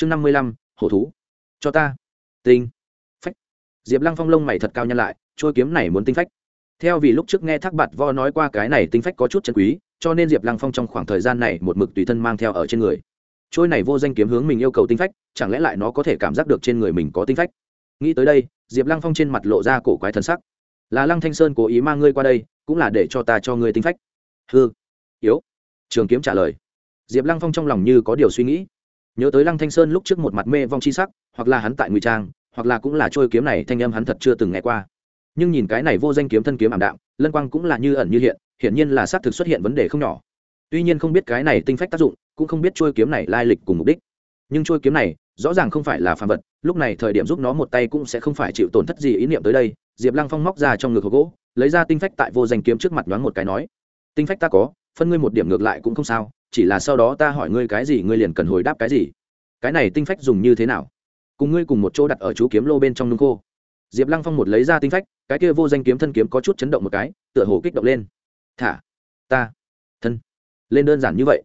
chương năm mươi lăm, hổ thú. Cho ta. Tinh. Phách. Diệp lăng phong lông mày thật cao nhân lại trôi kiếm này muốn tinh phách. Theo vì lúc trước nghe thác bạt vo nói qua cái này tinh phách có chút chân quý, cho nên diệp lăng phong trong khoảng thời gian này một mực tùy thân mang theo ở trên người. Trôi này vô danh kiếm hướng mình yêu cầu tinh phách, chẳng lẽ lại nó có thể cảm giác được trên người mình có tinh phách? Nghĩ tới đây, diệp lăng phong trên mặt lộ ra cổ quái thân sắc. Là lăng thanh sơn cố ý mang ngươi qua đây, cũng là để cho ta cho ngươi tinh phách. Hư yếu. Trường kiếm trả lời. Diệp lăng phong trong lòng như có điều suy nghĩ nhớ tới lăng thanh sơn lúc trước một mặt mê vong chi sắc, hoặc là hắn tại ngụy trang, hoặc là cũng là trôi kiếm này thanh âm hắn thật chưa từng nghe qua. Nhưng nhìn cái này vô danh kiếm thân kiếm ảm đạm, lân quang cũng là như ẩn như hiện, hiển nhiên là xác thực xuất hiện vấn đề không nhỏ. Tuy nhiên không biết cái này tinh phách tác dụng, cũng không biết trôi kiếm này lai lịch cùng mục đích. Nhưng trôi kiếm này, rõ ràng không phải là phàm vật, lúc này thời điểm giúp nó một tay cũng sẽ không phải chịu tổn thất gì ý niệm tới đây, diệp lăng phong móc ra trong ngực hộp gỗ, lấy ra tinh phách tại vô danh kiếm trước mặt đoán một cái nói, tinh phách ta có, phân ngươi một điểm ngược lại cũng không sao chỉ là sau đó ta hỏi ngươi cái gì, ngươi liền cần hồi đáp cái gì? Cái này tinh phách dùng như thế nào? Cùng ngươi cùng một chỗ đặt ở chú kiếm lô bên trong nung khô. Diệp lăng phong một lấy ra tinh phách, cái kia vô danh kiếm thân kiếm có chút chấn động một cái, tựa hồ kích động lên. Thả, ta, thân. Lên đơn giản như vậy?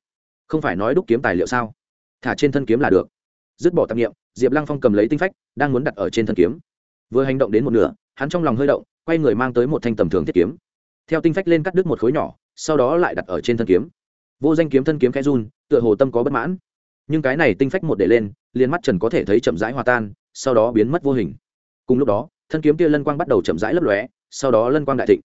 Không phải nói đúc kiếm tài liệu sao? Thả trên thân kiếm là được. Dứt bỏ tạp nghiệm diệp lăng phong cầm lấy tinh phách, đang muốn đặt ở trên thân kiếm. Vừa hành động đến một nửa, hắn trong lòng hơi động, quay người mang tới một thanh tầm thường thiết kiếm. Theo tinh phách lên cắt đứt một khối nhỏ, sau đó lại đặt ở trên thân kiếm vô danh kiếm thân kiếm khẽ run, tựa hồ tâm có bất mãn. Nhưng cái này tinh phách một để lên, liền mắt trần có thể thấy chậm rãi hòa tan, sau đó biến mất vô hình. Cùng lúc đó, thân kiếm kia lân quang bắt đầu chậm rãi lấp lóe, sau đó lân quang đại thịnh.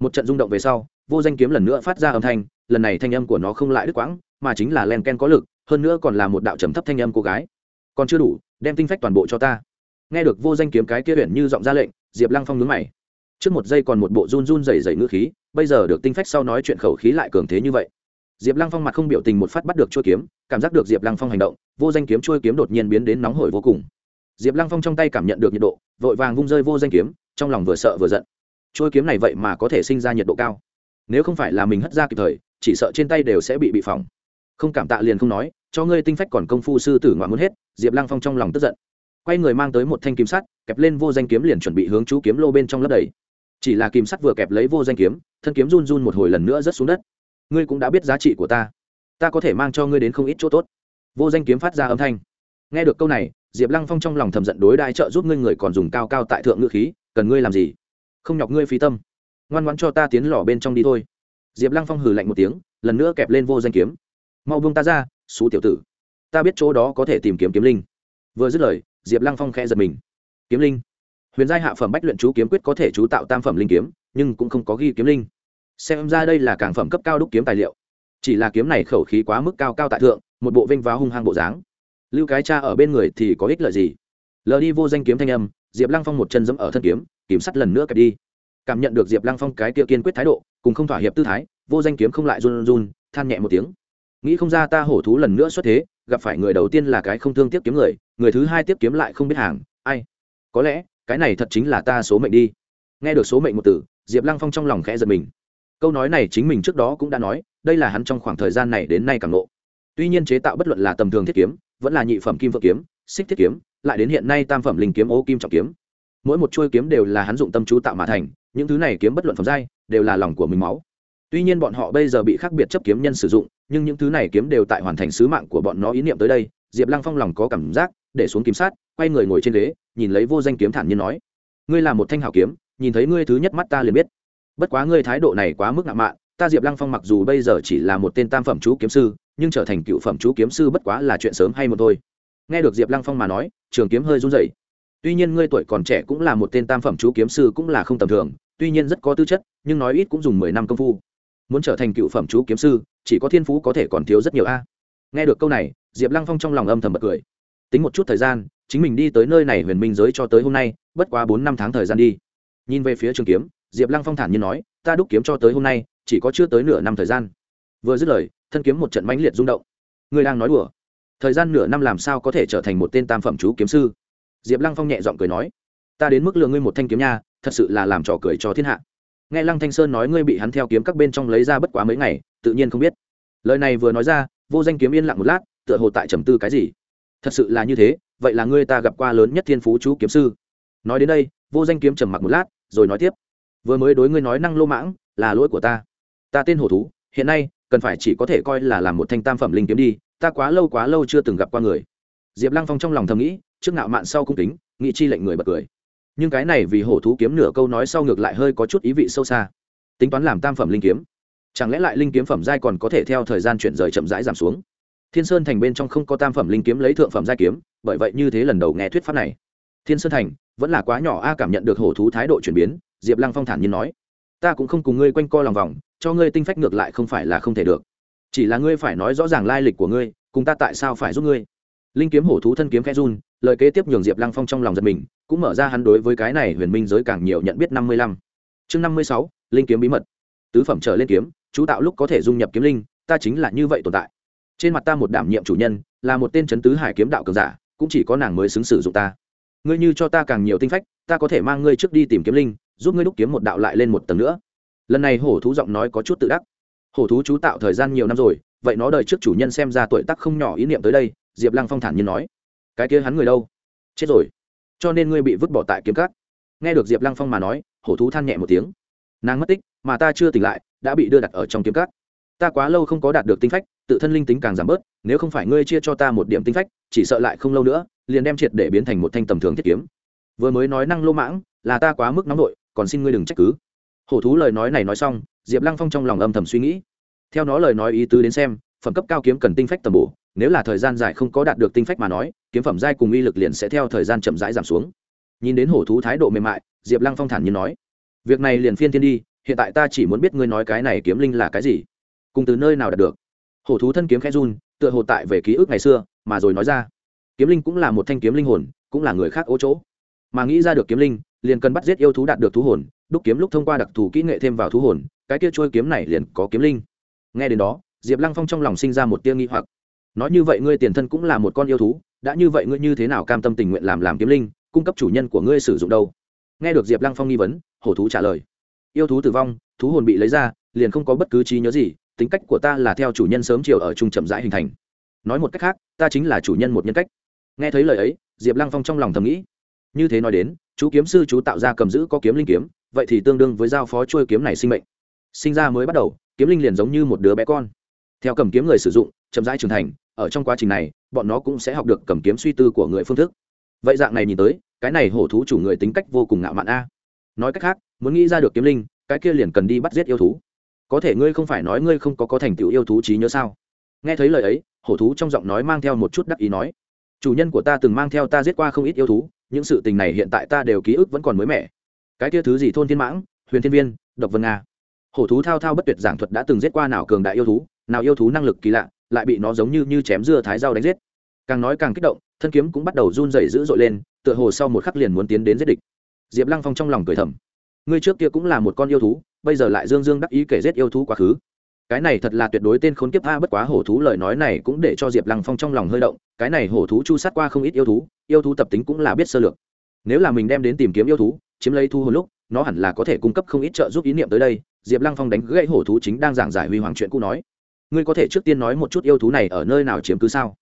Một trận rung động về sau, vô danh kiếm lần nữa phát ra âm thanh, lần này thanh âm của nó không lại đứt quãng, mà chính là len ken có lực, hơn nữa còn là một đạo trầm thấp thanh âm cô gái. Còn chưa đủ, đem tinh phách toàn bộ cho ta. Nghe được vô danh kiếm cái kia huyện như giọng ra lệnh, diệp lăng phong nhướng mày. Trước một giây còn một bộ run run dày dày ngữ khí, bây giờ được tinh phách sau nói chuyện khẩu khí lại cường thế như vậy diệp lăng phong mặt không biểu tình một phát bắt được chuôi kiếm, cảm giác được diệp lăng phong hành động, vô danh kiếm chuôi kiếm đột nhiên biến đến nóng hổi vô cùng. Diệp lăng phong trong tay cảm nhận được nhiệt độ, vội vàng vung rơi vô danh kiếm, trong lòng vừa sợ vừa giận. Chuôi kiếm này vậy mà có thể sinh ra nhiệt độ cao? Nếu không phải là mình hất ra kịp thời, chỉ sợ trên tay đều sẽ bị bị phỏng. Không cảm tạ liền không nói, cho ngươi tinh phách còn công phu sư tử ngoạn muốn hết, diệp lăng phong trong lòng tức giận. Quay người mang tới một thanh kiếm sắt, kẹp lên vô danh kiếm liền chuẩn bị hướng chú kiếm lô bên trong lấp đầy. Chỉ là kiếm sắt vừa kẹp lấy vô danh kiếm, thân kiếm run run một hồi lần nữa rớt xuống đất ngươi cũng đã biết giá trị của ta. Ta có thể mang cho ngươi đến không ít chỗ tốt. Vô danh kiếm phát ra âm thanh. Nghe được câu này, diệp lăng phong trong lòng thầm giận đối đại trợ giúp ngươi người còn dùng cao cao tại thượng ngữ khí, cần ngươi làm gì? Không nhọc ngươi phí tâm. Ngoan ngoãn cho ta tiến lò bên trong đi thôi. Diệp lăng phong hừ lạnh một tiếng, lần nữa kẹp lên vô danh kiếm. Mau buông ta ra, xú tiểu tử. Ta biết chỗ đó có thể tìm kiếm kiếm linh. Vừa dứt lời, diệp lăng phong khẽ giật mình. Kiếm linh? Huyền giai hạ phẩm bách luyện chú kiếm quyết có thể chú tạo tam phẩm linh kiếm, nhưng cũng không có ghi kiếm linh xem ra đây là càng phẩm cấp cao đúc kiếm tài liệu. Chỉ là kiếm này khẩu khí quá mức cao cao tại thượng, một bộ vinh vá hung hăng bộ dáng. Lưu cái cha ở bên người thì có ích lợi gì? Lờ đi vô danh kiếm thanh âm, diệp lăng phong một chân dẫm ở thân kiếm kiếm sắt lần nữa kẹp đi. Cảm nhận được diệp lăng phong cái kia kiên quyết thái độ, cùng không thỏa hiệp tư thái, vô danh kiếm không lại run run, than nhẹ một tiếng. Nghĩ không ra ta hổ thú lần nữa xuất thế, gặp phải người đầu tiên là cái không thương tiếp kiếm người người thứ hai tiếp kiếm lại không biết hàng, ai? Có lẽ, cái này thật chính là ta số mệnh đi. Nghe được số mệnh một từ, diệp lăng phong trong lòng khẽ giật mình câu nói này chính mình trước đó cũng đã nói, đây là hắn trong khoảng thời gian này đến nay càng lộ tuy nhiên chế tạo bất luận là tầm thường thiết kiếm, vẫn là nhị phẩm kim vợ kiếm, xích thiết kiếm, lại đến hiện nay tam phẩm linh kiếm ô kim trọng kiếm. Mỗi một chuôi kiếm đều là hắn dụng tâm chú tạo mà thành, những thứ này kiếm bất luận phẩm giai, đều là lòng của mình máu. Tuy nhiên bọn họ bây giờ bị khác biệt chấp kiếm nhân sử dụng, nhưng những thứ này kiếm đều tại hoàn thành sứ mạng của bọn nó ý niệm tới đây, diệp lăng phong lòng có cảm giác, để xuống kiếm sát, quay người ngồi trên ghế, nhìn lấy vô danh kiếm thản nhiên nói, ngươi là một thanh hảo kiếm, nhìn thấy ngươi thứ nhất mắt ta liền biết bất quá ngươi thái độ này quá mức ngạo mạn, ta diệp lăng phong mặc dù bây giờ chỉ là một tên tam phẩm chú kiếm sư, nhưng trở thành cựu phẩm chú kiếm sư bất quá là chuyện sớm hay một thôi. Nghe được diệp lăng phong mà nói, trường kiếm hơi run rẩy. Tuy nhiên ngươi tuổi còn trẻ cũng là một tên tam phẩm chú kiếm sư cũng là không tầm thường, tuy nhiên rất có tư chất, nhưng nói ít cũng dùng mười năm công phu. Muốn trở thành cựu phẩm chú kiếm sư, chỉ có thiên phú có thể còn thiếu rất nhiều a. Nghe được câu này, diệp lăng phong trong lòng âm thầm bật cười. Tính một chút thời gian, chính mình đi tới nơi này huyền minh giới cho tới hôm nay, bất quá bốn năm tháng thời gian đi. Nhìn về phía trường kiếm diệp lăng phong thản như nói, ta đúc kiếm cho tới hôm nay, chỉ có chưa tới nửa năm thời gian. Vừa dứt lời, thân kiếm một trận mãnh liệt rung động. Ngươi đang nói đùa? Thời gian nửa năm làm sao có thể trở thành một tên tam phẩm chú kiếm sư? Diệp lăng phong nhẹ giọng cười nói, ta đến mức lừa ngươi một thanh kiếm nha, thật sự là làm trò cười cho thiên hạ. Nghe lăng thanh sơn nói ngươi bị hắn theo kiếm các bên trong lấy ra bất quá mấy ngày, tự nhiên không biết. Lời này vừa nói ra, vô danh kiếm yên lặng một lát, tựa hồ tại trầm tư cái gì. Thật sự là như thế, vậy là ngươi ta gặp qua lớn nhất thiên phú chú kiếm sư. Nói đến đây, vô danh kiếm trầm mặc một lát, rồi nói tiếp vừa mới đối ngươi nói năng lô mãng, là lỗi của ta. Ta tên hổ thú, hiện nay, cần phải chỉ có thể coi là làm một thanh tam phẩm linh kiếm đi, ta quá lâu quá lâu chưa từng gặp qua người. Diệp lăng phong trong lòng thầm nghĩ, trước ngạo mạn sau cung kính nghị chi lệnh người bật cười. Nhưng cái này vì hổ thú kiếm nửa câu nói sau ngược lại hơi có chút ý vị sâu xa. Tính toán làm tam phẩm linh kiếm. Chẳng lẽ lại linh kiếm phẩm giai còn có thể theo thời gian chuyển rời chậm rãi giảm xuống? Thiên sơn thành bên trong không có tam phẩm linh kiếm lấy thượng phẩm giai kiếm, bởi vậy như thế lần đầu nghe thuyết pháp này. Thiên sơn thành vẫn là quá nhỏ, a cảm nhận được hổ thú thái độ chuyển biến diệp lăng phong thản nhiên nói, ta cũng không cùng ngươi quanh co lòng vòng, cho ngươi tinh phách ngược lại không phải là không thể được. Chỉ là ngươi phải nói rõ ràng lai lịch của ngươi, cùng ta tại sao phải giúp ngươi? Linh kiếm hổ thú thân kiếm khe run, lời kế tiếp nhường diệp lăng phong trong lòng giật mình, cũng mở ra hắn đối với cái này huyền minh giới càng nhiều nhận biết năm mươi lăm. Chương năm mươi sáu, linh kiếm bí mật. Tứ phẩm trở lên kiếm, chú tạo lúc có thể dung nhập kiếm linh, ta chính là như vậy tồn tại. Trên mặt ta một đảm nhiệm chủ nhân, là một tên c h ấ n tứ hải kiếm đạo cường giả, cũng chỉ có nàng mới xứng sử dụng ta. Ngươi như cho ta càng nhiều tinh phách, ta có thể mang ngươi trước đi tìm kiếm linh giúp ngươi đúc kiếm một đạo lại lên một tầng nữa. Lần này hổ thú giọng nói có chút tự đắc. Hổ thú chú tạo thời gian nhiều năm rồi, vậy nó đợi trước chủ nhân xem ra tuổi tắc không nhỏ ý niệm tới đây, diệp lăng phong thản nhiên nói. Cái kia hắn người đâu? Chết rồi. Cho nên ngươi bị vứt bỏ tại kiếm cát nghe được diệp lăng phong mà nói, hổ thú than nhẹ một tiếng. Nàng mất tích, mà ta chưa tỉnh lại, đã bị đưa đặt ở trong kiếm cát ta quá lâu không có đạt được tinh phách, tự thân linh tính càng giảm bớt, nếu không phải ngươi chia cho ta một điểm tinh phách, chỉ sợ lại không lâu nữa, liền đem triệt để biến thành một thanh tầm thường thiết kiếm. Vừa mới nói năng lô mãng, là ta quá mức nóng nổi còn xin ngươi đừng trách cứ. Hổ thú lời nói này nói xong, diệp lăng phong trong lòng âm thầm suy nghĩ. Theo nó lời nói ý tứ đến xem, phẩm cấp cao kiếm cần tinh phách tầm bổ, nếu là thời gian dài không có đạt được tinh phách mà nói, kiếm phẩm giai cùng uy lực liền sẽ theo thời gian chậm rãi giảm xuống. Nhìn đến hổ thú thái độ mềm mại, diệp lăng phong thản nhiên nói, việc này liền phiên thiên đi, hiện tại ta chỉ muốn biết ngươi nói cái này kiếm linh là cái gì, cùng từ nơi nào đạt được. Hổ thú thân kiếm khẽ run, tựa hồ tại về ký ức ngày xưa, mà rồi nói ra, kiếm linh cũng là một thanh kiếm linh hồn, cũng là người khác ô chỗ. Mà nghĩ ra được kiếm linh liền cần bắt giết yêu thú đạt được thú hồn, đúc kiếm lúc thông qua đặc thù kỹ nghệ thêm vào thú hồn, cái kia trôi kiếm này liền có kiếm linh. Nghe đến đó, diệp lăng phong trong lòng sinh ra một tia nghi hoặc. Nói như vậy ngươi tiền thân cũng là một con yêu thú, đã như vậy ngươi như thế nào cam tâm tình nguyện làm làm kiếm linh, cung cấp chủ nhân của ngươi sử dụng đâu? Nghe được diệp lăng phong nghi vấn, hổ thú trả lời. Yêu thú tử vong, thú hồn bị lấy ra, liền không có bất cứ trí nhớ gì, tính cách của ta là theo chủ nhân sớm chiều ở trung chậm rãi hình thành. Nói một cách khác, ta chính là chủ nhân một nhân cách. Nghe thấy lời ấy, diệp lăng phong trong lòng thầm nghĩ. Như thế nói đến chú kiếm sư chú tạo ra cầm giữ có kiếm linh kiếm, vậy thì tương đương với giao phó trôi kiếm này sinh mệnh. Sinh ra mới bắt đầu, kiếm linh liền giống như một đứa bé con. Theo cầm kiếm người sử dụng, chậm rãi trưởng thành, ở trong quá trình này, bọn nó cũng sẽ học được cầm kiếm suy tư của người phương thức. Vậy dạng này nhìn tới, cái này hổ thú chủ người tính cách vô cùng ngạo mạn a. Nói cách khác, muốn nghĩ ra được kiếm linh, cái kia liền cần đi bắt giết yêu thú. Có thể ngươi không phải nói ngươi không có có thành tựu yêu thú trí nhớ sao? Nghe thấy lời ấy, hổ thú trong giọng nói mang theo một chút đắc ý nói, chủ nhân của ta từng mang theo ta giết qua không ít yêu thú những sự tình này hiện tại ta đều ký ức vẫn còn mới mẻ. Cái kia thứ gì thôn thiên mãng, huyền thiên viên, độc vân nga. Hổ thú thao thao bất tuyệt giảng thuật đã từng giết qua nào cường đại yêu thú, nào yêu thú năng lực kỳ lạ, lại bị nó giống như như chém dưa thái dao đánh giết. Càng nói càng kích động, thân kiếm cũng bắt đầu run rẩy dữ dội lên, tựa hồ sau một khắc liền muốn tiến đến giết địch. Diệp lăng phong trong lòng cười thầm. Ngươi trước kia cũng là một con yêu thú, bây giờ lại dương dương đắc ý kể giết yêu thú quá khứ cái này thật là tuyệt đối tên khốn kiếp a bất quá hổ thú, lời nói này cũng để cho diệp lăng phong trong lòng hơi động, cái này hổ thú chu sát qua không ít yêu thú yêu thú tập tính cũng là biết sơ lược. Nếu là mình đem đến tìm kiếm yêu thú, chiếm lấy thu hồi lúc, nó hẳn là có thể cung cấp không ít trợ giúp ý niệm tới đây, diệp lăng phong đánh gãy hổ thú chính đang giảng giải huy hoàng chuyện cũ nói. Ngươi có thể trước tiên nói một chút yêu thú này ở nơi nào chiếm cứ sao?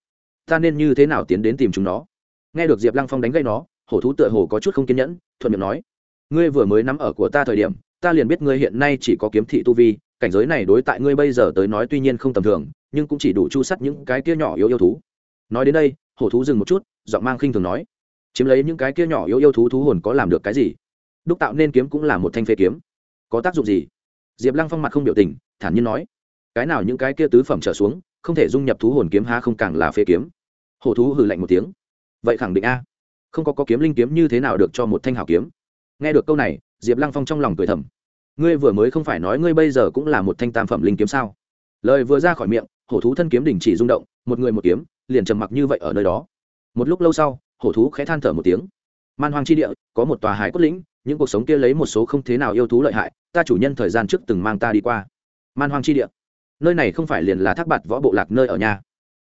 Ta nên như thế nào tiến đến tìm chúng nó? Nghe được diệp lăng phong đánh gãy nó, hổ thú tựa hồ có chút không kiên nhẫn, thuận miệng nói. Ngươi vừa mới nắm ở của ta thời điểm, ta liền biết ngươi hiện nay chỉ có kiếm thị tu vi cảnh giới này đối tại ngươi bây giờ tới nói tuy nhiên không tầm thường, nhưng cũng chỉ đủ chu sắt những cái kia nhỏ yếu yêu thú. Nói đến đây, hổ thú dừng một chút, giọng mang khinh thường nói, chiếm lấy những cái kia nhỏ yếu yêu thú thú hồn có làm được cái gì? Đúc tạo nên kiếm cũng là một thanh phế kiếm. Có tác dụng gì? Diệp lăng phong mặt không biểu tình, thản nhiên nói, cái nào những cái kia tứ phẩm trở xuống, không thể dung nhập thú hồn kiếm há không càng là phế kiếm. Hổ thú hừ lạnh một tiếng, vậy khẳng định a. Không có có kiếm linh kiếm như thế nào được cho một thanh hảo kiếm. Nghe được câu này, diệp lăng phong trong lòng cười thầm ngươi vừa mới không phải nói ngươi bây giờ cũng là một thanh tam phẩm linh kiếm sao? Lời vừa ra khỏi miệng, hổ thú thân kiếm đình chỉ rung động, một người một kiếm, liền trầm mặc như vậy ở nơi đó. Một lúc lâu sau, hổ thú khẽ than thở một tiếng. Man hoang chi địa, có một tòa hải cốt lĩnh, những cuộc sống kia lấy một số không thế nào yêu thú lợi hại, ta chủ nhân thời gian trước từng mang ta đi qua. Man hoang chi địa. Nơi này không phải liền là thác bạt võ bộ lạc nơi ở nhà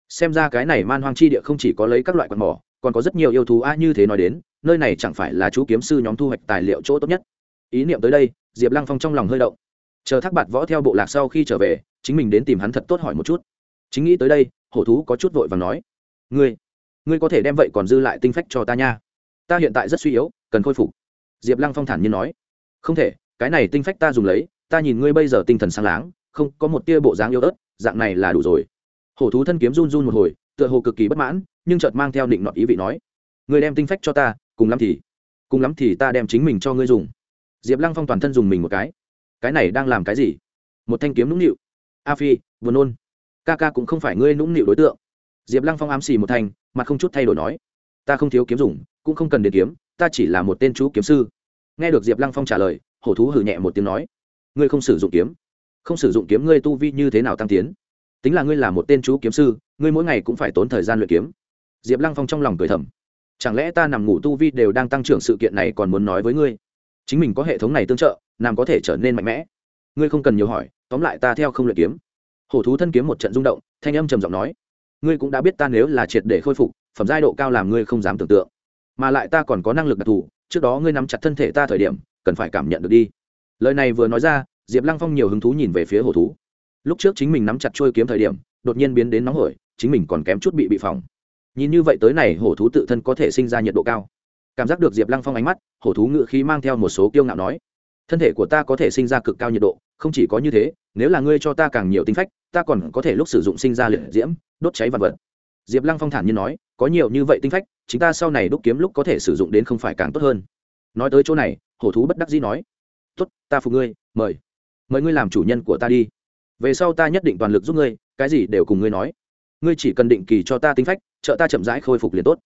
xem ra cái này man hoang chi địa không chỉ có lấy các loại quạt mỏ, còn có rất nhiều yêu thú a, như thế nói đến, nơi này chẳng phải là chú kiếm sư nhóm thu hoạch tài liệu chỗ tốt nhất ý niệm tới đây, diệp lăng phong trong lòng hơi động. Chờ thác bạt võ theo bộ lạc sau khi trở về, chính mình đến tìm hắn thật tốt hỏi một chút. Chính nghĩ tới đây, hổ thú có chút vội và nói, ngươi ngươi có thể đem vậy còn dư lại tinh phách cho ta nha. Ta hiện tại rất suy yếu, cần khôi phục. Diệp lăng phong thản nhiên nói, không thể, cái này tinh phách ta dùng lấy, ta nhìn ngươi bây giờ tinh thần sáng láng, không, có một tia bộ dáng yêu ớt, dạng này là đủ rồi. Hổ thú thân kiếm run run một hồi, tựa hồ cực kỳ bất mãn, nhưng chợt mang theo định nọt ý vị nói người đem tinh phách cho ta, cùng lắm thì, cùng lắm thì ta đem chính mình cho ngươi dùng diệp lăng phong toàn thân dùng mình một cái. Cái này đang làm cái gì? Một thanh kiếm nũng nịu. A phi vừa nôn. Ca ca cũng không phải ngươi nũng nịu đối tượng. Diệp lăng phong ám xì một thanh, mặt không chút thay đổi nói. Ta không thiếu kiếm dùng, cũng không cần đến kiếm, ta chỉ là một tên chú kiếm sư. Nghe được diệp lăng phong trả lời, hổ thú hử nhẹ một tiếng nói. Ngươi không sử dụng kiếm. Không sử dụng kiếm ngươi tu vi như thế nào tăng tiến? Tính là ngươi là một tên chú kiếm sư, ngươi mỗi ngày cũng phải tốn thời gian luyện kiếm. Diệp lăng phong trong lòng cười thầm. Chẳng lẽ ta nằm ngủ tu vi đều đang tăng trưởng sự kiện này còn muốn nói với ngươi? Chính mình có hệ thống này tương trợ nam có thể trở nên mạnh mẽ. Ngươi không cần nhiều hỏi, tóm lại ta theo không luyện kiếm. Hổ thú thân kiếm một trận rung động, thanh âm trầm giọng nói. Ngươi cũng đã biết ta nếu là triệt để khôi phục, phẩm giai độ cao làm ngươi không dám tưởng tượng. Mà lại ta còn có năng lực đặc thù, trước đó ngươi nắm chặt thân thể ta thời điểm, cần phải cảm nhận được đi. Lời này vừa nói ra, diệp lăng phong nhiều hứng thú nhìn về phía hổ thú. Lúc trước chính mình nắm chặt trôi kiếm thời điểm, đột nhiên biến đến nóng hổi, chính mình còn kém chút bị bị phỏng. Nhìn như vậy tới này, hổ thú tự thân có thể sinh ra nhiệt độ cao cảm giác được diệp lăng phong ánh mắt, hổ thú ngự khí mang theo một số kiêu ngạo nói, thân thể của ta có thể sinh ra cực cao nhiệt độ, không chỉ có như thế, nếu là ngươi cho ta càng nhiều tính phách, ta còn có thể lúc sử dụng sinh ra liệt diễm, đốt cháy vật vật. Diệp lăng phong thản nhiên nói, có nhiều như vậy tinh phách chúng ta sau này đúc kiếm lúc có thể sử dụng đến không phải càng tốt hơn. Nói tới chỗ này, hổ thú bất đắc dĩ nói, tốt, ta phục ngươi, mời mời ngươi làm chủ nhân của ta đi. Về sau ta nhất định toàn lực giúp ngươi, cái gì đều cùng ngươi nói. Ngươi chỉ cần định kỳ cho ta tính phách, trợ ta chậm rãi khôi phục liền tốt.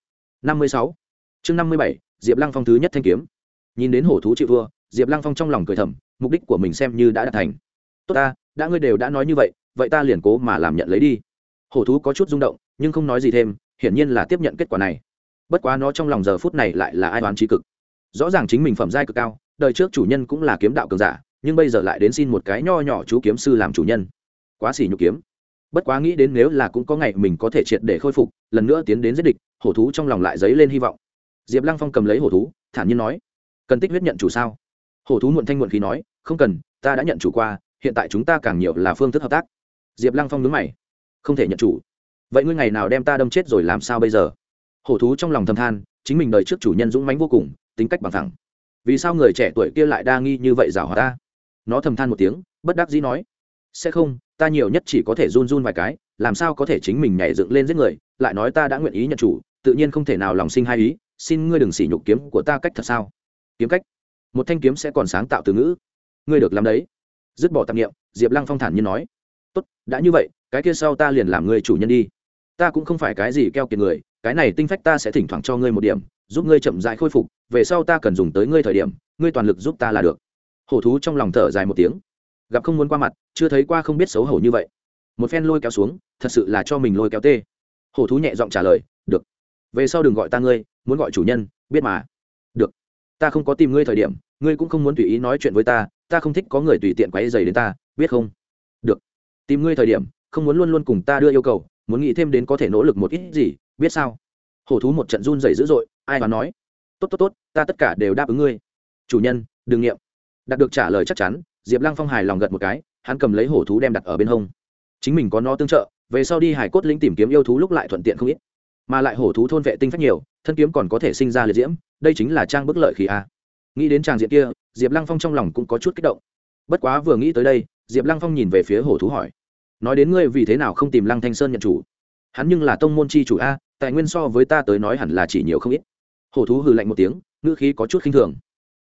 Năm mươi sáu chương năm mươi bảy diệp lăng phong thứ nhất thanh kiếm. Nhìn đến hổ thú chịu vua, diệp lăng phong trong lòng cười thầm mục đích của mình xem như đã đạt thành. Tốt ta đã ngươi đều đã nói như vậy vậy ta liền cố mà làm nhận lấy đi. Hổ thú có chút rung động nhưng không nói gì thêm hiển nhiên là tiếp nhận kết quả này. Bất quá nó trong lòng giờ phút này lại là ai đoán trí cực. Rõ ràng chính mình phẩm giai cực cao đời trước chủ nhân cũng là kiếm đạo cường giả nhưng bây giờ lại đến xin một cái nho nhỏ chú kiếm sư làm chủ nhân. Quá xỉ nhục kiếm. Bất quá nghĩ đến nếu là cũng có ngày mình có thể triệt để khôi phục lần nữa tiến đến giết địch hổ thú trong lòng lại dấy lên hy vọng diệp lăng phong cầm lấy hổ thú, thản nhiên nói, cần tích huyết nhận chủ sao? Hổ thú muộn thanh muộn khí nói, không cần, ta đã nhận chủ qua, hiện tại chúng ta càng nhiều là phương thức hợp tác. Diệp lăng phong nhớ mày, không thể nhận chủ. Vậy ngươi ngày nào đem ta đâm chết rồi làm sao bây giờ? Hổ thú trong lòng thầm than, chính mình đời trước chủ nhân dũng mãnh vô cùng, tính cách bằng thẳng. Vì sao người trẻ tuổi kia lại đa nghi như vậy giảo hòa ta? Nó thầm than một tiếng, bất đắc dĩ nói, sẽ không, ta nhiều nhất chỉ có thể run run vài cái, làm sao có thể chính mình nhảy dựng lên giết người, lại nói ta đã nguyện ý nhận chủ, tự nhiên không thể nào lòng sinh hai ý xin ngươi đừng sỉ nhục kiếm của ta cách thật sao? Kiếm cách? Một thanh kiếm sẽ còn sáng tạo từ ngữ. Ngươi được làm đấy. Dứt bỏ tạp nghiệm diệp lăng phong thản như nói. Tốt, đã như vậy, cái kia sau ta liền làm ngươi chủ nhân đi. Ta cũng không phải cái gì keo kiệt người, cái này tinh phách ta sẽ thỉnh thoảng cho ngươi một điểm, giúp ngươi chậm dại khôi phục, về sau ta cần dùng tới ngươi thời điểm, ngươi toàn lực giúp ta là được. Hổ thú trong lòng thở dài một tiếng. Gặp không muốn qua mặt, chưa thấy qua không biết xấu hổ như vậy. Một phen lôi kéo xuống, thật sự là cho mình lôi kéo tê. Hổ thú nhẹ giọng trả lời, được. Về sau đừng gọi ta ngươi muốn gọi chủ nhân, biết mà. Được. Ta không có tìm ngươi thời điểm, ngươi cũng không muốn tùy ý nói chuyện với ta ta không thích có người tùy tiện quấy dày đến ta, biết không? Được. Tìm ngươi thời điểm, không muốn luôn luôn cùng ta đưa yêu cầu, muốn nghĩ thêm đến có thể nỗ lực một ít gì, biết sao? Hổ thú một trận run dày dữ dội, ai mà nói? Tốt tốt tốt, ta tất cả đều đáp ứng ngươi. Chủ nhân, đừng nghiệm. Đạt được trả lời chắc chắn, diệp lăng phong hài lòng gật một cái, hắn cầm lấy hổ thú đem đặt ở bên hông. Chính mình có nó tương trợ, về sau đi hải cốt lĩnh tìm kiếm yêu thú lúc lại thuận tiện không ít mà lại hổ thú thôn vệ tinh phách nhiều, thân kiếm còn có thể sinh ra liệt diễm, đây chính là trang bức lợi khí a. Nghĩ đến tràng diện kia, diệp lăng phong trong lòng cũng có chút kích động. Bất quá vừa nghĩ tới đây, diệp lăng phong nhìn về phía hổ thú hỏi, nói đến ngươi vì thế nào không tìm lăng thanh sơn nhận chủ? Hắn nhưng là tông môn chi chủ a, tài nguyên so với ta tới nói hẳn là chỉ nhiều không ít. Hổ thú hừ lạnh một tiếng, ngữ khí có chút khinh thường.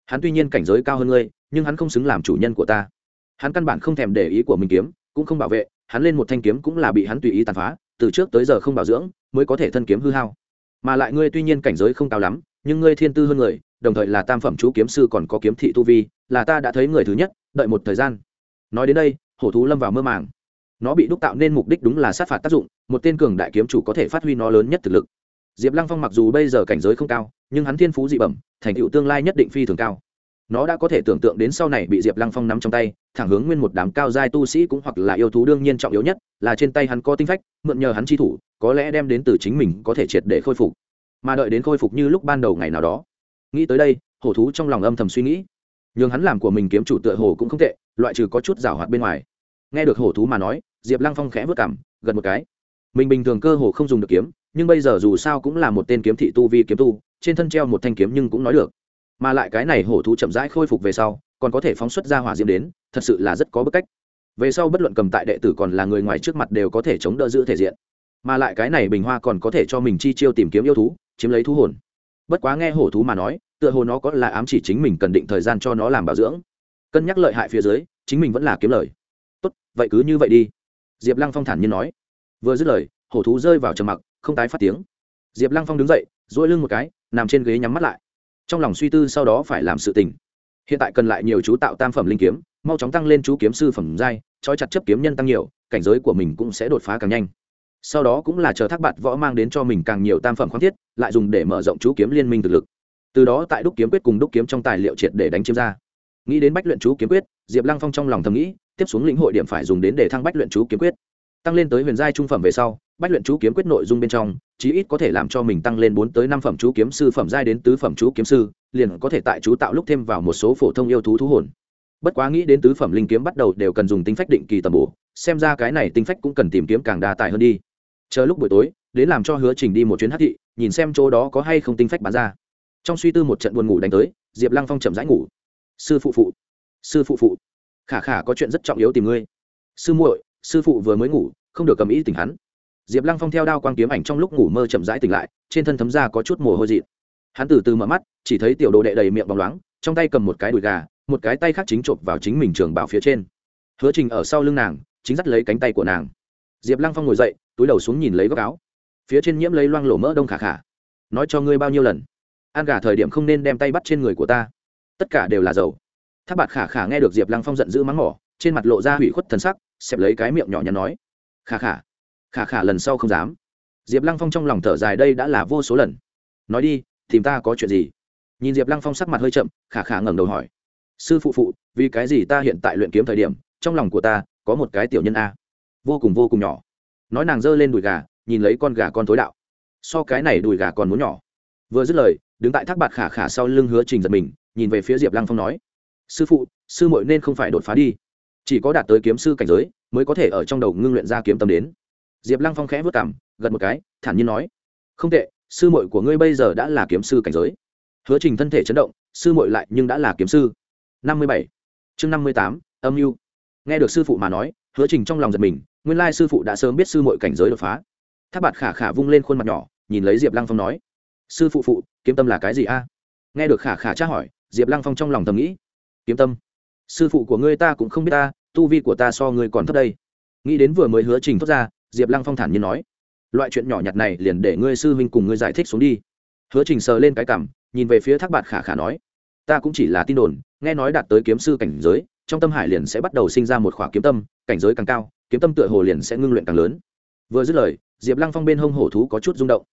Hắn tuy nhiên cảnh giới cao hơn ngươi, nhưng hắn không xứng làm chủ nhân của ta. Hắn căn bản không thèm để ý của mình kiếm, cũng không bảo vệ, hắn lên một thanh kiếm cũng là bị hắn tùy ý tàn phá, từ trước tới giờ không bảo dưỡng mới có thể thân kiếm hư hao. Mà lại ngươi tuy nhiên cảnh giới không cao lắm, nhưng ngươi thiên tư hơn người, đồng thời là tam phẩm chú kiếm sư còn có kiếm thị tu vi, là ta đã thấy người thứ nhất, đợi một thời gian. Nói đến đây, hổ thú lâm vào mơ màng. Nó bị đúc tạo nên mục đích đúng là sát phạt tác dụng, một tên cường đại kiếm chủ có thể phát huy nó lớn nhất thực lực. Diệp lăng phong mặc dù bây giờ cảnh giới không cao, nhưng hắn thiên phú dị bẩm, thành tựu tương lai nhất định phi thường cao nó đã có thể tưởng tượng đến sau này bị diệp lăng phong nắm trong tay, thẳng hướng nguyên một đám cao giai tu sĩ cũng hoặc là yêu thú đương nhiên trọng yếu nhất là trên tay hắn có tinh phách, mượn nhờ hắn chi thủ, có lẽ đem đến từ chính mình có thể triệt để khôi phục. Mà đợi đến khôi phục như lúc ban đầu ngày nào đó. Nghĩ tới đây, hổ thú trong lòng âm thầm suy nghĩ. Nhường hắn làm của mình kiếm chủ tựa hồ cũng không tệ, loại trừ có chút rào hoạt bên ngoài. Nghe được hổ thú mà nói, diệp lăng phong khẽ vất cảm gần một cái. Mình bình thường cơ hồ không dùng được kiếm, nhưng bây giờ dù sao cũng là một tên kiếm thị tu vi kiếm tu, trên thân treo một thanh kiếm nhưng cũng nói được mà lại cái này hổ thú chậm rãi khôi phục về sau, còn có thể phóng xuất ra hỏa diễm đến, thật sự là rất có bức cách. Về sau bất luận cầm tại đệ tử còn là người ngoài trước mặt đều có thể chống đỡ giữ thể diện. Mà lại cái này bình hoa còn có thể cho mình chi chiêu tìm kiếm yêu thú, chiếm lấy thú hồn. Bất quá nghe hổ thú mà nói, tựa hồ nó có là ám chỉ chính mình cần định thời gian cho nó làm bảo dưỡng. Cân nhắc lợi hại phía dưới, chính mình vẫn là kiếm lời. Tốt, vậy cứ như vậy đi. Diệp lăng phong thản nhiên nói. Vừa dứt lời, hổ thú rơi vào trầm mặc, không tái phát tiếng. Diệp lăng phong đứng dậy dỗi lưng một cái, nằm trên ghế nhắm mắt lại trong lòng suy tư sau đó phải làm sự tình. Hiện tại cần lại nhiều chú tạo tam phẩm linh kiếm, mau chóng tăng lên chú kiếm sư phẩm giai, trói chặt chấp kiếm nhân tăng nhiều, cảnh giới của mình cũng sẽ đột phá càng nhanh. Sau đó cũng là chờ thác bạt võ mang đến cho mình càng nhiều tam phẩm khoáng thiết, lại dùng để mở rộng chú kiếm liên minh thực lực. Từ đó tại đúc kiếm quyết cùng đúc kiếm trong tài liệu triệt để đánh chiếm ra. Nghĩ đến bách luyện chú kiếm quyết, diệp lăng phong trong lòng thầm nghĩ, tiếp xuống lĩnh hội điểm phải dùng đến để thăng bách luyện chú kiếm quyết. Tăng lên tới huyền giai trung phẩm về sau bách luyện chú kiếm quyết nội dung bên trong, chí ít có thể làm cho mình tăng lên bốn tới năm phẩm chú kiếm sư phẩm giai đến tứ phẩm chú kiếm sư, liền có thể tại chú tạo lúc thêm vào một số phổ thông yêu thú thú hồn. Bất quá nghĩ đến tứ phẩm linh kiếm bắt đầu đều cần dùng tinh phách định kỳ tầm bổ, xem ra cái này tinh phách cũng cần tìm kiếm càng đa tài hơn đi. Chờ lúc buổi tối, đến làm cho hứa trình đi một chuyến hát thị, nhìn xem chỗ đó có hay không tinh phách bán ra. Trong suy tư một trận buồn ngủ đánh tới, diệp lăng phong chậm rãi ngủ. Sư phụ phụ, sư phụ phụ, khả khả có chuyện rất trọng yếu tìm ngươi. Sư muội, sư phụ vừa mới ngủ, không được cầm ý tỉnh hắn diệp lăng phong theo đao quang kiếm ảnh trong lúc ngủ mơ chậm rãi tỉnh lại, trên thân thấm ra có chút mồ hôi dị hắn từ từ mở mắt, chỉ thấy tiểu đồ đệ đầy miệng bóng loáng, trong tay cầm một cái đùi gà, một cái tay khác chính chộp vào chính mình trường bảo phía trên. Hứa trình ở sau lưng nàng, chính dắt lấy cánh tay của nàng. Diệp lăng phong ngồi dậy, túi đầu xuống nhìn lấy góc áo. Phía trên nhiễm lấy loang lổ mỡ đông khả khả. Nói cho ngươi bao nhiêu lần? Ăn gà thời điểm không nên đem tay bắt trên người của ta. Tất cả đều là dầu. Tháp bạt khả khả nghe được diệp lăng phong giận dữ mắng mỏ, trên mặt lộ ra hủy khuất thần sắc, xẹp lấy cái miệng nhỏ nhắn nói. Khả khả khả khả lần sau không dám. Diệp lăng phong trong lòng thở dài, đây đã là vô số lần. Nói đi, tìm ta có chuyện gì? Nhìn diệp lăng phong sắc mặt hơi chậm, khả khả ngẩng đầu hỏi. Sư phụ phụ, vì cái gì ta hiện tại luyện kiếm thời điểm, trong lòng của ta có một cái tiểu nhân a? Vô cùng vô cùng nhỏ. Nói nàng giơ lên đùi gà, nhìn lấy con gà con thối đạo. So cái này đùi gà còn muốn nhỏ. Vừa dứt lời, đứng tại thác bạt khả khả sau lưng hứa trình giật mình, nhìn về phía diệp lăng phong nói. Sư phụ, sư muội nên không phải đột phá đi. Chỉ có đạt tới kiếm sư cảnh giới, mới có thể ở trong đầu ngưng luyện ra kiếm tâm đến diệp lăng phong khẽ vất cảm gật một cái, thản nhiên nói, không tệ, sư muội của ngươi bây giờ đã là kiếm sư cảnh giới. Hứa trình thân thể chấn động, sư muội lại nhưng đã là kiếm sư. Năm mươi bảy. Chương năm mươi tám, âm mưu. Nghe được sư phụ mà nói, hứa trình trong lòng giật mình, nguyên lai sư phụ đã sớm biết sư muội cảnh giới đột phá. Tháp bạt khả khả vung lên khuôn mặt nhỏ, nhìn lấy diệp lăng phong nói, sư phụ phụ, kiếm tâm là cái gì a? Nghe được khả khả tra hỏi, diệp lăng phong trong lòng thầm nghĩ, kiếm tâm? Sư phụ của ngươi ta cũng không biết ta, tu vi của ta so ngươi còn thấp đây. Nghĩ đến vừa mới hứa trình thoát ra diệp lăng phong thản nhiên nói, loại chuyện nhỏ nhặt này liền để ngươi sư huynh cùng ngươi giải thích xuống đi. Hứa trình sờ lên cái cảm nhìn về phía thác bạt khả khả nói, ta cũng chỉ là tin đồn, nghe nói đạt tới kiếm sư cảnh giới, trong tâm hải liền sẽ bắt đầu sinh ra một khỏa kiếm tâm, cảnh giới càng cao, kiếm tâm tựa hồ liền sẽ ngưng luyện càng lớn. Vừa dứt lời, diệp lăng phong bên hông hổ thú có chút rung động.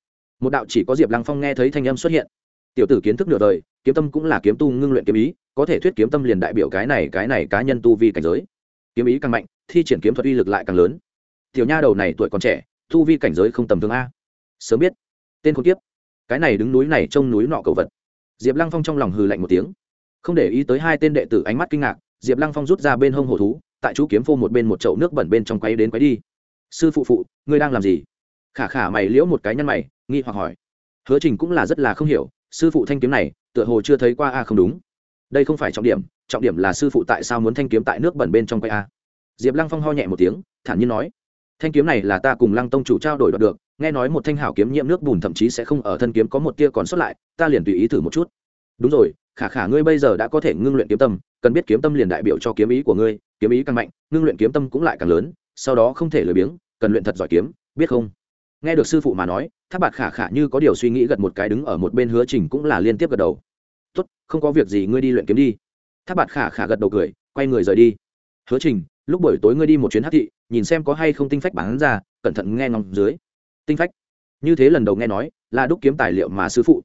Một đạo chỉ có diệp lăng phong nghe thấy thanh âm xuất hiện. Tiểu tử kiến thức nửa đời, kiếm tâm cũng là kiếm tu ngưng luyện kiếm ý, có thể thuyết kiếm tâm liền đại biểu cái này cái này cá nhân tu vi cảnh giới. Kiếm ý càng mạnh, thi triển kiếm thuật uy lực lại càng lớn tiểu nha đầu này tuổi còn trẻ thu vi cảnh giới không tầm thường a. Sớm biết. Tên khốn kiếp. Cái này đứng núi này trông núi nọ cầu vật. Diệp lăng phong trong lòng hừ lạnh một tiếng. Không để ý tới hai tên đệ tử ánh mắt kinh ngạc, diệp lăng phong rút ra bên hông hổ thú, tại chú kiếm phô một bên một chậu nước bẩn bên trong quay đến quay đi. Sư phụ phụ, ngươi đang làm gì? Khả khả mày liễu một cái nhăn mày, nghi hoặc hỏi. Hứa trình cũng là rất là không hiểu, sư phụ thanh kiếm này, tựa hồ chưa thấy qua a, không đúng. Đây không phải trọng điểm trọng điểm là sư phụ tại sao muốn thanh kiếm tại nước bẩn bên trong quay a? Diệp lăng phong ho nhẹ một tiếng, thản nhiên nói thanh kiếm này là ta cùng lăng tông chủ trao đổi đoạt được, nghe nói một thanh hảo kiếm nhiễm nước bùn thậm chí sẽ không ở thân kiếm có một tia còn sót lại, ta liền tùy ý thử một chút. Đúng rồi, khả khả ngươi bây giờ đã có thể ngưng luyện kiếm tâm, cần biết kiếm tâm liền đại biểu cho kiếm ý của ngươi, kiếm ý càng mạnh, ngưng luyện kiếm tâm cũng lại càng lớn, sau đó không thể lười biếng, cần luyện thật giỏi kiếm, biết không? Nghe được sư phụ mà nói, tháp bạt khả khả như có điều suy nghĩ gật một cái đứng ở một bên hứa trình cũng là liên tiếp gật đầu. Tốt, không có việc gì, ngươi đi luyện kiếm đi. Tháp bạt khả khả gật đầu cười, quay người rời đi. Hứa trình lúc buổi tối ngươi đi một chuyến hát thị, nhìn xem có hay không tinh phách bán ra, cẩn thận nghe ngóng dưới. Tinh phách. Như thế lần đầu nghe nói, là đúc kiếm tài liệu mà sư phụ.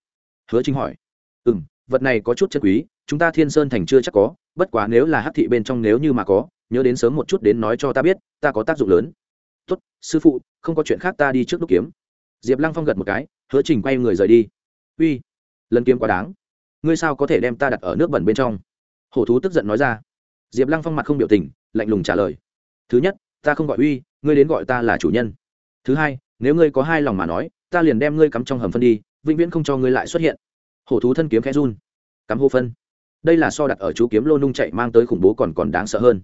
Hứa trình hỏi. Ừ m vật này có chút chân quý, chúng ta thiên sơn thành chưa chắc có, bất quá nếu là hát thị bên trong nếu như mà có, nhớ đến sớm một chút đến nói cho ta biết, ta có tác dụng lớn. Tuất sư phụ, không có chuyện khác ta đi trước đúc kiếm. Diệp lăng phong gật một cái, hứa trình quay người rời đi. Uy, lần kiếm quá đáng. Ngươi sao có thể đem ta đặt ở nước bẩn bên trong? Hổ thú tức giận nói ra diệp lăng phong mặt không biểu tình, lạnh lùng trả lời. Thứ nhất, ta không gọi uy, ngươi đến gọi ta là chủ nhân. Thứ hai, nếu ngươi có hai lòng mà nói, ta liền đem ngươi cắm trong hầm phân đi, vĩnh viễn không cho ngươi lại xuất hiện. Hổ thú thân kiếm khẽ run. Cắm hô phân. Đây là so đặt ở chú kiếm lô nung chạy mang tới khủng bố còn còn đáng sợ hơn.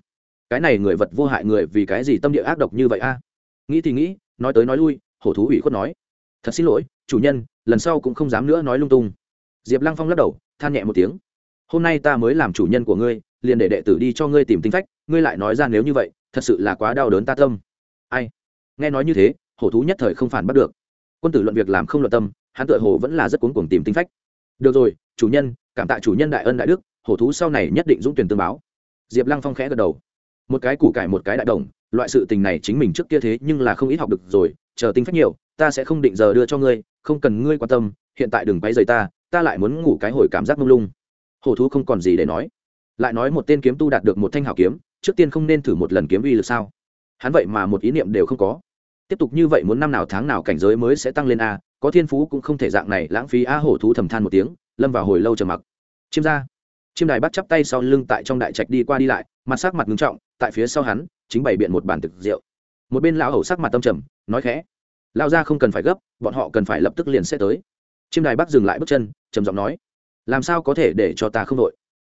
Cái này người vật vô hại người vì cái gì tâm địa ác độc như vậy a? Nghĩ thì nghĩ, nói tới nói lui, hổ thú ủy khuất nói. Thật xin lỗi, chủ nhân, lần sau cũng không dám nữa nói lung tung. Diệp lăng phong lắc đầu, than nhẹ một tiếng. Hôm nay ta mới làm chủ nhân của ngươi liền để đệ tử đi cho ngươi tìm tinh phách, ngươi lại nói ra nếu như vậy, thật sự là quá đau đớn ta tâm. Ai? Nghe nói như thế, hổ thú nhất thời không phản bắt được. Quân tử luận việc làm không luận tâm, hắn tựa hồ vẫn là rất cuốn cuồng tìm tinh phách. Được rồi, chủ nhân, cảm tạ chủ nhân đại ân đại đức, hổ thú sau này nhất định dũng tuyển tương báo. Diệp lăng phong khẽ gật đầu. Một cái củ cải một cái đại đồng, loại sự tình này chính mình trước kia thế nhưng là không ít học được rồi, chờ tinh phách nhiều, ta sẽ không định giờ đưa cho ngươi, không cần ngươi quan tâm, hiện tại đừng bay rời ta ta lại muốn ngủ cái hồi cảm giác mông lung. Hổ thú không còn gì để nói lại nói một tên kiếm tu đạt được một thanh hảo kiếm, trước tiên không nên thử một lần kiếm uy lực sao? Hắn vậy mà một ý niệm đều không có. Tiếp tục như vậy muốn năm nào tháng nào cảnh giới mới sẽ tăng lên a, có thiên phú cũng không thể dạng này, lãng phí a hổ thú thầm than một tiếng, lâm vào hồi lâu trầm mặc. Chiêm ra chiêm đài bắt chắp tay sau lưng tại trong đại trạch đi qua đi lại, mặt sắc mặt ngưng trọng, tại phía sau hắn, chính bày biện một bàn thực rượu. Một bên lão hầu sắc mặt tâm trầm, nói khẽ. Lao ra không cần phải gấp, bọn họ cần phải lập tức liền sẽ tới. Chiêm đài bắc dừng lại bước chân, trầm giọng nói. Làm sao có thể để cho ta không đội?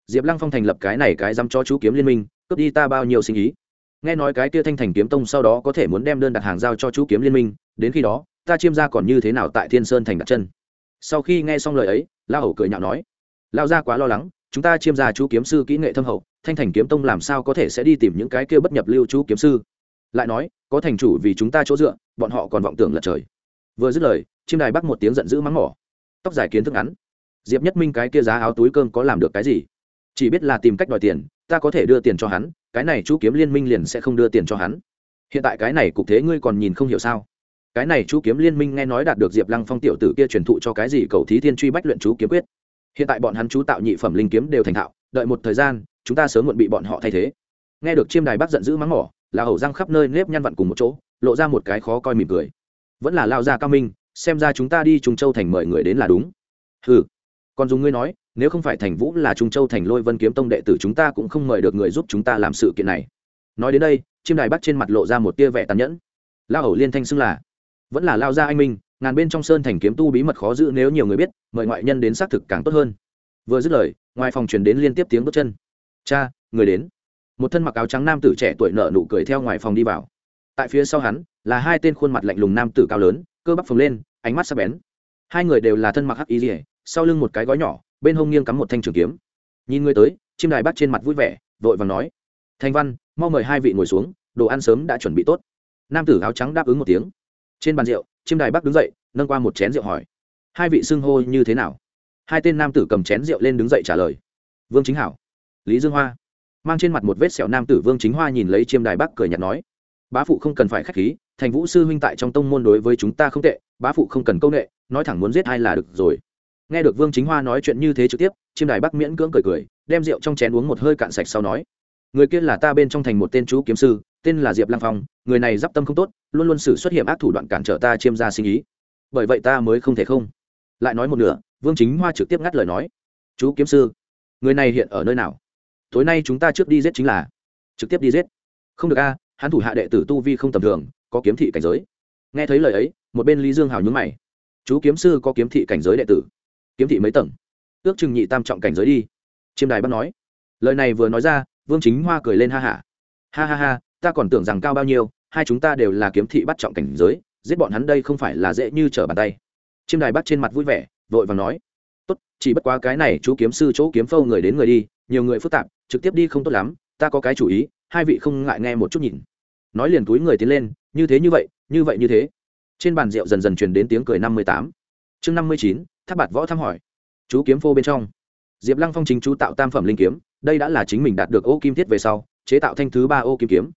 Diệp lăng phong thành lập cái này cái dám cho chú kiếm liên minh, cướp đi ta bao nhiêu sinh ý? Nghe nói cái kia thanh thành kiếm tông sau đó có thể muốn đem đơn đặt hàng giao cho chú kiếm liên minh, đến khi đó, ta chiêm ra còn như thế nào tại thiên sơn thành đặt chân? Sau khi nghe xong lời ấy la hầu cười nhạo nói, lao ra quá lo lắng, chúng ta chiêm ra chú kiếm sư kỹ nghệ thâm hậu, thanh thành kiếm tông làm sao có thể sẽ đi tìm những cái kia bất nhập lưu chú kiếm sư? Lại nói, có thành chủ vì chúng ta chỗ dựa, bọn họ còn vọng tưởng lật trời. Vừa dứt lời, chiêm đài bắc một tiếng giận dữ mắng mỏ. Tóc dài kiến thức ngắn. Diệp nhất minh cái kia giá áo túi cơm có làm được cái gì? Chỉ biết là tìm cách đòi tiền, ta có thể đưa tiền cho hắn, cái này chú kiếm liên minh liền sẽ không đưa tiền cho hắn. Hiện tại cái này cục thế ngươi còn nhìn không hiểu sao? Cái này chú kiếm liên minh nghe nói đạt được diệp lăng phong tiểu tử kia truyền thụ cho cái gì cầu thí thiên truy bách luyện chú kiếm quyết. Hiện tại bọn hắn chú tạo nhị phẩm linh kiếm đều thành thạo, đợi một thời gian, chúng ta sớm muộn bị bọn họ thay thế. Nghe được chiêm đài bác giận dữ mắng mỏ, là hầu răng khắp nơi nếp nhăn vặn cùng một chỗ, lộ ra một cái khó coi mỉm cười. Vẫn là lao ra cao minh, xem ra chúng ta đi trùng châu thành mời người đến là đúng. Ừ còn dùng ngươi nói nếu không phải thành vũ là trung châu thành lôi vân kiếm tông đệ tử chúng ta cũng không mời được người giúp chúng ta làm sự kiện này. Nói đến đây, chim đài bắt trên mặt lộ ra một tia vẻ tàn nhẫn. Lao hầu liên thanh xưng là, vẫn là lao gia anh minh, ngàn bên trong sơn thành kiếm tu bí mật khó giữ nếu nhiều người biết, mời ngoại nhân đến xác thực càng tốt hơn. Vừa dứt lời, ngoài phòng truyền đến liên tiếp tiếng bước chân. Cha, người đến. Một thân mặc áo trắng nam tử trẻ tuổi nở nụ cười theo ngoài phòng đi vào. Tại phía sau hắn, là hai tên khuôn mặt lạnh lùng nam tử cao lớn, cơ bắp phồng lên, ánh mắt sắc bén. Hai người đều là thân mặc hắc y rỉa sau lưng một cái gói nhỏ bên hông nghiêng cắm một thanh trường kiếm. Nhìn người tới, chim đài bắt trên mặt vui vẻ, vội vàng nói, thanh văn, mau mời hai vị ngồi xuống, đồ ăn sớm đã chuẩn bị tốt. Nam tử áo trắng đáp ứng một tiếng. Trên bàn rượu, chim đài bắc đứng dậy, nâng qua một chén rượu hỏi, hai vị xưng hô như thế nào? Hai tên nam tử cầm chén rượu lên đứng dậy trả lời, vương chính hảo. Lý dương hoa mang trên mặt một vết sẹo nam tử vương chính hoa nhìn lấy chiêm đài bắc cười nhạt nói, bá phụ không cần phải k h á c h khí, thành vũ sư huynh tại trong tông môn đối với chúng ta không tệ, bá phụ không cần công nghệ nói thẳng muốn giết ai là được rồi nghe được vương chính hoa nói chuyện như thế trực tiếp, chiêm đài bắc miễn cưỡng cười cười, đem rượu trong chén uống một hơi cạn sạch sau nói, người kia là ta bên trong thành một tên chú kiếm sư, tên là diệp lang phong, người này d i p tâm không tốt, luôn luôn xử xuất hiện ác thủ đoạn cản trở ta chiêm ra sinh ý. Bởi vậy ta mới không thể không. Lại nói một nửa, vương chính hoa trực tiếp ngắt lời nói, chú kiếm sư, người này hiện ở nơi nào? Tối nay chúng ta trước đi giết chính là, trực tiếp đi giết. Không được a, hắn thủ hạ đệ tử tu vi không tầm thường, có kiếm thị cảnh giới. Nghe thấy lời ấy, một bên lý dương hào nhúng mày, chú kiếm sư có kiếm thị cảnh giới đệ tử? Kiếm thị mấy tầng. Ước chừng nhị tam trọng cảnh giới đi. Chiêm đài bắt nói. Lời này vừa nói ra, vương chính hoa cười lên ha hả. Ha. ha ha ha ta còn tưởng rằng cao bao nhiêu, hai chúng ta đều là kiếm thị bắt trọng cảnh giới, giết bọn hắn đây không phải là dễ như trở bàn tay. Chiêm đài bắt trên mặt vui vẻ, vội và nói. Tốt, chỉ bất quá cái này chú kiếm sư chỗ kiếm phâu người đến người đi, nhiều người phức tạp, trực tiếp đi không tốt lắm, ta có cái chủ ý, hai vị không ngại nghe một chút nhìn. Nói liền túi người tiến lên, như thế như vậy như vậy như thế. Trên bàn rượu dần dần truyền đến tiếng cười năm mươi tám. Chương năm mươi chín tháp bạt võ thăm hỏi. Chú kiếm phô bên trong. Diệp lăng phong chính chú tạo tam phẩm linh kiếm, đây đã là chính mình đạt được ô kim thiết về sau, chế tạo thanh thứ ba ô kim kiếm.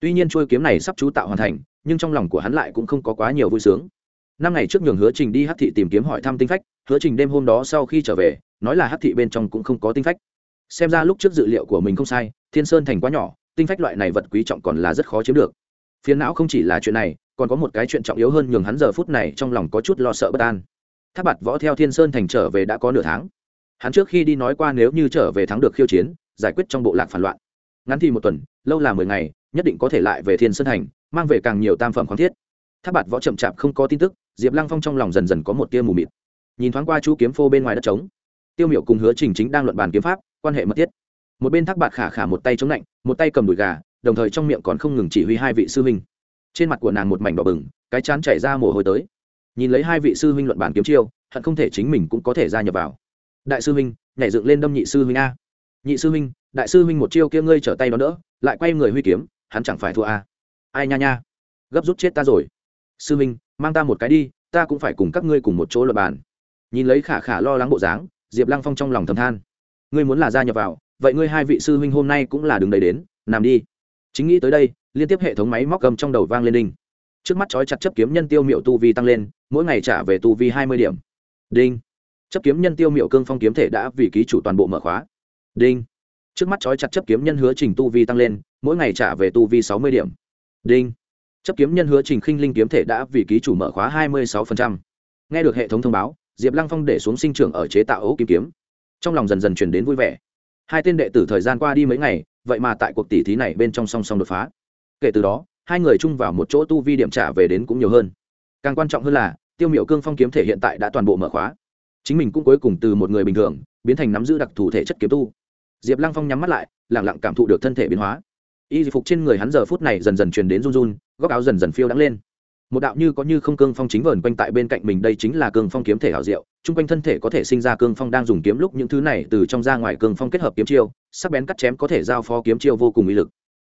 Tuy nhiên trôi kiếm này sắp chú tạo hoàn thành, nhưng trong lòng của hắn lại cũng không có quá nhiều vui sướng. Năm ngày trước nhường hứa trình đi hát thị tìm kiếm hỏi thăm tinh phách, hứa trình đêm hôm đó sau khi trở về, nói là hát thị bên trong cũng không có tinh phách. Xem ra lúc trước dự liệu của mình không sai, thiên sơn thành quá nhỏ, tinh phách loại này vật quý trọng còn là rất khó chiếm được. Phiến não không chỉ là chuyện này, còn có một cái chuyện trọng yếu hơn nhường hắn giờ phút này trong lòng có chút lo sợ bất an tháp bạt võ theo thiên sơn thành trở về đã có nửa tháng. Hắn trước khi đi nói qua nếu như trở về thắng được khiêu chiến, giải quyết trong bộ lạc phản loạn. Ngắn thì một tuần, lâu là mười ngày, nhất định có thể lại về thiên sơn thành, mang về càng nhiều tam phẩm khoáng thiết. Tháp bạt võ chậm chạp không có tin tức, diệp lăng phong trong lòng dần dần có một tia mù mịt. Nhìn thoáng qua chú kiếm phô bên ngoài đất trống, tiêu miểu cùng hứa trình chính đang luận bàn kiếm pháp, quan hệ mật thiết. Một bên thác bạt khả khả một tay chống lạnh, một tay cầm đùi gà, đồng thời trong miệng còn không ngừng chỉ huy hai vị sư huynh. Trên mặt của nàng một mảnh đỏ bừng, cái chán chảy ra mồ hôi tới nhìn lấy hai vị sư huynh luận bản kiếm chiêu, hận không thể chính mình cũng có thể gia nhập vào. Đại sư huynh, nhảy dựng lên đâm nhị sư huynh a. Nhị sư huynh, đại sư huynh một chiêu kia ngươi trở tay đó nữa lại quay người huy kiếm, hắn chẳng phải thua a. Ai nha nha. Gấp rút chết ta rồi. Sư huynh, mang ta một cái đi, ta cũng phải cùng các ngươi cùng một chỗ luận bàn nhìn lấy khả khả lo lắng bộ dáng, diệp lăng phong trong lòng thầm than. Ngươi muốn là gia nhập vào, vậy ngươi hai vị sư huynh hôm nay cũng là đứng đầy đến, nằm đi. Chính nghĩ tới đây, liên tiếp hệ thống máy móc cầm trong đầu vang lên đinh trước mắt trói chặt chấp kiếm nhân tiêu miệu tu vi tăng lên, mỗi ngày trả về tu vi hai mươi điểm. Đinh. Chấp kiếm nhân tiêu miệu cương phong kiếm thể đã vì ký chủ toàn bộ mở khóa. Đinh. Trước mắt trói chặt chấp kiếm nhân hứa trình tu vi tăng lên, mỗi ngày trả về tu vi sáu mươi điểm. Đinh. Chấp kiếm nhân hứa trình khinh linh kiếm thể đã vì ký chủ mở khóa hai mươi sáu nghe được hệ thống thông báo, diệp lăng phong để xuống sinh trưởng ở chế tạo ấu kim kiếm. Trong lòng dần dần chuyển đến vui vẻ. Hai tên đệ tử thời gian qua đi mấy ngày, vậy mà tại cuộc tỷ thí này bên trong song song đột phá. Kể từ đó hai người chung vào một chỗ tu vi điểm trả về đến cũng nhiều hơn. Càng quan trọng hơn là, tiêu miệu cương phong kiếm thể hiện tại đã toàn bộ mở khóa. Chính mình cũng cuối cùng từ một người bình thường, biến thành nắm giữ đặc thù thể chất kiếm tu. Diệp lăng phong nhắm mắt lại lẳng lặng cảm thụ được thân thể biến hóa. Y phục trên người hắn giờ phút này dần dần truyền đến run run, góc áo dần dần phiêu đắng lên. Một đạo như có như không cương phong chính vờn quanh tại bên cạnh mình đây chính là cương phong kiếm thể hảo diệu, chung quanh thân thể có thể sinh ra cương phong đang dùng kiếm lúc những thứ này từ trong ra ngoài cương phong kết hợp kiếm chiêu, sắc bén cắt chém có thể giao phó kiếm chiêu vô cùng uy lực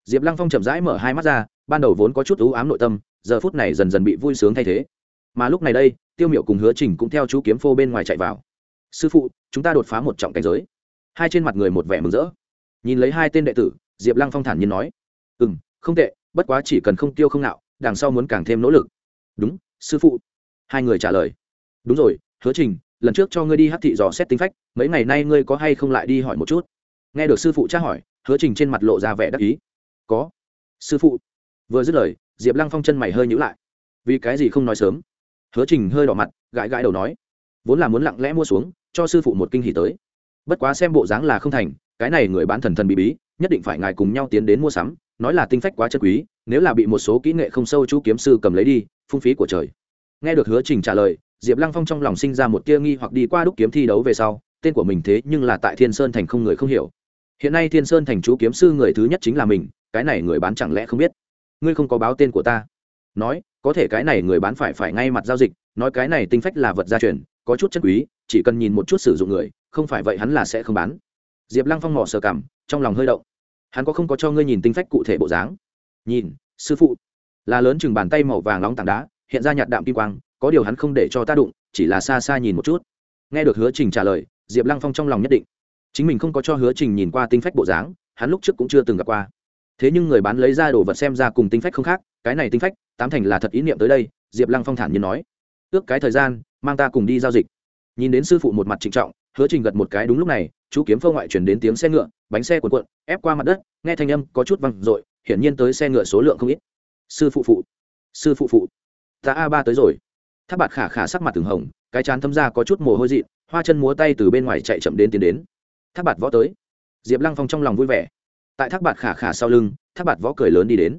diệp lăng phong chậm rãi mở hai mắt ra, ban đầu vốn có chút ưu ám nội tâm, giờ phút này dần dần bị vui sướng thay thế. Mà lúc này đây, tiêu miệu cùng hứa trình cũng theo chú kiếm phô bên ngoài chạy vào. Sư phụ, chúng ta đột phá một trọng cảnh giới. Hai trên mặt người một vẻ mừng rỡ. Nhìn lấy hai tên đệ tử, diệp lăng phong thản nhiên nói ừ m không tệ, bất quá chỉ cần không tiêu không nạo đằng sau muốn càng thêm nỗ lực. Đúng, sư phụ. Hai người trả lời, đúng rồi, hứa trình, lần trước cho ngươi đi hát thị dò xét tính phách, mấy ngày nay ngươi có hay không lại đi hỏi một chút? Nghe được sư phụ tra hỏi, hứa trình trên mặt lộ ra vẻ đắc ý có. Sư phụ. Vừa dứt lời, diệp lăng phong chân mày hơi nhữ lại. Vì cái gì không nói sớm? Hứa trình hơi đỏ mặt, gãi gãi đầu nói, vốn là muốn lặng lẽ mua xuống, cho sư phụ một kinh hỉ tới. Bất quá xem bộ dáng là không thành, cái này người bán thần thần bí bí, nhất định phải ngài cùng nhau tiến đến mua sắm, nói là tinh phách quá chân quý, nếu là bị một số kỹ nghệ không sâu chú kiếm sư cầm lấy đi, phung phí của trời. Nghe được hứa trình trả lời, diệp lăng phong trong lòng sinh ra một tia nghi hoặc đi qua đúc kiếm thi đấu về sau, tên của mình thế nhưng là tại thiên sơn thành không người không hiểu. Hiện nay thiên sơn thành chú kiếm sư người thứ nhất chính là mình cái này người bán chẳng lẽ không biết? Ngươi không có báo tên của ta. Nói, có thể cái này người bán phải phải ngay mặt giao dịch, nói cái này tinh phách là vật gia truyền, có chút chân quý, chỉ cần nhìn một chút sử dụng người, không phải vậy hắn là sẽ không bán. Diệp lăng phong mò sờ cảm trong lòng hơi động. Hắn có không có cho ngươi nhìn tinh phách cụ thể bộ dáng? Nhìn, sư phụ. Là lớn chừng bàn tay màu vàng nóng tảng đá, hiện ra nhạt đạm kim quang, có điều hắn không để cho ta đụng, chỉ là xa xa nhìn một chút. Nghe được hứa trình trả lời, diệp lăng phong trong lòng nhất định. Chính mình không có cho hứa trình nhìn qua tinh phách bộ dáng, hắn lúc trước cũng chưa từng gặp qua thế nhưng người bán lấy ra đồ vật xem ra cùng tinh phách không khác, cái này tinh phách, tám thành là thật ý niệm tới đây, diệp lăng phong thản nhiên nói. Ước cái thời gian, mang ta cùng đi giao dịch. Nhìn đến sư phụ một mặt trịnh trọng, hứa trình gật một cái đúng lúc này, chú kiếm phơ ngoại chuyển đến tiếng xe ngựa, bánh xe cuộn cuộn, ép qua mặt đất, nghe thanh âm có chút văng r ộ i hiển nhiên tới xe ngựa số lượng không ít. Sư phụ phụ, sư phụ phụ, ta a ba tới rồi. Tháp bạt khả khả sắc mặt từng hồng, cái chán thâm ra có chút mồ hôi dị hoa chân múa tay từ bên ngoài chạy chậm đến tiến đến. Tháp bạt võ tới. Diệp lăng phong trong lòng vui vẻ tại thác bạt khả khả sau lưng, thác bạt võ cười lớn đi đến.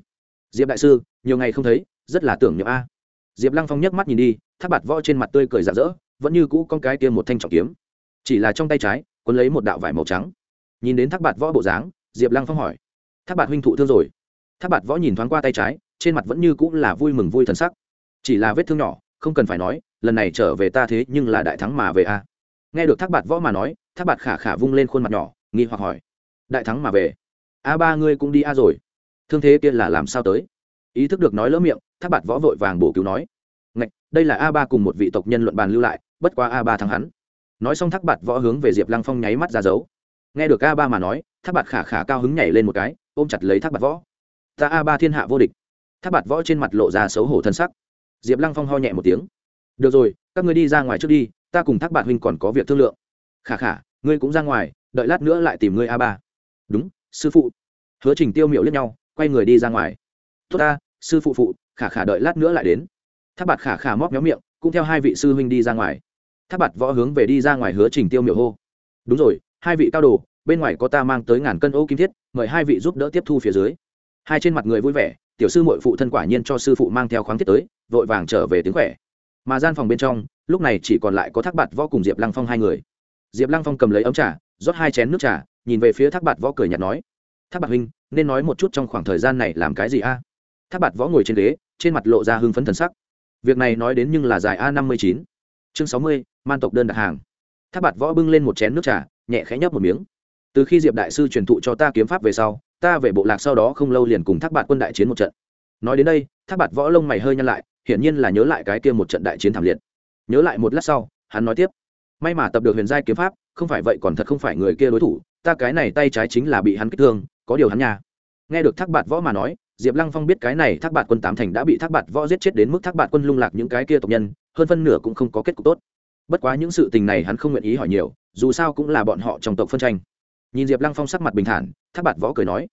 Diệp đại sư, nhiều ngày không thấy, rất là tưởng nhậm a. Diệp lăng phong nhấc mắt nhìn đi, thác bạt võ trên mặt tươi cười rạng rỡ, vẫn như cũ con cái tiêm một thanh trọng kiếm. Chỉ là trong tay trái quân lấy một đạo vải màu trắng. Nhìn đến thác bạt võ bộ dáng, diệp lăng phong hỏi, thác bạt huynh thụ thương rồi? Thác bạt võ nhìn thoáng qua tay trái, trên mặt vẫn như cũng là vui mừng vui thần sắc. Chỉ là vết thương nhỏ, không cần phải nói, lần này trở về ta thế nhưng là đại thắng mà về a. Nghe được thác bạt võ mà nói, thác bạt khả khả vung lên khuôn mặt nhỏ, nghi hoặc hỏi, đại thắng mà về? A ba ngươi cũng đi a rồi. Thương thế kia là làm sao tới? Ý thức được nói lỡ miệng, thác bạt võ vội vàng bổ cứu nói. Ngạch, đây là a ba cùng một vị tộc nhân luận bàn lưu lại, bất quá a ba thắng hắn. Nói xong thác bạt võ hướng về diệp lăng phong nháy mắt ra dấu. Nghe được a ba mà nói, thác bạt khả khả cao hứng nhảy lên một cái, ôm chặt lấy thác bạt võ. Ta a ba thiên hạ vô địch. Thác bạt võ trên mặt lộ ra xấu hổ thân sắc. Diệp lăng phong ho nhẹ một tiếng. Được rồi, các ngươi đi ra ngoài trước đi, ta cùng thác bạt huynh còn có việc thương lượng. Khả khả, ngươi cũng ra ngoài, đợi lát nữa lại tìm ngươi a ba. Đúng sư phụ. Hứa trình tiêu miệu lướt nhau, quay người đi ra ngoài. Tốt ta, sư phụ phụ, khả khả đợi lát nữa lại đến. Tháp bạt khả khả móc nhóm miệng, cũng theo hai vị sư huynh đi ra ngoài. Tháp bạt võ hướng về đi ra ngoài hứa trình tiêu miệu hô. Đúng rồi, hai vị cao đồ, bên ngoài có ta mang tới ngàn cân ô kim thiết, mời hai vị giúp đỡ tiếp thu phía dưới. Hai trên mặt người vui vẻ, tiểu sư mội phụ thân quả nhiên cho sư phụ mang theo khoáng thiết tới, vội vàng trở về tiếng khỏe. Mà gian phòng bên trong, lúc này chỉ còn lại có thác bạt võ cùng diệp lăng phong hai người. Diệp lăng phong cầm lấy ấm trà, rót hai chén nước trà nhìn về phía thác bạt võ cười nhạt nói, thác bạt huynh, nên nói một chút trong khoảng thời gian này làm cái gì a? Thác bạt võ ngồi trên ghế, trên mặt lộ ra hưng phấn thần sắc. Việc này nói đến nhưng là dài a năm mươi chín. Chương sáu mươi, man tộc đơn đặt hàng. Thác bạt võ bưng lên một chén nước trà, nhẹ khẽ nhấp một miếng. Từ khi diệp đại sư truyền thụ cho ta kiếm pháp về sau, ta về bộ lạc sau đó không lâu liền cùng thác bạt quân đại chiến một trận. Nói đến đây, thác bạt võ lông mày hơi nhăn lại, hiển nhiên là nhớ lại cái kia một trận đại chiến thảm liệt. Nhớ lại một lát sau, hắn nói tiếp, may mà tập được huyền giai kiếm pháp, không phải vậy còn thật không phải người kia đối thủ ta cái này tay trái chính là bị hắn kích thương, có điều hắn nhà nghe được thác bạt võ mà nói, diệp lăng phong biết cái này thác bạt quân tám thành đã bị thác bạt võ giết chết đến mức thác bạt quân lung lạc những cái kia tộc nhân, hơn phân nửa cũng không có kết cục tốt. Bất quá những sự tình này hắn không nguyện ý hỏi nhiều, dù sao cũng là bọn họ trong tộc phân tranh. Nhìn diệp lăng phong sắc mặt bình thản, thác bạt võ cười nói,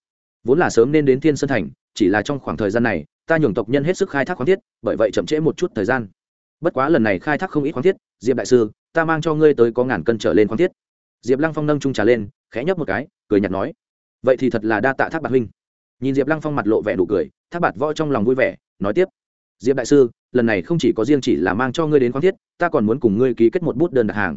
vốn là sớm nên đến thiên sơn thành, chỉ là trong khoảng thời gian này, ta nhường tộc nhân hết sức khai thác khoáng thiết, bởi vậy chậm trễ một chút thời gian. Bất quá lần này khai thác không ít khoáng thiết, diệp đại sư, ta mang cho ngươi tới có ngàn cân trở lên khoáng thiết. Diệp lăng phong nâng trung trà lên khẽ nhấp một cái, cười nhạt nói, vậy thì thật là đa tạ thác bạt huynh. Nhìn diệp lăng phong mặt lộ vẻ đủ cười, thác bạt võ trong lòng vui vẻ, nói tiếp, diệp đại sư, lần này không chỉ có riêng chỉ là mang cho ngươi đến khoáng thiết, ta còn muốn cùng ngươi ký kết một bút đơn đặt hàng.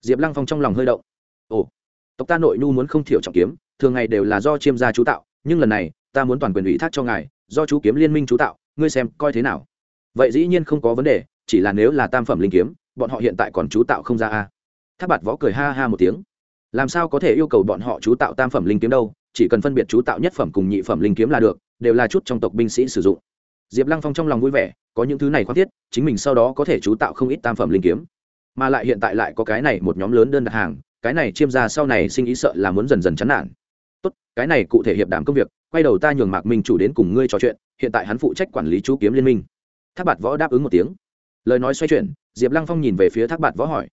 Diệp lăng phong trong lòng hơi động. Ồ, tộc ta nội nhu muốn không thiểu trọng kiếm, thường ngày đều là do chiêm gia chú tạo, nhưng lần này, ta muốn toàn quyền ủy thác cho ngài, do chú kiếm liên minh chú tạo, ngươi xem coi thế nào? Vậy dĩ nhiên không có vấn đề, chỉ là nếu là tam phẩm linh kiếm, bọn họ hiện tại còn chú tạo không ra a. Tháp bạt võ cười ha ha một tiếng làm sao có thể yêu cầu bọn họ chú tạo tam phẩm linh kiếm đâu, chỉ cần phân biệt chú tạo nhất phẩm cùng nhị phẩm linh kiếm là được, đều là chút trong tộc binh sĩ sử dụng. Diệp lăng phong trong lòng vui vẻ, có những thứ này khoan thiết, chính mình sau đó có thể chú tạo không ít tam phẩm linh kiếm. Mà lại hiện tại lại có cái này một nhóm lớn đơn đặt hàng, cái này chiêm ra sau này sinh ý sợ là muốn dần dần chán nản. Tốt, cái này cụ thể hiệp đảm công việc, quay đầu ta nhường mạc minh chủ đến cùng ngươi trò chuyện, hiện tại hắn phụ trách quản lý chú kiếm liên minh. Tháp bạt võ đáp ứng một tiếng. Lời nói xoay chuyển, diệp lăng phong nhìn về phía thác bạt võ hỏi.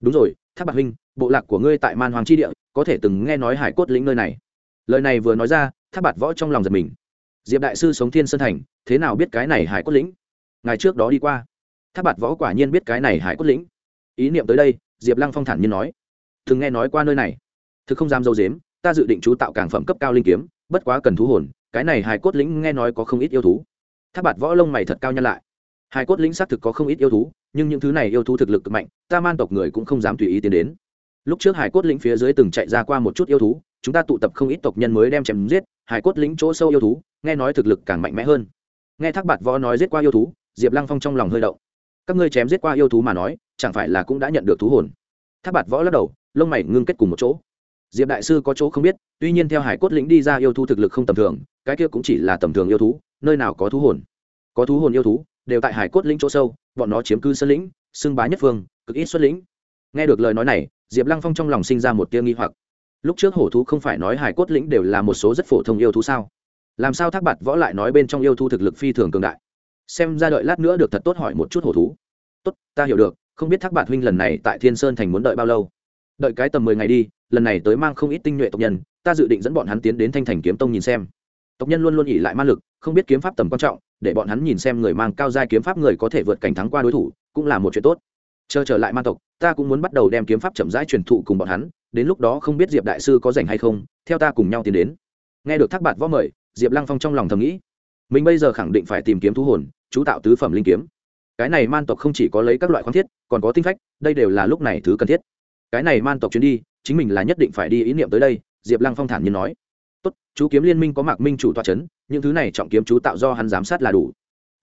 Đúng rồi, thác bạt huynh bộ lạc của ngươi tại man hoàng tri địa, có thể từng nghe nói hải cốt lĩnh nơi này. Lời này vừa nói ra tháp bạt võ trong lòng giật mình. Diệp đại sư sống thiên sơn thành, thế nào biết cái này hải cốt lĩnh? Ngày trước đó đi qua tháp bạt võ quả nhiên biết cái này hải cốt lĩnh. Ý niệm tới đây, diệp lăng phong thản nhiên nói thường nghe nói qua nơi này. Thực không dám dâu dếm, ta dự định chú tạo cảng phẩm cấp cao linh kiếm, bất quá cần thú hồn, cái này hải cốt lĩnh nghe nói có không ít yêu thú. Tháp bạt võ lông mày thật cao nhân lại. Hải cốt lĩnh xác thực có không ít yêu thú, nhưng những thứ này yêu thú thực lực cực mạnh, ta man tộc người cũng không dám tùy ý tiến đến lúc trước hải cốt lĩnh phía dưới từng chạy ra qua một chút yêu thú, chúng ta tụ tập không ít tộc nhân mới đem chém giết, hải cốt lĩnh chỗ sâu yêu thú, nghe nói thực lực càng mạnh mẽ hơn. Nghe thác bạt võ nói giết qua yêu thú, diệp lăng phong trong lòng hơi động. Các ngươi chém giết qua yêu thú mà nói, chẳng phải là cũng đã nhận được thú hồn? Thác bạt võ lắc đầu, lông mày ngưng kết cùng một chỗ. Diệp đại sư có chỗ không biết, tuy nhiên theo hải cốt lĩnh đi ra yêu thú thực lực không tầm thường, cái kia cũng chỉ là tầm thường yêu thú, nơi nào có thú hồn? Có thú hồn yêu thú, đều tại hải cốt lĩnh chỗ sâu, bọn nó chiếm cư sân lĩnh, xưng bá nhất phương, cực ít xuất lĩnh. Nghe được lời nói này diệp lăng phong trong lòng sinh ra một tia nghi hoặc. Lúc trước hổ thú không phải nói hải cốt lĩnh đều là một số rất phổ thông yêu thú sao? Làm sao thác bạt võ lại nói bên trong yêu thú thực lực phi thường cường đại? Xem ra đợi lát nữa được thật tốt hỏi một chút hổ thú. Tốt, ta hiểu được, không biết thác bạt huynh lần này tại thiên sơn thành muốn đợi bao lâu? Đợi cái tầm mười ngày đi, lần này tới mang không ít tinh nhuệ tộc nhân, ta dự định dẫn bọn hắn tiến đến thanh thành kiếm tông nhìn xem. Tộc nhân luôn luôn ỉ lại ma lực, không biết kiếm pháp tầm quan trọng, để bọn hắn nhìn xem người mang cao giai kiếm pháp người có thể vượt cảnh thắng qua đối thủ, cũng là một chuyện tốt chờ trở lại ma tộc, ta cũng muốn bắt đầu đem kiếm pháp chậm rãi truyền thụ cùng bọn hắn, đến lúc đó không biết diệp đại sư có rảnh hay không, theo ta cùng nhau tiến đến. Nghe được thác bạt võ mời, diệp lăng phong trong lòng thầm nghĩ, mình bây giờ khẳng định phải tìm kiếm thú hồn, chú tạo tứ phẩm linh kiếm. Cái này man tộc không chỉ có lấy các loại khoáng thiết, còn có tinh phách, đây đều là lúc này thứ cần thiết. Cái này man tộc chuyến đi, chính mình là nhất định phải đi ý niệm tới đây, diệp lăng phong thản nhiên nói. Tốt, chú kiếm liên minh có mạc minh chủ toa c h ấ n những thứ này trọng kiếm chú tạo do hắn giám sát là đủ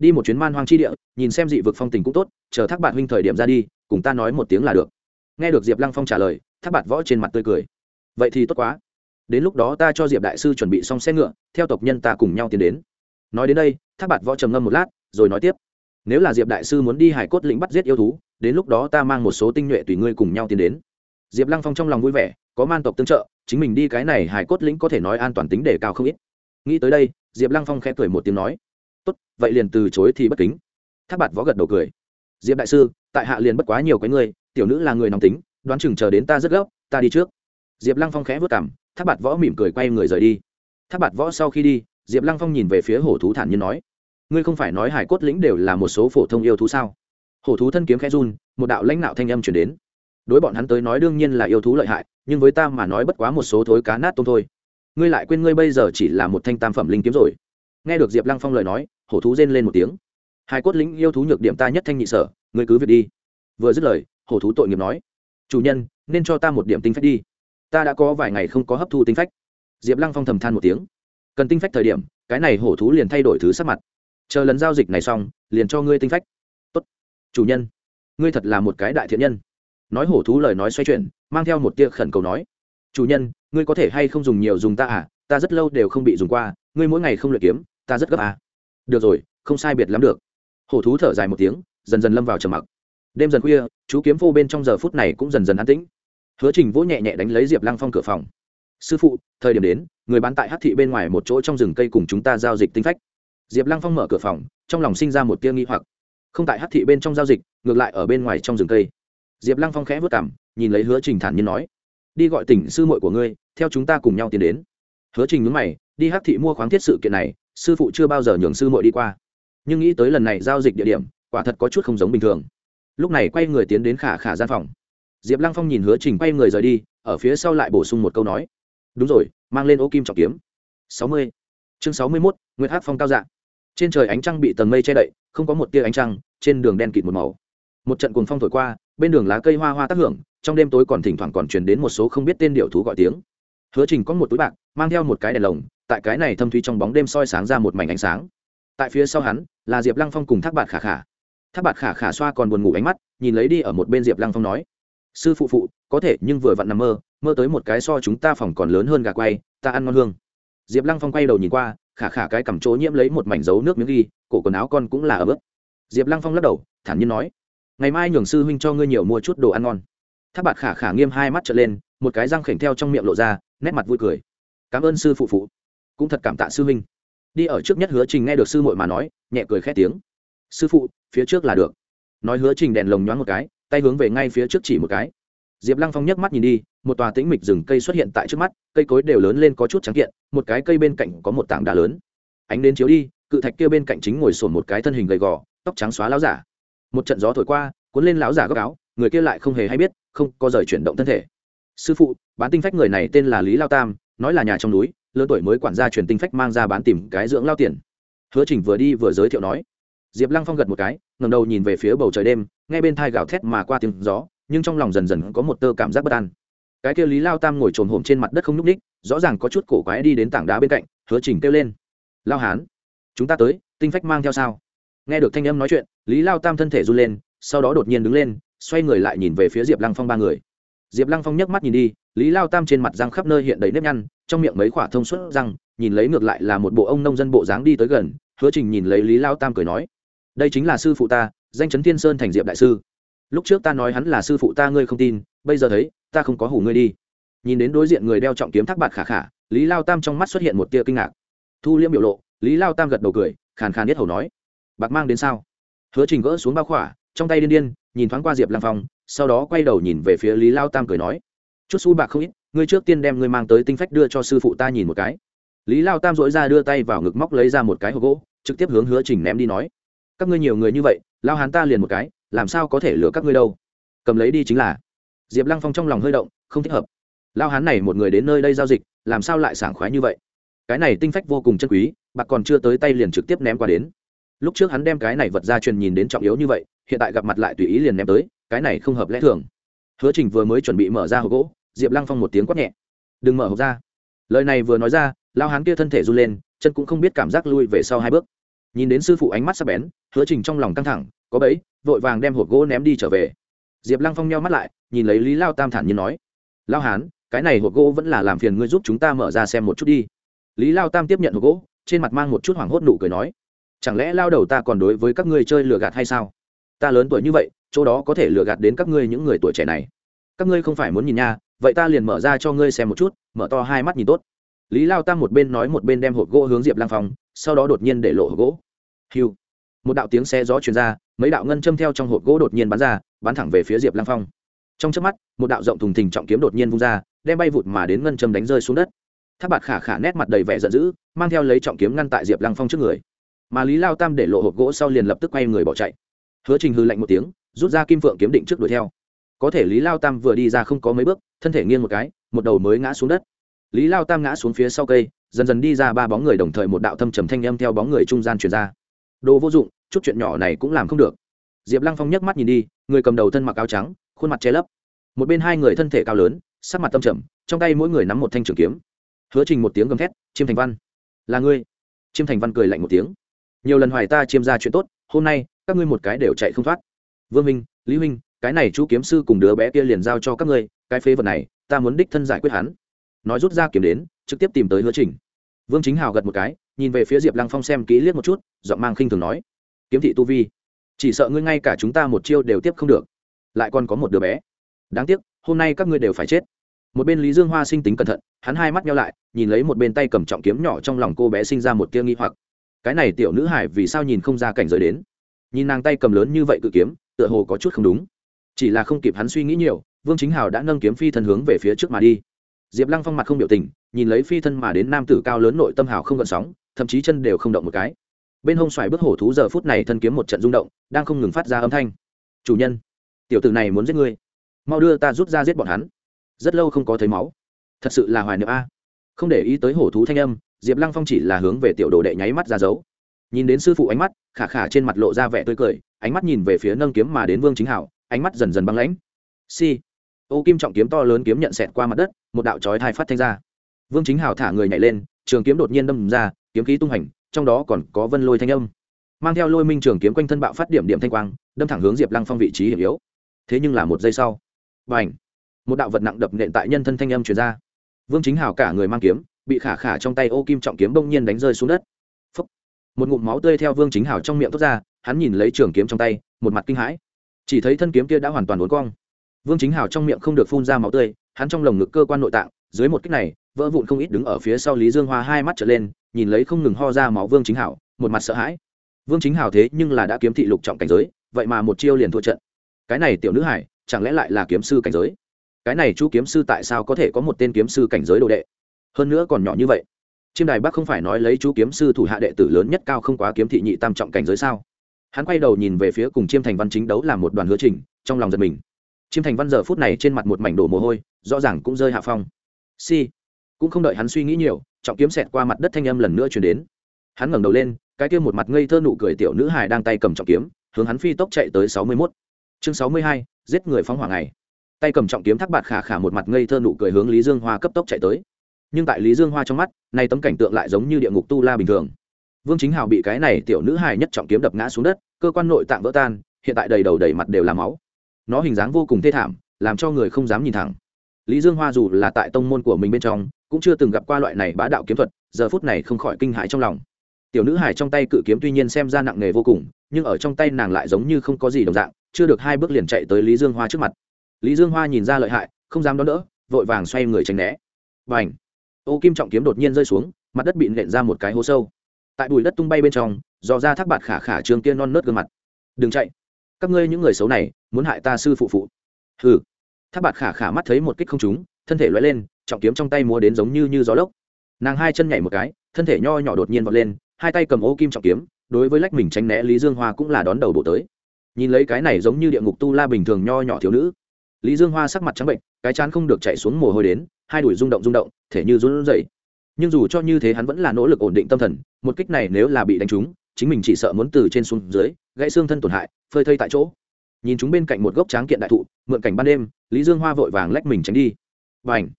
đi một chuyến man hoang chi địa, nhìn xem dị vực phong tình cũng tốt, chờ thác bạn huynh thời điểm ra đi, cùng ta nói một tiếng là được. Nghe được diệp lăng phong trả lời, thác bạn võ trên mặt tươi cười. Vậy thì tốt quá. Đến lúc đó ta cho diệp đại sư chuẩn bị xong xe ngựa, theo tộc nhân ta cùng nhau tiến đến. Nói đến đây, thác bạn võ trầm ngâm một lát, rồi nói tiếp. Nếu là diệp đại sư muốn đi hải cốt lĩnh bắt giết yêu thú, đến lúc đó ta mang một số tinh nhuệ tùy ngươi cùng nhau tiến đến. Diệp lăng phong trong lòng vui vẻ, có man tộc tương trợ, chính mình đi cái này hải cốt lĩnh có thể nói an toàn tính đề cao không ít. Nghĩ tới đây, diệp lăng phong khẽ cười một tiếng nói tốt, vậy liền từ chối thì bất kính. Tháp bạt võ gật đầu cười. Diệp đại sư, tại hạ liền bất quá nhiều cái người tiểu nữ là người nóng tính, đoán chừng chờ đến ta rất gấp, ta đi trước. Diệp lăng phong khẽ vất cảm tháp bạt võ mỉm cười quay người rời đi. Tháp bạt võ sau khi đi, diệp lăng phong nhìn về phía hổ thú thản nhiên nói, ngươi không phải nói hải cốt lĩnh đều là một số phổ thông yêu thú sao? Hổ thú thân kiếm khẽ run, một đạo lãnh đạo thanh âm chuyển đến. Đối bọn hắn tới nói đương nhiên là yêu thú lợi hại, nhưng với ta mà nói bất quá một số thối cá nát tôm thôi. Ngươi lại quên ngươi bây giờ chỉ là một thanh tam phẩm linh kiếm rồi nghe được diệp lăng phong lời nói, hổ thú rên lên một tiếng. Hai cốt lĩnh yêu thú nhược điểm ta nhất thanh nhị sở, ngươi cứ việc đi. Vừa dứt lời, hổ thú tội nghiệp nói, chủ nhân, nên cho ta một điểm tinh phách đi. Ta đã có vài ngày không có hấp thu tinh phách. Diệp lăng phong thầm than một tiếng. Cần tinh phách thời điểm, cái này hổ thú liền thay đổi thứ sắc mặt. Chờ lần giao dịch này xong, liền cho ngươi tinh phách. Tốt. chủ nhân. Ngươi thật là một cái đại thiện nhân. Nói hổ thú lời nói xoay chuyển, mang theo một tia khẩn cầu nói, chủ nhân, ngươi có thể hay không dùng nhiều dùng ta à? Ta rất lâu đều không bị dùng qua ngươi mỗi ngày không luyện kiếm, ta rất gấp à được rồi, không sai biệt lắm được. Hổ thú thở dài một tiếng, dần dần lâm vào trầm mặc. Đêm dần khuya, chú kiếm phô bên trong giờ phút này cũng dần dần an tĩnh. Hứa trình vỗ nhẹ nhẹ đánh lấy diệp lăng phong cửa phòng. Sư phụ, thời điểm đến, người bán tại hát thị bên ngoài một chỗ trong rừng cây cùng chúng ta giao dịch tinh phách. Diệp lăng phong mở cửa phòng, trong lòng sinh ra một tia nghi hoặc. Không tại hát thị bên trong giao dịch, ngược lại ở bên ngoài trong rừng cây. Diệp lăng phong khẽ vất cảm nhìn lấy hứa trình thản nhiên nói, đi gọi tỉnh sư muội của ngươi, theo chúng ta cùng nhau tiến đến. Hứa trình nhúng mày đi hắc thị mua khoáng thiết sự kiện này, sư phụ chưa bao giờ nhường sư muội đi qua. Nhưng nghĩ tới lần này giao dịch địa điểm, quả thật có chút không giống bình thường. Lúc này quay người tiến đến khả khả gian phòng. Diệp lăng phong nhìn hứa trình quay người rời đi, ở phía sau lại bổ sung một câu nói. Đúng rồi, mang lên ô kim trọng kiếm. Sáu mươi. Chương sáu mươi mốt nguyễn hát phong cao dạng trên trời ánh trăng bị tầng mây che đậy, không có một tia ánh trăng, trên đường đen kịt một màu. Một trận cuồng phong thổi qua, bên đường lá cây hoa hoa tác hưởng, trong đêm tối còn thỉnh thoảng còn truyền đến một số không biết tên điệu thú gọi tiếng. Hứa trình có một túi bạc, mang theo một cái đèn lồng tại cái này thâm thúy trong bóng đêm soi sáng ra một mảnh ánh sáng. Tại phía sau hắn, là diệp lăng phong cùng thác bạt khả khả. Thác bạt khả khả xoa còn buồn ngủ ánh mắt, nhìn lấy đi ở một bên diệp lăng phong nói, sư phụ phụ, có thể, nhưng vừa vặn nằm mơ mơ tới một cái so chúng ta phòng còn lớn hơn gà quay, ta ăn ngon hương. Diệp lăng phong quay đầu nhìn qua, khả khả cái cầm chỗ nhiễm lấy một mảnh dấu nước miếng ghi, cổ quần áo con cũng là ở bước diệp lăng phong lắc đầu, thản nhiên nói, ngày mai nhường sư huynh cho ngươi nhiều mua chút đồ ăn ngon. Tháp bạt khả khả nghiêm hai mắt trở lên, một cái răng khểnh theo trong miệng lộ ra, nét mặt vui cười. Cảm ơn sư phụ phụ cũng thật cảm tạ sư huynh. Đi ở trước nhất hứa trình nghe được sư muội mà nói, nhẹ cười khét tiếng. Sư phụ, phía trước là được. Nói hứa trình đèn lồng nhoáng một cái, tay hướng về ngay phía trước chỉ một cái. Diệp lăng phong nhấc mắt nhìn đi, một tòa tĩnh mịch rừng cây xuất hiện tại trước mắt, cây cối đều lớn lên có chút trắng kiện, một cái cây bên cạnh có một tảng đá lớn. Ánh đến chiếu đi, cự thạch kia bên cạnh chính ngồi sồn một cái thân hình gầy gò, tóc trắng xóa láo giả. Một trận gió thổi qua, cuốn lên láo giả góc áo, người kia lại không hề hay biết, không có rời chuyển động thân thể. Sư phụ, bán tinh phách người này tên là lý lao tam nói là nhà trong núi, lớn tuổi mới quản gia truyền tinh phách mang ra bán tìm cái dưỡng lao tiền. Hứa trình vừa đi vừa giới thiệu nói. Diệp lăng phong gật một cái ngầm đầu nhìn về phía bầu trời đêm ngay bên thai gào thét mà qua tiếng gió, nhưng trong lòng dần dần có một tơ cảm giác bất an. Cái kia lý lao tam ngồi trồm hổm trên mặt đất không nhúc ních rõ ràng có chút cổ quái đi đến tảng đá bên cạnh, hứa trình kêu lên. Lao hán, chúng ta tới, tinh phách mang theo sao? Nghe được thanh âm nói chuyện, lý lao tam thân thể run lên, sau đó đột nhiên đứng lên, xoay người lại nhìn về phía diệp lăng phong ba người diệp lăng phong nhấc mắt nhìn đi, lý lao tam trên mặt răng khắp nơi hiện đầy nếp nhăn, trong miệng mấy khỏa thông suốt răng, nhìn lấy ngược lại là một bộ ông nông dân bộ dáng đi tới gần, hứa trình nhìn lấy lý lao tam cười nói, đây chính là sư phụ ta, danh chấn thiên sơn thành diệp đại sư. Lúc trước ta nói hắn là sư phụ ta ngươi không tin, bây giờ thấy, ta không có hủ ngươi đi. Nhìn đến đối diện người đeo trọng kiếm thác bạt khả khả, lý lao tam trong mắt xuất hiện một tia kinh ngạc. Thu liêm biểu lộ, lý lao tam gật đầu cười, khàn khàn nhất hầu nói, bạc mang đến sao? Hứa trình gỡ xuống bao khỏa, trong tay điên điên, nhìn thoáng qua diệp lăng phong sau đó quay đầu nhìn về phía lý lao tam cười nói, chút xu bạc không ít, ngươi trước tiên đem ngươi mang tới tinh phách đưa cho sư phụ ta nhìn một cái. Lý lao tam dỗi ra đưa tay vào ngực móc lấy ra một cái hộp gỗ, trực tiếp hướng hứa trình ném đi nói, các ngươi nhiều người như vậy, lao hán ta liền một cái, làm sao có thể lừa các ngươi đâu? Cầm lấy đi chính là. Diệp lăng phong trong lòng hơi động, không thích hợp. Lao hán này một người đến nơi đây giao dịch, làm sao lại sảng khoái như vậy? Cái này tinh phách vô cùng chân quý, bạc còn chưa tới tay liền trực tiếp ném qua đến. Lúc trước hắn đem cái này vật ra truyền nhìn đến trọng yếu như vậy, hiện tại gặp mặt lại tùy ý liền ném tới cái này không hợp lẽ thường. Hứa trình vừa mới chuẩn bị mở ra hộp gỗ, diệp lăng phong một tiếng quát nhẹ. Đừng mở hộp ra. Lời này vừa nói ra lao hán kia thân thể run lên, chân cũng không biết cảm giác lui về sau hai bước. Nhìn đến sư phụ ánh mắt sắp bén, hứa trình trong lòng căng thẳng, có bẫy, vội vàng đem hộp gỗ ném đi trở về. Diệp lăng phong nhau mắt lại, nhìn lấy lý lao tam thản nhiên nói lao hán, cái này hộp gỗ vẫn là làm phiền ngươi giúp chúng ta mở ra xem một chút đi. Lý lao tam tiếp nhận hộp gỗ, trên mặt mang một chút hoảng hốt nụ cười nói, chẳng lẽ lao đầu ta còn đối với các ngươi chơi lừa gạt hay sao? Ta lớn tuổi như vậy chỗ đó có thể lừa gạt đến các ngươi những người tuổi trẻ này. Các ngươi không phải muốn nhìn nha, vậy ta liền mở ra cho ngươi xem một chút, mở to hai mắt nhìn tốt. Lý lao tam một bên nói một bên đem hộp gỗ hướng diệp lang phong, sau đó đột nhiên để lộ hộp gỗ. Hiu. Một đạo tiếng xe gió truyền ra, mấy đạo ngân châm theo trong hộp gỗ đột nhiên bắn ra, bắn thẳng về phía diệp lang phong. Trong trước mắt, một đạo rộng thùng thình trọng kiếm đột nhiên vung ra, đem bay vụt mà đến ngân châm đánh rơi xuống đất. Tháp bạt khả khả nét mặt đầy vẻ giận dữ, mang theo lấy trọng kiếm ngăn tại diệp lăng phong trước người. Mà lý lao tam để lộ hộp gỗ sau liền lập tức quay người bỏ chạy. Hứa trình hư lạnh một tiếng rút ra kim phượng kiếm định trước đuổi theo. Có thể lý lao tam vừa đi ra không có mấy bước, thân thể nghiêng một cái, một đầu mới ngã xuống đất. Lý lao tam ngã xuống phía sau cây, dần dần đi ra ba bóng người đồng thời một đạo thâm trầm thanh âm theo bóng người trung gian truyền ra. Đồ vô dụng, chút chuyện nhỏ này cũng làm không được. Diệp lăng phong nhấc mắt nhìn đi, người cầm đầu thân mặc áo trắng, khuôn mặt che lấp. Một bên hai người thân thể cao lớn, sắc mặt tâm trầm, trong tay mỗi người nắm một thanh trường kiếm. Hứa trình một tiếng gầm thét, chiêm thành văn, là ngươi. Chiêm thành văn cười lạnh một tiếng, nhiều lần hoài ta chiêm ra chuyện tốt, hôm nay các ngươi một cái đều chạy không thoát vương minh, lý huynh, cái này chú kiếm sư cùng đứa bé kia liền giao cho các ngươi, cái phế vật này, ta muốn đích thân giải quyết hắn. Nói rút ra kiếm đến, trực tiếp tìm tới hứa trình. Vương chính hào gật một cái, nhìn về phía diệp lăng phong xem kỹ liếc một chút, giọng mang khinh thường nói, kiếm thị tu vi, chỉ sợ ngươi ngay cả chúng ta một chiêu đều tiếp không được. Lại còn có một đứa bé. Đáng tiếc, hôm nay các ngươi đều phải chết. Một bên lý dương hoa sinh tính cẩn thận, hắn hai mắt nhau lại, nhìn lấy một bên tay cầm trọng kiếm nhỏ trong lòng cô bé sinh ra một tia nghi hoặc. Cái này tiểu nữ hải vì sao nhìn không ra cảnh giới đến? Nhìn nàng tay cầm lớn như vậy cự kiếm tựa hồ có chút không đúng. Chỉ là không kịp hắn suy nghĩ nhiều, vương chính hào đã nâng kiếm phi thân hướng về phía trước mà đi. Diệp lăng phong mặt không biểu tình, nhìn lấy phi thân mà đến nam tử cao lớn nội tâm hào không gợn sóng, thậm chí chân đều không động một cái. Bên hông xoài bước hổ thú giờ phút này thân kiếm một trận rung động, đang không ngừng phát ra âm thanh. Chủ nhân, tiểu tử này muốn giết ngươi. Mau đưa ta rút ra giết bọn hắn. Rất lâu không có thấy máu. Thật sự là hoài niệm a. Không để ý tới hổ thú thanh âm, diệp lăng phong chỉ là hướng về tiểu đồ đệ nháy mắt ra giấu nhìn đến sư phụ ánh mắt, khả khả trên mặt lộ ra vẻ tươi cười, ánh mắt nhìn về phía nâng kiếm mà đến vương chính hảo, ánh mắt dần dần băng lãnh. Si. Ô kim trọng kiếm to lớn kiếm nhận xẹt qua mặt đất, một đạo chói thai phát thanh ra. Vương chính hảo thả người nhảy lên, trường kiếm đột nhiên đâm ra, kiếm khí tung hành, trong đó còn có vân lôi thanh âm. Mang theo lôi minh trường kiếm quanh thân bạo phát điểm điểm thanh quang, đâm thẳng hướng diệp lăng phong vị trí hiểm yếu. Thế nhưng là một giây sau và h một đạo vật nặng đập nện tại nhân thân thanh âm truyền ra. Vương chính hào cả người mang kiếm, bị khả khả trong tay ô kim trọng kiếm bỗng nhiên đánh rơi xuống đất một ngụm máu tươi theo vương chính hào trong miệng thoát ra, hắn nhìn lấy trường kiếm trong tay, một mặt kinh hãi. Chỉ thấy thân kiếm kia đã hoàn toàn uốn cong. Vương chính hào trong miệng không được phun ra máu tươi, hắn trong lồng ngực cơ quan nội tạng, dưới một kích này, vỡ vụn không ít đứng ở phía sau lý dương hoa hai mắt trở lên, nhìn lấy không ngừng ho ra máu vương chính hảo một mặt sợ hãi. Vương chính hảo thế nhưng là đã kiếm thị lục trọng cảnh giới, vậy mà một chiêu liền thua trận. Cái này tiểu nữ hải, chẳng lẽ lại là kiếm sư cảnh giới? Cái này chú kiếm sư tại sao có thể có một tên kiếm sư cảnh giới đồ đệ? Hơn nữa còn nhỏ như vậy chiêm đài bắc không phải nói lấy chú kiếm sư thủ hạ đệ tử lớn nhất cao không quá kiếm thị nhị tam trọng cảnh giới sao? Hắn quay đầu nhìn về phía cùng chiêm thành văn chính đấu làm một đoàn hứa trình, trong lòng giật mình. Chiêm thành văn giờ phút này trên mặt một mảnh đổ mồ hôi, rõ ràng cũng rơi hạ phong. Si. Cũng không đợi hắn suy nghĩ nhiều, trọng kiếm xẹt qua mặt đất thanh âm lần nữa chuyển đến. Hắn ngẩng đầu lên, cái kia một mặt ngây thơ nụ cười tiểu nữ hài đang tay cầm trọng kiếm, hướng hắn phi tốc chạy tới sáu mươi mốt. Chương sáu mươi hai, giết người phóng hỏa ngày. Tay cầm trọng kiếm thác bạt khả khả một mặt ngây thơ nụ cười hướng lý dương hoa cấp tốc chạy tới nhưng tại lý dương hoa trong mắt, nay tấm cảnh tượng lại giống như địa ngục tu la bình thường. Vương chính hào bị cái này tiểu nữ hài nhất trọng kiếm đập ngã xuống đất, cơ quan nội tạng vỡ tan, hiện tại đầy đầu đầy mặt đều là máu. Nó hình dáng vô cùng thê thảm, làm cho người không dám nhìn thẳng. Lý dương hoa dù là tại tông môn của mình bên trong, cũng chưa từng gặp qua loại này bá đạo kiếm thuật, giờ phút này không khỏi kinh hãi trong lòng. Tiểu nữ hải trong tay cự kiếm tuy nhiên xem ra nặng nề vô cùng, nhưng ở trong tay nàng lại giống như không có gì đồng dạng, chưa được hai bước liền chạy tới lý dương hoa trước mặt. Lý dương hoa nhìn ra lợi hại, không dám đón đỡ, vội vàng xoay người tránh né. Và ảnh ô kim trọng kiếm đột nhiên rơi xuống mặt đất bị nện ra một cái hố sâu tại bụi đất tung bay bên trong dò ra thác bạt khả khả trường tiên non nớt gương mặt đừng chạy các ngươi những người xấu này muốn hại ta sư phụ phụ hừ thác bạt khả khả mắt thấy một kích không trúng thân thể loay lên trọng kiếm trong tay múa đến giống như như gió lốc nàng hai chân nhảy một cái thân thể nho nhỏ đột nhiên vọt lên hai tay cầm ô kim trọng kiếm đối với lách mình tránh né lý dương hoa cũng là đón đầu bộ tới nhìn lấy cái này giống như địa ngục tu la bình thường nho nhỏ thiếu nữ lý dương hoa sắc mặt trắng bệnh, cái chán không được chạy xuống mồ hôi đến, hai đùi rung động rung động, thể như run rẩy. Nhưng dù cho như thế hắn vẫn là nỗ lực ổn định tâm thần, một kích này nếu là bị đánh trúng, chính mình chỉ sợ muốn từ trên xuống dưới, gãy xương thân tổn hại, phơi thây tại chỗ. Nhìn chúng bên cạnh một gốc tráng kiện đại thụ, mượn cảnh ban đêm, lý dương hoa vội vàng lách mình tránh đi. Và ảnh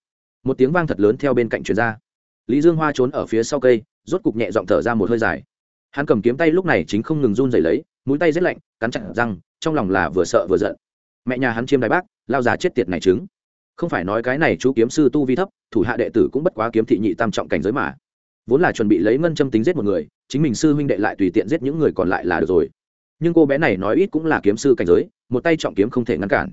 một tiếng vang thật lớn theo bên cạnh truyền ra. Lý dương hoa trốn ở phía sau cây, rốt cục nhẹ giọng thở ra một hơi dài. Hắn cầm kiếm tay lúc này chính không ngừng run rẩy lấy, mũi tay rét lạnh, cắn chặt răng, trong lòng là vừa sợ vừa giận mẹ nhà hắn chiêm đại bác, lao già chết tiệt này chứng. Không phải nói cái này chú kiếm sư tu vi thấp, thủ hạ đệ tử cũng bất quá kiếm thị nhị tam trọng cảnh giới mà. Vốn là chuẩn bị lấy ngân châm tính giết một người, chính mình sư huynh đệ lại tùy tiện giết những người còn lại là được rồi. Nhưng cô bé này nói ít cũng là kiếm sư cảnh giới, một tay trọng kiếm không thể ngăn cản.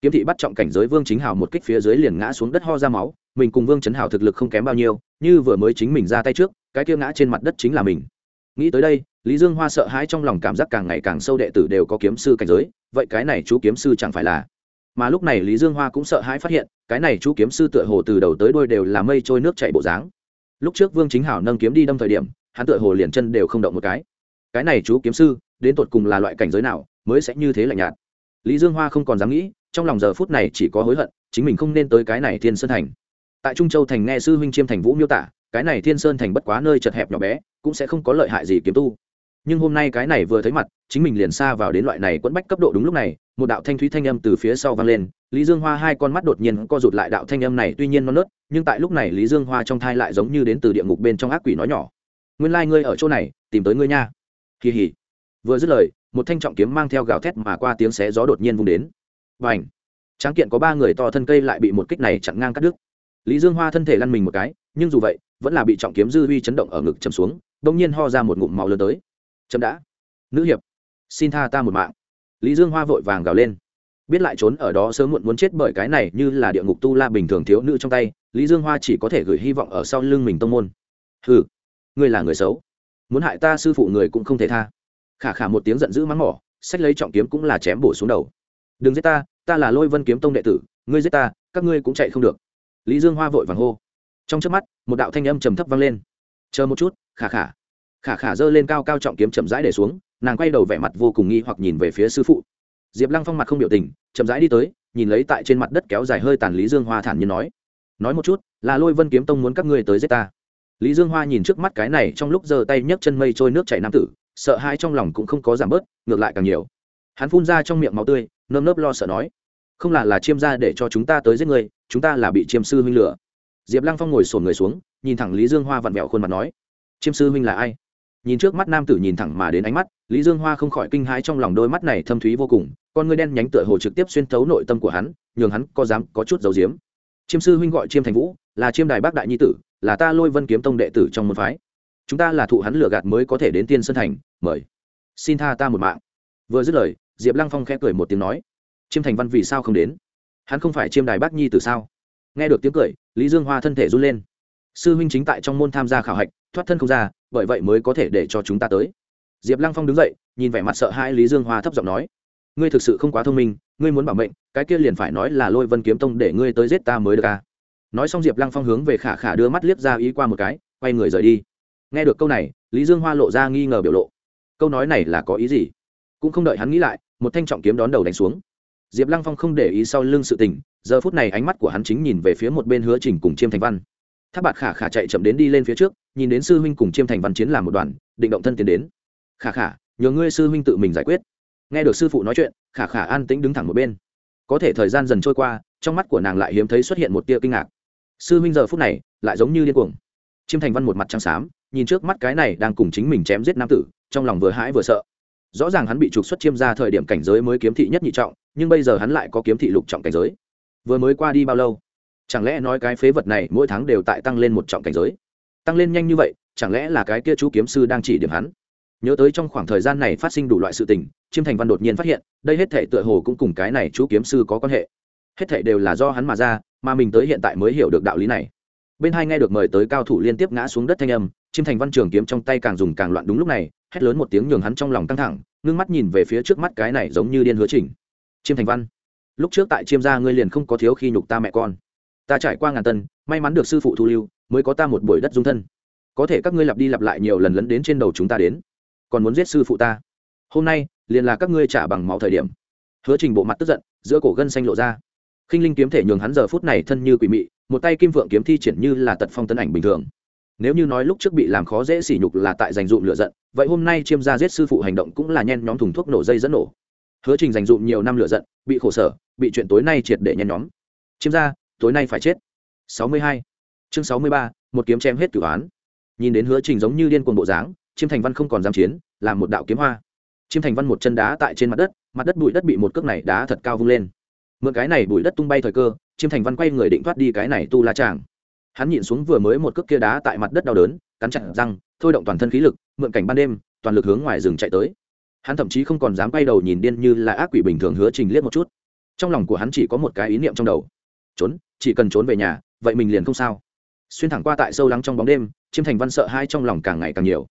Kiếm thị bắt trọng cảnh giới vương chính hào một kích phía dưới liền ngã xuống đất ho ra máu, mình cùng vương chấn hào thực lực không kém bao nhiêu, như vừa mới chính mình ra tay trước, cái kia ngã trên mặt đất chính là mình nghĩ tới đây, lý dương hoa sợ hãi trong lòng cảm giác càng ngày càng sâu đệ tử đều có kiếm sư cảnh giới, vậy cái này chú kiếm sư chẳng phải là? Mà lúc này lý dương hoa cũng sợ hãi phát hiện, cái này chú kiếm sư tựa hồ từ đầu tới đôi đều là mây trôi nước chạy bộ dáng. Lúc trước vương chính hảo nâng kiếm đi đâm thời điểm, hắn tựa hồ liền chân đều không động một cái. Cái này chú kiếm sư, đến tột cùng là loại cảnh giới nào, mới sẽ như thế lạnh nhạt? Lý dương hoa không còn dám nghĩ, trong lòng giờ phút này chỉ có hối hận, chính mình không nên tới cái này thiên sơn thành. Tại trung châu thành nghe sư huynh chiêm thành vũ miêu tả, cái này thiên sơn thành bất quá nơi chật hẹp nhỏ bé cũng sẽ không có lợi hại gì kiếm tu. Nhưng hôm nay cái này vừa thấy mặt, chính mình liền xa vào đến loại này quẫn bách cấp độ đúng lúc này, một đạo thanh thúy thanh âm từ phía sau vang lên. Lý dương hoa hai con mắt đột nhiên co rụt lại đạo thanh âm này tuy nhiên non nớt, nhưng tại lúc này lý dương hoa trong thai lại giống như đến từ địa ngục bên trong ác quỷ nói nhỏ. Nguyên lai、like、ngươi ở chỗ này, tìm tới ngươi nha. Kỳ hỉ. Vừa dứt lời, một thanh trọng kiếm mang theo gào thét mà qua tiếng xé gió đột nhiên vung đến. Và ảnh tráng kiện có ba người to thân cây lại bị một kích này chặn ngang cắt đứt. Lý dương hoa thân thể lăn mình một cái nhưng dù vậy, vẫn là bị trọng kiếm dư uy chấn động ở ngực chầm xuống đông nhiên ho ra một ngụm máu lớn tới. Chậm đã. Nữ hiệp, xin tha ta một mạng. Lý dương hoa vội vàng gào lên. Biết lại trốn ở đó sớm muộn muốn chết bởi cái này như là địa ngục tu la bình thường thiếu nữ trong tay, lý dương hoa chỉ có thể gửi hy vọng ở sau lưng mình tông môn. Ừ ngươi là người xấu. Muốn hại ta sư phụ người cũng không thể tha. Khả khả một tiếng giận dữ mắng mỏ, sách lấy trọng kiếm cũng là chém bổ xuống đầu. Đừng giết ta ta là lôi vân kiếm tông đệ tử, ngươi giết ta, các ngươi cũng chạy không được. Lý dương hoa vội vàng hô trong trước mắt, một đạo thanh âm trầm thấp vang lên. Chờ một chút, khả khả. Khả khả giơ lên cao cao trọng kiếm chậm rãi để xuống, nàng quay đầu vẻ mặt vô cùng nghi hoặc nhìn về phía sư phụ. Diệp lăng phong mặt không biểu tình, chậm rãi đi tới, nhìn lấy tại trên mặt đất kéo dài hơi tàn lý dương hoa thản nhiên nói nói một chút, là lôi vân kiếm tông muốn các ngươi tới giết ta. Lý dương hoa nhìn trước mắt cái này trong lúc giơ tay nhấc chân mây trôi nước chảy nam tử, sợ hai trong lòng cũng không có giảm bớt, ngược lại càng nhiều. Hắn phun ra trong miệng máu tươi, nơm nớp lo sợ nói, không là là chiêm ra để cho chúng ta tới giết người chúng ta là bị chiêm sư huynh lửa diệp lăng phong ngồi sổn người xuống, nhìn thẳng lý dương hoa vặn vẹo khuôn mặt nói, chiêm sư huynh là ai? Nhìn trước mắt nam tử nhìn thẳng mà đến ánh mắt, lý dương hoa không khỏi kinh hãi trong lòng đôi mắt này thâm thúy vô cùng, con ngươi đen nhánh tựa hồ trực tiếp xuyên thấu nội tâm của hắn, nhường hắn có dám, có chút dầu diếm chiêm sư huynh gọi chiêm thành vũ, là chiêm đài bác đại nhi tử, là ta lôi vân kiếm tông đệ tử trong môn phái. Chúng ta là thụ hắn lừa gạt mới có thể đến tiên sơn thành, mời. Xin tha ta một mạng. Vừa dứt lời, diệp lăng phong khẽ cười một tiếng nói, chiêm thành văn vì sao không đến? Hắn không phải chiêm đài bác nhi từ sao? Nghe được tiếng cười, lý dương hoa thân thể run lên. Sư huynh chính tại trong môn tham gia khảo hạch, thoát thân không ra, bởi vậy mới có thể để cho chúng ta tới. Diệp lăng phong đứng dậy, nhìn vẻ mặt sợ hãi lý dương hoa thấp giọng nói, ngươi thực sự không quá thông minh, ngươi muốn bảo mệnh, cái kia liền phải nói là lôi vân kiếm tông để ngươi tới giết ta mới được ca à? nói xong diệp lăng phong hướng về khả khả đưa mắt liếc ra ý qua một cái, quay người rời đi. Nghe được câu này, lý dương hoa lộ ra nghi ngờ biểu lộ. Câu nói này là có ý gì? Cũng không đợi hắn nghĩ lại, một thanh trọng kiếm đón đầu đánh xuống. Diệp lăng phong không để ý sau lưng sự tình giờ phút này ánh mắt của hắn chính nhìn về phía một bên hứa trình cùng chiêm thành văn. Tháp bạt khả khả chạy chậm đến đi lên phía trước, nhìn đến sư huynh cùng chiêm thành văn chiến làm một đoàn, định động thân tiến đến. Khả khả, nhờ ngươi sư huynh tự mình giải quyết. Nghe được sư phụ nói chuyện, khả khả an tĩnh đứng thẳng một bên. Có thể thời gian dần trôi qua, trong mắt của nàng lại hiếm thấy xuất hiện một tia kinh ngạc. Sư huynh giờ phút này, lại giống như điên cuồng. Chiêm thành văn một mặt trắng xám, nhìn trước mắt cái này đang cùng chính mình chém giết nam tử, trong lòng vừa hãi vừa sợ. Rõ ràng hắn bị trục xuất chiêm ra thời điểm cảnh giới mới kiếm thị nhất nhị trọng, nhưng bây giờ hắn lại có kiếm thị lục trọng cảnh giới vừa mới qua đi bao lâu? Chẳng lẽ nói cái phế vật này mỗi tháng đều tại tăng lên một trọng cảnh giới? Tăng lên nhanh như vậy, chẳng lẽ là cái kia chú kiếm sư đang chỉ điểm hắn? Nhớ tới trong khoảng thời gian này phát sinh đủ loại sự tình, chiêm thành văn đột nhiên phát hiện, đây hết thể tựa hồ cũng cùng cái này chú kiếm sư có quan hệ. Hết thể đều là do hắn mà ra, mà mình tới hiện tại mới hiểu được đạo lý này. Bên hai nghe được mời tới cao thủ liên tiếp ngã xuống đất thanh âm, chiêm thành văn trường kiếm trong tay càng dùng càng loạn đúng lúc này, hét lớn một tiếng nhường hắn trong lòng căng thẳng, ngưng mắt nhìn về phía trước mắt cái này giống như điên hứa trình chiêm thành văn lúc trước tại chiêm gia ngươi liền không có thiếu khi nhục ta mẹ con. Ta trải qua ngàn tân, may mắn được sư phụ thu lưu, mới có ta một buổi đất dung thân. Có thể các ngươi lặp đi lặp lại nhiều lần lấn đến trên đầu chúng ta đến. Còn muốn giết sư phụ ta? Hôm nay, liền là các ngươi trả bằng máu thời điểm. Hứa trình bộ mặt tức giận, giữa cổ gân xanh lộ ra. Khinh linh kiếm thể nhường hắn giờ phút này thân như quỷ mị, một tay kim vượng kiếm thi triển như là tật phong tấn ảnh bình thường. Nếu như nói lúc trước bị làm khó dễ sỉ nhục là tại dành dụm lựa giận, vậy hôm nay chiêm gia giết sư phụ hành động cũng là nhen nhóm thùng thuốc nổ dây dẫn nổ. Hứa trình dành dụm nhiều năm lựa giận, bị khổ sở bị chuyện tối nay triệt để nhen nhóm. Chiêm gia tối nay phải chết. 62. chương 63, một kiếm chém hết cửu án nhìn đến hứa trình giống như điên cuồng bộ dáng chiêm thành văn không còn dám chiến làm một đạo kiếm hoa. Chiêm thành văn một chân đá tại trên mặt đất mặt đất bụi đất bị một cước này đá thật cao vung lên. Mượn cái này bụi đất tung bay thời cơ chiêm thành văn quay người định thoát đi cái này tu la tràng. Hắn nhìn xuống vừa mới một cước kia đá tại mặt đất đau đớn cắn chặt răng thôi động toàn thân khí lực mượn cảnh ban đêm toàn lực hướng ngoài rừng chạy tới. Hắn thậm chí không còn dám quay đầu nhìn điên như là ác quỷ bình thường hứa trình liếc một chút trong lòng của hắn chỉ có một cái ý niệm trong đầu. Trốn, chỉ cần trốn về nhà, vậy mình liền không sao. Xuyên thẳng qua tại sâu lắng trong bóng đêm, chiêm thành văn sợ hai trong lòng càng ngày càng nhiều.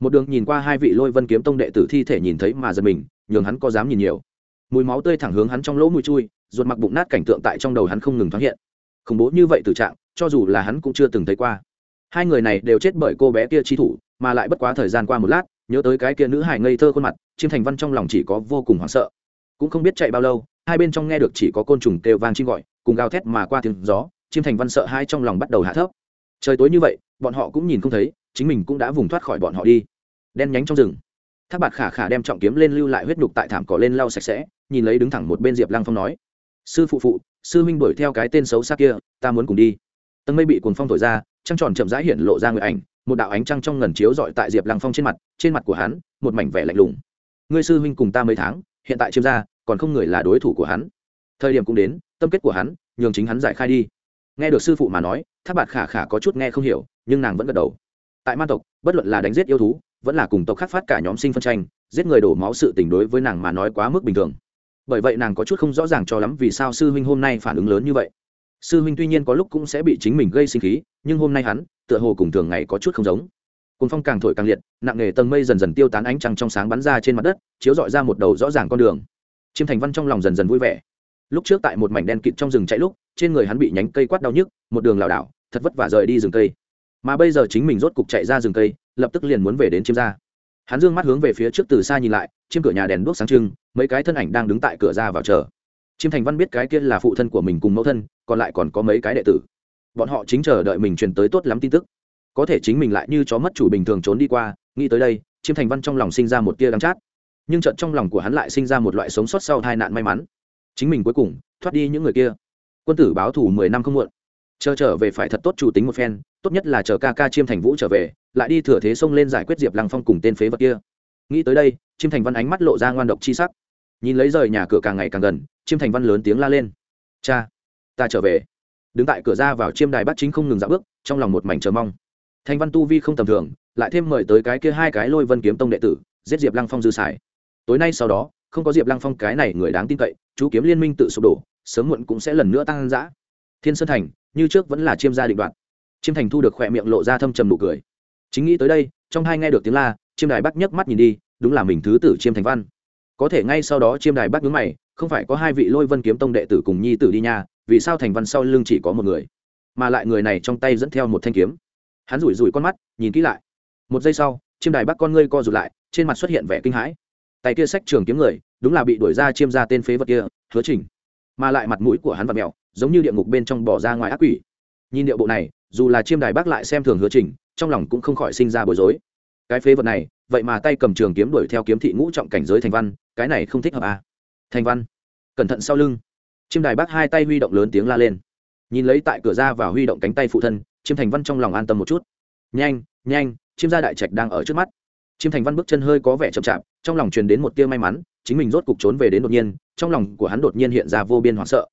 Một đường nhìn qua hai vị lôi vân kiếm tông đệ tử thi thể nhìn thấy mà giật mình, nhường hắn có dám nhìn nhiều. Mùi máu tươi thẳng hướng hắn trong lỗ mũi chui, ruột mặc bụng nát cảnh tượng tại trong đầu hắn không ngừng thoáng hiện. Khủng bố như vậy từ trạng, cho dù là hắn cũng chưa từng thấy qua. Hai người này đều chết bởi cô bé kia chi thủ, mà lại bất quá thời gian qua một lát, nhớ tới cái kia nữ hải ngây thơ khuôn mặt, chiêm thành văn trong lòng chỉ có vô cùng hoảng sợ. Cũng không biết chạy bao lâu hai bên trong nghe được chỉ có côn trùng kêu vang chim gọi, cùng gào thét mà qua tiếng gió, chim thành văn sợ hai trong lòng bắt đầu hạ thấp. Trời tối như vậy, bọn họ cũng nhìn không thấy, chính mình cũng đã vùng thoát khỏi bọn họ đi. Đen nhánh trong rừng. Thác bạt khả khả đem trọng kiếm lên lưu lại huyết nhục tại thảm cỏ lên lau sạch sẽ, nhìn lấy đứng thẳng một bên diệp lăng phong nói, sư phụ phụ, sư huynh đuổi theo cái tên xấu xa kia, ta muốn cùng đi. Tầng mây bị cuồng phong thổi ra, trăng tròn chậm rãi hiện lộ ra người ảnh, một đạo ánh trăng trong ngần chiếu dọi tại diệp lăng phong trên mặt trên mặt của hắn, một mảnh vẻ lạnh lùng. Ngươi sư huynh cùng ta mấy tháng hiện tại chiêm gia còn không người là đối thủ của hắn. Thời điểm cũng đến, tâm kết của hắn, nhường chính hắn giải khai đi. Nghe được sư phụ mà nói tháp bạt khả khả có chút nghe không hiểu, nhưng nàng vẫn gật đầu. Tại man tộc, bất luận là đánh giết yêu thú, vẫn là cùng tộc khác phát cả nhóm sinh phân tranh, giết người đổ máu sự tình đối với nàng mà nói quá mức bình thường. Bởi vậy nàng có chút không rõ ràng cho lắm vì sao sư huynh hôm nay phản ứng lớn như vậy. Sư huynh tuy nhiên có lúc cũng sẽ bị chính mình gây sinh khí, nhưng hôm nay hắn, tựa hồ cùng thường ngày có chút không giống cồn phong càng thổi càng liệt, nặng nề tầng mây dần dần tiêu tán ánh trăng trong sáng bắn ra trên mặt đất, chiếu dọi ra một đầu rõ ràng con đường. Chiêm thành văn trong lòng dần dần vui vẻ. Lúc trước tại một mảnh đen kịt trong rừng chạy lúc, trên người hắn bị nhánh cây quát đau nhức, một đường lảo đảo, thật vất vả rời đi rừng cây. Mà bây giờ chính mình rốt cục chạy ra rừng cây, lập tức liền muốn về đến chiêm gia. Hắn dương mắt hướng về phía trước từ xa nhìn lại, chiêm cửa nhà đèn đuốc sáng trưng, mấy cái thân ảnh đang đứng tại cửa ra vào chờ. Chiêm thành văn biết cái kia là phụ thân của mình cùng mẫu thân, còn lại còn có mấy cái đệ tử. Bọn họ chính chờ đợi mình truyền tới tốt lắm tin tức có thể chính mình lại như chó mất chủ bình thường trốn đi qua, nghĩ tới đây, chiêm thành văn trong lòng sinh ra một tia đắng chát. Nhưng trận trong lòng của hắn lại sinh ra một loại sống sót sau tai nạn may mắn. Chính mình cuối cùng thoát đi những người kia. Quân tử báo thủ mười năm không muộn. Chờ trở về phải thật tốt chủ tính một phen, tốt nhất là chờ ca ca chiêm thành vũ trở về, lại đi thừa thế xông lên giải quyết diệp lăng phong cùng tên phế vật kia. Nghĩ tới đây, chiêm thành văn ánh mắt lộ ra ngoan độc chi sắc. Nhìn lấy rời nhà cửa càng ngày càng gần, chiêm thành văn lớn tiếng la lên. Cha, ta trở về. Đứng tại cửa ra vào chiêm đài bắt chính không ngừng dạo bước, trong lòng một mảnh chờ mong thành văn tu vi không tầm thường, lại thêm mời tới cái kia hai cái lôi vân kiếm tông đệ tử, giết diệp lăng phong dư xài. Tối nay sau đó, không có diệp lăng phong cái này người đáng tin cậy, chú kiếm liên minh tự sụp đổ, sớm muộn cũng sẽ lần nữa tăng giã thiên sơn thành, như trước vẫn là chiêm gia định đoạn chiêm thành thu được khỏe miệng lộ ra thâm trầm nụ cười. Chính nghĩ tới đây, trong hai nghe được tiếng la, chiêm đài bắc nhấc mắt nhìn đi, đúng là mình thứ tử chiêm thành văn. Có thể ngay sau đó chiêm đài bắc nhướng mày, không phải có hai vị lôi vân kiếm tông đệ tử cùng nhi tử đi nha, vì sao thành văn sau lưng chỉ có một người? Mà lại người này trong tay dẫn theo một thanh kiếm hắn rủi rủi con mắt nhìn kỹ lại. Một giây sau chiêm đài bắc con ngươi co rụt lại trên mặt xuất hiện vẻ kinh hãi. Tay kia sách trường kiếm người đúng là bị đuổi ra chiêm ra tên phế vật kia hứa trình. Mà lại mặt mũi của hắn vật mèo, giống như địa ngục bên trong bỏ ra ngoài ác quỷ. Nhìn điệu bộ này dù là chiêm đài bác lại xem thường hứa trình trong lòng cũng không khỏi sinh ra bối rối. Cái phế vật này vậy mà tay cầm trường kiếm đuổi theo kiếm thị ngũ trọng cảnh giới thành văn cái này không thích hợp à. thành văn cẩn thận sau lưng. Chiêm đài bác hai tay huy động lớn tiếng la lên. Nhìn lấy tại cửa ra và huy động cánh tay phụ thân chiêm thành văn trong lòng an tâm một chút. Nhanh nhanh, chiêm gia đại trạch đang ở trước mắt. Chiêm thành văn bước chân hơi có vẻ chậm chạp, trong lòng truyền đến một tia may mắn, chính mình rốt cục trốn về đến đột nhiên, trong lòng của hắn đột nhiên hiện ra vô biên hoảng sợ.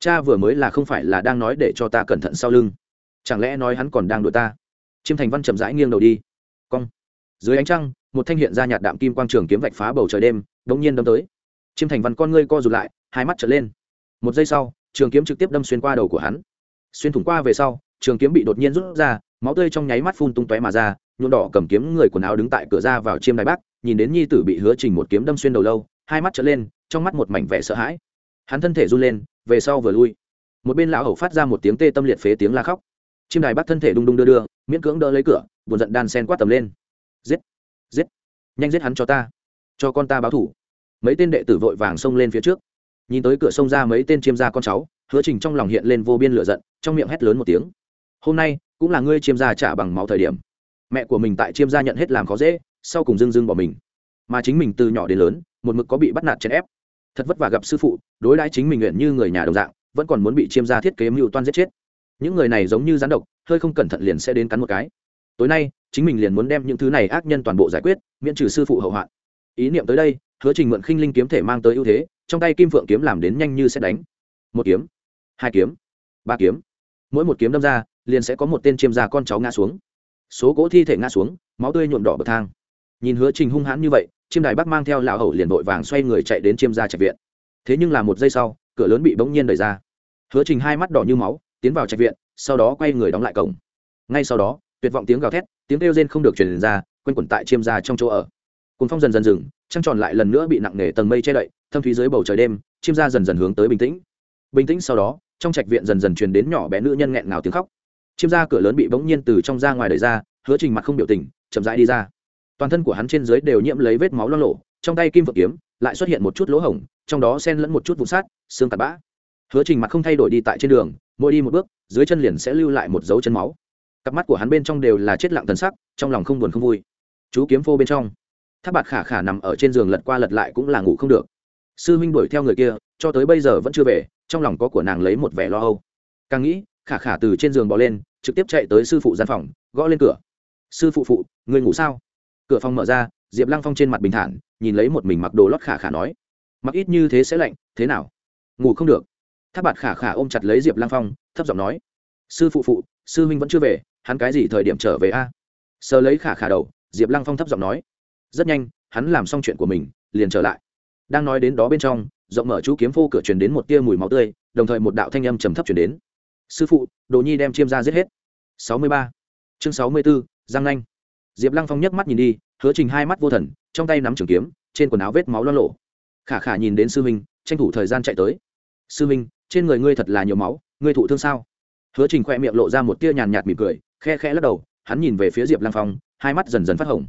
Cha vừa mới là không phải là đang nói để cho ta cẩn thận sau lưng. Chẳng lẽ nói hắn còn đang đuổi ta? Chiêm thành văn chậm rãi nghiêng đầu đi. Cong. Dưới ánh trăng, một thanh hiện ra nhạt đạm kim quang trường kiếm vạch phá bầu trời đêm bỗng nhiên đâm tới. Chiêm thành văn con ngươi co rụt lại, hai mắt trở lên. Một giây sau, trường kiếm trực tiếp đâm xuyên qua đầu của hắn. Xuyên thủng qua về sau trường kiếm bị đột nhiên rút ra, máu tươi trong nháy mắt phun tung tóe mà ra, nhuộm đỏ cầm kiếm người quần áo đứng tại cửa ra vào chiêm đài bắc, nhìn đến nhi tử bị hứa trình một kiếm đâm xuyên đầu lâu, hai mắt trở lên, trong mắt một mảnh vẻ sợ hãi. Hắn thân thể run lên, về sau vừa lui. Một bên lão hầu phát ra một tiếng tê tâm liệt phế tiếng la khóc. Chiêm đài bắt thân thể đung đung đưa đưa, miễn cưỡng đỡ lấy cửa, buồn giận đan sen quát tầm lên. Giết giết, nhanh giết hắn cho ta, cho con ta báo thủ. Mấy tên đệ tử vội vàng xông lên phía trước. Nhìn tới cửa sông ra mấy tên chiêm gia con cháu, hứa trình trong lòng hiện lên vô biên lửa giận, trong miệng hét lớn một tiếng hôm nay cũng là ngươi chiêm gia trả bằng máu thời điểm. Mẹ của mình tại chiêm gia nhận hết làm khó dễ, sau cùng dưng dưng bỏ mình. Mà chính mình từ nhỏ đến lớn, một mực có bị bắt nạt chèn ép. Thật vất vả gặp sư phụ, đối đãi chính mình nguyện như người nhà đồng dạng, vẫn còn muốn bị chiêm gia thiết kế mưu toan giết chết. Những người này giống như rắn độc, hơi không cẩn thận liền sẽ đến cắn một cái. Tối nay, chính mình liền muốn đem những thứ này ác nhân toàn bộ giải quyết, miễn trừ sư phụ hậu hoạn. Ý niệm tới đây, hứa trình mượn khinh linh kiếm thể mang tới ưu thế, trong tay kim phượng kiếm làm đến nhanh như sẽ đánh. Một kiếm, hai kiếm, ba kiếm. Mỗi một kiếm đâm ra liền sẽ có một tên chiêm gia con cháu ngã xuống. Số cỗ thi thể ngã xuống, máu tươi nhuộm đỏ bậc thang. Nhìn hứa trình hung hãn như vậy, chiêm đài bắc mang theo lão hậu liền vội vàng xoay người chạy đến chiêm gia trạch viện. Thế nhưng là một giây sau, cửa lớn bị bỗng nhiên đẩy ra. Hứa trình hai mắt đỏ như máu, tiến vào trạch viện, sau đó quay người đóng lại cổng. Ngay sau đó, tuyệt vọng tiếng gào thét, tiếng kêu rên không được truyền ra, quanh quẩn tại chiêm gia trong chỗ ở. Cùng phong dần dần dừng, trăng tròn lại lần nữa bị nặng nề tầng mây che đậy, thâm thúy dưới bầu trời đêm, chiêm gia dần dần hướng tới bình tĩnh. Bình tĩnh sau đó, trong trạch viện dần dần truyền đến nhỏ bé nữ nhân nghẹn ngào tiếng khóc chiêm ra cửa lớn bị bỗng nhiên từ trong ra ngoài đẩy ra, hứa trình mặt không biểu tình, chậm rãi đi ra. toàn thân của hắn trên dưới đều nhiễm lấy vết máu lo lộ trong tay kim vợ kiếm lại xuất hiện một chút lỗ hổng, trong đó xen lẫn một chút vụ sát, xương tạt bã. hứa trình mặt không thay đổi đi tại trên đường, mỗi đi một bước, dưới chân liền sẽ lưu lại một dấu chân máu. cặp mắt của hắn bên trong đều là chết lặng tần sắc, trong lòng không buồn không vui. chú kiếm phô bên trong, tháp bạc khả khả nằm ở trên giường lật qua lật lại cũng là ngủ không được. sư huynh đuổi theo người kia, cho tới bây giờ vẫn chưa về, trong lòng có của nàng lấy một vẻ lo âu. càng nghĩ khả khả từ trên giường bỏ lên, trực tiếp chạy tới sư phụ gian phòng, gõ lên cửa. Sư phụ phụ, người ngủ sao? Cửa phòng mở ra, diệp lăng phong trên mặt bình thản, nhìn lấy một mình mặc đồ lót khả khả nói. Mặc ít như thế sẽ lạnh, thế nào? Ngủ không được. Tháp bạt khả khả ôm chặt lấy diệp lang phong, thấp giọng nói. Sư phụ phụ, sư huynh vẫn chưa về, hắn cái gì thời điểm trở về a? Sờ lấy khả khả đầu, diệp lăng phong thấp giọng nói. Rất nhanh, hắn làm xong chuyện của mình, liền trở lại. Đang nói đến đó bên trong, rộng mở chú kiếm phô cửa truyền đến một tia mùi máu tươi, đồng thời một đạo thanh âm trầm thấp truyền đến sư phụ, đồ nhi đem chiêm ra giết hết. Sáu mươi ba. Chương sáu mươi b ố giang nanh. Diệp lăng phong nhấc mắt nhìn đi, hứa trình hai mắt vô thần, trong tay nắm trường kiếm, trên quần áo vết máu lo lộ. Khả khả nhìn đến sư minh tranh thủ thời gian chạy tới. Sư minh trên người ngươi thật là nhiều máu, ngươi thụ thương sao? Hứa trình khoe miệng lộ ra một tia nhàn nhạt mỉm cười, khe khe lắc đầu, hắn nhìn về phía diệp lăng phong, hai mắt dần dần phát hồng.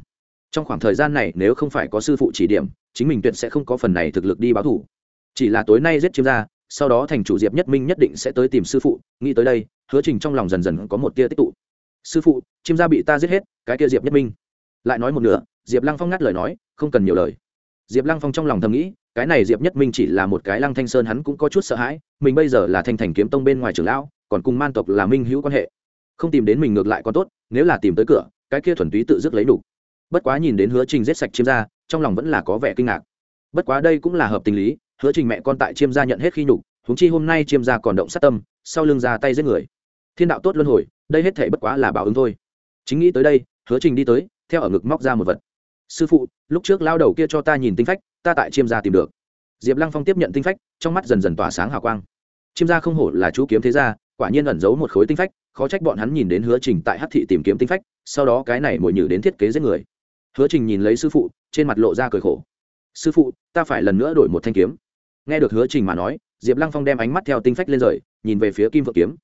Trong khoảng thời gian này, nếu không phải có sư phụ chỉ điểm, chính mình tuyệt sẽ không có phần này thực lực đi báo thủ. Chỉ là tối nay giết chiêm ra sau đó thành chủ diệp nhất minh nhất định sẽ tới tìm sư phụ, nghĩ tới đây, hứa trình trong lòng dần dần có một tia tích tụ. Sư phụ, Chim gia bị ta giết hết, cái kia diệp nhất minh. Lại nói một nửa, diệp lăng phong ngắt lời nói, không cần nhiều lời. Diệp lăng phong trong lòng thầm nghĩ, cái này diệp nhất minh chỉ là một cái lăng thanh sơn hắn cũng có chút sợ hãi, mình bây giờ là thanh thành kiếm tông bên ngoài trường lão, còn cùng man tộc là minh hữu quan hệ. Không tìm đến mình ngược lại còn tốt, nếu là tìm tới cửa, cái kia thuần túy tự dứt lấy đủ. Bất quá nhìn đến hứa trình giết sạch chiêm gia trong lòng vẫn là có vẻ kinh ngạc. Bất quá đây cũng là hợp tình lý hứa trình mẹ con tại chiêm gia nhận hết khi nhục húng chi hôm nay chiêm gia còn động sát tâm, sau lưng ra tay giết người. Thiên đạo tốt luân hồi, đây hết thể bất quá là bảo ứng thôi. Chính nghĩ tới đây, hứa trình đi tới, theo ở ngực móc ra một vật. Sư phụ, lúc trước lao đầu kia cho ta nhìn tinh phách, ta tại chiêm gia tìm được. Diệp lăng phong tiếp nhận tinh phách, trong mắt dần dần tỏa sáng hào quang. Chiêm gia không hổ là chú kiếm thế gia, quả nhiên ẩn giấu một khối tinh phách, khó trách bọn hắn nhìn đến hứa trình tại hát thị tìm kiếm tinh phách, sau đó cái này mồi nhử đến thiết kế giết người. Hứa trình nhìn lấy sư phụ, trên mặt lộ ra cười khổ. Sư phụ, ta phải lần nữa đổi một thanh kiếm nghe được hứa trình mà nói, diệp lăng phong đem ánh mắt theo tinh phách lên rời, nhìn về phía kim vợ kiếm.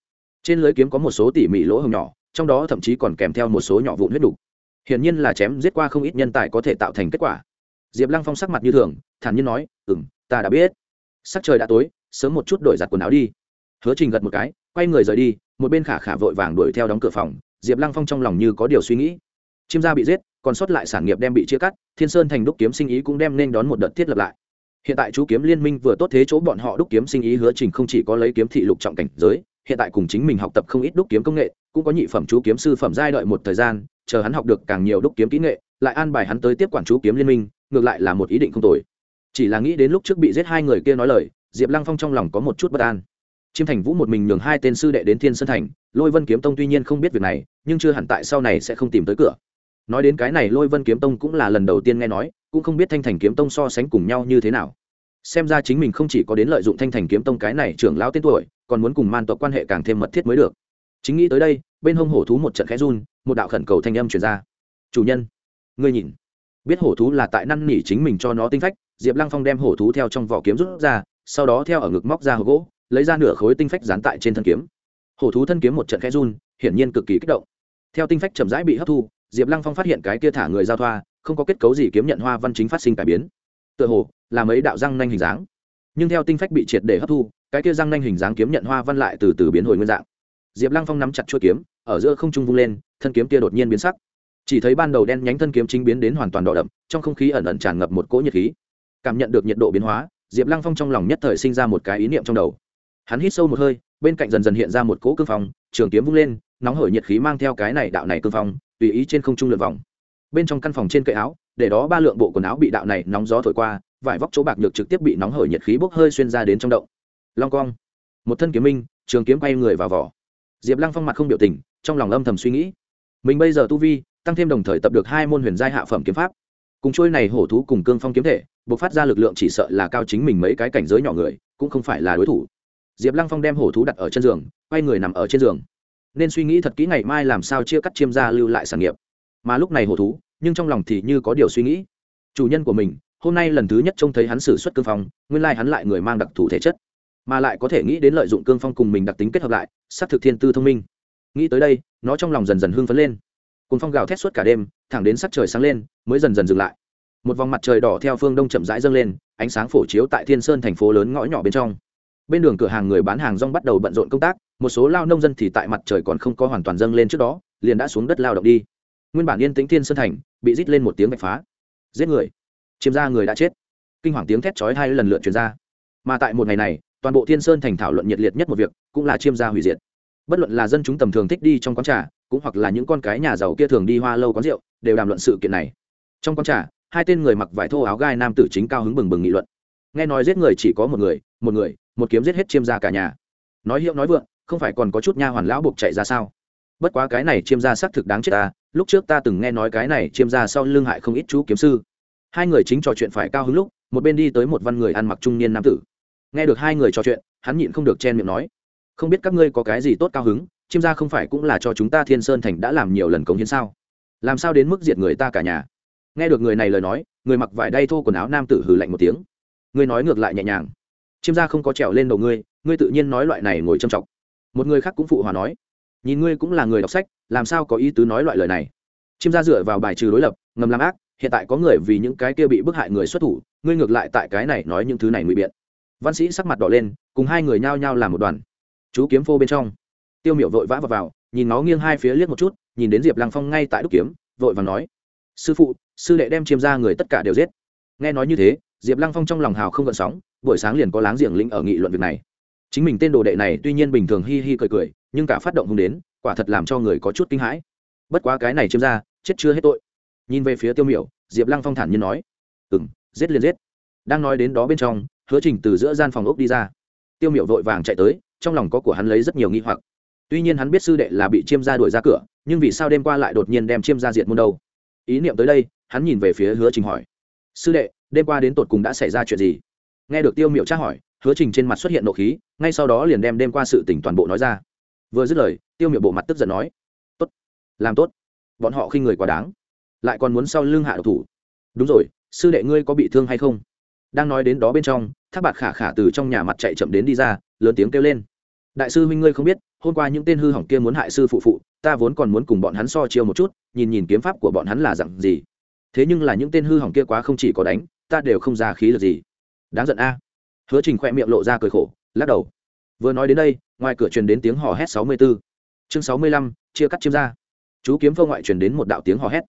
Trên lưới kiếm có một số tỉ mỉ lỗ hồng nhỏ, trong đó thậm chí còn kèm theo một số nhỏ vụn huyết đục. Hiển nhiên là chém giết qua không ít nhân tài có thể tạo thành kết quả. Diệp lăng phong sắc mặt như thường, thản nhiên nói ừ m ta đã biết. Sắc trời đã tối, sớm một chút đổi giặt quần áo đi. Hứa trình gật một cái, quay người rời đi, một bên khả khả vội vàng đuổi theo đóng cửa phòng. Diệp lăng phong trong lòng như có điều suy nghĩ. Chiêm gia bị giết, còn sót lại sản nghiệp đem bị chia cắt, thiên sơn thành đúc kiếm sinh ý cũng đem nên đón một đợt thiết lập lại hiện tại chú kiếm liên minh vừa tốt thế chỗ bọn họ đúc kiếm sinh ý hứa trình không chỉ có lấy kiếm thị lục trọng cảnh giới, hiện tại cùng chính mình học tập không ít đúc kiếm công nghệ, cũng có nhị phẩm chú kiếm sư phẩm giai đợi một thời gian, chờ hắn học được càng nhiều đúc kiếm kỹ nghệ, lại an bài hắn tới tiếp quản chú kiếm liên minh, ngược lại là một ý định không tồi. Chỉ là nghĩ đến lúc trước bị giết hai người kia nói lời, diệp lăng phong trong lòng có một chút bất an. Chiêm thành vũ một mình nhường hai tên sư đệ đến thiên sơn thành, lôi vân kiếm tông tuy nhiên không biết việc này, nhưng chưa hẳn tại sau này sẽ không tìm tới cửa. Nói đến cái này, lôi vân kiếm tông cũng là lần đầu tiên nghe nói cũng không biết thanh thành kiếm tông so sánh cùng nhau như thế nào. Xem ra chính mình không chỉ có đến lợi dụng thanh thành kiếm tông cái này trưởng lão tên tuổi, còn muốn cùng man tộc quan hệ càng thêm mật thiết mới được. Chính nghĩ tới đây, bên hông hổ thú một trận khẽ run, một đạo khẩn cầu thanh âm truyền ra. Chủ nhân, ngươi nhìn, biết hổ thú là tại năn nỉ chính mình cho nó tinh phách. Diệp lăng phong đem hổ thú theo trong vỏ kiếm rút ra, sau đó theo ở ngực móc ra hộp gỗ, lấy ra nửa khối tinh phách dán tại trên thân kiếm. Hổ thú thân kiếm một trận khẽ run, hiển nhiên cực kỳ kích động. Theo tinh phách chậm rãi bị hấp thu, diệp lăng phong phát hiện cái kia thả người giao thoa không có kết cấu gì kiếm nhận hoa văn chính phát sinh cải biến. Tựa hồ, là mấy đạo răng nanh hình dáng. Nhưng theo tinh phách bị triệt để hấp thu, cái kia răng nanh hình dáng kiếm nhận hoa văn lại từ từ biến hồi nguyên dạng. Diệp lăng phong nắm chặt chuôi kiếm, ở giữa không trung vung lên, thân kiếm kia đột nhiên biến sắc. Chỉ thấy ban đầu đen nhánh thân kiếm chính biến đến hoàn toàn đỏ đậm, trong không khí ẩn ẩn tràn ngập một cỗ nhiệt khí. Cảm nhận được nhiệt độ biến hóa, diệp lăng phong trong lòng nhất thời sinh ra một cái ý niệm trong đầu. Hắn hít sâu một hơi, bên cạnh dần dần hiện ra một cỗ cương phong, trường kiếm vung lên, nóng hởi nhiệt khí mang theo cái này đạo này cương phong, tùy ý trên không trung lượt vòng bên trong căn phòng trên cậy áo, để đó ba lượng bộ quần áo bị đạo này nóng gió thổi qua, vải vóc chỗ bạc nhược trực tiếp bị nóng hởi nhiệt khí bốc hơi xuyên ra đến trong động. Long cong, một thân kiếm minh, trường kiếm quay người vào vỏ. Diệp lăng phong mặt không biểu tình, trong lòng âm thầm suy nghĩ. Mình bây giờ tu vi, tăng thêm đồng thời tập được hai môn huyền giai hạ phẩm kiếm pháp. Cùng trôi này hổ thú cùng cương phong kiếm thể buộc phát ra lực lượng chỉ sợ là cao chính mình mấy cái cảnh giới nhỏ người, cũng không phải là đối thủ. Diệp lăng phong đem hổ thú đặt ở chân giường, quay người nằm ở trên giường. Nên suy nghĩ thật kỹ ngày mai làm sao chia cắt chiêm ra lưu lại sản nghiệp mà lúc này hổ thú, nhưng trong lòng thì như có điều suy nghĩ. Chủ nhân của mình, hôm nay lần thứ nhất trông thấy hắn xử suất cương phong, nguyên lai hắn lại người mang đặc thù thể chất, mà lại có thể nghĩ đến lợi dụng cương phong cùng mình đặc tính kết hợp lại s thực thiên tư thông minh. Nghĩ tới đây, nó trong lòng dần dần hưng phấn lên. Cùng phong gào thét suốt cả đêm, thẳng đến sắc trời sáng lên, mới dần dần dừng lại. Một vòng mặt trời đỏ theo phương đông chậm rãi dâng lên, ánh sáng phổ chiếu tại thiên sơn thành phố lớn ngõ nhỏ bên trong. Bên đường cửa hàng người bán hàng rong bắt đầu bận rộn công tác, một số lao nông dân thì tại mặt trời còn không có hoàn toàn dâng lên trước đó, liền đã xuống đất lao động đi nguyên bản yên tĩnh thiên sơn thành, bị rít lên một tiếng bạch phá. Giết người. Chiếm ra người đã chết. Kinh hoàng tiếng thét chói hai lần lượt truyền ra. Mà tại một ngày này, toàn bộ thiên sơn thành thảo luận nhiệt liệt nhất một việc, cũng là chiêm gia hủy diệt. Bất luận là dân chúng tầm thường thích đi trong quán trà, cũng hoặc là những con cái nhà giàu kia thường đi hoa lâu quán rượu, đều đàm luận sự kiện này. Trong quán trà, hai tên người mặc vải thô áo gai nam tử chính cao hứng bừng bừng nghị luận. Nghe nói giết người chỉ có một người một người, một kiếm giết hết chiêm gia cả nhà. Nói hiệu nói vượng, không phải còn có chút nha hoàn lão buộc chạy ra sao? Bất quá cái này chiêm gia xác thực đáng chết ta, lúc trước ta từng nghe nói cái này chiêm gia sau lưng hại không ít chú kiếm sư. Hai người chính trò chuyện phải cao hứng lúc, một bên đi tới một văn người ăn mặc trung niên nam tử. Nghe được hai người trò chuyện, hắn nhịn không được chen miệng nói, không biết các ngươi có cái gì tốt cao hứng, chiêm gia không phải cũng là cho chúng ta thiên sơn thành đã làm nhiều lần cống hiến sao? Làm sao đến mức diệt người ta cả nhà? Nghe được người này lời nói, người mặc vải đay thô quần áo nam tử hừ lạnh một tiếng. Ngươi nói ngược lại nhẹ nhàng, chiêm gia không có trèo lên đầu ngươi ngươi tự nhiên nói loại này ngồi châm trọng một người khác cũng phụ hòa nói nhìn ngươi cũng là người đọc sách làm sao có ý tứ nói loại lời này? Chim gia dựa vào bài trừ đối lập ngầm làm ác hiện tại có người vì những cái kia bị bức hại người xuất thủ ngươi ngược lại tại cái này nói những thứ này ngụy biện. Văn sĩ sắc mặt đỏ lên cùng hai người nhao nhao làm một đoàn. Chú kiếm phô bên trong. Tiêu miểu vội vã vào, vào nhìn nó nghiêng hai phía liếc một chút nhìn đến diệp lăng phong ngay tại đúc kiếm vội và nói sư phụ sư đệ đem chiêm ra người tất cả đều giết. Nghe nói như thế diệp lăng phong trong lòng hào không gợn sóng buổi sáng liền có láng giềng lĩnh ở nghị luận việc này chính mình tên đồ đệ này tuy nhiên bình thường hi hi cười cười, nhưng cả phát động hùng đến, quả thật làm cho người có chút kinh hãi. Bất quá cái này chiêm ra, chết chưa hết tội. Nhìn về phía tiêu miểu, diệp lăng phong thản nhiên nói ừ m giết liền giết. Đang nói đến đó bên trong, hứa trình từ giữa gian phòng ốc đi ra. Tiêu miểu vội vàng chạy tới, trong lòng có của hắn lấy rất nhiều nghi hoặc. Tuy nhiên hắn biết sư đệ là bị chiêm gia đuổi ra cửa, nhưng vì sao đêm qua lại đột nhiên đem chiêm gia diệt môn đâu? Ý niệm tới đây, hắn nhìn về phía hứa trình hỏi, sư đệ, đêm qua đến tột cùng đã xảy ra chuyện gì? Nghe được tiêu miểu tra hỏi hứa trình trên mặt xuất hiện nộ khí, ngay sau đó liền đem đem qua sự tỉnh toàn bộ nói ra. Vừa dứt lời, tiêu miệu bộ mặt tức giận nói, tốt, làm tốt. Bọn họ khi người quá đáng. Lại còn muốn sau lưng hạ độc thủ. Đúng rồi, sư đệ ngươi có bị thương hay không? Đang nói đến đó bên trong, thác bạt khả khả từ trong nhà mặt chạy chậm đến đi ra, lớn tiếng kêu lên, đại sư huynh ngươi không biết, hôm qua những tên hư hỏng kia muốn hại sư phụ phụ, ta vốn còn muốn cùng bọn hắn so chiêu một chút, nhìn nhìn kiếm pháp của bọn hắn là dặn gì. Thế nhưng là những tên hư hỏng kia quá không chỉ có đánh, ta đều không ra khí lực gì. Đáng giận a hứa trình khoe miệng lộ ra cười khổ, lắc đầu. Vừa nói đến đây, ngoài cửa truyền đến tiếng hò hét sáu mươi b ố chương sáu mươi lăm, chia cắt chiêm ra chú kiếm phong ngoại truyền đến một đạo tiếng hò hét.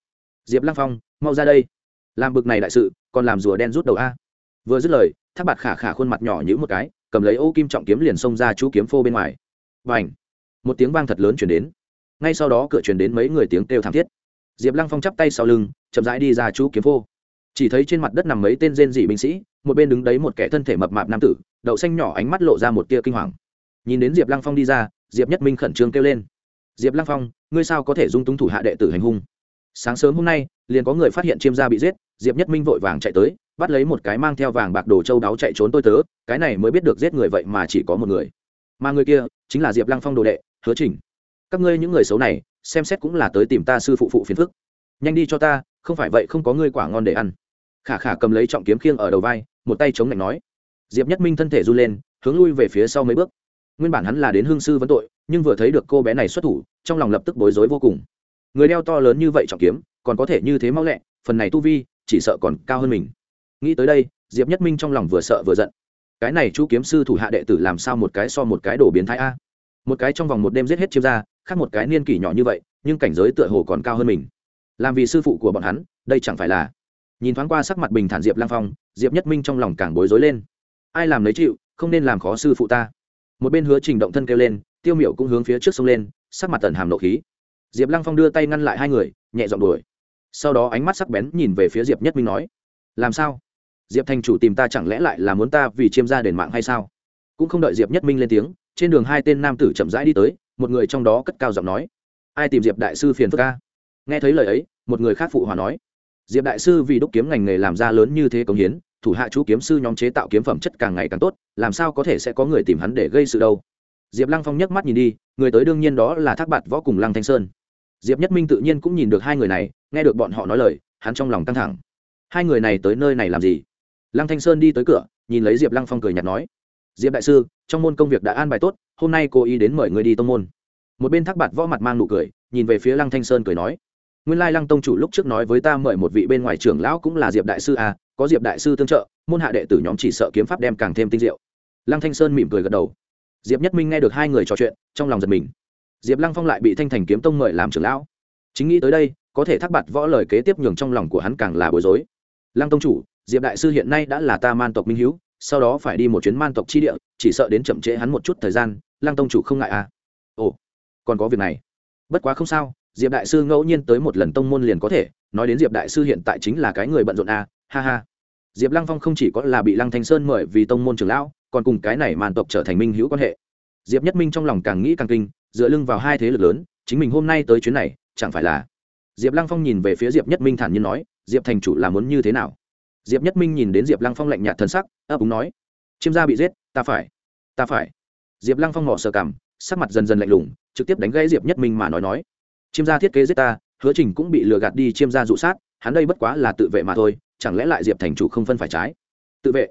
Diệp lăng phong, mau ra đây. Làm bực này đại sự, còn làm rùa đen rút đầu a. Vừa dứt lời tháp bạt khả khả khuôn mặt nhỏ nhữ một cái, cầm lấy ô kim trọng kiếm liền xông ra chú kiếm phô bên ngoài. Và ảnh một tiếng vang thật lớn chuyển đến. Ngay sau đó cửa chuyển đến mấy người tiếng kêu thảm thiết. Diệp lăng phong chắp tay sau lưng, chậm rãi đi ra chú kiếm phô chỉ thấy trên mặt đất nằm mấy tên rên dị binh sĩ, một bên đứng đấy một kẻ thân thể mập mạp nam tử, đậu xanh nhỏ ánh mắt lộ ra một tia kinh hoàng. Nhìn đến diệp lăng phong đi ra, diệp nhất minh khẩn trương kêu lên. Diệp lăng phong, ngươi sao có thể dung túng thủ hạ đệ tử hành hung? Sáng sớm hôm nay, liền có người phát hiện chiêm gia bị giết, diệp nhất minh vội vàng chạy tới, bắt lấy một cái mang theo vàng bạc đồ châu đáo chạy trốn tôi tớ, cái này mới biết được giết người vậy mà chỉ có một người. Mà người kia, chính là diệp lăng phong đồ đệ, hứa trình các ngươi những người xấu này, xem xét cũng là tới tìm ta sư phụ phụ phiền phức. Nhanh đi cho ta, không phải vậy không có ngươi quả ngon để ăn khả khả cầm lấy trọng kiếm khiêng ở đầu vai, một tay chống lạnh nói. Diệp nhất minh thân thể run lên, hướng lui về phía sau mấy bước. Nguyên bản hắn là đến hương sư vấn tội, nhưng vừa thấy được cô bé này xuất thủ, trong lòng lập tức bối rối vô cùng. Người đeo to lớn như vậy trọng kiếm, còn có thể như thế mau lẹ, phần này tu vi, chỉ sợ còn cao hơn mình. Nghĩ tới đây, diệp nhất minh trong lòng vừa sợ vừa giận. Cái này chú kiếm sư thủ hạ đệ tử làm sao một cái so một cái đổ biến thái a? Một cái trong vòng một đêm giết hết chiêu ra khác một cái niên kỷ nhỏ như vậy, nhưng cảnh giới tựa hồ còn cao hơn mình. Làm vì sư phụ của bọn hắn, đây chẳng phải là nhìn thoáng qua sắc mặt bình thản diệp lang phong diệp nhất minh trong lòng càng bối rối lên ai làm lấy chịu không nên làm khó sư phụ ta một bên hứa trình động thân kêu lên tiêu Miểu cũng hướng phía trước sông lên sắc mặt tần hàm nộ khí diệp lăng phong đưa tay ngăn lại hai người nhẹ giọng đuổi sau đó ánh mắt sắc bén nhìn về phía diệp nhất minh nói làm sao diệp thành chủ tìm ta chẳng lẽ lại là muốn ta vì chiêm gia đền mạng hay sao cũng không đợi diệp nhất minh lên tiếng trên đường hai tên nam tử chậm rãi đi tới một người trong đó cất cao giọng nói ai tìm diệp đại sư phiền phức ca nghe thấy lời ấy một người khác phụ hòa nói diệp đại sư vì đúc kiếm ngành nghề làm ra lớn như thế công hiến, thủ hạ chú kiếm sư nhóm chế tạo kiếm phẩm chất càng ngày càng tốt, làm sao có thể sẽ có người tìm hắn để gây sự đâu? Diệp lăng phong nhấc mắt nhìn đi, người tới đương nhiên đó là thác bạt võ cùng lăng thanh sơn. Diệp nhất minh tự nhiên cũng nhìn được hai người này, nghe được bọn họ nói lời, hắn trong lòng căng thẳng. Hai người này tới nơi này làm gì? Lăng thanh sơn đi tới cửa, nhìn lấy diệp lăng phong cười nhạt nói, diệp đại sư, trong môn công việc đã an bài tốt, hôm nay cô ý đến mời người đi tông môn. Một bên thác bạt võ mặt mang nụ cười, nhìn về phía lăng thanh sơn cười nói nguyên lai lăng tông chủ lúc trước nói với ta mời một vị bên ngoài trưởng lão cũng là diệp đại sư à có diệp đại sư tương trợ, môn hạ đệ tử nhóm chỉ sợ kiếm pháp đem càng thêm tinh diệu. Lăng thanh sơn mỉm cười gật đầu. Diệp nhất minh nghe được hai người trò chuyện, trong lòng giật mình. Diệp lăng phong lại bị thanh thành kiếm tông mời làm trưởng lão. Chính nghĩ tới đây, có thể thắc bạt võ lời kế tiếp nhường trong lòng của hắn càng là bối rối. Lăng tông chủ, diệp đại sư hiện nay đã là ta man tộc minh hữu sau đó phải đi một chuyến man tộc chi địa, chỉ sợ đến chậm trễ hắn một chút thời gian, lăng tông chủ không ngại à. Ồ, còn có việc này. Bất quá không sao diệp đại sư ngẫu nhiên tới một lần tông môn liền có thể, nói đến diệp đại sư hiện tại chính là cái người bận rộn a ha ha. Diệp lăng phong không chỉ có là bị lăng thanh sơn mời vì tông môn trưởng lão, còn cùng cái này màn tộc trở thành minh hữu quan hệ. Diệp nhất minh trong lòng càng nghĩ càng kinh, dựa lưng vào hai thế lực lớn, chính mình hôm nay tới chuyến này, chẳng phải là? Diệp lăng phong nhìn về phía diệp nhất minh thản nhiên nói, diệp thành chủ là muốn như thế nào? Diệp nhất minh nhìn đến diệp lăng phong lạnh nhạt thân sắc, ấp úng nói, chiêm gia bị giết, ta phải ta phải. Diệp lăng phong mỏ sờ cảm sắc mặt dần dần lạnh lùng, trực tiếp đánh gãy diệp nhất minh mà nói nói chiêm gia thiết kế giết ta, hứa trình cũng bị lừa gạt đi chiêm gia dụ sát, hắn đây bất quá là tự vệ mà thôi, chẳng lẽ lại diệp thành chủ không phân phải trái? Tự vệ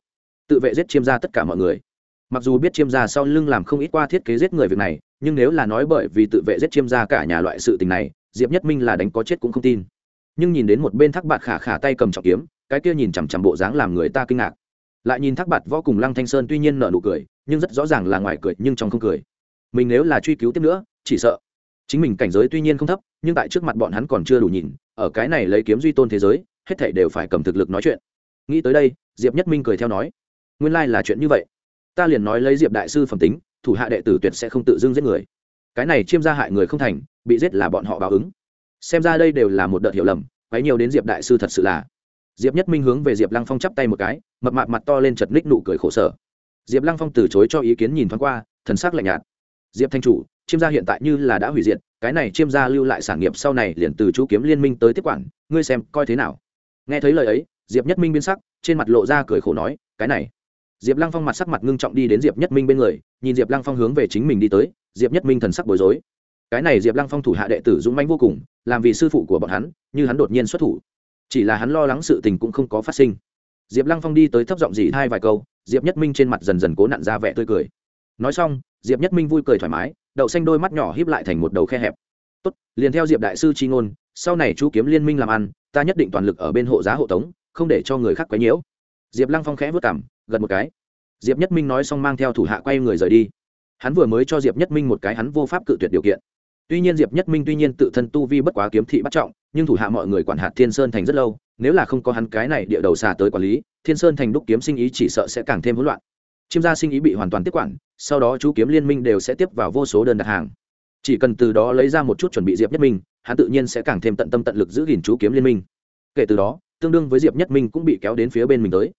tự vệ giết chiêm gia tất cả mọi người. Mặc dù biết chiêm gia sau lưng làm không ít qua thiết kế giết người việc này, nhưng nếu là nói bởi vì tự vệ giết chiêm gia cả nhà loại sự tình này, diệp nhất minh là đánh có chết cũng không tin. Nhưng nhìn đến một bên thác bạt khả khả tay cầm trọng kiếm, cái kia nhìn chằm chằm bộ dáng làm người ta kinh ngạc. Lại nhìn thác bạt võ cùng lăng thanh sơn tuy nhiên nở nụ cười, nhưng rất rõ ràng là ngoài cười, nhưng trong không cười. Mình nếu là truy cứu tiếp nữa, chỉ sợ chính mình cảnh giới tuy nhiên không thấp, nhưng tại trước mặt bọn hắn còn chưa đủ nhìn, ở cái này lấy kiếm duy tôn thế giới, hết thảy đều phải cầm thực lực nói chuyện. Nghĩ tới đây, diệp nhất minh cười theo nói, nguyên lai là chuyện như vậy. Ta liền nói lấy diệp đại sư phẩm tính, thủ hạ đệ tử tuyệt sẽ không tự dưng giết người. Cái này chiêm ra hại người không thành, bị giết là bọn họ báo ứng. Xem ra đây đều là một đợt hiểu lầm, quấy nhiều đến diệp đại sư thật sự là. Diệp nhất minh hướng về diệp lăng phong chắp tay một cái, mập mạp mặt to lên chật ních nụ cười khổ sở. Diệp lăng phong từ chối cho ý kiến nhìn thoáng qua, thần sắc lạnh nhạt. Diệp thanh chủ chiêm gia hiện tại như là đã hủy diệt, cái này chiêm gia lưu lại sản nghiệp sau này liền từ chú kiếm liên minh tới tiếp quản, ngươi xem, coi thế nào? Nghe thấy lời ấy, diệp nhất minh biến sắc, trên mặt lộ ra cười khổ nói, cái này. Diệp lăng phong mặt sắc mặt ngưng trọng đi đến diệp nhất minh bên người, nhìn diệp lăng phong hướng về chính mình đi tới, diệp nhất minh thần sắc bối rối. Cái này diệp lăng phong thủ hạ đệ tử dũng manh vô cùng, làm vì sư phụ của bọn hắn, như hắn đột nhiên xuất thủ. Chỉ là hắn lo lắng sự tình cũng không có phát sinh. Diệp lăng phong đi tới thấp giọng dỉ hai vài câu, diệp nhất minh trên mặt dần dần cố nặn ra vẻ tươi cười. Nói xong, diệp nhất minh vui cười thoải mái đậu xanh đôi mắt nhỏ híp lại thành một đầu khe hẹp. Tốt, liền theo diệp đại sư chi ngôn, sau này chú kiếm liên minh làm ăn, ta nhất định toàn lực ở bên hộ giá hộ tống, không để cho người khác quấy nhiễu. Diệp lăng phong khẽ vất cảm gật một cái. Diệp nhất minh nói xong mang theo thủ hạ quay người rời đi. Hắn vừa mới cho diệp nhất minh một cái hắn vô pháp cự tuyệt điều kiện. Tuy nhiên diệp nhất minh tuy nhiên tự thân tu vi bất quá kiếm thị bắt trọng, nhưng thủ hạ mọi người quản hạt thiên sơn thành rất lâu, nếu là không có hắn cái này địa đầu xà tới quản lý, thiên sơn thành đúc kiếm sinh ý chỉ sợ sẽ càng thêm hỗn loạn chiêm gia sinh ý bị hoàn toàn tiếp quản, sau đó chú kiếm liên minh đều sẽ tiếp vào vô số đơn đặt hàng. Chỉ cần từ đó lấy ra một chút chuẩn bị diệp nhất minh, hắn tự nhiên sẽ càng thêm tận tâm tận lực giữ gìn chú kiếm liên minh. Kể từ đó, tương đương với diệp nhất minh cũng bị kéo đến phía bên mình tới.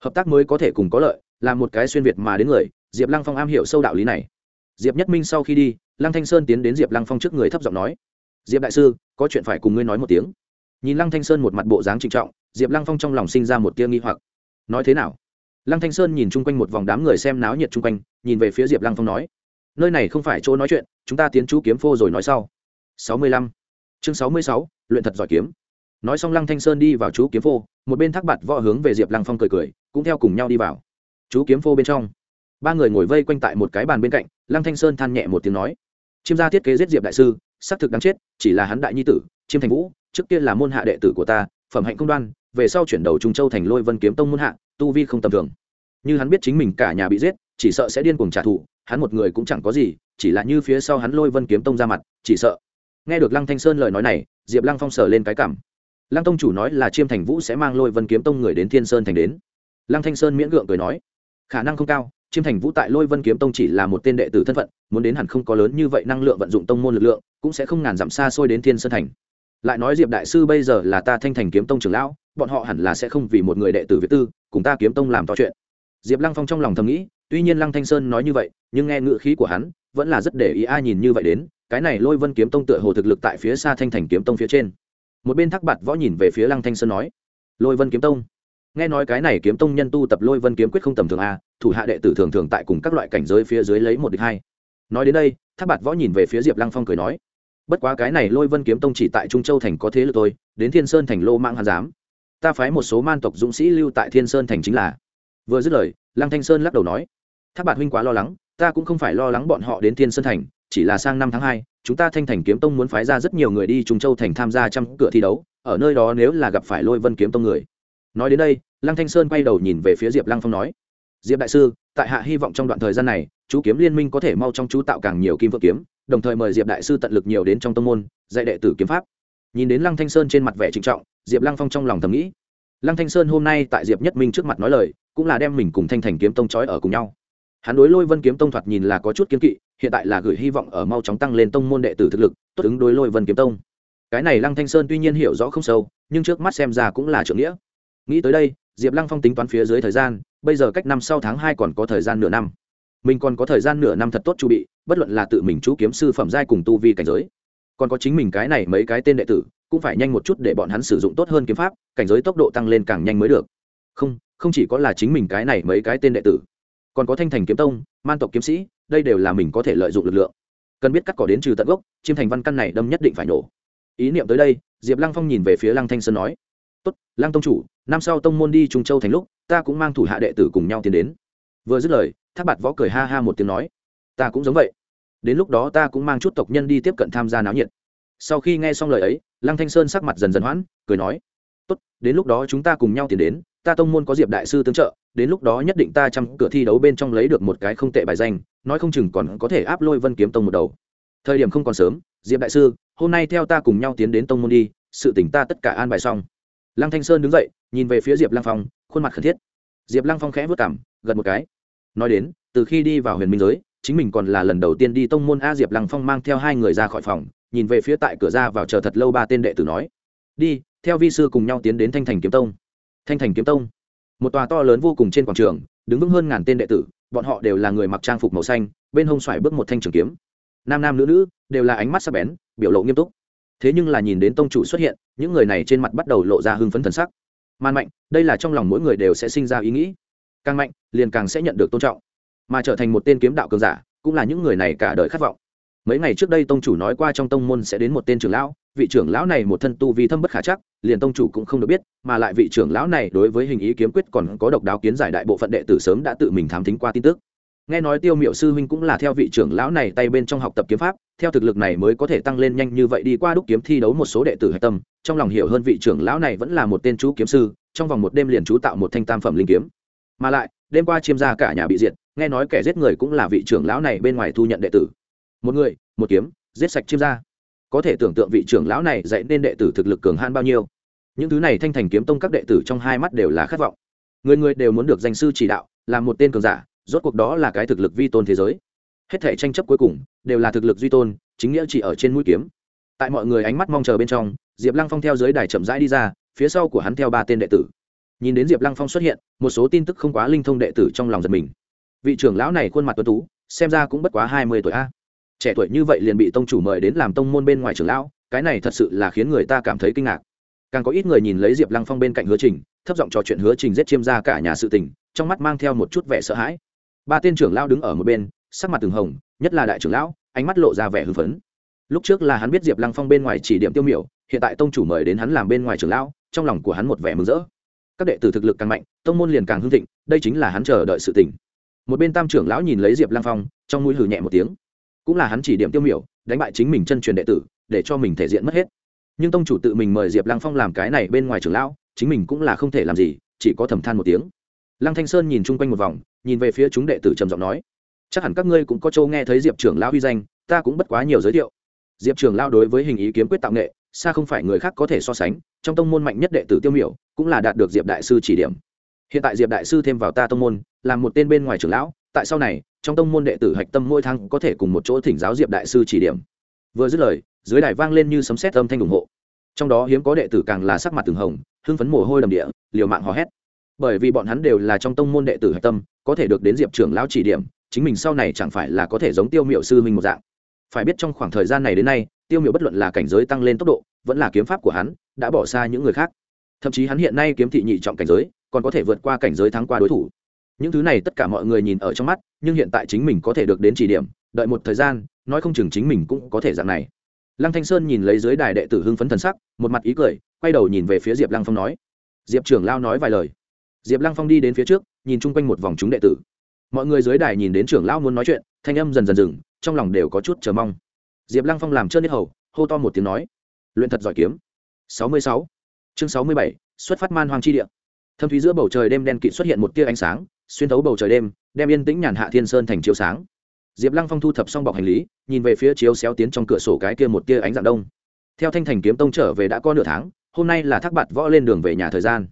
Hợp tác mới có thể cùng có lợi, là một cái xuyên việt mà đến người, diệp lăng phong am hiểu sâu đạo lý này. Diệp nhất minh sau khi đi, lăng thanh sơn tiến đến diệp lăng phong trước người thấp giọng nói, diệp đại sư, có chuyện phải cùng ngươi nói một tiếng. Nhìn lăng thanh sơn một mặt bộ dáng trịnh trọng, diệp lăng phong trong lòng sinh ra một tia nghi hoặc. Nói thế nào? Lăng thanh sơn nhìn chung quanh một vòng đám người xem náo nhiệt chung quanh, nhìn về phía diệp lăng phong nói, nơi này không phải chỗ nói chuyện, chúng ta tiến chú kiếm phô rồi nói sau. Sáu mươi lăm. Chương sáu mươi sáu, luyện thật giỏi kiếm. Nói xong lăng thanh sơn đi vào chú kiếm phô, một bên thác bạt võ hướng về diệp lăng phong cười cười, cũng theo cùng nhau đi vào. Chú kiếm phô bên trong, ba người ngồi vây quanh tại một cái bàn bên cạnh, lăng thanh sơn than nhẹ một tiếng nói, chiêm gia thiết kế giết diệp đại sư, xác thực đáng chết, chỉ là hắn đại nhi tử, chiêm thành vũ, trước kia là môn hạ đệ tử của ta, phẩm hạnh công đoan về sau chuyển đầu trung châu thành lôi vân kiếm tông muôn hạ, tu vi không tầm thường. Như hắn biết chính mình cả nhà bị giết, chỉ sợ sẽ điên cuồng trả thù, hắn một người cũng chẳng có gì, chỉ là như phía sau hắn lôi vân kiếm tông ra mặt, chỉ sợ. Nghe được lăng thanh sơn lời nói này, diệp lăng phong sờ lên cái cảm. Lăng tông chủ nói là chiêm thành vũ sẽ mang lôi vân kiếm tông người đến thiên sơn thành đến. Lăng thanh sơn miễn gượng cười nói, khả năng không cao, chiêm thành vũ tại lôi vân kiếm tông chỉ là một tên đệ tử thân phận, muốn đến hẳn không có lớn như vậy năng lượng vận dụng tông môn lực lượng, cũng sẽ không ngàn dặm xa xôi đến thiên sơn thành. Lại nói diệp đại sư bây giờ là ta thanh thành kiếm tông trưởng lão bọn họ hẳn là sẽ không vì một người đệ tử việt tư, cùng ta kiếm tông làm to chuyện. Diệp lăng phong trong lòng thầm nghĩ, tuy nhiên lăng thanh sơn nói như vậy, nhưng nghe ngữ khí của hắn, vẫn là rất để ý ai nhìn như vậy đến, cái này lôi vân kiếm tông tựa hồ thực lực tại phía xa thanh thành kiếm tông phía trên. Một bên thác bạt võ nhìn về phía lăng thanh sơn nói, lôi vân kiếm tông, nghe nói cái này kiếm tông nhân tu tập lôi vân kiếm quyết không tầm thường a, thủ hạ đệ tử thường thường tại cùng các loại cảnh giới phía dưới lấy một địch hai. Nói đến đây, thác bạt võ nhìn về phía diệp lăng phong cười nói, bất quá cái này lôi vân kiếm tông chỉ tại trung châu thành có thế lực thôi, đến thiên sơn thành lô mạng hàn giám ta phái một số man tộc dũng sĩ lưu tại thiên sơn thành chính là. Vừa dứt lời, lăng thanh sơn lắc đầu nói, thác bạt huynh quá lo lắng, ta cũng không phải lo lắng bọn họ đến thiên sơn thành, chỉ là sang năm tháng hai, chúng ta thanh thành kiếm tông muốn phái ra rất nhiều người đi trung châu thành tham gia trăm cửa thi đấu, ở nơi đó nếu là gặp phải lôi vân kiếm tông người. Nói đến đây, lăng thanh sơn quay đầu nhìn về phía diệp lăng phong nói, diệp đại sư, tại hạ hy vọng trong đoạn thời gian này, chú kiếm liên minh có thể mau trong chú tạo càng nhiều kim vợ kiếm, đồng thời mời diệp đại sư tận lực nhiều đến trong tông môn, dạy đệ tử kiếm pháp nhìn đến lăng thanh sơn trên mặt vẻ trịnh trọng, diệp lăng phong trong lòng thầm nghĩ. Lăng thanh sơn hôm nay tại diệp nhất minh trước mặt nói lời, cũng là đem mình cùng thanh thành kiếm tông trói ở cùng nhau. Hắn đối lôi vân kiếm tông thoạt nhìn là có chút kiếm kỵ, hiện tại là gửi hy vọng ở mau chóng tăng lên tông môn đệ tử thực lực, tốt ứng đối lôi vân kiếm tông. Cái này lăng thanh sơn tuy nhiên hiểu rõ không sâu, nhưng trước mắt xem ra cũng là trưởng nghĩa. Nghĩ tới đây, diệp lăng phong tính toán phía dưới thời gian, bây giờ cách năm sau tháng hai còn có thời gian nửa năm. Mình còn có thời gian nửa năm thật tốt chu bị, bất luận là tự mình chú kiếm sư phẩm giai cùng tu vi cảnh giới còn có chính mình cái này mấy cái tên đệ tử, cũng phải nhanh một chút để bọn hắn sử dụng tốt hơn kiếm pháp, cảnh giới tốc độ tăng lên càng nhanh mới được. Không không chỉ có là chính mình cái này mấy cái tên đệ tử, còn có thanh thành kiếm tông, man tộc kiếm sĩ, đây đều là mình có thể lợi dụng lực lượng. Cần biết cắt cỏ đến trừ tận gốc chiêm thành văn căn này đâm nhất định phải nổ. Ý niệm tới đây, diệp lăng phong nhìn về phía lăng thanh sơn nói, tốt, lăng tông chủ, năm sau tông môn đi trung châu thành lúc, ta cũng mang thủ hạ đệ tử cùng nhau tiến đến. Vừa dứt lời tháp bạt võ cười ha ha một tiếng nói, ta cũng giống vậy đến lúc đó ta cũng mang chút tộc nhân đi tiếp cận tham gia náo nhiệt. Sau khi nghe xong lời ấy, lăng thanh sơn sắc mặt dần dần hoãn, cười nói, tốt, đến lúc đó chúng ta cùng nhau tiến đến, ta tông môn có diệp đại sư tương trợ, đến lúc đó nhất định ta chăm cửa thi đấu bên trong lấy được một cái không tệ bài danh, nói không chừng còn có thể áp lôi vân kiếm tông một đầu. Thời điểm không còn sớm, diệp đại sư, hôm nay theo ta cùng nhau tiến đến tông môn đi, sự tỉnh ta tất cả an bài xong. Lăng thanh sơn đứng dậy, nhìn về phía diệp lăng phong, khuôn mặt khẩn thiết. Diệp lăng phong khẽ vất cảm gật một cái. Nói đến, từ khi đi vào huyền minh giới chính mình còn là lần đầu tiên đi tông môn a diệp lăng phong mang theo hai người ra khỏi phòng, nhìn về phía tại cửa ra vào chờ thật lâu ba tên đệ tử nói, đi, theo vi sư cùng nhau tiến đến thanh thành kiếm tông. Thanh thành kiếm tông? Một tòa to lớn vô cùng trên quảng trường, đứng vững hơn ngàn tên đệ tử, bọn họ đều là người mặc trang phục màu xanh, bên hông xoài bước một thanh trường kiếm. Nam nam nữ nữ đều là ánh mắt sắc bén, biểu lộ nghiêm túc. Thế nhưng là nhìn đến tông chủ xuất hiện, những người này trên mặt bắt đầu lộ ra hưng phấn thần sắc. Man mạnh, đây là trong lòng mỗi người đều sẽ sinh ra ý nghĩ. Càng mạnh, liền càng sẽ nhận được tôn trọng mà trở thành một tên kiếm đạo cường giả, cũng là những người này cả đời khát vọng. Mấy ngày trước đây tông chủ nói qua trong tông môn sẽ đến một tên trưởng lão, vị trưởng lão này một thân tu vi thâm bất khả chắc, liền tông chủ cũng không được biết, mà lại vị trưởng lão này đối với hình ý kiếm quyết còn có độc đáo kiến giải đại bộ phận đệ tử sớm đã tự mình thám thính qua tin tức. Nghe nói tiêu miệu sư huynh cũng là theo vị trưởng lão này tay bên trong học tập kiếm pháp, theo thực lực này mới có thể tăng lên nhanh như vậy đi qua đúc kiếm thi đấu một số đệ tử hạch tâm, trong lòng hiểu hơn vị trưởng lão này vẫn là một tên chú kiếm sư, trong vòng một đêm liền chú tạo một thanh tam phẩm linh kiếm. Mà lại, đêm qua chiêm ra cả nhà bị diệt nghe nói kẻ giết người cũng là vị trưởng lão này bên ngoài thu nhận đệ tử. Một người, một kiếm, giết sạch chiêm ra có thể tưởng tượng vị trưởng lão này dạy nên đệ tử thực lực cường han bao nhiêu. Những thứ này thanh thành kiếm tông các đệ tử trong hai mắt đều là khát vọng. Người người đều muốn được danh sư chỉ đạo, làm một tên cường giả, rốt cuộc đó là cái thực lực vi tôn thế giới. Hết thể tranh chấp cuối cùng, đều là thực lực duy tôn, chính nghĩa chỉ ở trên mũi kiếm. Tại mọi người ánh mắt mong chờ bên trong, diệp lăng phong theo dưới đài chậm rãi đi ra, phía sau của hắn theo ba tên đệ tử. Nhìn đến diệp lăng phong xuất hiện, một số tin tức không quá linh thông đệ tử trong lòng giật mình vị trưởng lão này khuôn mặt tuấn tú, xem ra cũng bất quá hai mươi tuổi a. Trẻ tuổi như vậy liền bị tông chủ mời đến làm tông môn bên ngoài trưởng lão, cái này thật sự là khiến người ta cảm thấy kinh ngạc. Càng có ít người nhìn lấy diệp lăng phong bên cạnh hứa trình, thấp giọng trò chuyện hứa trình giết chiêm ra cả nhà sự tình, trong mắt mang theo một chút vẻ sợ hãi. Ba tên trưởng lão đứng ở một bên, sắc mặt từng hồng, nhất là đại trưởng lão, ánh mắt lộ ra vẻ hưng phấn. Lúc trước là hắn biết diệp lăng phong bên ngoài chỉ điểm tiêu miểu, hiện tại tông chủ mời đến hắn làm bên ngoài trưởng lão, trong lòng của hắn một vẻ mừng rỡ. Các đệ tử thực lực càng mạnh, tông môn liền càng hưng thịnh, đây chính là hắn chờ đợi sự tỉnh một bên tam trưởng lão nhìn lấy diệp lăng phong, trong mũi hử nhẹ một tiếng. Cũng là hắn chỉ điểm tiêu miểu, đánh bại chính mình chân truyền đệ tử, để cho mình thể diện mất hết. Nhưng tông chủ tự mình mời diệp lăng phong làm cái này bên ngoài trưởng lão, chính mình cũng là không thể làm gì, chỉ có thầm than một tiếng. Lăng thanh sơn nhìn chung quanh một vòng, nhìn về phía chúng đệ tử trầm giọng nói. Chắc hẳn các ngươi cũng có châu nghe thấy diệp trưởng lão huy danh, ta cũng bất quá nhiều giới thiệu. Diệp trưởng lão đối với hình ý kiếm quyết tạo nghệ, xa không phải người khác có thể so sánh, trong tông môn mạnh nhất đệ tử tiêu miểu, cũng là đạt được diệp đại sư chỉ điểm. Hiện tại diệp đại sư thêm vào ta tông môn làm một tên bên ngoài trưởng lão, tại sau này, trong tông môn đệ tử hạch tâm mỗi tháng có thể cùng một chỗ thỉnh giáo diệp đại sư chỉ điểm. Vừa dứt lời, dưới đài vang lên như sấm sét âm thanh ủng hộ. Trong đó hiếm có đệ tử càng là sắc mặt từng hồng, hưng phấn mồ hôi đầm địa, liều mạng hò hét. Bởi vì bọn hắn đều là trong tông môn đệ tử hạch tâm, có thể được đến diệp trưởng lão chỉ điểm, chính mình sau này chẳng phải là có thể giống tiêu miệu sư minh một dạng. Phải biết trong khoảng thời gian này đến nay, tiêu miệu bất luận là cảnh giới tăng lên tốc độ, vẫn là kiếm pháp của hắn, đã bỏ xa những người khác. Thậm chí hắn hiện nay kiếm thị nhị trọng cảnh giới, còn có thể vượt qua cảnh giới thắng qua đối thủ những thứ này tất cả mọi người nhìn ở trong mắt, nhưng hiện tại chính mình có thể được đến chỉ điểm, đợi một thời gian, nói không chừng chính mình cũng có thể dạng này. Lăng thanh sơn nhìn lấy dưới đài đệ tử hưng phấn thần sắc, một mặt ý cười, quay đầu nhìn về phía diệp lăng phong nói, diệp trưởng lao nói vài lời. Diệp lăng phong đi đến phía trước, nhìn chung quanh một vòng chúng đệ tử. Mọi người dưới đài nhìn đến trưởng lao muốn nói chuyện, thanh âm dần dần dừng, trong lòng đều có chút chờ mong. Diệp lăng phong làm trơn nhất hầu, hô to một tiếng nói, luyện thật giỏi kiếm. Sáu mươi sáu. Chương sáu mươi bảy, xuất phát man hoàng chi địa. Thâm thúy giữa bầu trời đêm đen kịt xuất hiện một tia ánh sáng xuyên thấu bầu trời đêm, đem yên tĩnh nhàn hạ thiên sơn thành chiếu sáng. Diệp lăng phong thu thập xong bọc hành lý, nhìn về phía chiếu xéo tiến trong cửa sổ cái kia một tia ánh dạng đông. Theo thanh thành kiếm tông trở về đã có nửa tháng, hôm nay là thác bạt võ lên đường về nhà thời gian.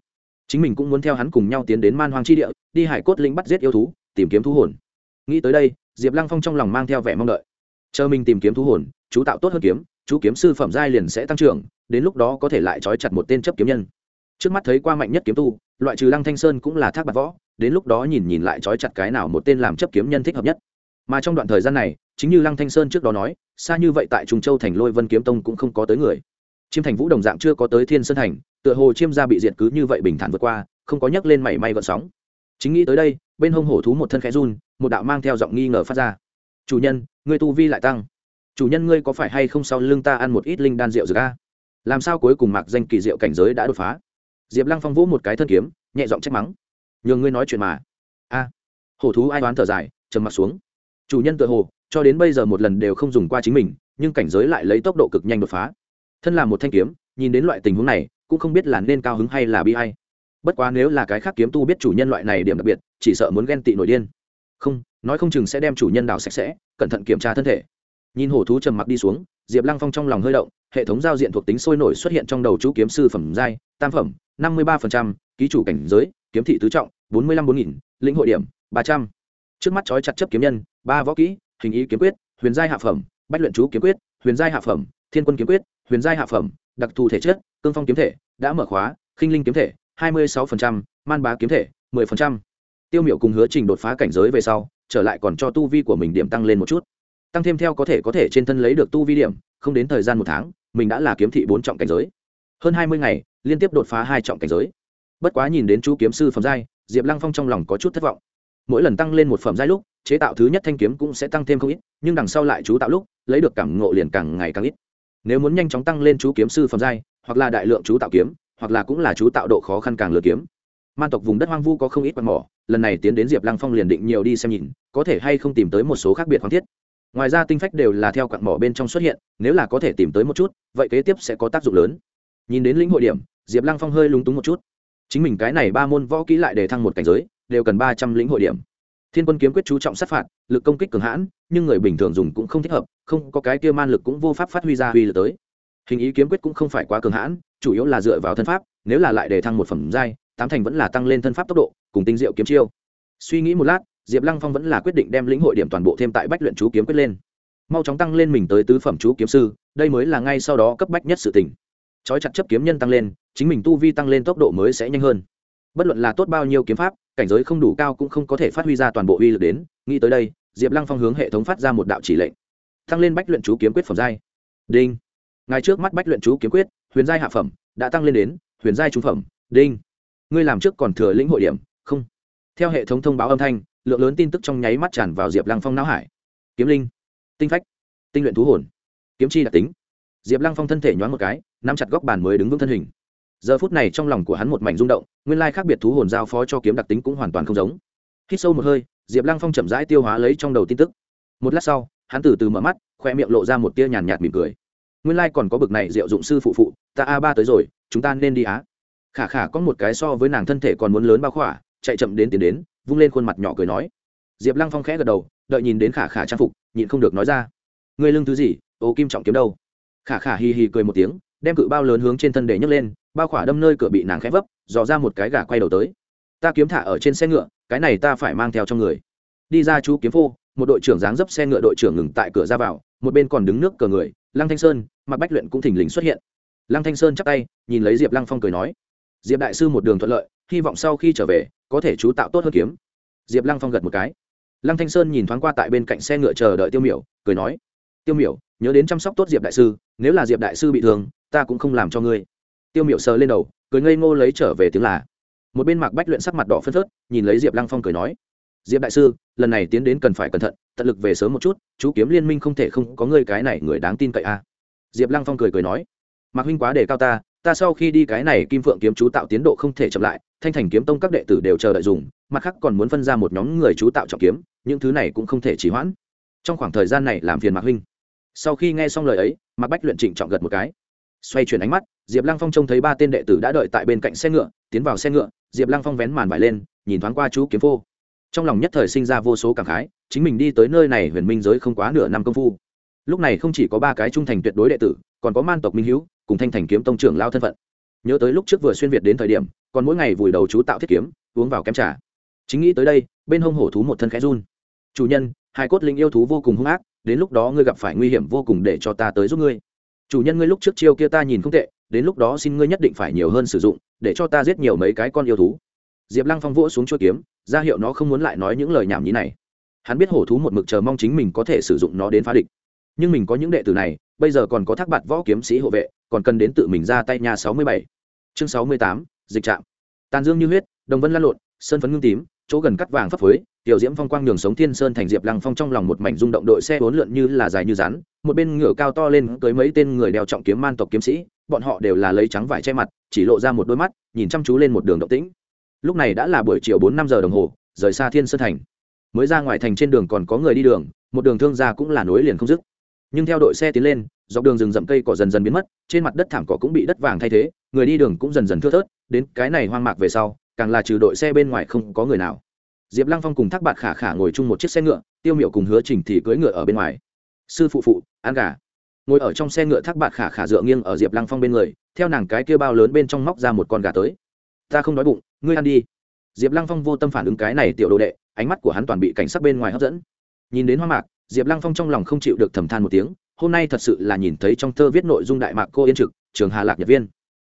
Chính mình cũng muốn theo hắn cùng nhau tiến đến man hoang chi địa, đi hải cốt linh bắt giết yêu thú, tìm kiếm thú hồn. Nghĩ tới đây, diệp lăng phong trong lòng mang theo vẻ mong đợi. Chờ mình tìm kiếm thú hồn, chú tạo tốt hơn kiếm, chú kiếm sư phẩm giai liền sẽ tăng trưởng, đến lúc đó có thể lại trói chặt một tên chấp kiếm nhân. Trước mắt thấy qua mạnh nhất kiếm tu, loại trừ lăng thanh sơn cũng là thác bạt võ đến lúc đó nhìn nhìn lại trói chặt cái nào một tên làm chấp kiếm nhân thích hợp nhất. Mà trong đoạn thời gian này, chính như lăng thanh sơn trước đó nói, xa như vậy tại trung châu thành lôi vân kiếm tông cũng không có tới người. Chiêm thành vũ đồng dạng chưa có tới thiên sơn thành, tựa hồ chiêm gia bị diệt cứ như vậy bình thản vượt qua, không có nhắc lên mảy may gợn sóng. Chính nghĩ tới đây, bên hông hổ thú một thân khẽ run, một đạo mang theo giọng nghi ngờ phát ra. Chủ nhân, ngươi tu vi lại tăng. Chủ nhân ngươi có phải hay không sau lưng ta ăn một ít linh đan rượu dược a? Làm sao cuối cùng mặc danh kỳ diệu cảnh giới đã đột phá? Diệp lăng phong vũ một cái thân kiếm, nhẹ giọng trách mắng nhường ngươi nói chuyện mà. A. Hổ thú ai đoán thở dài, trầm mặt xuống. Chủ nhân tự hồ, cho đến bây giờ một lần đều không dùng qua chính mình, nhưng cảnh giới lại lấy tốc độ cực nhanh đột phá. Thân là một thanh kiếm, nhìn đến loại tình huống này, cũng không biết là nên cao hứng hay là bi hay bất quá nếu là cái khác kiếm tu biết chủ nhân loại này điểm đặc biệt, chỉ sợ muốn ghen tị nổi điên. Không, nói không chừng sẽ đem chủ nhân đào sạch sẽ, cẩn thận kiểm tra thân thể. Nhìn hổ thú trầm mặc đi xuống, diệp lăng phong trong lòng hơi động, hệ thống giao diện thuộc tính sôi nổi xuất hiện trong đầu chú kiếm sư phẩm giai, tam phẩm, năm mươi ba ký chủ cảnh giới kiếm thị tứ trọng, bốn mươi năm bốn nghìn, lĩnh hội điểm, ba trăm. Trước mắt trói chặt chấp kiếm nhân, ba võ kỹ, hình ý kiếm quyết, huyền giai hạ phẩm, bách luyện chú kiếm quyết, huyền giai hạ phẩm, thiên quân kiếm quyết, huyền giai hạ phẩm, đặc thù thể chất, cương phong kiếm thể, đã mở khóa, khinh linh kiếm thể, hai mươi sáu man bá kiếm thể, mười tiêu miểu cùng hứa trình đột phá cảnh giới về sau, trở lại còn cho tu vi của mình điểm tăng lên một chút. Tăng thêm theo có thể có thể trên thân lấy được tu vi điểm, không đến thời gian một tháng, mình đã là kiếm thị bốn trọng cảnh giới. Hơn hai mươi ngày, liên tiếp đột phá hai trọng cảnh giới bất quá nhìn đến chú kiếm sư phẩm giai, diệp lăng phong trong lòng có chút thất vọng. Mỗi lần tăng lên một phẩm giai lúc, chế tạo thứ nhất thanh kiếm cũng sẽ tăng thêm không ít, nhưng đằng sau lại chú tạo lúc, lấy được cảm ngộ liền càng ngày càng ít. Nếu muốn nhanh chóng tăng lên chú kiếm sư phẩm giai, hoặc là đại lượng chú tạo kiếm, hoặc là cũng là chú tạo độ khó khăn càng lừa kiếm. Man tộc vùng đất hoang vu có không ít quạt mỏ, lần này tiến đến diệp lăng phong liền định nhiều đi xem nhìn, có thể hay không tìm tới một số khác biệt khoáng thiết. Ngoài ra tinh phách đều là theo quạt mỏ bên trong xuất hiện, nếu là có thể tìm tới một chút, vậy kế tiếp sẽ có tác dụng lớn. Nhìn đến lĩnh hội điểm, diệp lăng phong hơi lúng túng một chút chính mình cái này ba môn võ kỹ lại để thăng một cảnh giới, đều cần ba trăm lĩnh hội điểm. Thiên quân kiếm quyết chú trọng sát phạt, lực công kích cường hãn, nhưng người bình thường dùng cũng không thích hợp, không có cái kia man lực cũng vô pháp phát huy ra huy lực tới. Hình ý kiếm quyết cũng không phải quá cường hãn, chủ yếu là dựa vào thân pháp, nếu là lại để thăng một phẩm giai, tám thành vẫn là tăng lên thân pháp tốc độ, cùng tinh diệu kiếm chiêu. Suy nghĩ một lát, diệp lăng phong vẫn là quyết định đem lĩnh hội điểm toàn bộ thêm tại bách luyện chú kiếm quyết lên. Mau chóng tăng lên mình tới tứ phẩm chú kiếm sư, đây mới là ngay sau đó cấp bách nhất sự tỉnh trói chặt chấp kiếm nhân tăng lên, chính mình tu vi tăng lên tốc độ mới sẽ nhanh hơn. Bất luận là tốt bao nhiêu kiếm pháp, cảnh giới không đủ cao cũng không có thể phát huy ra toàn bộ uy lực đến. Nghĩ tới đây, diệp lăng phong hướng hệ thống phát ra một đạo chỉ lệnh. Tăng lên bách luyện chú kiếm quyết phẩm giai. Đinh. Ngay trước mắt bách luyện chú kiếm quyết, huyền giai hạ phẩm, đã tăng lên đến huyền giai trung phẩm. Đinh. Ngươi làm trước còn thừa lĩnh hội điểm, không. Theo hệ thống thông báo âm thanh, lượng lớn tin tức trong nháy mắt tràn vào diệp lăng phong não hải. Kiếm linh, tinh phách, tinh luyện thú hồn. Kiếm chi đặc tính. Diệp lăng phong thân thể nhoáng một cái nắm chặt góc bàn mới đứng vững thân hình. Giờ phút này trong lòng của hắn một mảnh rung động, nguyên lai khác biệt thú hồn giao phó cho kiếm đặc tính cũng hoàn toàn không giống. Hít sâu một hơi, diệp lăng phong chậm rãi tiêu hóa lấy trong đầu tin tức. Một lát sau, hắn từ từ mở mắt, khoe miệng lộ ra một tia nhàn nhạt mỉm cười. Nguyên lai còn có bực này diệu dụng sư phụ phụ, ta a ba tới rồi, chúng ta nên đi á. Khả khả có một cái so với nàng thân thể còn muốn lớn bao khỏa, chạy chậm đến tiến đến, vung lên khuôn mặt nhỏ cười nói. Diệp lăng phong khẽ gật đầu, đợi nhìn đến khả khả trang phục, nhịn không được nói ra. Ngươi lưng thứ gì, ô kim trọng kiếm đâu? Khả khả hì hì cười một tiếng đem cự bao lớn hướng trên thân để nhấc lên, bao khỏa đâm nơi cửa bị nàng khẽ vấp, dò ra một cái gà quay đầu tới. Ta kiếm thả ở trên xe ngựa, cái này ta phải mang theo trong người. Đi ra chú kiếm phô, một đội trưởng dáng dấp xe ngựa đội trưởng ngừng tại cửa ra vào, một bên còn đứng nước cờ người, lăng thanh sơn mặc bách luyện cũng thình lình xuất hiện. Lăng thanh sơn chắp tay, nhìn lấy diệp lăng phong cười nói, diệp đại sư một đường thuận lợi, hy vọng sau khi trở về, có thể chú tạo tốt hơn kiếm. Diệp lăng phong gật một cái. Lăng thanh sơn nhìn thoáng qua tại bên cạnh xe ngựa chờ đợi tiêu miểu, cười nói tiêu miểu, nhớ đến chăm sóc tốt diệp đại sư, nếu là diệp đại sư bị thương, ta cũng không làm cho ngươi. Tiêu miểu sờ lên đầu, cười ngây ngô lấy trở về tiếng là. Một bên mạc bách luyện sắc mặt đỏ phân phớt, nhìn lấy diệp lăng phong cười nói, diệp đại sư, lần này tiến đến cần phải cẩn thận, tận lực về sớm một chút, chú kiếm liên minh không thể không có ngươi cái này người đáng tin cậy a. À. diệp lăng phong cười cười nói, mạc huynh quá đề cao ta ta sau khi đi cái này kim phượng kiếm chú tạo tiến độ không thể chậm lại, thanh thành kiếm tông các đệ tử đều chờ đợi dùng, mặt khác còn muốn phân ra một nhóm người chú tạo trọng kiếm, những thứ này cũng không thể trì hoãn. Trong khoảng thời gian này làm phiền mạc huynh sau khi nghe xong lời ấy, mạc bách luyện trịnh trọng gật một cái. Xoay chuyển ánh mắt, diệp lăng phong trông thấy ba tên đệ tử đã đợi tại bên cạnh xe ngựa, tiến vào xe ngựa, diệp lăng phong vén màn vải lên, nhìn thoáng qua chú kiếm phô. Trong lòng nhất thời sinh ra vô số cảm khái, chính mình đi tới nơi này huyền minh giới không quá nửa năm công phu. Lúc này không chỉ có ba cái trung thành tuyệt đối đệ tử, còn có man tộc minh hữu cùng thanh thành kiếm tông trưởng lao thân phận. Nhớ tới lúc trước vừa xuyên việt đến thời điểm, còn mỗi ngày vùi đầu chú tạo thiết kiếm, uống vào kem trà. Chính nghĩ tới đây, bên hông hổ thú một thân khẽ run. Chủ nhân hai cốt linh yêu thú vô cùng hung ác đến lúc đó ngươi gặp phải nguy hiểm vô cùng để cho ta tới giúp ngươi. Chủ nhân ngươi lúc trước chiêu kia ta nhìn không tệ, đến lúc đó xin ngươi nhất định phải nhiều hơn sử dụng, để cho ta giết nhiều mấy cái con yêu thú. Diệp lăng phong vỗ xuống chuỗi kiếm, ra hiệu nó không muốn lại nói những lời nhảm nhí này. Hắn biết hổ thú một mực chờ mong chính mình có thể sử dụng nó đến phá địch. Nhưng mình có những đệ tử này, bây giờ còn có thác bạt võ kiếm sĩ hộ vệ, còn cần đến tự mình ra tay nhà sáu mươi bảy. Chương sáu mươi tám, dịch trạm. Tàn dương như huyết, đồng vân lan lộn, sơn phấn ngưng tím, chỗ gần cắt vàng phấp phới tiểu diễm phong quang nhường sống thiên sơn thành diệp lăng phong trong lòng một mảnh rung động, đội xe bốn lượn như là dài như rắn, một bên ngựa cao to lên tới mấy tên người đeo trọng kiếm man tộc kiếm sĩ, bọn họ đều là lấy trắng vải che mặt, chỉ lộ ra một đôi mắt, nhìn chăm chú lên một đường động tĩnh. Lúc này đã là buổi chiều bốn năm giờ đồng hồ, rời xa thiên sơn thành. Mới ra ngoài thành trên đường còn có người đi đường, một đường thương gia cũng là nối liền không dứt. Nhưng theo đội xe tiến lên, dọc đường rừng rậm cây cỏ dần dần biến mất, trên mặt đất thảm cỏ cũng bị đất vàng thay thế, người đi đường cũng dần dần thưa thớt, đến cái này hoang mạc về sau, càng là trừ đội xe bên ngoài không có người nào diệp lăng phong cùng thác bạt khả khả ngồi chung một chiếc xe ngựa, tiêu miệu cùng hứa trình thì cưỡi ngựa ở bên ngoài. Sư phụ phụ, ăn gà. Ngồi ở trong xe ngựa thác bạt khả khả dựa nghiêng ở diệp lăng phong bên người, theo nàng cái kia bao lớn bên trong móc ra một con gà tới. Ta không đói bụng, ngươi ăn đi. Diệp lăng phong vô tâm phản ứng cái này tiểu đồ đệ, ánh mắt của hắn toàn bị cảnh sắc bên ngoài hấp dẫn. Nhìn đến hoa mạc, diệp lăng phong trong lòng không chịu được thầm than một tiếng, hôm nay thật sự là nhìn thấy trong thơ viết nội dung đại mạc cô yên trực, trường hà lạc nhật viên.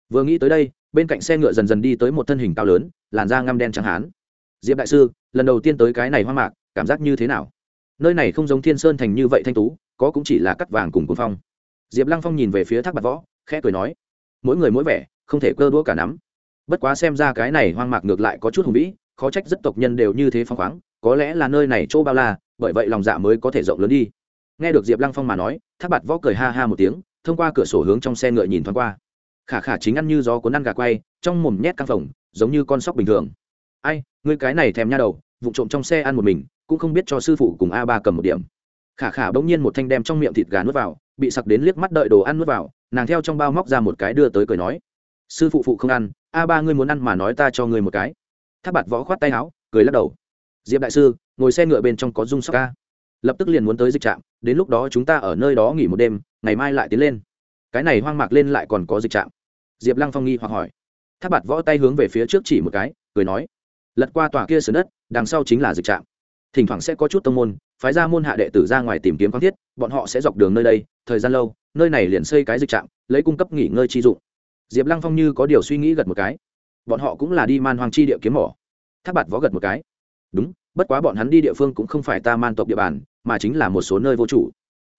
Vừa nghĩ tới đây, bên cạnh xe ngựa dần dần đi tới một thân hình cao lớn, làn da ngăm đen trắng hán. Diệp đại sư lần đầu tiên tới cái này hoa mạc, cảm giác như thế nào? Nơi này không giống thiên sơn thành như vậy thanh tú, có cũng chỉ là cắt vàng cùng cuốn phong. Diệp lăng phong nhìn về phía thác bạc võ, khẽ cười nói, mỗi người mỗi vẻ, không thể cơ đũa cả nắm. Bất quá xem ra cái này hoang mạc ngược lại có chút hùng vĩ, khó trách rất tộc nhân đều như thế phong khoáng, có lẽ là nơi này chỗ bao la, bởi vậy lòng dạ mới có thể rộng lớn đi. Nghe được diệp lăng phong mà nói, thác bạt võ cười ha ha một tiếng, thông qua cửa sổ hướng trong xe ngựa nhìn thoáng qua. Khả khả chính ăn như gió cuốn ăn gà quay, trong mồm nhét căng phồng, giống như con sóc bình thường ai, ngươi cái này thèm nha đầu vụ trộm trong xe ăn một mình, cũng không biết cho sư phụ cùng a ba cầm một điểm. Khả khả bỗng nhiên một thanh đem trong miệng thịt gà nuốt vào, bị sặc đến liếc mắt đợi đồ ăn nuốt vào, nàng theo trong bao móc ra một cái đưa tới cười nói. Sư phụ phụ không ăn, a ba ngươi muốn ăn mà nói ta cho ngươi một cái. Tháp bạt võ khoát tay áo, cười lắc đầu. Diệp đại sư, ngồi xe ngựa bên trong có dung sắc ca. Lập tức liền muốn tới dịch trạm, đến lúc đó chúng ta ở nơi đó nghỉ một đêm, ngày mai lại tiến lên. Cái này hoang mạc lên lại còn có dịch trạm. Diệp lăng phong nghi hoặc hỏi. Tháp bạt võ tay hướng về phía trước chỉ một cái, cười nói lật qua tòa kia sườn đất, đằng sau chính là dịch trạm. Thỉnh thoảng sẽ có chút tông môn, phái ra môn hạ đệ tử ra ngoài tìm kiếm khoáng thiết, bọn họ sẽ dọc đường nơi đây, thời gian lâu, nơi này liền xây cái dịch trạm, lấy cung cấp nghỉ ngơi chi dụng. Diệp lăng phong như có điều suy nghĩ gật một cái. Bọn họ cũng là đi man hoàng chi địa kiếm mỏ. Tháp bạt võ gật một cái. Đúng, bất quá bọn hắn đi địa phương cũng không phải ta man tộc địa bàn, mà chính là một số nơi vô chủ.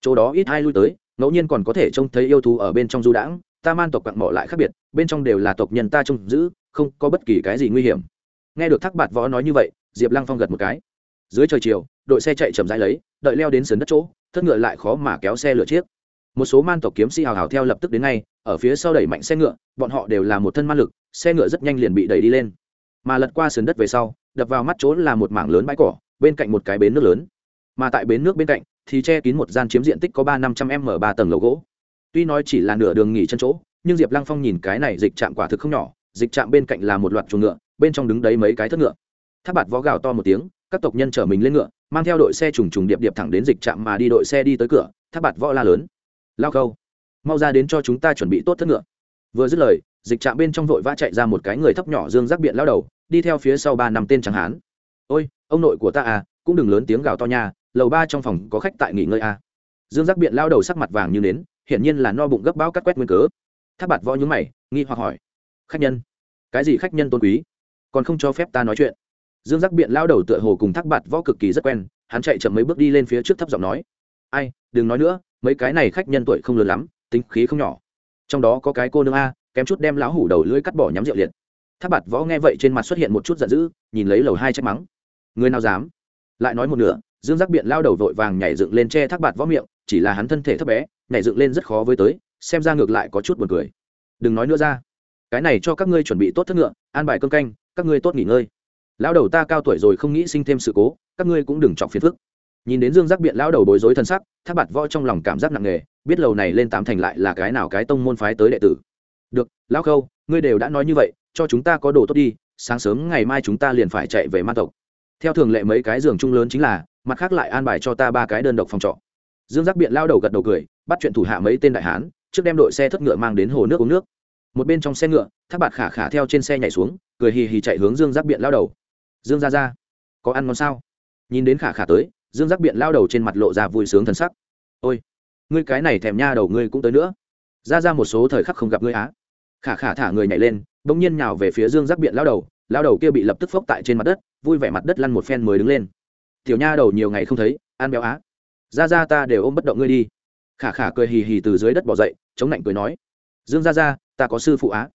Chỗ đó ít ai lui tới, ngẫu nhiên còn có thể trông thấy yêu thú ở bên trong du đãng, ta man tộc quặng mỏ lại khác biệt, bên trong đều là tộc nhân ta trông giữ, không có bất kỳ cái gì nguy hiểm nghe được thác bạt võ nói như vậy, diệp lăng phong gật một cái. Dưới trời chiều, đội xe chạy chậm rãi lấy, đợi leo đến sườn đất chỗ, thất ngựa lại khó mà kéo xe lửa chiếc. Một số man tộc kiếm sĩ hào hào theo lập tức đến ngay, ở phía sau đẩy mạnh xe ngựa, bọn họ đều là một thân man lực, xe ngựa rất nhanh liền bị đẩy đi lên. Mà lật qua sườn đất về sau, đập vào mắt chỗ là một mảng lớn bãi cỏ, bên cạnh một cái bến nước lớn. Mà tại bến nước bên cạnh, thì che kín một gian chiếm diện tích có ba năm trăm m ba tầng lầu gỗ. Tuy nói chỉ là nửa đường nghỉ chân chỗ, nhưng diệp lăng phong nhìn cái này dịch trạm quả thực không nhỏ, dịch trạm bên cạnh là một loạt chuồng ngựa bên trong đứng đấy mấy cái thất ngựa. Tháp bạt vó gào to một tiếng, các tộc nhân chở mình lên ngựa, mang theo đội xe trùng trùng điệp điệp thẳng đến dịch trạm mà đi đội xe đi tới cửa, tháp bạt võ la lớn. Lao khâu, mau ra đến cho chúng ta chuẩn bị tốt thất ngựa. Vừa dứt lời, dịch trạm bên trong vội vã chạy ra một cái người thấp nhỏ dương giác biện lao đầu, đi theo phía sau ba năm tên trắng hán. Ôi, ông nội của ta à cũng đừng lớn tiếng gào to nha, lầu ba trong phòng có khách tại nghỉ ngơi à. dương giác biện lao đầu sắc mặt vàng như nến, hiển nhiên là no bụng gấp bão cắt quét nguyên cớ. Tháp bạt võ nhúng mày, nghi hoặc hỏi, khách nhân, cái gì khách nhân tôn quý? Còn không cho phép ta nói chuyện. Dương giác biện lao đầu tựa hồ cùng thác bạt võ cực kỳ rất quen, hắn chạy chậm mấy bước đi lên phía trước thấp giọng nói, ai, đừng nói nữa, mấy cái này khách nhân tuổi không lớn lắm, tính khí không nhỏ. Trong đó có cái cô nương a, kém chút đem lão hủ đầu lưỡi cắt bỏ nhắm rượu liệt. Tháp bạt võ nghe vậy trên mặt xuất hiện một chút giận dữ, nhìn lấy lầu hai trách mắng, người nào dám? Lại nói một nửa, dương giác biện lao đầu vội vàng nhảy dựng lên che thác bạt võ miệng, chỉ là hắn thân thể thấp bé, nhảy dựng lên rất khó với tới, xem ra ngược lại có chút buồn cười. Đừng nói nữa ra, cái này cho các ngươi chuẩn bị tốt thất ngựa an bài cơm canh các ngươi tốt nghỉ ngơi. Lão đầu ta cao tuổi rồi không nghĩ sinh thêm sự cố, các ngươi cũng đừng chọc phiền phức. Nhìn đến dương giác biện, lão đầu bối rối thân sắc tháp bạt võ trong lòng cảm giác nặng nề, biết lầu này lên tám thành lại là cái nào cái tông môn phái tới đệ tử. Được, lão khâu, ngươi đều đã nói như vậy, cho chúng ta có đồ tốt đi, sáng sớm ngày mai chúng ta liền phải chạy về ma tộc. Theo thường lệ mấy cái giường chung lớn chính là, mặt khác lại an bài cho ta ba cái đơn độc phòng trọ. Dương giác biện lao đầu gật đầu cười, bắt chuyện thủ hạ mấy tên đại hán, trước đem đội xe thất ngựa mang đến hồ nước uống nước. Một bên trong xe ngựa tháp bạt khả khả theo trên xe nhảy xuống cười hì hì chạy hướng dương giác biện lao đầu. Dương ra ra có ăn ngon sao? Nhìn đến khả khả tới, dương giác biện lao đầu trên mặt lộ ra vui sướng thân sắc. Ôi, ngươi cái này thèm nha đầu ngươi cũng tới nữa. Ra ra một số thời khắc không gặp ngươi á. Khả khả thả người nhảy lên, bỗng nhiên nhào về phía dương giác biện lao đầu lao đầu kia bị lập tức phốc tại trên mặt đất, vui vẻ mặt đất lăn một phen mới đứng lên. Tiểu nha đầu nhiều ngày không thấy, ăn béo á. Ra ra ta đều ôm bất động ngươi đi. Khả khả cười hì hì từ dưới đất bỏ dậy, chống lạnh cười nói, dương ra ra ta có sư phụ á.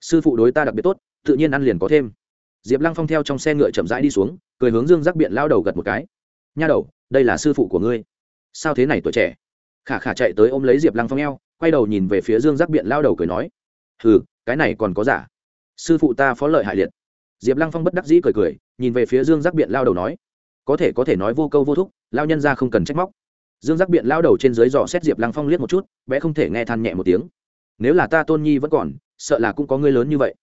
Sư phụ đối ta đặc biệt tốt tự nhiên ăn liền có thêm. Diệp lăng phong theo trong xe ngựa chậm rãi đi xuống, cười hướng dương giác biện lao đầu gật một cái. Nha đầu, đây là sư phụ của ngươi. Sao thế này tuổi trẻ? Khả khả chạy tới ôm lấy diệp lăng phong eo, quay đầu nhìn về phía dương giác biện lao đầu cười nói, hừ, cái này còn có giả. Sư phụ ta phó lợi hại liệt. Diệp lăng phong bất đắc dĩ cười cười, nhìn về phía dương giác biện lao đầu nói, có thể có thể nói vô câu vô thúc, lao nhân ra không cần trách móc. Dương giác biện lao đầu trên dưới dò xét diệp lăng phong liếc một chút, bé không thể nghe than nhẹ một tiếng. Nếu là ta tôn nhi vẫn còn, sợ là cũng có ngươi lớn như vậy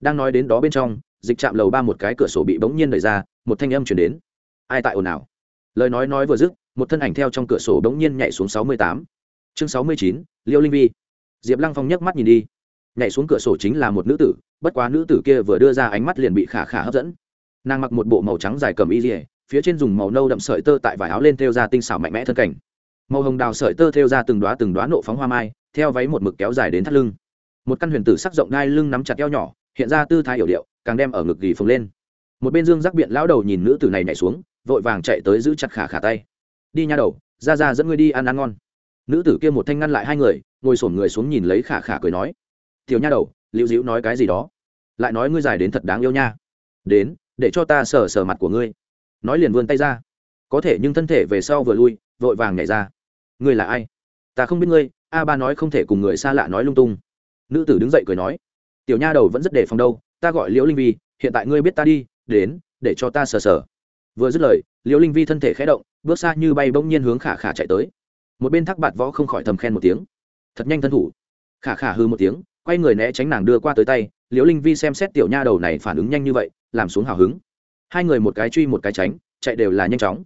đang nói đến đó bên trong, dịch chạm lầu ba một cái cửa sổ bị bỗng nhiên đẩy ra, một thanh âm chuyển đến. Ai tại ồn ào? Lời nói nói vừa dứt, một thân ảnh theo trong cửa sổ bỗng nhiên nhảy xuống sáu mươi tám. Chương sáu mươi chín, liêu linh vi. Diệp lăng phong nhấc mắt nhìn đi. Nhảy xuống cửa sổ chính là một nữ tử, bất quá nữ tử kia vừa đưa ra ánh mắt liền bị khả khả hấp dẫn. Nàng mặc một bộ màu trắng dài cầm y dỉa phía trên dùng màu nâu đậm sợi tơ tại vải áo lên thêu ra tinh xảo mạnh mẽ thân cảnh. Màu hồng đào sợi tơ thêu ra từng đoá từng đoá nộ phóng hoa mai, theo váy một mực kéo dài đến thắt lưng. Một căn huyền tử sắc rộng đai lưng nắm chặt eo nhỏ hiện ra tư thái hiểu điệu, càng đem ở ngực gỉ phồng lên. Một bên dương giác biện lão đầu nhìn nữ tử này nhảy xuống, vội vàng chạy tới giữ chặt khả khả tay. Đi nha đầu, ra ra dẫn ngươi đi ăn ăn ngon. Nữ tử kia một thanh ngăn lại hai người, ngồi sổm người xuống nhìn lấy khả khả cười nói, tiểu nha đầu, liễu dĩu nói cái gì đó? Lại nói ngươi dài đến thật đáng yêu nha. Đến, để cho ta sờ sờ mặt của ngươi. Nói liền vươn tay ra. Có thể nhưng thân thể về sau vừa lui, vội vàng nhảy ra. Ngươi là ai? Ta không biết ngươi, a ba nói không thể cùng người xa lạ nói lung tung. Nữ tử đứng dậy cười nói tiểu nha đầu vẫn rất đề phòng đâu, ta gọi liễu linh vi, hiện tại ngươi biết ta đi, đến, để cho ta sờ sờ. Vừa dứt lời, liễu linh vi thân thể khé động, bước xa như bay bỗng nhiên hướng khả khả chạy tới. Một bên thác bạt võ không khỏi thầm khen một tiếng. Thật nhanh thân thủ. Khả khả hư một tiếng, quay người né tránh nàng đưa qua tới tay, liễu linh vi xem xét tiểu nha đầu này phản ứng nhanh như vậy, làm xuống hào hứng. Hai người một cái truy một cái tránh, chạy đều là nhanh chóng.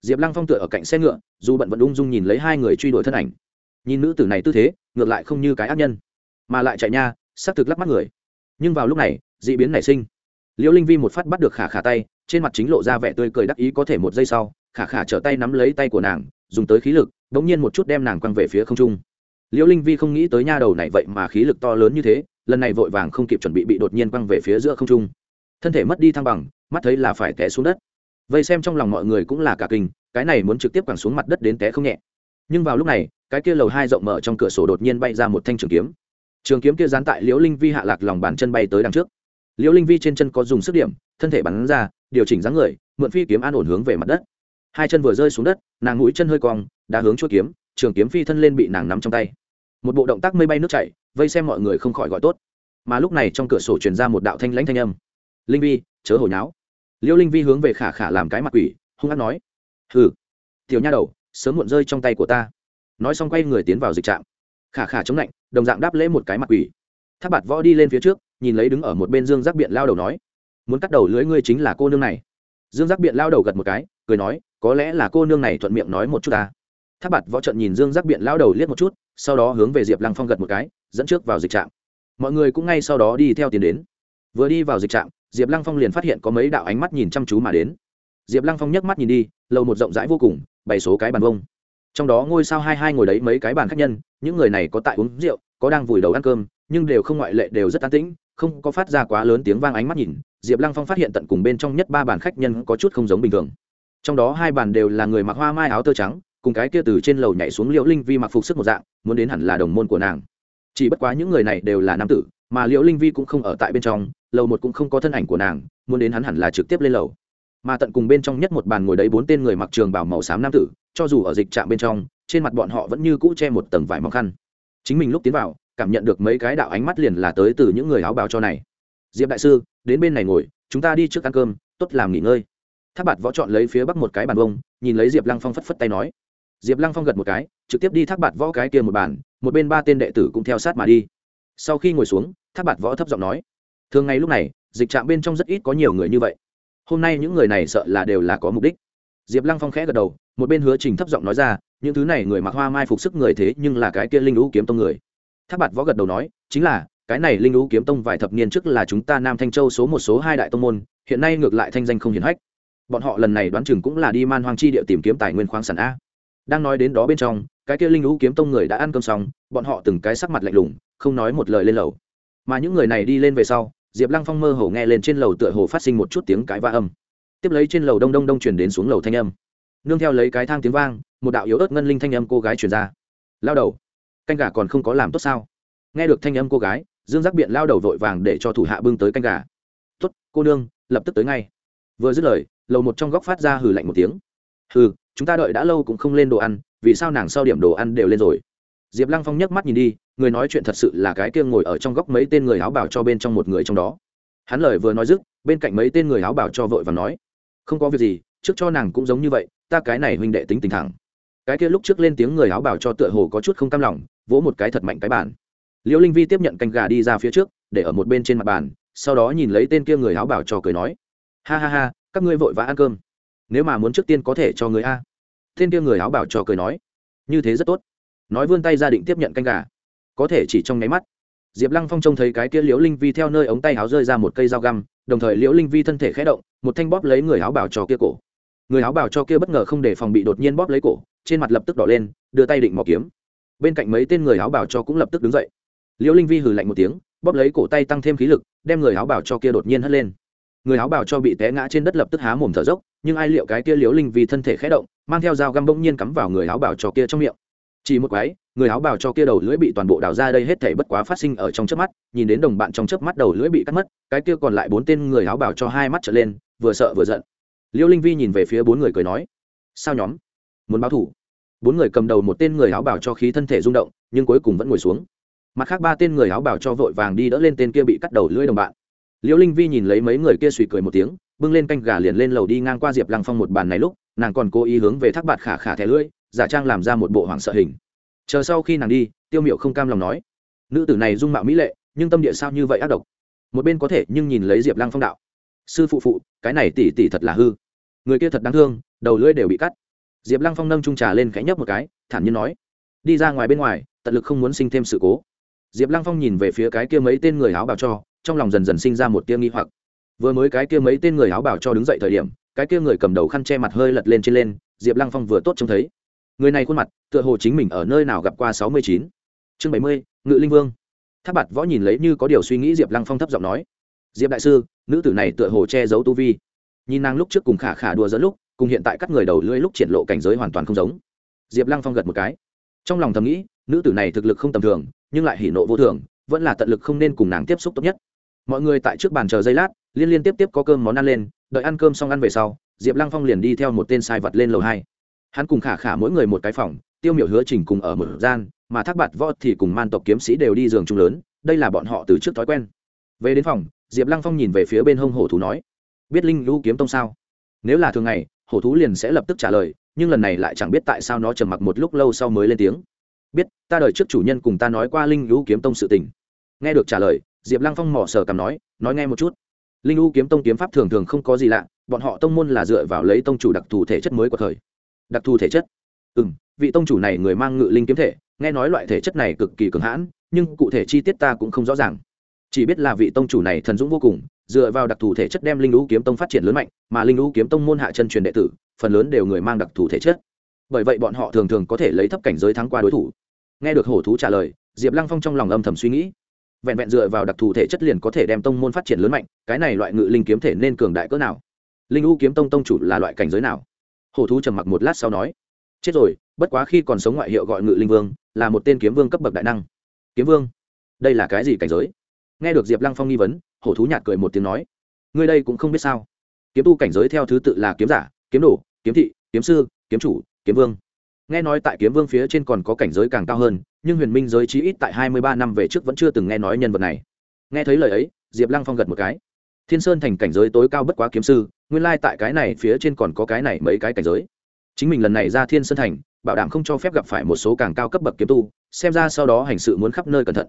Diệp lăng phong tựa ở cạnh xe ngựa, dù bận vẫn ung dung nhìn lấy hai người truy đuổi thân ảnh. Nhìn nữ tử này tư thế, ngược lại không như cái ác nhân, mà lại chạy nha xác thực lắc mắt người. Nhưng vào lúc này, d ị biến nảy sinh. Liễu linh vi một phát bắt được khả khả tay, trên mặt chính lộ ra vẻ tươi cười đắc ý có thể một giây sau, khả khả trở tay nắm lấy tay của nàng, dùng tới khí lực đ ỗ n g nhiên một chút đem nàng quăng về phía không trung. Liễu linh vi không nghĩ tới nha đầu này vậy mà khí lực to lớn như thế, lần này vội vàng không kịp chuẩn bị bị đột nhiên quăng về phía giữa không trung. Thân thể mất đi thăng bằng, mắt thấy là phải té xuống đất. Vây xem trong lòng mọi người cũng là cả kinh, cái này muốn trực tiếp quẳng xuống mặt đất đến té không nhẹ. Nhưng vào lúc này, cái kia lầu hai rộng mở trong cửa sổ đột nhiên bay ra một thanh trường kiếm trường kiếm kia dán tại liễu linh vi hạ lạc lòng bàn chân bay tới đằng trước. Liễu linh vi trên chân có dùng sức điểm, thân thể bắn ra, điều chỉnh dáng người, mượn phi kiếm an ổn hướng về mặt đất. Hai chân vừa rơi xuống đất, nàng mũi chân hơi cong, đã hướng chuỗi kiếm, trường kiếm phi thân lên bị nàng nắm trong tay. Một bộ động tác mây bay nước chảy, vây xem mọi người không khỏi gọi tốt. Mà lúc này trong cửa sổ truyền ra một đạo thanh lãnh thanh âm. Linh vi, chớ hồi nháo. Liễu linh vi hướng về khả khả làm cái mặt quỷ, hung hát nói. Hừ, tiểu nha đầu, sớm muộn rơi trong tay của ta. Nói xong quay người tiến vào dịch trạm. Khả khả chống lạnh đồng dạng đáp lễ một cái mặt quỷ. Tháp bạt võ đi lên phía trước, nhìn lấy đứng ở một bên dương giác biện lao đầu nói, muốn cắt đầu lưới ngươi chính là cô nương này. Dương giác biện lao đầu gật một cái, cười nói, có lẽ là cô nương này thuận miệng nói một chút à. ta tháp bạt võ trận nhìn dương giác biện lao đầu liếc một chút, sau đó hướng về diệp lăng phong gật một cái, dẫn trước vào dịch trạm. Mọi người cũng ngay sau đó đi theo tiền đến. Vừa đi vào dịch trạm, diệp lăng phong liền phát hiện có mấy đạo ánh mắt nhìn chăm chú mà đến. Diệp lăng phong nhấc mắt nhìn đi, lầu một rộng rãi vô cùng, bày số cái bàn vông trong đó ngôi sao hai hai ngồi đấy mấy cái bàn khách nhân, những người này có tại uống rượu, có đang vùi đầu ăn cơm, nhưng đều không ngoại lệ, đều rất an tĩnh, không có phát ra quá lớn tiếng vang ánh mắt nhìn. Diệp lăng phong phát hiện tận cùng bên trong nhất ba bàn khách nhân có chút không giống bình thường. Trong đó hai bàn đều là người mặc hoa mai áo tơ trắng, cùng cái kia từ trên lầu nhảy xuống liễu linh vi mặc phục sức một dạng, muốn đến hẳn là đồng môn của nàng. Chỉ bất quá những người này đều là nam tử, mà liễu linh vi cũng không ở tại bên trong, lầu một cũng không có thân ảnh của nàng, muốn đến hắn hẳn là trực tiếp lên lầu mà tận cùng bên trong nhất một bàn ngồi đấy bốn tên người mặc trường bảo màu xám nam tử, cho dù ở dịch trạm bên trong, trên mặt bọn họ vẫn như cũ che một tầng vải mỏng khăn. Chính mình lúc tiến vào, cảm nhận được mấy cái đạo ánh mắt liền là tới từ những người áo bào cho này. Diệp đại sư, đến bên này ngồi, chúng ta đi trước ăn cơm, tốt làm nghỉ ngơi. Tháp bạt võ chọn lấy phía bắc một cái bàn bông nhìn lấy diệp lăng phong phất phất tay nói. Diệp lăng phong gật một cái, trực tiếp đi tháp bạt võ cái kia một bàn, một bên ba tên đệ tử cũng theo sát mà đi. Sau khi ngồi xuống, tháp bạt võ thấp giọng nói. Thường ngày lúc này, dịch trạm bên trong rất ít có nhiều người như vậy hôm nay những người này sợ là đều là có mục đích. Diệp lăng phong khẽ gật đầu, một bên hứa trình thấp giọng nói ra, những thứ này người mặc hoa mai phục sức người thế nhưng là cái kia linh lũ kiếm tông người. Tháp bạt võ gật đầu nói, chính là, cái này linh lũ kiếm tông vài thập niên trước là chúng ta nam thanh châu số một số hai đại tông môn, hiện nay ngược lại thanh danh không hiển hách. Bọn họ lần này đoán chừng cũng là đi man hoang chi địa tìm kiếm tài nguyên khoáng sản a. Đang nói đến đó bên trong, cái kia linh lũ kiếm tông người đã ăn cơm xong, bọn họ từng cái sắc mặt lạnh lùng, không nói một lời lên lầu. Mà những người này đi lên về sau diệp lăng phong mơ hồ nghe lên trên lầu tựa hồ phát sinh một chút tiếng cãi va âm. Tiếp lấy trên lầu đông đông đông chuyển đến xuống lầu thanh âm. Nương theo lấy cái thang tiếng vang, một đạo yếu ớt ngân linh thanh âm cô gái chuyển ra. Lao đầu, canh gà còn không có làm tốt sao? Nghe được thanh âm cô gái, dương giác biện lao đầu vội vàng để cho thủ hạ bưng tới canh gà. Tuất cô nương, lập tức tới ngay. Vừa dứt lời, lầu một trong góc phát ra hừ lạnh một tiếng. Hừ, chúng ta đợi đã lâu cũng không lên đồ ăn, vì sao nàng sau điểm đồ ăn đều lên rồi? Diệp lăng phong nhấc mắt nhìn đi người nói chuyện thật sự là cái kia ngồi ở trong góc mấy tên người áo bảo cho bên trong một người trong đó. Hắn lời vừa nói dứt, bên cạnh mấy tên người áo bảo cho vội và nói, không có việc gì, trước cho nàng cũng giống như vậy, ta cái này huynh đệ tính tình thẳng. Cái kia lúc trước lên tiếng người áo bảo cho tựa hồ có chút không cam lòng, vỗ một cái thật mạnh cái bàn. Liễu linh vi tiếp nhận canh gà đi ra phía trước, để ở một bên trên mặt bàn, sau đó nhìn lấy tên kia người áo bảo cho cười nói, ha ha ha, các ngươi vội vã ăn cơm. Nếu mà muốn trước tiên có thể cho người a. Tên kia người áo bảo cho cười nói, như thế rất tốt. Nói vươn tay ra định tiếp nhận canh gà có thể chỉ trong nháy mắt. Diệp lăng phong trông thấy cái kia liễu linh vi theo nơi ống tay áo rơi ra một cây dao găm, đồng thời liễu linh vi thân thể khẽ động, một thanh bóp lấy người áo bảo cho kia cổ. Người áo bảo cho kia bất ngờ không để phòng bị đột nhiên bóp lấy cổ, trên mặt lập tức đỏ lên, đưa tay định mò kiếm. Bên cạnh mấy tên người áo bảo cho cũng lập tức đứng dậy. Liễu linh vi hừ lạnh một tiếng, bóp lấy cổ tay tăng thêm khí lực, đem người áo bảo cho kia đột nhiên hất lên. Người áo bảo cho bị té ngã trên đất lập tức há mồm thở dốc, nhưng ai liệu cái kia liễu linh vi thân thể khẽ động, mang theo dao găm bỗng nhiên cắm vào người áo bảo cho kia trong miệng chỉ một quái, người áo bào cho kia đầu lưỡi bị toàn bộ đào ra đây hết thể bất quá phát sinh ở trong chớp mắt, nhìn đến đồng bạn trong chớp mắt đầu lưỡi bị cắt mất, cái kia còn lại bốn tên người áo bào cho hai mắt trở lên, vừa sợ vừa giận. Liêu linh vi nhìn về phía bốn người cười nói, sao nhóm? Muốn báo thủ? Bốn người cầm đầu một tên người áo bào cho khí thân thể rung động, nhưng cuối cùng vẫn ngồi xuống. Mặt khác ba tên người áo bào cho vội vàng đi đỡ lên tên kia bị cắt đầu lưỡi đồng bạn. Liêu linh vi nhìn lấy mấy người kia suy cười một tiếng, bưng lên canh gà liền lên lầu đi ngang qua diệp lăng phong một bàn này lúc, nàng còn cố ý hướng về thác bạt khả khả thẻ lưỡi giả trang làm ra một bộ hoảng sợ hình. Chờ sau khi nàng đi, tiêu miệu không cam lòng nói, nữ tử này dung mạo mỹ lệ, nhưng tâm địa sao như vậy ác độc? Một bên có thể, nhưng nhìn lấy diệp lăng phong đạo, sư phụ phụ, cái này tỉ tỉ thật là hư. Người kia thật đáng thương, đầu lưỡi đều bị cắt. Diệp lăng phong nâng trung trà lên khẽ nhấp một cái, thản nhiên nói, đi ra ngoài bên ngoài, tận lực không muốn sinh thêm sự cố. Diệp lăng phong nhìn về phía cái kia mấy tên người áo bào cho, trong lòng dần dần sinh ra một tia nghi hoặc. Vừa mới cái kia mấy tên người áo bào cho đứng dậy thời điểm, cái kia người cầm đầu khăn che mặt hơi lật lên trên lên, diệp lăng phong vừa tốt trông thấy người này khuôn mặt, tựa hồ chính mình ở nơi nào gặp qua sáu mươi chín. Chương bảy mươi, ngự linh vương. Tháp bạt võ nhìn lấy như có điều suy nghĩ diệp lăng phong thấp giọng nói, diệp đại sư, nữ tử này tựa hồ che giấu tu vi. Nhìn nàng lúc trước cùng khả khả đùa dẫn lúc, cùng hiện tại các người đầu lưỡi lúc triển lộ cảnh giới hoàn toàn không giống. Diệp lăng phong gật một cái. Trong lòng thầm nghĩ, nữ tử này thực lực không tầm thường, nhưng lại hỉ nộ vô thường, vẫn là tận lực không nên cùng nàng tiếp xúc tốt nhất. Mọi người tại trước bàn chờ giây lát, liên liên tiếp tiếp có cơm món ăn lên, đợi ăn cơm xong ăn về sau, diệp lăng phong liền đi theo một tên sai vật lên lầu hai hắn cùng khả khả mỗi người một cái phòng, tiêu miểu hứa trình cùng ở một gian, mà thác bạt võ thì cùng man tộc kiếm sĩ đều đi giường chung lớn, đây là bọn họ từ trước thói quen. Về đến phòng, diệp lăng phong nhìn về phía bên hông hổ thú nói, biết linh lũ kiếm tông sao? Nếu là thường ngày, hổ thú liền sẽ lập tức trả lời, nhưng lần này lại chẳng biết tại sao nó trầm mặc một lúc lâu sau mới lên tiếng. Biết, ta đợi trước chủ nhân cùng ta nói qua linh lũ kiếm tông sự tình. Nghe được trả lời, diệp lăng phong mỏ sờ cầm nói nói nghe một chút. Linh lũ kiếm tông kiếm pháp thường thường không có gì lạ, bọn họ tông môn là dựa vào lấy tông chủ đặc thù thể chất mới của thời đặc thù thể chất. Ừ m vị tông chủ này người mang ngự linh kiếm thể, nghe nói loại thể chất này cực kỳ cường hãn, nhưng cụ thể chi tiết ta cũng không rõ ràng. Chỉ biết là vị tông chủ này thần dũng vô cùng, dựa vào đặc thù thể chất đem linh lũ kiếm tông phát triển lớn mạnh, mà linh lũ kiếm tông môn hạ chân truyền đệ tử, phần lớn đều người mang đặc thù thể chất. Bởi vậy bọn họ thường thường có thể lấy thấp cảnh giới thắng qua đối thủ. Nghe được hổ thú trả lời, diệp lăng phong trong lòng âm thầm suy nghĩ. Vẹn vẹn dựa vào đặc thù thể chất liền có thể đem tông môn phát triển lớn mạnh, cái này loại ngự linh kiếm thể nên cường đại cỡ nào? Linh lũ kiếm tông tông chủ là loại cảnh giới nào? Hổ thú trầm mặc một lát sau nói, chết rồi, bất quá khi còn sống ngoại hiệu gọi ngự linh vương, là một tên kiếm vương cấp bậc đại năng. Kiếm vương? Đây là cái gì cảnh giới? Nghe được diệp lăng phong nghi vấn, hổ thú nhạt cười một tiếng nói, ngươi đây cũng không biết sao. Kiếm tu cảnh giới theo thứ tự là kiếm giả, kiếm đồ, kiếm thị, kiếm sư, kiếm chủ, kiếm vương. Nghe nói tại kiếm vương phía trên còn có cảnh giới càng cao hơn, nhưng huyền minh giới chí ít tại hai mươi ba năm về trước vẫn chưa từng nghe nói nhân vật này. Nghe thấy lời ấy, diệp lăng phong gật một cái thiên sơn thành cảnh giới tối cao bất quá kiếm sư, nguyên lai tại cái này phía trên còn có cái này mấy cái cảnh giới. Chính mình lần này ra thiên sơn thành, bảo đảm không cho phép gặp phải một số càng cao cấp bậc kiếm tu, xem ra sau đó hành sự muốn khắp nơi cẩn thận.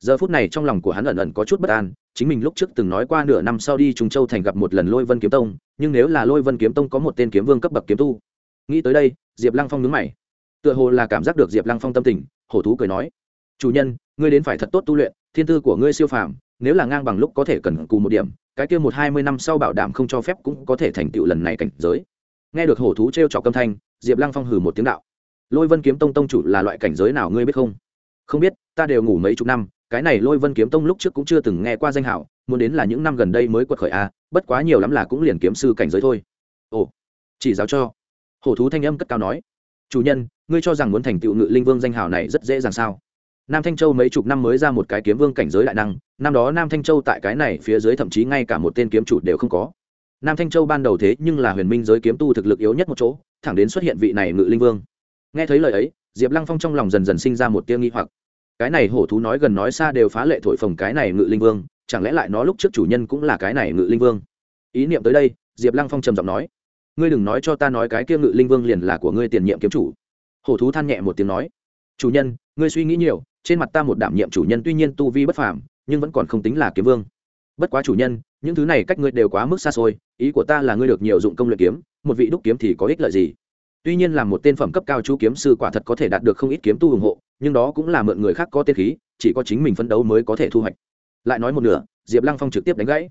Giờ phút này trong lòng của hắn ẩn ẩn có chút bất an, chính mình lúc trước từng nói qua nửa năm sau đi trung châu thành gặp một lần lôi vân kiếm tông, nhưng nếu là lôi vân kiếm tông có một tên kiếm vương cấp bậc kiếm tu. Nghĩ tới đây, diệp lăng phong nhướng mày. Tựa hồ là cảm giác được diệp lăng phong tâm tình, hổ thú cười nói. Chủ nhân, ngươi đến phải thật tốt tu luyện, thiên tư của ngươi siêu phàm, nếu là ngang bằng lúc có thể cần cù một điểm cái kia một hai mươi năm sau bảo đảm không cho phép cũng có thể thành tựu lần này cảnh giới. Nghe được hổ thú t r e o trọc âm thanh, diệp lăng phong hừ một tiếng đạo. Lôi vân kiếm tông tông chủ là loại cảnh giới nào ngươi biết không? Không biết, ta đều ngủ mấy chục năm, cái này lôi vân kiếm tông lúc trước cũng chưa từng nghe qua danh hảo, muốn đến là những năm gần đây mới quật khởi a bất quá nhiều lắm là cũng liền kiếm sư cảnh giới thôi. Ồ, chỉ giáo cho. Hổ thú thanh âm cất cao nói. Chủ nhân, ngươi cho rằng muốn thành tựu ngự linh vương danh hào này rất dễ dàng sao? Nam thanh châu mấy chục năm mới ra một cái kiếm vương cảnh giới đại năng, năm đó nam thanh châu tại cái này phía dưới thậm chí ngay cả một tên kiếm chủ đều không có. Nam thanh châu ban đầu thế nhưng là huyền minh giới kiếm tu thực lực yếu nhất một chỗ, thẳng đến xuất hiện vị này ngự linh vương. Nghe thấy lời ấy, diệp lăng phong trong lòng dần dần sinh ra một tiêu nghi hoặc. Cái này hổ thú nói gần nói xa đều phá lệ thổi phồng cái này ngự linh vương, chẳng lẽ lại nó lúc trước chủ nhân cũng là cái này ngự linh vương? Ý niệm tới đây, diệp lăng phong trầm giọng nói, ngươi đừng nói cho ta nói cái kia ngự linh vương liền là của ngươi tiền nhiệm kiếm chủ. Hổ thú than nhẹ một tiếng nói, chủ nhân ngươi suy nghĩ nhiều, trên mặt ta một đảm nhiệm chủ nhân tuy nhiên tu vi bất phàm, nhưng vẫn còn không tính là kiếm vương. Bất quá chủ nhân, những thứ này cách ngươi đều quá mức xa xôi, ý của ta là ngươi được nhiều dụng công luyện kiếm, một vị đúc kiếm thì có ích lợi gì? Tuy nhiên là một tên phẩm cấp cao chú kiếm sư quả thật có thể đạt được không ít kiếm tu ủng hộ, nhưng đó cũng là mượn người khác có tên khí, chỉ có chính mình phấn đấu mới có thể thu hoạch. Lại nói một nửa, diệp lăng phong trực tiếp đánh gãy.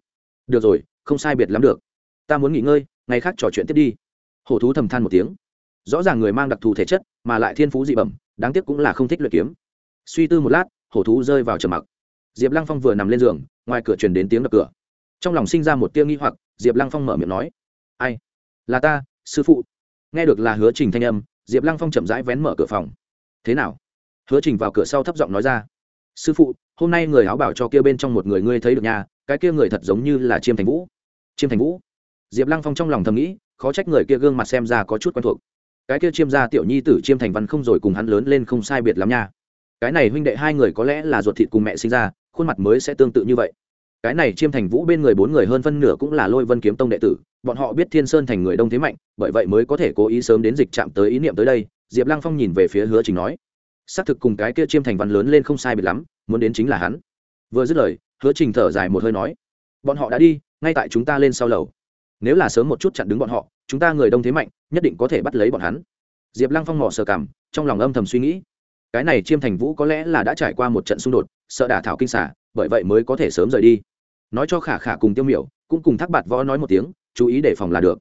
Được rồi, không sai biệt lắm được. Ta muốn nghỉ ngơi, ngày khác trò chuyện tiếp đi. Hổ thú thầm than một tiếng. Rõ ràng người mang đặc thù thể chất mà lại thiên phú dị bẩm, đáng tiếc cũng là không thích luyện kiếm. Suy tư một lát, hổ thú rơi vào trầm mặc. Diệp lăng phong vừa nằm lên giường, ngoài cửa truyền đến tiếng đập cửa. Trong lòng sinh ra một tia nghi hoặc, diệp lăng phong mở miệng nói, ai? Là ta, sư phụ. Nghe được là hứa trình thanh âm, diệp lăng phong chậm rãi vén mở cửa phòng. Thế nào? Hứa trình vào cửa sau thấp giọng nói ra, sư phụ, hôm nay người áo bảo cho kia bên trong một người ngươi thấy được nhà, cái kia người thật giống như là chiêm thành vũ. Chiêm thành vũ? Diệp lăng phong trong lòng thầm nghĩ, khó trách người kia gương mặt xem ra có chút quen thuộc cái kia chiêm gia tiểu nhi tử chiêm thành văn không rồi cùng hắn lớn lên không sai biệt lắm nha. Cái này huynh đệ hai người có lẽ là ruột thịt cùng mẹ sinh ra, khuôn mặt mới sẽ tương tự như vậy. Cái này chiêm thành vũ bên người bốn người hơn phân nửa cũng là lôi vân kiếm tông đệ tử, bọn họ biết thiên sơn thành người đông thế mạnh, bởi vậy mới có thể cố ý sớm đến dịch chạm tới ý niệm tới đây, diệp lăng phong nhìn về phía hứa trình nói. Xác thực cùng cái kia chiêm thành văn lớn lên không sai biệt lắm, muốn đến chính là hắn. Vừa dứt lời, hứa trình thở dài một hơi nói. Bọn họ đã đi, ngay tại chúng ta lên sau lầu. Nếu là sớm một chút chặn đứng bọn họ chúng ta người đông thế mạnh, nhất định có thể bắt lấy bọn hắn. Diệp lăng phong mỏ sờ cảm trong lòng âm thầm suy nghĩ. Cái này chiêm thành vũ có lẽ là đã trải qua một trận xung đột, sợ đả thảo kinh xả, bởi vậy mới có thể sớm rời đi. Nói cho khả khả cùng tiêu miểu, cũng cùng thác bạt võ nói một tiếng, chú ý đề phòng là được.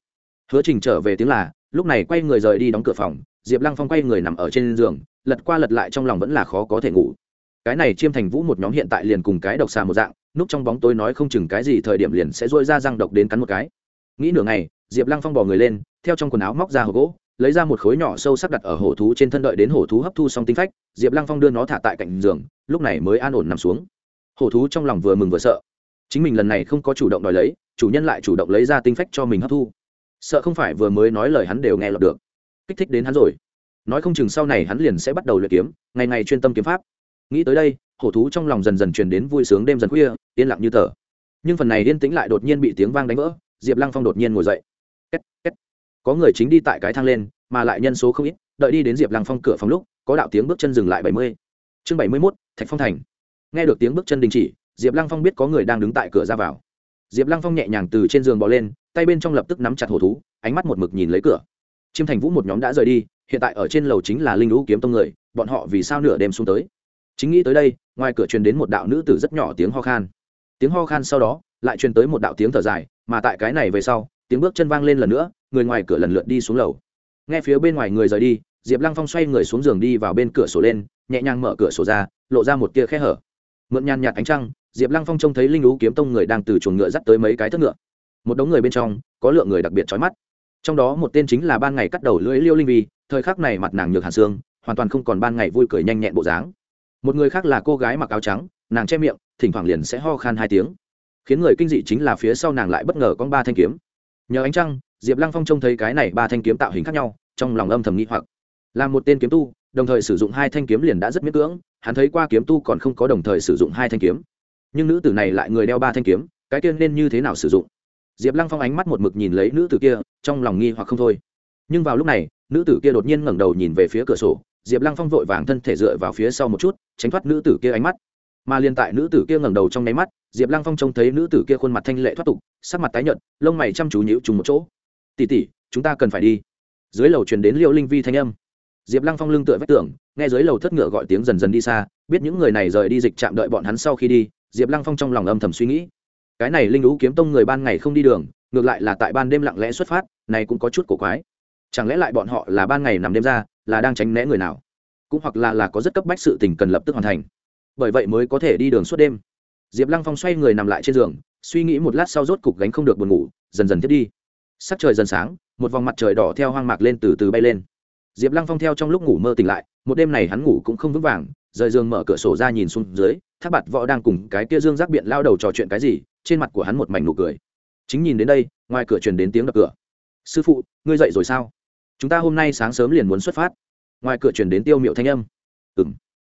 Hứa trình trở về tiếng là, lúc này quay người rời đi đóng cửa phòng, diệp lăng phong quay người nằm ở trên giường, lật qua lật lại trong lòng vẫn là khó có thể ngủ. Cái này chiêm thành vũ một nhóm hiện tại liền cùng cái độc xà một dạng, núp trong bóng tối nói không chừng cái gì thời điểm liền sẽ dôi ra răng độc đến cắn một cái. Nghĩ nửa ngày diệp lăng phong bỏ người lên, theo trong quần áo móc ra hộp gỗ, lấy ra một khối nhỏ sâu sắc đặt ở hổ thú trên thân đợi đến hổ thú hấp thu xong tinh phách, diệp lăng phong đưa nó thả tại cạnh giường, lúc này mới an ổn nằm xuống. Hổ thú trong lòng vừa mừng vừa sợ. Chính mình lần này không có chủ động đòi lấy, chủ nhân lại chủ động lấy ra tinh phách cho mình hấp thu. Sợ không phải vừa mới nói lời hắn đều nghe lọt được. Kích thích đến hắn rồi. Nói không chừng sau này hắn liền sẽ bắt đầu luyện kiếm, ngày ngày chuyên tâm kiếm pháp. Nghĩ tới đây, hổ thú trong lòng dần dần truyền đến vui sướng đêm dần khuya, yên lặng như tờ. Nhưng phần này yên tĩnh lại đột nhiên bị tiếng vang đánh vỡ, diệp lăng phong đột nhiên ngồi dậy. Kết, kết. có người chính đi tại cái thang lên mà lại nhân số không ít đợi đi đến diệp lăng phong cửa phòng lúc có đạo tiếng bước chân dừng lại bảy mươi. Chương bảy mươi mốt thạch phong thành. Nghe được tiếng bước chân đình chỉ diệp lăng phong biết có người đang đứng tại cửa ra vào. Diệp lăng phong nhẹ nhàng từ trên giường bỏ lên tay bên trong lập tức nắm chặt hổ thú ánh mắt một mực nhìn lấy cửa. Chiêm thành vũ một nhóm đã rời đi hiện tại ở trên lầu chính là linh lũ kiếm tông người bọn họ vì sao nửa đêm xuống tới? Chính nghĩ tới đây ngoài cửa truyền đến một đạo nữ tử rất nhỏ tiếng ho khan. Tiếng ho khan sau đó lại truyền tới một đạo tiếng thở dài mà tại cái này về sau tiếng bước chân vang lên lần nữa, người ngoài cửa lần lượt đi xuống lầu. Nghe phía bên ngoài người rời đi, diệp lăng phong xoay người xuống giường đi vào bên cửa sổ lên, nhẹ nhàng mở cửa sổ ra, lộ ra một tia khe hở. Mượn nhàn nhạt ánh trăng, diệp lăng phong trông thấy linh lũ kiếm tông người đang từ chuồng ngựa dắt tới mấy cái thất ngựa. Một đống người bên trong, có lượng người đặc biệt trói mắt. Trong đó một tên chính là ban ngày cắt đầu lưỡi liêu linh vi, thời khắc này mặt nàng nhược hàn xương, hoàn toàn không còn ban ngày vui cười nhanh nhẹn bộ dáng. Một người khác là cô gái mặc áo trắng, nàng che miệng, thỉnh thoảng liền sẽ ho khan hai tiếng. Khiến người kinh dị chính là phía sau nàng lại bất ngờ có ba thanh kiếm nhờ ánh trăng, diệp lăng phong trông thấy cái này ba thanh kiếm tạo hình khác nhau, trong lòng âm thầm nghĩ hoặc. Là một tên kiếm tu, đồng thời sử dụng hai thanh kiếm liền đã rất miễn cưỡng, hắn thấy qua kiếm tu còn không có đồng thời sử dụng hai thanh kiếm. Nhưng nữ tử này lại người đeo ba thanh kiếm, cái tiên nên như thế nào sử dụng? Diệp lăng phong ánh mắt một mực nhìn lấy nữ tử kia, trong lòng nghi hoặc không thôi. Nhưng vào lúc này, nữ tử kia đột nhiên ngẩng đầu nhìn về phía cửa sổ, diệp lăng phong vội vàng thân thể dựa vào phía sau một chút, tránh thoát nữ tử kia ánh mắt mà liền tại nữ tử kia ngẩng đầu trong nháy mắt, diệp lăng phong trông thấy nữ tử kia khuôn mặt thanh lệ thoát tục, sắc mặt tái nhợt, lông mày chăm chú nhíu trùng một chỗ. Tỉ tỉ chúng ta cần phải đi. Dưới lầu truyền đến liêu linh vi thanh âm. Diệp lăng phong lưng tựa vách tường, nghe dưới lầu thất ngựa gọi tiếng dần dần đi xa, biết những người này rời đi dịch chạm đợi bọn hắn sau khi đi, diệp lăng phong trong lòng âm thầm suy nghĩ. Cái này linh lũ kiếm tông người ban ngày không đi đường, ngược lại là tại ban đêm lặng lẽ xuất phát, này cũng có chút cổ quái. Chẳng lẽ lại bọn họ là ban ngày nằm đêm ra, là đang tránh né người nào? Cũng hoặc là là có rất cấp bách sự tình cần lập tức hoàn thành bởi vậy mới có thể đi đường suốt đêm. Diệp lăng phong xoay người nằm lại trên giường, suy nghĩ một lát sau rốt cục gánh không được buồn ngủ, dần dần thiết đi. Sắc trời dần sáng, một vòng mặt trời đỏ theo hoang mạc lên từ từ bay lên. Diệp lăng phong theo trong lúc ngủ mơ tỉnh lại, một đêm này hắn ngủ cũng không vững vàng, rời giường mở cửa sổ ra nhìn xuống dưới tháp bạt võ đang cùng cái kia dương giác biện lao đầu trò chuyện cái gì, trên mặt của hắn một mảnh nụ cười. Chính nhìn đến đây, ngoài cửa truyền đến tiếng đập cửa. Sư phụ, ngươi dậy rồi sao? Chúng ta hôm nay sáng sớm liền muốn xuất phát. Ngoài cửa truyền đến tiêu miệu thanh âm. Ừ m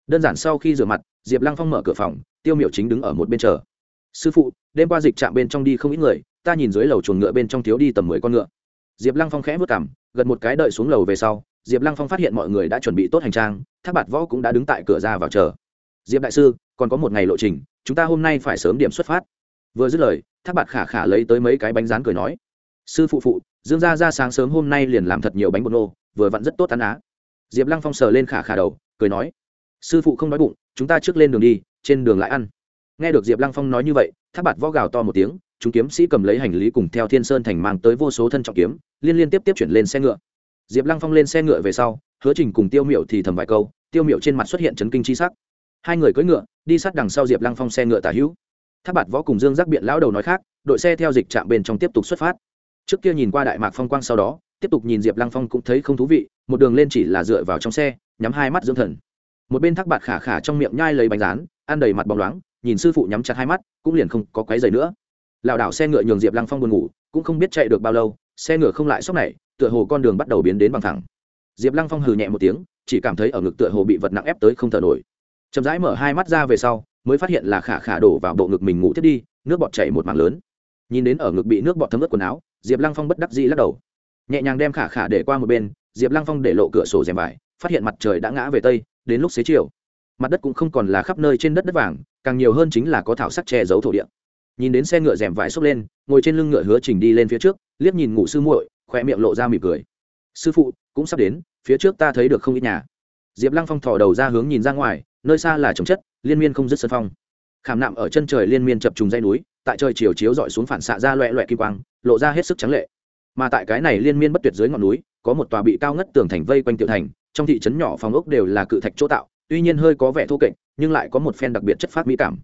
đơn giản sau khi rửa mặt diệp lăng phong mở cửa phòng, tiêu Miểu chính đứng ở một bên chờ. Sư phụ, đêm qua dịch chạm bên trong đi không ít người, ta nhìn dưới lầu chuồng ngựa bên trong thiếu đi tầm mười con ngựa. Diệp lăng phong khẽ vất cảm gần một cái đợi xuống lầu về sau, diệp lăng phong phát hiện mọi người đã chuẩn bị tốt hành trang, thác bạt võ cũng đã đứng tại cửa ra vào chờ. Diệp đại sư, còn có một ngày lộ trình, chúng ta hôm nay phải sớm điểm xuất phát. Vừa dứt lời, thác bạt khả khả lấy tới mấy cái bánh rán cười nói, sư phụ phụ, dương gia ra sáng sớm hôm nay liền làm thật nhiều bánh bột nô, vừa vặn rất tốt tán á. Diệp lăng phong sờ lên khả khả đầu, cười nói sư phụ không đói bụng, chúng ta trước lên đường đi, trên đường lại ăn. Nghe được diệp lăng phong nói như vậy Tháp bạt võ gào to một tiếng, chúng kiếm sĩ cầm lấy hành lý cùng theo thiên sơn thành mang tới vô số thân trọng kiếm, liên liên tiếp tiếp chuyển lên xe ngựa. Diệp lăng phong lên xe ngựa về sau, hứa trình cùng tiêu miệu thì thầm vài câu, tiêu miệu trên mặt xuất hiện chấn kinh c h i sắc. Hai người cưỡi ngựa, đi sát đằng sau diệp lăng phong xe ngựa tả hữu. Tháp bạt võ cùng dương giác biện lão đầu nói khác, đội xe theo dịch trạm bên trong tiếp tục xuất phát. Trước kia nhìn qua đại mạc phong quang sau đó, tiếp tục nhìn diệp lăng phong cũng thấy không thú vị, một đường lên chỉ là dựa vào trong xe, nhắm hai mắt dưỡng thần một bên thác bạt khả khả trong miệng nhai lấy bánh rán, ăn đầy mặt bóng loáng, nhìn sư phụ nhắm chặt hai mắt, cũng liền không có quấy giày nữa. Lảo đảo xe ngựa nhường diệp lăng phong buồn ngủ, cũng không biết chạy được bao lâu, xe ngựa không lại sốc này, tựa hồ con đường bắt đầu biến đến bằng thẳng. Diệp lăng phong hừ nhẹ một tiếng, chỉ cảm thấy ở ngực tựa hồ bị vật nặng ép tới không thở nổi. Chậm rãi mở hai mắt ra về sau, mới phát hiện là khả khả đổ vào bộ ngực mình ngủ thiết đi, nước bọt chảy một mảng lớn. Nhìn đến ở ngực bị nước bọt thấm ướt quần áo, diệp lăng phong bất đắc dĩ lắc đầu. Nhẹ nhàng đem khả khả để qua một bên, diệp lăng phong để lộ cửa sổ rèm vải, phát hiện mặt trời đã ngã về tây đến lúc xế chiều. Mặt đất cũng không còn là khắp nơi trên đất đất vàng, càng nhiều hơn chính là có thảo sắc che giấu thổ địa. Nhìn đến xe ngựa rèm vải xốc lên, ngồi trên lưng ngựa hứa trình đi lên phía trước, liếc nhìn ngủ sư muội khoe miệng lộ ra mỉm cười. Sư phụ, cũng sắp đến, phía trước ta thấy được không ít nhà. Diệp lăng phong thò đầu ra hướng nhìn ra ngoài, nơi xa là trồng chất, liên miên không dứt sân phong. Khảm nạm ở chân trời liên miên chập trùng dây núi, tại trời chiều chiếu dọi xuống phản xạ ra loẹ loẹ kim quang, lộ ra hết sức trắng lệ. Mà tại cái này liên miên bất tuyệt dưới ngọn núi, có một tòa bị cao ngất tường thành vây quanh tiểu thành trong thị trấn nhỏ phòng ốc đều là cự thạch chỗ tạo, tuy nhiên hơi có vẻ thô kệch, nhưng lại có một phen đặc biệt chất phát mỹ cảm.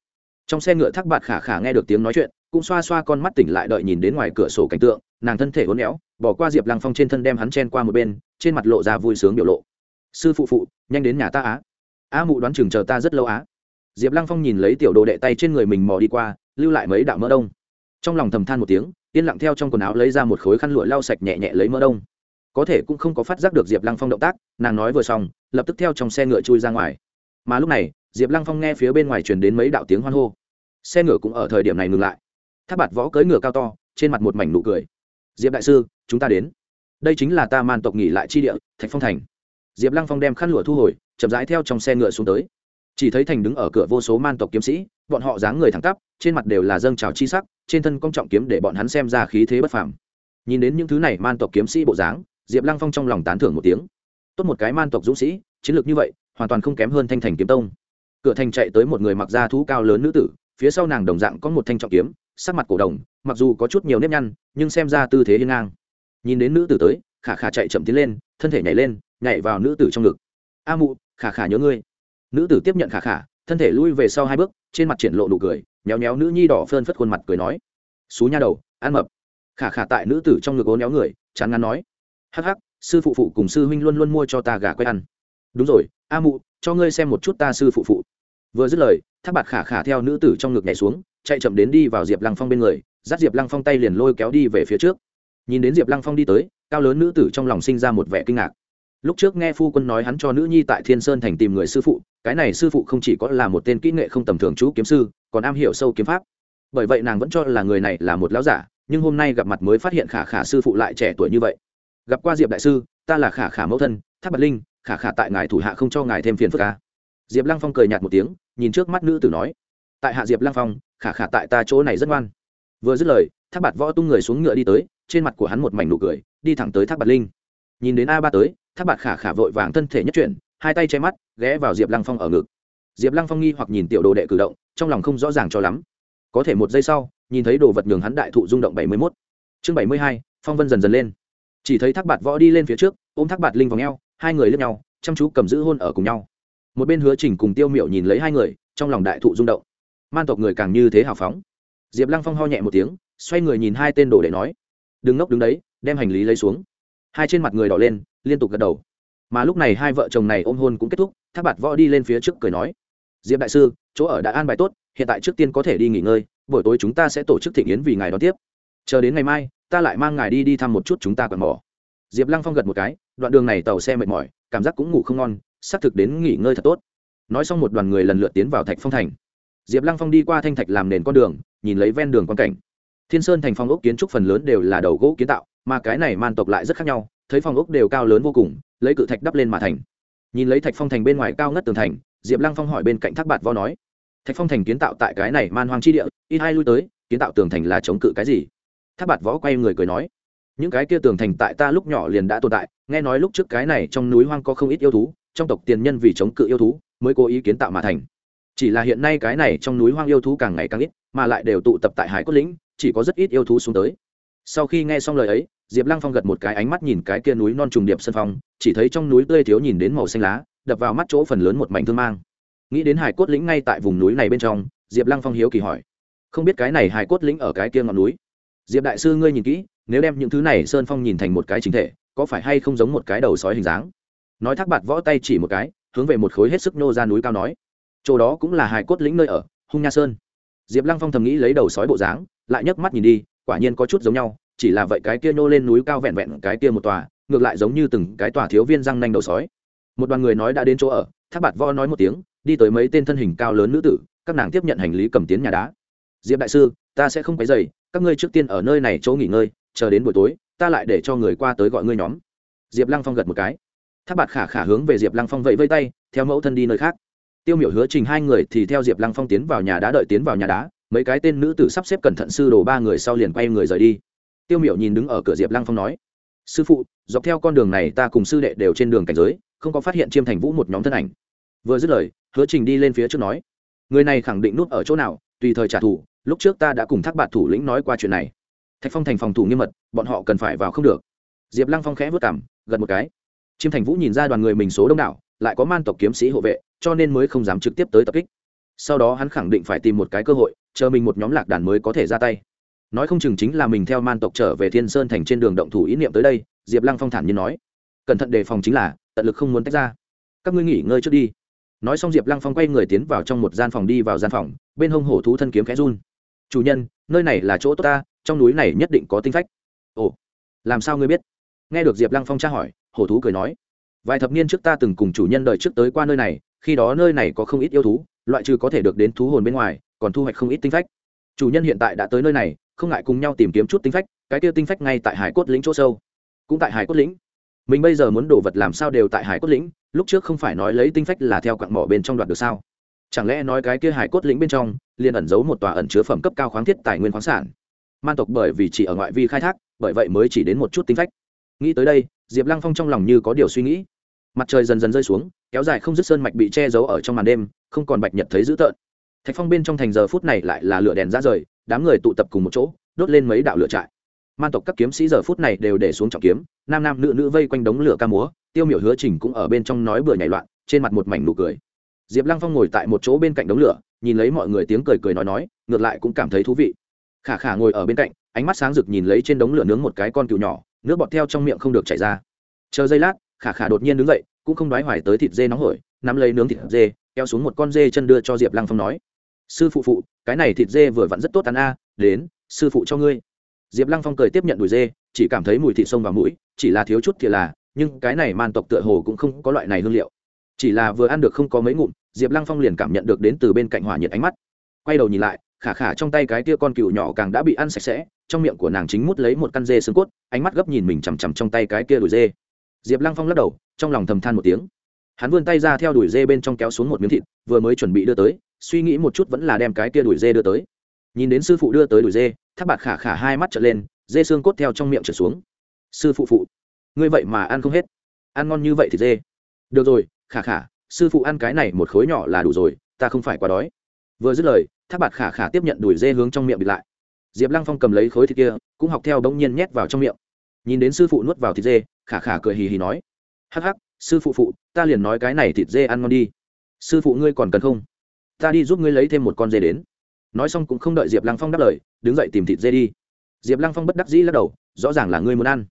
Trong xe ngựa thác bạt khả khả nghe được tiếng nói chuyện, cũng xoa xoa con mắt tỉnh lại đợi nhìn đến ngoài cửa sổ cảnh tượng, nàng thân thể hôn éo, bỏ qua diệp lăng phong trên thân đem hắn chen qua một bên, trên mặt lộ ra vui sướng biểu lộ. Sư phụ phụ, nhanh đến nhà ta á. A mụ đoán chừng chờ ta rất lâu á. Diệp lăng phong nhìn lấy tiểu đồ đệ tay trên người mình mò đi qua, lưu lại mấy đạo mỡ đông. Trong lòng thầm than một tiếng, yên lặng theo trong quần áo lấy ra một khối khăn lụa lau sạch nhẹ nhẹ lấy mỡ đông có thể cũng không có phát giác được diệp lăng phong động tác, nàng nói vừa xong, lập tức theo trong xe ngựa chui ra ngoài. Mà lúc này, diệp lăng phong nghe phía bên ngoài truyền đến mấy đạo tiếng hoan hô. Xe ngựa cũng ở thời điểm này ngừng lại. Tháp bạt võ cưỡi ngựa cao to, trên mặt một mảnh nụ cười. Diệp đại sư, chúng ta đến. Đây chính là ta man tộc nghỉ lại chi địa, thạch phong thành. Diệp lăng phong đem khăn lụa thu hồi, chậm rãi theo trong xe ngựa xuống tới. Chỉ thấy thành đứng ở cửa vô số man tộc kiếm sĩ, bọn họ dáng người thẳng tắp, trên mặt đều là dâng trào chi sắc, trên thân công trọng kiếm để bọn hắn xem ra khí thế bất phàm. Nhìn đến những thứ này man tộc kiếm sĩ bộ dáng diệp lăng phong trong lòng tán thưởng một tiếng. Tốt một cái man tộc dũng sĩ, chiến lược như vậy, hoàn toàn không kém hơn thanh thành kiếm tông. Cửa thành chạy tới một người mặc da thú cao lớn nữ tử, phía sau nàng đồng dạng có một thanh trọng kiếm, sắc mặt cổ đồng, mặc dù có chút nhiều nếp nhăn, nhưng xem ra tư thế hiên ngang. Nhìn đến nữ tử tới, khả khả chạy chậm tiến lên, thân thể nhảy lên, nhảy vào nữ tử trong ngực. A mụ, khả khả nhớ ngươi. Nữ tử tiếp nhận khả khả, thân thể lui về sau hai bước, trên mặt triển lộ nụ cười nhéo nhéo nữ nhi đỏ phơn phất khuôn mặt cười nói, xú nha đầu, ăn mập. Khả khả tại nữ tử trong ngực ố néo người, chán ngắn nói hắc hắc, sư phụ phụ cùng sư huynh luôn luôn mua cho ta gà quay ăn. Đúng rồi, a mụ, cho ngươi xem một chút ta sư phụ phụ. Vừa dứt lời, thác bạt khả khả theo nữ tử trong ngực nhảy xuống, chạy chậm đến đi vào diệp lăng phong bên người, dắt diệp lăng phong tay liền lôi kéo đi về phía trước. Nhìn đến diệp lăng phong đi tới, cao lớn nữ tử trong lòng sinh ra một vẻ kinh ngạc. Lúc trước nghe phu quân nói hắn cho nữ nhi tại thiên sơn thành tìm người sư phụ, cái này sư phụ không chỉ có là một tên kỹ nghệ không tầm thường chú kiếm sư, còn am hiểu sâu kiếm pháp. Bởi vậy nàng vẫn cho là người này là một lão giả, nhưng hôm nay gặp mặt mới phát hiện khả khả sư phụ lại trẻ tuổi như vậy gặp qua diệp đại sư ta là khả khả mẫu thân tháp bạch linh khả khả tại ngài thủ hạ không cho ngài thêm phiền phức ca diệp lăng phong cười nhạt một tiếng nhìn trước mắt nữ tử nói tại hạ diệp lăng phong khả khả tại ta chỗ này rất ngoan vừa dứt lời thác bạt võ tung người xuống ngựa đi tới trên mặt của hắn một mảnh nụ cười đi thẳng tới thác Bạch linh nhìn đến a ba tới thác bạt khả khả vội vàng thân thể nhất chuyển hai tay che mắt ghé vào diệp lăng phong ở ngực diệp lăng phong nghi hoặc nhìn tiểu đồ đệ cử động trong lòng không rõ ràng cho lắm có thể một giây sau nhìn thấy đồ vật nhường hắn đại thụ rung động bảy mươi mốt chương bảy mươi hai phong vân dần dần lên chỉ thấy thác bạt võ đi lên phía trước, ôm thác bạt linh vào ngheo hai người lướt nhau, chăm chú cầm giữ hôn ở cùng nhau. Một bên hứa trình cùng tiêu miểu nhìn lấy hai người, trong lòng đại thụ rung động. Man tộc người càng như thế hào phóng. Diệp lăng phong ho nhẹ một tiếng, xoay người nhìn hai tên đồ để nói, đừng ngốc đứng đấy, đem hành lý lấy xuống. Hai trên mặt người đỏ lên, liên tục gật đầu. Mà lúc này hai vợ chồng này ôm hôn cũng kết thúc, thác bạt võ đi lên phía trước cười nói, diệp đại sư, chỗ ở đã an bài tốt, hiện tại trước tiên có thể đi nghỉ ngơi, buổi tối chúng ta sẽ tổ chức thị yến vì ngài đón tiếp. Chờ đến ngày mai ta lại mang ngài đi đi thăm một chút chúng ta còn mỏ. Diệp lăng phong gật một cái, đoạn đường này tàu xe mệt mỏi, cảm giác cũng ngủ không ngon, xác thực đến nghỉ ngơi thật tốt. Nói xong một đoàn người lần lượt tiến vào thạch phong thành. Diệp lăng phong đi qua thanh thạch làm nền con đường, nhìn lấy ven đường quan cảnh. Thiên sơn thành phong ốc kiến trúc phần lớn đều là đầu gỗ kiến tạo, mà cái này man tộc lại rất khác nhau, thấy phong ốc đều cao lớn vô cùng, lấy cự thạch đắp lên mà thành. Nhìn lấy thạch phong thành bên ngoài cao ngất tường thành, diệp lăng phong hỏi bên cạnh thác bạt vo nói, thạch phong thành kiến tạo tại cái này man hoang chi địa, ít hai lui tới, kiến tạo tường thành là chống cự cái gì? Tháp bạt võ quay người cười nói, những cái kia tường thành tại ta lúc nhỏ liền đã tồn tại, nghe nói lúc trước cái này trong núi hoang có không ít yêu thú, trong tộc tiền nhân vì chống cự yêu thú mới cố ý kiến tạo mà thành. Chỉ là hiện nay cái này trong núi hoang yêu thú càng ngày càng ít, mà lại đều tụ tập tại hải cốt lĩnh, chỉ có rất ít yêu thú xuống tới. Sau khi nghe xong lời ấy, diệp lăng phong gật một cái ánh mắt nhìn cái kia núi non trùng điệp sân phong, chỉ thấy trong núi tươi thiếu nhìn đến màu xanh lá, đập vào mắt chỗ phần lớn một mảnh thương mang. Nghĩ đến hải cốt lĩnh ngay tại vùng núi này bên trong, diệp lăng phong hiếu kỳ hỏi, không biết cái này hải cốt lĩnh ở cái kia ngọn núi? Diệp đại sư ngươi nhìn kỹ, nếu đem những thứ này sơn phong nhìn thành một cái chính thể, có phải hay không giống một cái đầu sói hình dáng? Nói thác bạt võ tay chỉ một cái, hướng về một khối hết sức nô ra núi cao nói. Chỗ đó cũng là hải cốt lĩnh nơi ở, hung nha sơn. Diệp lăng phong thầm nghĩ lấy đầu sói bộ dáng, lại nhấc mắt nhìn đi, quả nhiên có chút giống nhau, chỉ là vậy cái kia nô lên núi cao vẹn vẹn cái kia một tòa, ngược lại giống như từng cái tòa thiếu viên răng nanh đầu sói. Một đoàn người nói đã đến chỗ ở, thác bạt võ nói một tiếng, đi tới mấy tên thân hình cao lớn nữ tử, các nàng tiếp nhận hành lý cầm tiến nhà đá. Diệp đại sư ta sẽ không quấy dày các ngươi trước tiên ở nơi này chỗ nghỉ ngơi, chờ đến buổi tối, ta lại để cho người qua tới gọi ngươi nhóm. Diệp lăng phong gật một cái. Thác bạt khả khả hướng về diệp lăng phong vẫy vây tay, theo mẫu thân đi nơi khác. Tiêu miểu hứa trình hai người thì theo diệp lăng phong tiến vào nhà đá đợi tiến vào nhà đá, mấy cái tên nữ tử sắp xếp cẩn thận sư đồ ba người sau liền quay người rời đi. Tiêu miểu nhìn đứng ở cửa diệp lăng phong nói, sư phụ, dọc theo con đường này ta cùng sư đệ đều trên đường cảnh giới, không có phát hiện chiêm thành vũ một nhóm thân ảnh. Vừa dứt lời, hứa trình đi lên phía trước nói, người này khẳng định nút ở chỗ nào, tùy thời trả thù lúc trước ta đã cùng thác bạt thủ lĩnh nói qua chuyện này. Thạch phong thành phòng thủ nghiêm mật, bọn họ cần phải vào không được. Diệp lăng phong khẽ vất cảm gật một cái. Chiêm thành vũ nhìn ra đoàn người mình số đông đảo, lại có man tộc kiếm sĩ hộ vệ, cho nên mới không dám trực tiếp tới tập kích. Sau đó hắn khẳng định phải tìm một cái cơ hội, chờ mình một nhóm lạc đàn mới có thể ra tay. Nói không chừng chính là mình theo man tộc trở về thiên sơn thành trên đường động thủ ý niệm tới đây, diệp lăng phong thản như nói. Cẩn thận đề phòng chính là, tận lực không muốn tách ra. Các ngươi nghỉ ngơi trước đi. Nói xong diệp lăng phong quay người tiến vào trong một gian phòng đi vào gian phòng, bên hông hổ thú thân kiếm khẽ run chủ nhân, nơi này là chỗ tốt ta, trong núi này nhất định có tinh phách. Ồ, làm sao ngươi biết? Nghe được diệp lăng phong tra hỏi, hổ thú cười nói, vài thập niên trước ta từng cùng chủ nhân đợi trước tới qua nơi này, khi đó nơi này có không ít yêu thú, loại trừ có thể được đến thú hồn bên ngoài, còn thu hoạch không ít tinh phách. Chủ nhân hiện tại đã tới nơi này, không ngại cùng nhau tìm kiếm chút tinh phách, cái tiêu tinh phách ngay tại hải cốt lĩnh chỗ sâu. Cũng tại hải cốt lĩnh? Mình bây giờ muốn đổ vật làm sao đều tại hải cốt lĩnh, lúc trước không phải nói lấy tinh phách là theo quặng mỏ bên trong đoạt được sao? Chẳng lẽ nói cái kia hải cốt lĩnh bên trong liền ẩn giấu một tòa ẩn chứa phẩm cấp cao khoáng thiết tài nguyên khoáng sản. Man tộc bởi vì chỉ ở ngoại vi khai thác, bởi vậy mới chỉ đến một chút tinh phách. Nghĩ tới đây, diệp lăng phong trong lòng như có điều suy nghĩ. Mặt trời dần dần rơi xuống, kéo dài không dứt sơn mạch bị che giấu ở trong màn đêm, không còn bạch nhật thấy dữ tợn. Thạch phong bên trong thành giờ phút này lại là lửa đèn ra rời, đám người tụ tập cùng một chỗ, đốt lên mấy đạo lửa trại. Man tộc các kiếm sĩ giờ phút này đều để xuống trọng kiếm, nam nam nữ nữ vây quanh đống lửa ca múa, tiêu miểu hứa trình cũng ở bên trong nói bừa nhảy loạn, trên mặt một mảnh nụ cười. Diệp lăng phong ngồi tại một chỗ bên cạnh đống lửa nhìn lấy mọi người tiếng cười cười nói nói, ngược lại cũng cảm thấy thú vị. Khả khả ngồi ở bên cạnh, ánh mắt sáng rực nhìn lấy trên đống lửa nướng một cái con cừu nhỏ, nước bọt theo trong miệng không được chảy ra. Chờ giây lát, khả khả đột nhiên đứng dậy, cũng không đoái hoài tới thịt dê nóng hổi, nắm lấy nướng thịt dê, kéo xuống một con dê chân đưa cho diệp lăng phong nói, sư phụ phụ, cái này thịt dê vừa vặn rất tốt ăn a, đến, sư phụ cho ngươi. Diệp lăng phong cười tiếp nhận đùi dê, chỉ cảm thấy mùi thịt sông vào mũi, chỉ là thiếu chút thì là, nhưng cái này man tộc tựa hồ cũng không có loại này hương liệu. Chỉ là vừa ăn được không có mấy ngụm diệp lăng phong liền cảm nhận được đến từ bên cạnh hỏa nhiệt ánh mắt. Quay đầu nhìn lại, khả khả trong tay cái tia con cựu nhỏ càng đã bị ăn sạch sẽ, trong miệng của nàng chính mút lấy một căn dê xương cốt, ánh mắt gấp nhìn mình chằm chằm trong tay cái kia đùi dê. Diệp lăng phong lắc đầu, trong lòng thầm than một tiếng. Hắn vươn tay ra theo đùi dê bên trong kéo xuống một miếng thịt, vừa mới chuẩn bị đưa tới, suy nghĩ một chút vẫn là đem cái kia đùi dê đưa tới. Nhìn đến sư phụ đưa tới đùi dê thác bạc khả khả hai mắt trở lên, dê xương cốt theo trong miệng trở xuống. Sư phụ phụ, ngươi vậy mà ăn không hết. Ăn ngon như vậy thì dê. Được rồi, khả khả sư phụ ăn cái này một khối nhỏ là đủ rồi, ta không phải quá đói. Vừa dứt lời, thác Bạt khả khả tiếp nhận đùi dê hướng trong miệng bịt lại. Diệp lăng phong cầm lấy khối thịt kia, cũng học theo bỗng nhiên nhét vào trong miệng. Nhìn đến sư phụ nuốt vào thịt dê, khả khả cười hì hì nói, hắc hắc, sư phụ phụ, ta liền nói cái này thịt dê ăn ngon đi. Sư phụ ngươi còn cần không? Ta đi giúp ngươi lấy thêm một con dê đến. Nói xong cũng không đợi diệp lăng phong đáp lời, đứng dậy tìm thịt dê đi. Diệp lăng phong bất đắc dĩ lắc đầu, rõ ràng là ngươi muốn ăn.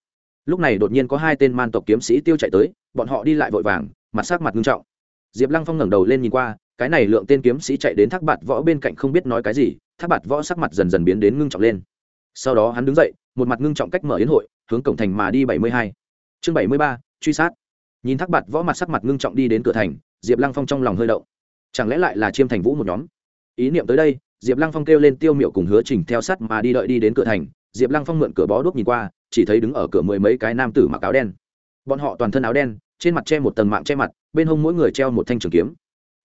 Lúc này đột nhiên có hai tên man tộc kiếm sĩ tiêu chạy tới, bọn họ đi lại vội vàng, mặt sắc mặt nghiêm trọng diệp lăng phong ngẩng đầu lên nhìn qua, cái này lượng tên kiếm sĩ chạy đến thác bạt võ bên cạnh không biết nói cái gì, thác bạt võ sắc mặt dần dần biến đến ngưng trọng lên. Sau đó hắn đứng dậy, một mặt ngưng trọng cách mở yến hội, hướng cổng thành mà đi bảy mươi hai. Chương bảy mươi ba, truy sát. Nhìn thác bạt võ mặt sắc mặt ngưng trọng đi đến cửa thành, diệp lăng phong trong lòng hơi đậu chẳng lẽ lại là chiêm thành vũ một nhóm? Ý niệm tới đây, diệp lăng phong kêu lên tiêu miệu cùng hứa trình theo sắt mà đi đợi đi đến cửa thành. Diệp lăng phong mượn cửa bó đuốc nhìn qua, chỉ thấy đứng ở cửa mười mấy cái nam tử mặc áo đen. Bọn họ toàn thân áo đen trên mặt che một tầng mạng che mặt, bên hông mỗi người treo một thanh trường kiếm.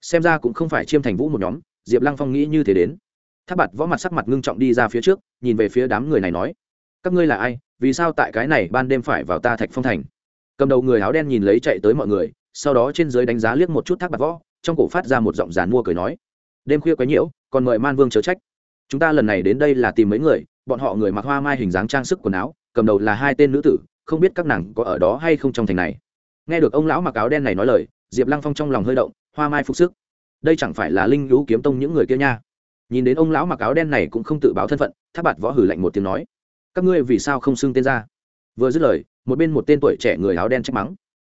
Xem ra cũng không phải chiêm thành vũ một nhóm, diệp lăng phong nghĩ như thế đến. Tháp bạt võ mặt sắc mặt ngưng trọng đi ra phía trước, nhìn về phía đám người này nói, các ngươi là ai? Vì sao tại cái này ban đêm phải vào ta thạch phong thành? Cầm đầu người áo đen nhìn lấy chạy tới mọi người, sau đó trên dưới đánh giá liếc một chút thác bạt võ, trong cổ phát ra một giọng dàn mua cười nói, đêm khuya quấy nhiễu, còn mời man vương chớ trách. Chúng ta lần này đến đây là tìm mấy người, bọn họ người mặc hoa mai hình dáng trang sức quần áo, cầm đầu là hai tên nữ tử, không biết các nàng có ở đó hay không trong thành này nghe được ông lão mặc áo đen này nói lời, diệp lăng phong trong lòng hơi động, hoa mai phục sức. Đây chẳng phải là linh lũ kiếm tông những người kia nha. Nhìn đến ông lão mặc áo đen này cũng không tự báo thân phận tháp bạt võ hử lạnh một tiếng nói, các ngươi vì sao không xưng tên ra? Vừa dứt lời, một bên một tên tuổi trẻ người áo đen trách mắng,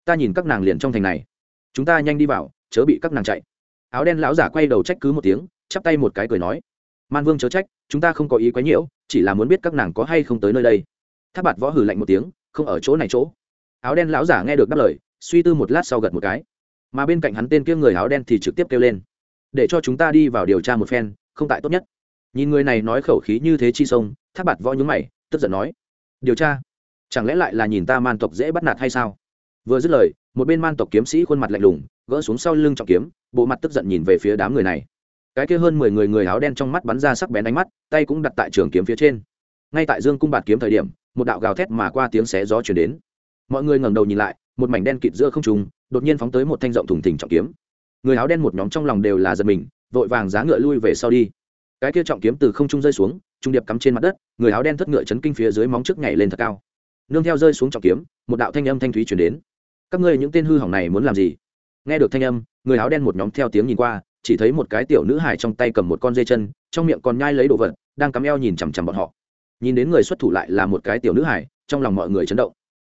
ta nhìn các nàng liền trong thành này, chúng ta nhanh đi vào, chớ bị các nàng chạy. Áo đen lão giả quay đầu trách cứ một tiếng, chắp tay một cái cười nói, man vương chớ trách, chúng ta không có ý quấy nhiễu, chỉ là muốn biết các nàng có hay không tới nơi đây. Tháp bạt võ hử lạnh một tiếng, không ở chỗ này chỗ áo đen lão giả nghe được đáp lời, suy tư một lát sau gật một cái. Mà bên cạnh hắn tên kia người áo đen thì trực tiếp kêu lên, để cho chúng ta đi vào điều tra một phen, không tại tốt nhất. Nhìn người này nói khẩu khí như thế chi sông tháp bạt võ nhúng mày, tức giận nói, điều tra? Chẳng lẽ lại là nhìn ta man tộc dễ bắt nạt hay sao? Vừa dứt lời, một bên man tộc kiếm sĩ khuôn mặt lạnh lùng, gỡ xuống sau lưng trọng kiếm, bộ mặt tức giận nhìn về phía đám người này. Cái kia hơn mười người người áo đen trong mắt bắn ra sắc bén ánh mắt, tay cũng đặt tại trường kiếm phía trên. Ngay tại dương cung bạt kiếm thời điểm, một đạo gào thét mà qua tiếng xé gió chuyển đến mọi người ngẩng đầu nhìn lại một mảnh đen kịt giữa không trùng đột nhiên phóng tới một thanh rộng thùng thình trọng kiếm. Người áo đen một nhóm trong lòng đều là giật mình vội vàng giá ngựa lui về sau đi. Cái kia trọng kiếm từ không trung rơi xuống trung điệp cắm trên mặt đất người áo đen thất ngựa chấn kinh phía dưới móng trước nhảy lên thật cao. Nương theo rơi xuống trọng kiếm một đạo thanh âm thanh thúy chuyển đến. Các ngươi những tên hư hỏng này muốn làm gì? Nghe được thanh âm người áo đen một nhóm theo tiếng nhìn qua chỉ thấy một cái tiểu nữ hài trong tay cầm một con dây chân trong miệng còn nhai lấy đồ vật đang cắm eo nhìn chằm chằm bọn họ. Nhìn đến người xuất thủ lại là một cái tiểu nữ hài, trong lòng mọi người chấn động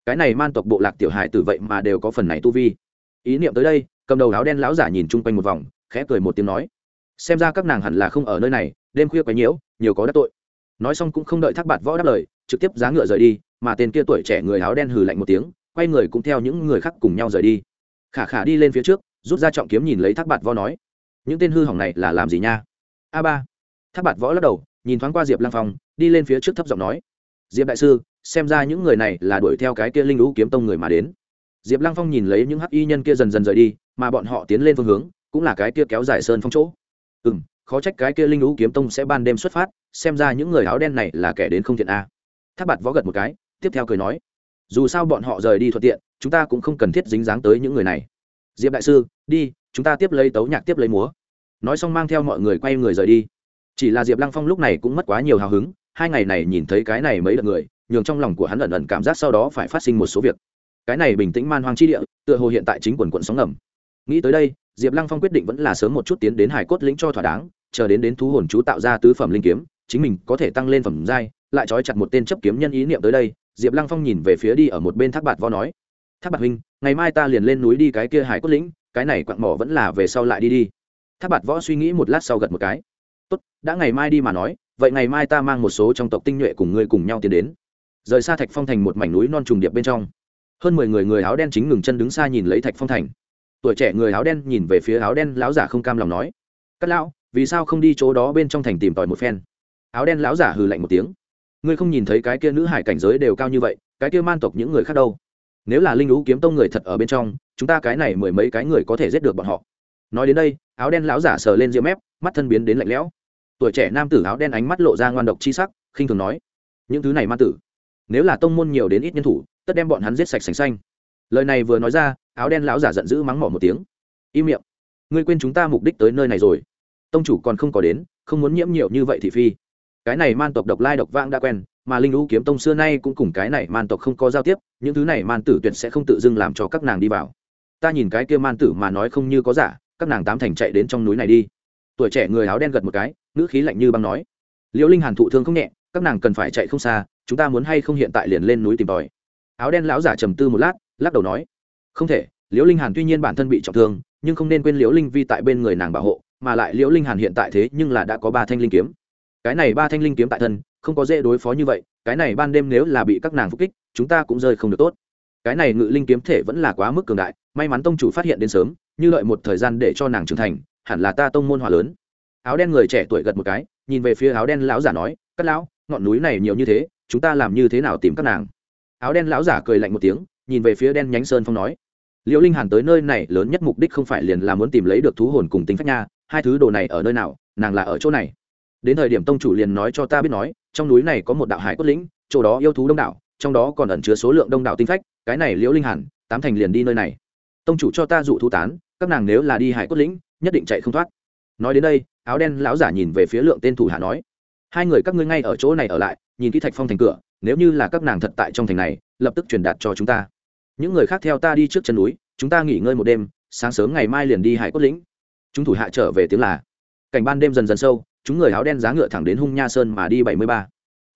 cái này man tộc bộ lạc tiểu hải tử vậy mà đều có phần này tu vi. Ý niệm tới đây, cầm đầu áo đen lão giả nhìn chung quanh một vòng, khẽ cười một tiếng nói, xem ra các nàng hẳn là không ở nơi này, đêm khuya quấy nhiễu, nhiều có đắc tội. Nói xong cũng không đợi thác bạt võ đáp lời, trực tiếp giá ngựa rời đi, mà tên kia tuổi trẻ người áo đen hừ lạnh một tiếng, quay người cũng theo những người khác cùng nhau rời đi. Khả khả đi lên phía trước, rút ra trọng kiếm nhìn lấy thác bạt võ nói, những tên hư hỏng này là làm gì nha? A ba. Thác bạt võ lắc đầu, nhìn thoáng qua diệp lang phong, đi lên phía trước thấp giọng nói, diệp đại sư xem ra những người này là đuổi theo cái kia linh lũ kiếm tông người mà đến. Diệp lăng phong nhìn lấy những hắc y nhân kia dần dần rời đi, mà bọn họ tiến lên phương hướng, cũng là cái kia kéo dài sơn phong chỗ. Ừ m khó trách cái kia linh lũ kiếm tông sẽ ban đêm xuất phát, xem ra những người áo đen này là kẻ đến không thiện a. À. tháp bạt võ gật một cái, tiếp theo cười nói, dù sao bọn họ rời đi thuận tiện, chúng ta cũng không cần thiết dính dáng tới những người này. Diệp đại sư, đi, chúng ta tiếp lấy tấu nhạc tiếp lấy múa. Nói xong mang theo mọi người quay người rời đi. Chỉ là diệp lăng phong lúc này cũng mất quá nhiều hào hứng, hai ngày này nhìn thấy cái này mấy đợt người nhường trong lòng của hắn ẩn ẩn cảm giác sau đó phải phát sinh một số việc. Cái này bình tĩnh man hoang chi địa, tựa hồ hiện tại chính quần quận sóng ngầm. Nghĩ tới đây, diệp lăng phong quyết định vẫn là sớm một chút tiến đến hải cốt lĩnh cho thỏa đáng, chờ đến đến thú hồn chú tạo ra tứ phẩm linh kiếm, chính mình có thể tăng lên phẩm giai, lại trói chặt một tên chấp kiếm nhân ý niệm tới đây, diệp lăng phong nhìn về phía đi ở một bên thác bạt vo nói, thác bạt huynh, ngày mai ta liền lên núi đi cái kia hải cốt lĩnh, cái này quặng mỏ vẫn là về sau lại đi đi. Thác bạt võ suy nghĩ một lát sau gật một cái, tốt, đã ngày mai đi mà nói, vậy ngày mai ta mang một số trong tộc tinh nhuệ cùng ngươi cùng nhau tiến đến rời xa thạch phong thành một mảnh núi non trùng điệp bên trong hơn mười người người áo đen chính ngừng chân đứng xa nhìn lấy thạch phong thành tuổi trẻ người áo đen nhìn về phía áo đen lão giả không cam lòng nói cắt lão vì sao không đi chỗ đó bên trong thành tìm tòi một phen áo đen lão giả hừ lạnh một tiếng ngươi không nhìn thấy cái kia nữ hải cảnh giới đều cao như vậy cái kia man tộc những người khác đâu nếu là linh lũ kiếm tông người thật ở bên trong chúng ta cái này mười mấy cái người có thể giết được bọn họ nói đến đây áo đen lão giả sờ lên rượu mép mắt thân biến đến lạnh lẽo tuổi trẻ nam tử áo đen ánh mắt lộ ra ngoan độc chi sắc khinh thường nói những thứ này man tử nếu là tông môn nhiều đến ít nhân thủ, tất đem bọn hắn giết sạch sành xanh. Lời này vừa nói ra, áo đen lão giả giận dữ mắng mỏ một tiếng. Im miệng. Ngươi quên chúng ta mục đích tới nơi này rồi. Tông chủ còn không có đến, không muốn nhiễm nhiều như vậy thị phi. Cái này man tộc độc lai độc vang đã quen, mà linh lũ kiếm tông xưa nay cũng cùng cái này man tộc không có giao tiếp, những thứ này man tử tuyệt sẽ không tự dưng làm cho các nàng đi vào. Ta nhìn cái kia man tử mà nói không như có giả, các nàng tám thành chạy đến trong núi này đi. Tuổi trẻ người áo đen gật một cái, ngữ khí lạnh như băng nói. Liễu linh hàn thụ thương không nhẹ, các nàng cần phải chạy không xa chúng ta muốn hay không hiện tại liền lên núi tìm tòi. Áo đen lão giả trầm tư một lát, lắc đầu nói, không thể, liễu linh hàn tuy nhiên bản thân bị trọng thương, nhưng không nên quên liễu linh vi tại bên người nàng bảo hộ, mà lại liễu linh hàn hiện tại thế nhưng là đã có ba thanh linh kiếm. Cái này ba thanh linh kiếm tại thân, không có dễ đối phó như vậy, cái này ban đêm nếu là bị các nàng phục kích, chúng ta cũng rơi không được tốt. Cái này ngự linh kiếm thể vẫn là quá mức cường đại, may mắn tông chủ phát hiện đến sớm, như lợi một thời gian để cho nàng trưởng thành, hẳn là ta tông môn hòa lớn. Áo đen người trẻ tuổi gật một cái, nhìn về phía áo đen lão giả nói các lão, ngọn núi này nhiều như thế chúng ta làm như thế nào tìm các nàng? Áo đen lão giả cười lạnh một tiếng, nhìn về phía đen nhánh sơn phong nói, liễu linh hàn tới nơi này lớn nhất mục đích không phải liền là muốn tìm lấy được thú hồn cùng tính phách nha, hai thứ đồ này ở nơi nào, nàng là ở chỗ này. Đến thời điểm tông chủ liền nói cho ta biết nói, trong núi này có một đạo hải cốt lĩnh, chỗ đó yêu thú đông đảo, trong đó còn ẩn chứa số lượng đông đảo tinh phách, cái này liễu linh hàn, tám thành liền đi nơi này. Tông chủ cho ta dụ thú tán, các nàng nếu là đi hải cốt lĩnh, nhất định chạy không thoát. Nói đến đây, áo đen lão giả nhìn về phía lượng tên thủ hạ nói hai người các ngươi ngay ở chỗ này ở lại, nhìn kỹ thạch phong thành cửa, nếu như là các nàng thật tại trong thành này, lập tức truyền đạt cho chúng ta. Những người khác theo ta đi trước chân núi, chúng ta nghỉ ngơi một đêm, sáng sớm ngày mai liền đi hải cốt lĩnh. Chúng thủ hạ trở về tiếng là, cảnh ban đêm dần dần sâu, chúng người áo đen giá ngựa thẳng đến hung nha sơn mà đi bảy mươi ba.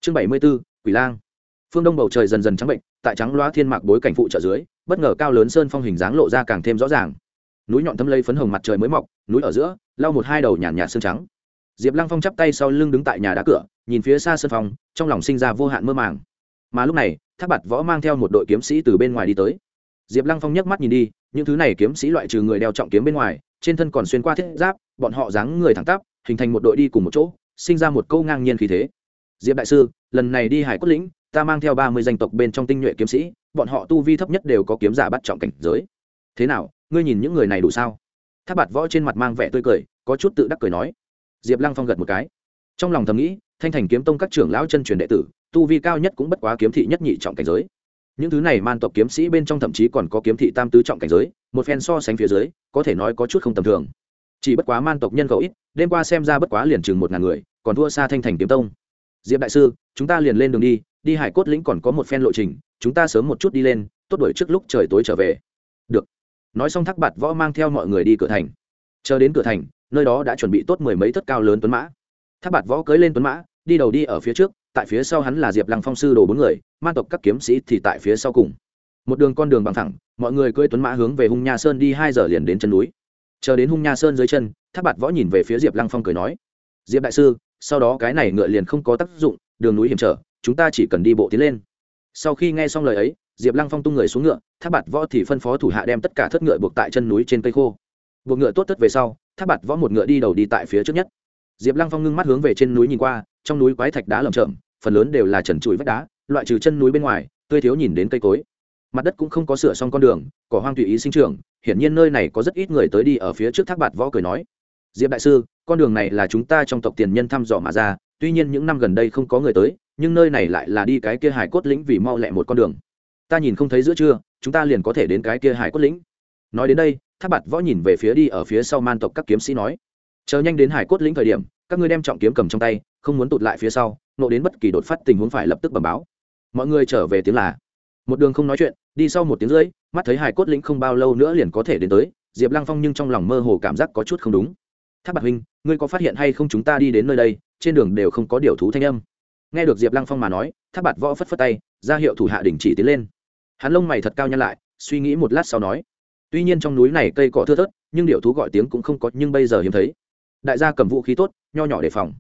Chương bảy mươi b ố quỷ lang. Phương đông bầu trời dần dần trắng bệnh, tại trắng loa thiên mạc bối cảnh phụ trợ dưới, bất ngờ cao lớn sơn phong hình dáng lộ ra càng thêm rõ ràng. Núi nhọn thâm lây phấn hồng mặt trời mới mọc, núi ở giữa, lau một hai đầu nhàn nhạt xương trắng diệp lăng phong chắp tay sau lưng đứng tại nhà đá cửa nhìn phía xa sân phòng, trong lòng sinh ra vô hạn mơ màng. Mà lúc này thác bạt võ mang theo một đội kiếm sĩ từ bên ngoài đi tới. Diệp lăng phong nhấc mắt nhìn đi những thứ này kiếm sĩ loại trừ người đeo trọng kiếm bên ngoài trên thân còn xuyên qua thiết giáp bọn họ dáng người thẳng tắp hình thành một đội đi cùng một chỗ sinh ra một câu ngang nhiên khí thế. Diệp đại sư lần này đi hải cốt lĩnh ta mang theo ba mươi danh tộc bên trong tinh nhuệ kiếm sĩ bọn họ tu vi thấp nhất đều có kiếm giả bắt trọng cảnh giới. Thế nào ngươi nhìn những người này đủ sao? Tháp bạt võ trên mặt mang vẻ tươi cười có chút tự đắc cười nói diệp lăng phong gật một cái. Trong lòng thầm nghĩ, thanh thành kiếm tông các trưởng lão chân truyền đệ tử, tu vi cao nhất cũng bất quá kiếm thị nhất nhị trọng cảnh giới. Những thứ này man tộc kiếm sĩ bên trong thậm chí còn có kiếm thị tam tứ trọng cảnh giới, một phen so sánh phía dưới, có thể nói có chút không tầm thường. Chỉ bất quá man tộc nhân khẩu ít, đêm qua xem ra bất quá liền chừng một ngàn người, còn thua xa thanh thành kiếm tông. Diệp đại sư, chúng ta liền lên đường đi đi hải cốt lĩnh còn có một phen lộ trình, chúng ta sớm một chút đi lên, tốt đuổi trước lúc trời tối trở về. Được. Nói xong thác bạt võ mang theo mọi người đi cửa thành chờ đến cửa thành, nơi đó đã chuẩn bị tốt mười mấy thất cao lớn tuấn mã. Tháp bạt võ cưới lên tuấn mã, đi đầu đi ở phía trước, tại phía sau hắn là diệp lăng phong sư đồ bốn người man tộc các kiếm sĩ thì tại phía sau cùng. Một đường con đường bằng thẳng, mọi người cưỡi tuấn mã hướng về hung nha sơn đi hai giờ liền đến chân núi. Chờ đến hung nha sơn dưới chân, tháp bạt võ nhìn về phía diệp lăng phong cười nói, diệp đại sư, sau đó cái này ngựa liền không có tác dụng, đường núi hiểm trở, chúng ta chỉ cần đi bộ tiến lên. Sau khi nghe xong lời ấy, diệp lăng phong tung người xuống ngựa, tháp bạt võ thì phân phó thủ hạ đem tất cả thất ngựa buộc tại chân núi trên cây khô buộc ngựa tốt tất về sau thác bạt võ một ngựa đi đầu đi tại phía trước nhất. Diệp lăng phong ngưng mắt hướng về trên núi nhìn qua trong núi quái thạch đá lởm chởm, phần lớn đều là trần trụi vách đá loại trừ chân núi bên ngoài tươi thiếu nhìn đến cây cối. Mặt đất cũng không có sửa xong con đường cỏ hoang tùy ý sinh trưởng hiển nhiên nơi này có rất ít người tới đi ở phía trước thác bạt võ cười nói. Diệp đại sư con đường này là chúng ta trong tộc tiền nhân thăm dò mà ra tuy nhiên những năm gần đây không có người tới nhưng nơi này lại là đi cái kia hải cốt lĩnh vì mau lẹ một con đường. Ta nhìn không thấy giữa trưa chúng ta liền có thể đến cái kia hải cốt lĩnh. Nói đến đây tháp bạt võ nhìn về phía đi ở phía sau man tộc các kiếm sĩ nói, chờ nhanh đến hải cốt lĩnh thời điểm, các ngươi đem trọng kiếm cầm trong tay, không muốn tụt lại phía sau, nộ đến bất kỳ đột phát tình huống phải lập tức bẩm báo. Mọi người trở về tiếng là, một đường không nói chuyện, đi sau một tiếng rưỡi, mắt thấy hải cốt lĩnh không bao lâu nữa liền có thể đến tới, diệp lăng phong nhưng trong lòng mơ hồ cảm giác có chút không đúng. Tháp bạc huynh, ngươi có phát hiện hay không chúng ta đi đến nơi đây, trên đường đều không có điều thú thanh âm. Nghe được diệp lăng phong mà nói tháp bạt võ phất phất tay, ra hiệu thủ hạ đình chỉ tiến lên. Hắn lông mày thật cao nhăn lại, suy nghĩ một lát sau nói tuy nhiên trong núi này cây cỏ thưa thớt, nhưng điệu thú gọi tiếng cũng không có, nhưng bây giờ hiếm thấy. Đại gia cầm vũ khí tốt, nho nhỏ đề phòng.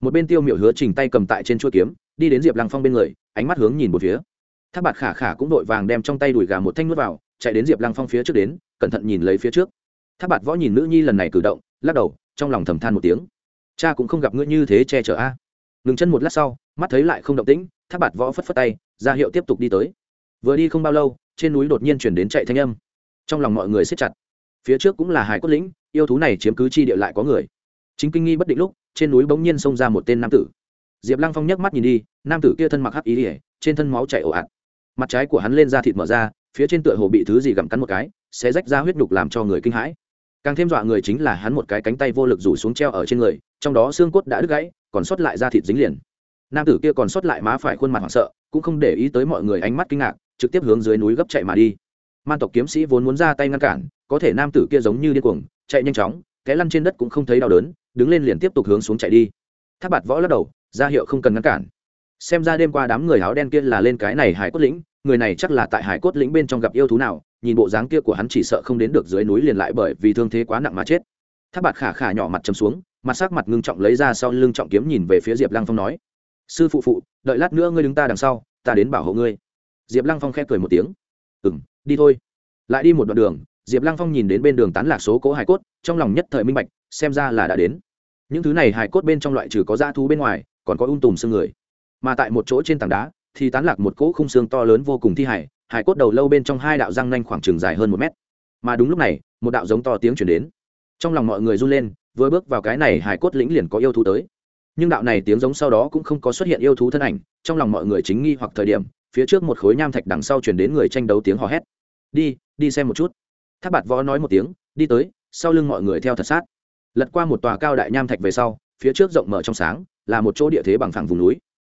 Một bên tiêu miểu hứa trình tay cầm tại trên chuôi kiếm, đi đến diệp lăng phong bên người, ánh mắt hướng nhìn một phía. Thác bạt khả khả cũng đội vàng đem trong tay đùi gà một thanh nuốt vào, chạy đến diệp lăng phong phía trước đến, cẩn thận nhìn lấy phía trước. Thác bạt võ nhìn nữ nhi lần này cử động, lắc đầu, trong lòng thầm than một tiếng. Cha cũng không gặp ngươi như thế che chở a. Ngừng chân một lát sau, mắt thấy lại không động tĩnh, thác bạt võ phất phất tay, ra hiệu tiếp tục đi tới. Vừa đi không bao lâu, trên núi đột nhiên chuyển đến chạy thanh âm trong lòng mọi người siết chặt. Phía trước cũng là hải cốt lĩnh, yêu thú này chiếm cứ chi địa lại có người. Chính kinh nghi bất định lúc, trên núi bỗng nhiên xông ra một tên nam tử. Diệp lăng phong nhấc mắt nhìn đi, nam tử kia thân mặc hắc ý ỉa trên thân máu chảy ồ ạt. Mặt trái của hắn lên da thịt mở ra, phía trên tựa hồ bị thứ gì gặm cắn một cái sẽ rách ra huyết nhục làm cho người kinh hãi. Càng thêm dọa người chính là hắn một cái cánh tay vô lực rủ xuống treo ở trên người, trong đó xương cốt đã đứt gãy, còn sót lại da thịt dính liền. Nam tử kia còn sót lại má phải khuôn mặt hoảng sợ, cũng không để ý tới mọi người ánh mắt kinh ngạc, trực tiếp hướng dưới núi gấp chạy mà đi man tộc kiếm sĩ vốn muốn ra tay ngăn cản, có thể nam tử kia giống như điên cuồng, chạy nhanh chóng, té lăn trên đất cũng không thấy đau đớn, đứng lên liền tiếp tục hướng xuống chạy đi. Tháp bạt võ lắc đầu, ra hiệu không cần ngăn cản. Xem ra đêm qua đám người áo đen kia là lên cái này hải cốt lĩnh, người này chắc là tại hải cốt lĩnh bên trong gặp yêu thú nào, nhìn bộ dáng kia của hắn chỉ sợ không đến được dưới núi liền lại bởi vì thương thế quá nặng mà chết. Tháp bạt khả khả nhỏ mặt chấm xuống, mặt sắc mặt ngưng trọng lấy ra sau lưng trọng kiếm nhìn về phía diệp lăng phong nói, sư phụ phụ, đợi lát nữa ngươi đứng ta đằng sau, ta đến bảo hộ ngươi. Diệp lăng phong khép cười một tiếng ừ m đi thôi. Lại đi một đoạn đường, diệp lăng phong nhìn đến bên đường tán lạc số cỗ hải cốt, trong lòng nhất thời minh bạch, xem ra là đã đến. Những thứ này hải cốt bên trong loại trừ có da thú bên ngoài, còn có un tùm xương người. Mà tại một chỗ trên tảng đá, thì tán lạc một cỗ khung xương to lớn vô cùng thi hải hải cốt đầu lâu bên trong hai đạo răng nanh khoảng chừng dài hơn một mét. Mà đúng lúc này, một đạo giống to tiếng chuyển đến. Trong lòng mọi người run lên, vừa bước vào cái này hải cốt lĩnh liền có yêu thú tới. Nhưng đạo này tiếng giống sau đó cũng không có xuất hiện yêu thú thân ảnh, trong lòng mọi người chính nghi hoặc thời điểm, phía trước một khối nham thạch đằng sau chuyển đến người tranh đấu tiếng hò hét đi đi xem một chút. Tháp bạt võ nói một tiếng, đi tới, sau lưng mọi người theo thật sát. Lật qua một tòa cao đại nham thạch về sau, phía trước rộng mở trong sáng, là một chỗ địa thế bằng phẳng vùng núi.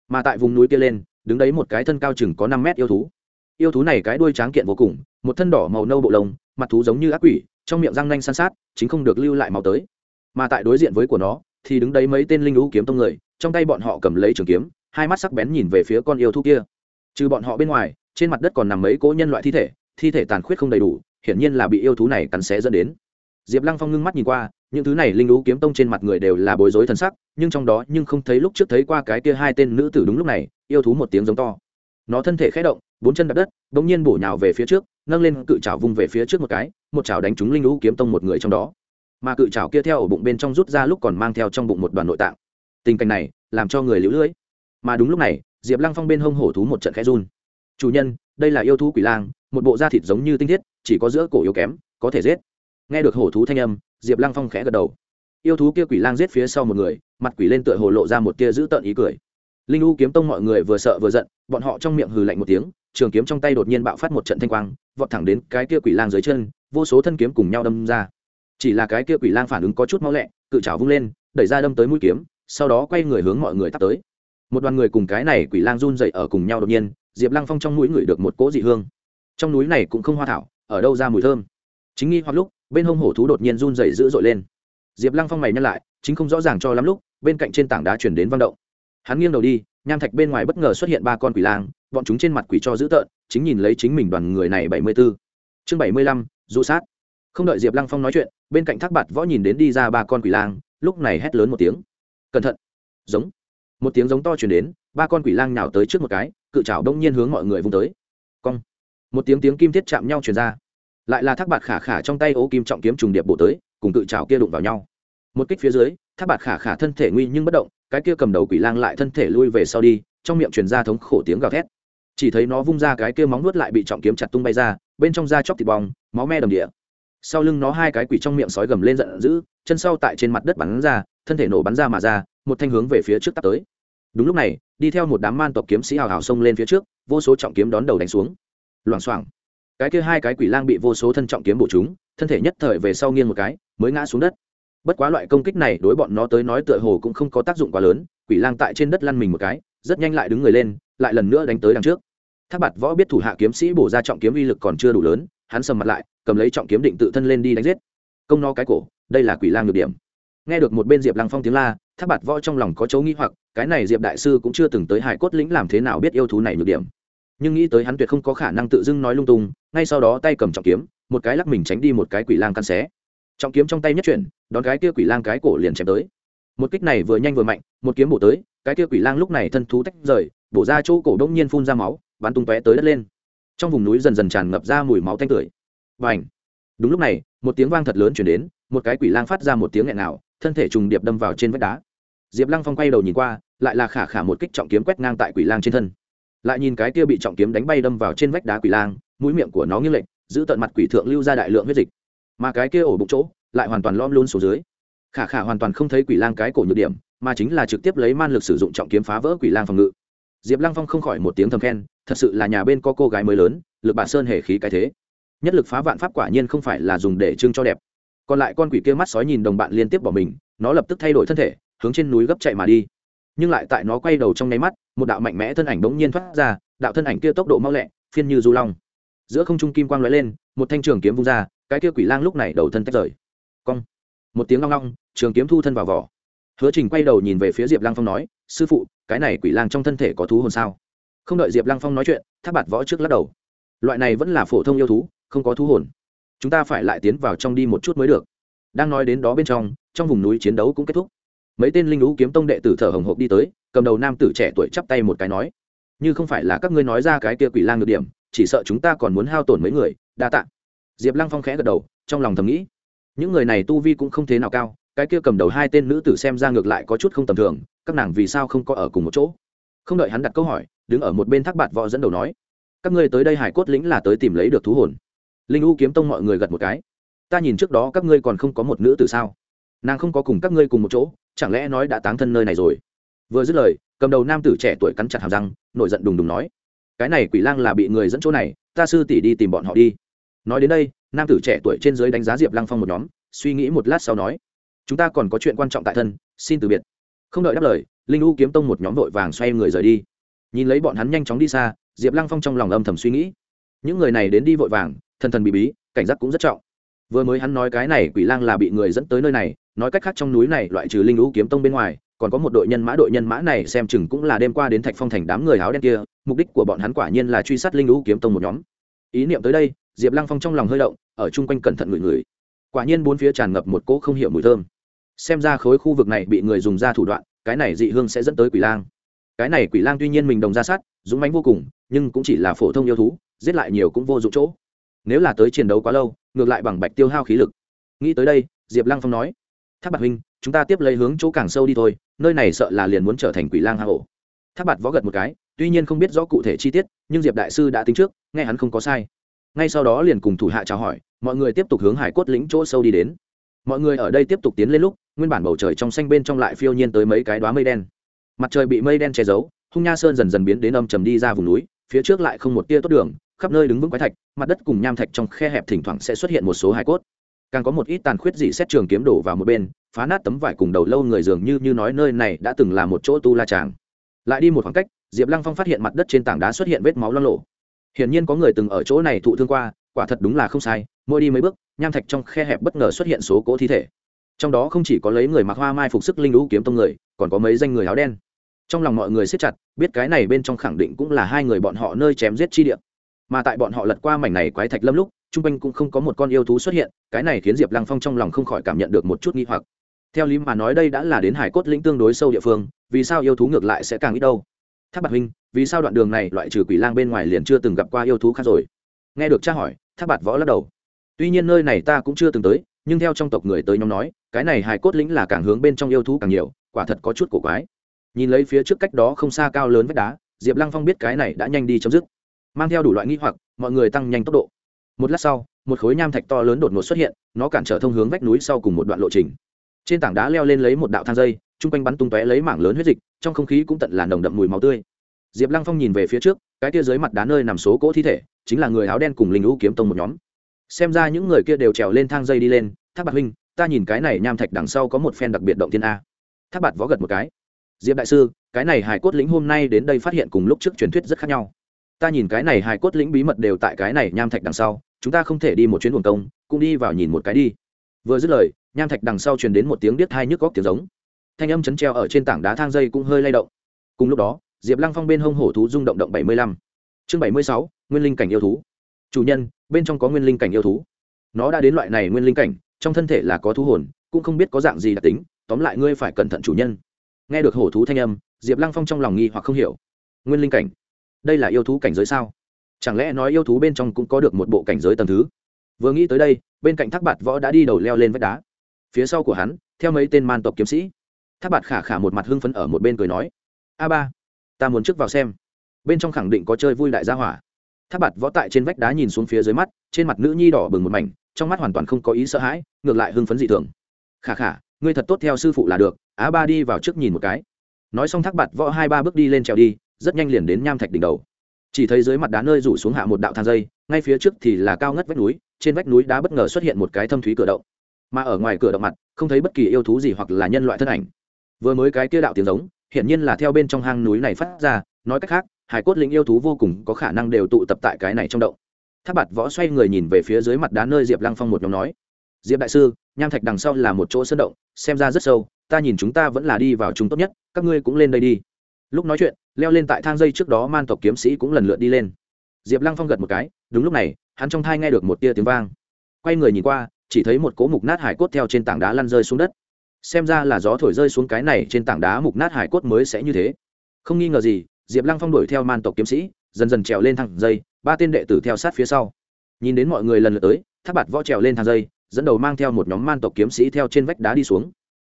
Mà tại vùng núi kia lên, đứng đấy một cái thân cao chừng có năm mét yêu thú. Yêu thú này cái đuôi tráng kiện vô cùng, một thân đỏ màu nâu bộ lông, mặt thú giống như ác quỷ, trong miệng răng nanh san sát, chính không được lưu lại màu tới. Mà tại đối diện với của nó, thì đứng đấy mấy tên linh lũ kiếm tông người, trong tay bọn họ cầm lấy trường kiếm, hai mắt sắc bén nhìn về phía con yêu thú kia. Trừ bọn họ bên ngoài, trên mặt đất còn nằm mấy cỗ nhân loại thi thể thi thể tàn khuyết không đầy đủ, hiển nhiên là bị yêu thú này cắn xé dẫn đến. Diệp lăng phong ngưng mắt nhìn qua, những thứ này linh lũ kiếm tông trên mặt người đều là bối rối thân sắc, nhưng trong đó nhưng không thấy lúc trước thấy qua cái kia hai tên nữ tử đúng lúc này, yêu thú một tiếng giống to. Nó thân thể khé động, bốn chân đập đất đ ỗ n g nhiên bổ nhào về phía trước, nâng lên cự trào vung về phía trước một cái, một chảo đánh trúng linh lũ kiếm tông một người trong đó. Mà cự trào kia theo ở bụng bên trong rút ra lúc còn mang theo trong bụng một đoàn nội tạng. Tình cảnh này, làm cho người lũ lưỡi mà đúng lúc này, diệp lăng phong bên hông hổ thú một trận khẽ run. Chủ nhân, đây là yêu thú quỷ lang một bộ da thịt giống như tinh thiết, chỉ có giữa cổ yếu kém, có thể giết. Nghe được hổ thú thanh âm, diệp lăng phong khẽ gật đầu. Yêu thú kia quỷ lang giết phía sau một người, mặt quỷ lên tựa hồ lộ ra một tia dữ tợn ý cười. Linh u kiếm tông mọi người vừa sợ vừa giận, bọn họ trong miệng hừ lạnh một tiếng, trường kiếm trong tay đột nhiên bạo phát một trận thanh quang, vọt thẳng đến cái kia quỷ lang dưới chân, vô số thân kiếm cùng nhau đâm ra. Chỉ là cái kia quỷ lang phản ứng có chút máu lẹ, cự trào vung lên, đẩy ra đâm tới mũi kiếm, sau đó quay người hướng mọi người tắt tới. Một đoàn người cùng cái này quỷ lang run dậy ở cùng nhau đột nhiên, diệp lăng phong trong mũi ngửi được một cỗ dị hương trong núi này cũng không hoa thảo, ở đâu ra mùi thơm. Chính nghi hoặc lúc, bên hông hổ thú đột nhiên run dày dữ dội lên. Diệp lăng phong mày nhăn lại, chính không rõ ràng cho lắm lúc, bên cạnh trên tảng đá chuyển đến văng động. Hắn nghiêng đầu đi, nham thạch bên ngoài bất ngờ xuất hiện ba con quỷ lang, bọn chúng trên mặt quỷ cho dữ tợn, chính nhìn lấy chính mình đoàn người này bảy mươi b ố chương bảy mươi lăm dụ sát. Không đợi diệp lăng phong nói chuyện, bên cạnh thác bạt võ nhìn đến đi ra ba con quỷ lang, lúc này hét lớn một tiếng. Cẩn thận! Giống! Một tiếng giống to chuyển đến, ba con quỷ lang nhào tới trước một cái, cự trào đông nhiên hướng mọi người vung tới. Cong! Một tiếng tiếng kim thiết chạm nhau truyền ra. Lại là thác bạt khả khả trong tay ô kim trọng kiếm trùng điệp bổ tới, cùng cự trào kia đụng vào nhau. Một kích phía dưới, thác bạt khả khả thân thể nguy nhưng bất động, cái kia cầm đầu quỷ lang lại thân thể lui về sau đi, trong miệng truyền ra thống khổ tiếng gào thét. Chỉ thấy nó vung ra cái kia móng nuốt lại bị trọng kiếm chặt tung bay ra, bên trong da chóc thịt bong, máu me đầm địa. Sau lưng nó hai cái quỷ trong miệng sói gầm lên giận dữ, chân sau tại trên mặt đất bắn ra, thân thể nổ bắn ra mà ra, một thanh hướng về phía trước tắt tới. Đúng lúc này, đi theo một đám man tộc kiếm sĩ hào hào xông lên phía trước, vô số trọng kiếm đón đầu đánh xuống loảng xoảng. Cái kia hai cái quỷ lang bị vô số thân trọng kiếm bổ chúng, thân thể nhất thời về sau nghiêng một cái, mới ngã xuống đất. Bất quá loại công kích này đối bọn nó tới nói tựa hồ cũng không có tác dụng quá lớn, quỷ lang tại trên đất lăn mình một cái, rất nhanh lại đứng người lên, lại lần nữa đánh tới đằng trước. Tháp bạt võ biết thủ hạ kiếm sĩ bổ ra trọng kiếm uy lực còn chưa đủ lớn, hắn sầm mặt lại, cầm lấy trọng kiếm định tự thân lên đi đánh giết. Công no cái cổ, đây là quỷ lang nhược điểm. Nghe được một bên diệp lăng phong tiếng la tháp bạt võ trong lòng có chấu nghĩ hoặc, cái này diệp đại sư cũng chưa từng tới hải cốt lĩnh làm thế nào biết yêu thú này nhược điểm nhưng nghĩ tới hắn tuyệt không có khả năng tự dưng nói lung tung, ngay sau đó tay cầm trọng kiếm, một cái lắc mình tránh đi một cái quỷ lang căn xé. Trọng kiếm trong tay nhất chuyển, đón cái kia quỷ lang cái cổ liền chém tới. Một kích này vừa nhanh vừa mạnh, một kiếm bổ tới, cái kia quỷ lang lúc này thân thú tách rời, bổ ra chỗ cổ đông nhiên phun ra máu, bắn tung tóe tới đất lên. Trong vùng núi dần dần tràn ngập ra mùi máu tanh tưởi. Và ảnh đúng lúc này, một tiếng vang thật lớn chuyển đến, một cái quỷ lang phát ra một tiếng nghẹn nào thân thể trùng điệp đâm vào trên vách đá. Diệp lăng phong quay đầu nhìn qua, lại là khả khả một kích trọng kiếm quét ngang tại quỷ lang trên thân lại nhìn cái kia bị trọng kiếm đánh bay đâm vào trên vách đá quỷ lang, mũi miệng của nó nghiêng lệch, giữ tận mặt quỷ thượng lưu ra đại lượng huyết dịch. Mà cái kia ổ bụng chỗ, lại hoàn toàn lom luôn xuống dưới. Khả khả hoàn toàn không thấy quỷ lang cái cổ nhược điểm, mà chính là trực tiếp lấy man lực sử dụng trọng kiếm phá vỡ quỷ lang phòng ngự. Diệp lăng phong không khỏi một tiếng thầm khen, thật sự là nhà bên có cô gái mới lớn, lực bản sơn hề khí cái thế. Nhất lực phá vạn pháp quả nhiên không phải là dùng để trưng cho đẹp. Còn lại con quỷ kia mắt sói nhìn đồng bạn liên tiếp bỏ mình, nó lập tức thay đổi thân thể, hướng trên núi gấp chạy mà đi nhưng lại tại nó quay đầu trong nháy mắt, một đạo mạnh mẽ thân ảnh bỗng nhiên thoát ra, đạo thân ảnh kia tốc độ mau lẹ, phiên như du long. Giữa không trung kim quang lóe lên, một thanh trường kiếm vung ra, cái kia quỷ lang lúc này đầu thân tách rời. Cong. Một tiếng long long, trường kiếm thu thân vào vỏ. Hứa trình quay đầu nhìn về phía diệp lăng phong nói, sư phụ, cái này quỷ lang trong thân thể có thú hồn sao? Không đợi diệp lăng phong nói chuyện, thác bạt võ trước lắc đầu. Loại này vẫn là phổ thông yêu thú, không có thú hồn. Chúng ta phải lại tiến vào trong đi một chút mới được. Đang nói đến đó bên trong trong vùng núi chiến đấu cũng kết thúc mấy tên linh lũ kiếm tông đệ tử thở hồng hộc đi tới, cầm đầu nam tử trẻ tuổi chắp tay một cái nói, như không phải là các ngươi nói ra cái kia quỷ lang được điểm, chỉ sợ chúng ta còn muốn hao tổn mấy người, đa tạ. Diệp lăng phong khẽ gật đầu, trong lòng thầm nghĩ, những người này tu vi cũng không thế nào cao, cái kia cầm đầu hai tên nữ tử xem ra ngược lại có chút không tầm thường, các nàng vì sao không có ở cùng một chỗ? Không đợi hắn đặt câu hỏi, đứng ở một bên thác bạt võ dẫn đầu nói, các ngươi tới đây hải cốt lĩnh là tới tìm lấy được thú hồn. Linh u kiếm tông mọi người gật một cái, ta nhìn trước đó các ngươi còn không có một nữ tử sao? Nàng không có cùng các ngươi cùng một chỗ chẳng lẽ nói đã táng thân nơi này rồi? Vừa dứt lời, cầm đầu nam tử trẻ tuổi cắn chặt hàm răng, nổi giận đùng đùng nói, cái này quỷ lang là bị người dẫn chỗ này, ta sư tỷ đi tìm bọn họ đi. Nói đến đây, nam tử trẻ tuổi trên dưới đánh giá diệp lăng phong một nhóm, suy nghĩ một lát sau nói, chúng ta còn có chuyện quan trọng tại thân, xin từ biệt. Không đợi đáp lời, linh u kiếm tông một nhóm vội vàng xoay người rời đi. Nhìn lấy bọn hắn nhanh chóng đi xa, diệp lăng phong trong lòng âm thầm suy nghĩ. Những người này đến đi vội vàng, thần thần bị bí, cảnh giác cũng rất trọng vừa mới hắn nói cái này quỷ lang là bị người dẫn tới nơi này, nói cách khác trong núi này loại trừ linh lũ kiếm tông bên ngoài, còn có một đội nhân mã, đội nhân mã này xem chừng cũng là đêm qua đến thạch phong thành đám người áo đen kia, mục đích của bọn hắn quả nhiên là truy sát linh lũ kiếm tông một nhóm. Ý niệm tới đây, diệp lăng phong trong lòng hơi động, ở chung quanh cẩn thận ngửi ngửi. Quả nhiên bốn phía tràn ngập một cỗ không hiểu mùi thơm. Xem ra khối khu vực này bị người dùng ra thủ đoạn, cái này dị hương sẽ dẫn tới quỷ lang. Cái này quỷ lang tuy nhiên mình đồng ra sát, dũng mánh vô cùng, nhưng cũng chỉ là phổ thông yêu thú, giết lại nhiều cũng vô dụng chỗ nếu là tới chiến đấu quá lâu, ngược lại bằng bạch tiêu hao khí lực. Nghĩ tới đây, diệp lăng phong nói tháp bạc huynh, chúng ta tiếp lấy hướng chỗ càng sâu đi thôi, nơi này sợ là liền muốn trở thành quỷ lang hạ hổ tháp bạt võ gật một cái, tuy nhiên không biết rõ cụ thể chi tiết, nhưng diệp đại sư đã tính trước, nghe hắn không có sai. Ngay sau đó liền cùng thủ hạ chào hỏi, mọi người tiếp tục hướng hải cốt lĩnh chỗ sâu đi đến. Mọi người ở đây tiếp tục tiến lên lúc, nguyên bản bầu trời trong xanh bên trong lại phiêu nhiên tới mấy cái đoá mây đen. Mặt trời bị mây đen che giấu, hung nha sơn dần dần biến đến âm trầm đi ra vùng núi, phía trước lại không một tia tốt đường khắp nơi đứng vững quái thạch, mặt đất cùng nham thạch trong khe hẹp thỉnh thoảng sẽ xuất hiện một số hải cốt. Càng có một ít tàn khuyết dị xét trường kiếm đổ vào một bên, phá nát tấm vải cùng đầu lâu người dường như như nói nơi này đã từng là một chỗ tu la tràng. Lại đi một khoảng cách, diệp lăng phong phát hiện mặt đất trên tảng đá xuất hiện vết máu lo lộ hiển nhiên có người từng ở chỗ này thụ thương qua, quả thật đúng là không sai, mỗi đi mấy bước, nham thạch trong khe hẹp bất ngờ xuất hiện số cỗ thi thể. Trong đó không chỉ có lấy người mặc hoa mai phục sức linh lũ kiếm tông người, còn có mấy danh người áo đen. Trong lòng mọi người siết chặt, biết cái này bên trong khẳng định cũng là hai người bọn họ nơi chém giết chi địa mà tại bọn họ lật qua mảnh này quái thạch lâm lúc, chung quanh cũng không có một con yêu thú xuất hiện, cái này khiến diệp lăng phong trong lòng không khỏi cảm nhận được một chút nghi hoặc. Theo lý mà nói đây đã là đến hải cốt lĩnh tương đối sâu địa phương, vì sao yêu thú ngược lại sẽ càng ít đâu? Tháp bạc huynh, vì sao đoạn đường này loại trừ quỷ lang bên ngoài liền chưa từng gặp qua yêu thú khác rồi? Nghe được tra hỏi tháp bạc võ lắc đầu. Tuy nhiên nơi này ta cũng chưa từng tới, nhưng theo trong tộc người tới nhóm nói, cái này hải cốt lĩnh là càng hướng bên trong yêu thú càng nhiều, quả thật có chút cổ quái. Nhìn lấy phía trước cách đó không xa cao lớn vách đá, diệp lăng phong biết cái này đã nhanh đi chấm dứt mang theo đủ loại nghi hoặc, mọi người tăng nhanh tốc độ. Một lát sau, một khối nham thạch to lớn đột ngột xuất hiện, nó cản trở thông hướng vách núi sau cùng một đoạn lộ trình. Trên tảng đá leo lên lấy một đạo thang dây, chung quanh bắn tung tóe lấy mảng lớn huyết dịch, trong không khí cũng tận là nồng đậm mùi máu tươi. Diệp lăng phong nhìn về phía trước, cái kia dưới mặt đá nơi nằm số cỗ thi thể, chính là người áo đen cùng linh lũ kiếm tông một nhóm. Xem ra những người kia đều trèo lên thang dây đi lên, thác bạc huynh, ta nhìn cái này nham thạch đằng sau có một phen đặc biệt động thiên a. Thác bạc võ gật một cái. Diệp đại sư, cái này hải cốt lĩnh hôm nay đến đây phát hiện cùng lúc trước truyền thuyết rất khác nhau ta nhìn cái này hai cốt lĩnh bí mật đều tại cái này nham thạch đằng sau, chúng ta không thể đi một chuyến buồng công, cũng đi vào nhìn một cái đi. Vừa dứt lời, nham thạch đằng sau truyền đến một tiếng điếc hai nhức góc tiếng giống. Thanh âm chấn treo ở trên tảng đá thang dây cũng hơi lay động. Cùng lúc đó, diệp lăng phong bên hông hổ thú rung động động bảy mươi lăm. Chương bảy mươi sáu, nguyên linh cảnh yêu thú. Chủ nhân, bên trong có nguyên linh cảnh yêu thú. Nó đã đến loại này nguyên linh cảnh, trong thân thể là có thú hồn, cũng không biết có dạng gì đặc tính, tóm lại ngươi phải cẩn thận chủ nhân. Nghe được hổ thú thanh âm, diệp lăng phong trong lòng nghi hoặc không hiểu. Nguyên linh cảnh đây là yêu thú cảnh giới sao? Chẳng lẽ nói yêu thú bên trong cũng có được một bộ cảnh giới tầm thứ? Vừa nghĩ tới đây, bên cạnh thác bạt võ đã đi đầu leo lên vách đá. Phía sau của hắn, theo mấy tên man tộc kiếm sĩ. Thác bạt khả khả một mặt hưng phấn ở một bên cười nói, a ba, ta muốn trước vào xem. Bên trong khẳng định có chơi vui đại gia hỏa. Tháp bạt võ tại trên vách đá nhìn xuống phía dưới mắt, trên mặt nữ nhi đỏ bừng một mảnh, trong mắt hoàn toàn không có ý sợ hãi, ngược lại hưng phấn dị thường. Khả khả, ngươi thật tốt theo sư phụ là được á ba đi vào trước nhìn một cái. Nói xong thác bạt võ hai ba bước đi lên trèo đi rất nhanh liền đến nham thạch đỉnh đầu. Chỉ thấy dưới mặt đá nơi rủ xuống hạ một đạo thang dây, ngay phía trước thì là cao ngất vách núi, trên vách núi đá bất ngờ xuất hiện một cái thâm thúy cửa động. Mà ở ngoài cửa động mặt, không thấy bất kỳ yêu thú gì hoặc là nhân loại thân ảnh. Vừa mới cái kia đạo tiếng giống, hiển nhiên là theo bên trong hang núi này phát ra, nói cách khác, hải cốt lĩnh yêu thú vô cùng có khả năng đều tụ tập tại cái này trong động. Tháp bạt võ xoay người nhìn về phía dưới mặt đá nơi diệp lăng phong một nhóm nói, diệp đại sư, nham thạch đằng sau là một chỗ sơn động, xem ra rất sâu, ta nhìn chúng ta vẫn là đi vào chúng tốt nhất, các ngươi cũng lên đây đi lúc nói chuyện, leo lên tại thang dây trước đó man tộc kiếm sĩ cũng lần lượt đi lên. Diệp lăng phong gật một cái, đúng lúc này, hắn trong thai nghe được một tia tiếng vang. Quay người nhìn qua, chỉ thấy một cố mục nát hải cốt theo trên tảng đá lăn rơi xuống đất. Xem ra là gió thổi rơi xuống cái này trên tảng đá mục nát hải cốt mới sẽ như thế. Không nghi ngờ gì, diệp lăng phong đuổi theo man tộc kiếm sĩ, dần dần trèo lên thang dây, ba tên đệ tử theo sát phía sau. Nhìn đến mọi người lần lượt tới tháp bạt võ trèo lên thang dây, dẫn đầu mang theo một nhóm man tộc kiếm sĩ theo trên vách đá đi xuống.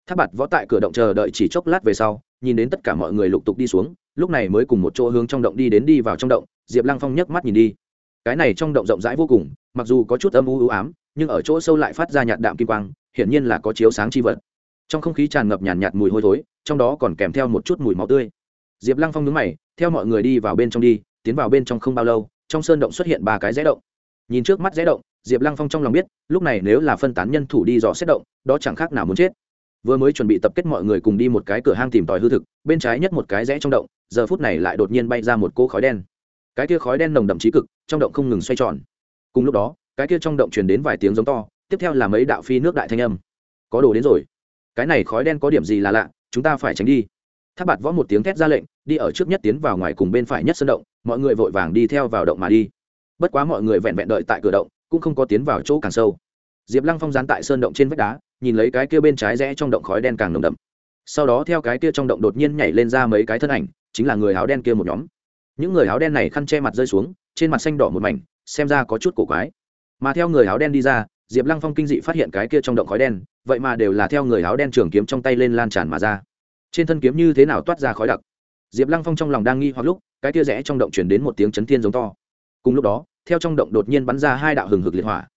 Tháp bạt võ tại cửa động chờ đợi chỉ chốc lát về sau nhìn đến tất cả mọi người lục tục đi xuống lúc này mới cùng một chỗ hướng trong động đi đến đi vào trong động diệp lăng phong nhấc mắt nhìn đi. Cái này trong động rộng rãi vô cùng mặc dù có chút âm u ưu ám nhưng ở chỗ sâu lại phát ra nhạt đạm kim quang hiển nhiên là có chiếu sáng chi vật. Trong không khí tràn ngập nhàn nhạt, nhạt mùi hôi thối trong đó còn kèm theo một chút mùi máu tươi. Diệp lăng phong nhướng mày theo mọi người đi vào bên trong đi tiến vào bên trong không bao lâu trong sơn động xuất hiện ba cái rẽ động. Nhìn trước mắt rẽ động diệp lăng phong trong lòng biết lúc này nếu là phân tán nhân thủ đi dò xét động đó chẳng khác nào muốn chết vừa mới chuẩn bị tập kết mọi người cùng đi một cái cửa hang tìm tòi hư thực, bên trái nhất một cái rẽ trong động, giờ phút này lại đột nhiên bay ra một cỗ khói đen. Cái kia khói đen nồng đậm trí cực, trong động không ngừng xoay tròn. Cùng lúc đó, cái kia trong động truyền đến vài tiếng giống to, tiếp theo là mấy đạo phi nước đại thanh âm. Có đồ đến rồi. Cái này khói đen có điểm gì là lạ, chúng ta phải tránh đi. Tháp bạt võ một tiếng thét ra lệnh, đi ở trước nhất tiến vào ngoài cùng bên phải nhất sân động, mọi người vội vàng đi theo vào động mà đi. Bất quá mọi người vẹn vẹn đợi tại cửa động, cũng không có tiến vào chỗ càng sâu. Diệp lăng phong dán tại sơn động trên vách đá nhìn lấy cái kia bên trái rẽ trong động khói đen càng nồng đậm. Sau đó theo cái kia trong động đột nhiên nhảy lên ra mấy cái thân ảnh, chính là người áo đen kia một nhóm. Những người áo đen này khăn che mặt rơi xuống, trên mặt xanh đỏ một mảnh, xem ra có chút cổ quái. Mà theo người áo đen đi ra, diệp lăng phong kinh dị phát hiện cái kia trong động khói đen, vậy mà đều là theo người áo đen trường kiếm trong tay lên lan tràn mà ra. Trên thân kiếm như thế nào toát ra khói đặc? Diệp lăng phong trong lòng đang nghi hoặc lúc, cái kia rẽ trong động chuyển đến một tiếng chấn thiên giống to. Cùng lúc đó, theo trong động đột nhiên bắn ra hai đạo hừng hực liệt hỏa.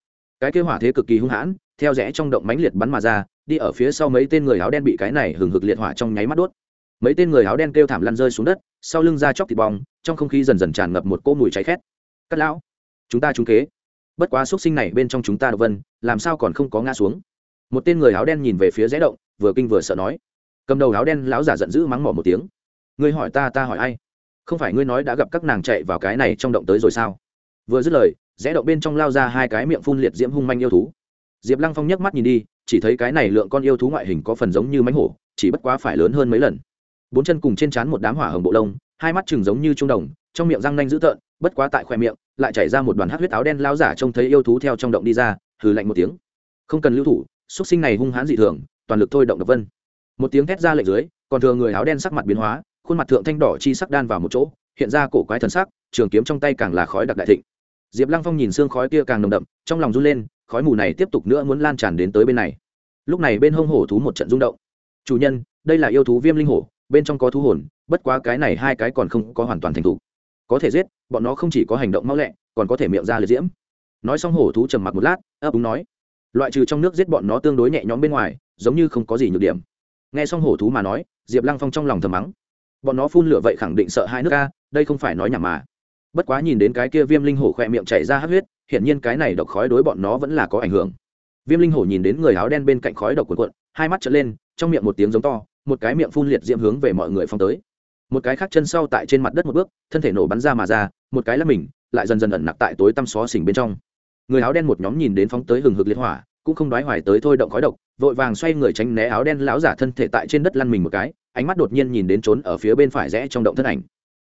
Cái kia hỏa thế cực kỳ hung hãn theo rẽ trong động mãnh liệt bắn mà ra, đi ở phía sau mấy tên người áo đen bị cái này hừng hực liệt hỏa trong nháy mắt đốt. Mấy tên người áo đen kêu thảm lăn rơi xuống đất, sau lưng ra chóc thịt bong, trong không khí dần dần tràn ngập một cỗ mùi cháy khét. Cắt lão, chúng ta trúng kế. Bất quá x sinh này bên trong chúng ta độc vân, làm sao còn không có ngã xuống? Một tên người áo đen nhìn về phía rẽ động, vừa kinh vừa sợ nói. Cầm đầu áo đen lão giả giận dữ mắng mỏ một tiếng. Ngươi hỏi ta ta hỏi ai? Không phải ngươi nói đã gặp các nàng chạy vào cái này trong động tới rồi sao? Vừa dứt lời, rẽ động bên trong lao ra hai cái miệng phun liệt diễm hung manh yêu thú diệp lăng phong nhấc mắt nhìn đi, chỉ thấy cái này lượng con yêu thú ngoại hình có phần giống như mánh hổ, chỉ bất quá phải lớn hơn mấy lần. Bốn chân cùng trên trán một đám hỏa hồng bộ lông, hai mắt chừng giống như trung đồng, trong miệng răng nanh dữ tợn, bất quá tại khoe miệng, lại chảy ra một đoàn hát huyết áo đen lao giả trông thấy yêu thú theo trong động đi ra, hừ lạnh một tiếng. Không cần lưu thủ xuất sinh này hung hãn dị thường, toàn lực thôi động độc vân. Một tiếng thét ra lệnh dưới, còn thừa người áo đen sắc mặt biến hóa, khuôn mặt thượng thanh đỏ chi sắc đan vào một chỗ, hiện ra cổ quái thần sắc, trường kiếm trong tay càng là khói đặc đại thịnh. Diệp lăng phong nhìn xương khói kia càng nồng đậm, trong lòng run lên khói mù này tiếp tục nữa muốn lan tràn đến tới bên này. Lúc này bên hông hổ thú một trận rung động. Chủ nhân, đây là yêu thú viêm linh hổ, bên trong có thú hồn, bất quá cái này hai cái còn không có hoàn toàn thành thục. Có thể giết, bọn nó không chỉ có hành động mau lẹ, còn có thể miệng ra liệt diễm. Nói xong hổ thú trầm mặc một lát, ấp úng nói, loại trừ trong nước giết bọn nó tương đối nhẹ nhõm bên ngoài, giống như không có gì nhược điểm. Nghe xong hổ thú mà nói, diệp lăng phong trong lòng thầm mắng, bọn nó phun lửa vậy khẳng định sợ hai nước ca đây không phải nói nhảm mà bất quá nhìn đến cái kia viêm linh hổ khỏe miệng chảy ra hát huyết, hiển nhiên cái này độc khói đối bọn nó vẫn là có ảnh hưởng. Viêm linh hổ nhìn đến người áo đen bên cạnh khói độc cuộn cuộn, hai mắt trở lên, trong miệng một tiếng giống to, một cái miệng phun liệt diễm hướng về mọi người phong tới. Một cái khác chân sau tại trên mặt đất một bước, thân thể nổ bắn ra mà ra, một cái là mình, lại dần dần ẩn nặc tại tối tăm xó xỉnh bên trong. Người áo đen một nhóm nhìn đến phóng tới hừng hực liệt hỏa, cũng không đoái hoài tới thôi động khói độc, vội vàng xoay người tránh né áo đen lão giả thân thể tại trên đất lăn mình một cái, ánh mắt đột nhiên nhìn đến trốn ở phía bên phải rẽ trong động thân ảnh.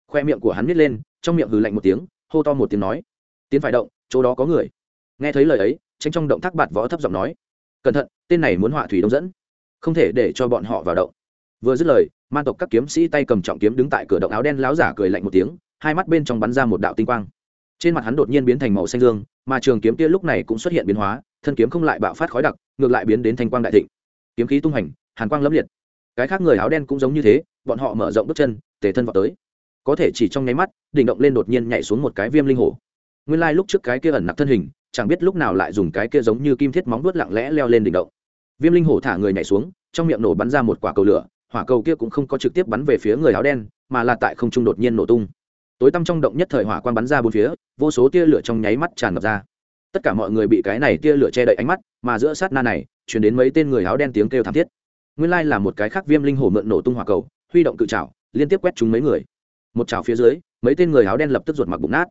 Khoe miệng của hắn nít lên trong miệng hừ lạnh một tiếng, hô to một tiếng nói, tiến phải động, chỗ đó có người. Nghe thấy lời ấy, tranh trong động tác bạt võ thấp giọng nói, cẩn thận, tên này muốn họa thủy đông dẫn, không thể để cho bọn họ vào động. Vừa dứt lời, man tộc các kiếm sĩ tay cầm trọng kiếm đứng tại cửa động áo đen láo giả cười lạnh một tiếng, hai mắt bên trong bắn ra một đạo tinh quang. Trên mặt hắn đột nhiên biến thành màu xanh dương, mà trường kiếm kia lúc này cũng xuất hiện biến hóa, thân kiếm không lại bạo phát khói đặc, ngược lại biến đến thanh quang đại thịnh. Kiếm khí tung hành hàn quang lẫm liệt. Cái khác người áo đen cũng giống như thế, bọn họ mở rộng bước chân, tề thân vào tới có thể chỉ trong nháy mắt, đỉnh động lên đột nhiên nhảy xuống một cái viêm linh hổ. Nguyên lai lúc trước cái kia ẩn nặc thân hình, chẳng biết lúc nào lại dùng cái kia giống như kim thiết móng vuốt lặng lẽ leo lên đỉnh động. Viêm linh hổ thả người nhảy xuống, trong miệng nổ bắn ra một quả cầu lửa, hỏa cầu kia cũng không có trực tiếp bắn về phía người áo đen, mà là tại không trung đột nhiên nổ tung. Tối tăm trong động nhất thời hỏa quan bắn ra bốn phía, vô số tia lửa trong nháy mắt tràn ngập ra. Tất cả mọi người bị cái này tia lửa che đậy ánh mắt, mà giữa sát na này chuyển đến mấy tên người áo đen tiếng kêu thảm thiết. Nguyên lai là một cái khác viêm linh hổ mượn nổ tung hỏa cầu, huy động cự trảo, liên tiếp quét chúng mấy người một chảo phía dưới, mấy tên người áo đen lập tức ruột mặc bụng nát.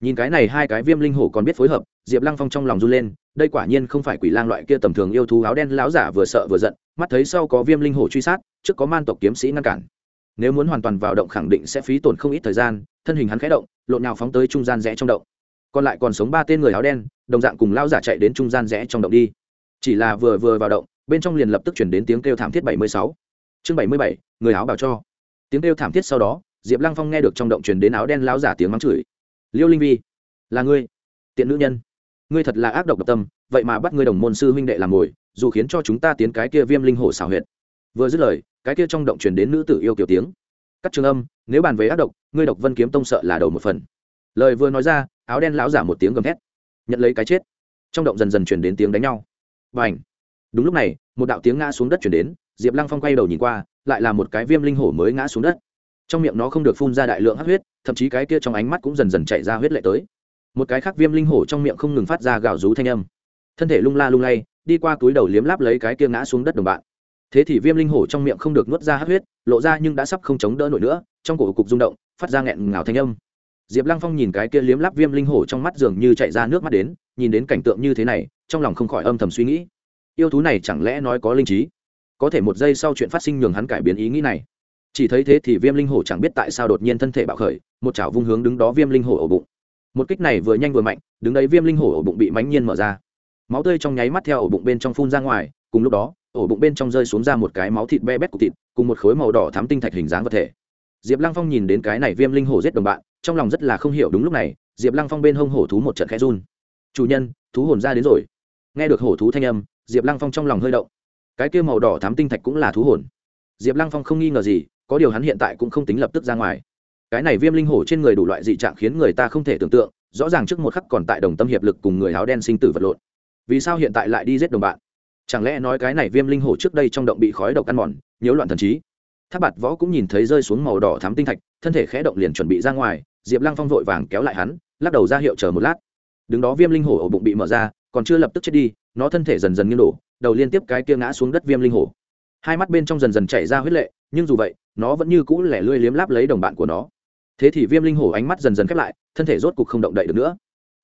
Nhìn cái này hai cái viêm linh hổ còn biết phối hợp, diệp lăng phong trong lòng run lên, đây quả nhiên không phải quỷ lang loại kia tầm thường yêu thú áo đen lão giả vừa sợ vừa giận, mắt thấy sau có viêm linh hổ truy sát, trước có man tộc kiếm sĩ ngăn cản. Nếu muốn hoàn toàn vào động khẳng định sẽ phí tổn không ít thời gian, thân hình hắn khẽ động, lộn nào phóng tới trung gian rẽ trong động. Còn lại còn sống ba tên người áo đen, đồng dạng cùng lao giả chạy đến trung gian rẽ trong động đi. Chỉ là vừa vừa vào động, bên trong liền lập tức chuyển đến tiếng kêu thảm thiết bảy mươi sáu. Chương bảy mươi bảy, người áo bảo cho. Tiếng kêu thảm thiết sau đó diệp lăng phong nghe được trong động truyền đến áo đen lao giả tiếng mắng chửi. Liêu linh vi, là ngươi, tiện nữ nhân. Ngươi thật là ác độc độc tâm, vậy mà bắt ngươi đồng môn sư huynh đệ làm mồi, dù khiến cho chúng ta tiến cái kia viêm linh hổ xào huyệt. Vừa dứt lời, cái kia trong động truyền đến nữ tử yêu kiểu tiếng. Cắt trường âm, nếu bàn về ác độc, ngươi độc vân kiếm tông sợ là đầu một phần. Lời vừa nói ra, áo đen lão giả một tiếng gầm thét. Nhận lấy cái chết. Trong động dần dần chuyển đến tiếng đánh nhau. Và ảnh đúng lúc này, một đạo tiếng ngã xuống đất chuyển đến, diệp lăng phong quay đầu nhìn qua, lại là một cái viêm linh hổ mới ngã xuống đất trong miệng nó không được phun ra đại lượng hát huyết, thậm chí cái kia trong ánh mắt cũng dần dần chạy ra huyết lệ tới. Một cái khác viêm linh hổ trong miệng không ngừng phát ra gào rú thanh âm. Thân thể lung la lung lay, đi qua túi đầu liếm láp lấy cái kia ngã xuống đất đồng bạn. Thế thì viêm linh hổ trong miệng không được nuốt ra hát huyết, lộ ra nhưng đã sắp không chống đỡ nổi nữa, trong cổ cục rung động, phát ra nghẹn ngào thanh âm. Diệp lăng phong nhìn cái kia liếm láp viêm linh hổ trong mắt dường như chạy ra nước mắt đến, nhìn đến cảnh tượng như thế này, trong lòng không khỏi âm thầm suy nghĩ. Yêu thú này chẳng lẽ nói có linh trí? Có thể một giây sau chuyện phát sinh nhường hắn cải biến ý nghĩ này chỉ thấy thế thì viêm linh hổ chẳng biết tại sao đột nhiên thân thể bạo khởi, một chảo vung hướng đứng đó viêm linh hổ ổ bụng. Một kích này vừa nhanh vừa mạnh, đứng đấy viêm linh hổ ổ bụng bị mãnh nhiên mở ra. Máu tươi trong nháy mắt theo ổ bụng bên trong phun ra ngoài, cùng lúc đó, ổ bụng bên trong rơi xuống ra một cái máu thịt be bét của thịt, cùng một khối màu đỏ thắm tinh thạch hình dáng vật thể. Diệp lăng phong nhìn đến cái này viêm linh hổ giết đồng bạn, trong lòng rất là không hiểu đúng lúc này, diệp lăng phong bên hông hổ thú một trận khẽ run. Chủ nhân, thú hồn ra đến rồi. Nghe được hổ thú thanh âm, diệp lăng phong trong lòng hơi động. Cái kia màu đỏ thám tinh thạch cũng là thú hồn. Diệp lăng phong không nghi ngờ gì có điều hắn hiện tại cũng không tính lập tức ra ngoài. Cái này viêm linh hổ trên người đủ loại dị trạng khiến người ta không thể tưởng tượng, rõ ràng trước một khắc còn tại đồng tâm hiệp lực cùng người áo đen sinh tử vật lộn. Vì sao hiện tại lại đi giết đồng bạn? Chẳng lẽ nói cái này viêm linh hổ trước đây trong động bị khói độc ăn mòn, nhiễu loạn thần trí? Tháp bạt võ cũng nhìn thấy rơi xuống màu đỏ thám tinh thạch, thân thể khẽ động liền chuẩn bị ra ngoài, diệp lăng phong vội vàng kéo lại hắn, lắc đầu ra hiệu chờ một lát. Đứng đó viêm linh hổ ổ bụng bị mở ra, còn chưa lập tức chết đi, nó thân thể dần dần nghiêng đổ, đầu liên tiếp cái kia ngã xuống đất viêm linh hổ hai mắt bên trong dần dần chảy ra huyết lệ, nhưng dù vậy, nó vẫn như cũ lẻ lươi liếm láp lấy đồng bạn của nó. Thế thì viêm linh hổ ánh mắt dần dần khép lại, thân thể rốt cục không động đậy được nữa.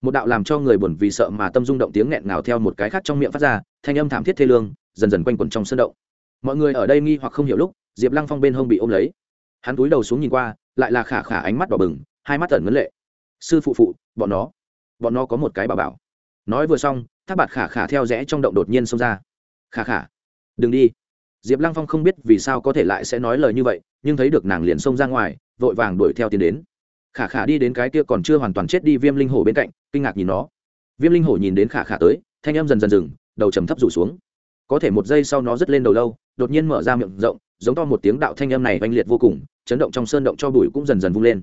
Một đạo làm cho người buồn vì sợ mà tâm rung động tiếng nghẹn ngào theo một cái khác trong miệng phát ra, thanh âm thảm thiết thê lương, dần dần quanh quẩn trong sân động. Mọi người ở đây nghi hoặc không hiểu lúc, diệp lăng phong bên hông bị ôm lấy. Hắn túi đầu xuống nhìn qua, lại là khả khả ánh mắt đỏ bừng, hai mắt tẩn ngấn lệ. Sư phụ phụ, bọn nó bọn nó có một cái bà bảo. Nói vừa xong tháp bạt khả khả theo rẽ trong động đột nhiên xông ra. Khả khả, đừng đi diệp lăng phong không biết vì sao có thể lại sẽ nói lời như vậy, nhưng thấy được nàng liền xông ra ngoài, vội vàng đuổi theo tiến đến. Khả khả đi đến cái kia còn chưa hoàn toàn chết đi viêm linh hổ bên cạnh, kinh ngạc nhìn nó. Viêm linh hổ nhìn đến khả khả tới, thanh em dần dần dừng, đầu trầm thấp rủ xuống. Có thể một giây sau nó dứt lên đầu lâu, đột nhiên mở ra miệng rộng, giống to một tiếng đạo thanh âm này oanh liệt vô cùng, chấn động trong sơn động cho bụi cũng dần dần vung lên.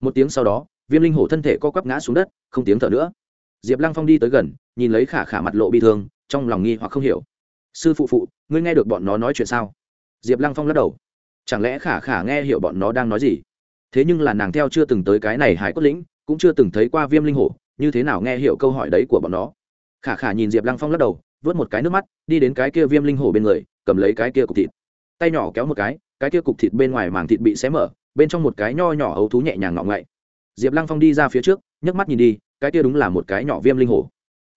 Một tiếng sau đó, viêm linh hổ thân thể co quắp ngã xuống đất, không tiếng thở nữa. Diệp lăng phong đi tới gần, nhìn lấy khả khả mặt lộ bi thương, trong lòng nghi hoặc không hiểu. Sư phụ phụ ngươi nghe được bọn nó nói chuyện sao? Diệp lăng phong lắc đầu. Chẳng lẽ khả khả nghe hiểu bọn nó đang nói gì? Thế nhưng là nàng theo chưa từng tới cái này hải cốt lĩnh, cũng chưa từng thấy qua viêm linh hổ, như thế nào nghe hiểu câu hỏi đấy của bọn nó? Khả khả nhìn diệp lăng phong lắc đầu, vớt một cái nước mắt, đi đến cái kia viêm linh hổ bên người, cầm lấy cái kia cục thịt. Tay nhỏ kéo một cái cái kia cục thịt bên ngoài màng thịt bị xé mở, bên trong một cái nho nhỏ ấu thú nhẹ nhàng ngọng ngậy diệp lăng phong đi ra phía trước, nhấc mắt nhìn đi, cái kia đúng là một cái nhỏ viêm linh hổ.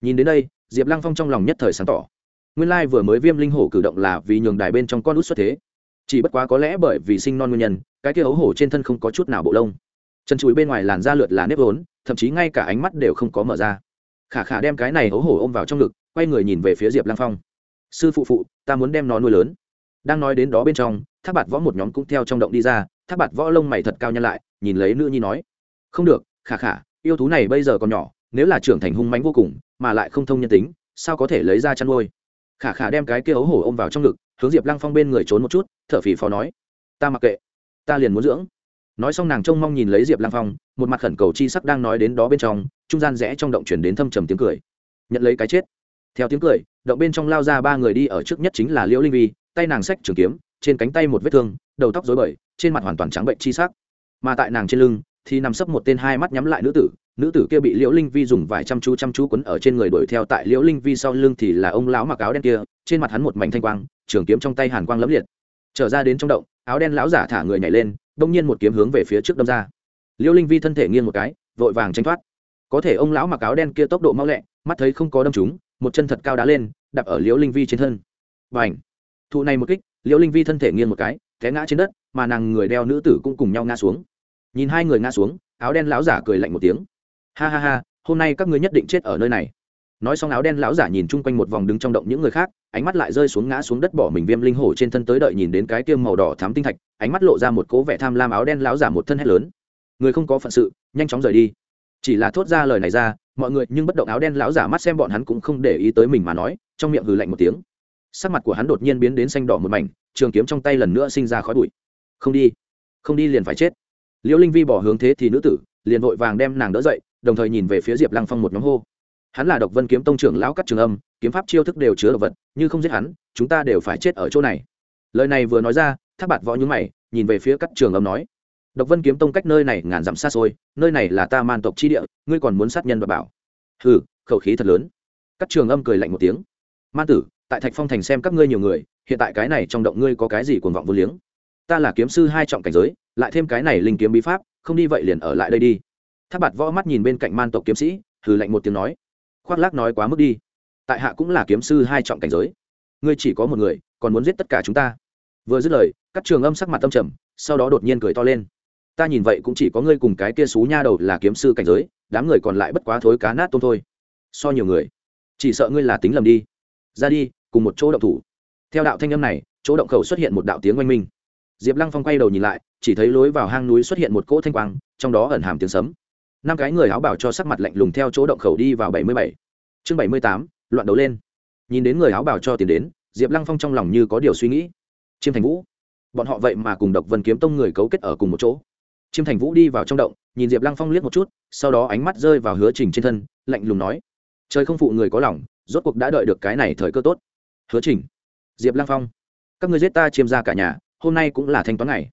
Nhìn đến đây, diệp lăng phong trong lòng nhất thời sáng tỏ nguyên lai vừa mới viêm linh hổ cử động là vì nhường đài bên trong con út xuất thế. Chỉ bất quá có lẽ bởi vì sinh non nguyên nhân, cái kia ấu hổ trên thân không có chút nào bộ lông. Chân chuối bên ngoài làn da lượt là nếp vốn, thậm chí ngay cả ánh mắt đều không có mở ra. Khả khả đem cái này ấu hổ ôm vào trong ngực, quay người nhìn về phía diệp lang phong. Sư phụ phụ, ta muốn đem nó nuôi lớn. Đang nói đến đó bên trong, thác bạt võ một nhóm cũng theo trong động đi ra, thác bạt võ lông mày thật cao nhăn lại, nhìn lấy nữ nhi nói, không được, khả khả, yêu thú này bây giờ còn nhỏ, nếu là trưởng thành hung mánh vô cùng, mà lại không thông nhân tính, sao có thể lấy ra chăn nuôi? Khả khả đem cái kia ấu hổ ôm vào trong ngực, hướng diệp lăng phong bên người trốn một chút t h ở phì phò nói, ta mặc kệ, ta liền muốn dưỡng. Nói xong nàng trông mong nhìn lấy diệp lăng phong, một mặt khẩn cầu chi sắc đang nói đến đó bên trong, trung gian rẽ trong động chuyển đến thâm trầm tiếng cười. Nhận lấy cái chết. Theo tiếng cười, động bên trong lao ra ba người đi ở trước nhất chính là liễu linh vi, tay nàng xách trường kiếm, trên cánh tay một vết thương, đầu tóc dối bời, trên mặt hoàn toàn trắng bệnh chi sắc. Mà tại nàng trên lưng, thì nằm sấp một tên hai mắt nhắm lại nữ tử nữ tử kia bị liễu linh vi dùng vài chăm chú chăm chú quấn ở trên người đuổi theo tại liễu linh vi sau lưng thì là ông lão mặc áo đen kia, trên mặt hắn một mảnh thanh quang, trường kiếm trong tay hàn quang lẫm liệt. Trở ra đến trong động, áo đen lão giả thả người nhảy lên, đông nhiên một kiếm hướng về phía trước đâm ra. Liễu linh vi thân thể nghiêng một cái, vội vàng tranh thoát. Có thể ông lão mặc áo đen kia tốc độ mau lẹ, mắt thấy không có đâm chúng một chân thật cao đá lên, đập ở liễu linh vi trên thân. Và ảnh thụ này một kích, liễu linh vi thân thể nghiêng một cái, té ngã trên đất, mà nàng người đeo nữ tử cũng cùng nhau ngã xuống. Nhìn hai người ngã xuống, áo đen lão giả cười lạnh một tiếng ha ha ha, hôm nay các ngươi nhất định chết ở nơi này. Nói xong áo đen lão giả nhìn chung quanh một vòng đứng trong động những người khác, ánh mắt lại rơi xuống ngã xuống đất bỏ mình viêm linh hổ trên thân tới đợi nhìn đến cái tiêm màu đỏ thám tinh thạch, ánh mắt lộ ra một cố vẻ tham lam áo đen lão giả một thân hét lớn. Người không có phận sự, nhanh chóng rời đi. Chỉ là thốt ra lời này ra, mọi người nhưng bất động áo đen lão giả mắt xem bọn hắn cũng không để ý tới mình mà nói, trong miệng hừ lạnh một tiếng. Sắc mặt của hắn đột nhiên biến đến xanh đỏ một mảnh, trường kiếm trong tay lần nữa sinh ra khói bụi. Không đi không đi liền phải chết. Liễu linh vi bỏ hướng thế thì nữ tử, liền vội vàng đem nàng đỡ dậy đồng thời nhìn về phía diệp lăng phong một nhóm hô hắn là độc vân kiếm tông trưởng lão cắt trường âm kiếm pháp chiêu thức đều chứa độc vật như không giết hắn chúng ta đều phải chết ở chỗ này lời này vừa nói ra thác bạt võ nhúng mày nhìn về phía cắt trường âm nói độc vân kiếm tông cách nơi này ngàn dặm xa xôi nơi này là ta man tộc chi địa ngươi còn muốn sát nhân và bảo hừ khẩu khí thật lớn cắt trường âm cười lạnh một tiếng man tử tại thạch phong thành xem các ngươi nhiều người hiện tại cái này trong động ngươi có cái gì cuồng vọng vô liếng ta là kiếm sư hai trọng cảnh giới lại thêm cái này linh kiếm bí pháp không đi vậy liền ở lại đây đi tháp bạt võ mắt nhìn bên cạnh man tộc kiếm sĩ, hừ lạnh một tiếng nói, khoác lác nói quá mức đi. Tại hạ cũng là kiếm sư hai trọng cảnh giới. Ngươi chỉ có một người, còn muốn giết tất cả chúng ta. Vừa dứt lời, các trường âm sắc mặt tâm trầm, sau đó đột nhiên cười to lên. Ta nhìn vậy cũng chỉ có ngươi cùng cái kia xú nha đầu là kiếm sư cảnh giới, đám người còn lại bất quá thối cá nát tôm thôi. So nhiều người, chỉ sợ ngươi là tính lầm đi. Ra đi, cùng một chỗ động thủ. Theo đạo thanh âm này, chỗ động khẩu xuất hiện một đạo tiếng oanh minh. Diệp lăng phong quay đầu nhìn lại, chỉ thấy lối vào hang núi xuất hiện một cỗ thanh quang, trong đó ẩn hàm tiếng sấm năm cái người áo bảo cho sắc mặt lạnh lùng theo chỗ động khẩu đi vào bảy mươi bảy. Chương bảy mươi tám, loạn đấu lên. Nhìn đến người áo bảo cho tiền đến, diệp lăng phong trong lòng như có điều suy nghĩ. Chiêm thành vũ. Bọn họ vậy mà cùng độc vân kiếm tông người cấu kết ở cùng một chỗ. Chiêm thành vũ đi vào trong động, nhìn diệp lăng phong liếc một chút, sau đó ánh mắt rơi vào hứa trình trên thân, lạnh lùng nói, trời không phụ người có lòng, rốt cuộc đã đợi được cái này thời cơ tốt. Hứa trình. Diệp lăng phong, các người giết ta chiêm ra cả nhà, hôm nay cũng là thanh toán ngày.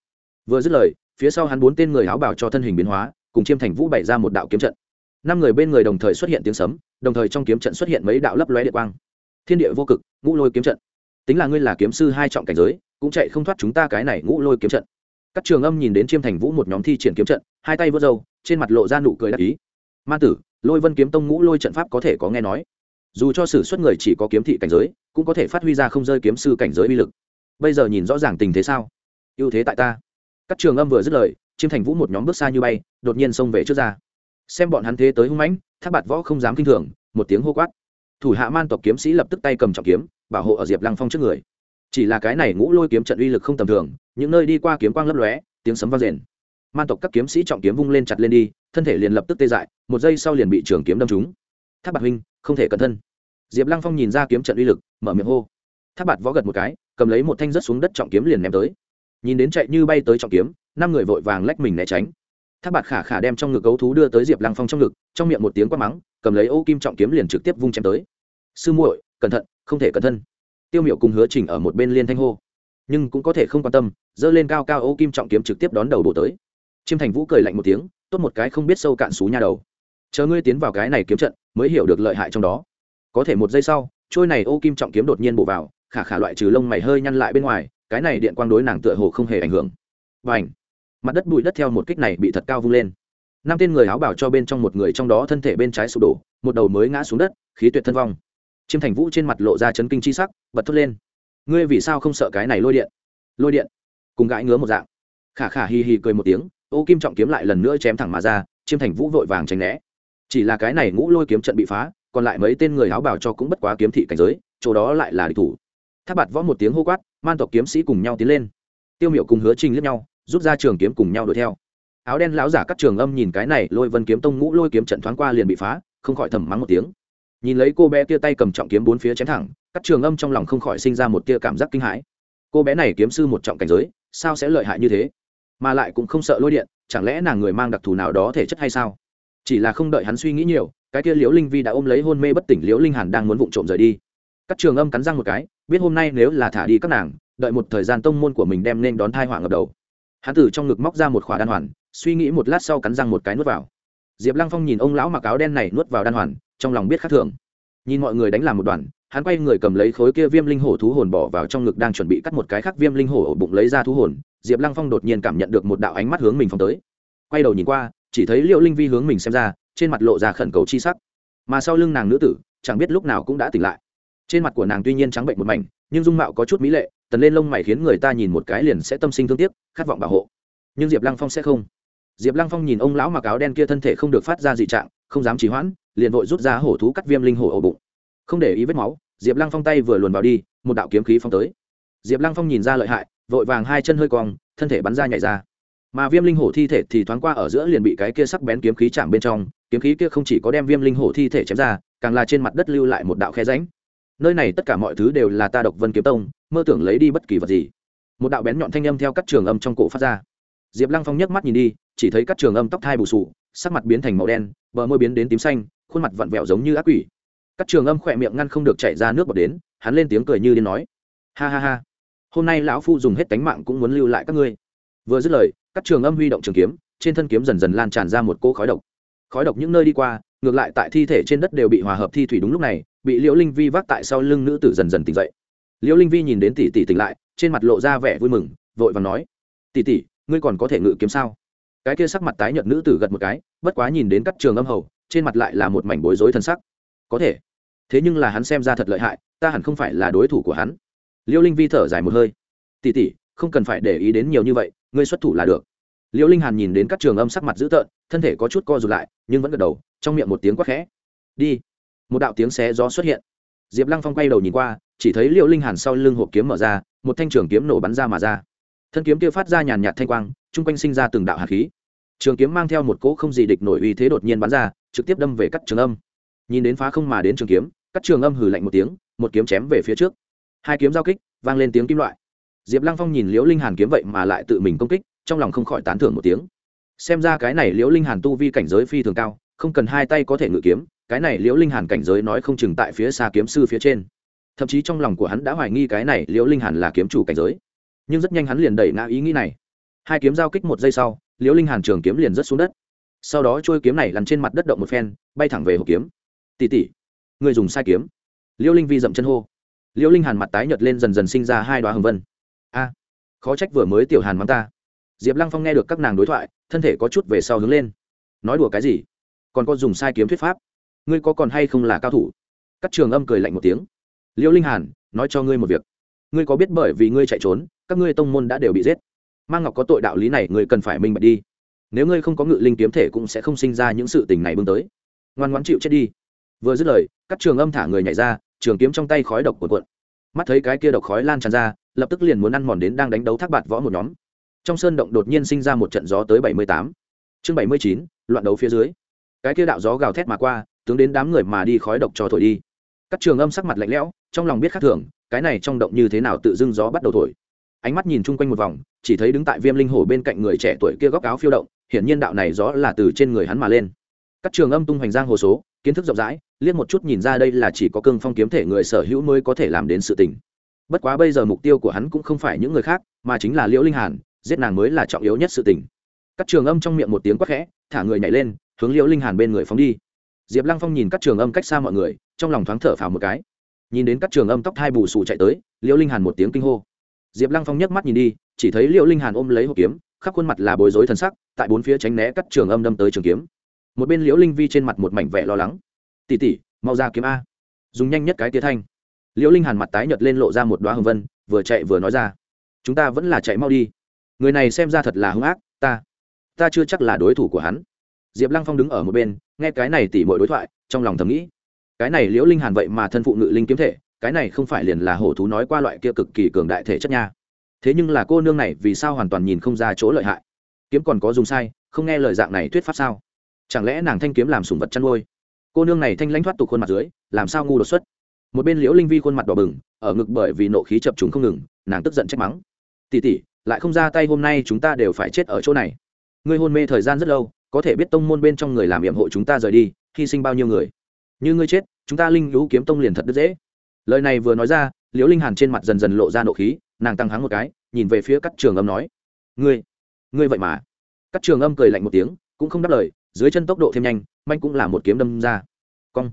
Vừa dứt lời, phía sau hắn bốn tên người áo bảo cho thân hình biến hóa cùng chiêm thành vũ bày ra một đạo kiếm trận. Năm người bên người đồng thời xuất hiện tiếng sấm, đồng thời trong kiếm trận xuất hiện mấy đạo lấp lóe địa quang. Thiên địa vô cực, ngũ lôi kiếm trận. Tính là ngươi là kiếm sư hai trọng cảnh giới, cũng chạy không thoát chúng ta cái này ngũ lôi kiếm trận. Các trường âm nhìn đến chiêm thành vũ một nhóm thi triển kiếm trận, hai tay vớt râu, trên mặt lộ ra nụ cười đắc ý. Ma tử, lôi vân kiếm tông ngũ lôi trận pháp có thể có nghe nói. Dù cho sử xuất người chỉ có kiếm thị cảnh giới, cũng có thể phát huy ra không rơi kiếm sư cảnh giới uy lực. Bây giờ nhìn rõ ràng tình thế sao? Ưu thế tại ta. Các trường âm vừa dứt lời chiêm thành vũ một nhóm bước xa như bay, đột nhiên xông về trước ra. Xem bọn hắn thế tới hung mãnh tháp bạt võ không dám kinh thường, một tiếng hô quát. Thủ hạ man tộc kiếm sĩ lập tức tay cầm trọng kiếm, bảo hộ ở diệp lăng phong trước người. Chỉ là cái này ngũ lôi kiếm trận uy lực không tầm thường, những nơi đi qua kiếm quang lấp lóe, tiếng sấm vang rền. Man tộc các kiếm sĩ trọng kiếm vung lên chặt lên đi, thân thể liền lập tức tê dại, một giây sau liền bị trường kiếm đâm trúng. Tháp bạc huynh, không thể cẩn thân. Diệp lăng phong nhìn ra kiếm trận uy lực, mở miệng hô. Tháp bạt võ gật một cái, cầm lấy một thanh rớt xuống đất trọng kiếm liền ném tới. Nhìn đến chạy như bay tới trọng kiếm năm người vội vàng lách mình né tránh. Tháp bạt khả khả đem trong ngực gấu thú đưa tới diệp lăng phong trong ngực, trong miệng một tiếng quát mắng, cầm lấy ô kim trọng kiếm liền trực tiếp vung chém tới. Sư muội, cẩn thận, không thể cẩn thân. Tiêu miệu cùng hứa trình ở một bên liên thanh hô. Nhưng cũng có thể không quan tâm dơ lên cao cao ô kim trọng kiếm trực tiếp đón đầu đổ tới. Chiêm thành vũ cười lạnh một tiếng, tốt một cái không biết sâu cạn xú nhà đầu. Chờ ngươi tiến vào cái này kiếm trận, mới hiểu được lợi hại trong đó. Có thể một giây sau, trôi này ô kim trọng kiếm đột nhiên bổ vào, khả khả loại trừ lông mày hơi nhăn lại bên ngoài, cái này điện quang đối nàng tựa hồ không hề ảnh hưởng. Và ảnh mặt đất bụi đất theo một kích này bị thật cao vung lên. Năm tên người áo bảo cho bên trong một người trong đó thân thể bên trái sụp đổ, một đầu mới ngã xuống đất, khí tuyệt thân vong. Chiêm thành vũ trên mặt lộ ra chấn kinh chi sắc, bật thốt lên. Ngươi vì sao không sợ cái này lôi điện? Lôi điện? Cùng gãi ngứa một dạng. Khả khả hì hì cười một tiếng, ô kim trọng kiếm lại lần nữa chém thẳng mà ra, chiêm thành vũ vội vàng tránh né. Chỉ là cái này ngũ lôi kiếm trận bị phá, còn lại mấy tên người áo bảo cho cũng bất quá kiếm thị cảnh giới, chỗ đó lại là địch thủ. Tháp bạt võ một tiếng hô quát, man tộc kiếm sĩ cùng nhau tiến lên. Tiêu miệu cùng hứa trình liếc nhau rút ra trường kiếm cùng nhau đuổi theo. Áo đen lão giả các trường âm nhìn cái này, lôi vân kiếm tông ngũ lôi kiếm trận thoáng qua liền bị phá, không khỏi thầm mắng một tiếng. Nhìn lấy cô bé kia tay cầm trọng kiếm bốn phía chém thẳng các trường âm trong lòng không khỏi sinh ra một tia cảm giác kinh hãi. Cô bé này kiếm sư một trọng cảnh giới, sao sẽ lợi hại như thế? Mà lại cũng không sợ lôi điện, chẳng lẽ nàng người mang đặc thù nào đó thể chất hay sao? Chỉ là không đợi hắn suy nghĩ nhiều, cái kia liễu linh vi đã ôm lấy hôn mê bất tỉnh liễu linh hàn đang muốn vụng trộm rời đi. Các trường âm cắn răng một cái, biết hôm nay nếu là thả đi các nàng, đợi một thời gian tông môn của mình đem nên đón thai họa ngập đầu hắn từ trong ngực móc ra một khỏa đan hoàn, suy nghĩ một lát sau cắn răng một cái nuốt vào. Diệp lăng phong nhìn ông lão mặc áo đen này nuốt vào đan hoàn, trong lòng biết khác thường. Nhìn mọi người đánh làm một đoàn, hắn quay người cầm lấy khối kia viêm linh hổ thú hồn bỏ vào trong ngực đang chuẩn bị cắt một cái khác viêm linh hổ ổ bụng lấy ra thú hồn, diệp lăng phong đột nhiên cảm nhận được một đạo ánh mắt hướng mình phong tới. Quay đầu nhìn qua, chỉ thấy liệu linh vi hướng mình xem ra, trên mặt lộ ra khẩn cầu chi sắc. Mà sau lưng nàng nữ tử, chẳng biết lúc nào cũng đã tỉnh lại. Trên mặt của nàng tuy nhiên trắng bệnh một mảnh, nhưng dung mạo có chút mỹ lệ tần lên lông mày khiến người ta nhìn một cái liền sẽ tâm sinh thương tiếc, khát vọng bảo hộ. Nhưng diệp lăng phong sẽ không. Diệp lăng phong nhìn ông lão mặc áo đen kia thân thể không được phát ra dị trạng, không dám trì hoãn, liền vội rút ra hổ thú cắt viêm linh hổ ổ bụng. Không để ý vết máu, diệp lăng phong tay vừa luồn vào đi, một đạo kiếm khí phong tới. Diệp lăng phong nhìn ra lợi hại, vội vàng hai chân hơi cong, thân thể bắn ra nhảy ra. Mà viêm linh hổ thi thể thì thoáng qua ở giữa liền bị cái kia sắc bén kiếm khí chạm bên trong, kiếm khí kia không chỉ có đem viêm linh hổ thi thể chém ra, càng là trên mặt đất lưu lại một đạo khe ránh nơi này tất cả mọi thứ đều là ta độc vân kiếm tông mơ tưởng lấy đi bất kỳ vật gì. Một đạo bén nhọn thanh âm theo các trường âm trong cổ phát ra. Diệp lăng phong nhấc mắt nhìn đi, chỉ thấy các trường âm tóc thai bù sù, sắc mặt biến thành màu đen, bờ môi biến đến tím xanh, khuôn mặt vặn vẹo giống như ác quỷ. Các trường âm khỏe miệng ngăn không được chảy ra nước bọt đến, hắn lên tiếng cười như điên nói. Ha ha ha, hôm nay lão phu dùng hết tánh mạng cũng muốn lưu lại các ngươi. Vừa dứt lời, các trường âm huy động trường kiếm, trên thân kiếm dần dần lan tràn ra một cỗ khói độc. Khói độc những nơi đi qua, ngược lại tại thi thể trên đất đều bị hòa hợp thi thủy đúng lúc này, bị liễu linh vi vác tại sau lưng nữ tử dần dần tỉnh dậy liễu linh vi nhìn đến tỷ tỷ tỉnh lại, trên mặt lộ ra vẻ vui mừng, vội và nói, tỷ tỷ, ngươi còn có thể ngự kiếm sao? Cái kia sắc mặt tái nhợt nữ tử gật một cái, bất quá nhìn đến các trường âm hầu, trên mặt lại là một mảnh bối rối thân sắc. Có thể, thế nhưng là hắn xem ra thật lợi hại, ta hẳn không phải là đối thủ của hắn. Liễu linh vi thở dài một hơi, tỷ tỷ, không cần phải để ý đến nhiều như vậy, ngươi xuất thủ là được. Liễu linh hàn nhìn đến các trường âm sắc mặt dữ tợn, thân thể có chút co rụt lại, nhưng vẫn gật đầu, trong miệng một tiếng quát khẽ, đi. Một đạo tiếng xé gió xuất hiện diệp lăng phong quay đầu nhìn qua, chỉ thấy liễu linh hàn sau lưng hộp kiếm mở ra, một thanh trường kiếm nổ bắn ra mà ra. Thân kiếm kia phát ra nhàn nhạt thanh quang, chung quanh sinh ra từng đạo hạt khí. Trường kiếm mang theo một cỗ không gì địch nổi uy thế đột nhiên bắn ra, trực tiếp đâm về cắt trường âm. Nhìn đến phá không mà đến trường kiếm, cắt trường âm hừ lạnh một tiếng, một kiếm chém về phía trước. Hai kiếm giao kích, vang lên tiếng kim loại. Diệp lăng phong nhìn liễu linh hàn kiếm vậy mà lại tự mình công kích, trong lòng không khỏi tán thưởng một tiếng. Xem ra cái này liễu linh hàn tu vi cảnh giới phi thường cao, không cần hai tay có thể ngự kiếm cái này liễu linh hàn cảnh giới nói không chừng tại phía xa kiếm sư phía trên. Thậm chí trong lòng của hắn đã hoài nghi cái này liễu linh hàn là kiếm chủ cảnh giới. Nhưng rất nhanh hắn liền đẩy ngã ý nghĩ này. Hai kiếm giao kích một giây sau, liễu linh hàn trường kiếm liền rớt xuống đất. Sau đó trôi kiếm này lăn trên mặt đất động một phen, bay thẳng về hộp kiếm. Tỉ tỉ người dùng sai kiếm. Liễu linh vi dậm chân hô. Liễu linh hàn mặt tái nhợt lên dần dần sinh ra hai đoá hồng vân. A, khó trách vừa mới tiểu hàn mắng ta. Diệp lăng phong nghe được các nàng đối thoại, thân thể có chút về sau hướng lên. Nói đùa cái gì? Còn có dùng sai kiếm thuyết pháp ngươi có còn hay không là cao thủ? Các trường âm cười lạnh một tiếng. Liêu linh hàn, nói cho ngươi một việc. Ngươi có biết bởi vì ngươi chạy trốn, các ngươi tông môn đã đều bị giết. Mang ngọc có tội đạo lý này, ngươi cần phải minh bạch đi. Nếu ngươi không có ngự linh kiếm thể cũng sẽ không sinh ra những sự tình này bưng tới. Ngoan ngoãn chịu chết đi. Vừa dứt lời các trường âm thả người nhảy ra, trường kiếm trong tay khói độc cuộn cuộn. Mắt thấy cái kia độc khói lan tràn ra, lập tức liền muốn ăn mòn đến đang đánh đấu thác bạt võ một nhóm. Trong sơn động đột nhiên sinh ra một trận gió tới bảy mươi tám. Chương bảy mươi chín, loạn đấu phía dưới. Cái kia đạo gió gào thét mà qua tướng đến đám người mà đi khói độc cho thổi đi. Các trường âm sắc mặt lạnh lẽo, trong lòng biết khác thường, cái này trong động như thế nào tự dưng gió bắt đầu thổi. Ánh mắt nhìn chung quanh một vòng, chỉ thấy đứng tại viêm linh hồ bên cạnh người trẻ tuổi kia góc áo phiêu động, hiển nhiên đạo này gió là từ trên người hắn mà lên. Các trường âm tung hoành giang hồ số, kiến thức rộng rãi, liếc một chút nhìn ra đây là chỉ có cương phong kiếm thể người sở hữu mới có thể làm đến sự tình. Bất quá bây giờ mục tiêu của hắn cũng không phải những người khác, mà chính là liễu linh hàn, giết nàng mới là trọng yếu nhất sự tình. Các trường âm trong miệng một tiếng quát khẽ, thả người nhảy lên, hướng liễu linh hàn bên người phóng đi diệp lăng phong nhìn các trường âm cách xa mọi người, trong lòng thoáng thở phào một cái. Nhìn đến các trường âm tóc hai bù xù chạy tới, liễu linh hàn một tiếng kinh hô. Diệp lăng phong nhấc mắt nhìn đi, chỉ thấy liễu linh hàn ôm lấy hộp kiếm, khắp khuôn mặt là bối rối thần sắc, tại bốn phía tránh né các trường âm đâm tới trường kiếm. Một bên liễu linh vi trên mặt một mảnh vẻ lo lắng. Tỉ tỉ mau ra kiếm a. Dùng nhanh nhất cái tía thanh. Liễu linh hàn mặt tái nhợt lên lộ ra một đoá hồng vân, vừa chạy vừa nói ra. Chúng ta vẫn là chạy mau đi. Người này xem ra thật là hung ác, ta ta chưa chắc là đối thủ của hắn. Diệp lăng phong đứng ở một bên nghe cái này tỉ mọi đối thoại, trong lòng thầm nghĩ, cái này liễu linh hàn vậy mà thân phụ ngự linh kiếm thể, cái này không phải liền là hổ thú nói qua loại kia cực kỳ cường đại thể chất nha. Thế nhưng là cô nương này vì sao hoàn toàn nhìn không ra chỗ lợi hại? Kiếm còn có dùng sai, không nghe lời dạng này thuyết pháp sao? Chẳng lẽ nàng thanh kiếm làm sùng vật chăn nuôi? Cô nương này thanh lãnh thoát tục khuôn mặt dưới, làm sao ngu đột xuất? Một bên liễu linh vi khuôn mặt đỏ bừng, ở ngực bởi vì nộ khí chập chúng không ngừng, nàng tức giận trách mắng. Tỉ tỉ lại không ra tay hôm nay chúng ta đều phải chết ở chỗ này. Ngươi hôn mê thời gian rất lâu có thể biết tông môn bên trong người làm nhiệm hộ chúng ta rời đi, hy sinh bao nhiêu người. Như ngươi chết, chúng ta linh lũ kiếm tông liền thật rất dễ. Lời này vừa nói ra, liễu linh hàn trên mặt dần dần lộ ra nộ khí, nàng tăng hắng một cái, nhìn về phía các trường âm nói, ngươi ngươi vậy mà. Các trường âm cười lạnh một tiếng, cũng không đáp lời, dưới chân tốc độ thêm nhanh, manh cũng là một kiếm đâm ra. Cong.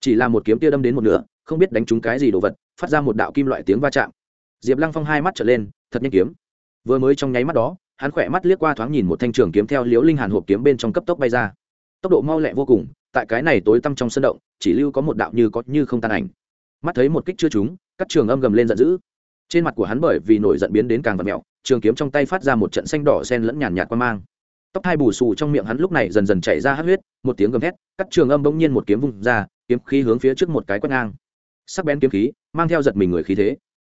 Chỉ là một kiếm tia đâm đến một nửa, không biết đánh trúng cái gì đồ vật, phát ra một đạo kim loại tiếng va chạm. Diệp lăng phong hai mắt trở lên, thật nhanh kiếm. Vừa mới trong nháy mắt đó hắn khỏe mắt liếc qua thoáng nhìn một thanh trường kiếm theo liễu linh hàn hộp kiếm bên trong cấp tốc bay ra. Tốc độ mau lẹ vô cùng, tại cái này tối tăm trong sân động, chỉ lưu có một đạo như có như không tan ảnh. Mắt thấy một kích chưa trúng, các trường âm gầm lên giận dữ. Trên mặt của hắn bởi vì nổi giận biến đến càng vật mẹo, trường kiếm trong tay phát ra một trận xanh đỏ sen lẫn nhàn nhạt qua mang. Tóc hai bù xù trong miệng hắn lúc này dần dần chảy ra hát huyết, một tiếng gầm thét cắt trường âm bỗng nhiên một kiếm vung ra, kiếm khí hướng phía trước một cái quét ngang. Sắc bén kiếm khí, mang theo giật mình người khí thế.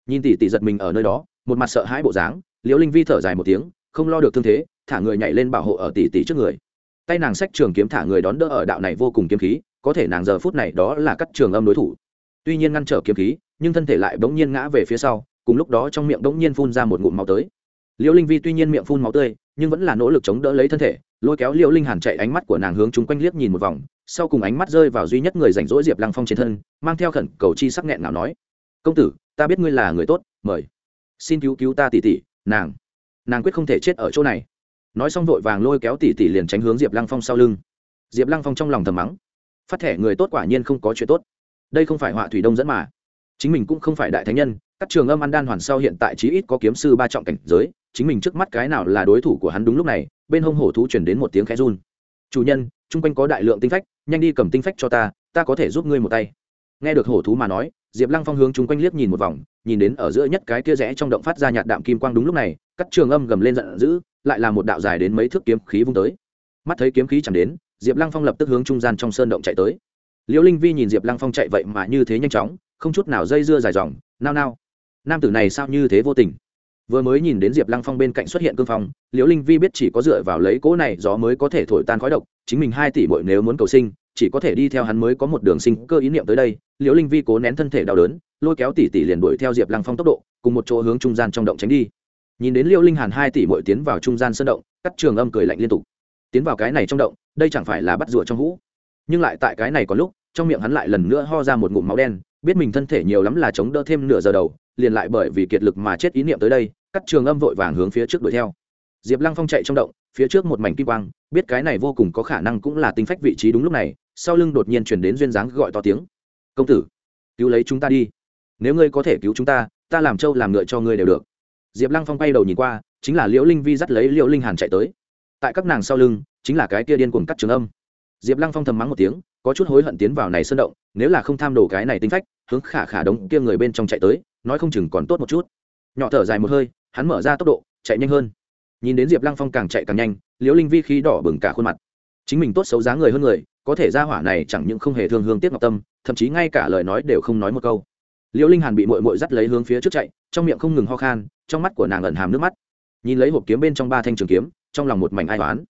Nhìn tỷ tỷ giật mình ở nơi đó, một mặt sợ hãi bộ dáng, liễu linh vi thở dài một tiếng không lo được thương thế, thả người nhảy lên bảo hộ ở tỷ tỷ trước người. Tay nàng sách trường kiếm thả người đón đỡ ở đạo này vô cùng kiếm khí, có thể nàng giờ phút này đó là cắt trường âm đối thủ. Tuy nhiên ngăn trở kiếm khí, nhưng thân thể lại bỗng nhiên ngã về phía sau, cùng lúc đó trong miệng bỗng nhiên phun ra một ngụm máu tới. Liễu linh vi tuy nhiên miệng phun máu tươi, nhưng vẫn là nỗ lực chống đỡ lấy thân thể, lôi kéo liễu linh hàn chạy ánh mắt của nàng hướng chúng quanh liếc nhìn một vòng, sau cùng ánh mắt rơi vào duy nhất người rảnh rỗi diệp lăng phong trên thân, mang theo khẩn cầu chi sắc nghẹn nào nói, công tử, ta biết ngươi là người tốt, mời. Xin cứu cứu ta tỉ tỉ nàng nàng quyết không thể chết ở chỗ này. Nói xong vội vàng lôi kéo tỉ tỉ liền tránh hướng diệp lăng phong sau lưng. Diệp lăng phong trong lòng thầm mắng, phát thẻ người tốt quả nhiên không có chuyện tốt. Đây không phải họa thủy đông dẫn mà. Chính mình cũng không phải đại thánh nhân, các trường âm ăn đan hoàn sau hiện tại chí ít có kiếm sư ba trọng cảnh giới, chính mình trước mắt cái nào là đối thủ của hắn đúng lúc này, bên hông hổ thú chuyển đến một tiếng khẽ run. Chủ nhân, chung quanh có đại lượng tinh phách, nhanh đi cầm tinh phách cho ta ta có thể giúp ngươi một tay. Nghe được hổ thú mà nói diệp lăng phong hướng chúng quanh liếc nhìn một vòng, nhìn đến ở giữa nhất cái kia rẽ trong động phát ra nhạt đạm kim quang đúng lúc này cắt trường âm gầm lên giận dữ, lại là một đạo dài đến mấy thước kiếm khí vung tới. Mắt thấy kiếm khí chẳng đến, diệp lăng phong lập tức hướng trung gian trong sơn động chạy tới. Liễu linh vi nhìn diệp lăng phong chạy vậy mà như thế nhanh chóng, không chút nào dây dưa dài dòng, nao nao. Nam tử này sao như thế vô tình? Vừa mới nhìn đến diệp lăng phong bên cạnh xuất hiện cương phong liễu linh vi biết chỉ có dựa vào lấy cỗ này gió mới có thể thổi tan khói độc, chính mình hai tỷ bội nếu muốn cầu sinh chỉ có thể đi theo hắn mới có một đường sinh cơ ý niệm tới đây, liễu linh vi cố nén thân thể đau đớn, lôi kéo tỷ tỷ liền đuổi theo diệp lăng phong tốc độ, cùng một chỗ hướng trung gian trong động tránh đi. Nhìn đến liễu linh hàn hai tỷ bội tiến vào trung gian sân động cắt trường âm cười lạnh liên tục. Tiến vào cái này trong động, đây chẳng phải là bắt rùa trong hũ. Nhưng lại tại cái này có lúc, trong miệng hắn lại lần nữa ho ra một ngụm máu đen, biết mình thân thể nhiều lắm là chống đỡ thêm nửa giờ đầu, liền lại bởi vì kiệt lực mà chết ý niệm tới đây cắt trường âm vội vàng hướng phía trước đuổi theo. Diệp lăng phong chạy trong động, phía trước một mảnh kim quang, biết cái này vô cùng có khả năng cũng là tinh phách vị trí đúng lúc này sau lưng đột nhiên chuyển đến duyên dáng gọi to tiếng. Công tử, cứu lấy chúng ta đi. Nếu ngươi có thể cứu chúng ta ta làm trâu làm ngựa cho ngươi đều được. Diệp lăng phong bay đầu nhìn qua, chính là liễu linh vi dắt lấy liễu linh hàn chạy tới. Tại các nàng sau lưng, chính là cái kia điên cuồng cắt trường âm. Diệp lăng phong thầm mắng một tiếng, có chút hối hận tiến vào này sơn động, nếu là không tham đồ cái này tinh phách, hướng khả khả đống kia người bên trong chạy tới, nói không chừng còn tốt một chút. Nhỏ thở dài một hơi, hắn mở ra tốc độ, chạy nhanh hơn. Nhìn đến diệp lăng phong càng chạy càng nhanh, liễu linh vi khí đỏ bừng cả khuôn mặt. Chính mình tốt xấu giá người hơn người có thể ra hỏa này chẳng những không hề thương hương tiếc ngọc tâm, thậm chí ngay cả lời nói đều không nói một câu. Liễu linh hàn bị mội mội dắt lấy hướng phía trước chạy, trong miệng không ngừng ho khan, trong mắt của nàng ẩn hàm nước mắt. Nhìn lấy hộp kiếm bên trong ba thanh trường kiếm, trong lòng một mảnh ai toán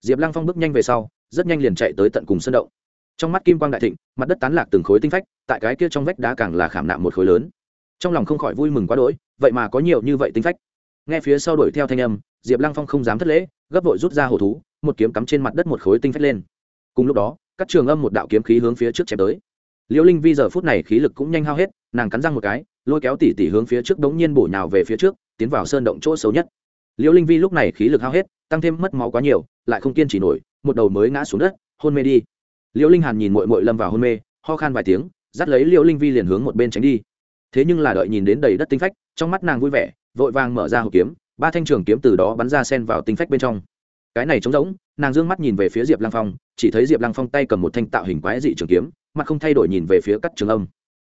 diệp lăng phong bước nhanh về sau, rất nhanh liền chạy tới tận cùng sân động. Trong mắt kim quang đại thịnh, mặt đất tán lạc từng khối tinh phách, tại cái kia trong vách đá càng là khảm nạm một khối lớn. Trong lòng không khỏi vui mừng quá đỗi, vậy mà có nhiều như vậy tinh phách. Nghe phía sau đuổi theo thanh âm, diệp lăng phong không dám thất lễ, gấp vội rút ra hổ thú, một kiếm cắm trên mặt đất một khối tinh phách lên. Cùng lúc đó các trường âm một đạo kiếm khí hướng phía trước chém tới. Liễu linh vi giờ phút này khí lực cũng nhanh hao hết, nàng cắn răng một cái, lôi kéo tỉ tỉ hướng phía trước đống nhiên bổ nhào về phía trước, tiến vào sơn động chỗ xấu nhất. Liễu linh vi lúc này khí lực hao hết, tăng thêm mất máu quá nhiều, lại không kiên trì nổi, một đầu mới ngã xuống đất, hôn mê đi. Liễu linh hàn nhìn mội mội lâm vào hôn mê, ho khan vài tiếng, dắt lấy liễu linh vi liền hướng một bên tránh đi. Thế nhưng là đợi nhìn đến đầy đất tinh phách, trong mắt nàng vui vẻ, vội vàng mở ra hộp kiếm, ba thanh trường kiếm từ đó bắn ra sen vào tinh phách bên trong cái này trống rỗng, nàng d ư ơ n g mắt nhìn về phía diệp lăng phong, chỉ thấy diệp lăng phong tay cầm một thanh tạo hình quái dị trường kiếm, mặt không thay đổi nhìn về phía cắt trường âm.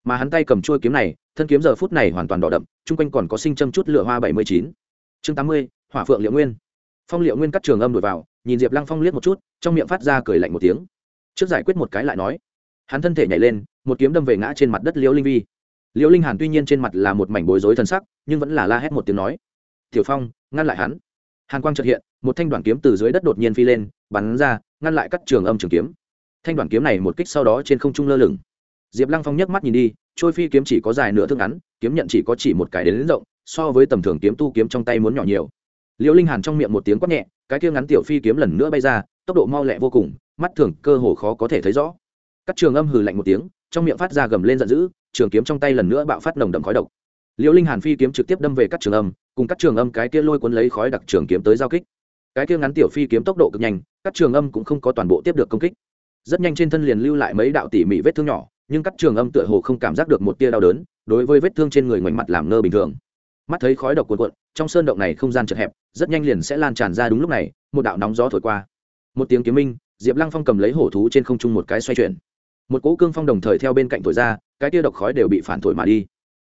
Mà hắn tay cầm trôi kiếm này, thân kiếm giờ phút này hoàn toàn đỏ đậm, chung quanh còn có sinh châm chút lửa hoa bảy mươi chín. Chương tám mươi, hỏa phượng liệu nguyên. Phong liệu nguyên cắt trường âm đổi vào, nhìn diệp lăng phong liếc một chút, trong miệng phát ra cười lạnh một tiếng. Trước giải quyết một cái lại nói. Hắn thân thể nhảy lên, một kiếm đâm về ngã trên mặt đất liễu linh vi. Liễu linh hàn tuy nhiên trên mặt là một mảnh bối rối thân sắc, nhưng vẫn là la hét một tiếng nói. Tiểu phong, ngăn lại hắn. Hàn quang trật hiện một thanh đoạn kiếm từ dưới đất đột nhiên phi lên bắn ra ngăn lại các trường âm trường kiếm. Thanh đoạn kiếm này một kích sau đó trên không trung lơ lửng. Diệp lăng phong nhấc mắt nhìn đi trôi phi kiếm chỉ có dài nửa thước ngắn kiếm nhận chỉ có chỉ một cái đến, đến rộng so với tầm thường kiếm tu kiếm trong tay muốn nhỏ nhiều. Liễu linh hàn trong miệng một tiếng quát nhẹ cái kia ngắn tiểu phi kiếm lần nữa bay ra tốc độ mau lẹ vô cùng mắt thường cơ hồ khó có thể thấy rõ. Các trường âm hừ lạnh một tiếng trong miệng phát ra gầm lên giận dữ trường kiếm trong tay lần nữa bạo phát nồng đậm khói độc. Liễu linh hàn phi kiếm trực tiếp đâm về các trường âm cùng các trường âm cái kia lôi cuốn lấy khói đặc trường kiếm tới giao kích cái kia ngắn tiểu phi kiếm tốc độ cực nhanh, các trường âm cũng không có toàn bộ tiếp được công kích. Rất nhanh trên thân liền lưu lại mấy đạo tỉ mỉ vết thương nhỏ, nhưng các trường âm tựa hồ không cảm giác được một tia đau đớn, đối với vết thương trên người ngoảnh mặt làm ngơ bình thường. Mắt thấy khói độc cuộn cuộn, trong sơn động này không gian chật hẹp, rất nhanh liền sẽ lan tràn ra đúng lúc này, một đạo nóng gió thổi qua. Một tiếng kiếm minh, diệp lăng phong cầm lấy hổ thú trên không trung một cái xoay chuyển. Một cỗ cương phong đồng thời theo bên cạnh thổi ra, cái tia độc khói đều bị phản thổi mà đi.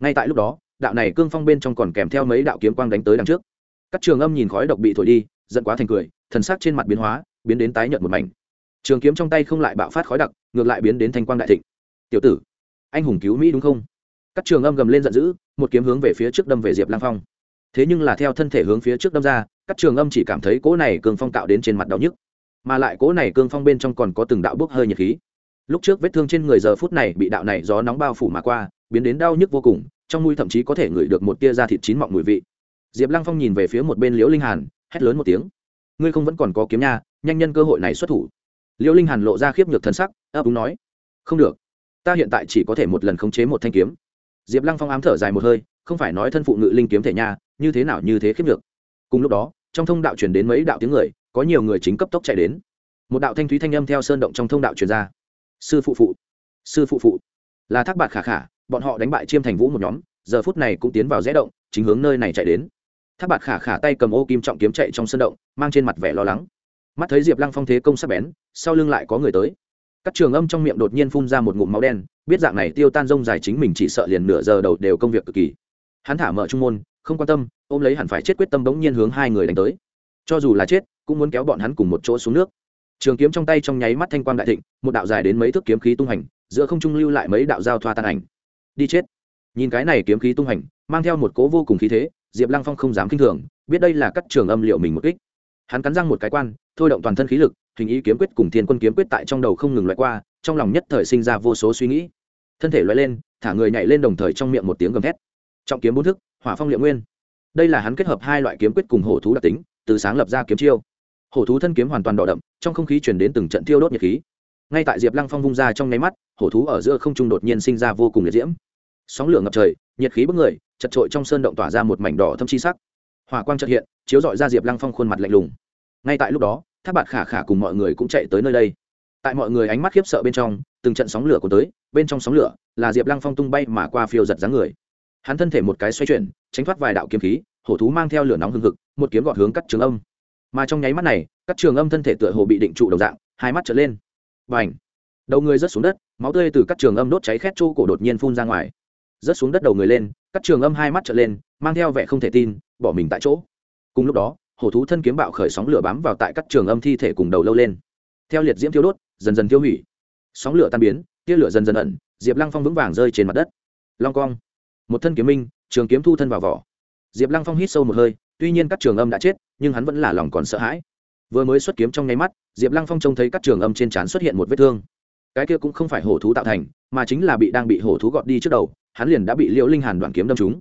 Ngay tại lúc đó, đạo này cương phong bên trong còn kèm theo mấy đạo kiếm quang đánh tới đằng trước. Các trường âm nhìn khói độc bị thổi đi giận quá thành cười, thần sắc trên mặt biến hóa, biến đến tái nhợt một mảnh. Trường kiếm trong tay không lại bạo phát khói đặc, ngược lại biến đến thanh quang đại thịnh. Tiểu tử, anh hùng cứu mỹ đúng không? Các trường âm gầm lên giận dữ, một kiếm hướng về phía trước đâm về diệp lang phong. Thế nhưng là theo thân thể hướng phía trước đâm ra, các trường âm chỉ cảm thấy cỗ này cương phong tạo đến trên mặt đau nhức. Mà lại cỗ này cương phong bên trong còn có từng đạo bốc hơi nhiệt khí. Lúc trước vết thương trên người giờ phút này bị đạo này gió nóng bao phủ mà qua, biến đến đau nhức vô cùng, trong mũi thậm chí có thể ngửi được một tia da thịt chín mọng mùi vị. Diệp lăng phong nhìn về phía một bên liễu linh hàn hét lớn một tiếng. Ngươi không vẫn còn có kiếm nha, nhanh nhân cơ hội này xuất thủ. Liễu linh hàn lộ ra khiếp nhược thân sắc, ấp úng nói, không được, ta hiện tại chỉ có thể một lần khống chế một thanh kiếm. Diệp lăng phong ám thở dài một hơi, không phải nói thân phụ ngự linh kiếm thể nha, như thế nào như thế khiếp nhược. Cùng lúc đó, trong thông đạo truyền đến mấy đạo tiếng người, có nhiều người chính cấp tốc chạy đến. Một đạo thanh thúy thanh âm theo sơn động trong thông đạo truyền ra. Sư phụ phụ, sư phụ phụ. Là thác bạc khả khả, bọn họ đánh bại chiêm thành vũ một nhóm, giờ phút này cũng tiến vào rẽ động, chính hướng nơi này chạy đến. Tháp bạt khả khả tay cầm ô kim trọng kiếm chạy trong sân động, mang trên mặt vẻ lo lắng. Mắt thấy diệp lăng phong thế công sắp bén, sau lưng lại có người tới. Các trường âm trong miệng đột nhiên phun ra một ngụm máu đen, biết dạng này tiêu tan rông dài chính mình chỉ sợ liền nửa giờ đầu đều công việc cực kỳ. Hắn thả mở trung môn, không quan tâm, ôm lấy hẳn phải chết quyết tâm bỗng nhiên hướng hai người đánh tới. Cho dù là chết, cũng muốn kéo bọn hắn cùng một chỗ xuống nước. Trường kiếm trong tay trong nháy mắt thanh quang đại thịnh, một đạo dài đến mấy thước kiếm khí tung hành, giữa không trung lưu lại mấy đạo giao thoa tan ảnh. Đi chết. Nhìn cái này kiếm khí tung hành, mang theo một cố vô cùng khí thế diệp lăng phong không dám k i n h thường, biết đây là các trường âm liệu mình một kích. Hắn cắn răng một cái quan, thôi động toàn thân khí lực, hình ý kiếm quyết cùng thiên quân kiếm quyết tại trong đầu không ngừng loại qua, trong lòng nhất thời sinh ra vô số suy nghĩ. Thân thể loại lên, thả người nhảy lên đồng thời trong miệng một tiếng gầm thét. Trọng kiếm bốn thức, hỏa phong liệu nguyên. Đây là hắn kết hợp hai loại kiếm quyết cùng hổ thú đặc tính, từ sáng lập ra kiếm chiêu. Hổ thú thân kiếm hoàn toàn đỏ đậm, trong không khí chuyển đến từng trận thiêu đốt nhiệt khí. Ngay tại diệp lăng phong vung ra trong nháy mắt, hổ thú ở giữa không trung đột nhiên sinh ra vô cùng liệt diễm. Sóng lửa ngập trời, nhiệt khí bức người chật trội trong sơn động tỏa ra một mảnh đỏ thâm chi sắc. Hỏa quang trật hiện, chiếu dọi ra diệp lăng phong khuôn mặt lạnh lùng. Ngay tại lúc đó tháp bạt khả khả cùng mọi người cũng chạy tới nơi đây. Tại mọi người ánh mắt khiếp sợ bên trong, từng trận sóng lửa của tới, bên trong sóng lửa là diệp lăng phong tung bay mà qua phiêu giật dáng người. Hắn thân thể một cái xoay chuyển, tránh thoát vài đạo kiếm khí, hổ thú mang theo lửa nóng hừng hực, một kiếm gọt hướng cắt trường âm. Mà trong nháy mắt này các trường âm thân thể tựa hồ bị định trụ đồng dạng, hai mắt trở lên. Và ảnh đầu người rớt xuống đất, máu tươi từ các trường âm đốt cháy khét chỗ cổ đột nhiên phun ra ngoài. Rớt xuống đất đầu người lên các trường âm hai mắt trở lên, mang theo vẻ không thể tin, bỏ mình tại chỗ. Cùng lúc đó, hổ thú thân kiếm bạo khởi sóng lửa bám vào tại các trường âm thi thể cùng đầu lâu lên. Theo liệt diễm thiêu đốt, dần dần tiêu hủy. Sóng lửa tan biến, tia lửa dần dần ẩn, diệp lăng phong vững vàng rơi trên mặt đất. Long cong, một thân kiếm minh, trường kiếm thu thân vào vỏ. Diệp lăng phong hít sâu một hơi, tuy nhiên các trường âm đã chết, nhưng hắn vẫn là lòng còn sợ hãi. Vừa mới xuất kiếm trong nháy mắt, diệp lăng phong trông thấy các trường âm trên trán xuất hiện một vết thương. Cái kia cũng không phải hổ thú tạo thành mà chính là bị đang bị hổ thú gọt đi trước đầu, hắn liền đã bị liễu linh hàn đoạn kiếm đâm trúng.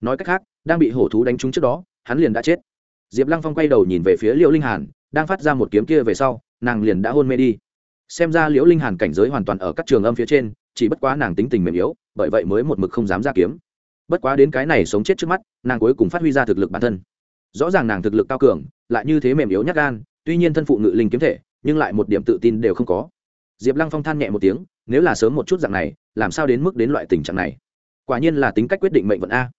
Nói cách khác, đang bị hổ thú đánh trúng trước đó, hắn liền đã chết. Diệp lăng phong quay đầu nhìn về phía liễu linh hàn, đang phát ra một kiếm kia về sau, nàng liền đã hôn mê đi. Xem ra liễu linh hàn cảnh giới hoàn toàn ở các trường âm phía trên, chỉ bất quá nàng tính tình mềm yếu, bởi vậy mới một mực không dám ra kiếm. Bất quá đến cái này sống chết trước mắt, nàng cuối cùng phát huy ra thực lực bản thân. Rõ ràng nàng thực lực cao cường, lại như thế mềm yếu nhắc gan, tuy nhiên thân phụ ngự linh kiếm thể, nhưng lại một điểm tự tin đều không có. Diệp lăng phong than nhẹ một tiếng nếu là sớm một chút dạng này, làm sao đến mức đến loại tình trạng này? Quả nhiên là tính cách quyết định mệnh vận a.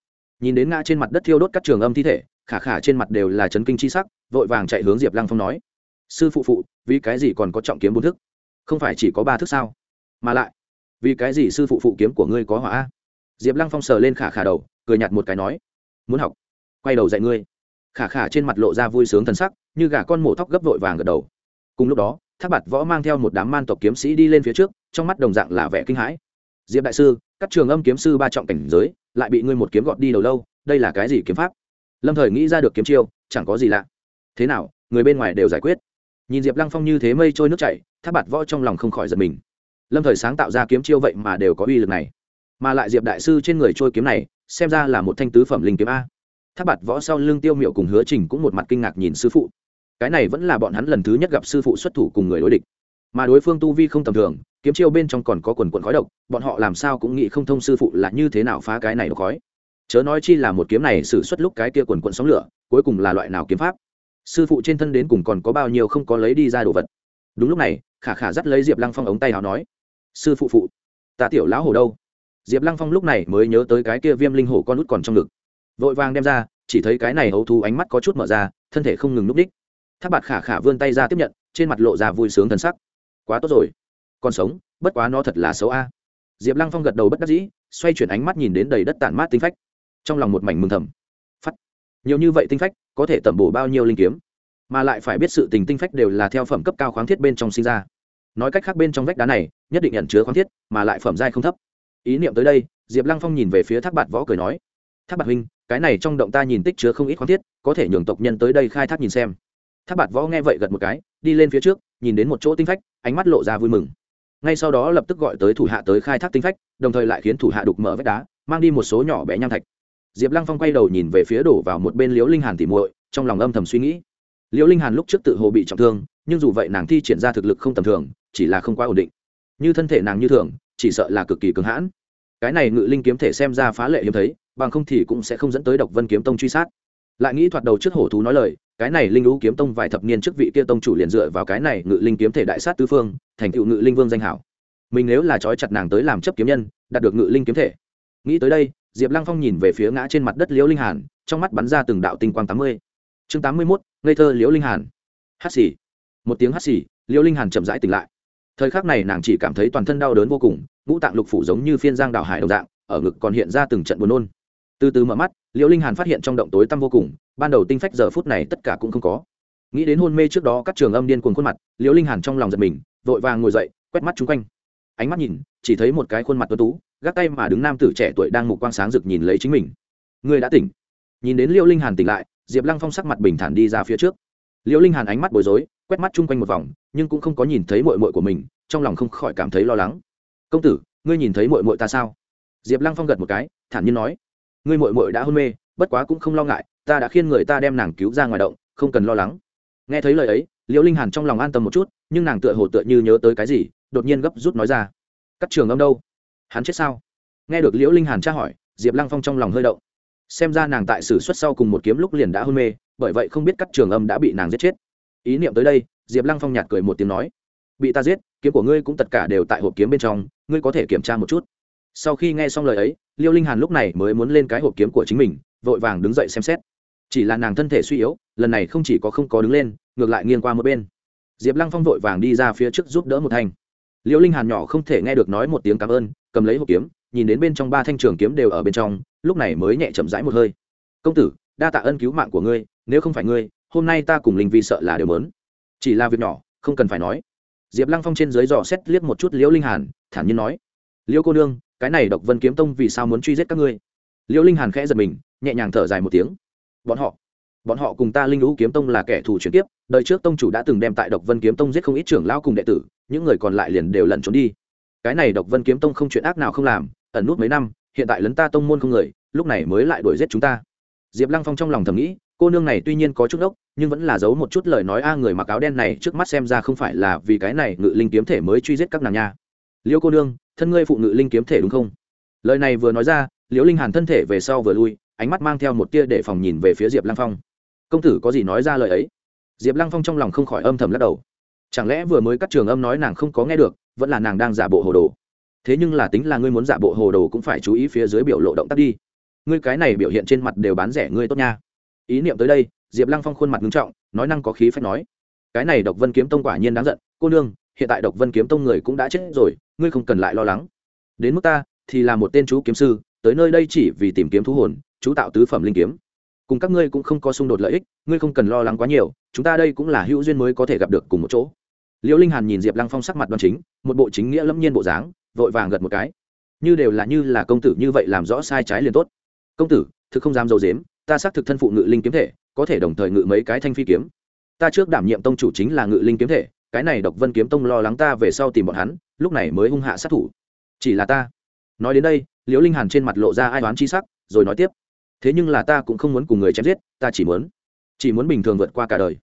Nhìn đến ngã trên mặt đất thiêu đốt các trường âm thi thể, khả khả trên mặt đều là chấn kinh chi sắc, vội vàng chạy hướng diệp lăng phong nói, sư phụ phụ, vì cái gì còn có trọng kiếm bốn thức? Không phải chỉ có ba thức sao? Mà lại, vì cái gì sư phụ phụ kiếm của ngươi có hỏa a? Diệp lăng phong sờ lên khả khả đầu, cười nhạt một cái nói, muốn học, quay đầu dạy ngươi. Khả khả trên mặt lộ ra vui sướng thân sắc, như gà con mổ tóc gấp vội vàng gật đầu. Cùng lúc đó thác bạt võ mang theo một đám man tộc kiếm sĩ đi lên phía trước, trong mắt đồng dạng là vẻ kinh hãi. Diệp đại sư, các trường âm kiếm sư ba trọng cảnh giới, lại bị ngươi một kiếm gọt đi đầu lâu, đây là cái gì kiếm pháp? Lâm thời nghĩ ra được kiếm chiêu, chẳng có gì lạ. Thế nào, người bên ngoài đều giải quyết. Nhìn diệp lăng phong như thế mây trôi nước chảy, thác bạt võ trong lòng không khỏi giật mình. Lâm thời sáng tạo ra kiếm chiêu vậy mà đều có uy lực này. Mà lại diệp đại sư trên người trôi kiếm này, xem ra là một thanh tứ phẩm linh kiếm a. Tháp bạt võ sau lưng tiêu miệu cùng hứa trình cũng một mặt kinh ngạc nhìn sư phụ cái này vẫn là bọn hắn lần thứ nhất gặp sư phụ xuất thủ cùng người đối địch. Mà đối phương tu vi không tầm thường, kiếm chiêu bên trong còn có quần quần khói độc, bọn họ làm sao cũng nghĩ không thông sư phụ là như thế nào phá cái này độc khói. Chớ nói chi là một kiếm này xử suất lúc cái kia quần quần sóng lửa, cuối cùng là loại nào kiếm pháp? Sư phụ trên thân đến cùng còn có bao nhiêu không có lấy đi ra đồ vật? Đúng lúc này, khả khả dắt lấy diệp lăng phong ống tay hào nói, sư phụ phụ, ta tiểu lão hồ đâu? Diệp lăng phong lúc này mới nhớ tới cái kia viêm linh hổ con út còn trong ngực. Vội vàng đem ra, chỉ thấy cái này hấu thú ánh mắt có chút mở ra, thân thể không ngừng núp đích tháp bạt khả khả vươn tay ra tiếp nhận, trên mặt lộ ra vui sướng thần sắc. Quá tốt rồi. Còn sống, bất quá nó thật là xấu a. Diệp lăng phong gật đầu bất đắc dĩ, xoay chuyển ánh mắt nhìn đến đầy đất tản mát tinh phách. Trong lòng một mảnh mừng thầm. Phắt. Nhiều như vậy tinh phách, có thể tẩm bổ bao nhiêu linh kiếm? Mà lại phải biết sự tình tinh phách đều là theo phẩm cấp cao khoáng thiết bên trong sinh ra. Nói cách khác bên trong vách đá này, nhất định nhận chứa khoáng thiết, mà lại phẩm giai không thấp. Ý niệm tới đây, diệp lăng phong nhìn về phía thác bạt võ cười nói, thác bạt huynh, cái này trong động ta nhìn tích chứa không ít khoáng thiết, có thể nhường tộc nhân tới đây khai thác nhìn xem tháp bạt võ nghe vậy gật một cái, đi lên phía trước, nhìn đến một chỗ tinh phách, ánh mắt lộ ra vui mừng. Ngay sau đó lập tức gọi tới thủ hạ tới khai thác tinh phách, đồng thời lại khiến thủ hạ đục mở vách đá, mang đi một số nhỏ bé nham thạch. Diệp lăng phong quay đầu nhìn về phía đổ vào một bên liễu linh hàn tỉ muội, trong lòng âm thầm suy nghĩ. Liễu linh hàn lúc trước tự hồ bị trọng thương, nhưng dù vậy nàng thi triển ra thực lực không tầm thường, chỉ là không quá ổn định. Như thân thể nàng như thường, chỉ sợ là cực kỳ cứng hãn. Cái này ngự linh kiếm thể xem ra phá lệ hiếm thấy, bằng không thì cũng sẽ không dẫn tới độc vân kiếm tông truy sát lại nghĩ thoạt đầu trước hổ thú nói lời, cái này linh lũ kiếm tông vài thập niên trước vị kia tông chủ liền dựa vào cái này ngự linh kiếm thể đại sát tứ phương, thành tựu ngự linh vương danh hảo. Mình nếu là trói chặt nàng tới làm chấp kiếm nhân, đạt được ngự linh kiếm thể. Nghĩ tới đây, diệp lăng phong nhìn về phía ngã trên mặt đất liễu linh hàn, trong mắt bắn ra từng đạo tinh quang tám mươi. Chương tám mươi mốt, ngây thơ liễu linh hàn. Hắt xì. Một tiếng hắt xì, liễu linh hàn chậm rãi tỉnh lại. Thời khắc này nàng chỉ cảm thấy toàn thân đau đớn vô cùng, ngũ tạng lục phủ giống như phiên giang đảo hải đồng dạng, ở ngực còn hiện ra từng trận buồn nôn từ từ mở mắt, liễu linh hàn phát hiện trong động tối tăm vô cùng, ban đầu tinh phách giờ phút này tất cả cũng không có. Nghĩ đến hôn mê trước đó các trường âm điên cuồng khuôn mặt, liễu linh hàn trong lòng giật mình, vội vàng ngồi dậy, quét mắt chung quanh. Ánh mắt nhìn, chỉ thấy một cái khuôn mặt tuấn tú, gác tay mà đứng nam tử trẻ tuổi đang mục quang sáng rực nhìn lấy chính mình. Người đã tỉnh. Nhìn đến liễu linh hàn tỉnh lại, diệp lăng phong sắc mặt bình thản đi ra phía trước. Liễu linh hàn ánh mắt bối rối, quét mắt chung quanh một vòng, nhưng cũng không có nhìn thấy mội mội của mình, trong lòng không khỏi cảm thấy lo lắng. Công tử, ngươi nhìn thấy mội mội ta sao? Diệp lăng phong gật một cái, thản nhiên nói ngươi mội mội đã hôn mê, bất quá cũng không lo ngại, ta đã khiên người ta đem nàng cứu ra ngoài động, không cần lo lắng. Nghe thấy lời ấy, liễu linh hàn trong lòng an tâm một chút, nhưng nàng tựa hồ tựa như nhớ tới cái gì, đột nhiên gấp rút nói ra. Các trường âm đâu? Hắn chết sao? Nghe được liễu linh hàn tra hỏi, diệp lăng phong trong lòng hơi động. Xem ra nàng tại sử xuất sau cùng một kiếm lúc liền đã hôn mê, bởi vậy không biết các trường âm đã bị nàng giết chết. Ý niệm tới đây, diệp lăng phong nhạt cười một tiếng nói, bị ta giết, kiếm của ngươi cũng tất cả đều tại hộp kiếm bên trong, ngươi có thể kiểm tra một chút sau khi nghe xong lời ấy, liêu linh hàn lúc này mới muốn lên cái hộp kiếm của chính mình, vội vàng đứng dậy xem xét. Chỉ là nàng thân thể suy yếu, lần này không chỉ có không có đứng lên, ngược lại nghiêng qua một bên. Diệp lăng phong vội vàng đi ra phía trước giúp đỡ một thanh. Liêu linh hàn nhỏ không thể nghe được nói một tiếng cảm ơn, cầm lấy hộp kiếm, nhìn đến bên trong ba thanh trường kiếm đều ở bên trong, lúc này mới nhẹ chậm rãi một hơi. Công tử, đa tạ ân cứu mạng của ngươi, nếu không phải ngươi, hôm nay ta cùng linh vi sợ là đều mớn. Chỉ là việc nhỏ, không cần phải nói. Diệp lăng phong trên dưới dò xét liếc một chút liễu linh hàn, thản nhiên nói. Liễu cô nương cái này độc vân kiếm tông vì sao muốn truy giết các ngươi? Liễu linh hàn khẽ giật mình, nhẹ nhàng thở dài một tiếng. Bọn họ bọn họ cùng ta linh lũ kiếm tông là kẻ thù chuyển tiếp đời trước tông chủ đã từng đem tại độc vân kiếm tông giết không ít trưởng lao cùng đệ tử, những người còn lại liền đều lẩn trốn đi. Cái này độc vân kiếm tông không chuyện ác nào không làm, ẩn nút mấy năm, hiện tại lấn ta tông môn không người, lúc này mới lại đuổi giết chúng ta. Diệp lăng phong trong lòng thầm nghĩ, cô nương này tuy nhiên có chút ốc nhưng vẫn là giấu một chút lời nói a, người mặc áo đen này trước mắt xem ra không phải là vì cái này ngự linh kiếm thể mới truy giết các nàng nha. Liêu cô nương thân ngươi phụ ngự linh kiếm thể đúng không? Lời này vừa nói ra, liễu linh hàn thân thể về sau vừa lui, ánh mắt mang theo một tia để phòng nhìn về phía diệp lăng phong. Công tử có gì nói ra lời ấy? Diệp lăng phong trong lòng không khỏi âm thầm lắc đầu. Chẳng lẽ vừa mới cắt trường âm nói nàng không có nghe được, vẫn là nàng đang giả bộ hồ đồ? Thế nhưng là tính là ngươi muốn giả bộ hồ đồ cũng phải chú ý phía dưới biểu lộ động tác đi. Ngươi cái này biểu hiện trên mặt đều bán rẻ ngươi tốt nha. Ý niệm tới đây, diệp lăng phong khuôn mặt ngưng trọng, nói năng có khí phách nói. Cái này độc vân kiếm tông quả nhiên đáng giận, cô nương hiện tại độc vân kiếm tông người cũng đã chết rồi, ngươi không cần lại lo lắng. Đến mức ta, thì là một tên chú kiếm sư, tới nơi đây chỉ vì tìm kiếm thú hồn, chú tạo tứ phẩm linh kiếm. Cùng các ngươi cũng không có xung đột lợi ích, ngươi không cần lo lắng quá nhiều, chúng ta đây cũng là hữu duyên mới có thể gặp được cùng một chỗ. Liễu linh hàn nhìn diệp lăng phong sắc mặt đoan chính, một bộ chính nghĩa lâm nhiên bộ dáng, vội vàng gật một cái. Như đều là như là công tử như vậy làm rõ sai trái liền tốt. Công tử, thực không dám dầu dếm, ta xác thực thân phụ ngự linh kiếm thể, có thể đồng thời ngự mấy cái thanh phi kiếm. Ta trước đảm nhiệm tông chủ chính là ngự linh kiếm thể cái này độc vân kiếm tông lo lắng ta về sau tìm bọn hắn, lúc này mới hung hạ sát thủ. Chỉ là ta. Nói đến đây, liễu linh hàn trên mặt lộ ra ai đoán chi sắc, rồi nói tiếp. Thế nhưng là ta cũng không muốn cùng người chém giết, ta chỉ muốn chỉ muốn bình thường vượt qua cả đời.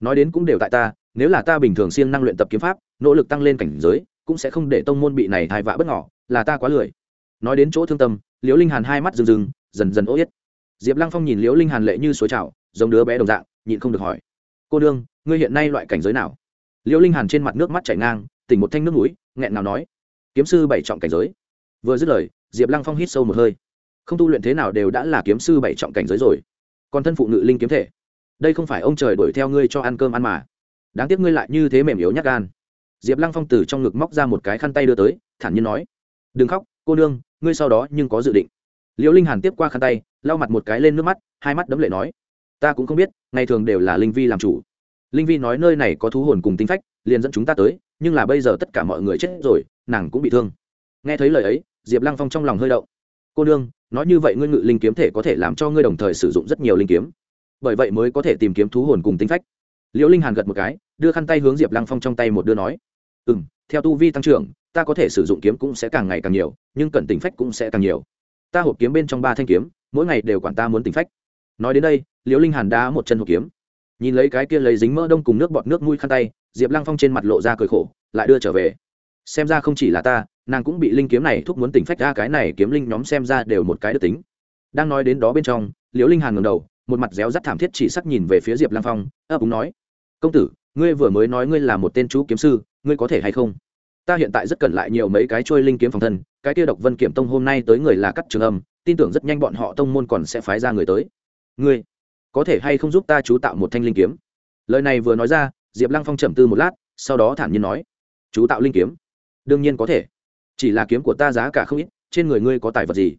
Nói đến cũng đều tại ta, nếu là ta bình thường siêng năng luyện tập kiếm pháp, nỗ lực tăng lên cảnh giới, cũng sẽ không để tông môn bị này thai vạ bất ngỏ là ta quá lười. Nói đến chỗ thương tâm, liễu linh hàn hai mắt rừng rừng dần dần ô yết. Diệp lăng phong nhìn liễu linh hàn lệ như suối trào, giống đứa bé đồng dạng, nhịn không được hỏi. Cô đương ngươi hiện nay loại cảnh giới nào? Liễu linh hàn trên mặt nước mắt chảy ngang, tỉnh một thanh nước núi nghẹn nào nói, kiếm sư bảy trọng cảnh giới. Vừa dứt lời, diệp lăng phong hít sâu một hơi. Không tu luyện thế nào đều đã là kiếm sư bảy trọng cảnh giới rồi. Còn thân phụ ngự linh kiếm thể. Đây không phải ông trời đuổi theo ngươi cho ăn cơm ăn mà. Đáng tiếc ngươi lại như thế mềm yếu nhát gan. Diệp lăng phong từ trong ngực móc ra một cái khăn tay đưa tới, thản nhiên nói, đừng khóc, cô nương, ngươi sau đó nhưng có dự định. Liễu linh hàn tiếp qua khăn tay, lau mặt một cái lên nước mắt, hai mắt đấm lệ nói, ta cũng không biết, ngày thường đều là linh vi làm chủ linh vi nói nơi này có thú hồn cùng tinh phách, liền dẫn chúng ta tới, nhưng là bây giờ tất cả mọi người chết rồi, nàng cũng bị thương. Nghe thấy lời ấy, diệp lăng phong trong lòng hơi động. Cô nương, nói như vậy ngươi ngự linh kiếm thể có thể làm cho ngươi đồng thời sử dụng rất nhiều linh kiếm. Bởi vậy mới có thể tìm kiếm thú hồn cùng tinh phách. Liễu linh hàn gật một cái, đưa khăn tay hướng diệp lăng phong trong tay một đưa nói ừ m theo tu vi tăng trưởng, ta có thể sử dụng kiếm cũng sẽ càng ngày càng nhiều, nhưng cần tinh phách cũng sẽ càng nhiều. Ta hộp kiếm bên trong ba thanh kiếm, mỗi ngày đều quản ta muốn tinh phách. Nói đến đây, liễu linh hàn đá một chân hộp kiếm nhìn lấy cái kia lấy dính mỡ đông cùng nước bọt nước mũi khăn tay, diệp lăng phong trên mặt lộ ra cười khổ, lại đưa trở về. Xem ra không chỉ là ta, nàng cũng bị linh kiếm này thúc muốn tỉnh phách ra cái này kiếm linh nhóm xem ra đều một cái đức tính. Đang nói đến đó bên trong, liễu linh hàn ngầm đầu, một mặt réo rắt thảm thiết chỉ sắc nhìn về phía diệp lăng phong, ấp úng nói, công tử, ngươi vừa mới nói ngươi là một tên chú kiếm sư, ngươi có thể hay không? Ta hiện tại rất cần lại nhiều mấy cái trôi linh kiếm phòng thân, cái kia độc vân kiểm tông hôm nay tới người là cắt trường âm, tin tưởng rất nhanh bọn họ tông môn còn sẽ phái ra người tới. Ngươi? Có thể hay không giúp ta chú tạo một thanh linh kiếm? Lời này vừa nói ra, diệp lăng phong trầm tư một lát, sau đó thản nhiên nói, chú tạo linh kiếm? Đương nhiên có thể. Chỉ là kiếm của ta giá cả không ít, trên người ngươi có tài vật gì?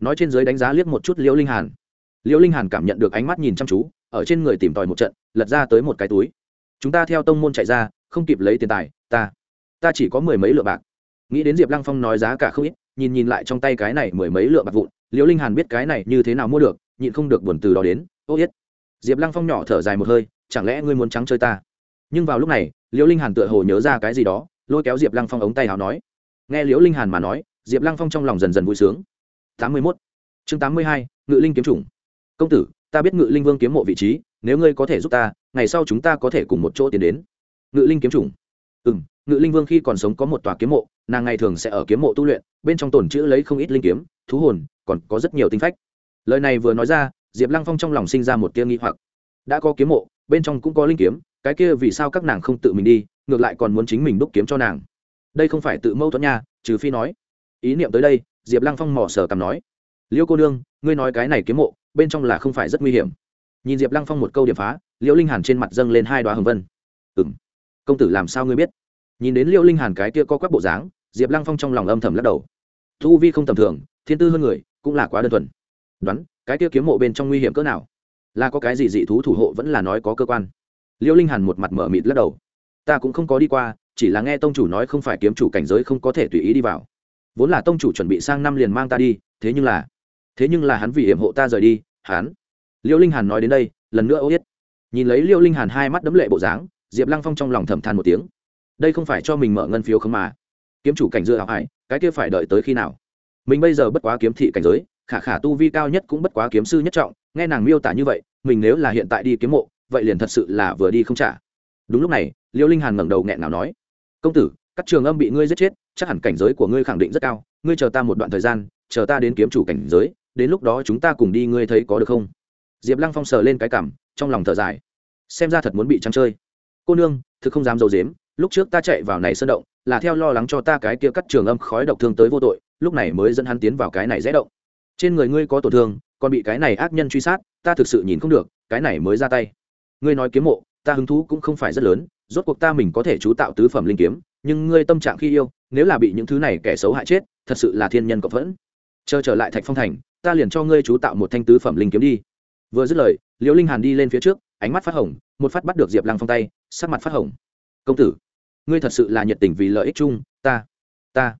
Nói trên giới đánh giá liếc một chút liễu linh hàn. Liễu linh hàn cảm nhận được ánh mắt nhìn chăm chú, ở trên người tìm tòi một trận, lật ra tới một cái túi. Chúng ta theo tông môn chạy ra, không kịp lấy tiền tài, ta ta chỉ có mười mấy lượng bạc. Nghĩ đến diệp lăng phong nói giá cả không ít, nhìn nhìn lại trong tay cái này mười mấy lượng bạc vụn, liễu linh hàn biết cái này như thế nào mua được, nhịn không được buồn từ đó đến, ô yết diệp lăng phong nhỏ thở dài một hơi, chẳng lẽ ngươi muốn trắng chơi ta? Nhưng vào lúc này, liễu linh hàn tựa hồ nhớ ra cái gì đó, lôi kéo diệp lăng phong ống tay áo nói. Nghe liễu linh hàn mà nói, diệp lăng phong trong lòng dần dần vui sướng. Tám mươi mốt, chương tám mươi hai, ngự linh kiếm chủng. Công tử, ta biết ngự linh vương kiếm mộ vị trí, nếu ngươi có thể giúp ta, ngày sau chúng ta có thể cùng một chỗ tiến đến. Ngự linh kiếm chủng. Ừ m ngự linh vương khi còn sống có một tòa kiếm mộ, nàng ngày thường sẽ ở kiếm mộ tu luyện, bên trong tồn chữ lấy không ít linh kiếm, thú hồn, còn có rất nhiều tinh phách. Lời này vừa nói ra diệp lăng phong trong lòng sinh ra một tia nghi hoặc. Đã có kiếm mộ, bên trong cũng có linh kiếm, cái kia vì sao các nàng không tự mình đi, ngược lại còn muốn chính mình đúc kiếm cho nàng? Đây không phải tự mâu thuẫn nha, trừ phi nói. Ý niệm tới đây, diệp lăng phong mỏ sở cầm nói, liêu cô nương, ngươi nói cái này kiếm mộ, bên trong là không phải rất nguy hiểm. Nhìn diệp lăng phong một câu điểm phá liễu linh hàn trên mặt dâng lên hai đoá hồng vân. Ừ m công tử làm sao ngươi biết? Nhìn đến liễu linh hàn cái kia có quắc bộ dáng, diệp lăng phong trong lòng âm thầm lắc đầu. Thu vi không tầm thường, thiên tư hơn người, cũng là quá đơn thuần. Đoán cái kia kiếm mộ bên trong nguy hiểm cỡ nào? Là có cái gì dị thú thủ hộ vẫn là nói có cơ quan? Liêu linh hàn một mặt mở mịt lắc đầu. Ta cũng không có đi qua, chỉ là nghe tông chủ nói không phải kiếm chủ cảnh giới không có thể tùy ý đi vào. Vốn là tông chủ chuẩn bị sang năm liền mang ta đi, thế nhưng là, thế nhưng là hắn vì hiểm hộ ta rời đi, hắn. Liêu linh hàn nói đến đây, lần nữa ô yết. Nhìn lấy Liêu linh hàn hai mắt đấm lệ bộ dáng, diệp lăng phong trong lòng thầm than một tiếng. Đây không phải cho mình mở ngân phiếu không mà. Kiếm chủ cảnh dựa hảo hải cái kia phải đợi tới khi nào? Mình bây giờ bất quá kiếm thị cảnh giới khả khả tu vi cao nhất cũng bất quá kiếm sư nhất trọng, nghe nàng miêu tả như vậy, mình nếu là hiện tại đi kiếm mộ, vậy liền thật sự là vừa đi không trả. Đúng lúc này, Liêu linh hàn ngẩng đầu nghẹn nào nói, công tử, các trường âm bị ngươi giết chết, chắc hẳn cảnh giới của ngươi khẳng định rất cao, ngươi chờ ta một đoạn thời gian, chờ ta đến kiếm chủ cảnh giới, đến lúc đó chúng ta cùng đi ngươi thấy có được không? Diệp lăng phong sờ lên cái cảm trong lòng thở dài, xem ra thật muốn bị trăng chơi. Cô nương, thực không dám d i ấ u dếm lúc trước ta chạy vào này sơn động, là theo lo lắng cho ta cái kia cắt trường âm khói độc thương tới vô tội, lúc này mới dẫn hắn tiến vào cái này rẽ động trên người ngươi có tổn thương, còn bị cái này ác nhân truy sát, ta thực sự nhìn không được, cái này mới ra tay. Ngươi nói kiếm mộ, ta hứng thú cũng không phải rất lớn, rốt cuộc ta mình có thể chú tạo tứ phẩm linh kiếm, nhưng ngươi tâm trạng khi yêu, nếu là bị những thứ này kẻ xấu hại chết, thật sự là thiên nhân cộng phẫn. Chờ trở lại thạch phong thành, ta liền cho ngươi chú tạo một thanh tứ phẩm linh kiếm đi. Vừa dứt lời, liễu linh hàn đi lên phía trước, ánh mắt phát hồng, một phát bắt được diệp lăng phong tay, sắc mặt phát hồng. Công tử, ngươi thật sự là nhiệt tình vì lợi ích chung, ta ta.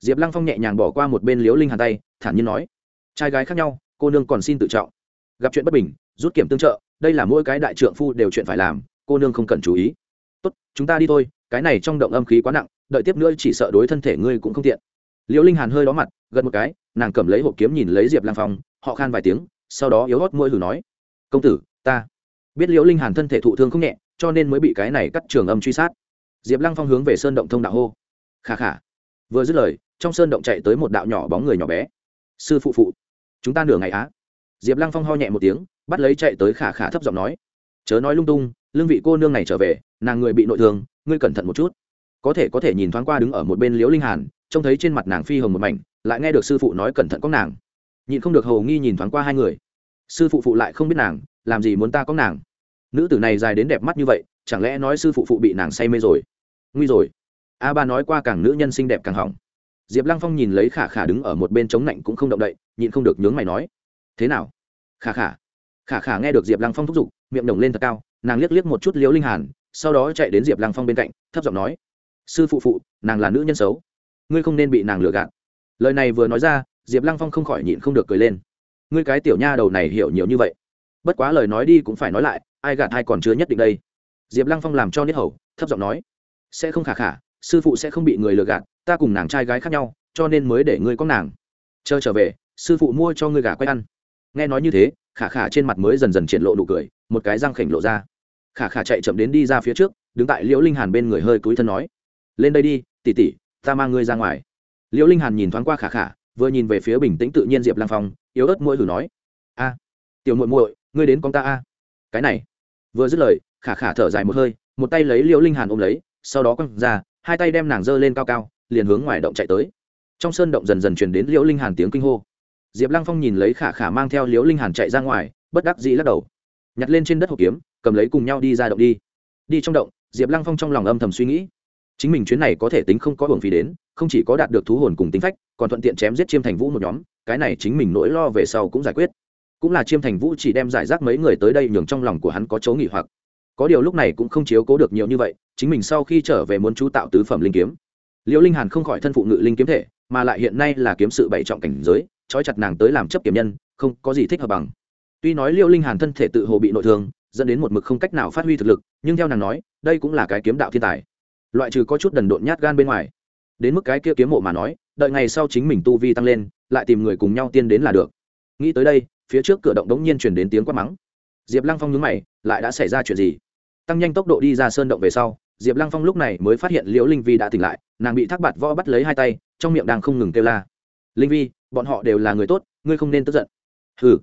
Diệp lăng phong nhẹ nhàng bỏ qua một bên liễu linh hàn tay, thản nhiên nói trai gái khác nhau, cô nương còn xin tự trọng. Gặp chuyện bất bình, rút kiểm tương trợ, đây là mỗi cái đại trượng phu đều chuyện phải làm, cô nương không cần chú ý. Tốt, chúng ta đi thôi, cái này trong động âm khí quá nặng, đợi tiếp nữa chỉ sợ đối thân thể ngươi cũng không tiện. Liễu linh hàn hơi đó mặt gần một cái, nàng cầm lấy hộp kiếm nhìn lấy diệp lang phong, họ khan vài tiếng, sau đó yếu hót môi hử nói, công tử, ta biết liễu linh hàn thân thể thụ thương không nhẹ, cho nên mới bị cái này cắt trường âm truy sát. Diệp lăng phong hướng về sơn động thông đạo hô. Khà khà. Vừa dứt lời, trong sơn động chạy tới một đạo nhỏ bóng người nhỏ bé sư phụ phụ, chúng ta nửa ngày á. Diệp lăng phong ho nhẹ một tiếng, bắt lấy chạy tới khả khả thấp giọng nói. Chớ nói lung tung, lương vị cô nương này trở về, nàng người bị nội thương, ngươi cẩn thận một chút. Có thể có thể nhìn thoáng qua đứng ở một bên liễu linh hàn, trông thấy trên mặt nàng phi hồng một mảnh, lại nghe được sư phụ nói cẩn thận có nàng. Nhìn không được hầu nghi nhìn thoáng qua hai người. Sư phụ phụ lại không biết nàng, làm gì muốn ta có nàng? Nữ tử này dài đến đẹp mắt như vậy, chẳng lẽ nói sư phụ phụ bị nàng say mê rồi? Nguy rồi. A ba nói qua càng nữ nhân xinh đẹp càng hỏng diệp lăng phong nhìn lấy khả khả đứng ở một bên chống lạnh cũng không động đậy, nhịn không được nhướng mày nói, thế nào? Khả khả? Khả khả nghe được diệp lăng phong thúc giục, miệng đồng lên thật cao, nàng liếc liếc một chút liễu linh hàn, sau đó chạy đến diệp lăng phong bên cạnh, thấp giọng nói, sư phụ phụ, nàng là nữ nhân xấu. Ngươi không nên bị nàng lừa gạt. Lời này vừa nói ra, diệp lăng phong không khỏi nhịn không được cười lên. Ngươi cái tiểu nha đầu này hiểu nhiều như vậy. Bất quá lời nói đi cũng phải nói lại, ai gạt ai còn chưa nhất định đây. Diệp lăng phong làm cho niết hầu, thấp giọng nói, sẽ không khả khả, sư phụ sẽ không bị người lừa gạt ta cùng nàng trai gái khác nhau, cho nên mới để ngươi có nàng. Chờ trở về, sư phụ mua cho ngươi gà quay ăn. Nghe nói như thế, khả khả trên mặt mới dần dần triển lộ nụ cười, một cái răng khểnh lộ ra. Khả khả chạy chậm đến đi ra phía trước, đứng tại liễu linh hàn bên người hơi cúi thân nói, lên đây đi tỉ tỉ ta mang ngươi ra ngoài. Liễu linh hàn nhìn thoáng qua khả khả, vừa nhìn về phía bình tĩnh tự nhiên diệp lang phong, yếu ớt môi hử nói, a, tiểu muội muội, ngươi đến con ta a. Cái này, vừa dứt lời, khả khả thở dài một hơi, một tay lấy liễu linh hàn ôm lấy, sau đó quăng ra, hai tay đem nàng giơ lên cao cao liền hướng ngoài động chạy tới. Trong sơn động dần dần truyền đến liễu linh hàn tiếng kinh hô. Diệp lăng phong nhìn lấy khả khả mang theo liễu linh hàn chạy ra ngoài, bất đắc dĩ lắc đầu. Nhặt lên trên đất hộp kiếm, cầm lấy cùng nhau đi ra động đi. Đi trong động, diệp lăng phong trong lòng âm thầm suy nghĩ. Chính mình chuyến này có thể tính không có hưởng phí đến, không chỉ có đạt được thú hồn cùng tính phách, còn thuận tiện chém giết chiêm thành vũ một nhóm, cái này chính mình nỗi lo về sau cũng giải quyết. Cũng là chiêm thành vũ chỉ đem giải rác mấy người tới đây nhường trong lòng của hắn có chỗ nghỉ hoặc. Có điều lúc này cũng không chiếu cố được nhiều như vậy, chính mình sau khi trở về muốn chú tạo tứ phẩm linh kiếm liễu linh hàn không khỏi thân phụ ngự linh kiếm thể, mà lại hiện nay là kiếm sự bảy trọng cảnh giới, trói chặt nàng tới làm chấp kiểm nhân, không có gì thích hợp bằng. Tuy nói liễu linh hàn thân thể tự hồ bị nội thương, dẫn đến một mực không cách nào phát huy thực lực, nhưng theo nàng nói, đây cũng là cái kiếm đạo thiên tài. Loại trừ có chút đần độn nhát gan bên ngoài, đến mức cái kia kiếm mộ mà nói, đợi ngày sau chính mình tu vi tăng lên, lại tìm người cùng nhau tiên đến là được. Nghĩ tới đây, phía trước cửa động đống nhiên chuyển đến tiếng quát mắng. Diệp lăng phong nhướng mày, lại đã xảy ra chuyện gì? Tăng nhanh tốc độ đi ra sơn động về sau diệp lăng phong lúc này mới phát hiện liễu linh vi đã tỉnh lại, nàng bị thác bạt võ bắt lấy hai tay, trong miệng đang không ngừng kêu la. Linh vi, bọn họ đều là người tốt, ngươi không nên tức giận. Ừ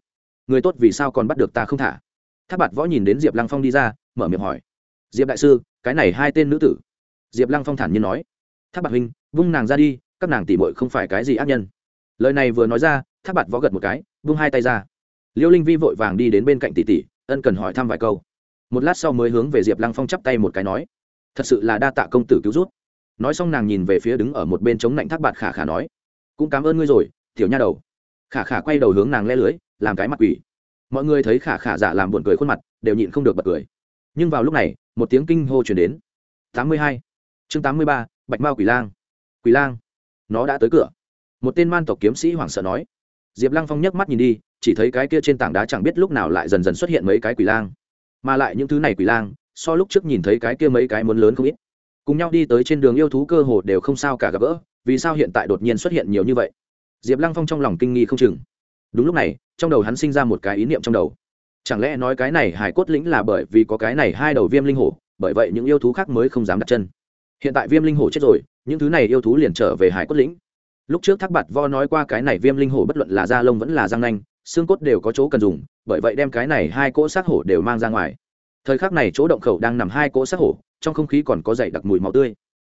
người tốt vì sao còn bắt được ta không thả? Thác bạt võ nhìn đến diệp lăng phong đi ra, mở miệng hỏi. Diệp đại sư, cái này hai tên nữ tử. Diệp lăng phong thản nhiên nói. Thác bạt huynh, vung nàng ra đi, các nàng tỉ bội không phải cái gì ác nhân. Lời này vừa nói ra, thác bạt võ gật một cái, vung hai tay ra. Liễu linh vi vội vàng đi đến bên cạnh tỷ tỷ, ân cần hỏi thăm vài câu. Một lát sau mới hướng về diệp lăng phong chắp tay một cái nói thật sự là đa tạ công tử cứu rút nói xong nàng nhìn về phía đứng ở một bên chống lạnh thác bạt khả khả nói, cũng cảm ơn ngươi rồi, tiểu nha đầu. Khả khả quay đầu hướng nàng le lưới, làm cái mặt quỷ. Mọi người thấy khả khả giả làm buồn cười khuôn mặt, đều nhịn không được bật cười. Nhưng vào lúc này, một tiếng kinh hô chuyển đến. Tám mươi hai, chương tám mươi ba, bạch mao quỷ lang. Quỷ lang, nó đã tới cửa. Một tên man tộc kiếm sĩ hoảng sợ nói. Diệp lăng phong nhấc mắt nhìn đi, chỉ thấy cái kia trên tảng đá chẳng biết lúc nào lại dần dần xuất hiện mấy cái quỷ lang. Mà lại những thứ này quỷ lang so lúc trước nhìn thấy cái kia mấy cái muốn lớn không ít. Cùng nhau đi tới trên đường yêu thú cơ hồ đều không sao cả gặp gỡ, vì sao hiện tại đột nhiên xuất hiện nhiều như vậy? Diệp lăng phong trong lòng kinh nghi không chừng. Đúng lúc này, trong đầu hắn sinh ra một cái ý niệm trong đầu. Chẳng lẽ nói cái này hải cốt lĩnh là bởi vì có cái này hai đầu viêm linh hổ, bởi vậy những yêu thú khác mới không dám đặt chân? Hiện tại viêm linh hổ chết rồi, những thứ này yêu thú liền trở về hải cốt lĩnh. Lúc trước thác bạt vo nói qua cái này viêm linh hổ bất luận là da lông vẫn là răng nanh, xương cốt đều có chỗ cần dùng, bởi vậy đem cái này hai cỗ xác hổ đều mang ra ngoài thời khắc này chỗ động khẩu đang nằm hai cỗ xác hổ, trong không khí còn có dày đặc mùi máu tươi.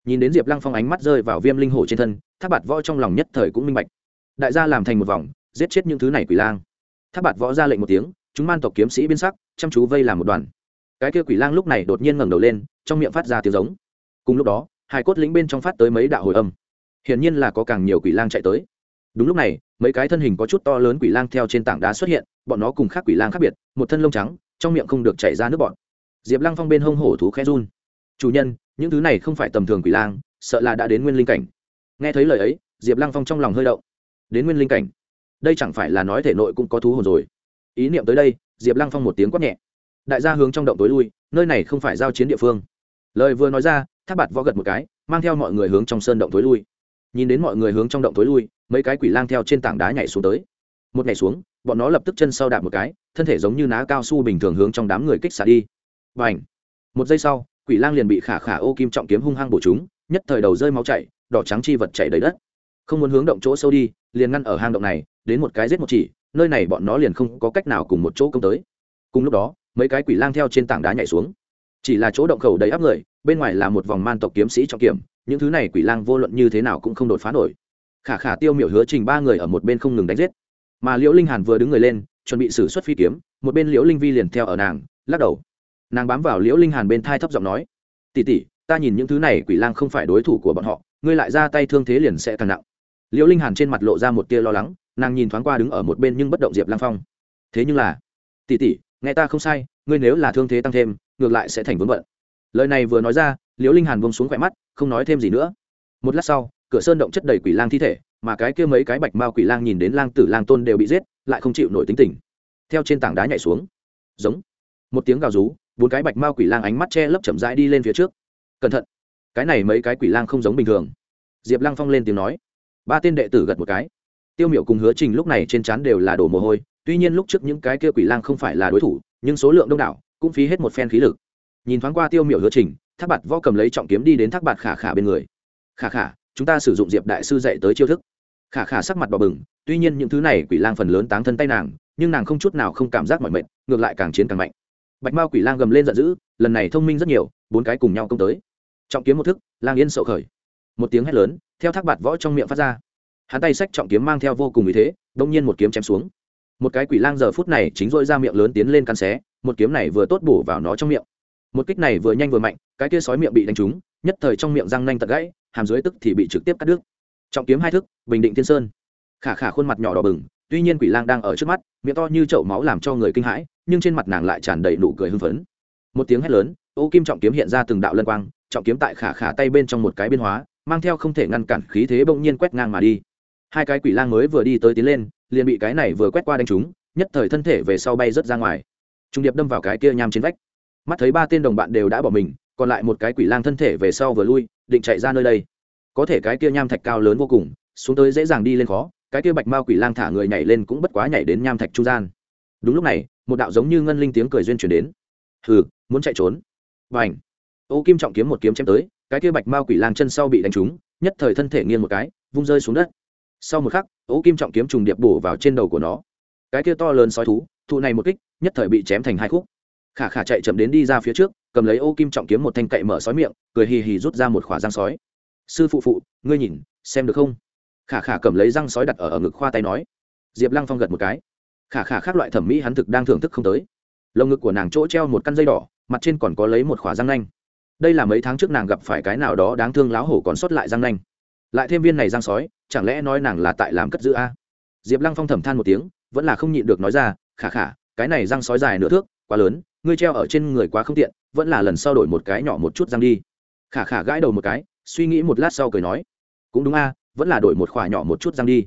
Nhìn đến diệp lăng phong ánh mắt rơi vào viêm linh hổ trên thân tháp bạt võ trong lòng nhất thời cũng minh bạch. Đại gia làm thành một vòng, giết chết những thứ này quỷ lang. Tháp bạt võ ra lệnh một tiếng, chúng man tộc kiếm sĩ biên sắc, chăm chú vây làm một đoàn. Cái kia quỷ lang lúc này đột nhiên ngẩng đầu lên, trong miệng phát ra tiếng giống. Cùng lúc đó, hai cốt lĩnh bên trong phát tới mấy đạo hồi âm. Hiển nhiên là có càng nhiều quỷ lang chạy tới. Đúng lúc này, mấy cái thân hình có chút to lớn quỷ lang theo trên tảng đá xuất hiện, bọn nó cùng khác quỷ lang khác biệt, một thân lông trắng trong miệng không được chảy ra nước bọt. diệp lăng phong bên hông hổ thú khẽ run. Chủ nhân, những thứ này không phải tầm thường quỷ lang, sợ là đã đến nguyên linh cảnh. Nghe thấy lời ấy, diệp lăng phong trong lòng hơi động. Đến nguyên linh cảnh? Đây chẳng phải là nói thể nội cũng có thú hồn rồi. Ý niệm tới đây, diệp lăng phong một tiếng quát nhẹ. Đại gia hướng trong động tối lui, nơi này không phải giao chiến địa phương. Lời vừa nói ra tháp bạt võ gật một cái, mang theo mọi người hướng trong sơn động tối lui. Nhìn đến mọi người hướng trong động tối lui, mấy cái quỷ lang theo trên tảng đá nhảy xuống tới một nhảy xuống, bọn nó lập tức chân sau đạp một cái, thân thể giống như ná cao su bình thường hướng trong đám người kích xả đi. Và ảnh một giây sau, quỷ lang liền bị khả khả ô kim trọng kiếm hung hăng bổ chúng nhất thời đầu rơi máu chảy, đỏ trắng chi vật chảy đầy đất. Không muốn hướng động chỗ sâu đi, liền ngăn ở hang động này, đến một cái giết một chỉ, nơi này bọn nó liền không có cách nào cùng một chỗ công tới. Cùng lúc đó, mấy cái quỷ lang theo trên tảng đá nhảy xuống. Chỉ là chỗ động khẩu đầy áp người, bên ngoài là một vòng man tộc kiếm sĩ trọng kiểm, những thứ này quỷ lang vô luận như thế nào cũng không đột phá nổi. Khả khả tiêu miểu hứa trình ba người ở một bên không ngừng đánh giết mà liễu linh hàn vừa đứng người lên, chuẩn bị xử xuất phi kiếm, một bên liễu linh vi liền theo ở nàng, lắc đầu. Nàng bám vào liễu linh hàn bên thai thấp giọng nói tỉ tỉ ta nhìn những thứ này quỷ lang không phải đối thủ của bọn họ, ngươi lại ra tay thương thế liền sẽ càng nặng. Liễu linh hàn trên mặt lộ ra một tia lo lắng, nàng nhìn thoáng qua đứng ở một bên nhưng bất động diệp lang phong. Thế nhưng là tỉ tỉ nghe ta không sai, ngươi nếu là thương thế tăng thêm, ngược lại sẽ thành vướng vận lời này vừa nói ra, liễu linh hàn vông xuống khỏe mắt, không nói thêm gì nữa. Một lát sau, cửa sơn động chất đầy quỷ lang thi thể mà cái kia mấy cái bạch mao quỷ lang nhìn đến lang tử lang tôn đều bị giết, lại không chịu nổi tính tình. Theo trên tảng đá nhảy xuống. Giống. Một tiếng gào rú, bốn cái bạch mao quỷ lang ánh mắt che lấp chậm rãi đi lên phía trước. Cẩn thận. Cái này mấy cái quỷ lang không giống bình thường. Diệp lăng phong lên tiếng nói. Ba tên đệ tử gật một cái. Tiêu miệu cùng hứa trình lúc này trên trán đều là đổ mồ hôi, tuy nhiên lúc trước những cái kia quỷ lang không phải là đối thủ, nhưng số lượng đông đảo, cũng phí hết một phen khí lực. Nhìn thoáng qua tiêu miệu hứa trình, thác bạt võ cầm lấy trọng kiếm đi đến thác bạt khả khả bên người. Khả khả, chúng ta sử dụng diệp đại sư dạy tới chiêu thức khả khả sắc mặt bò bừng, tuy nhiên những thứ này quỷ lang phần lớn táng thân tay nàng, nhưng nàng không chút nào không cảm giác mọi mệt, ngược lại càng chiến càng mạnh. Bạch mao quỷ lang gầm lên giận dữ, lần này thông minh rất nhiều, bốn cái cùng nhau công tới. Trọng kiếm một thức, lang yên sậu khởi. Một tiếng hét lớn, theo thác bạt võ trong miệng phát ra. Hắn tay sách trọng kiếm mang theo vô cùng ý thế, đông nhiên một kiếm chém xuống. Một cái quỷ lang giờ phút này chính dội ra miệng lớn tiến lên căn xé, một kiếm này vừa tốt bổ vào nó trong miệng. Một kích này vừa nhanh vừa mạnh, cái kia sói miệng bị đánh trúng, nhất thời trong miệng răng nanh tật gãy, hàm dưới tức thì bị trực tiếp cắt đứt trọng kiếm hai thức bình định thiên sơn. Khả khả khuôn mặt nhỏ đỏ bừng tuy nhiên quỷ lang đang ở trước mắt miệng to như chậu máu làm cho người kinh hãi nhưng trên mặt nàng lại tràn đầy nụ cười hưng phấn. Một tiếng hét lớn ô kim trọng kiếm hiện ra từng đạo lân quang trọng kiếm tại khả khả tay bên trong một cái biên hóa mang theo không thể ngăn cản khí thế bỗng nhiên quét ngang mà đi. Hai cái quỷ lang mới vừa đi tới tiến lên liền bị cái này vừa quét qua đánh chúng, nhất thời thân thể về sau bay rớt ra ngoài. Trung điệp đâm vào cái kia nham trên vách. Mắt thấy ba tên đồng bạn đều đã bỏ mình còn lại một cái quỷ lang thân thể về sau vừa lui định chạy ra nơi đây có thể cái kia nham thạch cao lớn vô cùng, xuống tới dễ dàng đi lên khó, cái kia bạch mao quỷ lang thả người nhảy lên cũng bất quá nhảy đến nham thạch trung gian. Đúng lúc này, một đạo giống như ngân linh tiếng cười duyên chuyển đến. Hừ, muốn chạy trốn. Và ảnh ô kim trọng kiếm một kiếm chém tới, cái kia bạch mao quỷ lang chân sau bị đánh trúng, nhất thời thân thể nghiêng một cái, vung rơi xuống đất. Sau một khắc, ô kim trọng kiếm trùng điệp bổ vào trên đầu của nó. Cái kia to lớn sói thú, thụ này một kích, nhất thời bị chém thành hai khúc. Khả khả chạy chậm đến đi ra phía trước, cầm lấy ô kim trọng kiếm một thanh cậy mở sói miệng, cười hì hì rút ra một khỏa răng sói sư phụ phụ ngươi nhìn xem được không? Khả khả cầm lấy răng sói đặt ở, ở ngực khoa tay nói. Diệp lăng phong gật một cái. Khả khả khác loại thẩm mỹ hắn thực đang thưởng thức không tới. Lồng ngực của nàng chỗ treo một căn dây đỏ mặt trên còn có lấy một khỏa răng nanh. Đây là mấy tháng trước nàng gặp phải cái nào đó đáng thương láo hổ còn sót lại răng nanh. Lại thêm viên này răng sói chẳng lẽ nói nàng là tại làm cất giữ a? Diệp lăng phong thẩm than một tiếng vẫn là không nhịn được nói ra khả khả cái này răng sói dài nửa thước quá lớn ngươi treo ở trên người quá không tiện vẫn là lần sau đổi một cái nhỏ một chút răng đi. Khả khả gãi đầu một cái suy nghĩ một lát sau cười nói, cũng đúng a, vẫn là đổi một khỏa nhỏ một chút răng đi.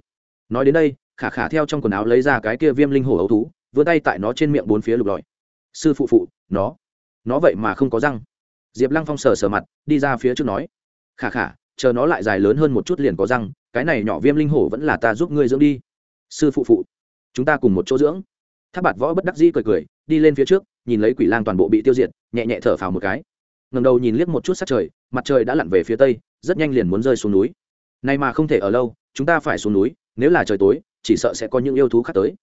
Nói đến đây, khả khả theo trong quần áo lấy ra cái kia viêm linh hổ ấu thú, vươn tay tại nó trên miệng bốn phía lục lọi. Sư phụ phụ, nó nó vậy mà không có răng. Diệp lăng phong sờ sờ mặt, đi ra phía trước nói, khả khả, chờ nó lại dài lớn hơn một chút liền có răng, cái này nhỏ viêm linh hổ vẫn là ta giúp ngươi dưỡng đi. Sư phụ phụ, chúng ta cùng một chỗ dưỡng. Tháp bạt võ bất đắc dĩ cười cười, đi lên phía trước, nhìn lấy quỷ lang toàn bộ bị tiêu diệt, nhẹ nhẹ thở phào một cái ngầm đầu nhìn liếc một chút sát trời, mặt trời đã lặn về phía tây, rất nhanh liền muốn rơi xuống núi. Nay mà không thể ở lâu, chúng ta phải xuống núi, nếu là trời tối, chỉ sợ sẽ có những yêu thú khác tới.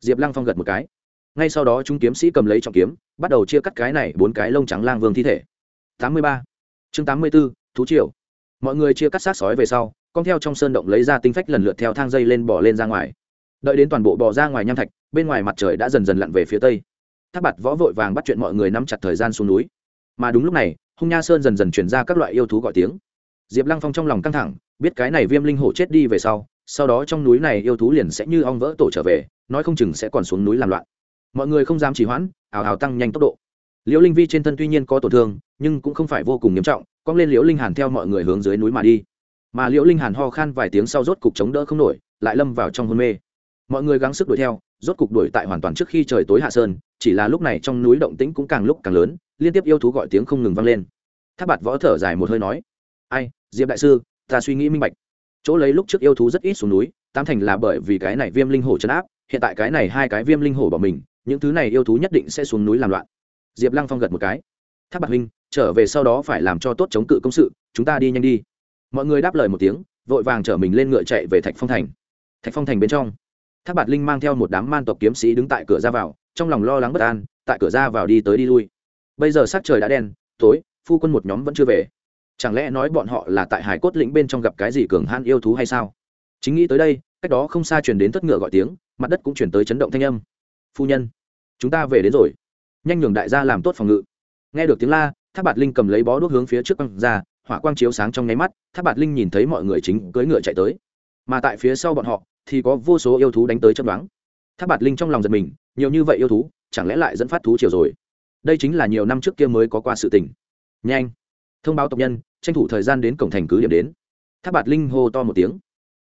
Diệp lăng phong gật một cái. Ngay sau đó chúng kiếm sĩ cầm lấy trọng kiếm, bắt đầu chia cắt cái này bốn cái lông trắng lang vương thi thể. Tám mươi ba. Chương tám mươi b ố thú triều. Mọi người chia cắt xác sói về sau, con theo trong sơn động lấy ra tinh phách lần lượt theo thang dây lên bỏ lên ra ngoài. Đợi đến toàn bộ bò ra ngoài nham thạch, bên ngoài mặt trời đã dần dần lặn về phía tây. Tháp bạt võ vội vàng bắt chuyện mọi người nắm chặt thời gian xuống núi mà đúng lúc này, hung nha sơn dần dần chuyển ra các loại yêu thú gọi tiếng. Diệp lăng phong trong lòng căng thẳng, biết cái này viêm linh hổ chết đi về sau sau đó trong núi này yêu thú liền sẽ như ong vỡ tổ trở về, nói không chừng sẽ còn xuống núi làm loạn. Mọi người không dám chỉ hoãn ảo ảo tăng nhanh tốc độ. Liễu linh vi trên thân tuy nhiên có tổn thương, nhưng cũng không phải vô cùng nghiêm trọng, cong lên liễu linh hàn theo mọi người hướng dưới núi mà đi. Mà liễu linh hàn ho khan vài tiếng sau rốt cục chống đỡ không nổi, lại lâm vào trong hôn mê. Mọi người gắng sức đuổi theo, rốt cục đuổi tại hoàn toàn trước khi trời tối hạ sơn, chỉ là lúc này trong núi động tĩnh cũng càng lúc càng lớn liên tiếp yêu thú gọi tiếng không ngừng vang lên. Tháp bạt võ thở dài một hơi nói, ai, diệp đại sư, ta suy nghĩ minh bạch. Chỗ lấy lúc trước yêu thú rất ít xuống núi tam thành là bởi vì cái này viêm linh hổ chấn áp, hiện tại cái này hai cái viêm linh hổ bỏ mình, những thứ này yêu thú nhất định sẽ xuống núi làm loạn. Diệp lăng phong gật một cái tháp bạc huynh, trở về sau đó phải làm cho tốt chống cự công sự, chúng ta đi nhanh đi. Mọi người đáp lời một tiếng, vội vàng chở mình lên ngựa chạy về thạch phong thành. Thạch phong thành bên trong tháp bạt linh mang theo một đám man tộc kiếm sĩ đứng tại cửa ra vào, trong lòng lo lắng bất an, tại cửa ra vào đi tới đi lui bây giờ sắc trời đã đen, tối, phu quân một nhóm vẫn chưa về. Chẳng lẽ nói bọn họ là tại hải cốt lĩnh bên trong gặp cái gì cường han yêu thú hay sao? Chính nghĩ tới đây, cách đó không xa chuyển đến thất ngựa gọi tiếng, mặt đất cũng chuyển tới chấn động thanh âm. Phu nhân, chúng ta về đến rồi. Nhanh nhường đại gia làm tốt phòng ngự. Nghe được tiếng la, tháp bạt linh cầm lấy bó đuốc hướng phía trước băng ra, hỏa quang chiếu sáng trong nháy mắt, tháp bạt linh nhìn thấy mọi người chính cưỡi ngựa chạy tới. Mà tại phía sau bọn họ, thì có vô số yêu thú đánh tới chấp đoán tháp bạt linh trong lòng giật mình, nhiều như vậy yêu thú, chẳng lẽ lại dẫn phát thú chiều rồi? Đây chính là nhiều năm trước kia mới có qua sự tình. Nhanh. Thông báo tộc nhân, tranh thủ thời gian đến cổng thành cứ điểm đến. Tháp bạt linh hô to một tiếng.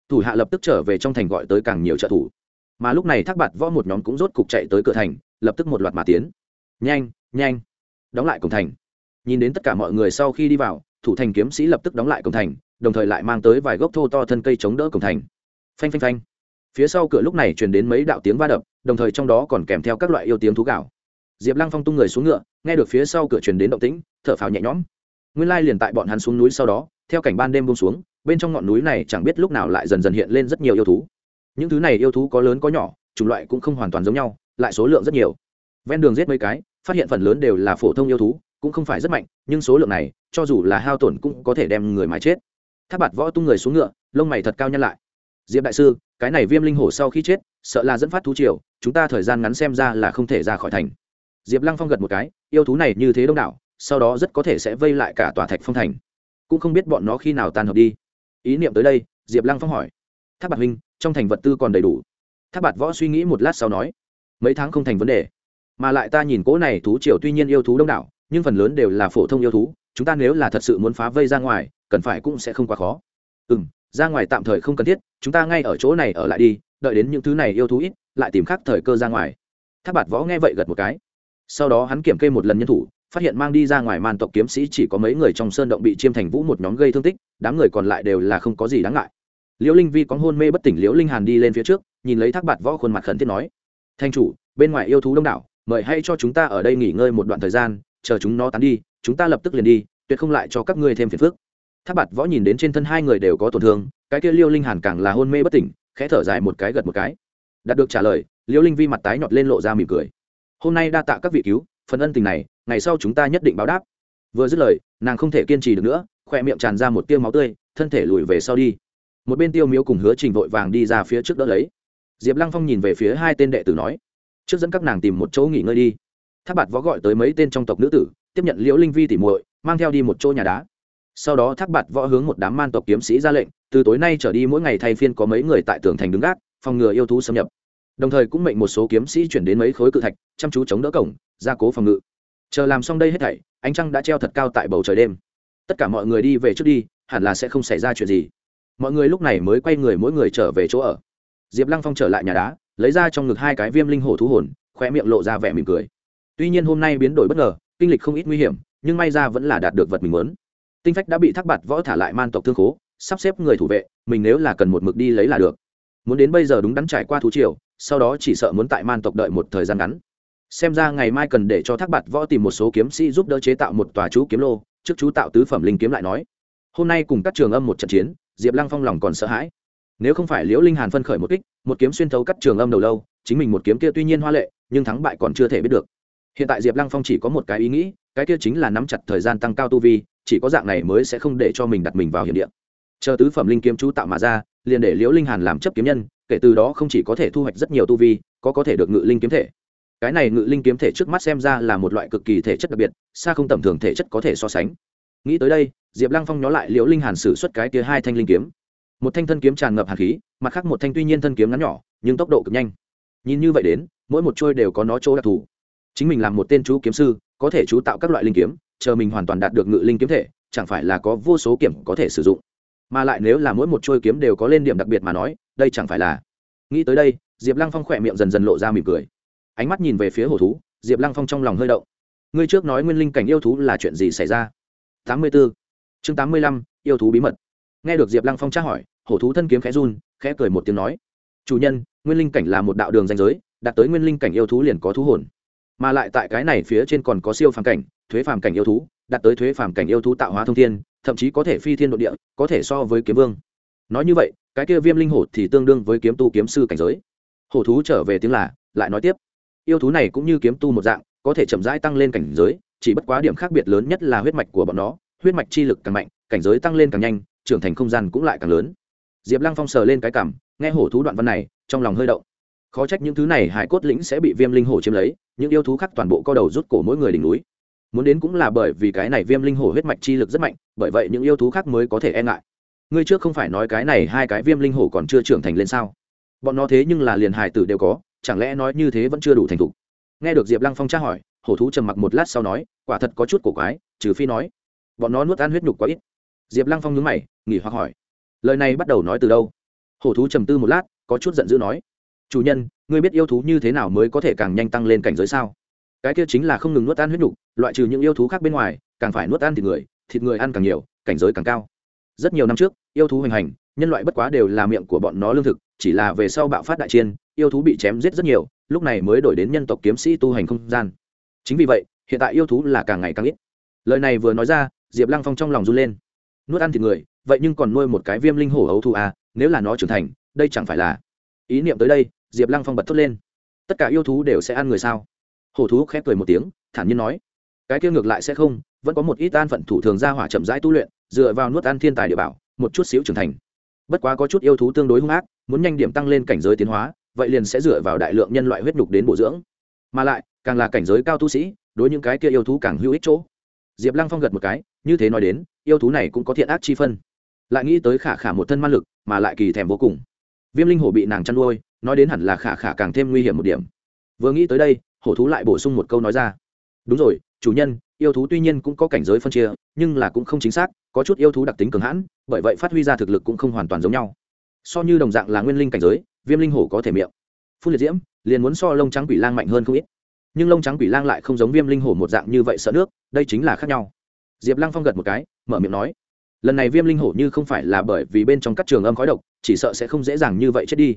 Thủ hạ lập tức trở về trong thành gọi tới càng nhiều trợ thủ. Mà lúc này thác bạt võ một nhóm cũng rốt cục chạy tới cửa thành, lập tức một loạt mà tiến. Nhanh nhanh. Đóng lại cổng thành. Nhìn đến tất cả mọi người sau khi đi vào, thủ thành kiếm sĩ lập tức đóng lại cổng thành, đồng thời lại mang tới vài gốc thô to thân cây chống đỡ cổng thành. Phanh phanh phanh. Phía sau cửa lúc này truyền đến mấy đạo tiếng va đập, đồng thời trong đó còn kèm theo các loại yêu tiếng thú gạo diệp lăng phong tung người xuống ngựa, nghe được phía sau cửa truyền đến động tĩnh, thở phào nhẹ nhõm. Nguyên lai liền tại bọn hắn xuống núi sau đó, theo cảnh ban đêm bông xuống, bên trong ngọn núi này chẳng biết lúc nào lại dần dần hiện lên rất nhiều yêu thú. Những thứ này yêu thú có lớn có nhỏ, chủng loại cũng không hoàn toàn giống nhau, lại số lượng rất nhiều. Ven đường giết mấy cái, phát hiện phần lớn đều là phổ thông yêu thú, cũng không phải rất mạnh, nhưng số lượng này, cho dù là hao tổn cũng có thể đem người mà chết. Tháp bạt võ tung người xuống ngựa, lông mày thật cao nhăn lại. Diệp đại sư, cái này viêm linh hổ sau khi chết, sợ là dẫn phát thú triều, chúng ta thời gian ngắn xem ra là không thể ra khỏi thành diệp lăng phong gật một cái, yêu thú này như thế đông đảo, sau đó rất có thể sẽ vây lại cả tòa thạch phong thành. Cũng không biết bọn nó khi nào tan hợp đi. Ý niệm tới đây, diệp lăng phong hỏi. Tháp bạt huynh, trong thành vật tư còn đầy đủ. Tháp bạt võ suy nghĩ một lát sau nói. Mấy tháng không thành vấn đề. Mà lại ta nhìn cỗ này thú triều tuy nhiên yêu thú đông đảo, nhưng phần lớn đều là phổ thông yêu thú, chúng ta nếu là thật sự muốn phá vây ra ngoài, cần phải cũng sẽ không quá khó. Ừ m ra ngoài tạm thời không cần thiết, chúng ta ngay ở chỗ này ở lại đi, đợi đến những thứ này yêu thú ít, lại tìm khác thời cơ ra ngoài. Tháp bạt võ nghe vậy gật một cái sau đó hắn kiểm kê một lần nhân thủ, phát hiện mang đi ra ngoài man tộc kiếm sĩ chỉ có mấy người trong sơn động bị chiêm thành vũ một nhóm gây thương tích, đám người còn lại đều là không có gì đáng ngại. Liễu linh vi có hôn mê bất tỉnh liễu linh hàn đi lên phía trước, nhìn lấy thác bạt võ khuôn mặt khẩn thiết nói, thanh chủ, bên ngoài yêu thú đông đảo, mời hãy cho chúng ta ở đây nghỉ ngơi một đoạn thời gian, chờ chúng nó tán đi, chúng ta lập tức liền đi, tuyệt không lại cho các ngươi thêm phiền phức. Thác bạt võ nhìn đến trên thân hai người đều có tổn thương, cái kia liêu linh hàn càng là hôn mê bất tỉnh, khẽ thở dài một cái gật một cái. Đạt được trả lời liêu linh vi mặt tái nhọt lên lộ ra mỉm cười hôm nay đa tạ các vị cứu, phần ân tình này, ngày sau chúng ta nhất định báo đáp. Vừa dứt lời, nàng không thể kiên trì được nữa khoe miệng tràn ra một tiêu máu tươi, thân thể lùi về sau đi. Một bên tiêu miếu cùng hứa trình vội vàng đi ra phía trước đỡ lấy. Diệp lăng phong nhìn về phía hai tên đệ tử nói, trước dẫn các nàng tìm một chỗ nghỉ ngơi đi. Tháp bạt võ gọi tới mấy tên trong tộc nữ tử, tiếp nhận liễu linh vi tỉ muội, mang theo đi một chỗ nhà đá. Sau đó thác bạt võ hướng một đám man tộc kiếm sĩ ra lệnh, từ tối nay trở đi mỗi ngày thay phiên có mấy người tại tường thành đứng gác, phòng ngừa yêu thú xâm nhập đồng thời cũng mệnh một số kiếm sĩ chuyển đến mấy khối cự thạch, chăm chú chống đỡ cổng, gia cố phòng ngự. Chờ làm xong đây hết thảy, ánh trăng đã treo thật cao tại bầu trời đêm. Tất cả mọi người đi về trước đi, hẳn là sẽ không xảy ra chuyện gì. Mọi người lúc này mới quay người mỗi người trở về chỗ ở. Diệp lăng phong trở lại nhà đá, lấy ra trong ngực hai cái viêm linh hổ thú hồn khoe miệng lộ ra vẻ mỉm cười. Tuy nhiên hôm nay biến đổi bất ngờ, kinh lịch không ít nguy hiểm, nhưng may ra vẫn là đạt được vật mình muốn. Tinh phách đã bị thác bạt võ thả lại man tộc thương khố, sắp xếp người thủ vệ, mình nếu là cần một mực đi lấy là được muốn đến bây giờ đúng đắn trải qua thú triều, sau đó chỉ sợ muốn tại man tộc đợi một thời gian ngắn. Xem ra ngày mai cần để cho thác bạt võ tìm một số kiếm sĩ giúp đỡ chế tạo một tòa chú kiếm lô, trước chú tạo tứ phẩm linh kiếm lại nói. Hôm nay cùng các trường âm một trận chiến, diệp lăng phong lòng còn sợ hãi. Nếu không phải liễu linh hàn phân khởi một kích, một kiếm xuyên thấu các trường âm đầu lâu, chính mình một kiếm kia tuy nhiên hoa lệ, nhưng thắng bại còn chưa thể biết được. Hiện tại diệp lăng phong chỉ có một cái ý nghĩ, cái kia chính là nắm chặt thời gian tăng cao tu vi, chỉ có dạng này mới sẽ không để cho mình đặt mình vào hiểm điện chờ tứ phẩm linh kiếm chú tạo mà ra liền để liễu linh hàn làm chấp kiếm nhân, kể từ đó không chỉ có thể thu hoạch rất nhiều tu vi, có có thể được ngự linh kiếm thể. Cái này ngự linh kiếm thể trước mắt xem ra là một loại cực kỳ thể chất đặc biệt, xa không tầm thường thể chất có thể so sánh. Nghĩ tới đây, diệp lăng phong nhó lại liễu linh hàn sử xuất cái tia hai thanh linh kiếm. Một thanh thân kiếm tràn ngập hàn khí, mặt khác một thanh tuy nhiên thân kiếm ngắn nhỏ, nhưng tốc độ cực nhanh. Nhìn như vậy đến, mỗi một trôi đều có nó chỗ đặc thù. Chính mình làm một tên chú kiếm sư, có thể chú tạo các loại linh kiếm, chờ mình hoàn toàn đạt được ngự linh kiếm thể, chẳng phải là có vô số kiểm có thể sử dụng mà lại nếu là mỗi một trôi kiếm đều có lên điểm đặc biệt mà nói, đây chẳng phải là. Nghĩ tới đây, diệp lăng phong khỏe miệng dần dần lộ ra mỉm cười. Ánh mắt nhìn về phía hổ thú, diệp lăng phong trong lòng hơi động. Ngươi trước nói nguyên linh cảnh yêu thú là chuyện gì xảy ra? Tám mươi b ố chương tám mươi lăm, yêu thú bí mật. Nghe được diệp lăng phong tra hỏi hổ thú thân kiếm khẽ run, khẽ cười một tiếng nói. Chủ nhân, nguyên linh cảnh là một đạo đường danh giới, đạt tới nguyên linh cảnh yêu thú liền có thú hồn. Mà lại tại cái này phía trên còn có siêu phàm cảnh, thuế phàm cảnh yêu thú, đạt tới thuế phàm cảnh yêu thú tạo hóa thông thiên thậm chí có thể phi thiên nội địa, có thể so với kiếm vương. Nói như vậy, cái kia viêm linh hổ thì tương đương với kiếm tu kiếm sư cảnh giới. Hổ thú trở về tiếng là, lại nói tiếp. Yêu thú này cũng như kiếm tu một dạng, có thể chậm rãi tăng lên cảnh giới, chỉ bất quá điểm khác biệt lớn nhất là huyết mạch của bọn nó, huyết mạch chi lực càng mạnh, cảnh giới tăng lên càng nhanh, trưởng thành không gian cũng lại càng lớn. Diệp lăng phong sờ lên cái cảm, nghe hổ thú đoạn văn này, trong lòng hơi động. Khó trách những thứ này hải cốt lĩnh sẽ bị viêm linh hổ chiếm lấy, những yêu thú khác toàn bộ co đầu rút cổ mỗi người đỉnh núi muốn đến cũng là bởi vì cái này viêm linh hổ huyết mạch chi lực rất mạnh, bởi vậy những yêu thú khác mới có thể e ngại. Ngươi trước không phải nói cái này hai cái viêm linh hổ còn chưa trưởng thành lên sao? Bọn nó thế nhưng là liền hài tử đều có, chẳng lẽ nói như thế vẫn chưa đủ thành thục? Nghe được diệp lăng phong tra hỏi, hổ thú trầm mặc một lát sau nói, quả thật có chút cổ quái, trừ phi nói, bọn nó nuốt ăn huyết nhục quá ít. Diệp lăng phong nhớ mày, nghỉ hoặc hỏi, lời này bắt đầu nói từ đâu? Hổ thú trầm tư một lát, có chút giận dữ nói, chủ nhân, ngươi biết yêu thú như thế nào mới có thể càng nhanh tăng lên cảnh giới sao? Cái kia chính là không ngừng nuốt ăn huyết nhục, loại trừ những yêu thú khác bên ngoài, càng phải nuốt ăn thịt người thịt người ăn càng nhiều, cảnh giới càng cao. Rất nhiều năm trước, yêu thú hoành hành, nhân loại bất quá đều là miệng của bọn nó lương thực, chỉ là về sau bạo phát đại chiên yêu thú bị chém giết rất nhiều, lúc này mới đổi đến nhân tộc kiếm sĩ tu hành không gian. Chính vì vậy, hiện tại yêu thú là càng ngày càng ít. Lời này vừa nói ra, diệp lăng phong trong lòng run lên. Nuốt ăn thịt người, vậy nhưng còn nuôi một cái viêm linh hổ ấu thu à nếu là nó trưởng thành, đây chẳng phải là ý niệm tới đây, diệp lăng phong bật thốt lên. Tất cả yêu thú đều sẽ ăn người sao? Hổ thú khép cười một tiếng, thản nhiên nói, cái kia ngược lại sẽ không, vẫn có một ít an phận thủ thường ra hỏa chậm rãi tu luyện, dựa vào nuốt ăn thiên tài địa bảo, một chút xíu trưởng thành. Bất quá có chút yêu thú tương đối hung ác, muốn nhanh điểm tăng lên cảnh giới tiến hóa, vậy liền sẽ dựa vào đại lượng nhân loại huyết nhục đến bổ dưỡng. Mà lại, càng là cảnh giới cao tu sĩ, đối những cái kia yêu thú càng hữu ích chỗ. Diệp lăng phong gật một cái, như thế nói đến, yêu thú này cũng có thiện ác chi phân. Lại nghĩ tới khả khả một thân man lực, mà lại kỳ thèm vô cùng. Viêm linh hổ bị nàng chăn nuôi, nói đến hẳn là khả khả càng thêm nguy hiểm một điểm. Vừa nghĩ tới đây hổ thú lại bổ sung một câu nói ra. Đúng rồi, chủ nhân, yêu thú tuy nhiên cũng có cảnh giới phân chia, nhưng là cũng không chính xác, có chút yêu thú đặc tính cường hãn, bởi vậy phát huy ra thực lực cũng không hoàn toàn giống nhau. So như đồng dạng là nguyên linh cảnh giới, viêm linh hổ có thể miệng. Phun liệt diễm, liền muốn so lông trắng quỷ lang mạnh hơn không ít. Nhưng lông trắng quỷ lang lại không giống viêm linh hổ một dạng như vậy sợ nước, đây chính là khác nhau. Diệp lăng phong gật một cái, mở miệng nói, lần này viêm linh hổ như không phải là bởi vì bên trong các trường âm khói độc, chỉ sợ sẽ không dễ dàng như vậy chết đi.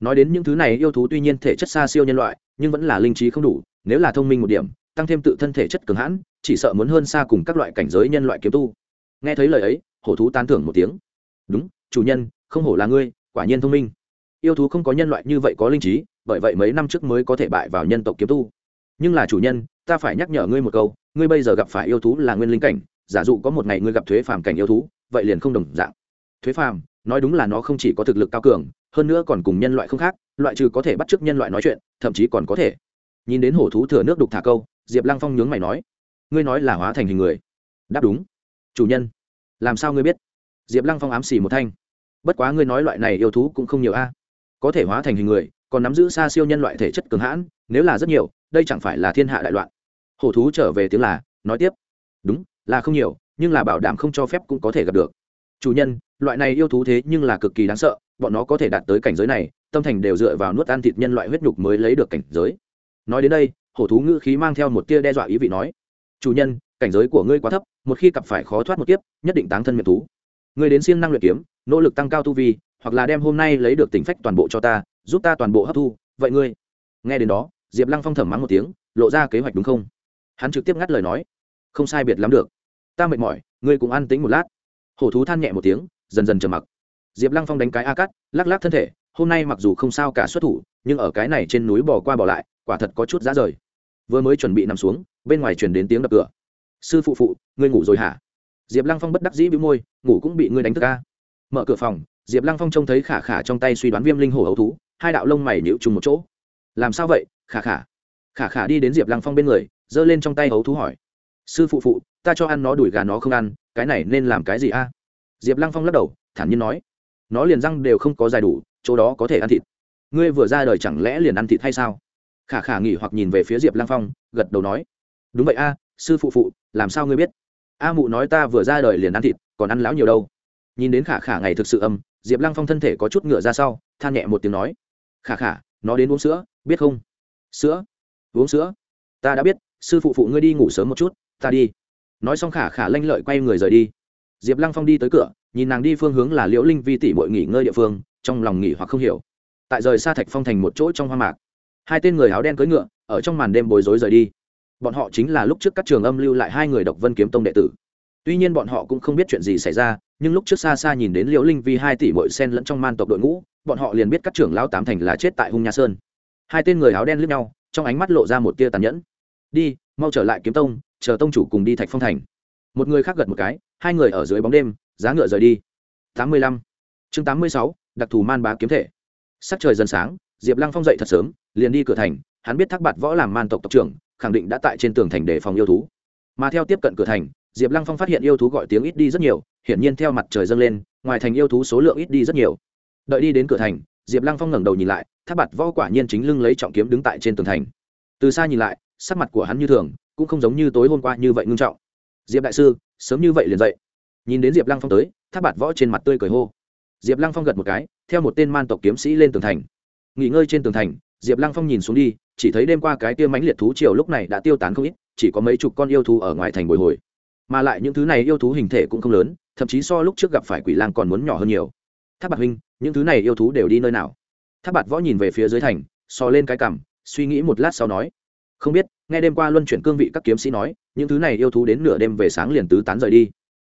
Nói đến những thứ này, yêu thú tuy nhiên thể chất xa siêu nhân loại nhưng vẫn là linh trí không đủ, nếu là thông minh một điểm, tăng thêm tự thân thể chất cường hãn, chỉ sợ muốn hơn xa cùng các loại cảnh giới nhân loại kiếm tu. Nghe thấy lời ấy, hổ thú tán thưởng một tiếng. Đúng, chủ nhân, không hổ là ngươi, quả nhiên thông minh. Yêu thú không có nhân loại như vậy có linh trí, bởi vậy mấy năm trước mới có thể bại vào nhân tộc kiếm tu. Nhưng là chủ nhân, ta phải nhắc nhở ngươi một câu, ngươi bây giờ gặp phải yêu thú là nguyên linh cảnh, giả dụ có một ngày ngươi gặp thuế phàm cảnh yêu thú, vậy liền không đồng dạng. Thuế phàm nói đúng là nó không chỉ có thực lực cao cường, hơn nữa còn cùng nhân loại không khác, loại trừ có thể bắt chước nhân loại nói chuyện, thậm chí còn có thể. Nhìn đến hổ thú thừa nước đục thả câu, diệp lăng phong nhướng mày nói, ngươi nói là hóa thành hình người. Đáp đúng. Chủ nhân, làm sao ngươi biết? Diệp lăng phong ám xỉ một thanh. Bất quá ngươi nói loại này yêu thú cũng không nhiều a. Có thể hóa thành hình người, còn nắm giữ xa siêu nhân loại thể chất cường hãn, nếu là rất nhiều, đây chẳng phải là thiên hạ đại loạn. Hổ thú trở về tiếng là, nói tiếp, đúng, là không nhiều, nhưng là bảo đảm không cho phép cũng có thể gặp được chủ nhân, loại này yêu thú thế nhưng là cực kỳ đáng sợ, bọn nó có thể đạt tới cảnh giới này, tâm thành đều dựa vào nuốt ăn thịt nhân loại huyết nhục mới lấy được cảnh giới. Nói đến đây, hổ thú ngữ khí mang theo một tia đe dọa ý vị nói, chủ nhân, cảnh giới của ngươi quá thấp, một khi gặp phải khó thoát một kiếp, nhất định táng thân miệng thú. Ngươi đến siêng năng luyện kiếm, nỗ lực tăng cao tu vi, hoặc là đem hôm nay lấy được tỉnh phách toàn bộ cho ta, giúp ta toàn bộ hấp thu, vậy ngươi nghe đến đó, diệp lăng phong thẩm mắng một tiếng, lộ ra kế hoạch đúng không? Hắn trực tiếp ngắt lời nói, không sai biệt lắm được. Ta mệt mỏi, ngươi cũng ăn tính một lát hổ thú than nhẹ một tiếng, dần dần trầm mặc. Diệp lăng phong đánh cái a cắt lắc lắc thân thể, hôm nay mặc dù không sao cả xuất thủ, nhưng ở cái này trên núi bỏ qua bỏ lại, quả thật có chút dã rời. Vừa mới chuẩn bị nằm xuống, bên ngoài chuyển đến tiếng đập cửa. Sư phụ phụ, ngươi ngủ rồi hả? Diệp lăng phong bất đắc dĩ bị môi, ngủ cũng bị ngươi đánh thức ca mở cửa phòng, diệp lăng phong trông thấy khả khả trong tay suy đoán viêm linh hổ hấu thú, hai đạo lông mày nhịu trùng một chỗ. Làm sao vậy, khả khả? Khả khả đi đến diệp lăng phong bên người, giơ lên trong tay hấu thú hỏi. Sư phụ phụ ta cho ăn nó đuổi gà nó không ăn, cái này nên làm cái gì a? Diệp lăng phong lắc đầu, thản nhiên nói, nó liền răng đều không có dài đủ, chỗ đó có thể ăn thịt. Ngươi vừa ra đời chẳng lẽ liền ăn thịt hay sao? Khả khả nghỉ hoặc nhìn về phía diệp lăng phong, gật đầu nói, đúng vậy a, sư phụ phụ, làm sao ngươi biết? A mụ nói ta vừa ra đời liền ăn thịt, còn ăn lão nhiều đâu. Nhìn đến khả khả ngày thực sự âm, diệp lăng phong thân thể có chút ngựa ra sau, than nhẹ một tiếng nói, khả khả, nó đến uống sữa, biết không? Sữa? Uống sữa? Ta đã biết, sư phụ phụ ngươi đi ngủ sớm một chút, ta đi nói xong khả khả lanh lợi quay người rời đi. Diệp lăng phong đi tới cửa, nhìn nàng đi phương hướng là liễu linh vi tỷ bội nghỉ ngơi địa phương, trong lòng nghỉ hoặc không hiểu. Tại rời xa thạch phong thành một chỗ trong hoa mạc, hai tên người áo đen cưỡi ngựa, ở trong màn đêm bối rối rời đi. Bọn họ chính là lúc trước các trường âm lưu lại hai người độc vân kiếm tông đệ tử. Tuy nhiên bọn họ cũng không biết chuyện gì xảy ra, nhưng lúc trước xa xa nhìn đến liễu linh vi hai tỷ bội sen lẫn trong man tộc đội ngũ, bọn họ liền biết các trưởng lao tám thành là chết tại hung nha sơn. Hai tên người áo đen lướt nhau, trong ánh mắt lộ ra một tia tàn nhẫn. Đi mau trở lại kiếm tông, chờ tông chủ cùng đi thạch phong thành. Một người khác gật một cái, hai người ở dưới bóng đêm, giá ngựa rời đi. Tám mươi lăm. Chương tám mươi sáu, đặc thù man bá kiếm thể. Sắc trời dần sáng, diệp lăng phong dậy thật sớm, liền đi cửa thành, hắn biết thác bạt võ làm man tộc tộc trưởng, khẳng định đã tại trên tường thành để phòng yêu thú. Mà theo tiếp cận cửa thành, diệp lăng phong phát hiện yêu thú gọi tiếng ít đi rất nhiều, hiển nhiên theo mặt trời dâng lên, ngoài thành yêu thú số lượng ít đi rất nhiều. Đợi đi đến cửa thành, diệp lăng phong ngẩng đầu nhìn lại tháp bạt võ quả nhiên chính lưng lấy trọng kiếm đứng tại trên tường thành. Từ xa nhìn lại sắc mặt của hắn như thường, cũng không giống như tối hôm qua như vậy ngưng trọng. Diệp đại sư, sớm như vậy liền dậy. Nhìn đến diệp lăng phong tới tháp bạt võ trên mặt tươi cười hô. Diệp lăng phong gật một cái, theo một tên man tộc kiếm sĩ lên tường thành. Nghỉ ngơi trên tường thành, diệp lăng phong nhìn xuống đi, chỉ thấy đêm qua cái tia mãnh liệt thú triều lúc này đã tiêu tán không ít, chỉ có mấy chục con yêu thú ở ngoài thành bồi hồi. Mà lại những thứ này yêu thú hình thể cũng không lớn, thậm chí so lúc trước gặp phải quỷ lang còn muốn nhỏ hơn nhiều. Tháp bạt huynh, những thứ này yêu thú đều đi nơi nào? Tháp bạt võ nhìn về phía dưới thành so lên cái cằm, suy nghĩ một lát sau nói không biết, nghe đêm qua luân chuyển cương vị các kiếm sĩ nói, những thứ này yêu thú đến nửa đêm về sáng liền tứ tán rời đi.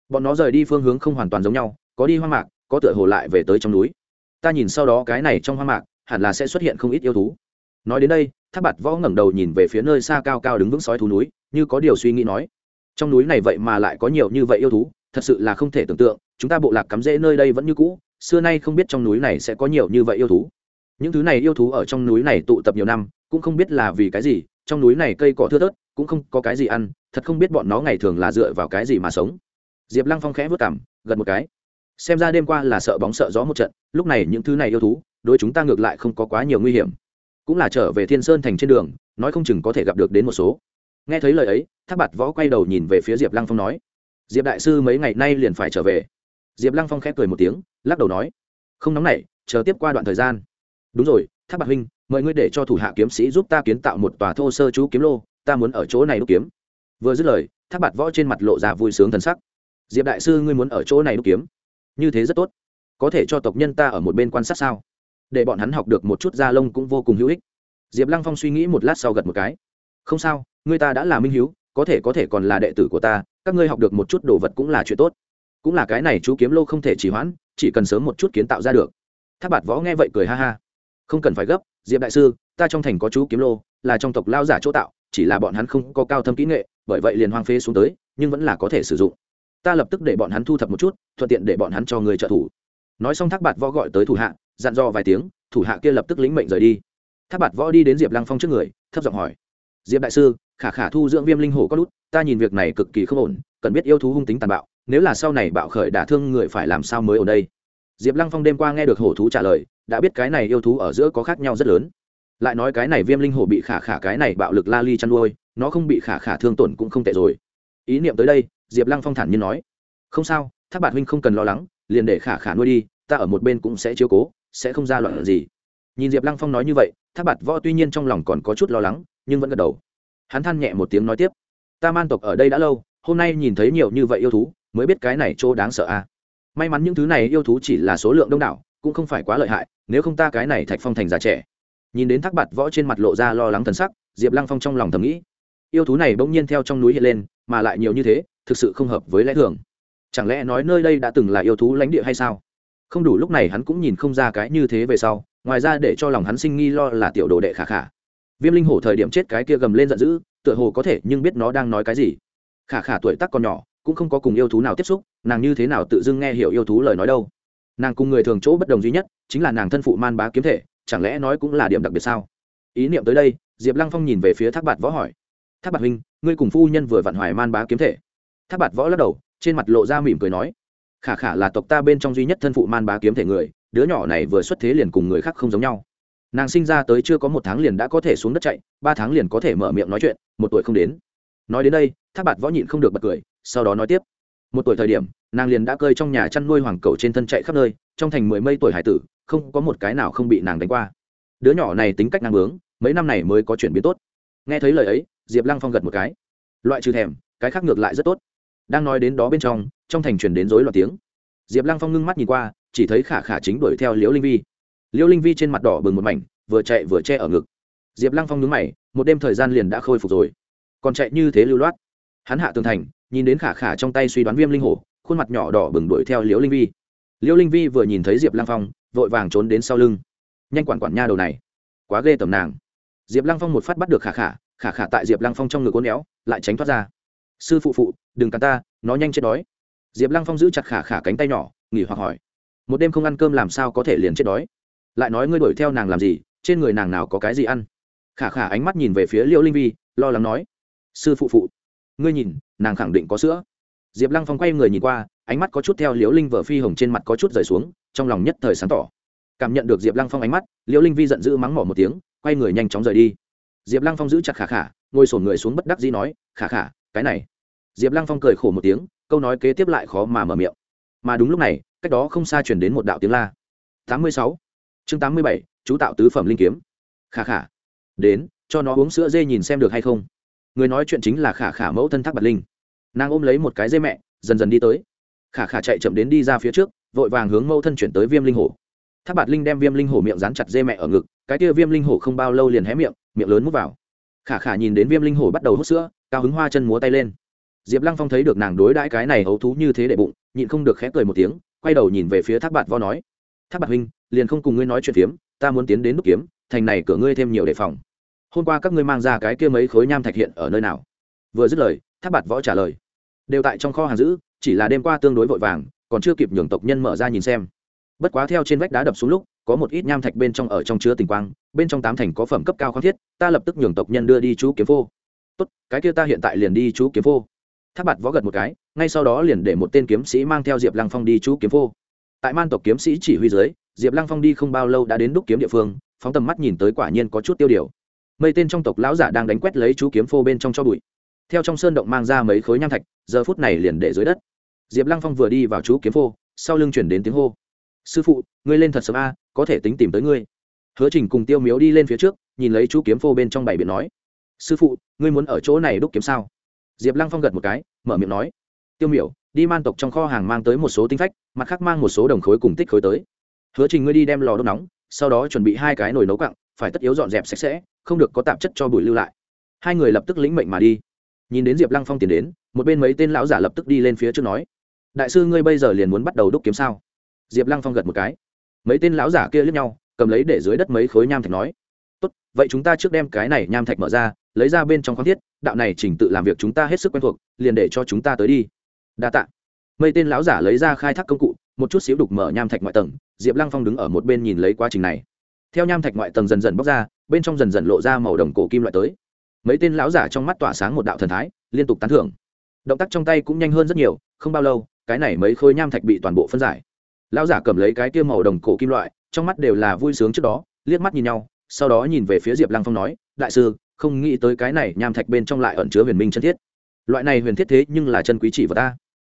Bọn nó rời đi phương hướng không hoàn toàn giống nhau, có đi hoang mạc, có tựa hồ lại về tới trong núi. Ta nhìn sau đó cái này trong hoang mạc, hẳn là sẽ xuất hiện không ít yêu thú. Nói đến đây tháp bạt võ ngẩng đầu nhìn về phía nơi xa cao cao đứng vững sói thú núi, như có điều suy nghĩ nói. Trong núi này vậy mà lại có nhiều như vậy yêu thú, thật sự là không thể tưởng tượng, chúng ta bộ lạc cắm rễ nơi đây vẫn như cũ, xưa nay không biết trong núi này sẽ có nhiều như vậy yêu thú. Những thứ này yêu thú ở trong núi này tụ tập nhiều năm, cũng không biết là vì cái gì trong núi này cây cỏ thưa thớt, cũng không có cái gì ăn, thật không biết bọn nó ngày thường là dựa vào cái gì mà sống. Diệp lăng phong khẽ vất cảm gật một cái. Xem ra đêm qua là sợ bóng sợ gió một trận, lúc này những thứ này yêu thú, đối chúng ta ngược lại không có quá nhiều nguy hiểm. Cũng là trở về thiên sơn thành trên đường, nói không chừng có thể gặp được đến một số. Nghe thấy lời ấy, thác bạt võ quay đầu nhìn về phía diệp lăng phong nói, diệp đại sư mấy ngày nay liền phải trở về. Diệp lăng phong khẽ cười một tiếng, lắc đầu nói, không nóng nảy, chờ tiếp qua đoạn thời gian. Đúng rồi, thác Bạt huynh mời ngươi để cho thủ hạ kiếm sĩ giúp ta kiến tạo một tòa thô sơ chú kiếm lô, ta muốn ở chỗ này đúc kiếm. Vừa dứt lời Tháp bạt võ trên mặt lộ ra vui sướng thần sắc. Diệp đại sư, ngươi muốn ở chỗ này đúc kiếm? Như thế rất tốt. Có thể cho tộc nhân ta ở một bên quan sát sao? Để bọn hắn học được một chút da lông cũng vô cùng hữu ích. Diệp lăng phong suy nghĩ một lát sau gật một cái. Không sao, ngươi ta đã là minh h có thể có thể còn là đệ tử của ta, các ngươi học được một chút đồ vật cũng là chuyện tốt. Cũng là cái này chú kiếm lô không thể chỉ hoãn, chỉ cần sớm một chút kiến tạo ra được. Tháp bạt võ nghe vậy cười ha ha. Không cần phải gấp diệp đại sư, ta trong thành có chú kiếm lô, là trong tộc lao giả chỗ tạo, chỉ là bọn hắn không có cao thâm kỹ nghệ, bởi vậy liền hoang phế xuống tới, nhưng vẫn là có thể sử dụng. Ta lập tức để bọn hắn thu thập một chút, thuận tiện để bọn hắn cho người trợ thủ. Nói xong thác bạt võ gọi tới thủ hạ, dặn dò vài tiếng, thủ hạ kia lập tức lĩnh mệnh rời đi. Thác bạt võ đi đến diệp lăng phong trước người, thấp giọng hỏi, diệp đại sư, khả khả thu dưỡng viêm linh hồ có lút, ta nhìn việc này cực kỳ không ổn, cần biết yêu thú hung tính tàn bạo, nếu là sau này bạo khởi đả thương người phải làm sao mới ở đây? Diệp lăng phong đêm qua nghe được hổ thú trả lời, đã biết cái này yêu thú ở giữa có khác nhau rất lớn. Lại nói cái này viêm linh hổ bị khả khả cái này bạo lực la ly chăn nuôi, nó không bị khả khả thương tổn cũng không tệ rồi. Ý niệm tới đây, diệp lăng phong thản nhiên nói, không sao, thác bạt huynh không cần lo lắng, liền để khả khả nuôi đi, ta ở một bên cũng sẽ chiếu cố, sẽ không ra loạn gì. Nhìn diệp lăng phong nói như vậy, thác bạt võ tuy nhiên trong lòng còn có chút lo lắng, nhưng vẫn gật đầu. Hắn than nhẹ một tiếng nói tiếp, ta man tộc ở đây đã lâu, hôm nay nhìn thấy nhiều như vậy yêu thú, mới biết cái này chỗ đáng sợ a à may mắn những thứ này yêu thú chỉ là số lượng đông đảo, cũng không phải quá lợi hại, nếu không ta cái này thạch phong thành già trẻ. Nhìn đến thác bạt võ trên mặt lộ ra lo lắng thần sắc, diệp lăng phong trong lòng thầm nghĩ. Yêu thú này bỗng nhiên theo trong núi hiện lên, mà lại nhiều như thế, thực sự không hợp với lẽ thường. Chẳng lẽ nói nơi đây đã từng là yêu thú lãnh địa hay sao? Không đủ lúc này hắn cũng nhìn không ra cái như thế về sau, ngoài ra để cho lòng hắn sinh nghi lo là tiểu đồ đệ khả khả. Viêm linh hổ thời điểm chết cái kia gầm lên giận dữ, tựa hồ có thể nhưng biết nó đang nói cái gì. Khả khả tuổi tác còn nhỏ cũng không có cùng yêu thú nào tiếp xúc, nàng như thế nào tự dưng nghe hiểu yêu thú lời nói đâu? Nàng cùng người thường chỗ bất đồng duy nhất chính là nàng thân phụ man bá kiếm thể, chẳng lẽ nói cũng là điểm đặc biệt sao? Ý niệm tới đây, diệp lăng phong nhìn về phía thác bạt võ hỏi, thác bạt huynh, ngươi cùng phu nhân vừa vặn hoài man bá kiếm thể? Thác bạt võ lắc đầu, trên mặt lộ ra mỉm cười nói, khả khả là tộc ta bên trong duy nhất thân phụ man bá kiếm thể người, đứa nhỏ này vừa xuất thế liền cùng người khác không giống nhau. Nàng sinh ra tới chưa có một tháng liền đã có thể xuống đất chạy, ba tháng liền có thể mở miệng nói chuyện, một tuổi không đến. Nói đến đây, thác bạt võ nhịn không được bật cười sau đó nói tiếp. Một tuổi thời điểm, nàng liền đã cơi trong nhà chăn nuôi hoàng cầu trên thân chạy khắp nơi, trong thành mười mây tuổi hải tử, không có một cái nào không bị nàng đánh qua. Đứa nhỏ này tính cách năng bướng, mấy năm này mới có chuyển biến tốt. Nghe thấy lời ấy, diệp lăng phong gật một cái. Loại trừ thèm, cái khác ngược lại rất tốt. Đang nói đến đó bên trong trong thành truyền đến rối loạt tiếng. Diệp lăng phong ngưng mắt nhìn qua, chỉ thấy khả khả chính đuổi theo liễu linh vi. Liễu linh vi trên mặt đỏ bừng một mảnh, vừa chạy vừa che ở ngực. Diệp lăng phong nhướng mày, một đêm thời gian liền đã khôi phục rồi. Còn chạy như thế lưu loát. Hắn hạ tường thành nhìn đến khả khả trong tay suy đoán viêm linh hổ, khuôn mặt nhỏ đỏ bừng đuổi theo liễu linh vi. Liễu linh vi vừa nhìn thấy diệp lăng phong, vội vàng trốn đến sau lưng. Nhanh quản quản nha đầu này, quá ghê tầm nàng. Diệp lăng phong một phát bắt được khả khả khả khả tại diệp lăng phong trong ngực ôn éo, lại tránh thoát ra. Sư phụ phụ, đừng cắn ta, nó nhanh chết đói. Diệp lăng phong giữ chặt khả khả cánh tay nhỏ, nghỉ hoặc hỏi, một đêm không ăn cơm làm sao có thể liền chết đói? Lại nói ngươi đuổi theo nàng làm gì, trên người nàng nào có cái gì ăn? Khả khả ánh mắt nhìn về phía liễu linh vi, lo lắng nói, sư phụ phụ ngươi nhìn, nàng khẳng định có sữa. Diệp lăng phong quay người nhìn qua, ánh mắt có chút theo liễu linh vợ phi hồng trên mặt có chút rời xuống, trong lòng nhất thời sáng tỏ. Cảm nhận được diệp lăng phong ánh mắt, liễu linh vi giận dữ mắng mỏ một tiếng, quay người nhanh chóng rời đi. Diệp lăng phong giữ chặt khả khả, ngồi sổn người xuống bất đắc dĩ nói, khả khả, cái này. Diệp lăng phong cười khổ một tiếng, câu nói kế tiếp lại khó mà mở miệng. Mà đúng lúc này, cách đó không xa chuyển đến một đạo tiếng la. Tám mươi sáu, chương tám mươi bảy, chú tạo tứ phẩm linh kiếm. Khả khả, đến, cho nó uống sữa dê nhìn xem được hay không người nói chuyện chính là khả khả mẫu thân thác bạc linh nàng ôm lấy một cái dây mẹ dần dần đi tới khả khả chạy chậm đến đi ra phía trước vội vàng hướng mẫu thân chuyển tới viêm linh hổ thác bạc linh đem viêm linh hổ miệng dán chặt dây mẹ ở ngực cái kia viêm linh hổ không bao lâu liền hé miệng miệng lớn mút vào khả khả nhìn đến viêm linh hổ bắt đầu hút sữa cao hứng hoa chân múa tay lên diệp lăng phong thấy được nàng đối đãi cái này hấu thú như thế để bụng nhịn không được khẽ cười một tiếng quay đầu nhìn về phía thác bạt vo nói thác bạt huynh liền không cùng ngươi nói chuyện phiếm ta muốn tiến đến đúc kiếm thành này cửa ngươi thêm nhiều đề phòng hôm qua các ngươi mang ra cái kia mấy khối nham thạch hiện ở nơi nào? Vừa dứt lời Tháp bạt võ trả lời. Đều tại trong kho hàng giữ, chỉ là đêm qua tương đối vội vàng, còn chưa kịp nhường tộc nhân mở ra nhìn xem. Bất quá theo trên vách đá đập xuống lúc, có một ít nham thạch bên trong ở trong chứa tình quang, bên trong tám thành có phẩm cấp cao khoáng thiết, ta lập tức nhường tộc nhân đưa đi chú kiếm phô. Tốt, cái kia ta hiện tại liền đi chú kiếm phô. Tháp bạt võ gật một cái, ngay sau đó liền để một tên kiếm sĩ mang theo diệp lăng phong đi chú kiếm phô. Tại man tộc kiếm sĩ chỉ huy dưới, diệp lăng phong đi không bao lâu đã đến đúc kiếm địa phương, phóng tầm mắt nhìn tới quả nhiên có chút tiêu điều mây tên trong tộc lão giả đang đánh quét lấy chú kiếm phô bên trong cho bụi. Theo trong sơn động mang ra mấy khối nham thạch, giờ phút này liền để dưới đất. Diệp lăng phong vừa đi vào chú kiếm phô, sau lưng chuyển đến tiếng hô. Sư phụ, ngươi lên thật sớm a, có thể tính tìm tới ngươi. Hứa trình cùng tiêu miếu đi lên phía trước, nhìn lấy chú kiếm phô bên trong bảy biển nói. Sư phụ, ngươi muốn ở chỗ này đúc kiếm sao? Diệp lăng phong gật một cái, mở miệng nói. Tiêu miểu, đi man tộc trong kho hàng mang tới một số tinh phách, mặt khác mang một số đồng khối cùng tích khối tới. Hứa trình ngươi đi đem lò đốt nóng, sau đó chuẩn bị hai cái nồi nấu cặn, phải tất yếu dọn dẹp sạch sẽ không được có tạp chất cho bụi lưu lại. Hai người lập tức lĩnh mệnh mà đi. Nhìn đến diệp lăng phong tiến đến, một bên mấy tên lão giả lập tức đi lên phía trước nói, đại sư ngươi bây giờ liền muốn bắt đầu đúc kiếm sao? Diệp lăng phong gật một cái. Mấy tên lão giả kia lướt nhau, cầm lấy để dưới đất mấy khối nham thạch nói, tốt, vậy chúng ta trước đem cái này nham thạch mở ra, lấy ra bên trong khoáng thiết, đạo này chỉnh tự làm việc chúng ta hết sức quen thuộc, liền để cho chúng ta tới đi. Đa t ạ mấy tên lão giả lấy ra khai thác công cụ, một chút xíu đục mở nham thạch ngoại tầng, diệp lăng phong đứng ở một bên nhìn lấy quá trình này. Theo nham thạch ngoại tầng dần dần bóc ra bên trong dần dần lộ ra màu đồng cổ kim loại tới. Mấy tên lão giả trong mắt tỏa sáng một đạo thần thái, liên tục tán thưởng. Động tác trong tay cũng nhanh hơn rất nhiều, không bao lâu, cái này mấy khối nham thạch bị toàn bộ phân giải. Lão giả cầm lấy cái kia màu đồng cổ kim loại, trong mắt đều là vui sướng trước đó, liếc mắt nhìn nhau, sau đó nhìn về phía diệp lăng phong nói, đại sư, không nghĩ tới cái này nham thạch bên trong lại ẩn chứa huyền minh chân thiết. Loại này huyền thiết thế nhưng là chân quý chỉ của ta.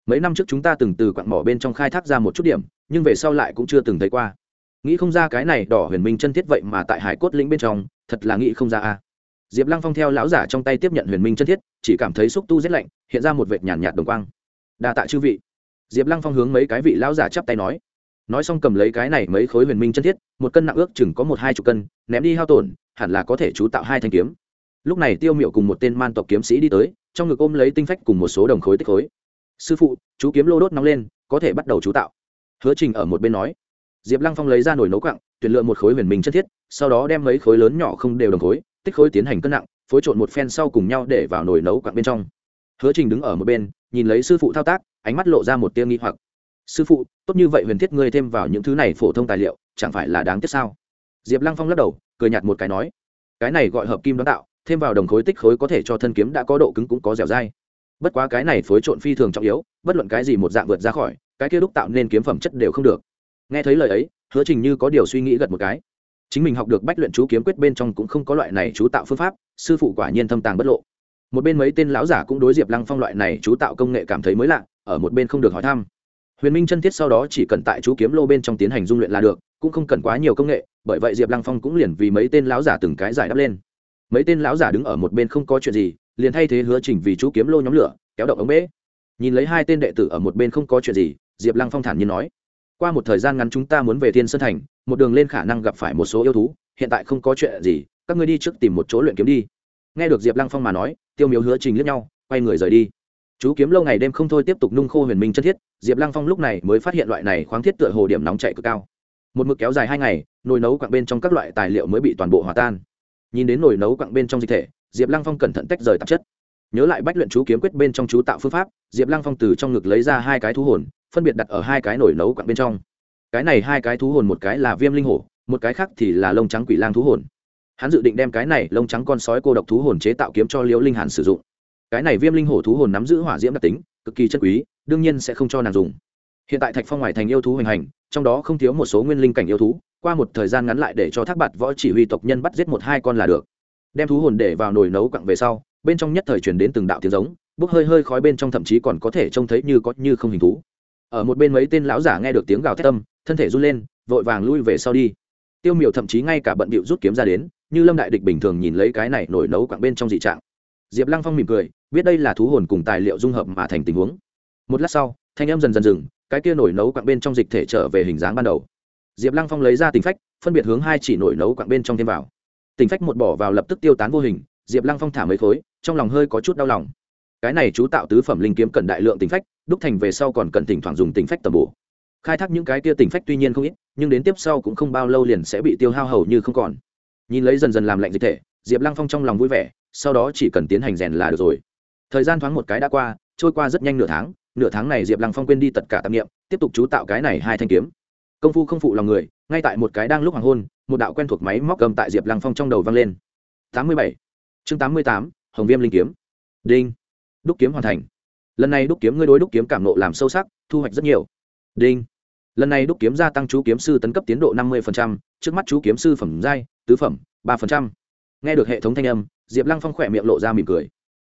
Mấy năm trước chúng ta từng từ quặng mỏ bên trong khai thác ra một chút điểm, nhưng về sau lại cũng chưa từng thấy qua nghĩ không ra cái này đỏ huyền minh chân thiết vậy mà tại hải cốt lĩnh bên trong, thật là nghĩ không ra a. Diệp lăng phong theo lão giả trong tay tiếp nhận huyền minh chân thiết, chỉ cảm thấy xúc tu rét lạnh, hiện ra một vệt nhàn nhạt đồng quang. Đa tạ chư vị. Diệp lăng phong hướng mấy cái vị lão giả chắp tay nói. Nói xong cầm lấy cái này mấy khối huyền minh chân thiết, một cân nặng ước chừng có một hai chục cân, ném đi hao tổn, hẳn là có thể chú tạo hai thanh kiếm. Lúc này tiêu miệu cùng một tên man tộc kiếm sĩ đi tới, trong ngực ôm lấy tinh phách cùng một số đồng khối tích khối. Sư phụ, chú kiếm lô đốt nóng lên, có thể bắt đầu chú tạo. Hứa trình ở một bên nói diệp lăng phong lấy ra nồi nấu quặng, tuyển lựa một khối huyền minh chân thiết, sau đó đem mấy khối lớn nhỏ không đều đồng khối, tích khối tiến hành cân nặng, phối trộn một phen sau cùng nhau để vào nồi nấu quặng bên trong. Hứa trình đứng ở một bên, nhìn lấy sư phụ thao tác, ánh mắt lộ ra một tiêu nghi hoặc. Sư phụ, tốt như vậy huyền thiết ngươi thêm vào những thứ này phổ thông tài liệu, chẳng phải là đáng tiếc sao? Diệp lăng phong lắc đầu, cười nhạt một cái nói, cái này gọi hợp kim đón tạo, thêm vào đồng khối tích khối có thể cho thân kiếm đã có độ cứng cũng có dẻo dai. Bất quá cái này phối trộn phi thường trọng yếu, bất luận cái gì một dạng vượt ra khỏi, cái kia đúc tạo nên kiếm phẩm chất đều không được nghe thấy lời ấy, hứa trình như có điều suy nghĩ gật một cái. Chính mình học được bách luyện chú kiếm quyết bên trong cũng không có loại này chú tạo phương pháp, sư phụ quả nhiên thâm tàng bất lộ. Một bên mấy tên lão giả cũng đối diệp lăng phong loại này chú tạo công nghệ cảm thấy mới lạ, ở một bên không được hỏi thăm. Huyền minh chân thiết sau đó chỉ cần tại chú kiếm lô bên trong tiến hành dung luyện là được, cũng không cần quá nhiều công nghệ, bởi vậy diệp lăng phong cũng liền vì mấy tên lão giả từng cái giải đáp lên. Mấy tên lão giả đứng ở một bên không có chuyện gì, liền thay thế hứa chỉnh vì chú kiếm lô nhóm lửa, kéo động ống bế. Nhìn lấy hai tên đệ tử ở một bên không có chuyện gì, diệp lăng phong thản nhiên nói qua một thời gian ngắn chúng ta muốn về thiên sơn thành, một đường lên khả năng gặp phải một số yêu thú, hiện tại không có chuyện gì, các ngươi đi trước tìm một chỗ luyện kiếm đi. Nghe được diệp lăng phong mà nói, tiêu miếu hứa trình liếc nhau, quay người rời đi. Chú kiếm lâu ngày đêm không thôi tiếp tục nung khô huyền minh chân thiết, diệp lăng phong lúc này mới phát hiện loại này khoáng thiết tựa hồ điểm nóng chạy cực cao. Một mực kéo dài hai ngày, nồi nấu quặng bên trong các loại tài liệu mới bị toàn bộ hòa tan. Nhìn đến nồi nấu quặng bên trong dịch thể, diệp lăng phong cẩn thận tách rời tạp chất nhớ lại bách luyện chú kiếm quyết bên trong chú tạo phương pháp, diệp lăng phong từ trong ngực lấy ra hai cái thú hồn, phân biệt đặt ở hai cái nồi nấu quặng bên trong. Cái này hai cái thú hồn một cái là viêm linh hổ, một cái khác thì là lông trắng quỷ lang thú hồn. Hắn dự định đem cái này lông trắng con sói cô độc thú hồn chế tạo kiếm cho liễu linh hàn sử dụng. Cái này viêm linh hổ thú hồn nắm giữ hỏa diễm đặc tính, cực kỳ chân quý, đương nhiên sẽ không cho nàng dùng. Hiện tại thạch phong ngoài thành yêu thú hoành hành, trong đó không thiếu một số nguyên linh cảnh yêu thú, qua một thời gian ngắn lại để cho thác bạt võ chỉ huy tộc nhân bắt giết một hai con là được. Đem thú hồn để vào nồi nấu quặng về sau bên trong nhất thời chuyển đến từng đạo tiếng giống, bốc hơi hơi khói bên trong thậm chí còn có thể trông thấy như có như không hình thú. Ở một bên mấy tên lão giả nghe được tiếng gào thét tâm, thân thể run lên, vội vàng lui về sau đi. Tiêu miểu thậm chí ngay cả bận bịu rút kiếm ra đến, như lâm đại địch bình thường nhìn lấy cái này nổi nấu quặng bên trong dị trạng. Diệp lăng phong mỉm cười, biết đây là thú hồn cùng tài liệu dung hợp mà thành tình huống. Một lát sau, thanh em dần dần dừng, cái kia nổi nấu quặng bên trong dịch thể trở về hình dáng ban đầu. Diệp lăng phong lấy ra tình phách, phân biệt hướng hai chỉ nổi nấu quặng bên trong thêm vào. Tình phách một bỏ vào lập tức tiêu tán vô hình, diệp lăng phong thả mấy khối trong lòng hơi có chút đau lòng. Cái này chú tạo tứ phẩm linh kiếm cần đại lượng tình phách, đúc thành về sau còn cần thỉnh thoảng dùng tình phách tầm bổ. Khai thác những cái kia tình phách tuy nhiên không ít, nhưng đến tiếp sau cũng không bao lâu liền sẽ bị tiêu hao hầu như không còn. Nhìn lấy dần dần làm lạnh dịch thể, diệp lăng phong trong lòng vui vẻ, sau đó chỉ cần tiến hành rèn là được rồi. Thời gian thoáng một cái đã qua, trôi qua rất nhanh nửa tháng nửa tháng này diệp lăng phong quên đi tất cả tạp nghiệm tiếp tục chú tạo cái này hai thanh kiếm. Công phu không phụ lòng người, ngay tại một cái đang lúc hoàng hôn, một đạo quen thuộc máy móc cầm tại diệp lăng phong trong đầu vang lên. Tám mươi bảy. Chương tám mươi tám hồng viêm linh kiếm. Đinh. Đúc kiếm hoàn thành. Lần này đúc kiếm ngươi đối đúc kiếm cảm nộ làm sâu sắc, thu hoạch rất nhiều. Đinh. Lần này đúc kiếm gia tăng chú kiếm sư tấn cấp tiến độ năm mươi trước mắt chú kiếm sư phẩm giai, tứ phẩm, ba nghe được hệ thống thanh âm, diệp lăng phong khỏe miệng lộ ra mỉm cười.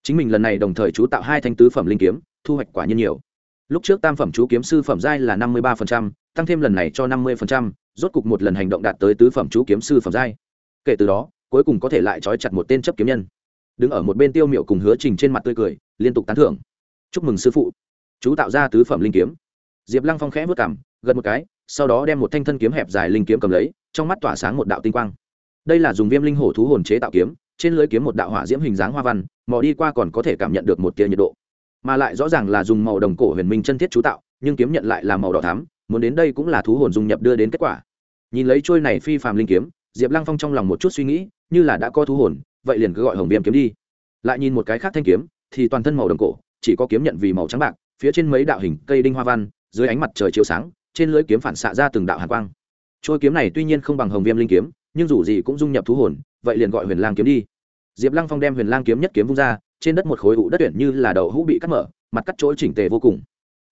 Chính mình lần này đồng thời chú tạo hai thanh tứ phẩm linh kiếm, thu hoạch quả nhiên nhiều. Lúc trước tam phẩm chú kiếm sư phẩm giai là năm mươi ba tăng thêm lần này cho năm mươi rốt cục một lần hành động đạt tới tứ phẩm chú kiếm sư phẩm giai. Kể từ đó, cuối cùng có thể lại trói chặt một tên chấp kiếm nhân đứng ở một bên tiêu miệu cùng hứa trình trên mặt tươi cười, liên tục tán thưởng. Chúc mừng sư phụ. Chú tạo ra tứ phẩm linh kiếm. Diệp lăng phong khẽ vất cảm gật một cái, sau đó đem một thanh thân kiếm hẹp dài linh kiếm cầm lấy, trong mắt tỏa sáng một đạo tinh quang. Đây là dùng viêm linh hổ thú hồn chế tạo kiếm, trên lưới kiếm một đạo hỏa diễm hình dáng hoa văn, mò đi qua còn có thể cảm nhận được một tia nhiệt độ. Mà lại rõ ràng là dùng màu đồng cổ huyền minh chân thiết chú tạo, nhưng kiếm nhận lại là màu đỏ thắm, muốn đến đây cũng là thú hồn dung nhập đưa đến kết quả. Nhìn lấy trôi này phi phàm linh kiếm, diệp lăng phong trong lòng một chút suy nghĩ, như là đã có thú hồn vậy liền cứ gọi hồng viêm kiếm đi. Lại nhìn một cái khác thanh kiếm, thì toàn thân màu đồng cổ, chỉ có kiếm nhận vì màu trắng bạc, phía trên mấy đạo hình cây đinh hoa văn, dưới ánh mặt trời chiếu sáng, trên lưỡi kiếm phản xạ ra từng đạo hàn quang. Trôi kiếm này tuy nhiên không bằng hồng viêm linh kiếm, nhưng dù gì cũng dung nhập thú hồn, vậy liền gọi huyền lang kiếm đi. Diệp lăng phong đem huyền lang kiếm nhất kiếm vung ra, trên đất một khối ụ đất tuyển như là đầu hũ bị cắt mở, mặt cắt chỗ chỉnh tề vô cùng.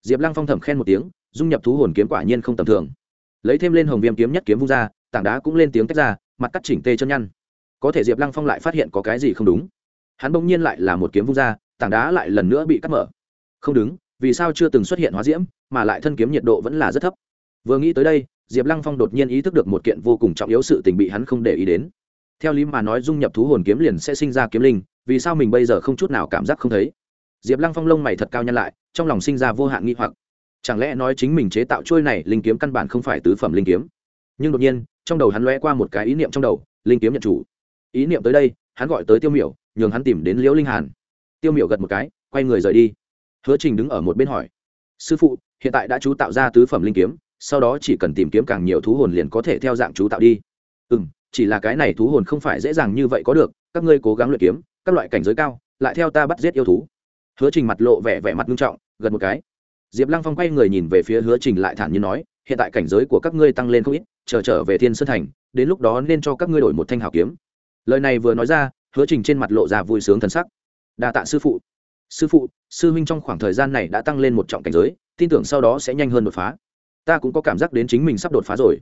Diệp lăng phong thầm khen một tiếng, dung nhập thú hồn kiếm quả nhiên không tầm thường. Lấy thêm lên hồng viêm kiếm nhất kiếm vung ra, tảng đá cũng lên tiếng tách ra, mặt cắt chỉnh tề chân nhăn có thể diệp lăng phong lại phát hiện có cái gì không đúng hắn bỗng nhiên lại là một kiếm vung ra tảng đá lại lần nữa bị cắt mở không đứng vì sao chưa từng xuất hiện hóa diễm mà lại thân kiếm nhiệt độ vẫn là rất thấp vừa nghĩ tới đây diệp lăng phong đột nhiên ý thức được một kiện vô cùng trọng yếu sự tình bị hắn không để ý đến theo lý mà nói dung nhập thú hồn kiếm liền sẽ sinh ra kiếm linh vì sao mình bây giờ không chút nào cảm giác không thấy diệp lăng phong lông mày thật cao nhăn lại trong lòng sinh ra vô hạn nghi hoặc chẳng lẽ nói chính mình chế tạo trôi này linh kiếm căn bản không phải tứ phẩm linh kiếm nhưng đột nhiên trong đầu hắn lóe qua một cái ý niệm trong đầu linh kiếm nhận chủ ý niệm tới đây, hắn gọi tới tiêu miểu, nhường hắn tìm đến liễu linh hàn. Tiêu miểu gật một cái, quay người rời đi. Hứa trình đứng ở một bên hỏi, sư phụ, hiện tại đã chú tạo ra tứ phẩm linh kiếm, sau đó chỉ cần tìm kiếm càng nhiều thú hồn liền có thể theo dạng chú tạo đi. Ừ m chỉ là cái này thú hồn không phải dễ dàng như vậy có được, các ngươi cố gắng luyện kiếm, các loại cảnh giới cao, lại theo ta bắt giết yêu thú. Hứa trình mặt lộ vẻ vẻ mặt nghiêm trọng gần một cái. Diệp lăng phong quay người nhìn về phía hứa trình lại thản nhiên nói, hiện tại cảnh giới của các ngươi tăng lên không ít, chờ trở về thiên sơn thành, đến lúc đó nên cho các ngươi đổi một thanh hảo kiếm lời này vừa nói ra, hứa trình trên mặt lộ ra vui sướng thần sắc. Đa tạ sư phụ. Sư phụ, sư huynh trong khoảng thời gian này đã tăng lên một trọng cảnh giới, tin tưởng sau đó sẽ nhanh hơn đột phá. Ta cũng có cảm giác đến chính mình sắp đột phá rồi.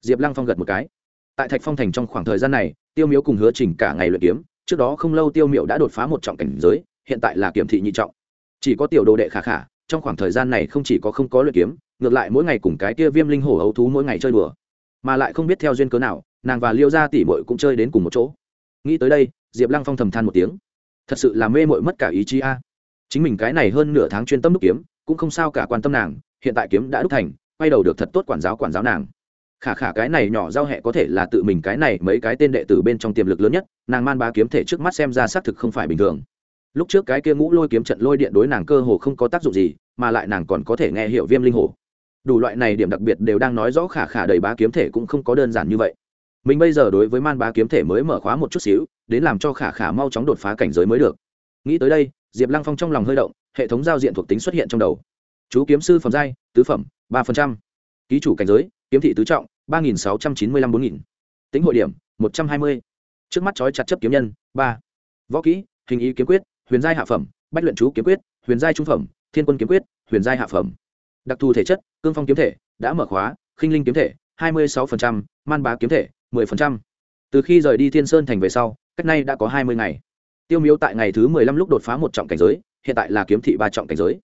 Diệp lăng phong gật một cái. Tại thạch phong thành trong khoảng thời gian này, tiêu miếu cùng hứa trình cả ngày luyện kiếm, trước đó không lâu tiêu miệu đã đột phá một trọng cảnh giới, hiện tại là kiểm thị nhị trọng. Chỉ có tiểu đồ đệ khả khả, trong khoảng thời gian này không chỉ có không có luyện kiếm, ngược lại mỗi ngày cùng cái kia viêm linh hổ ấu thú mỗi ngày chơi đùa. Mà lại không biết theo duyên cớ nào, nàng và liêu gia tỷ bội cũng chơi đến cùng một chỗ nghĩ tới đây, diệp lăng phong thầm than một tiếng. Thật sự là mê mội mất cả ý chí a. Chính mình cái này hơn nửa tháng chuyên tâm đúc kiếm, cũng không sao cả quan tâm nàng, hiện tại kiếm đã đúc thành, quay đầu được thật tốt quản giáo quản giáo nàng. Khả khả cái này nhỏ giao hẹ có thể là tự mình cái này mấy cái tên đệ tử bên trong tiềm lực lớn nhất, nàng man ba kiếm thể trước mắt xem ra xác thực không phải bình thường. Lúc trước cái kia ngũ lôi kiếm trận lôi điện đối nàng cơ hồ không có tác dụng gì, mà lại nàng còn có thể nghe hiểu viêm linh hồ đủ loại này điểm đặc biệt đều đang nói rõ khả khả đầy bá kiếm thể cũng không có đơn giản như vậy mình bây giờ đối với man bá kiếm thể mới mở khóa một chút xíu đến làm cho khả khả mau chóng đột phá cảnh giới mới được. Nghĩ tới đây diệp lăng phong trong lòng hơi động hệ thống giao diện thuộc tính xuất hiện trong đầu. Chú kiếm sư phẩm giai tứ phẩm ba phần trăm. Ký chủ cảnh giới kiếm thị tứ trọng ba nghìn sáu trăm chín mươi lăm bốn nghìn. Tính hội điểm một trăm hai mươi. Trước mắt trói chặt chấp kiếm nhân ba. Võ kỹ hình ý kiếm quyết huyền giai hạ phẩm bách luyện chú kiếm quyết huyền giai trung phẩm thiên quân kiếm quyết huyền giai hạ phẩm. Đặc thù thể chất cương phong kiếm thể đã mở khóa khinh linh kiếm thể 26%, man bá kiếm thể. 10%. từ khi rời đi thiên sơn thành về sau, cách nay đã có 20 ngày. Tiêu miếu tại ngày thứ 15 lúc đột phá một trọng cảnh giới, hiện tại là kiếm thị ba trọng cảnh giới.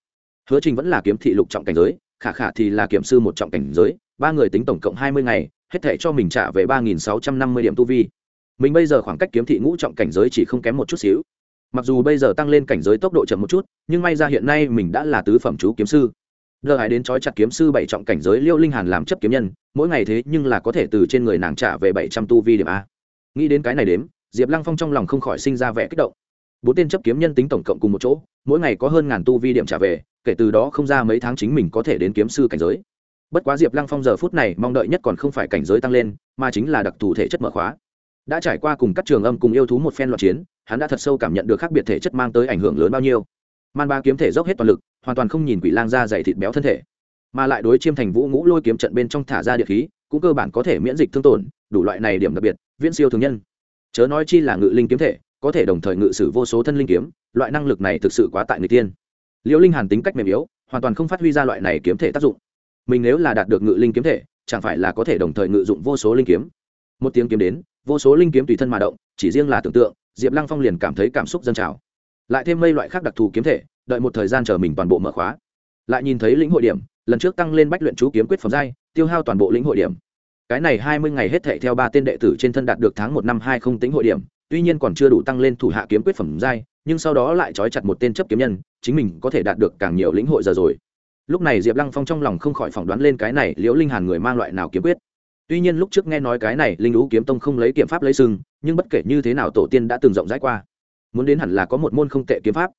Hứa trình vẫn là kiếm thị lục trọng cảnh giới, khả khả thì là kiểm sư một trọng cảnh giới, ba người tính tổng cộng 20 ngày, hết thể cho mình trả về 3.650 điểm tu vi. Mình bây giờ khoảng cách kiếm thị ngũ trọng cảnh giới chỉ không kém một chút xíu. Mặc dù bây giờ tăng lên cảnh giới tốc độ chậm một chút, nhưng may ra hiện nay mình đã là tứ phẩm chú kiếm sư đợi hải đến trói chặt kiếm sư bảy trọng cảnh giới liêu linh hàn làm chấp kiếm nhân, mỗi ngày thế nhưng là có thể từ trên người nàng trả về bảy trăm tu vi điểm a. Nghĩ đến cái này đếm, diệp lăng phong trong lòng không khỏi sinh ra vẻ kích động. Bốn tên chấp kiếm nhân tính tổng cộng cùng một chỗ, mỗi ngày có hơn ngàn tu vi điểm trả về, kể từ đó không ra mấy tháng chính mình có thể đến kiếm sư cảnh giới. Bất quá diệp lăng phong giờ phút này mong đợi nhất còn không phải cảnh giới tăng lên, mà chính là đặc thù thể chất mở khóa. Đã trải qua cùng các trường âm cùng yêu thú một phen loạt chiến, hắn đã thật sâu cảm nhận được khác biệt thể chất mang tới ảnh hưởng lớn bao nhiêu. Man ba kiếm thể dốc hết toàn lực hoàn toàn không nhìn quỷ lang ra dày thịt béo thân thể, mà lại đối chiêm thành vũ ngũ lôi kiếm trận bên trong thả ra địa khí, cũng cơ bản có thể miễn dịch thương tổn, đủ loại này điểm đặc biệt, viễn siêu thường nhân. Chớ nói chi là ngự linh kiếm thể, có thể đồng thời ngự sử vô số thân linh kiếm, loại năng lực này thực sự quá tại người tiên. Liễu linh hàn tính cách mềm yếu, hoàn toàn không phát huy ra loại này kiếm thể tác dụng. Mình nếu là đạt được ngự linh kiếm thể, chẳng phải là có thể đồng thời ngự dụng vô số linh kiếm. Một tiếng kiếm đến, vô số linh kiếm tùy thân mà động, chỉ riêng là tưởng tượng, diệp lăng phong liền cảm thấy cảm xúc dân trào. Lại thêm mây loại khác đặc thù kiếm thể đợi một thời gian chờ mình toàn bộ mở khóa. Lại nhìn thấy lĩnh hội điểm, lần trước tăng lên bách luyện chú kiếm quyết phẩm giai, tiêu hao toàn bộ lĩnh hội điểm. Cái này hai mươi ngày hết thệ theo ba tên đệ tử trên thân đạt được tháng một năm hai không tính hội điểm, tuy nhiên còn chưa đủ tăng lên thủ hạ kiếm quyết phẩm giai, nhưng sau đó lại trói chặt một tên chấp kiếm nhân, chính mình có thể đạt được càng nhiều lĩnh hội giờ rồi. Lúc này diệp lăng phong trong lòng không khỏi phỏng đoán lên cái này liễu linh hàn người mang loại nào kiếm quyết. Tuy nhiên lúc trước nghe nói cái này linh lũ kiếm tông không lấy kiểm pháp lấy sừng, nhưng bất kể như thế nào tổ tiên đã từng rộng rãi qua. Muốn đến hẳn là có một môn không tệ kiếm pháp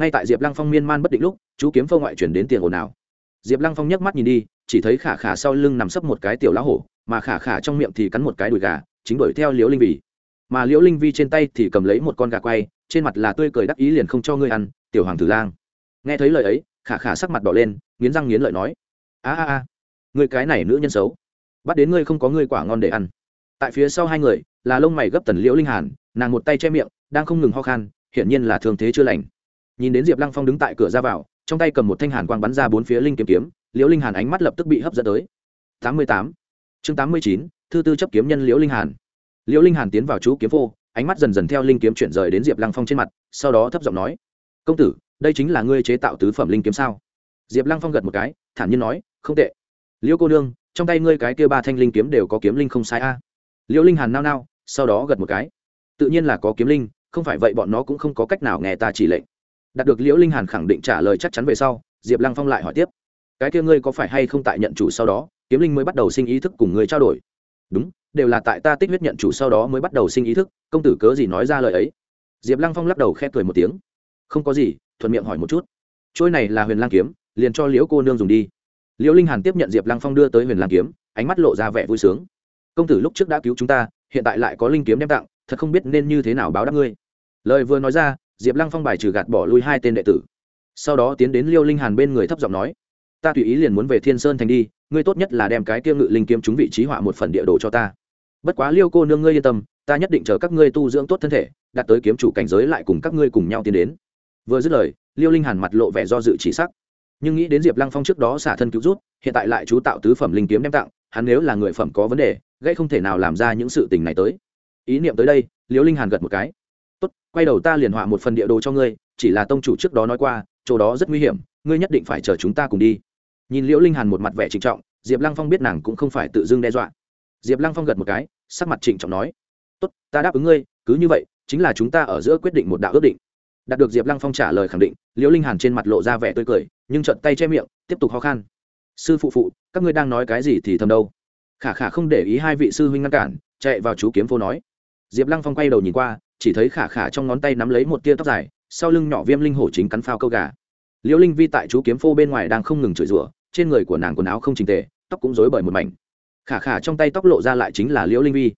ngay tại diệp lăng phong miên man bất định lúc, chú kiếm phơ ngoại chuyển đến tiền ồn ào. Diệp lăng phong nhấc mắt nhìn đi, chỉ thấy khả khả sau lưng nằm sấp một cái tiểu lá hổ, mà khả khả trong miệng thì cắn một cái đùi gà, chính đuổi theo liễu linh vi mà liễu linh vi trên tay thì cầm lấy một con gà quay, trên mặt là tươi cười đắc ý liền không cho ngươi ăn, tiểu hoàng tử lang. Nghe thấy lời ấy, khả khả sắc mặt đỏ lên, nghiến răng nghiến lợi nói, a a a người cái này nữ nhân xấu, bắt đến ngươi không có ngươi quả ngon để ăn. Tại phía sau hai người, là lông mày gấp tần liễu linh hàn, nàng một tay che miệng, đang không ngừng ho khan, hiển nhiên là thương thế chưa lành nhìn đến diệp lăng phong đứng tại cửa ra vào, trong tay cầm một thanh hàn quang bắn ra bốn phía linh kiếm kiếm, liễu linh hàn ánh mắt lập tức bị hấp dẫn tới. Tám mươi tám. Chương tám mươi chín, thư tư chấp kiếm nhân liễu linh hàn. Liễu linh hàn tiến vào chú kiếm phô, ánh mắt dần dần theo linh kiếm chuyển rời đến diệp lăng phong trên mặt, sau đó thấp giọng nói, công tử, đây chính là ngươi chế tạo tứ phẩm linh kiếm sao? Diệp lăng phong gật một cái, thản nhiên nói, không tệ. Liễu cô nương, trong tay ngươi cái kia ba thanh linh kiếm đều có kiếm linh không sai a. Liễu linh hàn nao nao, sau đó gật một cái, tự nhiên là có kiếm linh, không phải vậy bọn nó cũng không có cách nào nghe ta chỉ lệnh đạt được liễu linh hàn khẳng định trả lời chắc chắn về sau, diệp lăng phong lại hỏi tiếp. Cái kia ngươi có phải hay không tại nhận chủ sau đó, kiếm linh mới bắt đầu sinh ý thức cùng người trao đổi? Đúng, đều là tại ta tích huyết nhận chủ sau đó mới bắt đầu sinh ý thức, công tử cớ gì nói ra lời ấy? Diệp lăng phong lắc đầu khẽ cười một tiếng. Không có gì, thuận miệng hỏi một chút. Trôi này là huyền lang kiếm, liền cho liễu cô nương dùng đi. Liễu linh hàn tiếp nhận diệp lăng phong đưa tới huyền lang kiếm, ánh mắt lộ ra vẻ vui sướng. Công tử lúc trước đã cứu chúng ta, hiện tại lại có linh kiếm đem tặng, thật không biết nên như thế nào báo đáp ngươi. Lời vừa nói ra diệp lăng phong bài trừ gạt bỏ lui hai tên đệ tử. Sau đó tiến đến liêu linh hàn bên người thấp giọng nói, ta tùy ý liền muốn về thiên sơn thành đi, ngươi tốt nhất là đem cái tiêu ngự linh kiếm chúng vị trí họa một phần địa đồ cho ta. Bất quá liêu cô nương ngươi yên tâm, ta nhất định chờ các ngươi tu dưỡng tốt thân thể, đạt tới kiếm chủ cảnh giới lại cùng các ngươi cùng nhau tiến đến. Vừa dứt lời, liêu linh hàn mặt lộ vẻ do dự chỉ sắc. Nhưng nghĩ đến diệp lăng phong trước đó xả thân cứu rút, hiện tại lại chú tạo tứ phẩm linh kiếm đem tặng, hắn nếu là người phẩm có vấn đề gây không thể nào làm ra những sự tình này tới. Ý niệm tới đây, liêu linh hàn gật một cái quay đầu ta liền họa một phần địa đồ cho ngươi, chỉ là tông chủ trước đó nói qua, chỗ đó rất nguy hiểm, ngươi nhất định phải chờ chúng ta cùng đi. Nhìn liễu linh hàn một mặt vẻ trịnh trọng, diệp lăng phong biết nàng cũng không phải tự dưng đe dọa. Diệp lăng phong gật một cái, sắc mặt trịnh trọng nói, tốt, ta đáp ứng ngươi, cứ như vậy, chính là chúng ta ở giữa quyết định một đạo ước định. Đạt được diệp lăng phong trả lời khẳng định, liễu linh hàn trên mặt lộ ra vẻ tươi cười, nhưng trận tay che miệng, tiếp tục khó khăn. sư phụ phụ, các ngươi đang nói cái gì thì thầm đâu? Khả khả không để ý hai vị sư huynh ngăn cản, chạy vào chú kiếm phố nói. Diệp lăng phong quay đầu nhìn qua chỉ thấy khả khả trong ngón tay nắm lấy một tia tóc dài, sau lưng nhỏ viêm linh hổ chính cắn phao câu gà. Liễu linh vi tại chú kiếm phô bên ngoài đang không ngừng chửi rủa, trên người của nàng quần áo không trình tề, tóc cũng rối bởi một mảnh. Khả khả trong tay tóc lộ ra lại chính là liễu linh vi.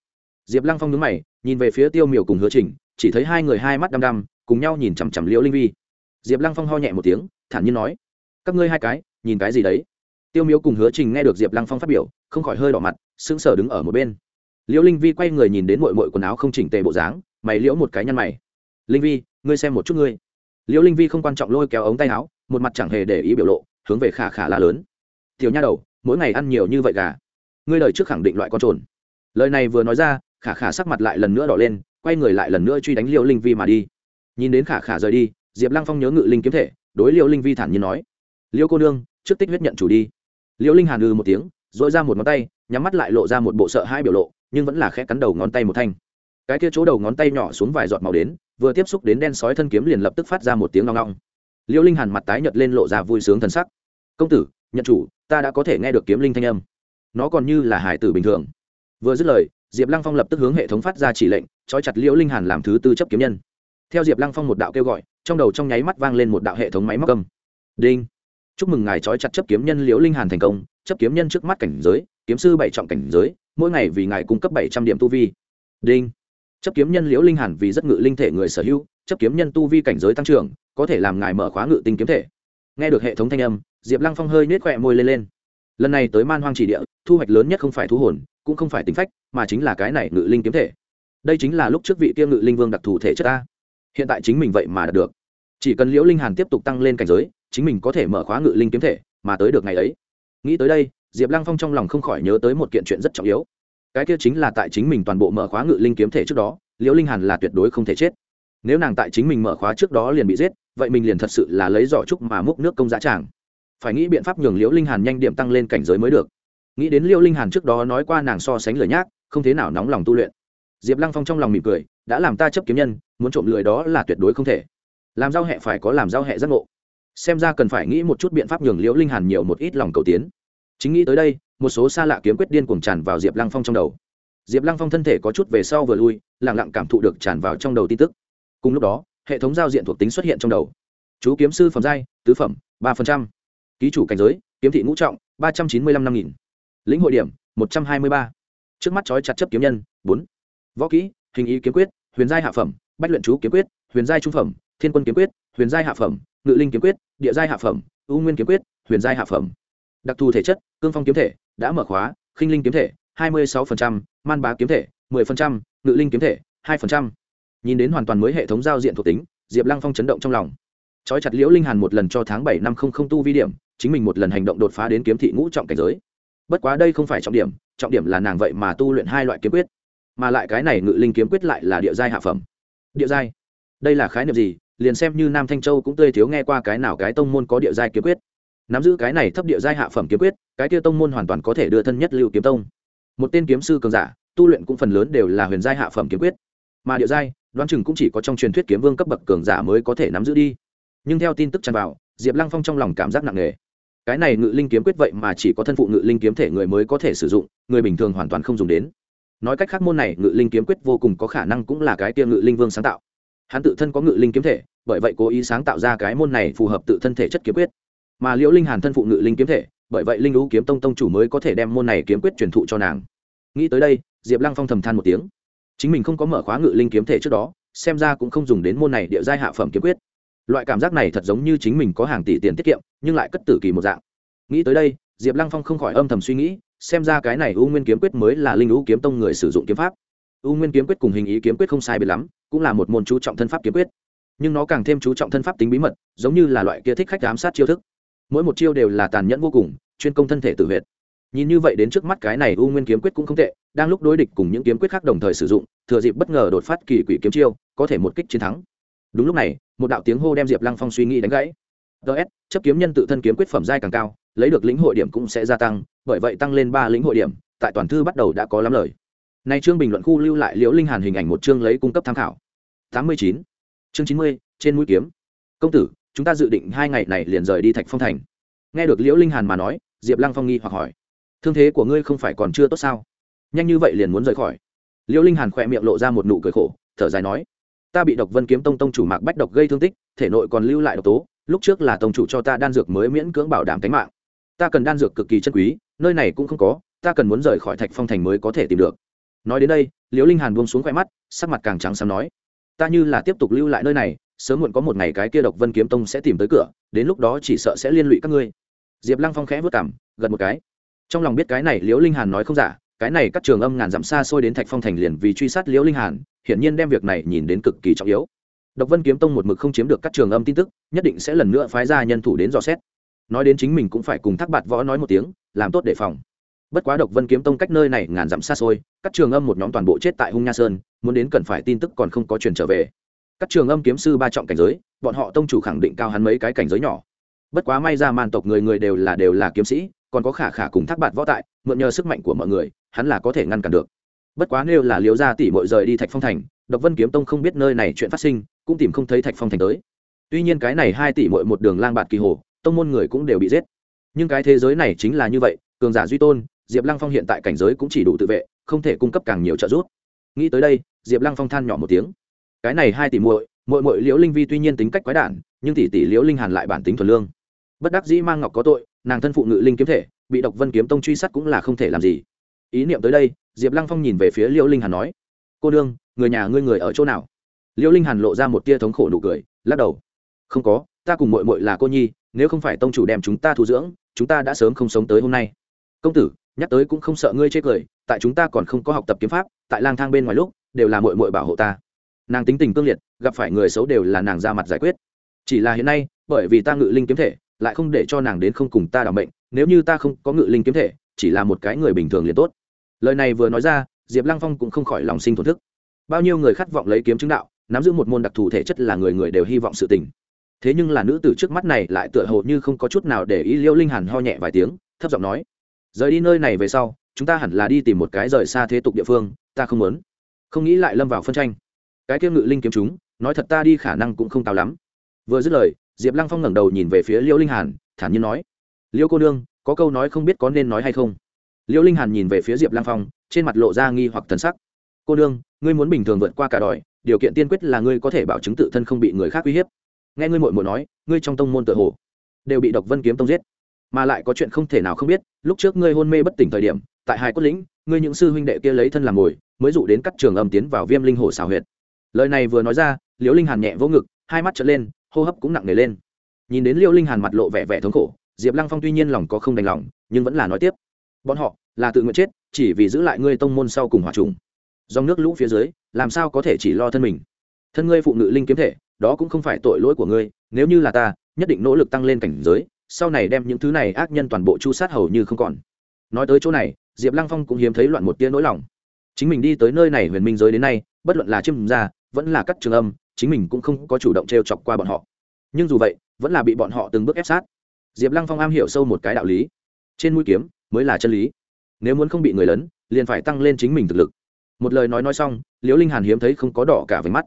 Diệp lăng phong nhướng mày, nhìn về phía tiêu miểu cùng hứa trình, chỉ thấy hai người hai mắt đăm đăm, cùng nhau nhìn chằm chằm liễu linh vi. Diệp lăng phong ho nhẹ một tiếng, thản nhiên nói, các ngươi hai cái, nhìn cái gì đấy? Tiêu miếu cùng hứa trình nghe được diệp lăng phong phát biểu, không khỏi hơi đỏ mặt, sững sờ đứng ở một bên. Liễu linh vi quay người nhìn đến mội mội quần áo không chỉnh tề bộ dáng mày liễu một cái nhăn mày. Linh vi, ngươi xem một chút ngươi. Liễu linh vi không quan trọng lôi kéo ống tay áo, một mặt chẳng hề để ý biểu lộ, hướng về khả khả la lớn. Tiểu nha đầu, mỗi ngày ăn nhiều như vậy gà. Ngươi lời trước khẳng định loại con trồn. Lời này vừa nói ra, khả khả sắc mặt lại lần nữa đỏ lên, quay người lại lần nữa truy đánh liễu linh vi mà đi. Nhìn đến khả khả rời đi, diệp lăng phong nhớ ngự linh kiếm thể, đối liễu linh vi thản nhiên nói, liễu cô nương, trước tích huyết nhận chủ đi. Liễu linh hàn ư một tiếng dội ra một ngón tay, nhắm mắt lại lộ ra một bộ sợ hai biểu lộ, nhưng vẫn là khẽ cắn đầu ngón tay một thanh cái kia chỗ đầu ngón tay nhỏ xuống vài giọt màu đến, vừa tiếp xúc đến đen sói thân kiếm liền lập tức phát ra một tiếng ngong ngong liễu linh hàn mặt tái nhợt lên lộ ra vui sướng thần sắc. Công tử, nhận chủ, ta đã có thể nghe được kiếm linh thanh âm. Nó còn như là hải tử bình thường. Vừa dứt lời, diệp lăng phong lập tức hướng hệ thống phát ra chỉ lệnh, trói chặt liễu linh hàn làm thứ tư chấp kiếm nhân. Theo diệp lăng phong một đạo kêu gọi, trong đầu trong nháy mắt vang lên một đạo hệ thống máy móc cầm đinh! Chúc mừng ngài trói chặt chấp kiếm nhân liễu linh hàn thành công. Chấp kiếm nhân trước mắt cảnh giới, kiếm sư bảy trọng cảnh giới, mỗi ngày vì ngài cung cấp bảy trăm điểm tu vi. Đinh! Chấp kiếm nhân liễu linh hàn vì rất ngự linh thể người sở hữu, chấp kiếm nhân tu vi cảnh giới tăng trưởng, có thể làm ngài mở khóa ngự tinh kiếm thể. Nghe được hệ thống thanh âm, diệp lăng phong hơi nết khỏe môi lên lên. Lần này tới man hoang chỉ địa, thu hoạch lớn nhất không phải thu hồn, cũng không phải tính phách, mà chính là cái này ngự linh kiếm thể. Đây chính là lúc trước vị tiêu ngự linh vương đặc thù thể chất ta. Hiện tại chính mình vậy mà đạt được. Chỉ cần liễu linh hàn tiếp tục tăng lên cảnh giới, chính mình có thể mở khóa ngự linh kiếm thể, mà tới được ngày ấy. Nghĩ tới đây, diệp lăng phong trong lòng không khỏi nhớ tới một kiện chuyện rất trọng yếu cái kia chính là tại chính mình toàn bộ mở khóa ngự linh kiếm thể trước đó, liễu linh hàn là tuyệt đối không thể chết. Nếu nàng tại chính mình mở khóa trước đó liền bị giết, vậy mình liền thật sự là lấy giỏ trúc mà múc nước công giá tràng. Phải nghĩ biện pháp nhường liễu linh hàn nhanh điểm tăng lên cảnh giới mới được. Nghĩ đến liễu linh hàn trước đó nói qua nàng so sánh lời nhác, không thế nào nóng lòng tu luyện. Diệp lăng phong trong lòng mỉm cười, đã làm ta chấp kiếm nhân, muốn trộm lười đó là tuyệt đối không thể. Làm giao hẹ phải có làm giao hẹ giác ngộ. Xem ra cần phải nghĩ một chút biện pháp nhường liễu linh hàn nhiều một ít lòng cầu tiến. Chính nghĩ tới đây một số xa lạ kiếm quyết điên cuồng tràn vào diệp lăng phong trong đầu. Diệp lăng phong thân thể có chút về sau vừa lui lẳng lặng cảm thụ được tràn vào trong đầu tin tức. Cùng lúc đó, hệ thống giao diện thuộc tính xuất hiện trong đầu. Chú kiếm sư phẩm giai, tứ phẩm, ba phần trăm. Ký chủ cảnh giới, kiếm thị ngũ trọng, ba trăm chín mươi lăm năm nghìn. Lĩnh hội điểm, một trăm hai mươi ba. Trước mắt trói chặt chấp kiếm nhân, bốn. Võ kỹ, hình ý kiếm quyết, huyền giai hạ phẩm, bách luyện chú kiếm quyết, huyền giai trung phẩm, thiên quân kiếm quyết, huyền giai hạ phẩm, ngự linh kiếm quyết, địa giai hạ phẩm, ưu nguyên kiếm quyết, huyền giai hạ phẩm. Đặc thù thể chất, cương phong kiếm thể đã mở khóa, khinh linh kiếm thể, hai mươi sáu man bá kiếm thể, mười ngự linh kiếm thể 2%. nhìn đến hoàn toàn mới hệ thống giao diện thuộc tính, diệp lăng phong chấn động trong lòng. Trói chặt liễu linh hàn một lần cho tháng bảy năm không không tu vi điểm, chính mình một lần hành động đột phá đến kiếm thị ngũ trọng cảnh giới. Bất quá đây không phải trọng điểm trọng điểm là nàng vậy mà tu luyện hai loại kiếm quyết. Mà lại cái này ngự linh kiếm quyết lại là địa giai hạ phẩm. Địa giai? Đây là khái niệm gì? Liền xem như nam thanh châu cũng tươi thiếu nghe qua cái nào cái tông môn có địa giai kiếm quyết nắm giữ cái này thấp địa giai hạ phẩm kiếm quyết, cái kia tông môn hoàn toàn có thể đưa thân nhất lưu kiếm tông. Một tên kiếm sư cường giả, tu luyện cũng phần lớn đều là huyền giai hạ phẩm kiếm quyết. Mà địa giai, đoán chừng cũng chỉ có trong truyền thuyết kiếm vương cấp bậc cường giả mới có thể nắm giữ đi. Nhưng theo tin tức tràn vào, diệp lăng phong trong lòng cảm giác nặng nề. Cái này ngự linh kiếm quyết vậy mà chỉ có thân phụ ngự linh kiếm thể người mới có thể sử dụng, người bình thường hoàn toàn không dùng đến. Nói cách khác môn này, ngự linh kiếm quyết vô cùng có khả năng cũng là cái tia ngự linh vương sáng tạo. Hắn tự thân có ngự linh kiếm thể, bởi vậy cố ý sáng tạo ra cái môn này phù hợp tự thân thể chất kiếm quyết mà liễu linh hàn thân phụ ngự linh kiếm thể, bởi vậy linh lũ kiếm tông tông chủ mới có thể đem môn này kiếm quyết truyền thụ cho nàng. Nghĩ tới đây, diệp lăng phong thầm than một tiếng. Chính mình không có mở khóa ngự linh kiếm thể trước đó, xem ra cũng không dùng đến môn này địa giai hạ phẩm kiếm quyết. Loại cảm giác này thật giống như chính mình có hàng tỷ tiền tiết kiệm, nhưng lại cất tử kỳ một dạng. Nghĩ tới đây, diệp lăng phong không khỏi âm thầm suy nghĩ, xem ra cái này u nguyên kiếm quyết mới là linh lũ kiếm tông người sử dụng kiếm pháp. U nguyên kiếm quyết cùng hình ý kiếm quyết không sai biệt lắm, cũng là một môn chú trọng thân pháp kiếm quyết. Nhưng nó càng thêm chú trọng thân pháp tính bí mật, giống như là loại kia thích khách giám sát chiêu thức mỗi một chiêu đều là tàn nhẫn vô cùng, chuyên công thân thể tự huyệt. Nhìn như vậy đến trước mắt cái này u nguyên kiếm quyết cũng không tệ, đang lúc đối địch cùng những kiếm quyết khác đồng thời sử dụng, thừa dịp bất ngờ đột phát kỳ quỷ kiếm chiêu, có thể một kích chiến thắng. Đúng lúc này, một đạo tiếng hô đem diệp lăng phong suy nghĩ đánh gãy. Ts chấp kiếm nhân tự thân kiếm quyết phẩm giai càng cao, lấy được lĩnh hội điểm cũng sẽ gia tăng, bởi vậy tăng lên ba lĩnh hội điểm, tại toàn thư bắt đầu đã có lắm lời. Nay chương bình luận khu lưu lại liễu linh hàn hình ảnh một chương lấy cung cấp tham khảo. Tám mươi chín. Chương chín mươi, trên mũi kiếm. Công tử chúng ta dự định hai ngày này liền rời đi thạch phong thành. Nghe được liễu linh hàn mà nói, diệp lăng phong nghi hoặc hỏi, thương thế của ngươi không phải còn chưa tốt sao? Nhanh như vậy liền muốn rời khỏi. Liễu linh hàn khỏe miệng lộ ra một nụ cười khổ, thở dài nói, ta bị độc vân kiếm tông tông chủ mạc bách độc gây thương tích, thể nội còn lưu lại độc tố, lúc trước là tông chủ cho ta đan dược mới miễn cưỡng bảo đảm tính mạng. Ta cần đan dược cực kỳ chân quý, nơi này cũng không có, ta cần muốn rời khỏi thạch phong thành mới có thể tìm được. Nói đến đây, liễu linh hàn buông xuống khoe mắt, sắc mặt càng trắng xám nói, ta như là tiếp tục lưu lại nơi này sớm muộn có một ngày cái kia độc vân kiếm tông sẽ tìm tới cửa, đến lúc đó chỉ sợ sẽ liên lụy các ngươi. Diệp lăng phong khẽ vất cảm gật một cái. Trong lòng biết cái này liễu linh hàn nói không giả, cái này các trường âm ngàn dặm xa xôi đến thạch phong thành liền vì truy sát liễu linh hàn, hiển nhiên đem việc này nhìn đến cực kỳ trọng yếu. Độc vân kiếm tông một mực không chiếm được các trường âm tin tức, nhất định sẽ lần nữa phái ra nhân thủ đến dò xét. Nói đến chính mình cũng phải cùng thác bạt võ nói một tiếng, làm tốt đề phòng. Bất quá độc vân kiếm tông cách nơi này ngàn dặm xa xôi, các trường âm một nhóm toàn bộ chết tại hung nha sơn, muốn đến cần phải tin tức còn không có truyền trở về các trường âm kiếm sư ba trọng cảnh giới, bọn họ tông chủ khẳng định cao hắn mấy cái cảnh giới nhỏ. Bất quá may ra man tộc người người đều là đều là kiếm sĩ, còn có khả khả cùng thác bạt võ tại, mượn nhờ sức mạnh của mọi người, hắn là có thể ngăn cản được. Bất quá nếu là liếu ra tỷ mội rời đi thạch phong thành, độc vân kiếm tông không biết nơi này chuyện phát sinh, cũng tìm không thấy thạch phong thành tới. Tuy nhiên cái này hai tỷ mội một đường lang bạt kỳ hồ, tông môn người cũng đều bị giết. Nhưng cái thế giới này chính là như vậy, cường giả duy tôn, diệp lăng phong hiện tại cảnh giới cũng chỉ đủ tự vệ, không thể cung cấp càng nhiều trợ giúp. Nghĩ tới đây, diệp lăng phong than nhỏ một tiếng cái này hai tỷ muội muội muội liễu linh vi tuy nhiên tính cách quái đản, nhưng tỷ tỷ liễu linh hàn lại bản tính thuần lương. Bất đắc dĩ mang ngọc có tội, nàng thân phụ ngự linh kiếm thể, bị độc vân kiếm tông truy sát cũng là không thể làm gì. Ý niệm tới đây, diệp lăng phong nhìn về phía liễu linh hàn nói, cô đương người nhà ngươi người ở chỗ nào? Liễu linh hàn lộ ra một tia thống khổ nụ cười, lắc đầu, không có, ta cùng muội muội là cô nhi, nếu không phải tông chủ đem chúng ta thu dưỡng, chúng ta đã sớm không sống tới hôm nay. Công tử, nhắc tới cũng không sợ ngươi chết cười, tại chúng ta còn không có học tập kiếm pháp, tại lang thang bên ngoài lúc, đều là muội muội bảo hộ ta nàng tính tình cương liệt, gặp phải người xấu đều là nàng ra mặt giải quyết. Chỉ là hiện nay, bởi vì ta ngự linh kiếm thể, lại không để cho nàng đến không cùng ta đảm bệnh nếu như ta không có ngự linh kiếm thể, chỉ là một cái người bình thường liền tốt. Lời này vừa nói ra, diệp lăng phong cũng không khỏi lòng sinh thổn thức. Bao nhiêu người khát vọng lấy kiếm chứng đạo, nắm giữ một môn đặc thù thể chất là người người đều hy vọng sự tình. Thế nhưng là nữ tử trước mắt này lại tựa hồ như không có chút nào để ý liêu linh hàn ho nhẹ vài tiếng, thấp giọng nói, rời đi nơi này về sau, chúng ta hẳn là đi tìm một cái rời xa thế tục địa phương, ta không muốn. Không nghĩ lại lâm vào phân tranh cái kia ngự linh kiếm chúng, nói thật ta đi khả năng cũng không cao lắm. Vừa dứt lời, diệp lăng phong ngẩng đầu nhìn về phía Liễu linh hàn, thản nhiên nói, Liễu cô nương, có câu nói không biết có nên nói hay không? Liễu linh hàn nhìn về phía diệp lăng phong, trên mặt lộ ra nghi hoặc thần sắc. Cô nương, ngươi muốn bình thường vượt qua cả đòi, điều kiện tiên quyết là ngươi có thể bảo chứng tự thân không bị người khác uy hiếp. Nghe ngươi mội mội nói, ngươi trong tông môn tự hồ đều bị độc vân kiếm tông giết, mà lại có chuyện không thể nào không biết, lúc trước ngươi hôn mê bất tỉnh thời điểm, tại hai cốt lĩnh, ngươi những sư huynh đệ kia lấy thân làm mồi, mới dụ đến các trường âm tiến vào viêm linh hồ xào huyệt lời này vừa nói ra, liễu linh hàn nhẹ vỗ ngực, hai mắt trở lên, hô hấp cũng nặng nề lên. Nhìn đến liễu linh hàn mặt lộ vẻ vẻ thống khổ, diệp lăng phong tuy nhiên lòng có không đành lòng, nhưng vẫn là nói tiếp. Bọn họ là tự nguyện chết, chỉ vì giữ lại ngươi tông môn sau cùng hòa trùng. Dòng nước lũ phía dưới, làm sao có thể chỉ lo thân mình? Thân ngươi phụ ngự linh kiếm thể, đó cũng không phải tội lỗi của ngươi, nếu như là ta, nhất định nỗ lực tăng lên cảnh giới, sau này đem những thứ này ác nhân toàn bộ chu sát hầu như không còn. Nói tới chỗ này, diệp lăng phong cũng hiếm thấy loạn một tia nỗi lòng. Chính mình đi tới nơi này huyền minh giới đến nay, bất luận là chiêm gia vẫn là các trường âm, chính mình cũng không có chủ động t r e o chọc qua bọn họ. Nhưng dù vậy, vẫn là bị bọn họ từng bước ép sát. Diệp lăng phong am hiểu sâu một cái đạo lý. Trên mũi kiếm mới là chân lý. Nếu muốn không bị người lớn liền phải tăng lên chính mình thực lực. Một lời nói nói xong, liễu linh hàn hiếm thấy không có đỏ cả với mắt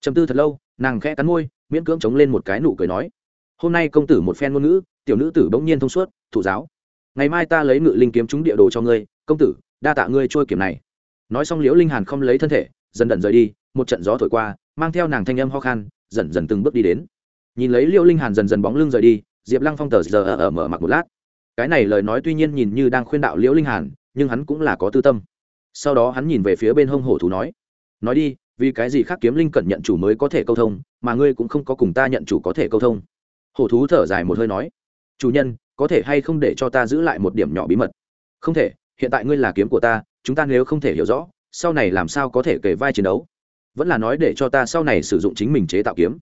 chầm tư thật lâu, nàng khẽ cắn môi, miễn cưỡng chống lên một cái nụ cười nói, hôm nay công tử một phen ngôn ngữ, tiểu nữ tử bỗng nhiên thông suốt, thủ giáo. Ngày mai ta lấy ngự linh kiếm trúng địa đồ cho ngươi, công tử, đa tạ ngươi trôi kiểm này. Nói xong liễu linh hàn không lấy thân thể dần dần rời đi, một trận gió thổi qua, mang theo nàng thanh âm ho khan, dần dần từng bước đi đến. Nhìn lấy liễu linh hàn dần dần bóng lưng rời đi, diệp lăng phong tờ giờ ở mở mặc một lát. Cái này lời nói tuy nhiên nhìn như đang khuyên đạo liễu linh hàn, nhưng hắn cũng là có tư tâm. Sau đó hắn nhìn về phía bên hông hổ thú nói nói đi, vì cái gì khác kiếm linh cẩn nhận chủ mới có thể câu thông, mà ngươi cũng không có cùng ta nhận chủ có thể câu thông? Hổ thú thở dài một hơi nói, chủ nhân, có thể hay không để cho ta giữ lại một điểm nhỏ bí mật? Không thể, hiện tại ngươi là kiếm của ta, chúng ta nếu không thể hiểu rõ sau này làm sao có thể kể vai chiến đấu? Vẫn là nói để cho ta sau này sử dụng chính mình chế tạo kiếm.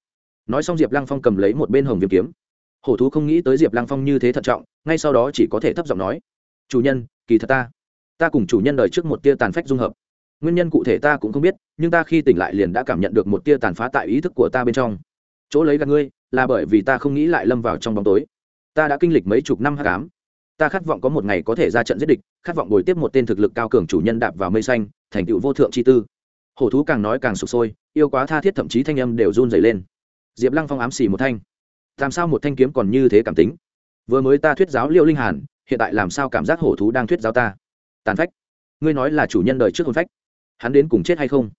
Nói xong diệp lăng phong cầm lấy một bên hồng viêm kiếm. Hổ thú không nghĩ tới diệp lăng phong như thế thận trọng, ngay sau đó chỉ có thể thấp giọng nói, chủ nhân, kỳ thật ta ta cùng chủ nhân đời trước một tia tàn phách dung hợp. Nguyên nhân cụ thể ta cũng không biết, nhưng ta khi tỉnh lại liền đã cảm nhận được một tia tàn phá tại ý thức của ta bên trong. Chỗ lấy gạt ngươi là bởi vì ta không nghĩ lại lâm vào trong bóng tối. Ta đã kinh lịch mấy chục năm h tám ta khát vọng có một ngày có thể ra trận giết địch, khát vọng bồi tiếp một tên thực lực cao cường chủ nhân đạp vào mây xanh thành tựu vô thượng chi tư. Hổ thú càng nói càng sụp sôi, yêu quá tha thiết thậm chí thanh âm đều run dày lên. Diệp lăng phong ám xì một thanh. Làm sao một thanh kiếm còn như thế cảm tính? Vừa mới ta thuyết giáo liệu linh hàn, hiện tại làm sao cảm giác hổ thú đang thuyết giáo ta? Tàn phách. Ngươi nói là chủ nhân đời trước hôn phách. Hắn đến cùng chết hay không?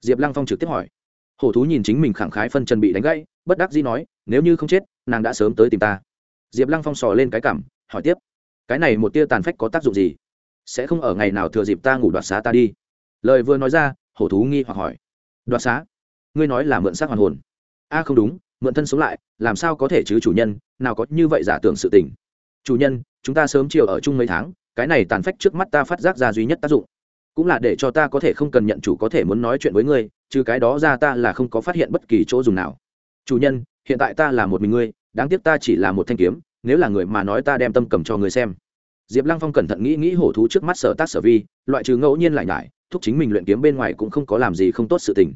Diệp lăng phong trực tiếp hỏi. Hổ thú nhìn chính mình khẳng khái phân trần bị đánh gãy, bất đắc dĩ nói, nếu như không chết, nàng đã sớm tới tìm ta. Diệp lăng phong sò lên cái cảm, hỏi tiếp, cái này một tia tàn phách có tác dụng gì? Sẽ không ở ngày nào thừa dịp ta ngủ đoạt xá ta đi lời vừa nói ra, hổ thú nghi hoặc hỏi. Đoạt xá. Ngươi nói là mượn xác hoàn hồn. A, không đúng, mượn thân sống lại, làm sao có thể chứ chủ nhân, nào có như vậy giả tưởng sự tình. Chủ nhân, chúng ta sớm chiều ở chung mấy tháng, cái này tàn phách trước mắt ta phát giác ra duy nhất tác dụng. Cũng là để cho ta có thể không cần nhận chủ có thể muốn nói chuyện với ngươi trừ cái đó ra ta là không có phát hiện bất kỳ chỗ dùng nào. Chủ nhân, hiện tại ta là một mình ngươi, đáng tiếc ta chỉ là một thanh kiếm, nếu là người mà nói ta đem tâm cầm cho người xem. Diệp lăng phong cẩn thận nghĩ nghĩ hổ thú trước mắt sở tác sở vi, loại trừ ngẫu nhiên lại ngại thúc chính mình luyện kiếm bên ngoài cũng không có làm gì không tốt sự tình.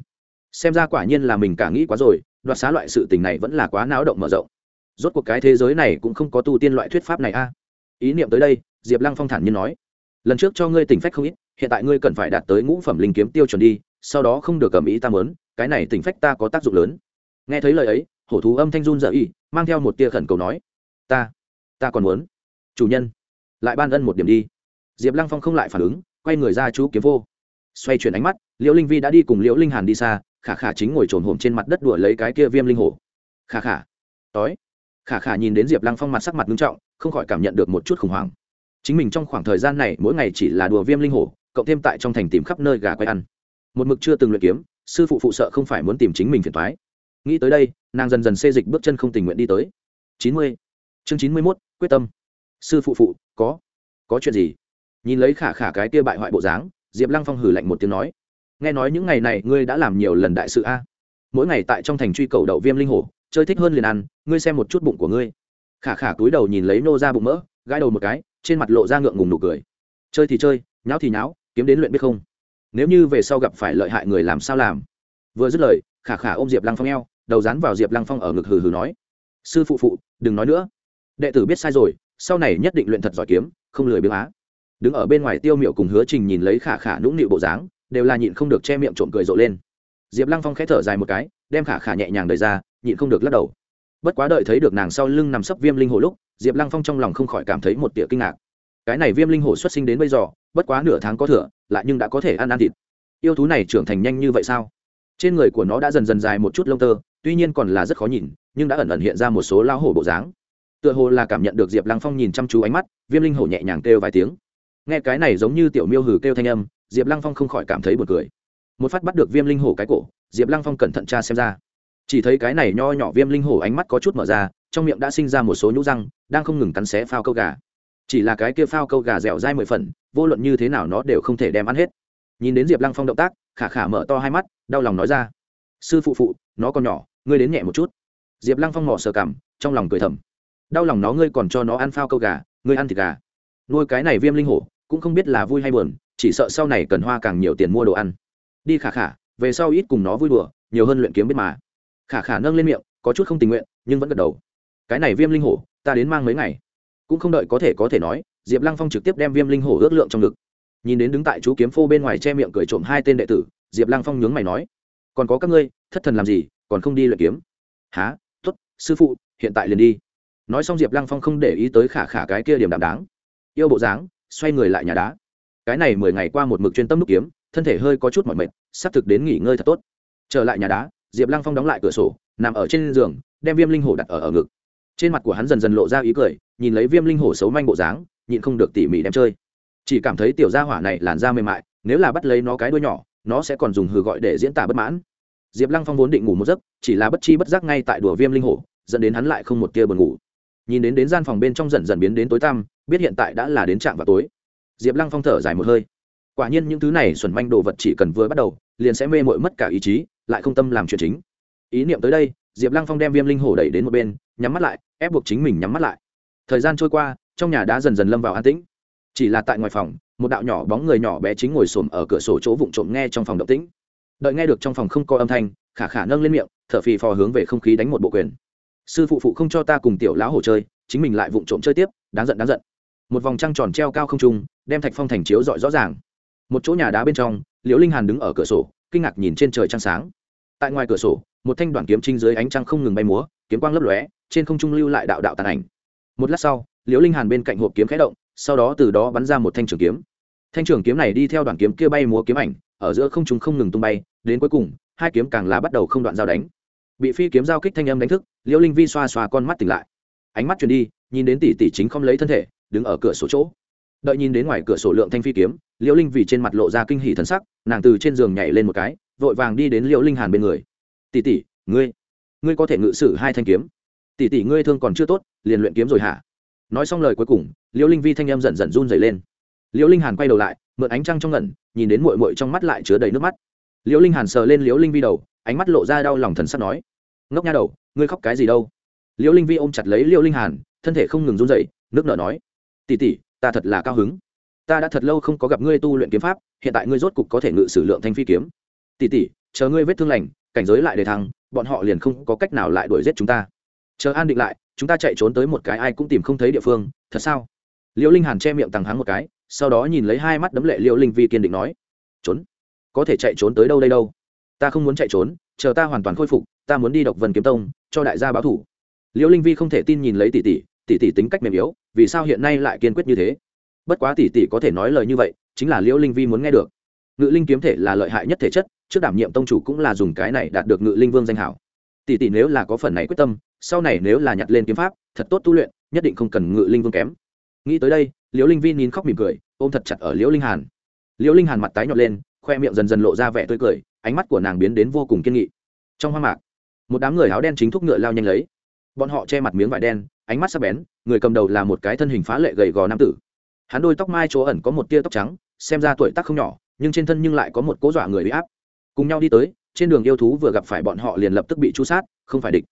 Xem ra quả nhiên là mình cả nghĩ quá rồi, đoạt xá loại sự tình này vẫn là quá náo động mở rộng. Rốt cuộc cái thế giới này cũng không có tu tiên loại thuyết pháp này a. Ý niệm tới đây, diệp lăng phong thản nhiên nói, lần trước cho ngươi tỉnh phách không ít, hiện tại ngươi cần phải đạt tới ngũ phẩm linh kiếm tiêu chuẩn đi, sau đó không được cầm ý ta mớn cái này tỉnh phách ta có tác dụng lớn. Nghe thấy lời ấy, hổ thú âm thanh run dở y mang theo một tia khẩn cầu nói, ta ta còn muốn. Chủ nhân, lại ban ân một điểm đi. Diệp lăng phong không lại phản ứng, quay người ra chú kiếm vô xoay chuyển ánh mắt, liễu linh vi đã đi cùng liễu linh hàn đi xa, khả khả chính ngồi trồn hổm trên mặt đất đùa lấy cái kia viêm linh hổ. Khả khả. Tói. Khả khả nhìn đến diệp lăng phong mặt sắc mặt nghiêm trọng, không khỏi cảm nhận được một chút khủng hoảng. Chính mình trong khoảng thời gian này, mỗi ngày chỉ là đùa viêm linh hổ, cộng thêm tại trong thành tìm khắp nơi gà quay ăn. Một mực chưa từng luyện kiếm, sư phụ phụ sợ không phải muốn tìm chính mình phiền thoái nghĩ tới đây, nàng dần dần xê dịch bước chân không tình nguyện đi tới. Chín mươi. Chương chín mươi mốt, quyết tâm. Sư phụ phụ, có. Có chuyện gì? Nhìn lấy khả khả cái kia bại hoại bộ dáng diệp lăng phong hử lạnh một tiếng nói, nghe nói những ngày này ngươi đã làm nhiều lần đại sự a. Mỗi ngày tại trong thành truy cầu đậu viêm linh hổ, chơi thích hơn liền ăn, ngươi xem một chút bụng của ngươi. Khả khả túi đầu nhìn lấy nô ra bụng mỡ, gãi đầu một cái, trên mặt lộ ra ngượng ngùng nụ cười. Chơi thì chơi, nháo thì nháo, kiếm đến luyện biết không? Nếu như về sau gặp phải lợi hại người làm sao làm? Vừa dứt lời, khả khả ôm diệp lăng phong eo, đầu dán vào diệp lăng phong ở ngực hừ hừ nói, sư phụ phụ, đừng nói nữa. Đệ tử biết sai rồi, sau này nhất định luyện thật giỏi kiếm, không lười biếng á đứng ở bên ngoài tiêu miệu cùng hứa trình nhìn lấy khả khả nũng nịu bộ dáng, đều là nhịn không được che miệng trộm cười rộ lên. Diệp lăng phong k h ẽ thở dài một cái, đem khả khả nhẹ nhàng đời ra, nhịn không được lắc đầu. Bất quá đợi thấy được nàng sau lưng nằm sấp viêm linh hồ lúc, diệp lăng phong trong lòng không khỏi cảm thấy một tỉa kinh ngạc. Cái này viêm linh hồ xuất sinh đến bây giờ, bất quá nửa tháng có thừa, lại nhưng đã có thể ăn ăn thịt. Yêu thú này trưởng thành nhanh như vậy sao? Trên người của nó đã dần dần dài một chút lông tơ, tuy nhiên còn là rất khó nhìn, nhưng đã ẩn ẩn hiện ra một số lao hổ bộ dáng. Tựa hồ là cảm nhận được diệp lăng phong nhìn chăm chú ánh mắt, viêm linh hổ nhẹ nhàng kêu vài tiếng nghe cái này giống như tiểu miêu hừ kêu thanh âm, diệp lăng phong không khỏi cảm thấy b u ồ n cười. Một phát bắt được viêm linh hổ cái cổ, diệp lăng phong cẩn thận tra xem ra. Chỉ thấy cái này nho nhỏ viêm linh hổ ánh mắt có chút mở ra, trong miệng đã sinh ra một số nhũ răng, đang không ngừng cắn xé phao câu gà. Chỉ là cái kia phao câu gà dẻo dai mười phần, vô luận như thế nào nó đều không thể đem ăn hết. Nhìn đến diệp lăng phong động tác, khả khả mở to hai mắt, đau lòng nói ra, sư phụ phụ, nó còn nhỏ, ngươi đến nhẹ một chút. Diệp lăng phong mỏ sờ cảm trong lòng cười thầm, đau lòng nó, ngươi còn cho nó ăn phao câu gà, ngươi ăn thịt gà. Nuôi cái này viêm linh hổ cũng không biết là vui hay buồn, chỉ sợ sau này cần hoa càng nhiều tiền mua đồ ăn. Đi khả khả, về sau ít cùng nó vui đùa, nhiều hơn luyện kiếm biết mà. Khả khả nâng lên miệng, có chút không tình nguyện, nhưng vẫn gật đầu. Cái này viêm linh hổ, ta đến mang mấy ngày. Cũng không đợi có thể có thể nói, diệp lăng phong trực tiếp đem viêm linh hổ ước lượng trong ngực. Nhìn đến đứng tại chú kiếm phô bên ngoài che miệng cười trộm hai tên đệ tử, diệp lăng phong nhướng mày nói, còn có các ngươi, thất thần làm gì, còn không đi luyện kiếm? Há t ố t sư phụ, hiện tại liền đi. Nói xong diệp lăng phong không để ý tới khả khả cái kia điểm đạm đáng. Yêu bộ dáng xoay người lại nhà đá. Cái này mười ngày qua một mực chuyên tâm đúc kiếm, thân thể hơi có chút mỏi mệt, sắp thực đến nghỉ ngơi thật tốt. Trở lại nhà đá, diệp lăng phong đóng lại cửa sổ, nằm ở trên giường, đem viêm linh hổ đặt ở ở ngực. Trên mặt của hắn dần dần lộ ra ý cười, nhìn lấy viêm linh hổ xấu manh bộ dáng, nhịn không được tỉ mỉ đem chơi. Chỉ cảm thấy tiểu gia hỏa này làn da mềm mại, nếu là bắt lấy nó cái đuôi nhỏ, nó sẽ còn dùng hừ gọi để diễn tả bất mãn. Diệp lăng phong vốn định ngủ một giấc, chỉ là bất chi bất giác ngay tại đùa viêm linh hổ, dẫn đến hắn lại không một tia buồn ngủ. Nhìn đến đến gian phòng bên trong dần dần biến đến tối tăm biết hiện tại đã là đến trạm vào tối. Diệp lăng phong thở dài một hơi. Quả nhiên những thứ này xuẩn manh đồ vật chỉ cần vừa bắt đầu, liền sẽ mê mội mất cả ý chí, lại không tâm làm chuyện chính. Ý niệm tới đây, diệp lăng phong đem viêm linh hổ đẩy đến một bên, nhắm mắt lại, ép buộc chính mình nhắm mắt lại. Thời gian trôi qua, trong nhà đã dần dần lâm vào an tĩnh. Chỉ là tại ngoài phòng, một đạo nhỏ bóng người nhỏ bé chính ngồi xổm ở cửa sổ chỗ vụng trộm nghe trong phòng động tĩnh. Đợi nghe được trong phòng không có âm thanh, khả khả nâng lên miệng, thở phì phò hướng về không khí đánh một bộ quyền. Sư phụ phụ không cho ta cùng tiểu lão hổ chơi, chính mình lại vụng trộm chơi tiếp, đáng giận đáng giận một vòng trăng tròn treo cao không trung, đem thạch phong thành chiếu rọi rõ ràng. Một chỗ nhà đá bên trong, liễu linh hàn đứng ở cửa sổ, kinh ngạc nhìn trên trời trăng sáng. Tại ngoài cửa sổ, một thanh đoàn kiếm trinh dưới ánh trăng không ngừng bay múa, kiếm quang lấp lóe, trên không trung lưu lại đạo đạo tàn ảnh. Một lát sau, liễu linh hàn bên cạnh hộp kiếm khẽ động, sau đó từ đó bắn ra một thanh trường kiếm. Thanh trường kiếm này đi theo đoàn kiếm kia bay múa kiếm ảnh, ở giữa không trung không ngừng tung bay, đến cuối cùng, hai kiếm càng là bắt đầu không đoạn giao đánh. Bị phi kiếm giao kích thanh âm đánh thức, liễu linh vi xoa xoa con mắt tỉnh lại. Ánh mắt chuyển đi, nhìn đến tỷ tỷ chính không lấy thân thể đứng ở cửa sổ chỗ. Đợi nhìn đến ngoài cửa sổ lượng thanh phi kiếm, liễu linh vì trên mặt lộ ra kinh hỉ thần sắc, nàng từ trên giường nhảy lên một cái, vội vàng đi đến liễu linh hàn bên người. Tỷ tỷ, ngươi ngươi có thể ngự sử hai thanh kiếm. Tỷ tỷ, ngươi thương còn chưa tốt, liền luyện kiếm rồi hả? Nói xong lời cuối cùng, liễu linh vi thanh em dần dần run dày lên. Liễu linh hàn quay đầu lại, mượn ánh trăng trong ngẩn, nhìn đến mội mội trong mắt lại chứa đầy nước mắt. Liễu linh hàn sờ lên liễu linh vi đầu, ánh mắt lộ ra đau lòng thần sắp nói, ngốc nha đầu, ngươi khóc cái gì đâu? Liễu linh vi ôm chặt lấy liễu linh hàn, thân thể không ngừng run dậy nước nở nói Tỷ tỷ, ta thật là cao hứng. Ta đã thật lâu không có gặp ngươi tu luyện kiếm pháp hiện tại ngươi rốt cục có thể ngự sử lượng thanh phi kiếm. Tỷ tỷ, chờ ngươi vết thương lành cảnh giới lại để thăng bọn họ liền không có cách nào lại đuổi giết chúng ta. Chờ an định lại chúng ta chạy trốn tới một cái ai cũng tìm không thấy địa phương thật sao? Liễu linh hàn che miệng tằng hắng một cái sau đó nhìn lấy hai mắt đấm lệ liễu linh vi kiên định nói trốn? Có thể chạy trốn tới đâu đây đâu? Ta không muốn chạy trốn chờ ta hoàn toàn khôi phục ta muốn đi độc vân kiếm tông cho đại gia báo thủ. Liễu linh vi không thể tin nhìn lấy tỷ tỷ tỷ tỷ tính cách mềm yếu, vì sao hiện nay lại kiên quyết như thế? Bất quá tỷ tỷ có thể nói lời như vậy, chính là liễu linh vi muốn nghe được. Ngự linh kiếm thể là lợi hại nhất thể chất, trước đảm nhiệm tông chủ cũng là dùng cái này đạt được ngự linh vương danh hảo. Tỷ tỷ nếu là có phần này quyết tâm, sau này nếu là nhặt lên kiếm pháp, thật tốt tu luyện, nhất định không cần ngự linh vương kém. Nghĩ tới đây, liễu linh vi nín khóc mỉm cười, ôm thật chặt ở liễu linh hàn. Liễu linh hàn mặt tái nhợt lên, khoe miệng dần dần lộ ra vẻ tươi cười, ánh mắt của nàng biến đến vô cùng kiên nghị. Trong hoang mạc, một đám người áo đen chính thúc ngựa lao nhanh lấy. Bọn họ che mặt miếng vải đen ánh mắt sắc bén, người cầm đầu là một cái thân hình phá lệ gầy gò nam tử. Hắn đôi tóc mai chỗ ẩn có một tia tóc trắng, xem ra tuổi tác không nhỏ, nhưng trên thân nhưng lại có một cố dọa người bị áp. Cùng nhau đi tới, trên đường yêu thú vừa gặp phải bọn họ liền lập tức bị chu sát, không phải địch.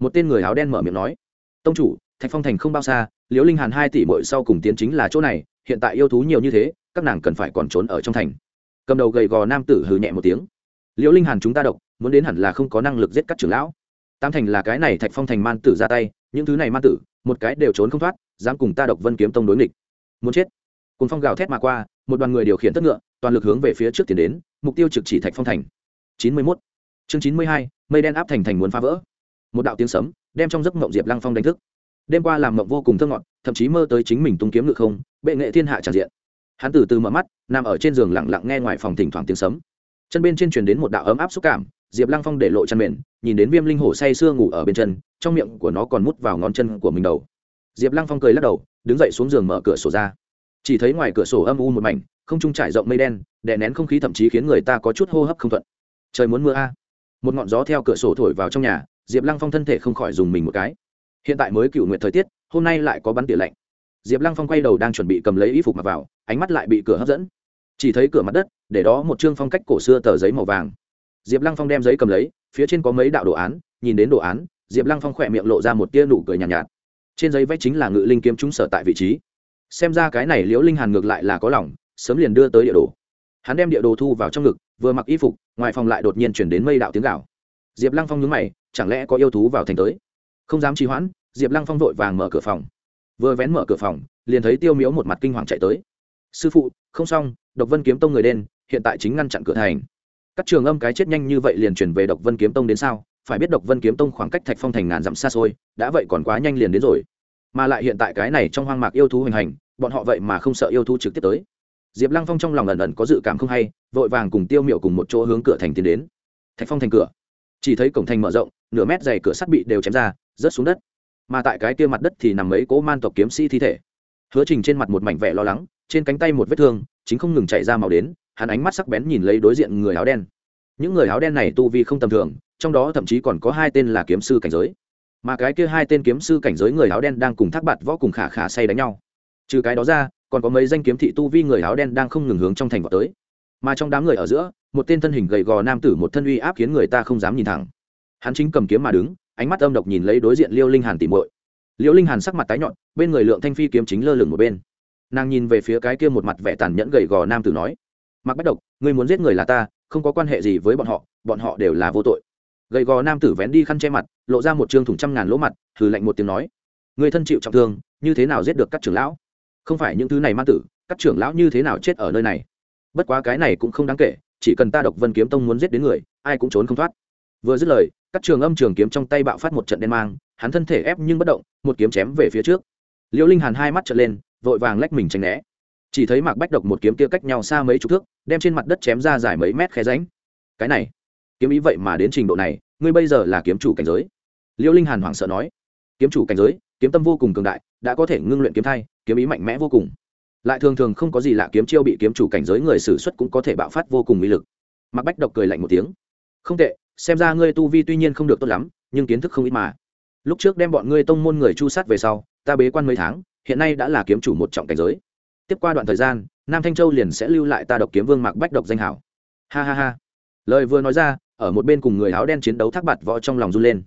Một tên người áo đen mở miệng nói, tông chủ, thạch phong thành không bao xa, liễu linh hàn hai tỷ bội sau cùng tiến chính là chỗ này, hiện tại yêu thú nhiều như thế, các nàng cần phải còn trốn ở trong thành. Cầm đầu gầy gò nam tử hừ nhẹ một tiếng, liễu linh hàn chúng ta độc, muốn đến hẳn là không có năng lực giết các trưởng lão. Tam thành là cái này thạch phong thành man tử ra tay những thứ này man tử, một cái đều trốn không thoát, dám cùng ta độc vân kiếm tông đối nghịch. Muốn chết. Cùng phong gào thét mà qua, một đoàn người điều khiển tất ngựa, toàn lực hướng về phía trước tiến đến, mục tiêu trực chỉ thạch phong thành. Chín mươi mốt. Chương chín mươi hai, mây đen áp thành thành muốn phá vỡ. Một đạo tiếng sấm, đem trong giấc mộng diệp lăng phong đánh thức. Đêm qua làm mộng vô cùng thơ ngọt, thậm chí mơ tới chính mình tung kiếm ngự không, bệ nghệ thiên hạ tràn diện. Hắn từ từ mở mắt, nằm ở trên giường lặng lặng nghe ngoài phòng thỉnh thoảng tiếng sấm. Chân bên trên truyền đến một đạo ấm áp xúc cảm diệp lăng phong để lộ chân mền, nhìn đến viêm linh hổ say sưa ngủ ở bên chân, trong miệng của nó còn mút vào ngón chân của mình đầu. Diệp lăng phong cười lắc đầu, đứng dậy xuống giường mở cửa sổ ra. Chỉ thấy ngoài cửa sổ âm u một mảnh, không trung trải rộng mây đen, đè nén không khí thậm chí khiến người ta có chút hô hấp không thuận. Trời muốn mưa a. Một ngọn gió theo cửa sổ thổi vào trong nhà, diệp lăng phong thân thể không khỏi dùng mình một cái. Hiện tại mới cựu nguyện thời tiết, hôm nay lại có bắn tỉa lạnh. Diệp lăng phong quay đầu đang chuẩn bị cầm lấy y phục mặc vào, ánh mắt lại bị cửa hấp dẫn. Chỉ thấy cửa mặt đất, để đó một chương phong cách cổ xưa tờ giấy màu vàng diệp lăng phong đem giấy cầm lấy phía trên có mấy đạo đồ án nhìn đến đồ án diệp lăng phong khỏe miệng lộ ra một tia nụ cười nhàn nhạt, nhạt. Trên giấy vẽ chính là ngự linh kiếm chúng sở tại vị trí. Xem ra cái này liễu linh hàn ngược lại là có lòng sớm liền đưa tới địa đồ. Hắn đem địa đồ thu vào trong ngực vừa mặc y phục ngoài phòng lại đột nhiên chuyển đến mây đạo tiếng gạo diệp lăng phong nhướng mày chẳng lẽ có yêu thú vào thành tới? Không dám trì hoãn diệp lăng phong vội vàng mở cửa phòng. Vừa vén mở cửa phòng liền thấy tiêu miếu một mặt kinh hoàng chạy tới. Sư phụ không xong độc vân kiếm tông người đen hiện tại chính ngăn chặn cửa thành các trường âm cái chết nhanh như vậy liền chuyển về độc vân kiếm tông đến sao? Phải biết độc vân kiếm tông khoảng cách thạch phong thành ngàn dặm xa xôi, đã vậy còn quá nhanh liền đến rồi. Mà lại hiện tại cái này trong hoang mạc yêu thú hoành hành, bọn họ vậy mà không sợ yêu thú trực tiếp tới. Diệp lăng phong trong lòng ẩn ẩn có dự cảm không hay, vội vàng cùng tiêu miệu cùng một chỗ hướng cửa thành tiến đến. Thạch phong thành cửa. Chỉ thấy cổng thành mở rộng, nửa mét dày cửa sắt bị đều chém ra, rớt xuống đất. Mà tại cái kia mặt đất thì nằm mấy cỗ man tộc kiếm sĩ thi thể. Hứa trình trên mặt một mảnh vẻ lo lắng trên cánh tay một vết thương, chính không ngừng chạy ra màu đến, hắn ánh mắt sắc bén nhìn lấy đối diện người áo đen. Những người áo đen này tu vi không tầm thường, trong đó thậm chí còn có hai tên là kiếm sư cảnh giới. Mà cái kia hai tên kiếm sư cảnh giới người áo đen đang cùng thác bạt võ cùng khả khả say đánh nhau. Trừ cái đó ra, còn có mấy danh kiếm thị tu vi người áo đen đang không ngừng hướng trong thành vào tới. Mà trong đám người ở giữa, một tên thân hình gầy gò nam tử một thân uy áp khiến người ta không dám nhìn thẳng. Hắn chính cầm kiếm mà đứng, ánh mắt âm độc nhìn lấy đối diện liêu linh hàn tìm muội. Liêu linh hàn sắc mặt tái nhọn bên người lượng thanh phi kiếm chính lơ lửng một bên nàng nhìn về phía cái kia một mặt vẻ tàn nhẫn gầy gò nam tử nói mặc bất độc, ngươi muốn giết người là ta, không có quan hệ gì với bọn họ bọn họ đều là vô tội. Gầy gò nam tử vén đi khăn che mặt, lộ ra một trương thủng trăm ngàn lỗ mặt thử lạnh một tiếng nói người thân chịu trọng thương, như thế nào giết được các trưởng lão? Không phải những thứ này ma tử, các trưởng lão như thế nào chết ở nơi này? Bất quá cái này cũng không đáng kể, chỉ cần ta độc vân kiếm tông muốn giết đến người, ai cũng trốn không thoát. Vừa dứt lời, các trường âm trường kiếm trong tay bạo phát một trận đen mang, hắn thân thể ép nhưng bất động, một kiếm chém về phía trước. Liễu linh hàn hai mắt trợn lên vội vàng lách mình tránh né. Chỉ thấy mạc bách độc một kiếm kia cách nhau xa mấy chục thước, đem trên mặt đất chém ra dài mấy mét khe ránh cái này, kiếm ý vậy mà đến trình độ này, ngươi bây giờ là kiếm chủ cảnh giới. Liêu linh hàn hoảng sợ nói. Kiếm chủ cảnh giới, kiếm tâm vô cùng cường đại, đã có thể ngưng luyện kiếm thay kiếm ý mạnh mẽ vô cùng. Lại thường thường không có gì lạ kiếm chiêu bị kiếm chủ cảnh giới người xử xuất cũng có thể bạo phát vô cùng uy lực. Mạc bách độc cười lạnh một tiếng. Không tệ, xem ra ngươi tu vi tuy nhiên không được tốt lắm, nhưng kiến thức không ít mà. Lúc trước đem bọn ngươi tông môn người chu sát về sau, ta bế quan mấy tháng hiện nay đã là kiếm chủ một trọng cảnh giới. Tiếp qua đoạn thời gian, nam thanh châu liền sẽ lưu lại ta độc kiếm vương mạc bách độc danh hảo. Ha ha ha. Lời vừa nói ra, ở một bên cùng người áo đen chiến đấu thác bạt võ trong lòng run lên.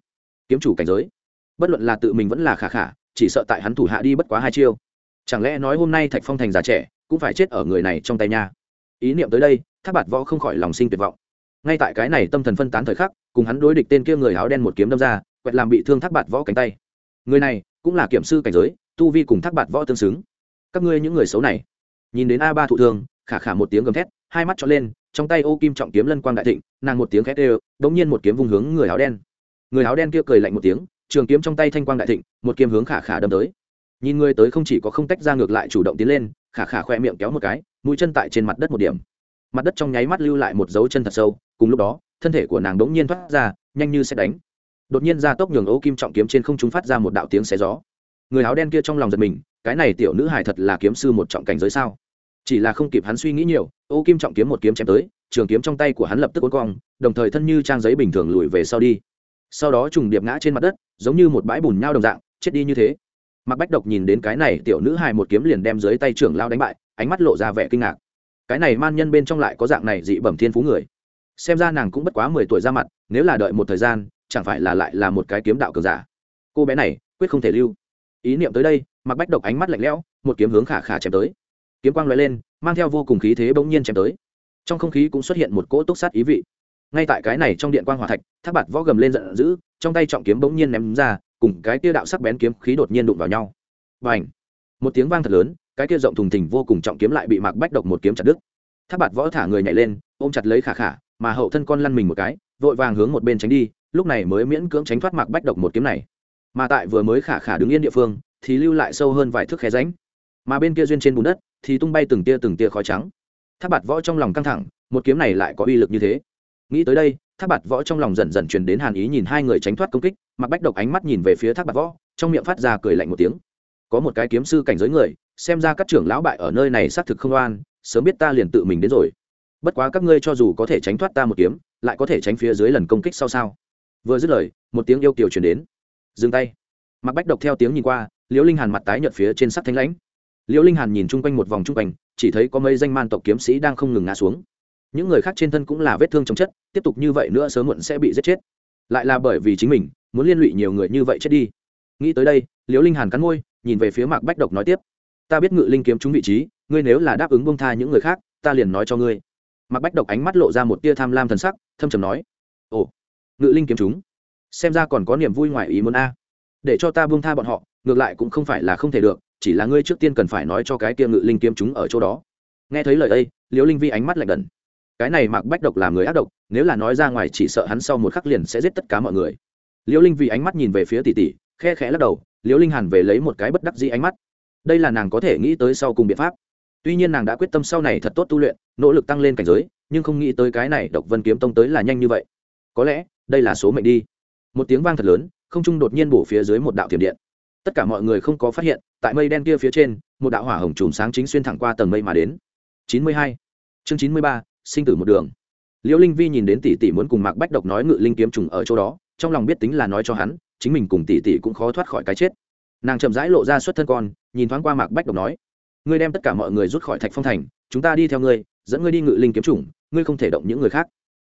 Kiếm chủ cảnh giới. Bất luận là tự mình vẫn là khả khả, chỉ sợ tại hắn thủ hạ đi bất quá hai chiêu. Chẳng lẽ nói hôm nay thạch phong thành già trẻ, cũng phải chết ở người này trong tay nha? Ý niệm tới đây, thác bạt võ không khỏi lòng sinh tuyệt vọng. Ngay tại cái này tâm thần phân tán thời khắc, cùng hắn đối địch tên kia người áo đen một kiếm đâm ra, quẹt làm bị thương thác bạt võ cánh tay. Người này cũng là kiểm sư cảnh giới tu vi cùng thác bạt võ tương xứng. Các ngươi những người xấu này. Nhìn đến a ba thụ thương, khả khả một tiếng gầm thét, hai mắt trọn lên, trong tay ô kim trọng kiếm lân quang đại thịnh, nàng một tiếng khét đều, đống nhiên một kiếm vùng hướng người áo đen. Người áo đen kia cười lạnh một tiếng, trường kiếm trong tay thanh quang đại thịnh, một kiếm hướng khả khả đâm tới. Nhìn người tới không chỉ có không tách ra ngược lại chủ động tiến lên, khả khả khoe miệng kéo một cái, mũi chân tại trên mặt đất một điểm. Mặt đất trong nháy mắt lưu lại một dấu chân thật sâu, cùng lúc đó, thân thể của nàng đống nhiên thoát ra, nhanh như sẽ đánh. Đột nhiên ra tốc nhường ô kim trọng kiếm trên không trung phát ra một đạo tiếng xé gió người áo đen kia trong lòng giật mình, cái này tiểu nữ hài thật là kiếm sư một trọng cảnh giới sao? Chỉ là không kịp hắn suy nghĩ nhiều, ô kim trọng kiếm một kiếm chém tới, trường kiếm trong tay của hắn lập tức cuốn cong, đồng thời thân như trang giấy bình thường lùi về sau đi. Sau đó trùng điệp ngã trên mặt đất, giống như một bãi bùn nhau đồng dạng, chết đi như thế. Mặc bách độc nhìn đến cái này tiểu nữ hài một kiếm liền đem dưới tay trưởng lao đánh bại, ánh mắt lộ ra vẻ kinh ngạc. Cái này man nhân bên trong lại có dạng này dị bẩm thiên phú người. Xem ra nàng cũng bất quá mười tuổi ra mặt, nếu là đợi một thời gian, chẳng phải là lại là một cái kiếm đạo cường giả. Cô bé này, quyết không thể lưu ý niệm tới đây mặc bách độc ánh mắt lạnh lẽo, một kiếm hướng khả khả chém tới. Kiếm quang lóe lên, mang theo vô cùng khí thế bỗng nhiên chém tới. Trong không khí cũng xuất hiện một cỗ túc sát ý vị. Ngay tại cái này trong điện quang hỏa thạch, thác bạt võ gầm lên giận dữ, trong tay trọng kiếm bỗng nhiên ném ra, cùng cái kia đạo sắc bén kiếm khí đột nhiên đụng vào nhau. Và ảnh một tiếng vang thật lớn, cái kia rộng thùng thình vô cùng trọng kiếm lại bị mạc bách độc một kiếm chặt đứt. Thác bạt võ thả người nhảy lên, ôm chặt lấy khả khả, mà hậu thân con lăn mình một cái, vội vàng hướng một bên tránh đi, lúc này mới miễn cưỡng tránh thoát mạc bách độc một kiếm này mà tại vừa mới khả khả đứng yên địa phương, thì lưu lại sâu hơn vài thước khe ránh mà bên kia duyên trên bùn đất, thì tung bay từng tia từng tia khói trắng. Tháp bạt võ trong lòng căng thẳng, một kiếm này lại có uy lực như thế. Nghĩ tới đây, tháp bạt võ trong lòng dần dần truyền đến hàn ý nhìn hai người tránh thoát công kích mặc bách độc ánh mắt nhìn về phía tháp bạt võ, trong miệng phát ra cười lạnh một tiếng. Có một cái kiếm sư cảnh giới người, xem ra các trưởng lão bại ở nơi này xác thực không oan, sớm biết ta liền tự mình đến rồi. Bất quá các ngươi cho dù có thể tránh thoát ta một kiếm, lại có thể tránh phía dưới lần công kích sau sao? Vừa dứt lời, một tiếng yêu kiều truyền đến dừng tay. Mặc bách độc theo tiếng nhìn qua, liễu linh hàn mặt tái nhợt phía trên sắc thanh lãnh. Liễu linh hàn nhìn chung quanh một vòng chung quanh, chỉ thấy có mấy danh man tộc kiếm sĩ đang không ngừng ngã xuống. Những người khác trên thân cũng là vết thương chồng chất, tiếp tục như vậy nữa sớm muộn sẽ bị giết chết. Lại là bởi vì chính mình, muốn liên lụy nhiều người như vậy chết đi. Nghĩ tới đây, liễu linh hàn cắn môi, nhìn về phía mạc bách độc nói tiếp. Ta biết ngự linh kiếm trúng vị trí, ngươi nếu là đáp ứng bông tha những người khác, ta liền nói cho ngươi. Mạc bách độc ánh mắt lộ ra một tia tham lam thần sắc, thâm trầm nói. Ồ, ngự linh kiếm chúng xem ra còn có niềm vui ngoài ý muốn a. Để cho ta buông tha bọn họ, ngược lại cũng không phải là không thể được, chỉ là ngươi trước tiên cần phải nói cho cái kia ngự linh kiếm chúng ở chỗ đó. Nghe thấy lời ấy, liễu linh vi ánh mắt lạnh đần. Cái này mạc bách độc làm người ác độc, nếu là nói ra ngoài chỉ sợ hắn sau một khắc liền sẽ giết tất cả mọi người. Liễu linh vi ánh mắt nhìn về phía tỷ tỷ, khe khẽ lắc đầu, liễu linh hàn về lấy một cái bất đắc dĩ ánh mắt. Đây là nàng có thể nghĩ tới sau cùng biện pháp. Tuy nhiên nàng đã quyết tâm sau này thật tốt tu luyện, nỗ lực tăng lên cảnh giới, nhưng không nghĩ tới cái này độc vân kiếm tông tới là nhanh như vậy. Có lẽ, đây là số mệnh đi một tiếng vang thật lớn, không trung đột nhiên bổ phía dưới một đạo thiểm điện. Tất cả mọi người không có phát hiện, tại mây đen kia phía trên, một đạo hỏa hồng chùm sáng chính xuyên thẳng qua tầng mây mà đến. Chín mươi hai. Chương chín mươi ba, sinh tử một đường. Liễu linh vi nhìn đến tỷ tỷ muốn cùng mạc bách độc nói ngự linh kiếm trùng ở chỗ đó, trong lòng biết tính là nói cho hắn, chính mình cùng tỷ tỷ cũng khó thoát khỏi cái chết. Nàng chậm rãi lộ ra xuất thân con, nhìn thoáng qua mạc bách độc nói, ngươi đem tất cả mọi người rút khỏi thạch phong thành, chúng ta đi theo ngươi, dẫn ngươi đi ngự linh kiếm trùng, ngươi không thể động những người khác.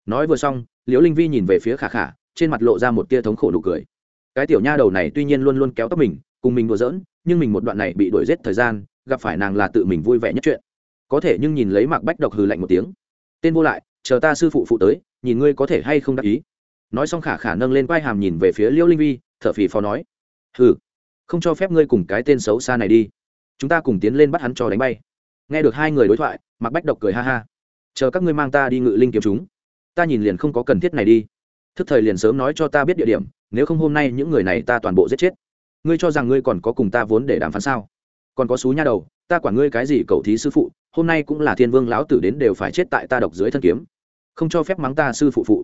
Nói vừa xong, liễu linh vi nhìn về phía khả khả trên mặt lộ ra một tia thống khổ nụ cười. Cái tiểu nha đầu này tuy nhiên luôn luôn kéo tóc mình, cùng mình đùa giỡn, nhưng mình một đoạn này bị đuổi giết thời gian, gặp phải nàng là tự mình vui vẻ nhất chuyện. Có thể nhưng nhìn lấy mạc bách độc hừ lạnh một tiếng. Tên vô lại, chờ ta sư phụ phụ tới, nhìn ngươi có thể hay không đáp ý. Nói xong khả khả nâng lên quai hàm nhìn về phía liễu linh vi, thở phì phò nói, hừ, không cho phép ngươi cùng cái tên xấu xa này đi. Chúng ta cùng tiến lên bắt hắn cho đánh bay. Nghe được hai người đối thoại, mạc bách độc cười ha ha. Chờ các ngươi mang ta đi ngự linh kiếm chúng. Ta nhìn liền không có cần thiết này đi thức thời liền sớm nói cho ta biết địa điểm, nếu không hôm nay những người này ta toàn bộ giết chết. Ngươi cho rằng ngươi còn có cùng ta vốn để đàm phán sao? Còn có xú nha đầu, ta quản ngươi cái gì cầu thí sư phụ, hôm nay cũng là thiên vương lão tử đến đều phải chết tại ta độc dưới thân kiếm. Không cho phép mắng ta sư phụ phụ.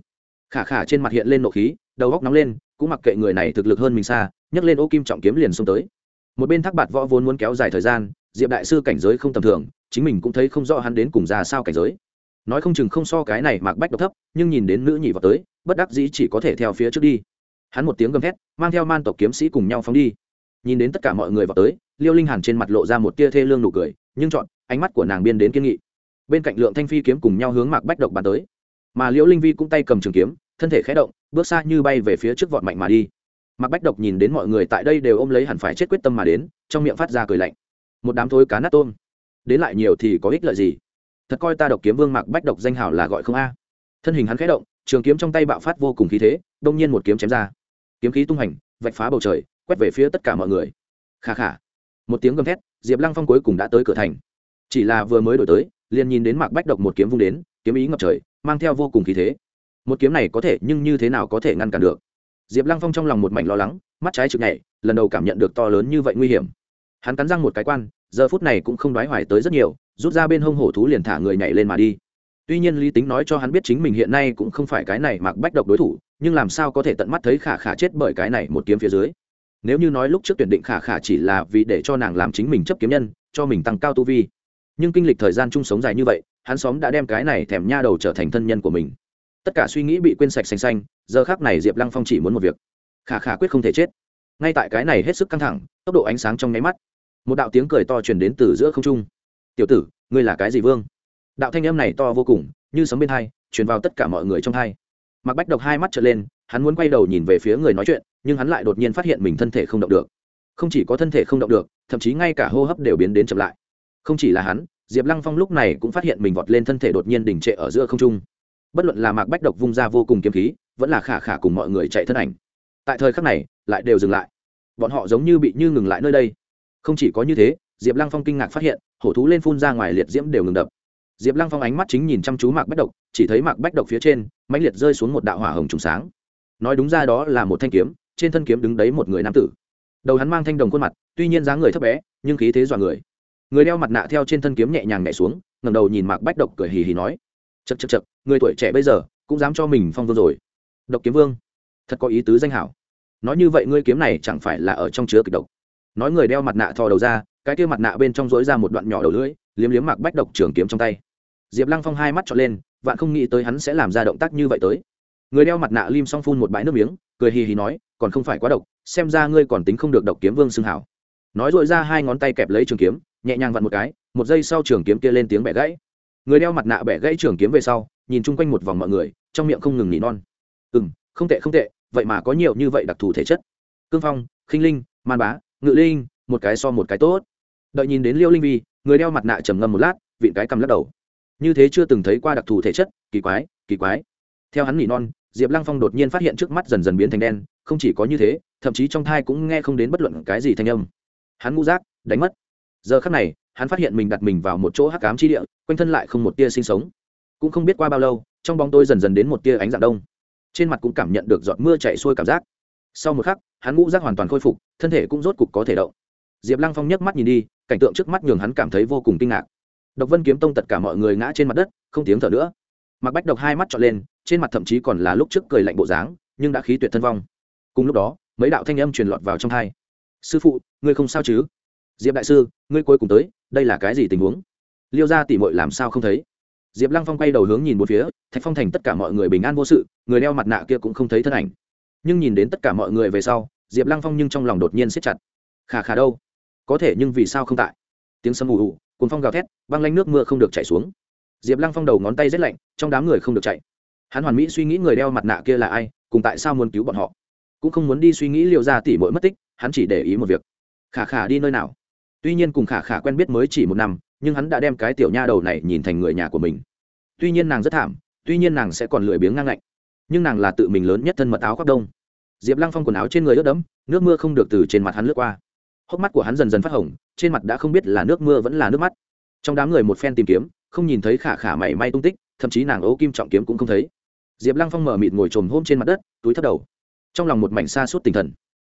Khả khả trên mặt hiện lên nộ khí, đầu góc nóng lên, cũng mặc kệ người này thực lực hơn mình xa, nhấc lên ô kim trọng kiếm liền xông tới. Một bên thác bạt võ vốn muốn kéo dài thời gian, diệp đại sư cảnh giới không tầm thường, chính mình cũng thấy không rõ hắn đến cùng ra sao cảnh giới. Nói không chừng không so cái này mạc bách độc thấp, nhưng nhìn đến nữ nhị vào tới bất đắc dĩ chỉ có thể theo phía trước đi. Hắn một tiếng gầm thét, mang theo man tộc kiếm sĩ cùng nhau phóng đi. Nhìn đến tất cả mọi người vào tới, liêu linh hàn trên mặt lộ ra một tia thê lương nụ cười, nhưng chọn, ánh mắt của nàng biên đến kiên nghị. Bên cạnh lượng thanh phi kiếm cùng nhau hướng mạc bách độc bàn tới. Mà liễu linh vi cũng tay cầm trường kiếm, thân thể khé động, bước xa như bay về phía trước vọt mạnh mà đi. Mạc bách độc nhìn đến mọi người tại đây đều ôm lấy hẳn phải chết quyết tâm mà đến, trong miệng phát ra cười lạnh. Một đám thối cá nát tôm. Đến lại nhiều thì có ích lợi gì? Thật coi ta độc kiếm vương mạc bách độc danh hào là gọi không a. Thân hình hắn khé động trường kiếm trong tay bạo phát vô cùng khí thế, đông nhiên một kiếm chém ra. Kiếm khí tung hành, vạch phá bầu trời, quét về phía tất cả mọi người. Khà khà một tiếng gầm thét, diệp lăng phong cuối cùng đã tới cửa thành. Chỉ là vừa mới đổi tới, liền nhìn đến mạc bách độc một kiếm vung đến, kiếm ý ngập trời, mang theo vô cùng khí thế. Một kiếm này có thể nhưng như thế nào có thể ngăn cản được? Diệp lăng phong trong lòng một mảnh lo lắng, mắt trái chực nhảy, lần đầu cảm nhận được to lớn như vậy nguy hiểm. Hắn cắn răng một cái quan, giờ phút này cũng không đoái hoài tới rất nhiều, rút ra bên hông hổ thú liền thả người nhảy lên mà đi tuy nhiên lý tính nói cho hắn biết chính mình hiện nay cũng không phải cái này mặc bách độc đối thủ, nhưng làm sao có thể tận mắt thấy khả khả chết bởi cái này một kiếm phía dưới? Nếu như nói lúc trước tuyển định khả khả chỉ là vì để cho nàng làm chính mình chấp kiếm nhân, cho mình tăng cao tu vi. Nhưng kinh lịch thời gian chung sống dài như vậy, hắn xóm đã đem cái này thèm nha đầu trở thành thân nhân của mình. Tất cả suy nghĩ bị quên sạch xanh xanh, giờ khác này diệp lăng phong chỉ muốn một việc. Khả khả quyết không thể chết. Ngay tại cái này hết sức căng thẳng, tốc độ ánh sáng trong nháy mắt. Một đạo tiếng cười to truyền đến từ giữa không trung. Tiểu tử, ngươi là cái gì vương? Đạo thanh âm này to vô cùng, như sấm bên hai, truyền vào tất cả mọi người trong hai. Mặc bách độc hai mắt trở lên, hắn muốn quay đầu nhìn về phía người nói chuyện, nhưng hắn lại đột nhiên phát hiện mình thân thể không động được. Không chỉ có thân thể không động được, thậm chí ngay cả hô hấp đều biến đến chậm lại. Không chỉ là hắn, diệp lăng phong lúc này cũng phát hiện mình vọt lên thân thể đột nhiên đình trệ ở giữa không trung. Bất luận là mạc bách độc vung ra vô cùng kiếm khí, vẫn là khả khả cùng mọi người chạy thân ảnh. Tại thời khắc này, lại đều dừng lại. Bọn họ giống như bị như ngừng lại nơi đây. Không chỉ có như thế, diệp lăng phong kinh ngạc phát hiện, hổ thú lên phun ra ngoài liệt diễm đều ngừng đập diệp lăng phong ánh mắt chính nhìn chăm chú mạc bách độc, chỉ thấy mạc bách độc phía trên, mãnh liệt rơi xuống một đạo hỏa hồng trùng sáng. Nói đúng ra đó là một thanh kiếm, trên thân kiếm đứng đấy một người nam tử. Đầu hắn mang thanh đồng khuôn mặt, tuy nhiên dáng người thấp bé, nhưng khí thế dọa người. Người đeo mặt nạ theo trên thân kiếm nhẹ nhàng nhảy xuống ngầm đầu nhìn mạc bách độc cười hì hì nói chật chật chật người tuổi trẻ bây giờ cũng dám cho mình phong vương rồi. Độc kiếm vương, thật có ý tứ danh hảo. Nói như vậy ngươi kiếm này chẳng phải là ở trong chứa kịch độc. Nói người đeo mặt nạ thò đầu ra, cái kia mặt nạ bên trong dối ra một đoạn nhỏ đầu lưỡi, liếm liếm mạc bách độc trường kiếm trong tay diệp lăng phong hai mắt trọn lên, vạn không nghĩ tới hắn sẽ làm ra động tác như vậy tới. Người đeo mặt nạ lim xong phun một bãi nước miếng, cười hì hì nói, còn không phải quá độc, xem ra ngươi còn tính không được độc kiếm vương xưng hảo. Nói dội ra hai ngón tay kẹp lấy trường kiếm, nhẹ nhàng vặn một cái, một giây sau trường kiếm kia lên tiếng bẻ gãy. Người đeo mặt nạ bẻ gãy trường kiếm về sau, nhìn chung quanh một vòng mọi người, trong miệng không ngừng nỉ non. Ừ m không tệ không tệ, vậy mà có nhiều như vậy đặc thù thể chất. Cương phong, khinh linh, man bá, ngự linh, một cái so một cái tốt. Đợi nhìn đến liêu linh vi, người đeo mặt nạ trầm ngâm một lát, vịn cái cầm lắc đầu như thế chưa từng thấy qua đặc thù thể chất, kỳ quái kỳ quái. Theo hắn nỉ non, diệp lăng phong đột nhiên phát hiện trước mắt dần dần biến thành đen, không chỉ có như thế, thậm chí trong thai cũng nghe không đến bất luận cái gì thanh âm. Hắn ngũ giác đánh mất. Giờ khắc này, hắn phát hiện mình đặt mình vào một chỗ hắc cám chi địa, quanh thân lại không một tia sinh sống. Cũng không biết qua bao lâu, trong bóng tôi dần dần đến một tia ánh dạng đông. Trên mặt cũng cảm nhận được giọt mưa chạy xuôi cảm giác. Sau một khắc, hắn ngũ giác hoàn toàn khôi phục, thân thể cũng rốt cục có thể động. Diệp lăng phong nhấc mắt nhìn đi, cảnh tượng trước mắt nhường hắn cảm thấy vô cùng kinh ngạc độc vân kiếm tông tất cả mọi người ngã trên mặt đất, không tiếng thở nữa. Mặc bách độc hai mắt trọn lên, trên mặt thậm chí còn là lúc trước cười lạnh bộ dáng, nhưng đã khí tuyệt thân vong. Cùng lúc đó, mấy đạo thanh âm truyền lọt vào trong hai sư phụ, ngươi không sao chứ? Diệp đại sư, ngươi cuối cùng tới, đây là cái gì tình huống? Liêu ra tỉ mội làm sao không thấy? Diệp lăng phong quay đầu hướng nhìn một phía, thạch phong thành tất cả mọi người bình an vô sự, người đeo mặt nạ kia cũng không thấy thân ảnh. Nhưng nhìn đến tất cả mọi người về sau, diệp lăng phong nhưng trong lòng đột nhiên siết chặt. Khà khà đâu? Có thể nhưng vì sao không tại? Tiếng sâm ù ù cuốn phong gào thét, băng lanh nước mưa không được chảy xuống. Diệp lăng phong đầu ngón tay rét lạnh, trong đám người không được chạy. Hắn hoàn mỹ suy nghĩ người đeo mặt nạ kia là ai, cùng tại sao muốn cứu bọn họ. Cũng không muốn đi suy nghĩ liệu ra tỉ mỗi mất tích, hắn chỉ để ý một việc. Khả khả đi nơi nào? Tuy nhiên cùng khả khả quen biết mới chỉ một năm, nhưng hắn đã đem cái tiểu nha đầu này nhìn thành người nhà của mình. Tuy nhiên nàng rất thảm, tuy nhiên nàng sẽ còn lười biếng ngang ngạnh. Nhưng nàng là tự mình lớn nhất thân mật áo khoác đông. Diệp lăng phong quần áo trên người ướt đẫm, nước mưa không được từ trên mặt hắn lướt qua hốc mắt của hắn dần dần phát hồng, trên mặt đã không biết là nước mưa vẫn là nước mắt. Trong đám người một phen tìm kiếm, không nhìn thấy khả khả mảy may tung tích, thậm chí nàng ấu kim trọng kiếm cũng không thấy. Diệp lăng phong mở mịt ngồi trồm hôm trên mặt đất, túi thất đầu. Trong lòng một mảnh xa suốt tinh thần.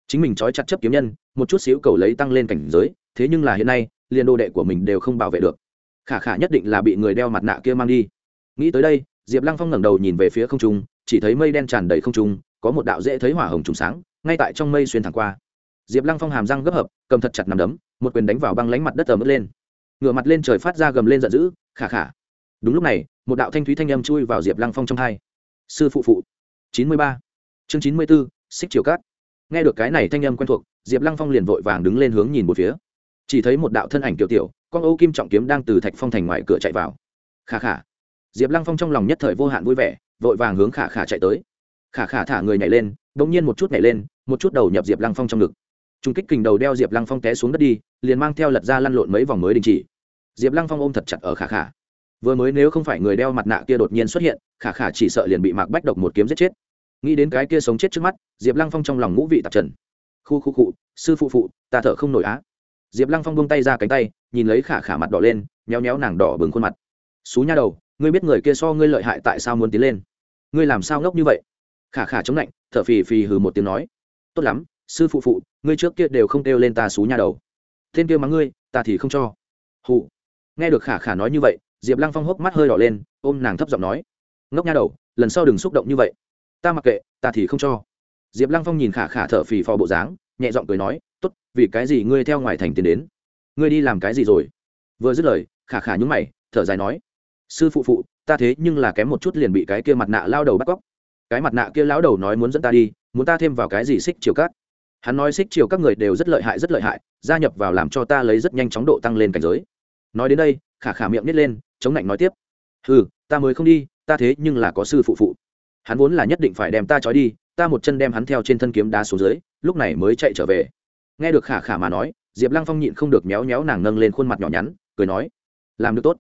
Chính mình trói chặt chấp kiếm nhân, một chút xíu cầu lấy tăng lên cảnh giới, thế nhưng là hiện nay, liền đồ đệ của mình đều không bảo vệ được. Khả khả nhất định là bị người đeo mặt nạ kia mang đi. Nghĩ tới đây, diệp lăng phong ngẩng đầu nhìn về phía không trung, chỉ thấy mây đen tràn đầy không trung, có một đạo dễ thấy hỏa hồng trùng sáng, ngay tại trong mây xuyên thẳng qua diệp lăng phong hàm răng gấp hợp, cầm thật chặt nằm đấm, một quyền đánh vào băng lánh mặt đất tờ mất lên. Ngửa mặt lên trời phát ra gầm lên giận dữ, khả khả. Đúng lúc này, một đạo thanh thúy thanh âm chui vào diệp lăng phong trong tai. sư phụ phụ. Chín mươi ba. Chương chín mươi b ố xích chiều cát. Nghe được cái này thanh âm quen thuộc, diệp lăng phong liền vội vàng đứng lên hướng nhìn một phía. Chỉ thấy một đạo thân ảnh tiểu tiểu, con ô kim trọng kiếm đang từ thạch phong thành ngoài cửa chạy vào. Khả khả. Diệp lăng phong trong lòng nhất thời vô hạn vui vẻ, vội vàng hướng khả khả chạy tới. Khả khả thả người nhảy lên đ ỗ n g nhiên một chút nhảy lên, một chút đầu nhập diệp lăng phong trong ngực trung kích kình đầu đeo diệp lăng phong té xuống đất đi, liền mang theo lật ra lăn lộn mấy vòng mới đình chỉ. Diệp lăng phong ôm thật chặt ở khả khả vừa mới nếu không phải người đeo mặt nạ kia đột nhiên xuất hiện khả khả chỉ sợ liền bị mạc bách độc một kiếm giết chết. Nghĩ đến cái kia sống chết trước mắt, diệp lăng phong trong lòng ngũ vị tạp trần. Khu khu cụ sư phụ phụ, ta thở không nổi á. Diệp lăng phong bông tay ra cánh tay, nhìn lấy khả khả mặt đỏ lên nhéo nhéo nàng đỏ bừng khuôn mặt. Xú nha đầu, ngươi biết người kia so ngươi lợi hại tại sao muốn tiến lên? Ngươi làm sao ngốc như vậy? Khả khả chống lạnh, thở phì phì hừ một tiếng nói. Tốt lắm sư phụ phụ, ngươi trước kia đều không kêu lên ta xú nhà đầu. Tên kia mắng ngươi, ta thì không cho. Hụ nghe được khả khả nói như vậy, diệp lăng phong hốc mắt hơi đỏ lên, ôm nàng thấp giọng nói. Ngốc nha đầu, lần sau đừng xúc động như vậy. Ta mặc kệ, ta thì không cho. Diệp lăng phong nhìn khả khả thở phì phò bộ dáng, nhẹ giọng cười nói t ố t vì cái gì ngươi theo ngoài thành tiến đến? Ngươi đi làm cái gì rồi? Vừa dứt lời, khả khả nhúng mày, thở dài nói, sư phụ phụ, ta thế nhưng là kém một chút liền bị cái kia mặt nạ lao đầu bắt cóc. Cái mặt nạ kia lao đầu nói muốn dẫn ta đi, muốn ta thêm vào cái gì xích chiều cắt hắn nói xích chiều các người đều rất lợi hại, rất lợi hại, gia nhập vào làm cho ta lấy rất nhanh chóng độ tăng lên cảnh giới. Nói đến đây, khả khả miệng nít lên, chống lạnh nói tiếp. Ừ ta mới không đi, ta thế nhưng là có sư phụ phụ. Hắn vốn là nhất định phải đem ta trói đi, ta một chân đem hắn theo trên thân kiếm đá xuống dưới, lúc này mới chạy trở về. Nghe được khả khả mà nói, diệp lăng phong nhịn không được méo méo nàng nâng lên khuôn mặt nhỏ nhắn, cười nói, làm được tốt.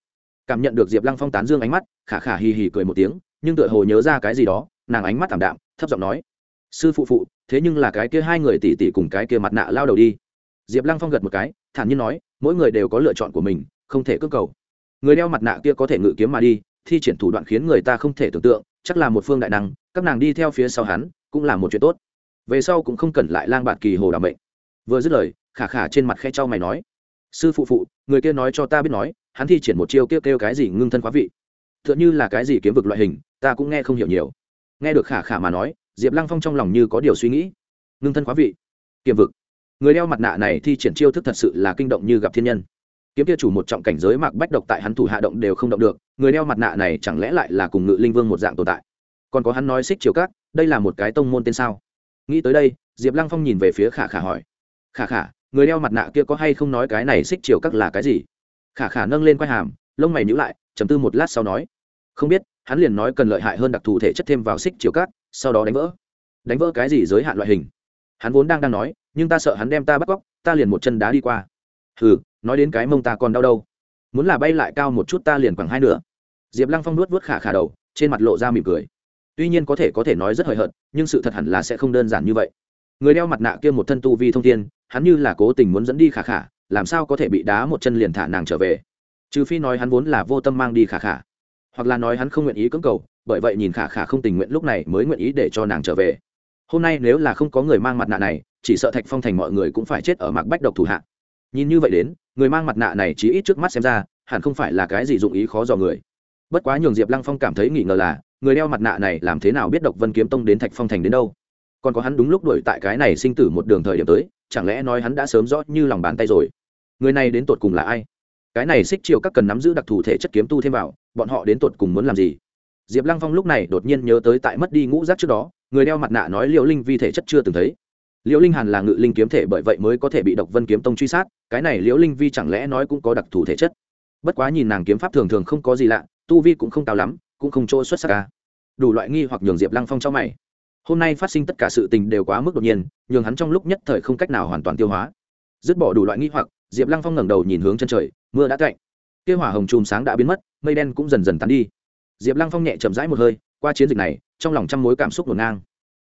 Cảm nhận được diệp lăng phong tán dương ánh mắt, khả khả hì hì cười một tiếng, nhưng tựa hồ nhớ ra cái gì đó, nàng ánh mắt thảm đạm, thấp giọng nói, sư phụ phụ thế nhưng là cái kia hai người tỉ tỉ cùng cái kia mặt nạ lao đầu đi. Diệp lăng phong gật một cái, thản nhiên nói, mỗi người đều có lựa chọn của mình, không thể cước cầu. Người đeo mặt nạ kia có thể ngự kiếm mà đi, thi triển thủ đoạn khiến người ta không thể tưởng tượng, chắc là một phương đại năng, các nàng đi theo phía sau hắn, cũng là một chuyện tốt. Về sau cũng không cần lại lang bạt kỳ hồ đảm mệnh. Vừa dứt lời, khả khả trên mặt khe trao mày nói, sư phụ phụ, người kia nói cho ta biết nói, hắn thi triển một chiêu kêu kêu cái gì ngưng thân khóa vị. T h ư ợ n như là cái gì kiếm vực loại hình, ta cũng nghe không hiểu nhiều. Nghe được khả khả mà nói diệp lăng phong trong lòng như có điều suy nghĩ. Ngưng thân khóa vị. Kiềm vực. Người đeo mặt nạ này thi triển chiêu thức thật sự là kinh động như gặp thiên nhân. Kiếm kia chủ một trọng cảnh giới mạc bách độc tại hắn thủ hạ động đều không động được, người đeo mặt nạ này chẳng lẽ lại là cùng ngự linh vương một dạng tồn tại? Còn có hắn nói xích chiều cát đây là một cái tông môn tên sao? Nghĩ tới đây, diệp lăng phong nhìn về phía khả khả hỏi. Khả khả, người đeo mặt nạ kia có hay không nói cái này xích chiều các là cái gì? Khả khả nâng lên quai hàm, lông mày nhữ lại chấm tư một lát sau nói. Không biết, hắn liền nói cần lợi hại hơn đặc thù thể chất thêm vào xích chiều cát sau đó đánh vỡ. Đánh vỡ cái gì giới hạn loại hình? Hắn vốn đang đang nói, nhưng ta sợ hắn đem ta bắt cóc, ta liền một chân đá đi qua. Hừ, nói đến cái mông ta còn đau đâu. Muốn là bay lại cao một chút ta liền khoảng hai nửa. Diệp lăng phong nuốt vớt khả khả đầu, trên mặt lộ ra mỉm cười. Tuy nhiên có thể có thể nói rất hời hợt, nhưng sự thật hẳn là sẽ không đơn giản như vậy. Người đeo mặt nạ kia một thân tu vi thông thiên, hắn như là cố tình muốn dẫn đi khả khả, làm sao có thể bị đá một chân liền thả nàng trở về? Trừ phi nói hắn vốn là vô tâm mang đi khả khả, hoặc là nói hắn không nguyện ý cưỡng cầu bởi vậy nhìn khả khả không tình nguyện lúc này mới nguyện ý để cho nàng trở về. Hôm nay nếu là không có người mang mặt nạ này, chỉ sợ thạch phong thành mọi người cũng phải chết ở mạc bách độc thủ hạ. Nhìn như vậy đến, người mang mặt nạ này chỉ ít trước mắt xem ra, hẳn không phải là cái gì dụng ý khó dò người. Bất quá nhường diệp lăng phong cảm thấy nghi ngờ là, người đeo mặt nạ này làm thế nào biết độc vân kiếm tông đến thạch phong thành đến đâu? Còn có hắn đúng lúc đuổi tại cái này sinh tử một đường thời điểm tới, chẳng lẽ nói hắn đã sớm rõ như lòng bàn tay rồi? Người này đến tột cùng là ai? Cái này xích chiều các cần nắm giữ đặc thù thể chất kiếm tu thêm vào, bọn họ đến tột cùng muốn làm gì? Diệp lăng phong lúc này đột nhiên nhớ tới tại mất đi ngũ rác trước đó, người đeo mặt nạ nói liệu linh vi thể chất chưa từng thấy. Liễu linh hàn là ngự linh kiếm thể bởi vậy mới có thể bị độc vân kiếm tông truy sát, cái này liễu linh vi chẳng lẽ nói cũng có đặc thù thể chất? Bất quá nhìn nàng kiếm pháp thường thường không có gì lạ, tu vi cũng không cao lắm, cũng không chỗ xuất sắc ca đủ loại nghi hoặc nhường diệp lăng phong cho mày. Hôm nay phát sinh tất cả sự tình đều quá mức đột nhiên, nhường hắn trong lúc nhất thời không cách nào hoàn toàn tiêu hóa. Dứt bỏ đủ loại nghi hoặc, diệp lăng phong ngẩng đầu nhìn hướng chân trời, mưa đã cạnh kia hỏa hồng chùm sáng đã biến mất, mây đen cũng dần dần tán đi diệp lăng phong nhẹ chậm rãi một hơi, qua chiến dịch này, trong lòng trăm mối cảm xúc ngổn ngang.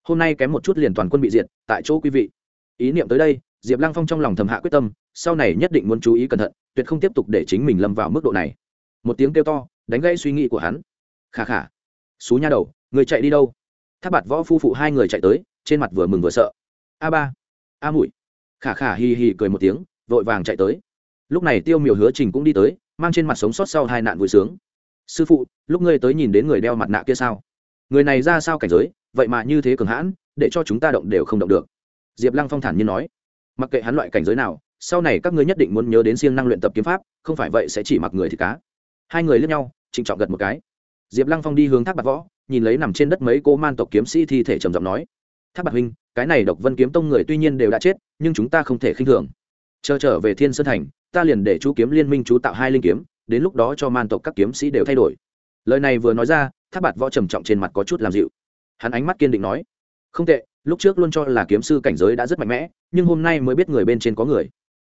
Hôm nay kém một chút liền toàn quân bị diệt, tại chỗ quý vị. Ý niệm tới đây, diệp lăng phong trong lòng thầm hạ quyết tâm, sau này nhất định muốn chú ý cẩn thận, tuyệt không tiếp tục để chính mình lâm vào mức độ này. Một tiếng kêu to, đánh gãy suy nghĩ của hắn. Khà khà. Xú nha đầu, người chạy đi đâu? Tháp bạt võ phu phụ hai người chạy tới, trên mặt vừa mừng vừa sợ. A ba. A Mũi. khả khả hì hì cười một tiếng, vội vàng chạy tới. Lúc này tiêu miểu hứa trình cũng đi tới, mang trên mặt sống sót sau hai nạn vui sướng sư phụ, lúc ngươi tới nhìn đến người đeo mặt nạ kia sao? Người này ra sao cảnh giới, vậy mà như thế cường hãn, để cho chúng ta động đều không động được. Diệp lăng phong thản nhiên nói. Mặc kệ hắn loại cảnh giới nào, sau này các ngươi nhất định muốn nhớ đến siêng năng luyện tập kiếm pháp, không phải vậy sẽ chỉ mặc người thì cá. Hai người lướt nhau, trịnh trọng gật một cái. Diệp lăng phong đi hướng thác bạc võ, nhìn lấy nằm trên đất mấy cô man tộc kiếm sĩ thi thể trầm giọng nói. Thác bạc huynh, cái này độc vân kiếm tông người tuy nhiên đều đã chết, nhưng chúng ta không thể khinh thường. Chờ trở về thiên sơn thành, ta liền để chú kiếm liên minh chú tạo hai linh kiếm đến lúc đó cho man tộc các kiếm sĩ đều thay đổi. Lời này vừa nói ra tháp bạt võ trầm trọng trên mặt có chút làm dịu. Hắn ánh mắt kiên định nói, không tệ, lúc trước luôn cho là kiếm sư cảnh giới đã rất mạnh mẽ, nhưng hôm nay mới biết người bên trên có người.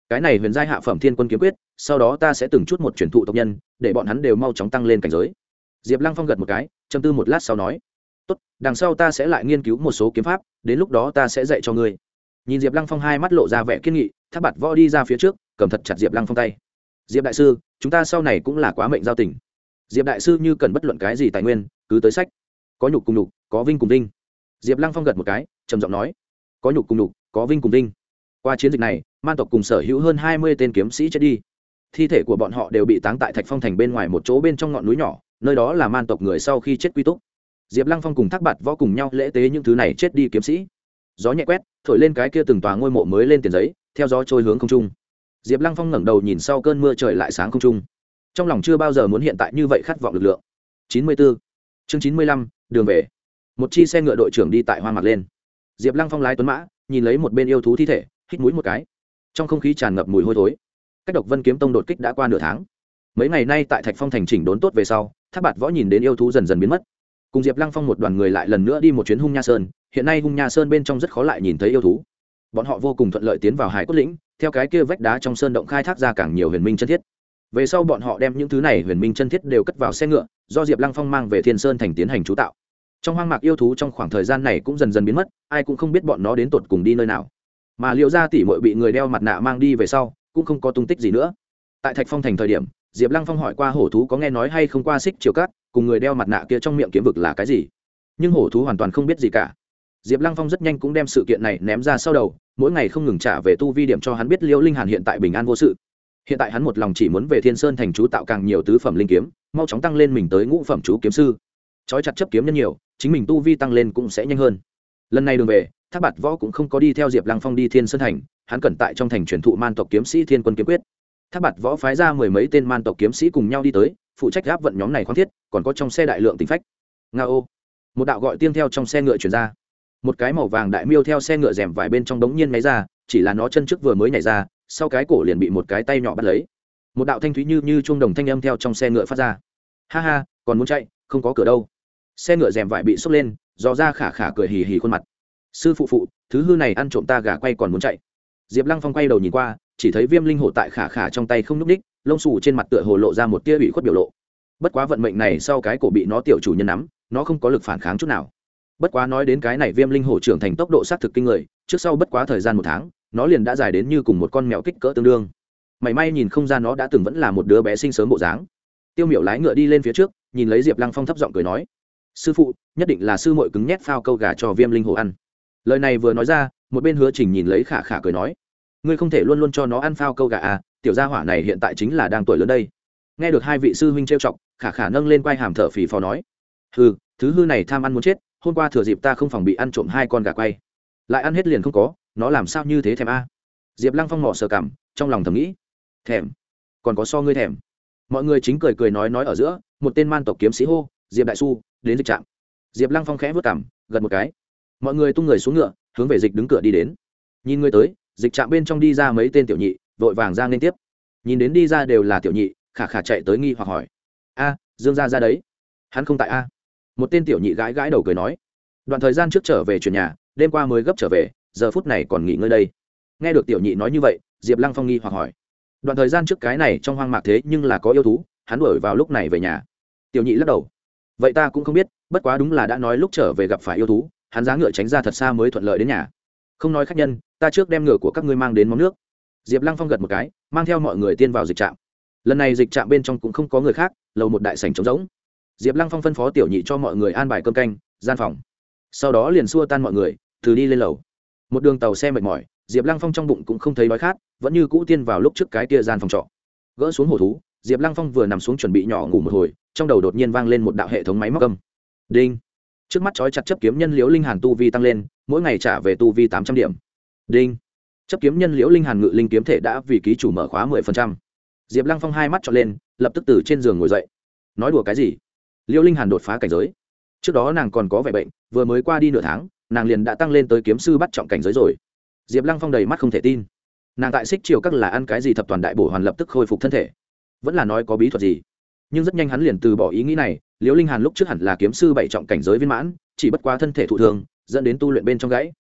Cái này huyền giai hạ phẩm thiên quân kiếm quyết, sau đó ta sẽ từng chút một truyền thụ tộc nhân, để bọn hắn đều mau chóng tăng lên cảnh giới. Diệp lăng phong gật một cái châm tư một lát sau nói, tốt, đằng sau ta sẽ lại nghiên cứu một số kiếm pháp, đến lúc đó ta sẽ dạy cho ngươi. Nhìn diệp lăng phong hai mắt lộ ra vẻ kiên nghị tháp bạt võ đi ra phía trước, cầm thật chặt diệp lăng phong tay diệp đại sư, chúng ta sau này cũng là quá mệnh giao tình. Diệp đại sư như cần bất luận cái gì tài nguyên, cứ tới sách. Có nhục cùng nhục, có vinh cùng vinh. Diệp lăng phong gật một cái, trầm giọng nói, có nhục cùng nhục, có vinh cùng vinh. Qua chiến dịch này, man tộc cùng sở hữu hơn hai mươi tên kiếm sĩ chết đi. Thi thể của bọn họ đều bị táng tại thạch phong thành bên ngoài một chỗ bên trong ngọn núi nhỏ, nơi đó là man tộc người sau khi chết quy túc. Diệp lăng phong cùng thác bạt võ cùng nhau lễ tế những thứ này chết đi kiếm sĩ. Gió nhẹ quét, thổi lên cái kia từng tòa ngôi mộ mới lên tiền giấy, theo gió trôi hướng không trung diệp lăng phong ngẩng đầu nhìn sau cơn mưa trời lại sáng không trung. Trong lòng chưa bao giờ muốn hiện tại như vậy khát vọng lực lượng. Chín mươi 94. chương chín mươi lăm, đường về. Một chi xe ngựa đội trưởng đi tại hoa mặt lên. Diệp lăng phong lái tuấn mã, nhìn lấy một bên yêu thú thi thể, hít mũi một cái. Trong không khí tràn ngập mùi hôi thối. Cách độc vân kiếm tông đột kích đã qua nửa tháng. Mấy ngày nay tại thạch phong thành chỉnh đốn tốt về sau tháp bạt võ nhìn đến yêu thú dần dần biến mất. Cùng diệp lăng phong một đoàn người lại lần nữa đi một chuyến hung nha sơn. Hiện nay hung nha sơn bên trong rất khó lại nhìn thấy yêu thú bọn họ vô cùng thuận lợi tiến vào hải cốt lĩnh, theo cái kia vách đá trong sơn động khai thác ra càng nhiều huyền minh chân thiết. Về sau bọn họ đem những thứ này huyền minh chân thiết đều cất vào xe ngựa, do diệp lăng phong mang về thiên sơn thành tiến hành chú tạo. Trong hoang mạc yêu thú trong khoảng thời gian này cũng dần dần biến mất, ai cũng không biết bọn nó đến tột cùng đi nơi nào. Mà liệu ra tỉ mội bị người đeo mặt nạ mang đi về sau, cũng không có tung tích gì nữa. Tại thạch phong thành thời điểm, diệp lăng phong hỏi qua hổ thú có nghe nói hay không qua xích chiều cát, cùng người đeo mặt nạ kia trong miệng kiếm vực là cái gì. Nhưng hổ thú hoàn toàn không biết gì cả. Diệp lăng phong rất nhanh cũng đem sự kiện này ném ra sau đầu mỗi ngày không ngừng trả về tu vi điểm cho hắn biết liễu linh hàn hiện tại bình an vô sự. Hiện tại hắn một lòng chỉ muốn về thiên sơn thành chú tạo càng nhiều tứ phẩm linh kiếm, mau chóng tăng lên mình tới ngũ phẩm chú kiếm sư. Trói chặt chấp kiếm nhân nhiều, chính mình tu vi tăng lên cũng sẽ nhanh hơn. Lần này đường về, thác bạt võ cũng không có đi theo diệp lăng phong đi thiên sơn thành, hắn cẩn tại trong thành truyền thụ man tộc kiếm sĩ thiên quân kiếm quyết. Thác bạt võ phái ra mười mấy tên man tộc kiếm sĩ cùng nhau đi tới, phụ trách gáp vận nhóm này khoan thiết, còn có trong xe đại lượng tính phách. Nga ô. Một đạo gọi tiên theo trong xe ngựa chuyển ra một cái màu vàng đại miêu theo xe ngựa rèm vải bên trong đống nhiên máy ra, chỉ là nó chân trước vừa mới nhảy ra, sau cái cổ liền bị một cái tay nhỏ bắt lấy. Một đạo thanh thúy như như chuông đồng thanh âm theo trong xe ngựa phát ra. Ha ha, còn muốn chạy, không có cửa đâu. Xe ngựa rèm vải bị xốc lên, dò ra khả khả cười hì hì khuôn mặt. Sư phụ phụ, thứ hư này ăn trộm ta gà quay còn muốn chạy. Diệp lăng phong quay đầu nhìn qua, chỉ thấy viêm linh hổ tại khả khả trong tay không n ú c ních lông xù trên mặt tựa hồ lộ ra một tia ủy khuất biểu lộ. Bất quá vận mệnh này sau cái cổ bị nó tiểu chủ nhân nắm, nó không có lực phản kháng chút nào bất quá nói đến cái này viêm linh hổ trưởng thành tốc độ xác thực kinh người, trước sau bất quá thời gian một tháng, nó liền đã dài đến như cùng một con mèo kích cỡ tương đương. Mảy may nhìn không ra nó đã từng vẫn là một đứa bé sinh sớm bộ dáng. Tiêu miểu lái ngựa đi lên phía trước, nhìn lấy diệp lăng phong thấp giọng cười nói, sư phụ, nhất định là sư mội cứng nhét phao câu gà cho viêm linh hồ ăn. Lời này vừa nói ra, một bên hứa trình nhìn lấy khả khả cười nói, ngươi không thể luôn luôn cho nó ăn phao câu gà à tiểu gia hỏa này hiện tại chính là đang tuổi lớn đây. Nghe được hai vị sư huynh trêu chọc, khả khả nâng lên quai hàm thở phì phò nói, hừ, thứ hư này tham ăn muốn chết hôm qua thừa dịp ta không phòng bị ăn trộm hai con gà quay. Lại ăn hết liền không có, nó làm sao như thế thèm a? Diệp lăng phong mỏ sờ cảm, trong lòng thầm nghĩ. Thèm? Còn có so ngươi thèm. Mọi người chính cười cười nói nói ở giữa, một tên man tộc kiếm sĩ hô, diệp đại su đến dịch trạm diệp lăng phong khẽ vất cảm gần một cái. Mọi người tung người xuống ngựa, hướng về dịch đứng cửa đi đến. Nhìn người tới, dịch trạm bên trong đi ra mấy tên tiểu nhị, vội vàng ra liên tiếp. Nhìn đến đi ra đều là tiểu nhị, khả khả chạy tới nghi hoặc hỏi. A, dương gia ra đấy. Hắn không tại a một tên tiểu nhị gãi gãi đầu cười nói, đoạn thời gian trước trở về chuyển nhà, đêm qua mới gấp trở về, giờ phút này còn nghỉ ngơi đây. Nghe được tiểu nhị nói như vậy, diệp lăng phong nghi hoặc hỏi, đoạn thời gian trước cái này trong hoang mạc thế nhưng là có yêu thú, hắn đuổi vào lúc này về nhà. Tiểu nhị lắc đầu, vậy ta cũng không biết, bất quá đúng là đã nói lúc trở về gặp phải yêu thú, hắn giá ngựa tránh ra thật xa mới thuận lợi đến nhà. Không nói khách nhân, ta trước đem ngựa của các ngươi mang đến móng nước. Diệp lăng phong gật một cái, mang theo mọi người tiên vào dịch trạm. Lần này dịch trạm bên trong cũng không có người khác, lầu một đại sành trống rỗng diệp lăng phong phân phó tiểu nhị cho mọi người an bài cơm canh, gian phòng. Sau đó liền xua tan mọi người, từ đi lên lầu. Một đường tàu xe mệt mỏi, diệp lăng phong trong bụng cũng không thấy đói khát, vẫn như cũ tiên vào lúc trước cái kia gian phòng trọ. Gỡ xuống hổ thú, diệp lăng phong vừa nằm xuống chuẩn bị nhỏ ngủ một hồi, trong đầu đột nhiên vang lên một đạo hệ thống máy móc âm. Đinh. Trước mắt trói chặt chấp kiếm nhân liễu linh hàn tu vi tăng lên, mỗi ngày trả về tu vi tám trăm điểm. Đinh. Chấp kiếm nhân liễu linh hàn ngự linh kiếm thể đã vì ký chủ mở khóa mười phần trăm. Diệp lăng phong hai mắt trọn lên, lập tức từ trên giường ngồi dậy. Nói đùa cái gì? Liễu linh hàn đột phá cảnh giới. Trước đó nàng còn có vẻ bệnh, vừa mới qua đi nửa tháng, nàng liền đã tăng lên tới kiếm sư bắt trọng cảnh giới rồi. Diệp lăng phong đầy mắt không thể tin. Nàng tại xích triều các là ăn cái gì thập toàn đại bổ hoàn lập tức khôi phục thân thể. Vẫn là nói có bí thuật gì. Nhưng rất nhanh hắn liền từ bỏ ý nghĩ này liễu linh hàn lúc trước hẳn là kiếm sư bảy trọng cảnh giới viên mãn, chỉ bất quá thân thể thụ thường, dẫn đến tu luyện bên trong gãy.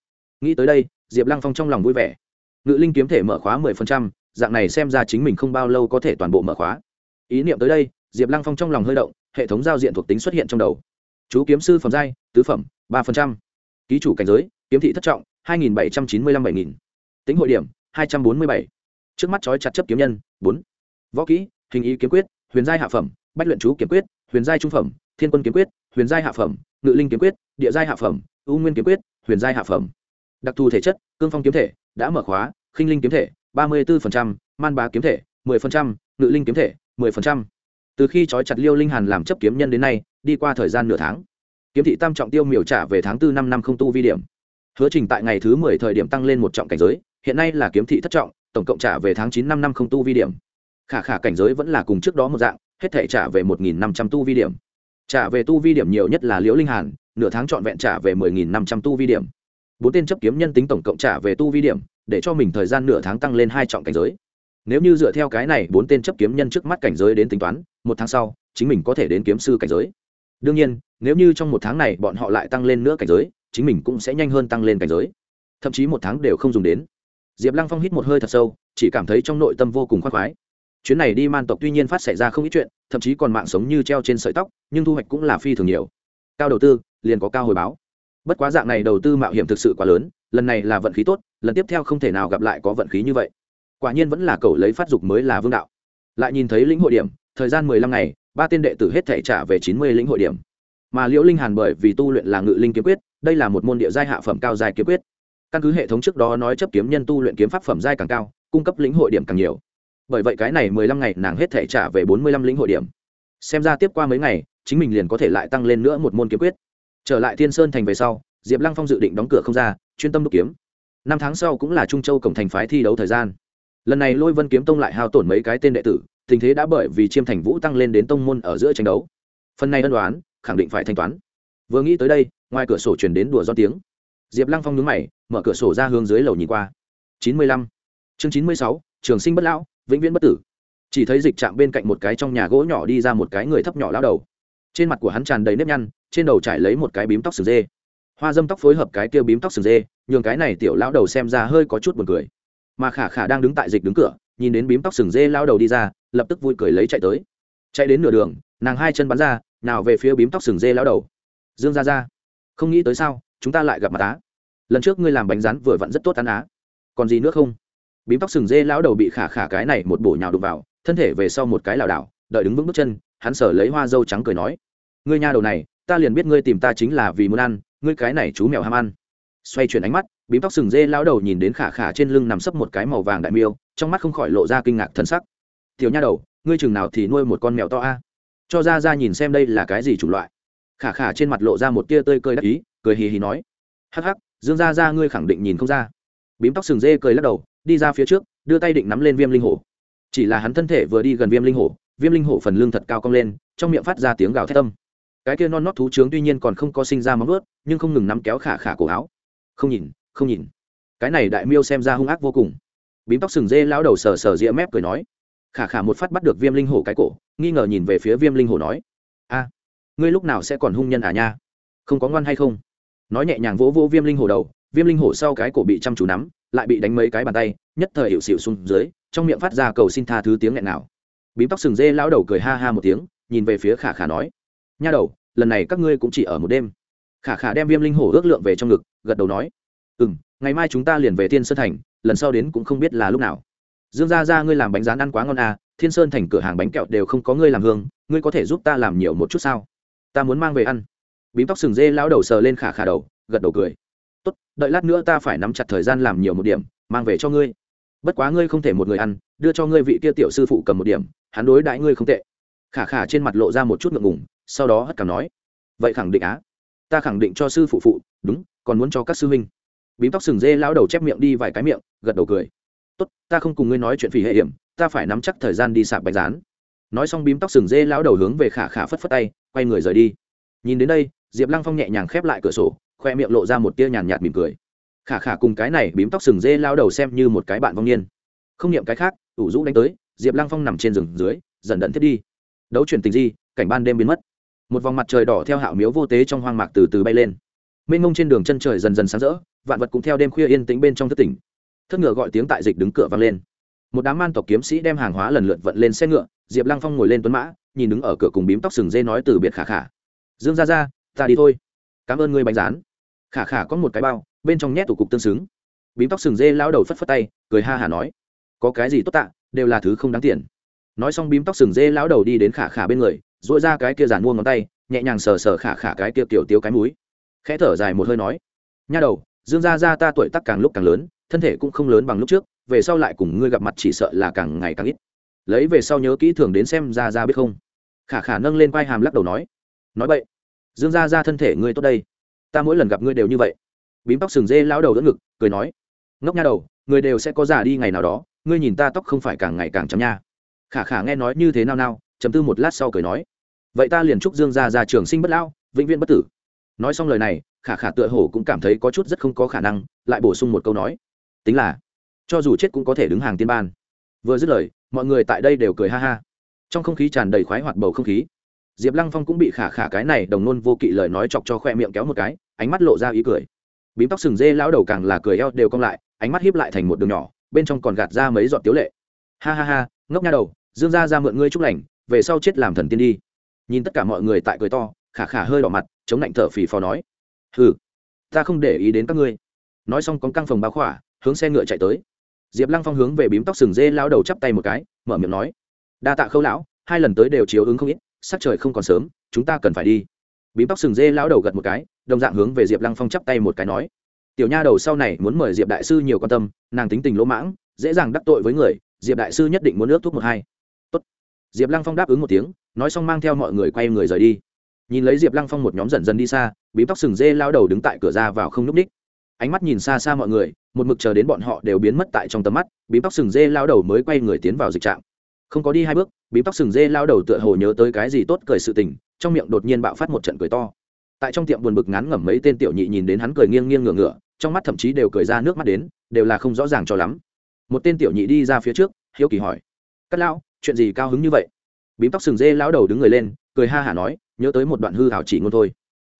Nghĩ tới đây, diệp lăng phong trong lòng vui vẻ. Ngự linh kiếm thể mở khóa mười phần trăm, dạng này xem ra chính mình không bao lâu có thể toàn bộ mở khóa. Ý niệm tới đây, diệp lăng phong trong lòng hơi động hệ thống giao diện thuộc tính xuất hiện trong đầu. Chú kiếm sư phẩm giai, tứ phẩm, ba phần trăm. Ký chủ cảnh giới, kiếm thị thất trọng, hai nghìn bảy trăm chín mươi lăm bảy nghìn. Tính hội điểm, hai trăm bốn mươi bảy. Trước mắt trói chặt chấp kiếm nhân, bốn. Võ kỹ, hình ý kiếm quyết, huyền giai hạ phẩm, bách luyện chú kiếm quyết, huyền giai trung phẩm, thiên quân kiếm quyết, huyền giai hạ phẩm, ngự linh kiếm quyết, địa giai hạ phẩm, ưu nguyên kiếm quyết, huyền giai hạ phẩm. Đặc thù thể chất, cương phong kiếm thể, đã mở khóa, khinh linh kiếm thể, ba mươi bốn man bá kiếm thể, mười ngự linh kiếm thể, mười từ khi trói chặt liêu linh hàn làm chấp kiếm nhân đến nay, đi qua thời gian nửa tháng, kiếm thị tam trọng tiêu miểu trả về tháng tư năm năm không tu vi điểm. Hứa trình tại ngày thứ mười thời điểm tăng lên một trọng cảnh giới, hiện nay là kiếm thị thất trọng, tổng cộng trả về tháng chín năm năm không tu vi điểm. Khả khả cảnh giới vẫn là cùng trước đó một dạng, hết thể trả về một nghìn năm trăm tu vi điểm. Trả về tu vi điểm nhiều nhất là liễu linh hàn, nửa tháng trọn vẹn trả về mười nghìn năm trăm tu vi điểm. Bốn tên chấp kiếm nhân tính tổng cộng trả về tu vi điểm, để cho mình thời gian nửa tháng tăng lên hai trọng cảnh giới nếu như dựa theo cái này bốn tên chấp kiếm nhân trước mắt cảnh giới đến tính toán, một tháng sau, chính mình có thể đến kiếm sư cảnh giới. Đương nhiên, nếu như trong một tháng này bọn họ lại tăng lên nữa cảnh giới, chính mình cũng sẽ nhanh hơn tăng lên cảnh giới. Thậm chí một tháng đều không dùng đến. Diệp lăng phong hít một hơi thật sâu, chỉ cảm thấy trong nội tâm vô cùng khoác khoái. Chuyến này đi man tộc tuy nhiên phát xảy ra không ít chuyện, thậm chí còn mạng sống như treo trên sợi tóc, nhưng thu hoạch cũng là phi thường nhiều. Cao đầu tư, liền có cao hồi báo. Bất quá dạng này đầu tư mạo hiểm thực sự quá lớn, lần này là vận khí tốt, lần tiếp theo không thể nào gặp lại có vận khí như vậy quả nhiên vẫn là cầu lấy phát dục mới là vương đạo. Lại nhìn thấy lĩnh hội điểm, thời gian mười lăm ngày, ba tên đệ tử hết thể trả về chín mươi lĩnh hội điểm. Mà liễu linh hàn bởi vì tu luyện là ngự linh kiếm quyết, đây là một môn địa giai hạ phẩm cao giai kiếm quyết. Căn cứ hệ thống trước đó nói chấp kiếm nhân tu luyện kiếm pháp phẩm giai càng cao, cung cấp lĩnh hội điểm càng nhiều. Bởi vậy cái này mười lăm ngày nàng hết thể trả về bốn mươi lăm lĩnh hội điểm. Xem ra tiếp qua mấy ngày, chính mình liền có thể lại tăng lên nữa một môn kiếm quyết. Trở lại thiên sơn thành về sau, diệp lăng phong dự định đóng cửa không ra, chuyên tâm đúc kiếm. Năm tháng sau cũng là trung châu cổng thành phái thi đấu thời gian lần này lôi vân kiếm tông lại hao tổn mấy cái tên đệ tử, tình thế đã bởi vì chiêm thành vũ tăng lên đến tông môn ở giữa tranh đấu. Phần này ân đoán khẳng định phải thanh toán. Vừa nghĩ tới đây, ngoài cửa sổ chuyển đến đùa do tiếng. Diệp lăng phong nhúng mày, mở cửa sổ ra hướng dưới lầu nhìn qua. Chín mươi lăm. Chương chín mươi sáu, trường sinh bất lão, vĩnh viễn bất tử. Chỉ thấy dịch chạm bên cạnh một cái trong nhà gỗ nhỏ đi ra một cái người thấp nhỏ lao đầu. Trên mặt của hắn tràn đầy nếp nhăn, trên đầu trải lấy một cái bím tóc sừng dê. Hoa dâm tóc phối hợp cái kia bím tóc sừng dê, nhường cái này tiểu lao đầu xem ra hơi có chút buồn cười mà khả khả đang đứng tại dịch đứng cửa, nhìn đến bím tóc sừng dê lao đầu đi ra, lập tức vui cười lấy chạy tới. Chạy đến nửa đường, nàng hai chân bắn ra, nào về phía bím tóc sừng dê lao đầu. Dương ra ra không nghĩ tới sao, chúng ta lại gặp mặt á. Lần trước ngươi làm bánh rán vừa vặn rất tốt ăn á. Còn gì nữa không? Bím tóc sừng dê lão đầu bị khả khả cái này một bổ nhào đục vào, thân thể về sau một cái lảo đảo, đợi đứng vững bước chân, hắn sở lấy hoa dâu trắng cười nói, ngươi nha đầu này, ta liền biết ngươi tìm ta chính là vì muốn ăn, ngươi cái này chú mèo ham ăn. Xoay chuyển ánh mắt bím tóc sừng dê lão đầu nhìn đến khả khả trên lưng nằm sấp một cái màu vàng đại miêu, trong mắt không khỏi lộ ra kinh ngạc thân sắc. Tiểu nha đầu, ngươi chừng nào thì nuôi một con mèo to a? Cho ra ra nhìn xem đây là cái gì chủng loại. Khả khả trên mặt lộ ra một tia tơi cơi đắc ý, cười hì hì nói. Hắc hắc, dương ra ra ngươi khẳng định nhìn không ra. Bím tóc sừng dê cười lắc đầu, đi ra phía trước, đưa tay định nắm lên viêm linh hổ. Chỉ là hắn thân thể vừa đi gần viêm linh hổ, viêm linh hổ phần lưng thật cao cong lên, trong miệng phát ra tiếng gào thét tâm cái kia non nót thú trướng tuy nhiên còn không có sinh ra móng ướt nhưng không ngừng nắm kéo khả khả cổ áo. Không nhìn không nhìn. Cái này đại miêu xem ra hung ác vô cùng. Bím tóc sừng dê lão đầu sờ sờ rĩa mép cười nói. Khả khả một phát bắt được viêm linh hổ cái cổ, nghi ngờ nhìn về phía viêm linh hổ nói. A, ngươi lúc nào sẽ còn hung nhân à nha? Không có ngoan hay không? Nói nhẹ nhàng vỗ vỗ viêm linh hổ đầu, viêm linh hổ sau cái cổ bị chăm chú nắm, lại bị đánh mấy cái bàn tay, nhất thời hiệu xịu xuống dưới, trong miệng phát ra cầu xin tha thứ tiếng nghẹn nào bím tóc sừng dê lão đầu cười ha ha một tiếng, nhìn về phía khả khả nói. Nha đầu, lần này các ngươi cũng chỉ ở một đêm. Khả khả đem viêm linh hổ ước lượng về trong ngực, gật đầu nói ừ m ngày mai chúng ta liền về thiên sơn thành, lần sau đến cũng không biết là lúc nào. Dương gia ra ngươi làm bánh rán ăn quá ngon à thiên sơn thành cửa hàng bánh kẹo đều không có ngươi làm hương, ngươi có thể giúp ta làm nhiều một chút sao? Ta muốn mang về ăn. Bím tóc sừng dê lão đầu sờ lên khả khả đầu, gật đầu cười. Tốt, đợi lát nữa ta phải nắm chặt thời gian làm nhiều một điểm, mang về cho ngươi. Bất quá ngươi không thể một người ăn, đưa cho ngươi vị kia tiểu sư phụ cầm một điểm, hắn đối đãi ngươi không tệ. Khả khả trên mặt lộ ra một chút ngượng ngùng, sau đó hất cảm nói. Vậy khẳng định á. Ta khẳng định cho sư phụ phụ, đúng, còn muốn cho các sư huynh bím tóc sừng dê lão đầu chép miệng đi vài cái miệng, gật đầu cười. Tốt, ta không cùng ngươi nói chuyện phỉ hệ hiểm, ta phải nắm chắc thời gian đi sạp bạch rán. Nói xong bím tóc sừng dê lão đầu hướng về khả khả phất phất tay, quay người rời đi. Nhìn đến đây, diệp lăng phong nhẹ nhàng khép lại cửa sổ, khoe miệng lộ ra một tia nhàn nhạt mỉm cười. Khả khả cùng cái này bím tóc sừng dê lao đầu xem như một cái bạn vong niên. Không niệm cái khác, ủ rũ đánh tới, diệp lăng phong nằm trên rừng dưới, dần đận thiết đi. Đấu chuyển tình di, cảnh ban đêm biến mất. Một vòng mặt trời đỏ theo hạo miếu vô tế trong hoang mạc từ từ bay lên. Mênh mông trên đường chân trời dần dần sáng rỡ vạn vật cũng theo đêm khuya yên tĩnh bên trong thất tỉnh. Thất ngựa gọi tiếng tại dịch đứng cửa vang lên. Một đám man tộc kiếm sĩ đem hàng hóa lần lượt vận lên xe ngựa, diệp lăng phong ngồi lên tuấn mã, nhìn đứng ở cửa cùng bím tóc sừng dê nói từ biệt khả khả. Dương ra ra ta đi thôi. Cảm ơn ngươi bánh rán. Khả khả có một cái bao, bên trong nhét tủ cục tương xứng. Bím tóc sừng dê lao đầu phất phất tay, cười ha hả nói. Có cái gì tốt tạ, đều là thứ không đáng tiền. Nói xong bím tóc sừng dê lão đầu đi đến khả khả bên người dội ra cái kia giàn mua ngón tay, nhẹ nhàng sờ sờ khả khả cái kia kiểu tiếu cái múi khẽ thở dài một hơi nói. Nha đầu dương gia gia ta tuổi tác càng lúc càng lớn, thân thể cũng không lớn bằng lúc trước, về sau lại cùng ngươi gặp mặt chỉ sợ là càng ngày càng ít. Lấy về sau nhớ kỹ thường đến xem Gia Gia biết không? Khả khả nâng lên vai hàm lắc đầu nói. Nói vậy dương gia gia thân thể ngươi tốt đây. Ta mỗi lần gặp ngươi đều như vậy. Bím tóc sừng dê lão đầu đỡ ngực, cười nói. Ngốc nha đầu, người đều sẽ có già đi ngày nào đó, ngươi nhìn ta tóc không phải càng ngày càng trắng nha. Khả khả nghe nói như thế nào nào chấm tư một lát sau cười nói. Vậy ta liền chúc dương gia Gia trường sinh bất lão, vĩnh viễn bất tử nói xong lời này, khả khả tựa hồ cũng cảm thấy có chút rất không có khả năng, lại bổ sung một câu nói. Tính là, cho dù chết cũng có thể đứng hàng tiên ban. Vừa dứt lời, mọi người tại đây đều cười ha ha. Trong không khí tràn đầy khoái hoạt bầu không khí. Diệp lăng phong cũng bị khả khả cái này đồng nôn vô kỵ lời nói chọc cho khoe miệng kéo một cái, ánh mắt lộ ra ý cười. Bím tóc sừng dê lão đầu càng là cười eo đều cong lại, ánh mắt hiếp lại thành một đường nhỏ, bên trong còn gạt ra mấy giọt tiếu lệ. Ha ha ha, ngốc nha đầu, dương ra ra mượn ngươi chúc lành, về sau chết làm thần tiên đi. Nhìn tất cả mọi người tại cười to khả khả hơi đỏ mặt, chống lạnh thở phì phò nói, hừ, ta không để ý đến các ngươi. Nói xong con căng phòng báo khỏa, hướng xe ngựa chạy tới. Diệp lăng phong hướng về bím tóc sừng dê lao đầu chắp tay một cái, mở miệng nói, đa tạ khâu lão, hai lần tới đều chiếu ứng không ít, sắc trời không còn sớm, chúng ta cần phải đi. Bím tóc sừng dê lao đầu gật một cái, đồng dạng hướng về diệp lăng phong chắp tay một cái nói, tiểu nha đầu sau này muốn mời diệp đại sư nhiều quan tâm, nàng tính tình lỗ mãng, dễ dàng đắc tội với người, diệp đại sư nhất định muốn ước thuốc một hai. Tốt. diệp lăng phong đáp ứng một tiếng, nói xong mang theo mọi người quay người rời đi nhìn lấy diệp lăng phong một nhóm dần dần đi xa, bím tóc sừng dê lao đầu đứng tại cửa ra vào không núp ních ánh mắt nhìn xa xa mọi người, một mực chờ đến bọn họ đều biến mất tại trong tầm mắt, bím tóc sừng dê lao đầu mới quay người tiến vào dịch trạm. Không có đi hai bước, bím tóc sừng dê lao đầu tựa hồ nhớ tới cái gì tốt cười sự tình, trong miệng đột nhiên bạo phát một trận cười to. Tại trong tiệm buồn bực ngắn ngẩm mấy tên tiểu nhị nhìn đến hắn cười nghiêng nghiêng ngửa ngửa, trong mắt thậm chí đều cười ra nước mắt đến, đều là không rõ ràng cho lắm. Một tên tiểu nhị đi ra phía trước, hiếu kỳ hỏi cắt lão, chuyện gì cao hứng như vậy? Bím tóc sừng dê lão đầu đứng người lên, cười ha hả nói nhớ tới một đoạn hư hảo chỉ ngôn thôi.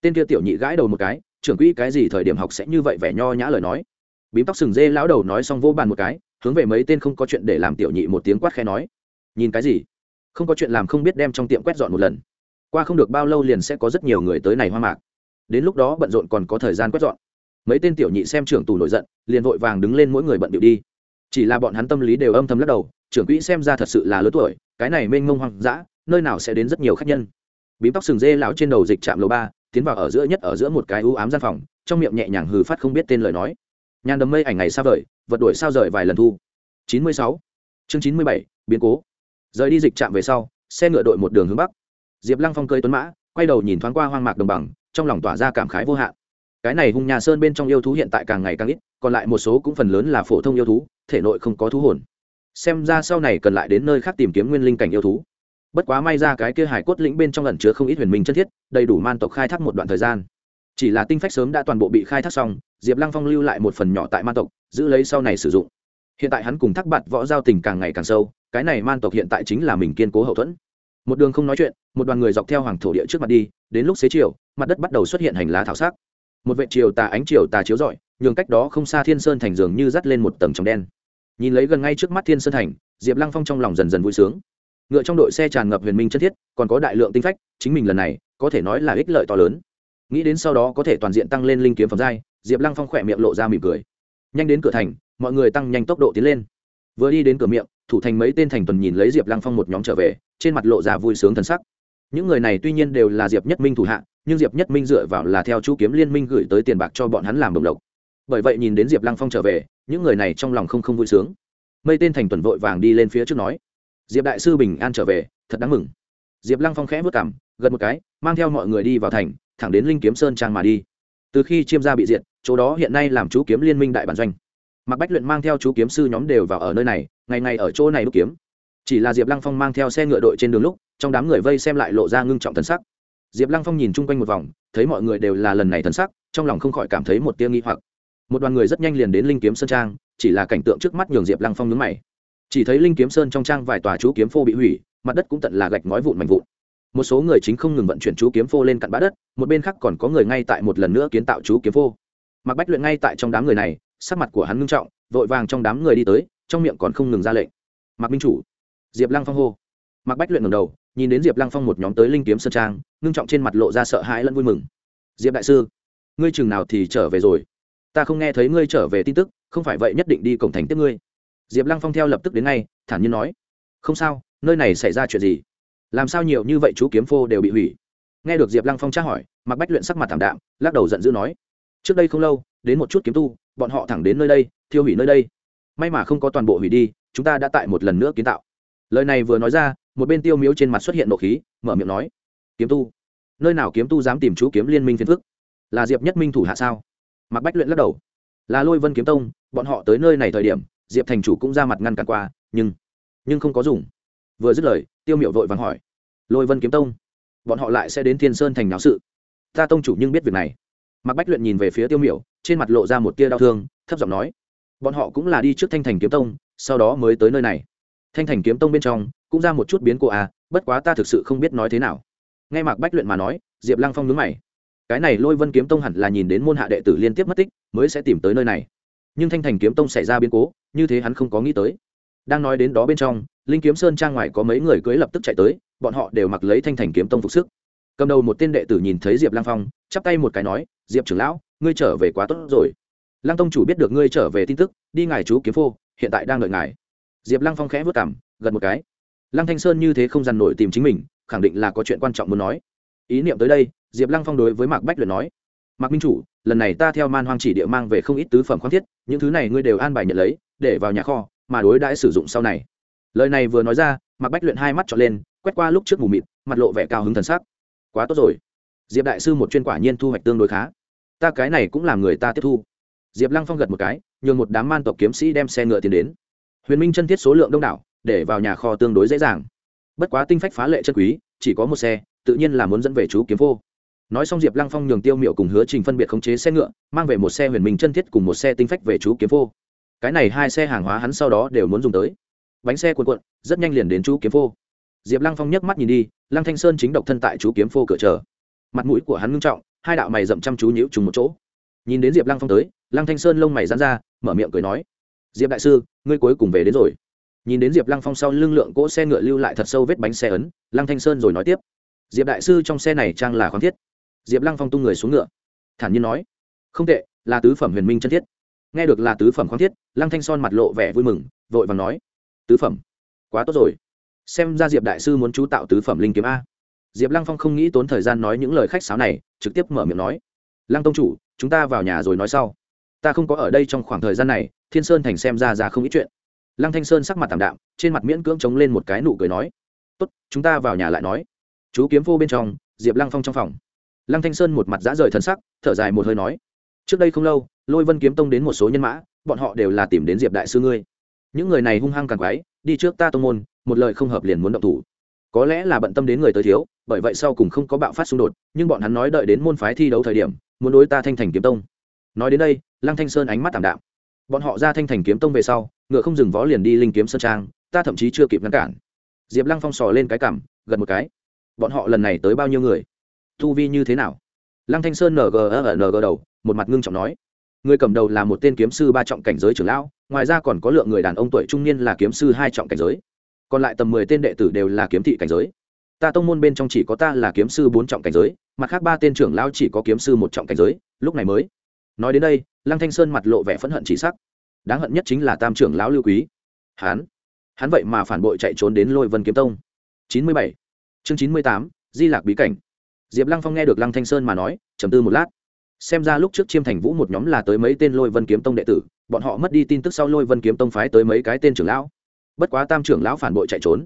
Tên kia tiểu nhị gãi đầu một cái, trưởng quỹ cái gì thời điểm học sẽ như vậy vẻ nho nhã lời nói. Bím tóc sừng dê lão đầu nói xong vô bàn một cái, hướng về mấy tên không có chuyện để làm tiểu nhị một tiếng quát khe nói. Nhìn cái gì? Không có chuyện làm không biết đem trong tiệm quét dọn một lần. Qua không được bao lâu liền sẽ có rất nhiều người tới này hoa mạc. Đến lúc đó bận rộn còn có thời gian quét dọn. Mấy tên tiểu nhị xem trưởng tù nổi giận, liền vội vàng đứng lên mỗi người bận điệu đi. Chỉ là bọn hắn tâm lý đều âm thầm lắc đầu, trưởng quỹ xem ra thật sự là lớn tuổi, cái này mênh mông hoang dã, nơi nào sẽ đến rất nhiều khách nhân bím tóc sừng dê lão trên đầu dịch chạm lầu ba, tiến vào ở giữa nhất ở giữa một cái u ám gian phòng, trong miệng nhẹ nhàng hừ phát không biết tên lời nói. Nhàn đầm mây ảnh ngày xa vời, vật đuổi sao rời vài lần thu. Chín mươi sáu. Chương chín mươi bảy, biến cố. Rời đi dịch chạm về sau, xe ngựa đội một đường hướng bắc. Diệp lăng phong cơi tuấn mã, quay đầu nhìn thoáng qua hoang mạc đồng bằng, trong lòng tỏa ra cảm khái vô hạn. Cái này hung nhà sơn bên trong yêu thú hiện tại càng ngày càng ít, còn lại một số cũng phần lớn là phổ thông yêu thú, thể nội không có thú hồn. Xem ra sau này cần lại đến nơi khác tìm kiếm nguyên linh cảnh yêu thú bất quá may ra cái kia hải cốt lĩnh bên trong ẩn chứa không ít huyền minh chân thiết, đầy đủ man tộc khai thác một đoạn thời gian. Chỉ là tinh phách sớm đã toàn bộ bị khai thác xong, diệp lăng phong lưu lại một phần nhỏ tại man tộc, giữ lấy sau này sử dụng. Hiện tại hắn cùng thác bạt võ giao tình càng ngày càng sâu, cái này man tộc hiện tại chính là mình kiên cố hậu thuẫn. Một đường không nói chuyện, một đoàn người dọc theo hoàng thổ địa trước mặt đi, đến lúc xế chiều, mặt đất bắt đầu xuất hiện hành lá thảo sắc. Một vệ chiều tà ánh chiều tà chiếu rọi, nhường cách đó không xa thiên sơn thành dường như dắt lên một tầng trồng đen. Nhìn lấy gần ngay trước mắt thiên sơn thành, diệp lăng phong trong lòng dần dần vui sướng ngựa trong đội xe tràn ngập huyền minh chân thiết, còn có đại lượng tinh phách, chính mình lần này, có thể nói là ích lợi to lớn. Nghĩ đến sau đó có thể toàn diện tăng lên linh kiếm phẩm giai, diệp lăng phong khỏe miệng lộ ra mỉm cười. Nhanh đến cửa thành, mọi người tăng nhanh tốc độ tiến lên. Vừa đi đến cửa miệng, thủ thành mấy tên thành tuần nhìn lấy diệp lăng phong một nhóm trở về, trên mặt lộ ra vui sướng thân sắc. Những người này tuy nhiên đều là diệp nhất minh thủ hạ, nhưng diệp nhất minh dựa vào là theo chu kiếm liên minh gửi tới tiền bạc cho bọn hắn làm bồng lộc. Bởi vậy nhìn đến diệp lăng phong trở về, những người này trong lòng không không vui sướng. Mây tên thành tuần vội vàng đi lên phía trước nói diệp đại sư bình an trở về, thật đáng mừng. Diệp lăng phong khẽ vất cảm gần một cái, mang theo mọi người đi vào thành, thẳng đến linh kiếm sơn trang mà đi. Từ khi chiêm gia bị diệt, chỗ đó hiện nay làm chú kiếm liên minh đại bản doanh. Mặc bách luyện mang theo chú kiếm sư nhóm đều vào ở nơi này, ngày ngày ở chỗ này đúc kiếm. Chỉ là diệp lăng phong mang theo xe ngựa đội trên đường lúc, trong đám người vây xem lại lộ ra ngưng trọng thần sắc. Diệp lăng phong nhìn chung quanh một vòng, thấy mọi người đều là lần này thần sắc, trong lòng không khỏi cảm thấy một tia nghi hoặc. Một đoàn người rất nhanh liền đến linh kiếm sơn trang, chỉ là cảnh tượng trước mắt nhường diệp lăng phong nhướng mày chỉ thấy linh kiếm sơn trong trang vài tòa chú kiếm phô bị hủy, mặt đất cũng tận là gạch ngói vụn mạnh vụn. Một số người chính không ngừng vận chuyển chú kiếm phô lên cặn bã đất, một bên khác còn có người ngay tại một lần nữa kiến tạo chú kiếm phô. Mặc bách luyện ngay tại trong đám người này, sắc mặt của hắn ngưng trọng, vội vàng trong đám người đi tới, trong miệng còn không ngừng ra lệnh. Mặc minh chủ. Diệp lăng phong hô. Mặc bách luyện ngầm đầu, nhìn đến diệp lăng phong một nhóm tới linh kiếm sơn trang, ngưng trọng trên mặt lộ ra sợ hãi lẫn vui mừng. Diệp đại sư, ngươi chừng nào thì trở về rồi? Ta không nghe thấy ngươi trở về tin tức, không phải vậy nhất định đi cổng thành tiếp ngươi diệp lăng phong theo lập tức đến ngay, thản nhiên nói, không sao, nơi này xảy ra chuyện gì? Làm sao nhiều như vậy chú kiếm phô đều bị hủy? Nghe được diệp lăng phong tra hỏi mặc bách luyện sắc mặt thảm đạm, lắc đầu giận dữ nói, trước đây không lâu, đến một chút kiếm tu, bọn họ thẳng đến nơi đây, thiêu hủy nơi đây. May mà không có toàn bộ hủy đi, chúng ta đã tại một lần nữa kiến tạo. Lời này vừa nói ra, một bên tiêu miếu trên mặt xuất hiện nộ khí, mở miệng nói, kiếm tu? Nơi nào kiếm tu dám tìm chú kiếm liên minh phiền phức? Là diệp nhất minh thủ hạ sao? Mặc bách luyện lắc đầu, là lôi vân kiếm tông, bọn họ tới nơi này thời điểm diệp thành chủ cũng ra mặt ngăn cản qua, nhưng nhưng không có dùng. Vừa dứt lời, tiêu miệu vội vàng hỏi, lôi vân kiếm tông, bọn họ lại sẽ đến thiên sơn thành náo sự? Ta tông chủ nhưng biết việc này. Mặc bách luyện nhìn về phía tiêu miệu trên mặt lộ ra một tia đau thương, thấp giọng nói, bọn họ cũng là đi trước thanh thành kiếm tông, sau đó mới tới nơi này. Thanh thành kiếm tông bên trong, cũng ra một chút biến cô à bất quá ta thực sự không biết nói thế nào. Nghe mạc bách luyện mà nói, diệp lăng phong nhớ mày, cái này lôi vân kiếm tông hẳn là nhìn đến môn hạ đệ tử liên tiếp mất tích, mới sẽ tìm tới nơi này nhưng thanh thành kiếm tông xảy ra biến cố, như thế hắn không có nghĩ tới. Đang nói đến đó bên trong, linh kiếm sơn trang ngoài có mấy người cưới lập tức chạy tới, bọn họ đều mặc lấy thanh thành kiếm tông phục sức. Cầm đầu một tên đệ tử nhìn thấy diệp lang phong, chắp tay một cái nói, diệp trưởng lão, ngươi trở về quá tốt rồi. Lang tông chủ biết được ngươi trở về tin tức, đi ngài chú kiếm phô, hiện tại đang đợi ngài. Diệp lang phong khẽ vất cảm gần một cái. Lăng thanh sơn như thế không dằn nổi tìm chính mình, khẳng định là có chuyện quan trọng muốn nói. Ý niệm tới đây, diệp lăng phong đối với mạc bách luyện nói, mạc minh chủ lần này ta theo man hoang chỉ địa mang về không ít tứ phẩm khoáng thiết, những thứ này ngươi đều an bài nhận lấy, để vào nhà kho, mà đối đãi sử dụng sau này. Lời này vừa nói ra mặc bách luyện hai mắt trọn lên, quét qua lúc trước mù mịt, mặt lộ vẻ cao hứng thần sắc. Quá tốt rồi. Diệp đại sư một chuyên quả nhiên thu hoạch tương đối khá. Ta cái này cũng làm người ta tiếp thu. Diệp lăng phong gật một cái, nhường một đám man tộc kiếm sĩ đem xe ngựa tiến đến. Huyền minh chân thiết số lượng đông đảo, để vào nhà kho tương đối dễ dàng. Bất quá tinh phách phá lệ chân quý, chỉ có một xe, tự nhiên là muốn dẫn về chú kiếm vô nói xong diệp lăng phong nhường tiêu miệu cùng hứa trình phân biệt khống chế xe ngựa, mang về một xe huyền minh chân thiết cùng một xe tinh phách về chú kiếm phô. Cái này hai xe hàng hóa hắn sau đó đều muốn dùng tới. Bánh xe cuộn cuộn, rất nhanh liền đến chú kiếm phô. Diệp lăng phong nhấc mắt nhìn đi, lăng thanh sơn chính độc thân tại chú kiếm phô cửa chờ. Mặt mũi của hắn ngưng trọng, hai đạo mày rậm chăm chú nhíu trùng một chỗ. Nhìn đến diệp lăng phong tới, lăng thanh sơn lông mày dán ra, mở miệng cười nói, diệp đại sư, ngươi cuối cùng về đến rồi. Nhìn đến diệp lăng phong sau lưng lượng cỗ xe ngựa lưu lại thật sâu vết bánh xe ấn, lăng thanh sơn rồi nói tiếp, diệp đại sư trong xe này trang là khoáng thiết diệp lăng phong tung người xuống ngựa. Thản nhiên nói, không tệ, là tứ phẩm huyền minh chân thiết. Nghe được là tứ phẩm khoáng thiết, lăng thanh son mặt lộ vẻ vui mừng, vội vàng nói, tứ phẩm? Quá tốt rồi. Xem ra diệp đại sư muốn chú tạo tứ phẩm linh kiếm a. Diệp lăng phong không nghĩ tốn thời gian nói những lời khách sáo này, trực tiếp mở miệng nói, lăng tông chủ, chúng ta vào nhà rồi nói sau. Ta không có ở đây trong khoảng thời gian này, thiên sơn thành xem ra ra không ít chuyện. Lăng thanh sơn sắc mặt tảm đạm, trên mặt miễn cưỡng chống lên một cái nụ cười nói, tốt, chúng ta vào nhà lại nói. Chú kiếm vô bên trong, diệp lăng phong trong phòng lăng thanh sơn một mặt dã rời thân sắc, thở dài một hơi nói, trước đây không lâu, lôi vân kiếm tông đến một số nhân mã, bọn họ đều là tìm đến diệp đại sư ngươi. Những người này hung hăng càng quái, đi trước ta tông môn, một lời không hợp liền muốn động thủ. Có lẽ là bận tâm đến người tới thiếu, bởi vậy sau cùng không có bạo phát xung đột, nhưng bọn hắn nói đợi đến môn phái thi đấu thời điểm, muốn đối ta thanh thành kiếm tông. Nói đến đây, lăng thanh sơn ánh mắt t đạm. Bọn họ ra thanh thành kiếm tông về sau, ngựa không dừng vó liền đi linh kiếm sơn trang, ta thậm chí chưa kịp ngăn cản. Diệp lăng phong sò lên cái cảm gật một cái. Bọn họ lần này tới bao nhiêu người? Thu vi như thế nào? Lăng thanh sơn ng ở ng đầu, một mặt ngưng trọng nói. Người cầm đầu là một tên kiếm sư ba trọng cảnh giới trưởng lão, ngoài ra còn có lượng người đàn ông tuổi trung niên là kiếm sư hai trọng cảnh giới. Còn lại tầm mười tên đệ tử đều là kiếm thị cảnh giới. Ta tông môn bên trong chỉ có ta là kiếm sư bốn trọng cảnh giới, mặt khác ba tên trưởng lão chỉ có kiếm sư một trọng cảnh giới, lúc này mới. Nói đến đây, lăng thanh sơn mặt lộ vẻ phẫn hận chỉ sắc. Đáng hận nhất chính là tam trưởng lão lưu quý. Hán. Hắn vậy mà phản bội chạy trốn đến lôi vân kiếm tông. Chín mươi bảy. Chương chín mươi tám, di lạc bí cảnh diệp lăng phong nghe được lăng thanh sơn mà nói, trầm tư một lát. Xem ra lúc trước chiêm thành vũ một nhóm là tới mấy tên lôi vân kiếm tông đệ tử, bọn họ mất đi tin tức sau lôi vân kiếm tông phái tới mấy cái tên trưởng lão. Bất quá tam trưởng lão phản bội chạy trốn.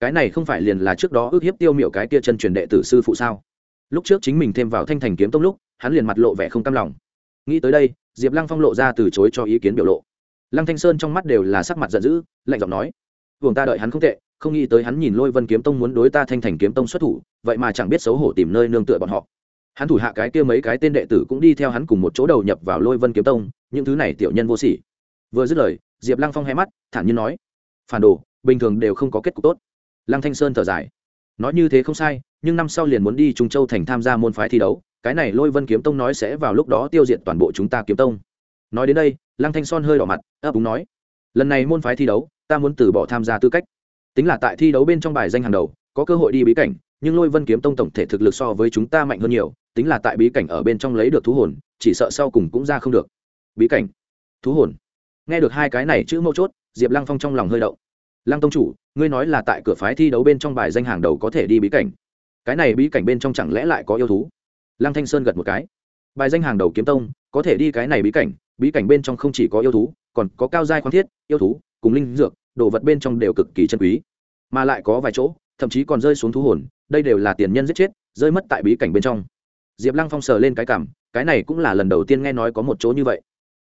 Cái này không phải liền là trước đó ước hiếp tiêu miệu cái tia chân truyền đệ tử sư phụ sao? Lúc trước chính mình thêm vào thanh thành kiếm tông lúc, hắn liền mặt lộ vẻ không cam lòng. Nghĩ tới đây, diệp lăng phong lộ ra từ chối cho ý kiến biểu lộ. Lăng thanh sơn trong mắt đều là sắc mặt giận dữ, lạnh giọng nói buồng ta đợi hắn không tệ không nghĩ tới hắn nhìn lôi vân kiếm tông muốn đối ta thanh thành kiếm tông xuất thủ, vậy mà chẳng biết xấu hổ tìm nơi nương tựa bọn họ. Hắn thủ hạ cái kia mấy cái tên đệ tử cũng đi theo hắn cùng một chỗ đầu nhập vào lôi vân kiếm tông, những thứ này tiểu nhân vô sỉ. Vừa dứt lời, diệp lăng phong hay mắt, thản nhiên nói, phản đồ, bình thường đều không có kết cục tốt. Lăng thanh sơn thở dài, nói như thế không sai, nhưng năm sau liền muốn đi trung châu thành tham gia môn phái thi đấu, cái này lôi vân kiếm tông nói sẽ vào lúc đó tiêu diệt toàn bộ chúng ta kiếm tông. Nói đến đây, lăng thanh son hơi đỏ mặt, ấp úng nói, lần này môn phái thi đấu, ta muốn từ bỏ tham gia tư cách tính là tại thi đấu bên trong bài danh hàng đầu, có cơ hội đi bí cảnh, nhưng lôi vân kiếm tông tổng thể thực lực so với chúng ta mạnh hơn nhiều, tính là tại bí cảnh ở bên trong lấy được thú hồn, chỉ sợ sau cùng cũng ra không được. Bí cảnh, thú hồn. Nghe được hai cái này chữ mâu chốt, diệp lăng phong trong lòng hơi đậu lăng tông chủ, ngươi nói là tại cửa phái thi đấu bên trong bài danh hàng đầu có thể đi bí cảnh. Cái này bí cảnh bên trong chẳng lẽ lại có yêu thú? Lăng thanh sơn gật một cái. Bài danh hàng đầu kiếm tông, có thể đi cái này bí cảnh bí cảnh bên trong không chỉ có yêu thú, còn có cao giai khoáng thiết, yêu thú, cùng linh dược đồ vật bên trong đều cực kỳ chân quý. Mà lại có vài chỗ, thậm chí còn rơi xuống thú hồn, đây đều là tiền nhân giết chết, rơi mất tại bí cảnh bên trong. Diệp lăng phong sờ lên cái cảm, cái này cũng là lần đầu tiên nghe nói có một chỗ như vậy.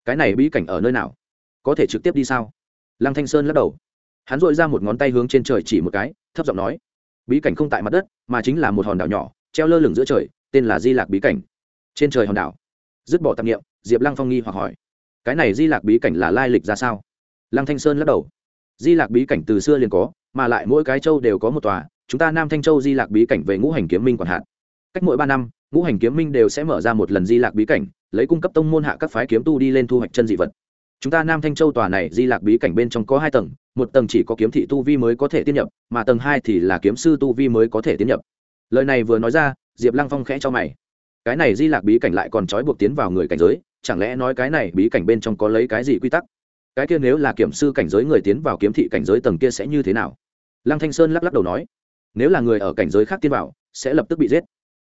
Cái này bí cảnh ở nơi nào? Có thể trực tiếp đi sao? Lăng thanh sơn lắc đầu. Hắn dội ra một ngón tay hướng trên trời chỉ một cái, thấp giọng nói, bí cảnh không tại mặt đất, mà chính là một hòn đảo nhỏ, treo lơ lửng giữa trời, tên là di lạc bí cảnh. Trên trời hòn đảo. Dứt bỏ tạp nghiệm diệp lăng phong nghi hoặc hỏi, cái này di lạc bí cảnh là lai lịch ra sao? Lăng thanh sơn lắc đầu di lạc bí cảnh từ xưa liền có, mà lại mỗi cái châu đều có một tòa. Chúng ta nam thanh châu di lạc bí cảnh về ngũ hành kiếm minh còn hạn. Cách mỗi ba năm, ngũ hành kiếm minh đều sẽ mở ra một lần di lạc bí cảnh, lấy cung cấp tông môn hạ các phái kiếm tu đi lên thu hoạch chân dị vật. Chúng ta nam thanh châu tòa này di lạc bí cảnh bên trong có hai tầng, một tầng chỉ có kiếm thị tu vi mới có thể tiến nhập, mà tầng hai thì là kiếm sư tu vi mới có thể tiến nhập. Lời này vừa nói ra, diệp lăng phong khẽ cho mày. Cái này di lạc bí cảnh lại còn trói buộc tiến vào người cảnh giới, chẳng lẽ nói cái này bí cảnh bên trong có lấy cái gì quy tắc? Cái kia nếu là kiểm sư cảnh giới người tiến vào kiếm thị cảnh giới tầng kia sẽ như thế nào? Lăng thanh sơn lắc lắc đầu nói, nếu là người ở cảnh giới khác tiến vào, sẽ lập tức bị giết.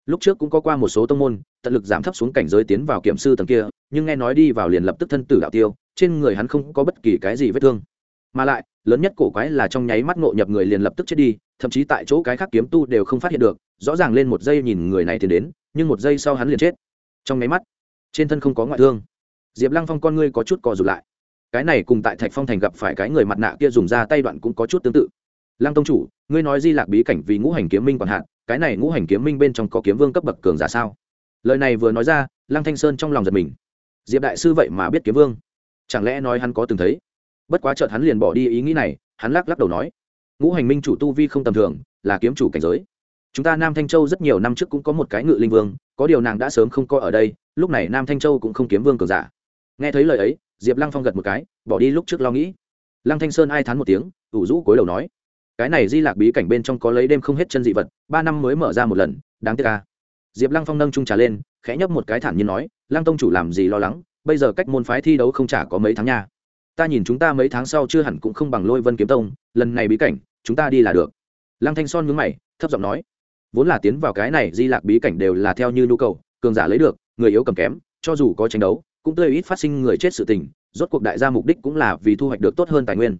Lúc trước cũng có qua một số tông môn, tận lực giảm thấp xuống cảnh giới tiến vào kiểm sư tầng kia, nhưng nghe nói đi vào liền lập tức thân tử đạo tiêu, trên người hắn không có bất kỳ cái gì vết thương. Mà lại, lớn nhất cổ quái là trong nháy mắt ngộ nhập người liền lập tức chết đi, thậm chí tại chỗ cái khác kiếm tu đều không phát hiện được, rõ ràng lên một giây nhìn người này thì đến, nhưng một giây sau hắn liền chết. Trong nháy mắt, trên thân không có ngoại thương. Diệp lăng phong con ngươi có chút cò rụt lại cái này cùng tại thạch phong thành gặp phải cái người mặt nạ kia dùng ra tay đoạn cũng có chút tương tự. Lăng tông chủ, ngươi nói di lạc bí cảnh vì ngũ hành kiếm minh còn hạn, cái này ngũ hành kiếm minh bên trong có kiếm vương cấp bậc cường giả sao? Lời này vừa nói ra, lăng thanh sơn trong lòng giật mình. Diệp đại sư vậy mà biết kiếm vương. Chẳng lẽ nói hắn có từng thấy? Bất quá chợt hắn liền bỏ đi ý nghĩ này, hắn lắc lắc đầu nói, ngũ hành minh chủ tu vi không tầm thường, là kiếm chủ cảnh giới. Chúng ta nam thanh châu rất nhiều năm trước cũng có một cái ngự linh vương, có điều nàng đã sớm không coi ở đây, lúc này nam thanh châu cũng không kiếm vương cường giả. Nghe thấy lời ấy diệp lăng phong gật một cái, bỏ đi lúc trước lo nghĩ. Lăng thanh sơn ai thán một tiếng, ủ rũ cối đầu nói, cái này di lạc bí cảnh bên trong có lấy đêm không hết chân dị vật, ba năm mới mở ra một lần, đáng tiếc ca diệp lăng phong nâng trung trà lên, khẽ nhấp một cái thản nhiên nói, lăng tông chủ làm gì lo lắng, bây giờ cách môn phái thi đấu không trả có mấy tháng nha. Ta nhìn chúng ta mấy tháng sau chưa hẳn cũng không bằng lôi vân kiếm tông, lần này bí cảnh, chúng ta đi là được. Lăng thanh son nhướng mày, thấp giọng nói, vốn là tiến vào cái này di lạc bí cảnh đều là theo như nhu cầu, cường giả lấy được, người yếu cầm kém, cho dù có tranh đấu cũng tươi ít phát sinh người chết sự tình, rốt cuộc đại gia mục đích cũng là vì thu hoạch được tốt hơn tài nguyên.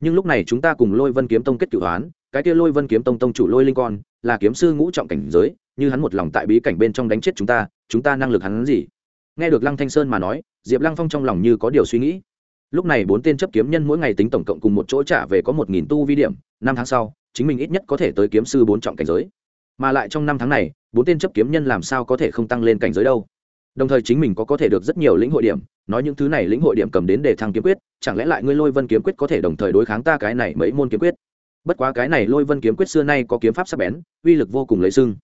Nhưng lúc này chúng ta cùng lôi vân kiếm tông kết cựu toán cái kia lôi vân kiếm tông tông chủ lôi linh con, là kiếm sư ngũ trọng cảnh giới, như hắn một lòng tại bí cảnh bên trong đánh chết chúng ta chúng ta năng lực hắn gì? Nghe được lăng thanh sơn mà nói, diệp lăng phong trong lòng như có điều suy nghĩ. Lúc này bốn tên chấp kiếm nhân mỗi ngày tính tổng cộng cùng một chỗ trả về có một nghìn tu vi điểm, năm tháng sau, chính mình ít nhất có thể tới kiếm sư bốn trọng cảnh giới. Mà lại trong năm tháng này, bốn tên chấp kiếm nhân làm sao có thể không tăng lên cảnh giới đâu? Đồng thời chính mình có có thể được rất nhiều lĩnh hội điểm, nói những thứ này lĩnh hội điểm cầm đến để thăng kiếm quyết, chẳng lẽ lại ngươi lôi vân kiếm quyết có thể đồng thời đối kháng ta cái này mấy môn kiếm quyết? Bất quá cái này lôi vân kiếm quyết xưa nay có kiếm pháp sắc bén, uy lực vô cùng lấy sưng.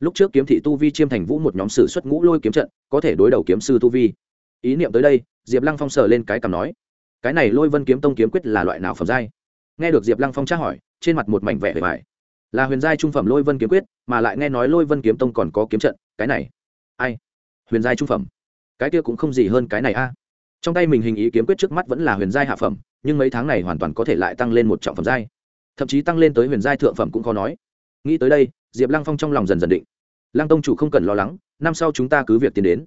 Lúc trước kiếm thị tu vi chiêm thành vũ một nhóm sử xuất ngũ lôi kiếm trận, có thể đối đầu kiếm sư tu vi. Ý niệm tới đây, diệp lăng phong sờ lên cái cằm nói, cái này lôi vân kiếm tông kiếm quyết là loại nào phẩm giai? Nghe được diệp lăng phong tra hỏi, trên mặt một mảnh vẻ vẻ vải là huyền giai trung phẩm lôi vân kiếm quyết, mà lại nghe nói lôi vân kiếm tông còn có kiếm trận, cái này, ai? Huyền giai trung phẩm. Cái kia cũng không gì hơn cái này a. Trong tay mình hình ý kiếm quyết trước mắt vẫn là huyền giai hạ phẩm, nhưng mấy tháng này hoàn toàn có thể lại tăng lên một trọng phẩm giai. Thậm chí tăng lên tới huyền giai thượng phẩm cũng khó nói. Nghĩ tới đây, diệp lăng phong trong lòng dần dần định. Lăng tông chủ không cần lo lắng, năm sau chúng ta cứ việc tiến đến.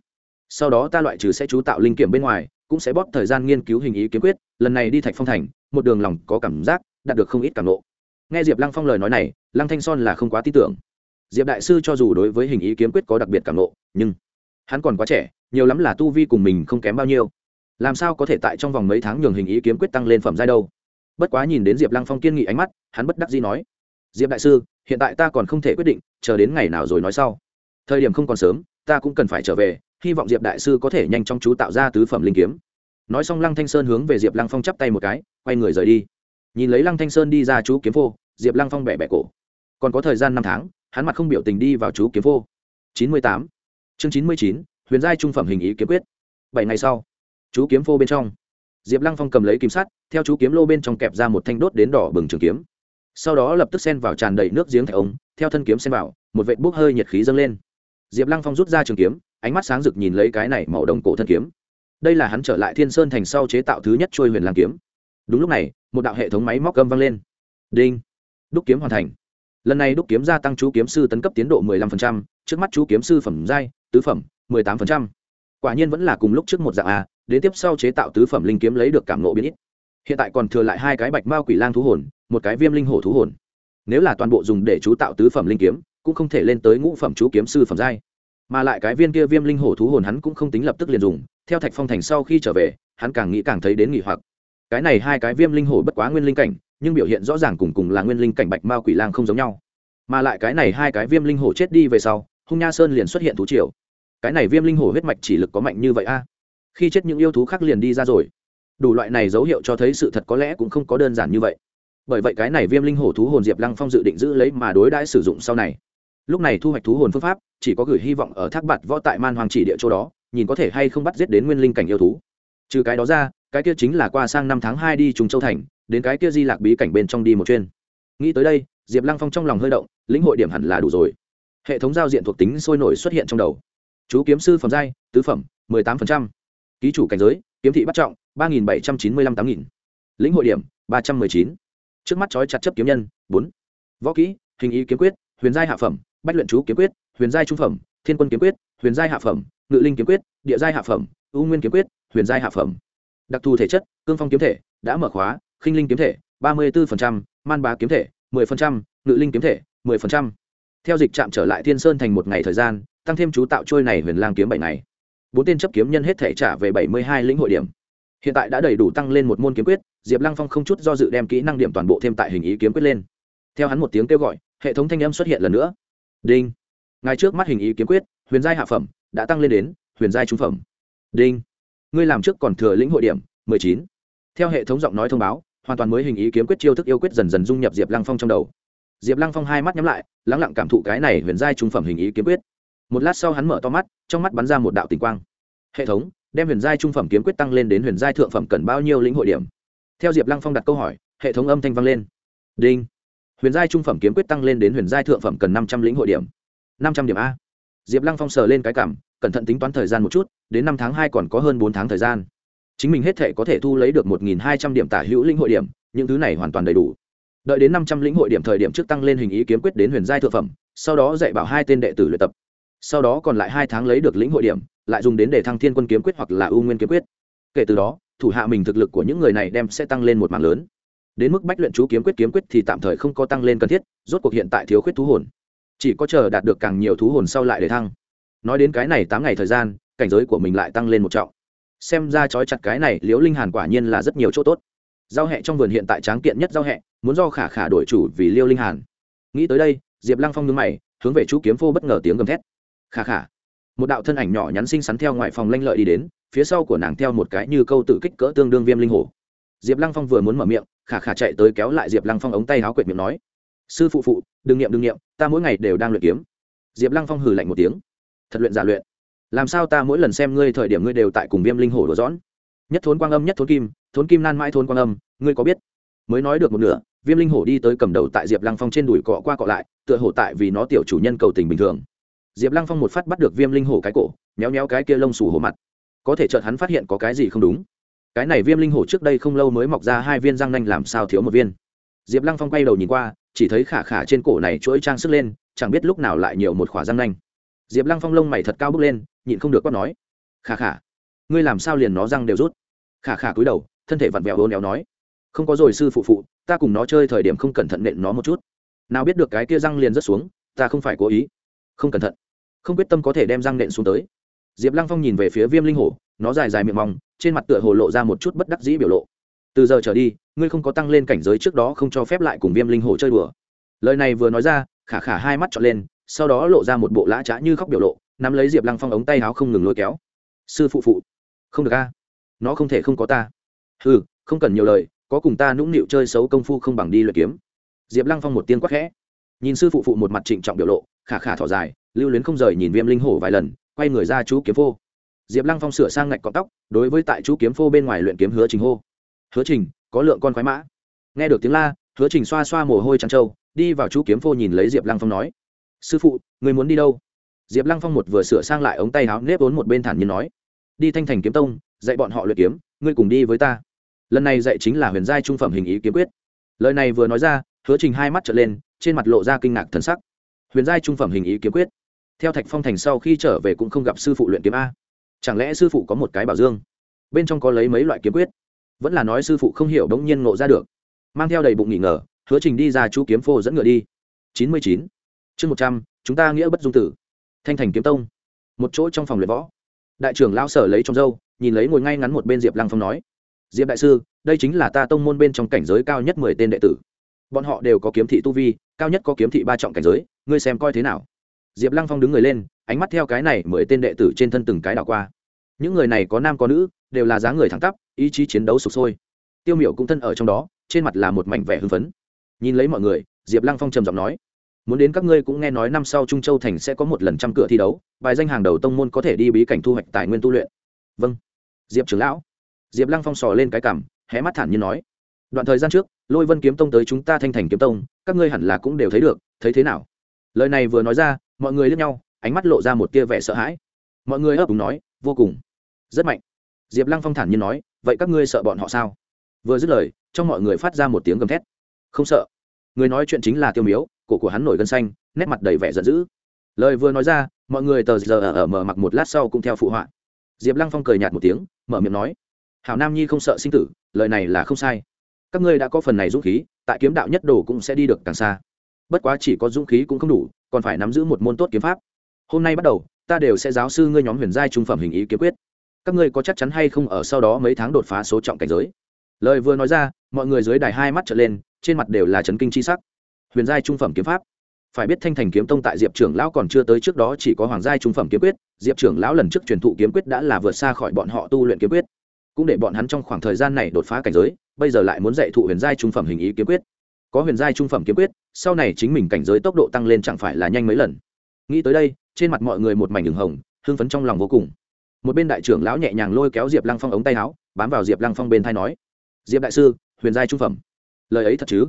Sau đó ta loại trừ sẽ chú tạo linh kiểm bên ngoài, cũng sẽ bóp thời gian nghiên cứu hình ý kiếm quyết, lần này đi thạch phong thành, một đường lòng có cảm giác, đạt được không ít cảm lộ nghe diệp lăng phong lời nói này, lăng thanh son là không quá tin tưởng. Diệp đại sư cho dù đối với hình ý kiếm quyết có đặc biệt cảm lộ nhưng hắn còn quá trẻ, nhiều lắm là tu vi cùng mình không kém bao nhiêu. Làm sao có thể tại trong vòng mấy tháng nhường hình ý kiếm quyết tăng lên phẩm giai đâu? Bất quá nhìn đến diệp lăng phong kiên nghị ánh mắt, hắn bất đắc dĩ nói, diệp đại sư, hiện tại ta còn không thể quyết định, chờ đến ngày nào rồi nói sau. Thời điểm không còn sớm, ta cũng cần phải trở về, hy vọng diệp đại sư có thể nhanh chóng chú tạo ra tứ phẩm linh kiếm. Nói xong lăng thanh sơn hướng về diệp lăng phong chắp tay một cái, quay người rời đi. Nhìn lấy lăng thanh sơn đi ra chú kiếm phô, diệp lăng phong bẻ bẻ cổ. Còn có thời gian năm tháng, hắn mặt không biểu tình đi vào chú kiếm phô. Chín mươi tám chương chín mươi chín huyền giai trung phẩm hình ý kiếm quyết. Bảy ngày sau chú kiếm phô bên trong diệp lăng phong cầm lấy kim sắt theo chú kiếm lô bên trong kẹp ra một thanh đốt đến đỏ bừng trường kiếm. Sau đó lập tức xen vào tràn đầy nước giếng thạch ống theo thân kiếm xen vào một vệt bốc hơi nhiệt khí dâng lên. Diệp lăng phong rút ra trường kiếm ánh mắt sáng rực nhìn lấy cái này màu đồng cổ thân kiếm. Đây là hắn trở lại thiên sơn thành sau chế tạo thứ nhất trôi huyền lang kiếm. Đúng lúc này một đạo hệ thống máy móc gâm vang lên. Đinh! Đúc kiếm hoàn thành. Lần này đúc kiếm gia tăng chú kiếm sư tấn cấp tiến độ 15%, trước mắt chú kiếm sư phẩm giai tứ phẩm 18%. quả nhiên vẫn là cùng lúc trước một dạng a, đến tiếp sau chế tạo tứ phẩm linh kiếm lấy được cảm nộ biến ít. Hiện tại còn thừa lại hai cái bạch mao quỷ lang thú hồn, một cái viêm linh hổ thú hồn. Nếu là toàn bộ dùng để chú tạo tứ phẩm linh kiếm, cũng không thể lên tới ngũ phẩm chú kiếm sư phẩm giai. Mà lại cái viên kia viêm linh hổ thú hồn hắn cũng không tính lập tức liền dùng, theo thạch phong thành sau khi trở về, hắn càng nghĩ càng thấy đến nghỉ hoặc. Cái này hai cái viêm linh hổ bất quá nguyên linh cảnh, nhưng biểu hiện rõ ràng cùng cùng là nguyên linh cảnh bạch mao quỷ lang không giống nhau. Mà lại cái này hai cái viêm linh hổ chết đi về sau hung nha sơn liền xuất hiện thú triều. Cái này viêm linh hổ huyết mạch chỉ lực có mạnh như vậy a? Khi chết những yêu thú khác liền đi ra rồi. Đủ loại này dấu hiệu cho thấy sự thật có lẽ cũng không có đơn giản như vậy. Bởi vậy cái này viêm linh hổ thú hồn diệp lăng phong dự định giữ lấy mà đối đãi sử dụng sau này. Lúc này thu hoạch thú hồn phương pháp, chỉ có gửi hy vọng ở thác bạt võ tại man hoàng chỉ địa chỗ đó, nhìn có thể hay không bắt giết đến nguyên linh cảnh yêu thú. Trừ cái đó ra, cái kia chính là qua sang năm tháng hai đi trùng châu thành, đến cái kia di lạc bí cảnh bên trong đi một chuyên nghĩ tới đây, diệp lăng phong trong lòng hơi động, lĩnh hội điểm hẳn là đủ rồi hệ thống giao diện thuộc tính sôi nổi xuất hiện trong đầu. Chú kiếm sư phẩm giai, tứ phẩm, mười tám phần trăm. Ký chủ cảnh giới, kiếm thị bắt trọng, ba nghìn bảy trăm chín mươi lăm tám nghìn. Lĩnh hội điểm, ba trăm mười chín. Trước mắt trói chặt chấp kiếm nhân, bốn. Võ kỹ, hình ý kiếm quyết, huyền giai hạ phẩm, bách luyện chú kiếm quyết, huyền giai trung phẩm, thiên quân kiếm quyết, huyền giai hạ phẩm, ngự linh kiếm quyết, địa giai hạ phẩm, ưu nguyên kiếm quyết, huyền giai hạ phẩm. Đặc thù thể chất, cương phong kiếm thể, đã mở khóa, khinh linh kiếm thể, ba mươi bốn man bá kiếm thể, mười ngự linh kiếm thể, mười theo dịch chạm trở lại thiên sơn thành một ngày thời gian, tăng thêm chú tạo trôi này huyền lang kiếm bảy ngày. Bốn tên chấp kiếm nhân hết thể trả về bảy mươi hai lĩnh hội điểm. Hiện tại đã đầy đủ tăng lên một môn kiếm quyết, diệp lăng phong không chút do dự đem kỹ năng điểm toàn bộ thêm tại hình ý kiếm quyết lên. Theo hắn một tiếng kêu gọi, hệ thống thanh âm xuất hiện lần nữa. Đinh. Ngay trước mắt hình ý kiếm quyết, huyền giai hạ phẩm, đã tăng lên đến huyền giai trung phẩm. Đinh. Ngươi làm trước còn thừa lĩnh hội điểm, mười chín. Theo hệ thống giọng nói thông báo, hoàn toàn mới hình ý kiếm quyết chiêu thức yêu quyết dần dần dung nhập diệp lăng phong trong đầu diệp lăng phong hai mắt nhắm lại, lắng lặng cảm thụ cái này huyền giai trung phẩm hình ý kiếm quyết. Một lát sau hắn mở to mắt, trong mắt bắn ra một đạo tình quang. Hệ thống, đem huyền giai trung phẩm kiếm quyết tăng lên đến huyền giai thượng phẩm cần bao nhiêu lĩnh hội điểm? Theo diệp lăng phong đặt câu hỏi, hệ thống âm thanh vang lên. Đinh. Huyền giai trung phẩm kiếm quyết tăng lên đến huyền giai thượng phẩm cần năm trăm lĩnh hội điểm. năm trăm điểm a. Diệp lăng phong sờ lên cái cảm, cẩn thận tính toán thời gian một chút, đến năm tháng hai còn có hơn bốn tháng thời gian. Chính mình hết thể có thể thu lấy được một nghìn hai trăm điểm tả hữu lĩnh hội điểm, những thứ này hoàn toàn đầy đủ đợi đến năm trăm lĩnh hội điểm thời điểm trước tăng lên hình ý kiếm quyết đến huyền giai thượng phẩm, sau đó dạy bảo hai tên đệ tử luyện tập. Sau đó còn lại hai tháng lấy được lĩnh hội điểm, lại dùng đến để thăng thiên quân kiếm quyết hoặc là ưu nguyên kiếm quyết. Kể từ đó, thủ hạ mình thực lực của những người này đem sẽ tăng lên một mảng lớn. Đến mức bách luyện chú kiếm quyết kiếm quyết thì tạm thời không có tăng lên cần thiết, rốt cuộc hiện tại thiếu khuyết thú hồn. Chỉ có chờ đạt được càng nhiều thú hồn sau lại để thăng. Nói đến cái này tám ngày thời gian, cảnh giới của mình lại tăng lên một trọng. Xem ra trói chặt cái này, liễu linh hàn quả nhiên là rất nhiều chỗ tốt giao hẹ trong vườn hiện tại tráng kiện nhất giao hẹ, muốn do khả khả đổi chủ vì liêu linh hàn. Nghĩ tới đây, diệp lăng phong nhướng mày, hướng về chú kiếm phô bất ngờ tiếng gầm thét. Khả khả. Một đạo thân ảnh nhỏ nhắn xinh xắn theo ngoài phòng lanh lợi đi đến, phía sau của nàng theo một cái như câu tự kích cỡ tương đương viêm linh hổ. Diệp lăng phong vừa muốn mở miệng, khả khả chạy tới kéo lại diệp lăng phong ống tay áo quệt miệng nói, sư phụ phụ, đừng nghiệm đừng nghiệm ta mỗi ngày đều đang luyện kiếm. Diệp lăng phong hừ lạnh một tiếng, thật luyện giả luyện. Làm sao ta mỗi lần xem ngươi thời điểm ngươi đều tại cùng viêm linh hổ đồ dõn nhất thốn quang âm, nhất thốn kim thốn kim nan mãi thốn quang âm, ngươi có biết? Mới nói được một nửa, viêm linh hổ đi tới cầm đầu tại diệp lăng phong trên đùi cọ qua cọ lại, tựa hổ tại vì nó tiểu chủ nhân cầu tình bình thường. Diệp lăng phong một phát bắt được viêm linh hổ cái cổ, méo méo cái kia lông xù hổ mặt. Có thể chợt hắn phát hiện có cái gì không đúng. Cái này viêm linh hổ trước đây không lâu mới mọc ra hai viên răng nanh làm sao thiếu một viên. Diệp lăng phong quay đầu nhìn qua, chỉ thấy khả khả trên cổ này chuỗi trang sức lên, chẳng biết lúc nào lại nhiều một khỏa răng nanh. Diệp lăng phong lông mày thật cao bước lên, nhịn không được quát nói, khả khả ngươi làm sao liền nó răng đều rút? Khả khả cúi đầu, thân thể vặn vẹo hôn éo nói. Không có rồi sư phụ phụ, ta cùng nó chơi thời điểm không cẩn thận nện nó một chút. Nào biết được cái kia răng liền rớt xuống, ta không phải cố ý. Không cẩn thận. Không quyết tâm có thể đem răng nện xuống tới. Diệp lăng phong nhìn về phía viêm linh hổ, nó dài dài miệng mong trên mặt tựa hồ lộ ra một chút bất đắc dĩ biểu lộ. Từ giờ trở đi, ngươi không có tăng lên cảnh giới trước đó không cho phép lại cùng viêm linh hổ chơi đùa. Lời này vừa nói ra, khả khả hai mắt trọn lên, sau đó lộ ra một bộ lã trá như khóc biểu lộ, nắm lấy diệp lăng phong ống tay áo không ngừng lôi kéo. Sư phụ phụ không được a. Nó không thể không có ta. Ừ không cần nhiều lời, có cùng ta nũng nịu chơi xấu công phu không bằng đi luyện kiếm. Diệp lăng phong một tiếng quắc khẽ. Nhìn sư phụ phụ một mặt trịnh trọng biểu lộ, khả khả thỏ dài, lưu luyến không rời nhìn viêm linh hổ vài lần, quay người ra chú kiếm phô. Diệp lăng phong sửa sang ngạch cọc tóc, đối với tại chú kiếm phô bên ngoài luyện kiếm hứa trình hô. Hứa trình, có lượng con khoái mã. Nghe được tiếng la, hứa trình xoa xoa mồ hôi trắng trâu, đi vào chú kiếm phô nhìn lấy diệp lăng phong nói, sư phụ, người muốn đi đâu? Diệp lăng phong một vừa sửa sang lại ống tay áo nếp ốn một bên thản nhiên nói đi thanh thành kiếm tông, dạy bọn họ luyện kiếm, ngươi cùng đi với ta. Lần này dạy chính là huyền giai trung phẩm hình ý kiếm quyết. Lời này vừa nói ra, hứa trình hai mắt trở lên, trên mặt lộ ra kinh ngạc thần sắc. Huyền giai trung phẩm hình ý kiếm quyết. Theo thạch phong thành sau khi trở về cũng không gặp sư phụ luyện kiếm a. Chẳng lẽ sư phụ có một cái bảo dương? Bên trong có lấy mấy loại kiếm quyết. Vẫn là nói sư phụ không hiểu đống nhiên ngộ ra được. Mang theo đầy bụng nghỉ ngờ, hứa trình đi ra chú kiếm phô dẫn ngựa đi. Chín mươi chín. Chương một trăm, chúng ta nghĩa bất dung tử. Thanh thành kiếm tông. Một chỗ trong phòng luyện võ đại trưởng lao sở lấy trong dâu nhìn lấy ngồi ngay ngắn một bên diệp lăng phong nói, diệp đại sư, đây chính là ta tông môn bên trong cảnh giới cao nhất mười tên đệ tử. Bọn họ đều có kiếm thị tu vi, cao nhất có kiếm thị ba trọng cảnh giới, ngươi xem coi thế nào? Diệp lăng phong đứng người lên, ánh mắt theo cái này mười tên đệ tử trên thân từng cái đảo qua. Những người này có nam có nữ, đều là dáng người thẳng tắp, ý chí chiến đấu sụp sôi. Tiêu miểu cũng thân ở trong đó, trên mặt là một mảnh vẻ hưng phấn. Nhìn lấy mọi người, diệp lăng phong trầm giọng nói muốn đến các ngươi cũng nghe nói năm sau trung châu thành sẽ có một lần trăm cửa thi đấu bài danh hàng đầu tông môn có thể đi bí cảnh thu hoạch tài nguyên tu luyện. Vâng. Diệp trưởng lão. Diệp lăng phong sò lên cái cảm, hé mắt thản nhiên nói. Đoạn thời gian trước lôi vân kiếm tông tới chúng ta thanh thành kiếm tông các ngươi hẳn là cũng đều thấy được thấy thế nào? Lời này vừa nói ra mọi người lướt nhau ánh mắt lộ ra một tia vẻ sợ hãi. Mọi người ấp úng nói vô cùng. Rất mạnh. Diệp lăng phong thản nhiên nói vậy các ngươi sợ bọn họ sao? Vừa dứt lời trong mọi người phát ra một tiếng gầm thét. Không sợ. Người nói chuyện chính là tiêu miếu cổ của hắn nổi gân xanh, nét mặt đầy vẻ giận dữ. Lời vừa nói ra, mọi người tờ giờ ở mở mặc một lát sau cũng theo phụ họa. Diệp lăng phong cười nhạt một tiếng, mở miệng nói, hảo nam nhi không sợ sinh tử, lời này là không sai. Các ngươi đã có phần này dũng khí, tại kiếm đạo nhất đồ cũng sẽ đi được càng xa. Bất quá chỉ có dũng khí cũng không đủ, còn phải nắm giữ một môn tốt kiếm pháp. Hôm nay bắt đầu, ta đều sẽ giáo sư ngươi nhóm huyền giai trung phẩm hình ý kiếm quyết. Các ngươi có chắc chắn hay không ở sau đó mấy tháng đột phá số trọng cảnh giới? Lời vừa nói ra, mọi người dưới đài hai mắt trở lên, trên mặt đều là trấn kinh c h i sắc huyền giai trung phẩm kiếm pháp. Phải biết thanh thành kiếm tông tại diệp trưởng lão còn chưa tới trước đó chỉ có hoàng giai trung phẩm kiếm quyết, diệp trưởng lão lần trước truyền thụ kiếm quyết đã là vượt xa khỏi bọn họ tu luyện kiếm quyết. Cũng để bọn hắn trong khoảng thời gian này đột phá cảnh giới, bây giờ lại muốn dạy thụ huyền giai trung phẩm hình ý kiếm quyết. Có huyền giai trung phẩm kiếm quyết, sau này chính mình cảnh giới tốc độ tăng lên chẳng phải là nhanh mấy lần. Nghĩ tới đây, trên mặt mọi người một mảnh đường hồng, hưng phấn trong lòng vô cùng. Một bên đại trưởng lão nhẹ nhàng lôi kéo diệp lăng phong ống tay áo, bám vào diệp lăng phong bên thai nói, diệp đại sư, huyền giai trung phẩm. Lời ấy thật chứ?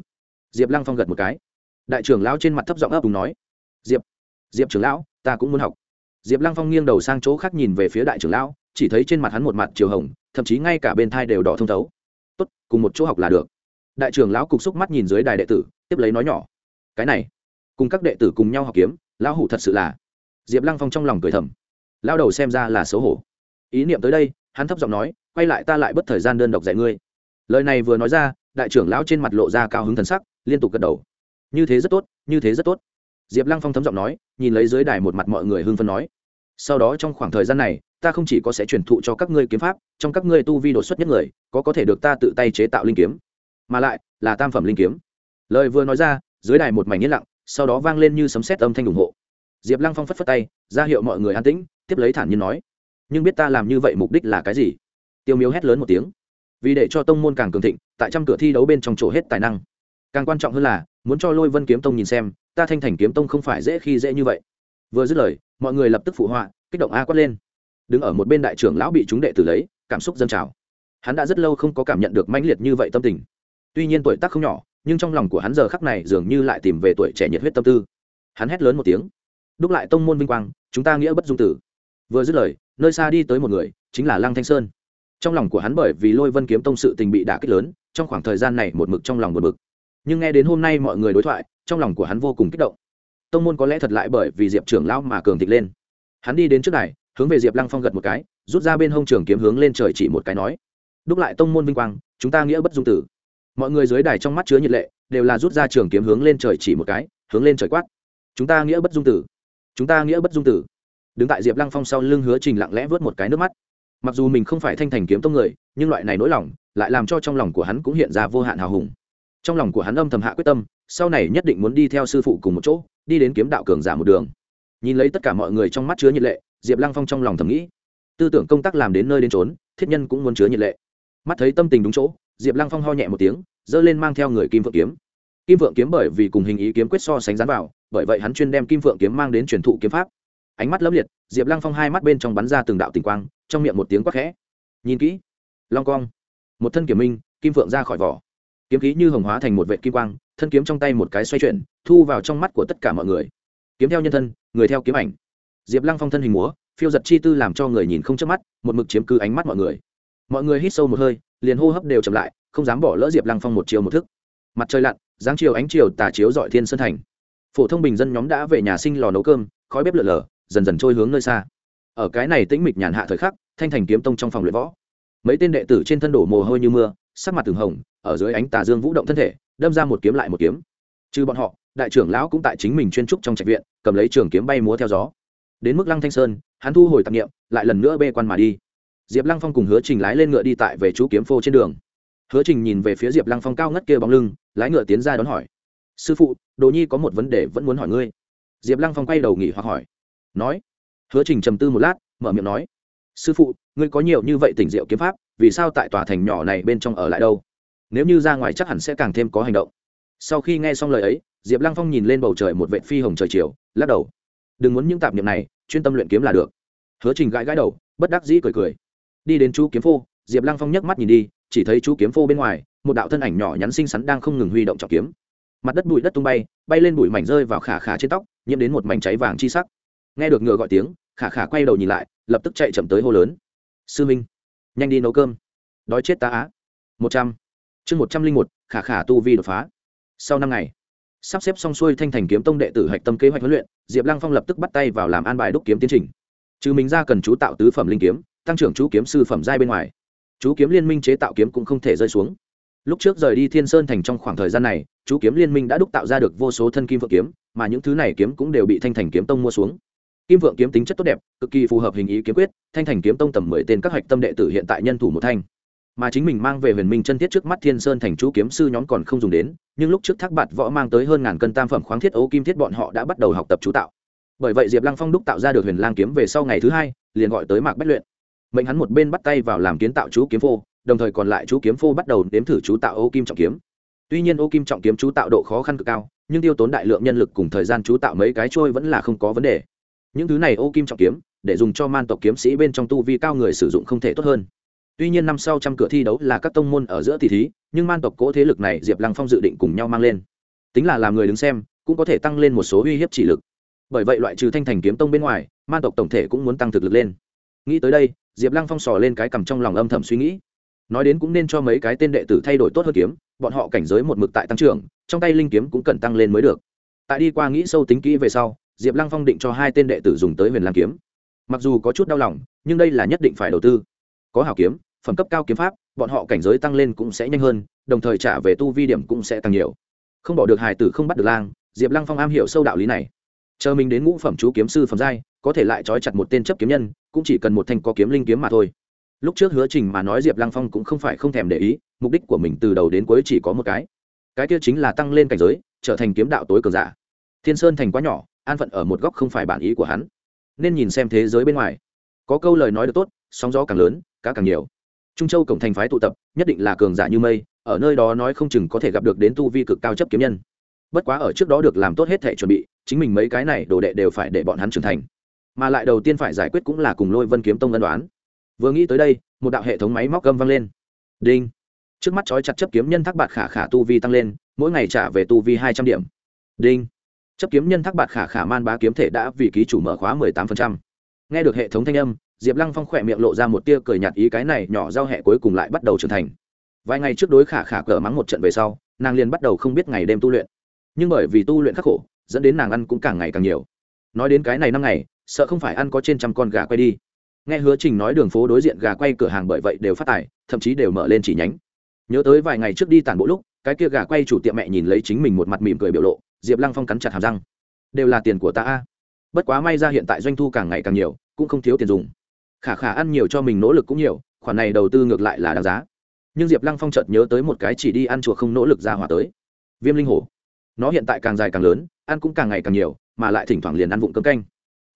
Diệp lăng phong gật một cái đại trưởng lão trên mặt thấp giọng ấp úng nói, diệp diệp trưởng lão, ta cũng muốn học. Diệp lăng phong nghiêng đầu sang chỗ khác nhìn về phía đại trưởng lão, chỉ thấy trên mặt hắn một mặt chiều hồng, thậm chí ngay cả bên thai đều đỏ thông thấu. Tốt, cùng một chỗ học là được. Đại trưởng lão cục xúc mắt nhìn dưới đài đệ tử, tiếp lấy nói nhỏ, cái này, cùng các đệ tử cùng nhau học kiếm, lão hủ thật sự là. Diệp lăng phong trong lòng cười thầm, lao đầu xem ra là xấu hổ. Ý niệm tới đây, hắn thấp giọng nói, quay lại ta lại bất thời gian đơn độc dạy ngươi. Lời này vừa nói ra, đại trưởng lão trên mặt lộ ra cao hứng thần sắc, liên tục gật đầu như thế rất tốt, như thế rất tốt. Diệp lăng phong thấm giọng nói, nhìn lấy dưới đài một mặt mọi người hưng phân nói. Sau đó trong khoảng thời gian này, ta không chỉ có sẽ truyền thụ cho các ngươi kiếm pháp, trong các ngươi tu vi đột xuất nhất người, có có thể được ta tự tay chế tạo linh kiếm. Mà lại, là tam phẩm linh kiếm. Lời vừa nói ra, dưới đài một mảnh yên lặng, sau đó vang lên như sấm sét âm thanh ủng hộ. Diệp lăng phong phất phất tay, ra hiệu mọi người an tĩnh, tiếp lấy thản nhiên nói. Nhưng biết ta làm như vậy mục đích là cái gì? Tiêu miếu hét lớn một tiếng. Vì để cho tông môn càng cường thịnh, tại trăm cửa thi đấu bên trong chỗ hết tài năng. Càng quan trọng hơn là muốn cho lôi vân kiếm tông nhìn xem, ta thanh thành kiếm tông không phải dễ khi dễ như vậy. Vừa dứt lời, mọi người lập tức phụ họa, kích động a quát lên. Đứng ở một bên đại trưởng lão bị chúng đệ tử lấy, cảm xúc dâng trào. Hắn đã rất lâu không có cảm nhận được mãnh liệt như vậy tâm tình. Tuy nhiên tuổi tác không nhỏ, nhưng trong lòng của hắn giờ khắc này dường như lại tìm về tuổi trẻ nhiệt huyết tâm tư. Hắn hét lớn một tiếng. Đúc lại tông môn vinh quang, chúng ta nghĩa bất dung tử. Vừa dứt lời, nơi xa đi tới một người, chính là lăng thanh sơn. Trong lòng của hắn bởi vì lôi vân kiếm tông sự tình bị đả kích lớn, trong khoảng thời gian này một mực trong lòng một mực nhưng nghe đến hôm nay mọi người đối thoại, trong lòng của hắn vô cùng kích động. Tông môn có lẽ thật lại bởi vì diệp trưởng lão mà cường thịnh lên. Hắn đi đến trước này hướng về diệp lăng phong gật một cái, rút ra bên hông trường kiếm hướng lên trời chỉ một cái nói, đúc lại tông môn vinh quang, chúng ta nghĩa bất dung tử. Mọi người dưới đài trong mắt chứa nhiệt lệ, đều là rút ra trường kiếm hướng lên trời chỉ một cái, hướng lên trời quát, chúng ta nghĩa bất dung tử! Chúng ta nghĩa bất dung tử! Đứng tại diệp lăng phong sau lưng hứa trình lặng lẽ vớt một cái nước mắt. Mặc dù mình không phải thanh thành kiếm tông người, nhưng loại này nỗi lòng lại làm cho trong lòng của hắn cũng hiện ra vô hạn hào hùng trong lòng của hắn âm thầm hạ quyết tâm, sau này nhất định muốn đi theo sư phụ cùng một chỗ, đi đến kiếm đạo cường giả một đường. Nhìn lấy tất cả mọi người trong mắt chứa nhiệt lệ, diệp lăng phong trong lòng thầm nghĩ, tư tưởng công tác làm đến nơi đến trốn thiết nhân cũng muốn chứa nhiệt lệ. Mắt thấy tâm tình đúng chỗ, diệp lăng phong ho nhẹ một tiếng, giơ lên mang theo người kim phượng kiếm. Kim phượng kiếm bởi vì cùng hình ý kiếm quyết so sánh dán vào, bởi vậy hắn chuyên đem kim phượng kiếm mang đến truyền thụ kiếm pháp. Ánh mắt lấp liệt, diệp lăng phong hai mắt bên trong bắn ra từng đạo tình quang, trong miệng một tiếng quắc khẽ. Nhìn kỹ. Long cong một thân kiểm minh, kim phượng ra khỏi vỏ kiếm khí như hồng hóa thành một vệ kim quang, thân kiếm trong tay một cái xoay chuyển, thu vào trong mắt của tất cả mọi người. Kiếm theo nhân thân, người theo kiếm ảnh. Diệp lăng phong thân hình múa, phiêu giật chi tư làm cho người nhìn không chớp mắt, một mực chiếm cứ ánh mắt mọi người. Mọi người hít sâu một hơi, liền hô hấp đều chậm lại, không dám bỏ lỡ diệp lăng phong một chiều một thức. Mặt trời lặn, dáng chiều ánh chiều tà chiếu dọi thiên sơn thành. Phổ thông bình dân nhóm đã về nhà sinh lò nấu cơm, khói bếp lửa lờ dần dần trôi hướng nơi xa. Ở cái này tĩnh mịch nhàn hạ thời khắc, thanh thành kiếm tông trong phòng luyện võ. Mấy tên đệ tử trên thân đổ mồ hôi như mưa, sắc mặt từng hồng ở dưới ánh tà dương vũ động thân thể, đâm ra một kiếm lại một kiếm. Trừ bọn họ, đại trưởng lão cũng tại chính mình chuyên trúc trong trạch viện, cầm lấy trường kiếm bay múa theo gió. Đến mức lăng thanh sơn, hắn thu hồi tạp nghiệm lại lần nữa bê quan mà đi. Diệp lăng phong cùng hứa trình lái lên ngựa đi tại về chú kiếm phô trên đường. Hứa trình nhìn về phía diệp lăng phong cao ngất kia bóng lưng, lái ngựa tiến ra đón hỏi. Sư phụ, đồ nhi có một vấn đề vẫn muốn hỏi ngươi. Diệp lăng phong quay đầu nghỉ hoặc hỏi. Nói. Hứa trình trầm tư một lát, mở miệng nói. Sư phụ, ngươi có nhiều như vậy tỉnh diệu kiếm pháp, vì sao tại tòa thành nhỏ này bên trong ở lại đâu? Nếu như ra ngoài chắc hẳn sẽ càng thêm có hành động. Sau khi nghe xong lời ấy, diệp lăng phong nhìn lên bầu trời một vệ phi hồng trời chiều, lắc đầu. Đừng muốn những tạp niệm này, chuyên tâm luyện kiếm là được. Hứa trình gãi gãi đầu, bất đắc dĩ cười cười. Đi đến chú kiếm phô, diệp lăng phong nhấc mắt nhìn đi, chỉ thấy chú kiếm phô bên ngoài, một đạo thân ảnh nhỏ nhắn xinh xắn đang không ngừng huy động trọng kiếm. Mặt đất bụi đất tung bay bay lên bụi mảnh rơi vào khả khả trên tóc, nhiễm đến một mảnh cháy vàng chi sắc. Nghe được ngựa gọi tiếng, khả khả quay đầu nhìn lại, lập tức chạy chậm tới hô lớn. Sư minh, nhanh đi nấu cơm. Đói chết ta á. Một trăm chương một trăm linh một, khả khả tu vi đột phá. Sau năm ngày, sắp xếp xong xuôi thanh thành kiếm tông đệ tử hạch tâm kế hoạch huấn luyện, diệp lăng phong lập tức bắt tay vào làm an bài đúc kiếm tiến trình. Trừ mình ra cần chú tạo tứ phẩm linh kiếm, tăng trưởng chú kiếm sư phẩm giai bên ngoài. Chú kiếm liên minh chế tạo kiếm cũng không thể rơi xuống. Lúc trước rời đi thiên sơn thành trong khoảng thời gian này, chú kiếm liên minh đã đúc tạo ra được vô số thân kim vượng kiếm, mà những thứ này kiếm cũng đều bị thanh thành kiếm tông mua xuống. Kim vượng kiếm tính chất tốt đẹp, cực kỳ phù hợp hình ý kiếm quyết, thanh thành kiếm tông tầm mười tên các hạch tâm đệ tử hiện tại nhân thủ một thanh mà chính mình mang về huyền minh chân thiết trước mắt thiên sơn thành chú kiếm sư nhóm còn không dùng đến, nhưng lúc trước thác bạt võ mang tới hơn ngàn cân tam phẩm khoáng thiết ấu kim thiết bọn họ đã bắt đầu học tập chú tạo. Bởi vậy diệp lăng phong đúc tạo ra được huyền lang kiếm về sau ngày thứ hai, liền gọi tới mạc bách luyện. Mệnh hắn một bên bắt tay vào làm kiến tạo chú kiếm phô, đồng thời còn lại chú kiếm phô bắt đầu đếm thử chú tạo ô kim trọng kiếm. Tuy nhiên ô kim trọng kiếm chú tạo độ khó khăn cực cao, nhưng tiêu tốn đại lượng nhân lực cùng thời gian chú tạo mấy cái trôi vẫn là không có vấn đề. Những thứ này ô kim trọng kiếm, để dùng cho man tộc kiếm sĩ bên trong tu vi cao người sử dụng không thể tốt hơn tuy nhiên năm sau trăm cửa thi đấu là các tông môn ở giữa tỷ thí, nhưng man tộc cỗ thế lực này diệp lăng phong dự định cùng nhau mang lên. Tính là làm người đứng xem, cũng có thể tăng lên một số uy hiếp chỉ lực. Bởi vậy loại trừ thanh thành kiếm tông bên ngoài, man tộc tổng thể cũng muốn tăng thực lực lên. Nghĩ tới đây, diệp lăng phong sò lên cái cằm trong lòng âm thầm suy nghĩ. Nói đến cũng nên cho mấy cái tên đệ tử thay đổi tốt hơn kiếm, bọn họ cảnh giới một mực tại tăng trưởng, trong tay linh kiếm cũng cần tăng lên mới được. Tại đi qua nghĩ sâu tính kỹ về sau, diệp lăng phong định cho hai tên đệ tử dùng tới huyền lang kiếm. Mặc dù có chút đau lòng, nhưng đây là nhất định phải đầu tư. Có hảo kiếm phẩm cấp cao kiếm pháp, bọn họ cảnh giới tăng lên cũng sẽ nhanh hơn, đồng thời trả về tu vi điểm cũng sẽ tăng nhiều. Không bỏ được hài tử không bắt được lang, diệp lăng phong am hiểu sâu đạo lý này. Chờ mình đến ngũ phẩm chú kiếm sư phẩm giai, có thể lại trói chặt một tên chấp kiếm nhân, cũng chỉ cần một thanh có kiếm linh kiếm mà thôi. Lúc trước hứa trình mà nói diệp lăng phong cũng không phải không thèm để ý, mục đích của mình từ đầu đến cuối chỉ có một cái. Cái kia chính là tăng lên cảnh giới, trở thành kiếm đạo tối cường giả. Thiên sơn thành quá nhỏ, an phận ở một góc không phải bản ý của hắn. Nên nhìn xem thế giới bên ngoài. Có câu lời nói được tốt, sóng gió càng lớn, cá càng nhiều trung châu cổng thành phái tụ tập, nhất định là cường giả như mây, ở nơi đó nói không chừng có thể gặp được đến tu vi cực cao chấp kiếm nhân. Bất quá ở trước đó được làm tốt hết thể chuẩn bị, chính mình mấy cái này đồ đệ đều phải để bọn hắn trưởng thành. Mà lại đầu tiên phải giải quyết cũng là cùng lôi vân kiếm tông ân đoán vừa nghĩ tới đây, một đạo hệ thống máy móc gâm vang lên. Đinh. Trước mắt trói chặt chấp kiếm nhân thác bạt khả khả tu vi tăng lên, mỗi ngày trả về tu vi hai trăm điểm. Đinh. Chấp kiếm nhân thác bạt khả khả man bá kiếm thể đã vì ký chủ mở khóa mười tám phần trăm. Nghe được hệ thống thanh âm diệp lăng phong khỏe miệng lộ ra một tia cười nhạt ý cái này nhỏ giao hẹ cuối cùng lại bắt đầu trưởng thành. Vài ngày trước đối khả khả cờ mắng một trận về sau, nàng liền bắt đầu không biết ngày đêm tu luyện. Nhưng bởi vì tu luyện khắc khổ, dẫn đến nàng ăn cũng càng ngày càng nhiều. Nói đến cái này năm ngày, sợ không phải ăn có trên trăm con gà quay đi. Nghe hứa trình nói đường phố đối diện gà quay cửa hàng bởi vậy đều phát tài, thậm chí đều mở lên chỉ nhánh. Nhớ tới vài ngày trước đi tản bộ lúc, cái kia gà quay chủ tiệm mẹ nhìn lấy chính mình một mặt mỉm cười biểu lộ, diệp lăng phong cắn chặt hàm răng. Đều là tiền của ta a. Bất quá may ra hiện tại doanh thu càng ngày càng nhiều, cũng không thiếu tiền dùng khả khả ăn nhiều cho mình nỗ lực cũng nhiều, khoản này đầu tư ngược lại là đáng giá. Nhưng diệp lăng phong chợt nhớ tới một cái chỉ đi ăn chùa không nỗ lực ra hỏa tới. Viêm linh hổ. Nó hiện tại càng dài càng lớn, ăn cũng càng ngày càng nhiều, mà lại thỉnh thoảng liền ăn vụng cấm canh.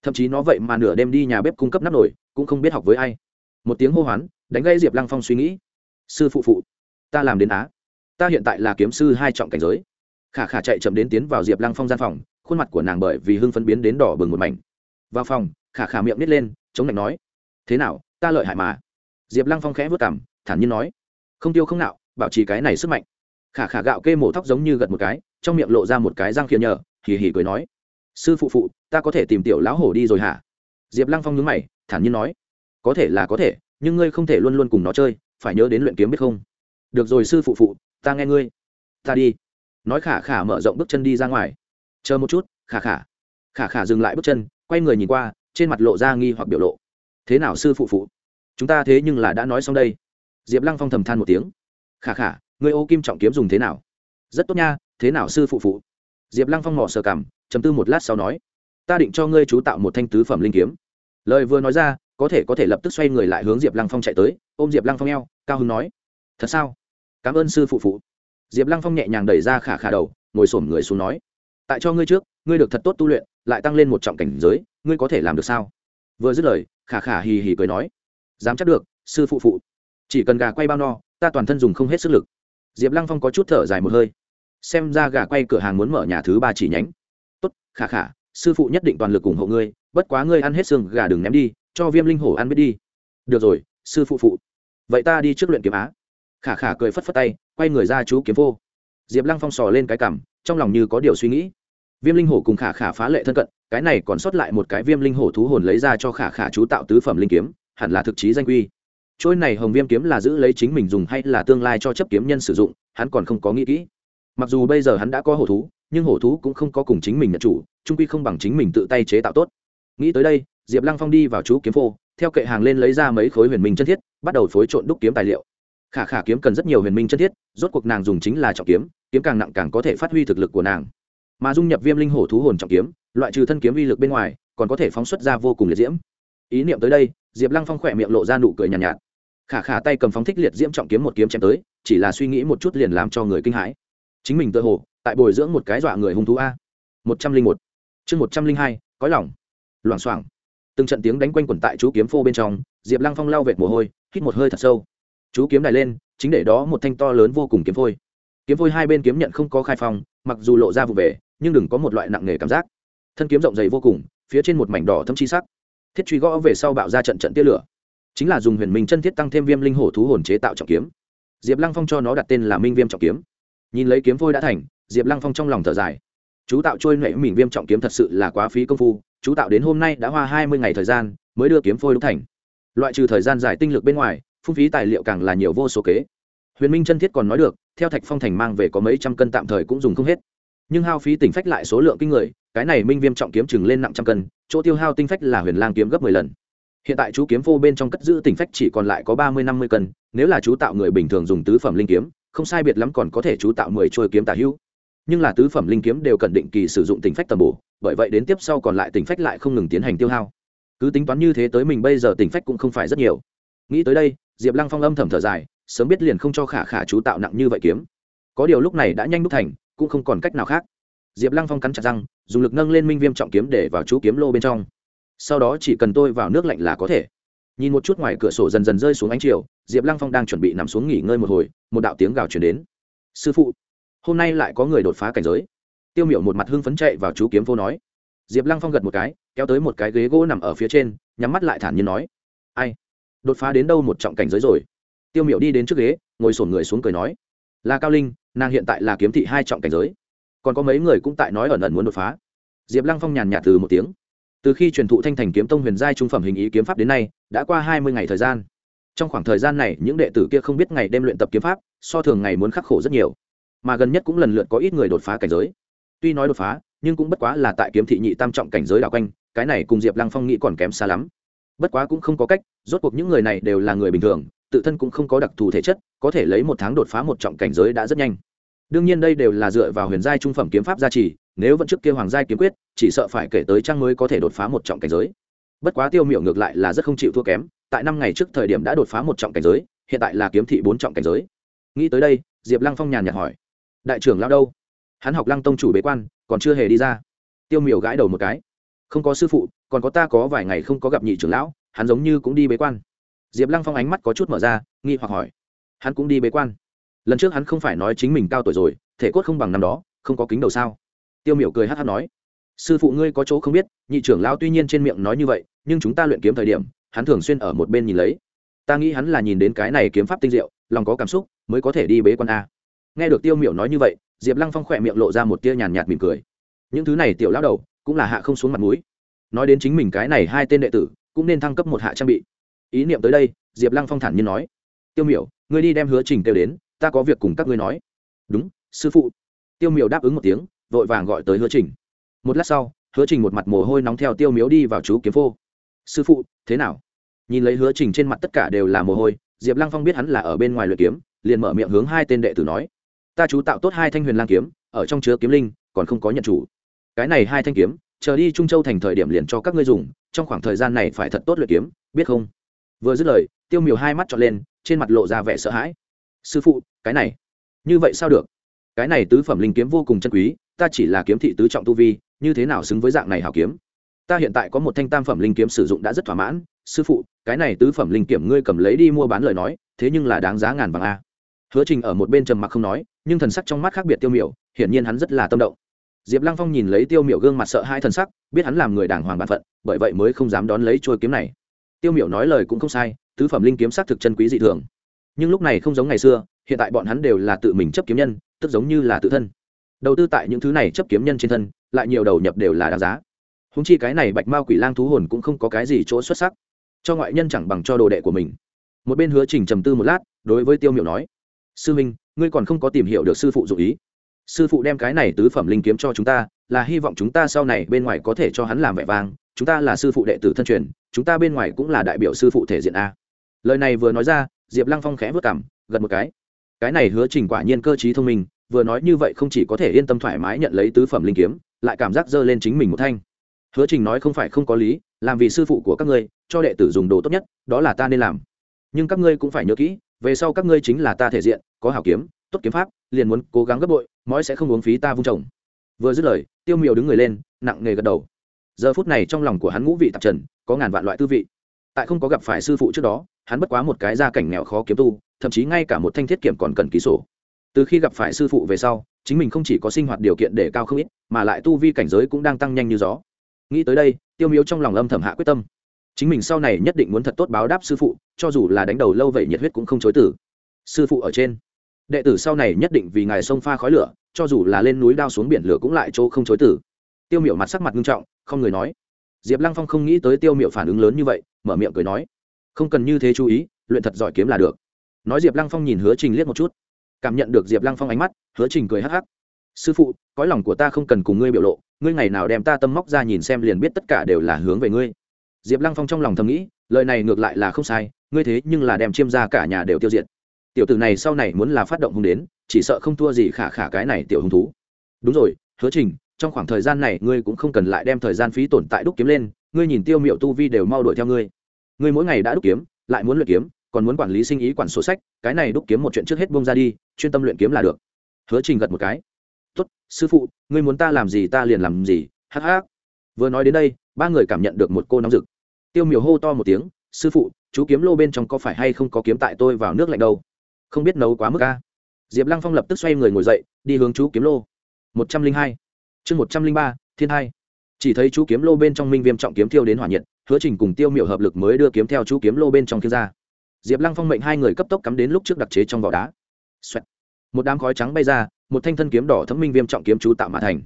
Thậm chí nó vậy mà nửa đêm đi nhà bếp cung cấp nắp nổi cũng không biết học với ai. Một tiếng hô hoán, đánh gây diệp lăng phong suy nghĩ. Sư phụ phụ, ta làm đến á. Ta hiện tại là kiếm sư hai trọng cảnh giới. Khả khả chạy chậm đến tiến vào diệp lăng phong gian phòng, khuôn mặt của nàng bởi vì hưng phấn biến đến đỏ bừng một mảnh. Vào phòng, khả khả miệng nít lên, chống lạnh nói thế nào, ta lợi hại mà. Diệp lăng phong khẽ vất cảm thản nhiên nói. Không tiêu không nạo, bảo trì cái này sức mạnh. Khả khả gạo kê mổ tóc giống như gật một cái, trong miệng lộ ra một cái răng khiên nhờ, hì hì cười nói. Sư phụ phụ, ta có thể tìm tiểu lão hổ đi rồi hả? Diệp lăng phong nhướng mày, thản nhiên nói. Có thể là có thể, nhưng ngươi không thể luôn luôn cùng nó chơi, phải nhớ đến luyện kiếm biết không? Được rồi sư phụ phụ, ta nghe ngươi. Ta đi. Nói khả khả mở rộng bước chân đi ra ngoài. Chờ một chút, khả khả. Khả khả dừng lại bước chân, quay người nhìn qua, trên mặt lộ ra nghi hoặc biểu lộ thế nào sư phụ phụ? Chúng ta thế nhưng là đã nói xong đây. Diệp lăng phong thầm than một tiếng. Khả khả, ngươi ô kim trọng kiếm dùng thế nào? Rất tốt nha, thế nào sư phụ phụ? Diệp lăng phong mỏ sờ cảm chấm tư một lát sau nói. Ta định cho ngươi chú tạo một thanh tứ phẩm linh kiếm. Lời vừa nói ra, có thể có thể lập tức xoay người lại hướng diệp lăng phong chạy tới, ôm diệp lăng phong eo, cao hưng nói. Thật sao? Cảm ơn sư phụ phụ. Diệp lăng phong nhẹ nhàng đẩy ra khả khả đầu, ngồi s người xuống nói. Tại cho ngươi trước, ngươi được thật tốt tu luyện, lại tăng lên một trọng cảnh giới, ngươi có thể làm được sao? Vừa dứt lời khả khả hì hì cười nói, dám chắc được, sư phụ phụ. Chỉ cần gà quay bao no, ta toàn thân dùng không hết sức lực. Diệp lăng phong có chút thở dài một hơi. Xem ra gà quay cửa hàng muốn mở nhà thứ ba chỉ nhánh. Tốt, khả khả, sư phụ nhất định toàn lực ủng hộ ngươi, bất quá ngươi ăn hết xương gà đừng ném đi, cho viêm linh hổ ăn biết đi. Được rồi, sư phụ phụ. Vậy ta đi trước luyện kiếm á. Khả khả cười phất phất tay, quay người ra chú kiếm vô diệp lăng phong sò lên cái cằm, trong lòng như có điều suy nghĩ viêm linh hổ cùng khả khả phá lệ thân cận, cái này còn sót lại một cái viêm linh hổ thú hồn lấy ra cho khả khả chú tạo tứ phẩm linh kiếm, hẳn là thực chí danh quy. Trôi này hồng viêm kiếm là giữ lấy chính mình dùng hay là tương lai cho chấp kiếm nhân sử dụng, hắn còn không có nghĩ kỹ. Mặc dù bây giờ hắn đã có hổ thú, nhưng hổ thú cũng không có cùng chính mình nhận chủ trung quy không bằng chính mình tự tay chế tạo tốt. Nghĩ tới đây, diệp lăng phong đi vào chú kiếm phô, theo kệ hàng lên lấy ra mấy khối huyền minh chân thiết, bắt đầu phối trộn đúc kiếm tài liệu. Khả khả kiếm cần rất nhiều huyền minh chân thiết, rốt cuộc nàng dùng chính là trọng kiếm kiếm càng nặng càng có thể phát huy thực lực của nàng mà dung nhập viêm linh hổ thú hồn trọng kiếm loại trừ thân kiếm uy lực bên ngoài còn có thể phóng xuất ra vô cùng liệt diễm. Ý niệm tới đây diệp lăng phong khỏe miệng lộ ra nụ cười nhàn nhạt, nhạt. Khả khả tay cầm phóng thích liệt diễm trọng kiếm một kiếm chém tới chỉ là suy nghĩ một chút liền làm cho người kinh hãi. Chính mình tự hồ tại bồi dưỡng một cái dọa người hung thú a. Một trăm linh một. Chương một trăm linh hai có lòng. Loảng xoảng. Từng trận tiếng đánh quanh quẩn tại chú kiếm phô bên trong diệp lăng phong lau vệt mồ hôi hít một hơi thật sâu. Chú kiếm này lên chính để đó một thanh to lớn vô cùng kiếm phôi kiếm vôi hai bên kiếm nhận không có khai phong, mặc dù lộ ra vụ về, nhưng đừng có một loại nặng nề cảm giác. Thân kiếm rộng dày vô cùng, phía trên một mảnh đỏ thâm chi sắc. Thiết truy gõ về sau bạo ra trận trận tia lửa. Chính là dùng huyền minh chân thiết tăng thêm viêm linh hổ thú hồn chế tạo trọng kiếm. Diệp lăng phong cho nó đặt tên là minh viêm trọng kiếm. Nhìn lấy kiếm vôi đã thành, diệp lăng phong trong lòng thở dài. Chú tạo trôi nệ mình viêm trọng kiếm thật sự là quá phí công phu, chú tạo đến hôm nay đã hoa hai mươi ngày thời gian, mới đưa kiếm phôi đúc thành. Loại trừ thời gian dài tinh lực bên ngoài, phung phí tài liệu càng là nhiều vô số kế huyền minh chân thiết còn nói được, theo thạch phong thành mang về có mấy trăm cân tạm thời cũng dùng không hết. Nhưng hao phí tỉnh phách lại số lượng kinh người, cái này minh viêm trọng kiếm chừng lên nặng trăm cân, chỗ tiêu hao tinh phách là huyền lang kiếm gấp mười lần. Hiện tại chú kiếm phô bên trong cất giữ tỉnh phách chỉ còn lại có ba mươi năm mươi cân, nếu là chú tạo người bình thường dùng tứ phẩm linh kiếm, không sai biệt lắm còn có thể chú tạo mười trôi kiếm tả hữu. Nhưng là tứ phẩm linh kiếm đều cần định kỳ sử dụng tỉnh phách tầm bổ, bởi vậy đến tiếp sau còn lại tỉnh phách lại không ngừng tiến hành tiêu hao. Cứ tính toán như thế tới mình bây giờ tỉnh phách cũng không phải rất nhiều. Nghĩ tới đây, diệp lăng phong âm thầm thở dài sớm biết liền không cho khả khả chú tạo nặng như vậy kiếm. Có điều lúc này đã nhanh đúc thành, cũng không còn cách nào khác. Diệp lăng phong cắn chặt răng, dùng lực nâng lên minh viêm trọng kiếm để vào chú kiếm lô bên trong. Sau đó chỉ cần tôi vào nước lạnh là có thể. Nhìn một chút ngoài cửa sổ dần dần rơi xuống ánh chiều, diệp lăng phong đang chuẩn bị nằm xuống nghỉ ngơi một hồi, một đạo tiếng gào chuyển đến. Sư phụ, hôm nay lại có người đột phá cảnh giới. Tiêu miểu một mặt hưng phấn chạy vào chú kiếm vô nói. Diệp lăng phong gật một cái, kéo tới một cái ghế gỗ nằm ở phía trên, nhắm mắt lại thản nhiên nói. Ai? Đột phá đến đâu một trọng cảnh giới rồi? Tiêu miểu đi đến trước ghế, ngồi sổn người xuống cười nói, là cao linh, nàng hiện tại là kiếm thị hai trọng cảnh giới. Còn có mấy người cũng tại nói ẩn ẩn muốn đột phá. Diệp lăng phong nhàn nhạt từ một tiếng. Từ khi truyền thụ thanh thành kiếm tông huyền giai trung phẩm hình ý kiếm pháp đến nay, đã qua hai mươi ngày thời gian. Trong khoảng thời gian này, những đệ tử kia không biết ngày đêm luyện tập kiếm pháp, so thường ngày muốn khắc khổ rất nhiều. Mà gần nhất cũng lần lượt có ít người đột phá cảnh giới. Tuy nói đột phá, nhưng cũng bất quá là tại kiếm thị nhị tam trọng cảnh giới đảo quanh, cái này cùng diệp lăng phong nghĩ còn kém xa lắm. Bất quá cũng không có cách, rốt cuộc những người này đều là người bình thường tự thân cũng không có đặc thù thể chất, có thể lấy một tháng đột phá một trọng cảnh giới đã rất nhanh. Đương nhiên đây đều là dựa vào huyền giai trung phẩm kiếm pháp gia trì, nếu vẫn trước kia hoàng giai kiếm quyết, chỉ sợ phải kể tới trang mới có thể đột phá một trọng cảnh giới. Bất quá tiêu miệu ngược lại là rất không chịu thua kém, tại năm ngày trước thời điểm đã đột phá một trọng cảnh giới, hiện tại là kiếm thị bốn trọng cảnh giới. Nghĩ tới đây, diệp lăng phong nhàn nhạt hỏi, đại trưởng lao đâu? Hắn học lăng tông chủ bế quan, còn chưa hề đi ra. Tiêu miểu gãi đầu một cái, không có sư phụ, còn có ta có vài ngày không có gặp nhị trưởng lão, hắn giống như cũng đi bế quan diệp lăng phong ánh mắt có chút mở ra, nghi hoặc hỏi. Hắn cũng đi bế quan. Lần trước hắn không phải nói chính mình cao tuổi rồi, thể cốt không bằng năm đó, không có kính đầu sao? Tiêu miểu cười hát hát nói. Sư phụ ngươi có chỗ không biết, nhị trưởng lão tuy nhiên trên miệng nói như vậy, nhưng chúng ta luyện kiếm thời điểm, hắn thường xuyên ở một bên nhìn lấy. Ta nghĩ hắn là nhìn đến cái này kiếm pháp tinh diệu, lòng có cảm xúc, mới có thể đi bế quan a. Nghe được tiêu miểu nói như vậy, diệp lăng phong khỏe miệng lộ ra một tia nhàn nhạt mỉm cười. Những thứ này tiểu lão đầu, cũng là hạ không xuống mặt mũi. Nói đến chính mình cái này hai tên đệ tử, cũng nên thăng cấp một hạ trang bị ý niệm tới đây, diệp lăng phong thản nhiên nói, tiêu miểu, ngươi đi đem hứa trình kêu đến, ta có việc cùng các ngươi nói. Đúng, sư phụ. Tiêu miểu đáp ứng một tiếng, vội vàng gọi tới hứa trình. Một lát sau, hứa trình một mặt mồ hôi nóng theo tiêu miếu đi vào chú kiếm phô. Sư phụ, thế nào? Nhìn lấy hứa trình trên mặt tất cả đều là mồ hôi, diệp lăng phong biết hắn là ở bên ngoài luyện kiếm, liền mở miệng hướng hai tên đệ tử nói, ta chú tạo tốt hai thanh huyền lang kiếm, ở trong chứa kiếm linh, còn không có nhận chủ. Cái này hai thanh kiếm, chờ đi trung châu thành thời điểm liền cho các ngươi dùng, trong khoảng thời gian này phải thật tốt luyện kiếm, biết không? Vừa dứt lời, tiêu miều hai mắt trọn lên, trên mặt lộ ra vẻ sợ hãi. Sư phụ, cái này, như vậy sao được? Cái này tứ phẩm linh kiếm vô cùng chân quý, ta chỉ là kiếm thị tứ trọng tu vi, như thế nào xứng với dạng này hảo kiếm? Ta hiện tại có một thanh tam phẩm linh kiếm sử dụng đã rất thỏa mãn. Sư phụ, cái này tứ phẩm linh kiểm ngươi cầm lấy đi mua bán lời nói, thế nhưng là đáng giá ngàn vàng a. Hứa trình ở một bên trầm mặc không nói, nhưng thần sắc trong mắt khác biệt tiêu miểu, hiển nhiên hắn rất là tâm động. Diệp lăng phong nhìn lấy tiêu miểu gương mặt sợ hai thần sắc, biết hắn làm người đàng hoàng bản phận, bởi vậy mới không dám đón lấy trôi kiếm này tiêu miểu nói lời cũng không sai, tứ phẩm linh kiếm xác thực chân quý dị thường. Nhưng lúc này không giống ngày xưa, hiện tại bọn hắn đều là tự mình chấp kiếm nhân, tức giống như là tự thân. Đầu tư tại những thứ này chấp kiếm nhân trên thân, lại nhiều đầu nhập đều là đáng giá. Húng chi cái này bạch mao quỷ lang thú hồn cũng không có cái gì chỗ xuất sắc. Cho ngoại nhân chẳng bằng cho đồ đệ của mình. Một bên hứa trình trầm tư một lát, đối với tiêu miểu nói, sư minh ngươi còn không có tìm hiểu được sư phụ dụ ý. Sư phụ đem cái này tứ phẩm linh kiếm cho chúng ta, là hy vọng chúng ta sau này bên ngoài có thể cho hắn làm vẻ vang chúng ta là sư phụ đệ tử thân truyền, chúng ta bên ngoài cũng là đại biểu sư phụ thể diện a. Lời này vừa nói ra, diệp lăng phong khẽ vất cảm gật một cái. Cái này hứa trình quả nhiên cơ t thông minh, vừa nói như vậy không chỉ có thể yên tâm thoải mái nhận lấy tứ phẩm linh kiếm, lại cảm giác dơ lên chính mình một thanh. Hứa trình nói không phải không có lý, làm vì sư phụ của các ngươi, cho đệ tử dùng đồ tốt nhất, đó là ta nên làm. Nhưng các ngươi cũng phải nhớ kỹ, về sau các ngươi chính là ta thể diện, có hảo kiếm, tốt kiếm pháp, liền muốn cố gắng gấp bội, mói sẽ không uống phí ta vung trồng vừa dứt lời, tiêu miều đứng người lên, nặng nề gật đầu giờ phút này trong lòng của hắn ngũ vị tạp trần, có ngàn vạn loại tư vị. Tại không có gặp phải sư phụ trước đó, hắn bất quá một cái gia cảnh nghèo khó kiếm tu, thậm chí ngay cả một thanh thiết kiểm còn cần ký sổ. Từ khi gặp phải sư phụ về sau, chính mình không chỉ có sinh hoạt điều kiện để cao không ít, mà lại tu vi cảnh giới cũng đang tăng nhanh như gió. Nghĩ tới đây, tiêu miếu trong lòng âm thầm hạ quyết tâm. Chính mình sau này nhất định muốn thật tốt báo đáp sư phụ, cho dù là đánh đầu lâu vậy nhiệt huyết cũng không chối tử sư phụ ở trên. Đệ tử sau này nhất định vì ngài sông pha khói lửa, cho dù là lên núi đao xuống biển lửa cũng lại chỗ không chối tử tiêu miệu mặt sắc mặt nghiêm trọng, không người nói. Diệp lăng phong không nghĩ tới tiêu miệu phản ứng lớn như vậy, mở miệng cười nói. Không cần như thế chú ý, luyện thật giỏi kiếm là được. Nói diệp lăng phong nhìn hứa trình liếc một chút. Cảm nhận được diệp lăng phong ánh mắt, hứa trình cười hắc hắc. Sư phụ, cõi lòng của ta không cần cùng ngươi biểu lộ, ngươi ngày nào đem ta tâm móc ra nhìn xem liền biết tất cả đều là hướng về ngươi. Diệp lăng phong trong lòng thầm nghĩ, lời này ngược lại là không sai, ngươi thế nhưng là đem chiêm ra cả nhà đều tiêu diệt. Tiểu tử này sau này muốn là phát động hung đến, chỉ sợ không thua gì khả khả cái này tiểu hung thú. Đúng rồi, hứa trình trong khoảng thời gian này ngươi cũng không cần lại đem thời gian phí tổn tại đúc kiếm lên, ngươi nhìn tiêu miệu tu vi đều mau đuổi theo ngươi. Ngươi mỗi ngày đã đúc kiếm, lại muốn luyện kiếm, còn muốn quản lý sinh ý quản sổ sách, cái này đúc kiếm một chuyện trước hết bông ra đi, chuyên tâm luyện kiếm là được. Hứa trình gật một cái. Tốt, sư phụ, ngươi muốn ta làm gì ta liền làm gì hắc hắc vừa nói đến đây, ba người cảm nhận được một cô nóng rực. Tiêu miểu hô to một tiếng, sư phụ, chú kiếm lô bên trong có phải hay không có kiếm tại tôi vào nước lạnh đâu? Không biết nấu quá mức ca diệp lăng phong lập tức xoay người ngồi dậy, đi hướng chú kiếm lô. Một trăm linh hai chương một trăm linh ba, thiên hai. Chỉ thấy chú kiếm lô bên trong minh viêm trọng kiếm thiêu đến hỏa nhiệt, hứa trình cùng tiêu miểu hợp lực mới đưa kiếm theo chú kiếm lô bên trong kiếm ra. Diệp lăng phong mệnh hai người cấp tốc cắm đến lúc trước đặc chế trong vỏ đá、Xoẹt. một đám khói trắng bay ra, một thanh thân kiếm đỏ thấm minh viêm trọng kiếm chú tạo mã thành.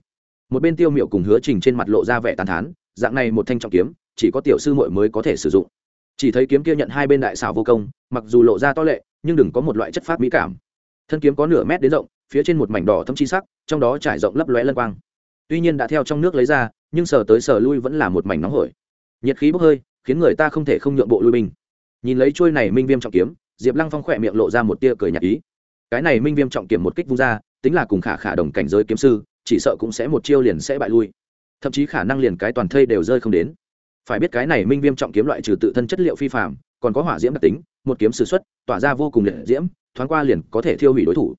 Một bên tiêu miểu cùng hứa trình trên mặt lộ ra vẻ tàn thán, dạng này một thanh trọng kiếm, chỉ có tiểu sư muội mới có thể sử dụng. Chỉ thấy kiếm kia nhận hai bên đại xảo vô công, mặc dù lộ ra to lệ, nhưng đừng có một loại chất phát mỹ cảm. Thân kiếm có nửa mét đến rộng, phía trên một mảnh đỏ thâm chi sắc, trong đó trải rộng lấp lóe lân quang tuy nhiên đã theo trong nước lấy ra, nhưng sờ tới sờ lui vẫn là một mảnh nóng hổi. Nhiệt khí bốc hơi, khiến người ta không thể không nhượng bộ lui binh. Nhìn lấy trôi này minh viêm trọng kiếm, diệp lăng phong khỏe miệng lộ ra một tia cười nhạt ý. Cái này minh viêm trọng kiếm một kích vung ra, tính là cùng khả khả đồng cảnh giới kiếm sư, chỉ sợ cũng sẽ một chiêu liền sẽ bại lui. Thậm chí khả năng liền cái toàn thây đều rơi không đến. Phải biết cái này minh viêm trọng kiếm loại trừ tự thân chất liệu phi phạm còn có hỏa diễm đặc tính, một kiếm s ử x u ấ t tỏa ra vô cùng liệt diễm, thoáng qua liền có thể thiêu hủy đối thủ.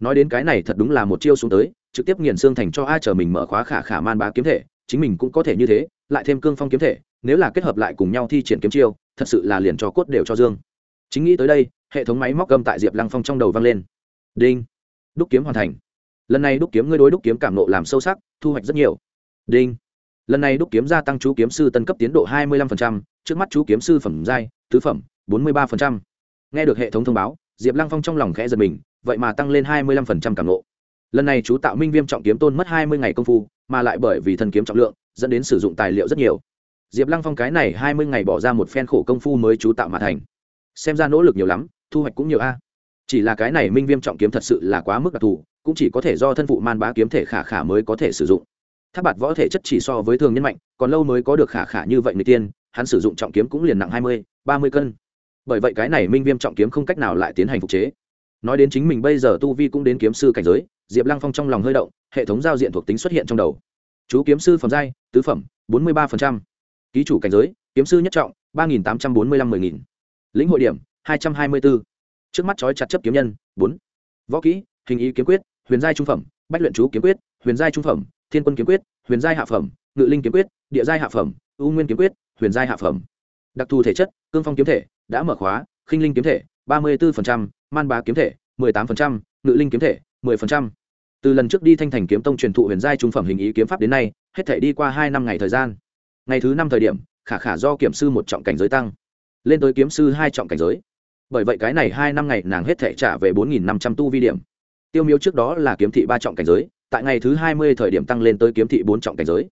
Nói đến cái này thật đúng là một chiêu xuống tới trực tiếp nghiền xương thành cho ai chờ mình mở khóa khả khả man bá kiếm thể chính mình cũng có thể như thế lại thêm cương phong kiếm thể nếu là kết hợp lại cùng nhau thi triển kiếm chiêu thật sự là liền cho cốt đều cho dương. Chính nghĩ tới đây hệ thống máy móc gâm tại diệp lăng phong trong đầu vang lên. Đinh. Đúc kiếm hoàn thành. Lần này đúc kiếm ngươi đối đúc kiếm cảm nộ làm sâu sắc thu hoạch rất nhiều. Đinh. Lần này đúc kiếm gia tăng chú kiếm sư tân cấp tiến độ hai mươi 25%, trước mắt chú kiếm sư phẩm giai tứ phẩm bốn mươi 43%. nghe được hệ thống thông báo diệp lăng phong trong lòng khẽ giật mình vậy mà tăng lên hai mươi 25% cảm nộ lần này chú tạo minh viêm trọng kiếm tôn mất hai mươi ngày công phu, mà lại bởi vì thần kiếm trọng lượng, dẫn đến sử dụng tài liệu rất nhiều. Diệp lăng phong cái này hai mươi ngày bỏ ra một phen khổ công phu mới chú tạo mà thành. Xem ra nỗ lực nhiều lắm, thu hoạch cũng nhiều a. Chỉ là cái này minh viêm trọng kiếm thật sự là quá mức đặc thù, cũng chỉ có thể do thân phụ man bá kiếm thể khả khả mới có thể sử dụng. Tháp bạt võ thể chất chỉ so với thường nhân mạnh, còn lâu mới có được khả khả như vậy người tiên, hắn sử dụng trọng kiếm cũng liền nặng hai mươi, ba mươi cân. Bởi vậy cái này minh viêm trọng kiếm không cách nào lại tiến hành phục chế nói đến chính mình bây giờ tu vi cũng đến kiếm sư cảnh giới, diệp lăng phong trong lòng hơi động, hệ thống giao diện thuộc tính xuất hiện trong đầu. Chú kiếm sư phẩm giai, tứ phẩm, bốn mươi ba ký chủ cảnh giới, kiếm sư nhất trọng, ba nghìn tám trăm bốn mươi lăm mười nghìn. Lĩnh hội điểm, hai trăm hai mươi b ố trước mắt trói chặt chấp kiếm nhân, bốn. Võ kỹ, hình ý kiếm quyết, huyền giai trung phẩm, bách luyện chú kiếm quyết, huyền giai trung phẩm, thiên quân kiếm quyết, huyền giai hạ phẩm, ngự linh kiếm quyết, địa giai hạ phẩm, ưu nguyên kiếm quyết, huyền giai hạ phẩm. Đặc thù thể chất, cương phong kiếm thể, đã mở khóa, khinh linh kiếm thể, ba mươi bốn man bá kiếm thể, mười tám ngự linh kiếm thể, mười từ lần trước đi thanh thành kiếm tông truyền thụ huyền giai trung phẩm hình ý kiếm pháp đến nay, hết thể đi qua hai năm ngày thời gian. Ngày thứ năm thời điểm, khả khả do kiểm sư một trọng cảnh giới tăng. Lên tới kiếm sư hai trọng cảnh giới. Bởi vậy cái này hai năm ngày nàng hết thể trả về bốn nghìn năm trăm tu vi điểm. Tiêu miếu trước đó là kiếm thị ba trọng cảnh giới, tại ngày thứ hai mươi thời điểm tăng lên tới kiếm thị bốn trọng cảnh giới.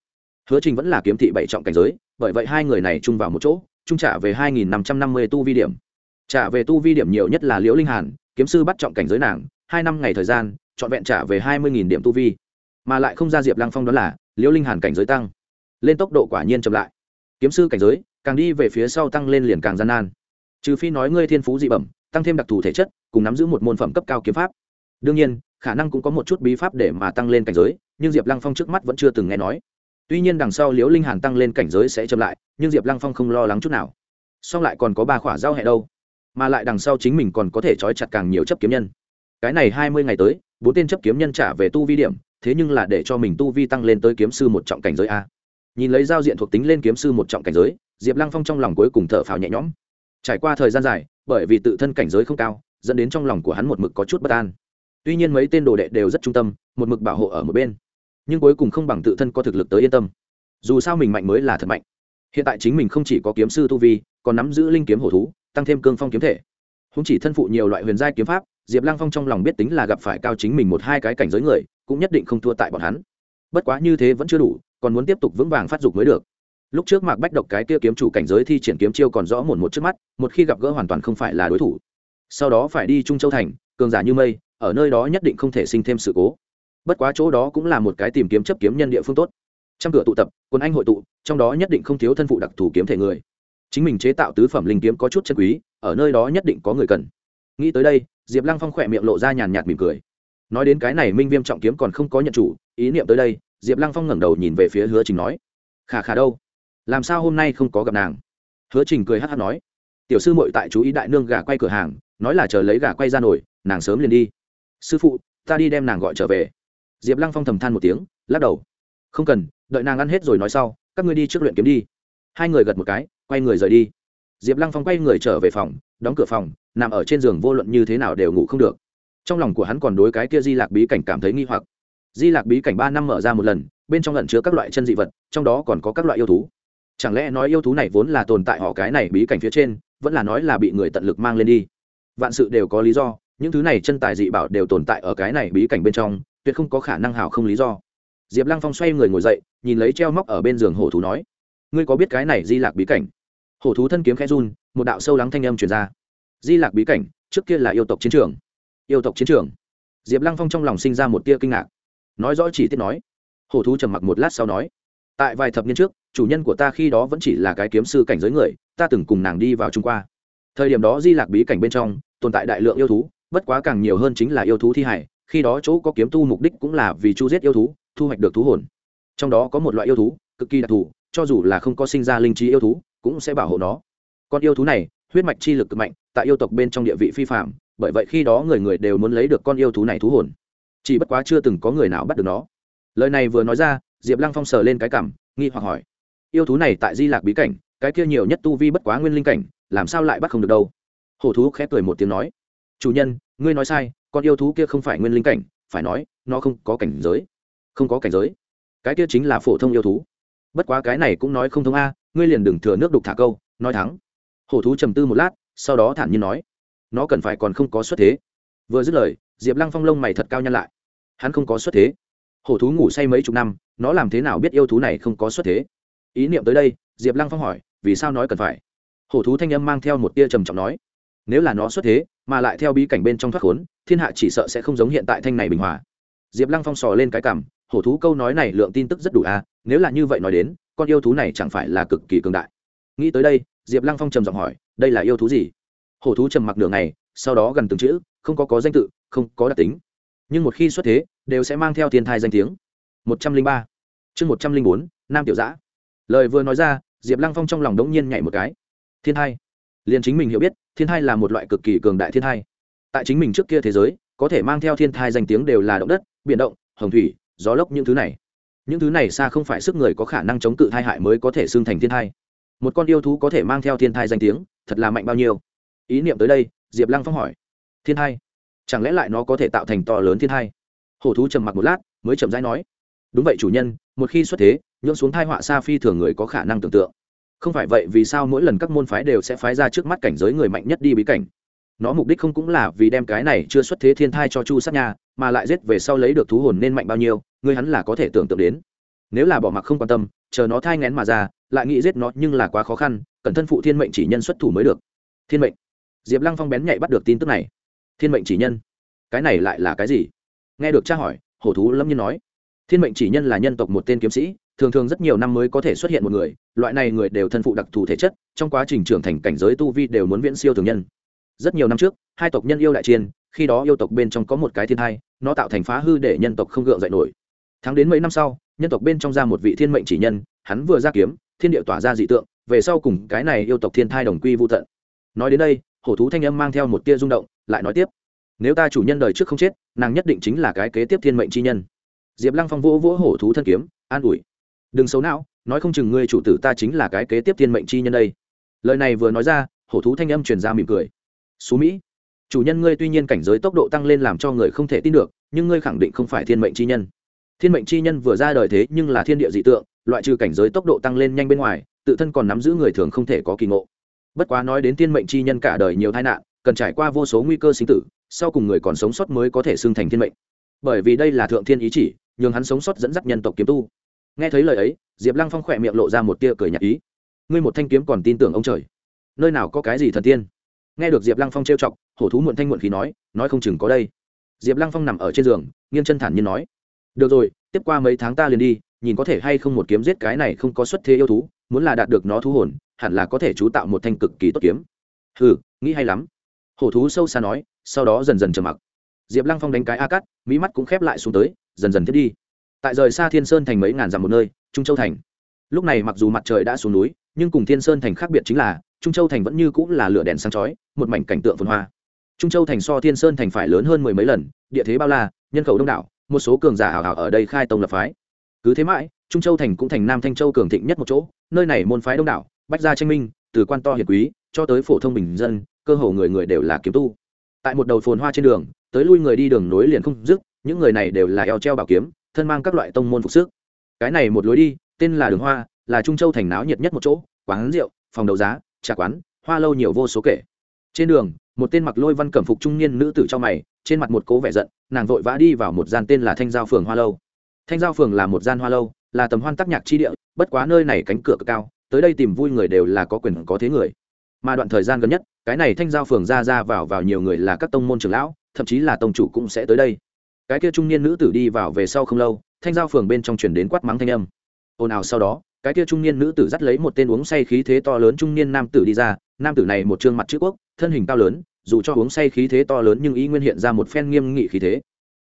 Hứa trình vẫn là kiếm thị bảy trọng cảnh giới, bởi vậy hai người này chung vào một chỗ, chung trả về hai nghìn năm trăm năm mươi tu vi điểm trả về tu vi điểm nhiều nhất là liễu linh hàn, kiếm sư bắt trọng cảnh giới nàng, hai năm ngày thời gian, trọn vẹn trả về hai mươi nghìn điểm tu vi. Mà lại không ra diệp lăng phong đó là, liễu linh hàn cảnh giới tăng. Lên tốc độ quả nhiên chậm lại. Kiếm sư cảnh giới, càng đi về phía sau tăng lên liền càng gian nan. Trừ phi nói ngươi thiên phú dị bẩm, tăng thêm đặc thù thể chất, cùng nắm giữ một môn phẩm cấp cao kiếm pháp. Đương nhiên, khả năng cũng có một chút bí pháp để mà tăng lên cảnh giới, nhưng diệp lăng phong trước mắt vẫn chưa từng nghe nói. Tuy nhiên đằng sau liễu linh hàn tăng lên cảnh giới sẽ chậm lại, nhưng diệp lăng phong không lo lắng chút nào. Song lại còn có ba khỏa giao hẹ đâu mà lại đằng sau chính mình còn có thể trói chặt càng nhiều chấp kiếm nhân. Cái này hai mươi ngày tới, bốn tên chấp kiếm nhân trả về tu vi điểm, thế nhưng là để cho mình tu vi tăng lên tới kiếm sư một trọng cảnh giới a. Nhìn lấy giao diện thuộc tính lên kiếm sư một trọng cảnh giới, diệp lăng phong trong lòng cuối cùng thở phào nhẹ nhõm. Trải qua thời gian dài, bởi vì tự thân cảnh giới không cao, dẫn đến trong lòng của hắn một mực có chút bất an. Tuy nhiên mấy tên đồ đệ đều rất trung tâm, một mực bảo hộ ở một bên. Nhưng cuối cùng không bằng tự thân có thực lực tới yên tâm. Dù sao mình mạnh mới là thật mạnh. Hiện tại chính mình không chỉ có kiếm sư tu vi, còn nắm giữ linh kiếm hổ thú tăng thêm cương phong kiếm thể. Không chỉ thân phụ nhiều loại huyền giai kiếm pháp, diệp lăng phong trong lòng biết tính là gặp phải cao chính mình một hai cái cảnh giới người, cũng nhất định không thua tại bọn hắn. Bất quá như thế vẫn chưa đủ, còn muốn tiếp tục vững vàng phát dục mới được. Lúc trước mạc bách độc cái kia kiếm chủ cảnh giới thi triển kiếm chiêu còn rõ một một trước mắt, một khi gặp gỡ hoàn toàn không phải là đối thủ. Sau đó phải đi trung châu thành, cường giả như mây, ở nơi đó nhất định không thể sinh thêm sự cố. Bất quá chỗ đó cũng là một cái tìm kiếm chấp kiếm nhân địa phương tốt. Trăm cửa tụ tập, quân anh hội tụ, trong đó nhất định không thiếu thân phụ đặc thù kiếm thể người chính mình chế tạo tứ phẩm linh kiếm có chút chân quý, ở nơi đó nhất định có người cần. Nghĩ tới đây, diệp lăng phong khỏe miệng lộ ra nhàn nhạt mỉm cười. Nói đến cái này, minh viêm trọng kiếm còn không có nhận chủ, ý niệm tới đây, diệp lăng phong ngẩng đầu nhìn về phía hứa trình nói khả khả đâu, làm sao hôm nay không có gặp nàng? Hứa trình cười hát hát nói, tiểu sư mội tại chú ý đại nương gà quay cửa hàng, nói là chờ lấy gà quay ra nổi nàng sớm liền đi. Sư phụ, ta đi đem nàng gọi trở về. Diệp lăng phong thầm than một tiếng, lắc đầu, không cần, đợi nàng ăn hết rồi nói sau, các ngươi đi trước luyện kiếm đi. Hai người gật một cái quay người rời đi. Diệp lăng phong quay người trở về phòng, đóng cửa phòng, nằm ở trên giường vô luận như thế nào đều ngủ không được. Trong lòng của hắn còn đối cái kia di lạc bí cảnh cảm thấy nghi hoặc. Di lạc bí cảnh ba năm mở ra một lần, bên trong lẩn chứa các loại chân dị vật, trong đó còn có các loại yêu thú. Chẳng lẽ nói yêu thú này vốn là tồn tại họ cái này bí cảnh phía trên, vẫn là nói là bị người tận lực mang lên đi? Vạn sự đều có lý do, những thứ này chân tài dị bảo đều tồn tại ở cái này bí cảnh bên trong, tuyệt không có khả năng hào không lý do. Diệp lăng phong xoay người ngồi dậy, nhìn lấy treo móc ở bên giường hổ thú nói, ngươi có biết cái này di lạc bí cảnh? Hổ thú thân kiếm khẽ run, một đạo sâu lắng thanh âm truyền ra. Di lạc bí cảnh, trước kia là yêu tộc chiến trường. Yêu tộc chiến trường. Diệp lăng phong trong lòng sinh ra một tia kinh ngạc. Nói rõ chỉ tiết nói. Hổ thú trầm mặc một lát sau nói, tại vài thập niên trước, chủ nhân của ta khi đó vẫn chỉ là cái kiếm sư cảnh giới người, ta từng cùng nàng đi vào trung qua. Thời điểm đó di lạc bí cảnh bên trong, tồn tại đại lượng yêu thú, bất quá càng nhiều hơn chính là yêu thú thi hải khi đó chỗ có kiếm tu mục đích cũng là vì chu giết yêu thú, thu hoạch được thú hồn. Trong đó có một loại yêu thú, cực kỳ đặc thù, cho dù là không có sinh ra linh trí yêu thú cũng sẽ bảo hộ nó. Con yêu thú này, huyết mạch chi lực cực mạnh, tại yêu tộc bên trong địa vị phi phạm bởi vậy khi đó người người đều muốn lấy được con yêu thú này thú hồn. Chỉ bất quá chưa từng có người nào bắt được nó. Lời này vừa nói ra, diệp lăng phong sờ lên cái cảm, nghi hoặc hỏi, yêu thú này tại di lạc bí cảnh, cái kia nhiều nhất tu vi bất quá nguyên linh cảnh, làm sao lại bắt không được đâu? Hổ thú khẽ cười một tiếng nói, chủ nhân, ngươi nói sai, con yêu thú kia không phải nguyên linh cảnh, phải nói, nó không có cảnh giới. Không có cảnh giới? Cái kia chính là phổ thông yêu thú. Bất quá cái này cũng nói không thông a ngươi liền đừng thừa nước đục thả câu, nói thắng. Hổ thú trầm tư một lát, sau đó thản nhiên nói, nó cần phải còn không có xuất thế. Vừa dứt lời, diệp lăng phong lông mày thật cao nhăn lại. Hắn không có xuất thế. Hổ thú ngủ say mấy chục năm, nó làm thế nào biết yêu thú này không có xuất thế? Ý niệm tới đây, diệp lăng phong hỏi, vì sao nói cần phải? Hổ thú thanh âm mang theo một tia trầm trọng nói, nếu là nó xuất thế, mà lại theo bí cảnh bên trong thoát khốn, thiên hạ chỉ sợ sẽ không giống hiện tại thanh này bình hòa diệp lăng phong sò lên cái cảm, hổ thú câu nói này lượng tin tức rất đủ à nếu là như vậy nói đến, con yêu thú này chẳng phải là cực kỳ cường đại. Nghĩ tới đây, diệp lăng phong trầm giọng hỏi, đây là yêu thú gì? Hổ thú trầm mặc đường này sau đó gần từng chữ, không có có danh tự, không có đặc tính. Nhưng một khi xuất thế, đều sẽ mang theo thiên thai danh tiếng. Một trăm linh ba. Chương một trăm linh bốn, nam tiểu giã. Lời vừa nói ra, diệp lăng phong trong lòng đống nhiên nhảy một cái. Thiên thai. Liền chính mình hiểu biết, thiên thai là một loại cực kỳ cường đại thiên thai. Tại chính mình trước kia thế giới có thể mang theo thiên thai danh tiếng đều là động đất, biển động, hồng thủy, gió lốc những thứ này. Những thứ này xa không phải sức người có khả năng chống cự thai hại mới có thể xưng thành thiên thai. Một con yêu thú có thể mang theo thiên thai danh tiếng, thật là mạnh bao nhiêu? Ý niệm tới đây, diệp lăng phong hỏi. Thiên thai? Chẳng lẽ lại nó có thể tạo thành to lớn thiên thai? Hổ thú trầm mặc một lát, mới chậm rãi nói. Đúng vậy chủ nhân, một khi xuất thế nhuộm xuống thai họa xa phi thường người có khả năng tưởng tượng. Không phải vậy vì sao mỗi lần các môn phái đều sẽ phái ra trước mắt cảnh giới người mạnh nhất đi bí cảnh? Nó mục đích không cũng là vì đem cái này chưa xuất thế thiên thai cho chu sát nha, mà lại giết về sau lấy được thú hồn nên mạnh bao nhiêu, người hắn là có thể tưởng tượng đến. Nếu là bỏ mặc không quan tâm, chờ nó thai ngén mà ra, lại nghĩ giết nó nhưng là quá khó khăn, cẩn thân phụ thiên mệnh chỉ nhân xuất thủ mới được. Thiên mệnh. Diệp lăng phong bén nhạy bắt được tin tức này. Thiên mệnh chỉ nhân. Cái này lại là cái gì? Nghe được tra hỏi, hổ thú lâm nhiên nói. Thiên mệnh chỉ nhân là nhân tộc một tên kiếm sĩ, thường thường rất nhiều năm mới có thể xuất hiện một người, loại này người đều thân phụ đặc thù thể chất, trong quá trình trưởng thành cảnh giới tu vi đều muốn viễn siêu thường nhân rất nhiều năm trước, hai tộc nhân yêu đại chiên khi đó yêu tộc bên trong có một cái thiên thai, nó tạo thành phá hư để nhân tộc không gượng dậy nổi. Tháng đến mấy năm sau, nhân tộc bên trong ra một vị thiên mệnh chỉ nhân, hắn vừa ra kiếm, thiên địa tỏa ra dị tượng, về sau cùng cái này yêu tộc thiên thai đồng quy vô tận. Nói đến đây, hổ thú thanh âm mang theo một tia rung động, lại nói tiếp. Nếu ta chủ nhân đời trước không chết, nàng nhất định chính là cái kế tiếp thiên mệnh chi nhân. Diệp lăng phong vỗ vỗ hổ thú thân kiếm, an ủi. Đừng xấu não, nói không chừng ngươi chủ tử ta chính là cái kế tiếp thiên mệnh chi nhân đây. Lời này vừa nói ra, hổ thú thanh âm truyền ra mỉm cười xú mỹ. Chủ nhân ngươi tuy nhiên cảnh giới tốc độ tăng lên làm cho người không thể tin được, nhưng ngươi khẳng định không phải thiên mệnh chi nhân. Thiên mệnh chi nhân vừa ra đời thế nhưng là thiên địa dị tượng, loại trừ cảnh giới tốc độ tăng lên nhanh bên ngoài, tự thân còn nắm giữ người thường không thể có kỳ ngộ. Bất quá nói đến thiên mệnh chi nhân cả đời nhiều tai nạn, cần trải qua vô số nguy cơ sinh tử, sau cùng người còn sống sót mới có thể xưng thành thiên mệnh. Bởi vì đây là thượng thiên ý chỉ, nhường hắn sống sót dẫn dắt nhân tộc kiếm tu. Nghe thấy lời ấy, diệp lăng phong khỏe miệng lộ ra một tia cười nhạt ý. Ngươi một thanh kiếm còn tin tưởng ông trời. Nơi nào có cái gì thần tiên? Nghe được diệp lăng phong trêu chọc, hổ thú muộn thanh muộn khí nói nói không chừng có đây. Diệp lăng phong nằm ở trên giường, nghiêng chân thản nhiên nói, được rồi, tiếp qua mấy tháng ta liền đi, nhìn có thể hay không một kiếm giết cái này không có xuất thế yêu thú, muốn là đạt được nó thú hồn, hẳn là có thể chú tạo một thanh cực kỳ tốt kiếm. Ừ nghĩ hay lắm. Hổ thú sâu xa nói, sau đó dần dần trầm mặc. Diệp lăng phong đánh cái a cắt mỹ mắt cũng khép lại xuống tới, dần dần thiết đi. Tại rời xa thiên sơn thành mấy ngàn dặm một nơi, trung châu thành. Lúc này mặc dù mặt trời đã xuống núi, nhưng cùng thiên sơn thành khác biệt chính là trung châu thành vẫn như cũng là lửa đèn sáng chói, một mảnh cảnh tượng phồn hoa. Trung châu thành so thiên sơn thành phải lớn hơn mười mấy lần, địa thế bao la, nhân khẩu đông đảo, một số cường giả hào hào ở đây khai tông lập phái. Cứ thế mãi, trung châu thành cũng thành nam thanh châu cường thịnh nhất một chỗ, nơi này môn phái đông đảo, bách gia tranh minh, từ quan to hiền quý, cho tới phổ thông bình dân, cơ hồ người người đều là kiếm tu. Tại một đầu phồn hoa trên đường, tới lui người đi đường nối liền không dứt, những người này đều là eo treo bảo kiếm, thân mang các loại tông môn phục sức. Cái này một lối đi, tên là đường hoa, là trung châu thành náo nhiệt nhất một chỗ, quán rượu, phòng đấu giá trà quán, hoa lâu nhiều vô số kể. Trên đường, một tên mặc lôi văn cẩm phục trung niên nữ tử cho mày, trên mặt một cố vẻ giận, nàng vội vã đi vào một gian tên là thanh giao phường hoa lâu. Thanh giao phường là một gian hoa lâu, là tầm hoan tác nhạc chi địa, bất quá nơi này cánh cửa cực cao, tới đây tìm vui người đều là có quyền có thế người. Mà đoạn thời gian gần nhất, cái này thanh giao phường ra ra vào vào nhiều người là các tông môn trưởng lão, thậm chí là tông chủ cũng sẽ tới đây. Cái kia trung niên nữ tử đi vào về sau không lâu, thanh giao phường bên trong chuyển đến quát mắng thanh âm. Ồn ào sau đó cái kia trung niên nữ tử dắt lấy một tên uống say khí thế to lớn trung niên nam tử đi ra, nam tử này một trương mặt chữ quốc, thân hình cao lớn, dù cho uống say khí thế to lớn nhưng ý nguyên hiện ra một phen nghiêm nghị khí thế.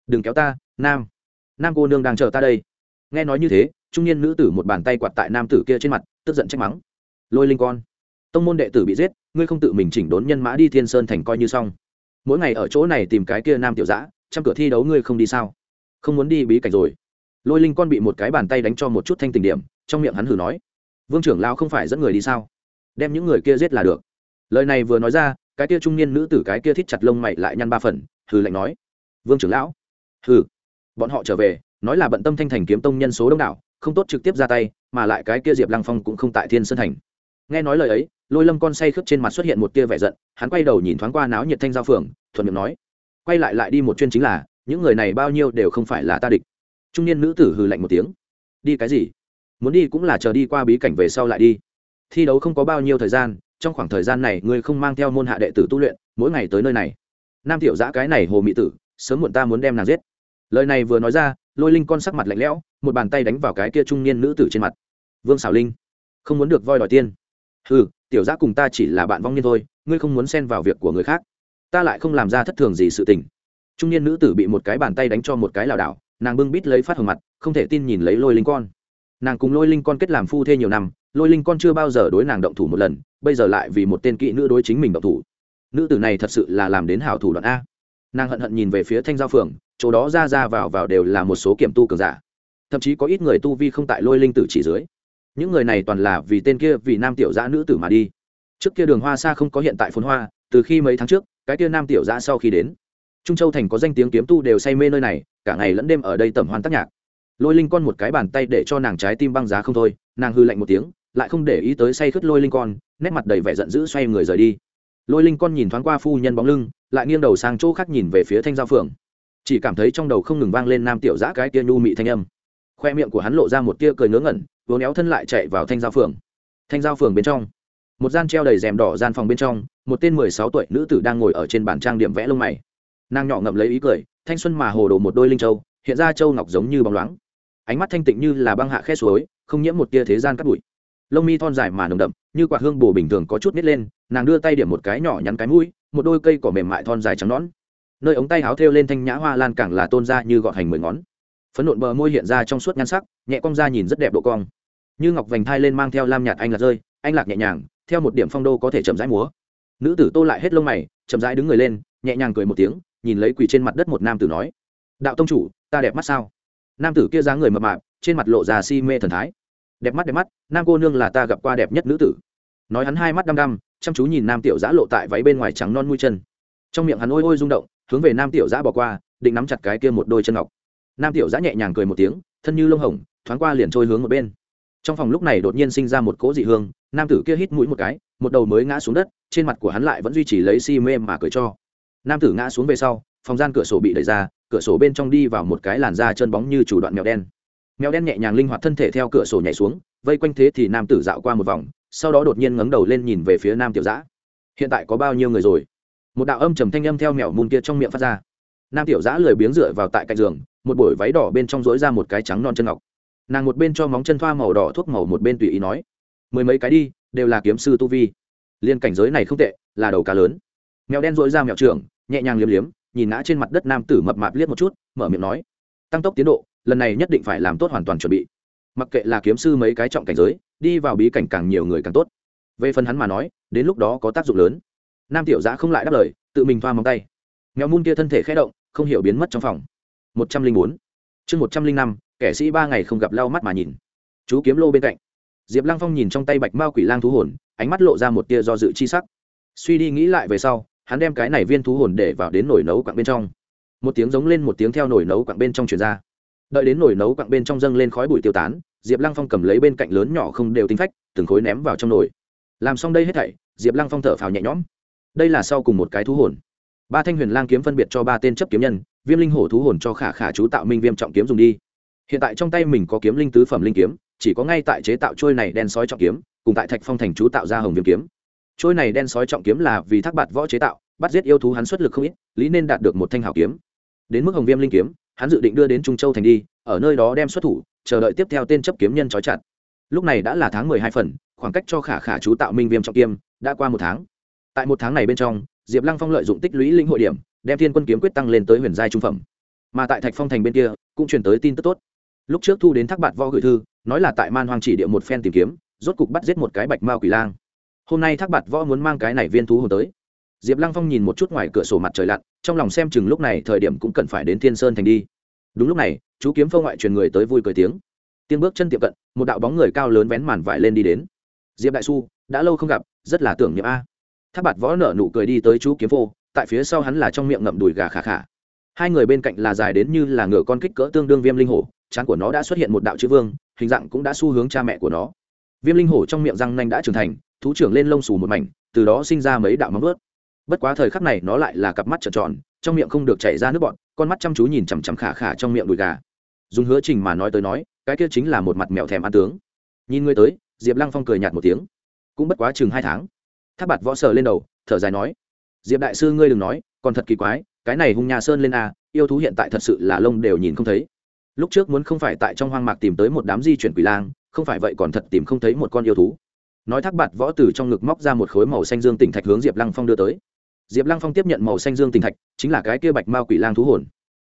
Đừng kéo ta, nam. Nam cô nương đang chờ ta đây. Nghe nói như thế, trung niên nữ tử một bàn tay quạt tại nam tử kia trên mặt, tức giận trách mắng. Lôi linh con, tông môn đệ tử bị giết, ngươi không tự mình chỉnh đốn nhân mã đi thiên sơn thành coi như xong. Mỗi ngày ở chỗ này tìm cái kia nam tiểu giã trăm cửa thi đấu ngươi không đi sao? Không muốn đi bí cảnh rồi. Lôi linh con bị một cái bàn tay đánh cho một chút thanh tình điểm trong miệng hắn hử nói vương trưởng lao không phải dẫn người đi sao? Đem những người kia giết là được. Lời này vừa nói ra cái kia trung niên nữ tử cái kia thít chặt lông mày lại nhăn ba phần hừ lạnh nói vương trưởng lão hừ, bọn họ trở về nói là bận tâm thanh thành kiếm tông nhân số đông đảo không tốt trực tiếp ra tay mà lại cái kia diệp lăng phong cũng không tại thiên sơn thành. Nghe nói lời ấy lôi lâm con say khướt trên mặt xuất hiện một tia vẻ giận hắn quay đầu nhìn thoáng qua náo nhiệt thanh giao phường thuận miệng nói quay lại lại đi một chuyên chính là những người này bao nhiêu đều không phải là ta địch. Trung niên nữ tử hừ lạnh một tiếng đi cái gì? Muốn đi cũng là chờ đi qua bí cảnh về sau lại đi. Thi đấu không có bao nhiêu thời gian, trong khoảng thời gian này ngươi không mang theo môn hạ đệ tử tu luyện, mỗi ngày tới nơi này. Nam tiểu giã cái này hồ mỹ tử, sớm muộn ta muốn đem nàng giết. Lời này vừa nói ra, lôi linh con sắc mặt lạnh lẽo, một bàn tay đánh vào cái kia trung niên nữ tử trên mặt. Vương xảo linh, không muốn được voi đòi tiên. Ừ tiểu giã cùng ta chỉ là bạn vong niên thôi, ngươi không muốn xen vào việc của người khác. Ta lại không làm ra thất thường gì sự tình. Trung niên nữ tử bị một cái bàn tay đánh cho một cái lảo đảo, nàng bưng bít lấy phát hồng mặt, không thể tin nhìn lấy lôi linh con nàng cùng lôi linh con kết làm phu thê nhiều năm, lôi linh con chưa bao giờ đối nàng động thủ một lần, bây giờ lại vì một tên kỵ nữ đối chính mình động thủ. Nữ tử này thật sự là làm đến hảo thủ đoạn a. Nàng hận hận nhìn về phía thanh giao phường chỗ đó ra ra vào vào đều là một số kiểm tu cường giả. Thậm chí có ít người tu vi không tại lôi linh tử chỉ dưới. Những người này toàn là vì tên kia, vì nam tiểu giã nữ tử mà đi. Trước kia đường hoa xa không có hiện tại phồn hoa, từ khi mấy tháng trước, cái kia nam tiểu giã sau khi đến, trung châu thành có danh tiếng kiếm tu đều say mê nơi này, cả ngày lẫn đêm ở đây tẩm hoan tác nhạc lôi linh con một cái bàn tay để cho nàng trái tim băng giá không thôi, nàng hư lạnh một tiếng, lại không để ý tới say khướt lôi linh con, nét mặt đầy vẻ giận dữ xoay người rời đi. Lôi linh con nhìn thoáng qua phu nhân bóng lưng, lại nghiêng đầu sang chỗ khác nhìn về phía thanh giao phượng. Chỉ cảm thấy trong đầu không ngừng vang lên nam tiểu giã cái tia nhu mị thanh âm. Khoe miệng của hắn lộ ra một tia cười ngớ ngẩn, vốn éo thân lại chạy vào thanh giao phường thanh giao phường bên trong, một gian treo đầy rèm đỏ gian phòng bên trong, một tên mười sáu tuổi nữ tử đang ngồi ở trên bàn trang điểm vẽ lông mày. Nàng nhỏ ngậm lấy ý cười, thanh xuân mà hồ đồ một đôi linh châu, hiện ra châu ngọc giống như bóng loáng ánh mắt thanh tịnh như là băng hạ khe suối, không nhiễm một tia thế gian cắt bụi. Lông mi thon dài mà nồng đậm, như quạt hương bồ bình thường có chút nít lên, nàng đưa tay điểm một cái nhỏ nhắn cái mũi, một đôi cây cỏ mềm mại thon dài trắng nón nơi ống tay háo thêu lên thanh nhã hoa lan càng là tôn ra như gọn hành mười ngón. Phấn nộn bờ môi hiện ra trong suốt nhan sắc, nhẹ cong ra nhìn rất đẹp độ cong. Như ngọc vành thai lên mang theo lam nhạt anh lạc rơi, anh lạc nhẹ nhàng, theo một điểm phong đô có thể chậm rãi múa. Nữ tử tô lại hết lông mày, chậm rãi đứng người lên, nhẹ nhàng cười một tiếng, nhìn lấy quỳ trên mặt đất một nam tử nói, đạo tông chủ, ta đẹp mắt sao? Nam tử kia dáng người mập mạp, trên mặt lộ ra si mê thần thái. Đẹp mắt đẹp mắt, nam cô nương là ta gặp qua đẹp nhất nữ tử. Nói hắn hai mắt đăm đăm, chăm chú nhìn nam tiểu giã lộ tại váy bên ngoài trắng non mũi chân. Trong miệng hắn ôi ôi rung động, hướng về nam tiểu giã bỏ qua, định nắm chặt cái kia một đôi chân ngọc. Nam tiểu giã nhẹ nhàng cười một tiếng, thân như lông hồng, thoáng qua liền trôi hướng một bên. Trong phòng lúc này đột nhiên sinh ra một cỗ dị hương, nam tử kia hít mũi một cái, một đầu mới ngã xuống đất, trên mặt của hắn lại vẫn duy trì lấy si mê mà cười cho. Nam tử ngã xuống về sau phòng gian cửa sổ bị đẩy ra, cửa sổ bên trong đi vào một cái làn da chân bóng như chủ đoạn mèo đen. Mèo đen nhẹ nhàng linh hoạt thân thể theo cửa sổ nhảy xuống, vây quanh thế thì nam tử dạo qua một vòng, sau đó đột nhiên ngẩng đầu lên nhìn về phía nam tiểu giã hiện tại có bao nhiêu người rồi? Một đạo âm trầm thanh âm theo mèo mùn kia trong miệng phát ra. Nam tiểu giã lười biếng dựa vào tại cạnh giường, một buổi váy đỏ bên trong dối ra một cái trắng non chân ngọc. Nàng một bên cho móng chân thoa màu đỏ thuốc màu, một bên tùy ý nói, mười mấy cái đi, đều là kiếm sư tu vi. Liên cảnh giới này không tệ, là đầu cá lớn. Mèo đen dối ra mèo trưởng, nhẹ nhàng liếm liếm nhìn ngã trên mặt đất nam tử mập mạp liếc một chút, mở miệng nói, tăng tốc tiến độ, lần này nhất định phải làm tốt hoàn toàn chuẩn bị. Mặc kệ là kiếm sư mấy cái trọng cảnh giới, đi vào bí cảnh càng nhiều người càng tốt. Về phần hắn mà nói, đến lúc đó có tác dụng lớn. Nam tiểu giã không lại đáp lời, tự mình thoa móng tay. Mèo mun kia thân thể khẽ động, không hiểu biến mất trong phòng. Một trăm linh bốn. Chương một trăm linh năm, kẻ sĩ ba ngày không gặp lau mắt mà nhìn. Chú kiếm lô bên cạnh. Diệp lăng phong nhìn trong tay bạch mao quỷ lang thú hồn, ánh mắt lộ ra một tia do dự chi sắc. Suy đi nghĩ lại về sau hắn đem cái này viên thú hồn để vào đến nồi nấu quặng bên trong. Một tiếng giống lên một tiếng theo nồi nấu quặng bên trong truyền ra. Đợi đến nồi nấu quặng bên trong dâng lên khói bụi tiêu tán, diệp lăng phong cầm lấy bên cạnh lớn nhỏ không đều tính phách, từng khối ném vào trong nồi. Làm xong đây hết thảy, diệp lăng phong thở phào nhẹ nhõm. Đây là sau cùng một cái thú hồn. Ba thanh huyền lang kiếm phân biệt cho ba tên chấp kiếm nhân, viêm linh hổ thú hồn cho khả khả chú tạo minh viêm trọng kiếm dùng đi. Hiện tại trong tay mình có kiếm linh tứ phẩm linh kiếm, chỉ có ngay tại chế tạo trôi này đen sói trọng kiếm, cùng tại thạch phong thành chú tạo ra hồng viêm kiếm trôi này đen sói trọng kiếm là vì thác bạt võ chế tạo, bắt giết yêu thú hắn xuất lực không ít, lý nên đạt được một thanh hảo kiếm. Đến mức hồng viêm linh kiếm, hắn dự định đưa đến trung châu thành đi, ở nơi đó đem xuất thủ, chờ đợi tiếp theo tên chấp kiếm nhân trói chặt. Lúc này đã là tháng mười hai phần, khoảng cách cho khả khả chú tạo minh viêm trọng kiếm đã qua một tháng. Tại một tháng này bên trong, diệp lăng phong lợi dụng tích lũy linh hội điểm, đem thiên quân kiếm quyết tăng lên tới huyền giai trung phẩm. Mà tại thạch phong thành bên kia, cũng truyền tới tin tức tốt. Lúc trước thu đến thác bạt võ gửi thư, nói là tại man hoang chỉ địa một phen tìm kiếm, rốt cục bắt giết một cái bạch mao quỷ lang hôm nay thác bạt võ muốn mang cái này viên thú hồn tới. Diệp lăng phong nhìn một chút ngoài cửa sổ mặt trời lặn, trong lòng xem chừng lúc này thời điểm cũng cần phải đến thiên sơn thành đi. Đúng lúc này, chú kiếm phong ngoại truyền người tới vui cười tiếng. Tiếng bước chân tiệm cận, một đạo bóng người cao lớn vén màn vải lên đi đến. Diệp đại su đã lâu không gặp, rất là tưởng niệm a. Thác bạt võ nở nụ cười đi tới chú kiếm phô, tại phía sau hắn là trong miệng ngậm đùi gà khả khả hai người bên cạnh là dài đến như là ngựa con kích cỡ tương đương viêm linh hổ, trán của nó đã xuất hiện một đạo chữ vương, hình dạng cũng đã xu hướng cha mẹ của nó. Viêm linh hổ trong miệng răng nanh đã trưởng thành thú trưởng lên lông xù một mảnh, từ đó sinh ra mấy đạo móng vớt bất quá thời khắc này nó lại là cặp mắt trợn tròn, trong miệng không được chảy ra nước bọn con mắt chăm chú nhìn chằm chằm khả khả trong miệng đùi gà. Dùng hứa trình mà nói tới nói, cái kia chính là một mặt mèo thèm ăn tướng. Nhìn ngươi tới, diệp lăng phong cười nhạt một tiếng. Cũng bất quá chừng hai tháng, tháp bạt võ sờ lên đầu, thở dài nói, diệp đại sư ngươi đừng nói, còn thật kỳ quái, cái này hung nhà sơn lên a, yêu thú hiện tại thật sự là lông đều nhìn không thấy. Lúc trước muốn không phải tại trong hoang mạc tìm tới một đám di chuyển quỷ lang, không phải vậy còn thật tìm không thấy một con yêu thú nói thác bạt võ từ trong ngực móc ra một khối màu xanh dương tỉnh thạch hướng diệp lăng phong đưa tới diệp lăng phong tiếp nhận màu xanh dương tỉnh thạch chính là cái kia bạch mao quỷ lang thú hồn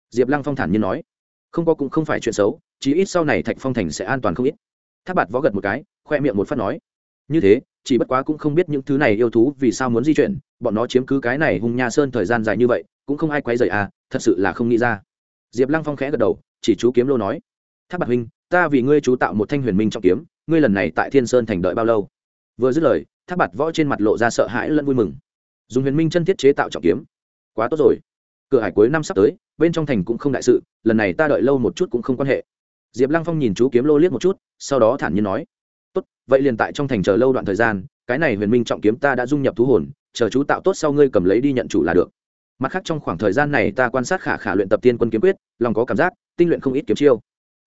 diệp lăng phong thản nhiên nói không có cũng không phải chuyện xấu chỉ ít sau này thạch phong thành sẽ an toàn không ít thác bạt võ gật một cái khoe miệng một phát nói như thế chỉ bất quá cũng không biết những thứ này yêu thú vì sao muốn di chuyển bọn nó chiếm cứ cái này hung nha sơn thời gian dài như vậy cũng không ai quay dậy à thật sự là không nghĩ ra diệp lăng phong khẽ gật đầu chỉ chú kiếm lô nói tháp bạt huynh, ta vì ngươi chú tạo một thanh huyền minh trọng kiếm ngươi lần này tại thiên sơn thành đợi bao lâu vừa dứt lời tháp bạt võ trên mặt lộ ra sợ hãi lẫn vui mừng. Dùng huyền minh chân thiết chế tạo trọng kiếm. Quá tốt rồi. Cửa hải cuối năm sắp tới, bên trong thành cũng không đại sự, lần này ta đợi lâu một chút cũng không quan hệ. Diệp lăng phong nhìn chú kiếm lô liếc một chút, sau đó thản nhiên nói, tốt, vậy liền tại trong thành chờ lâu đoạn thời gian, cái này huyền minh trọng kiếm ta đã dung nhập thú hồn, chờ chú tạo tốt sau ngươi cầm lấy đi nhận chủ là được. Mặt khác trong khoảng thời gian này ta quan sát khả khả luyện tập tiên quân kiếm quyết, lòng có cảm giác, tinh luyện không ít kiếm chiêu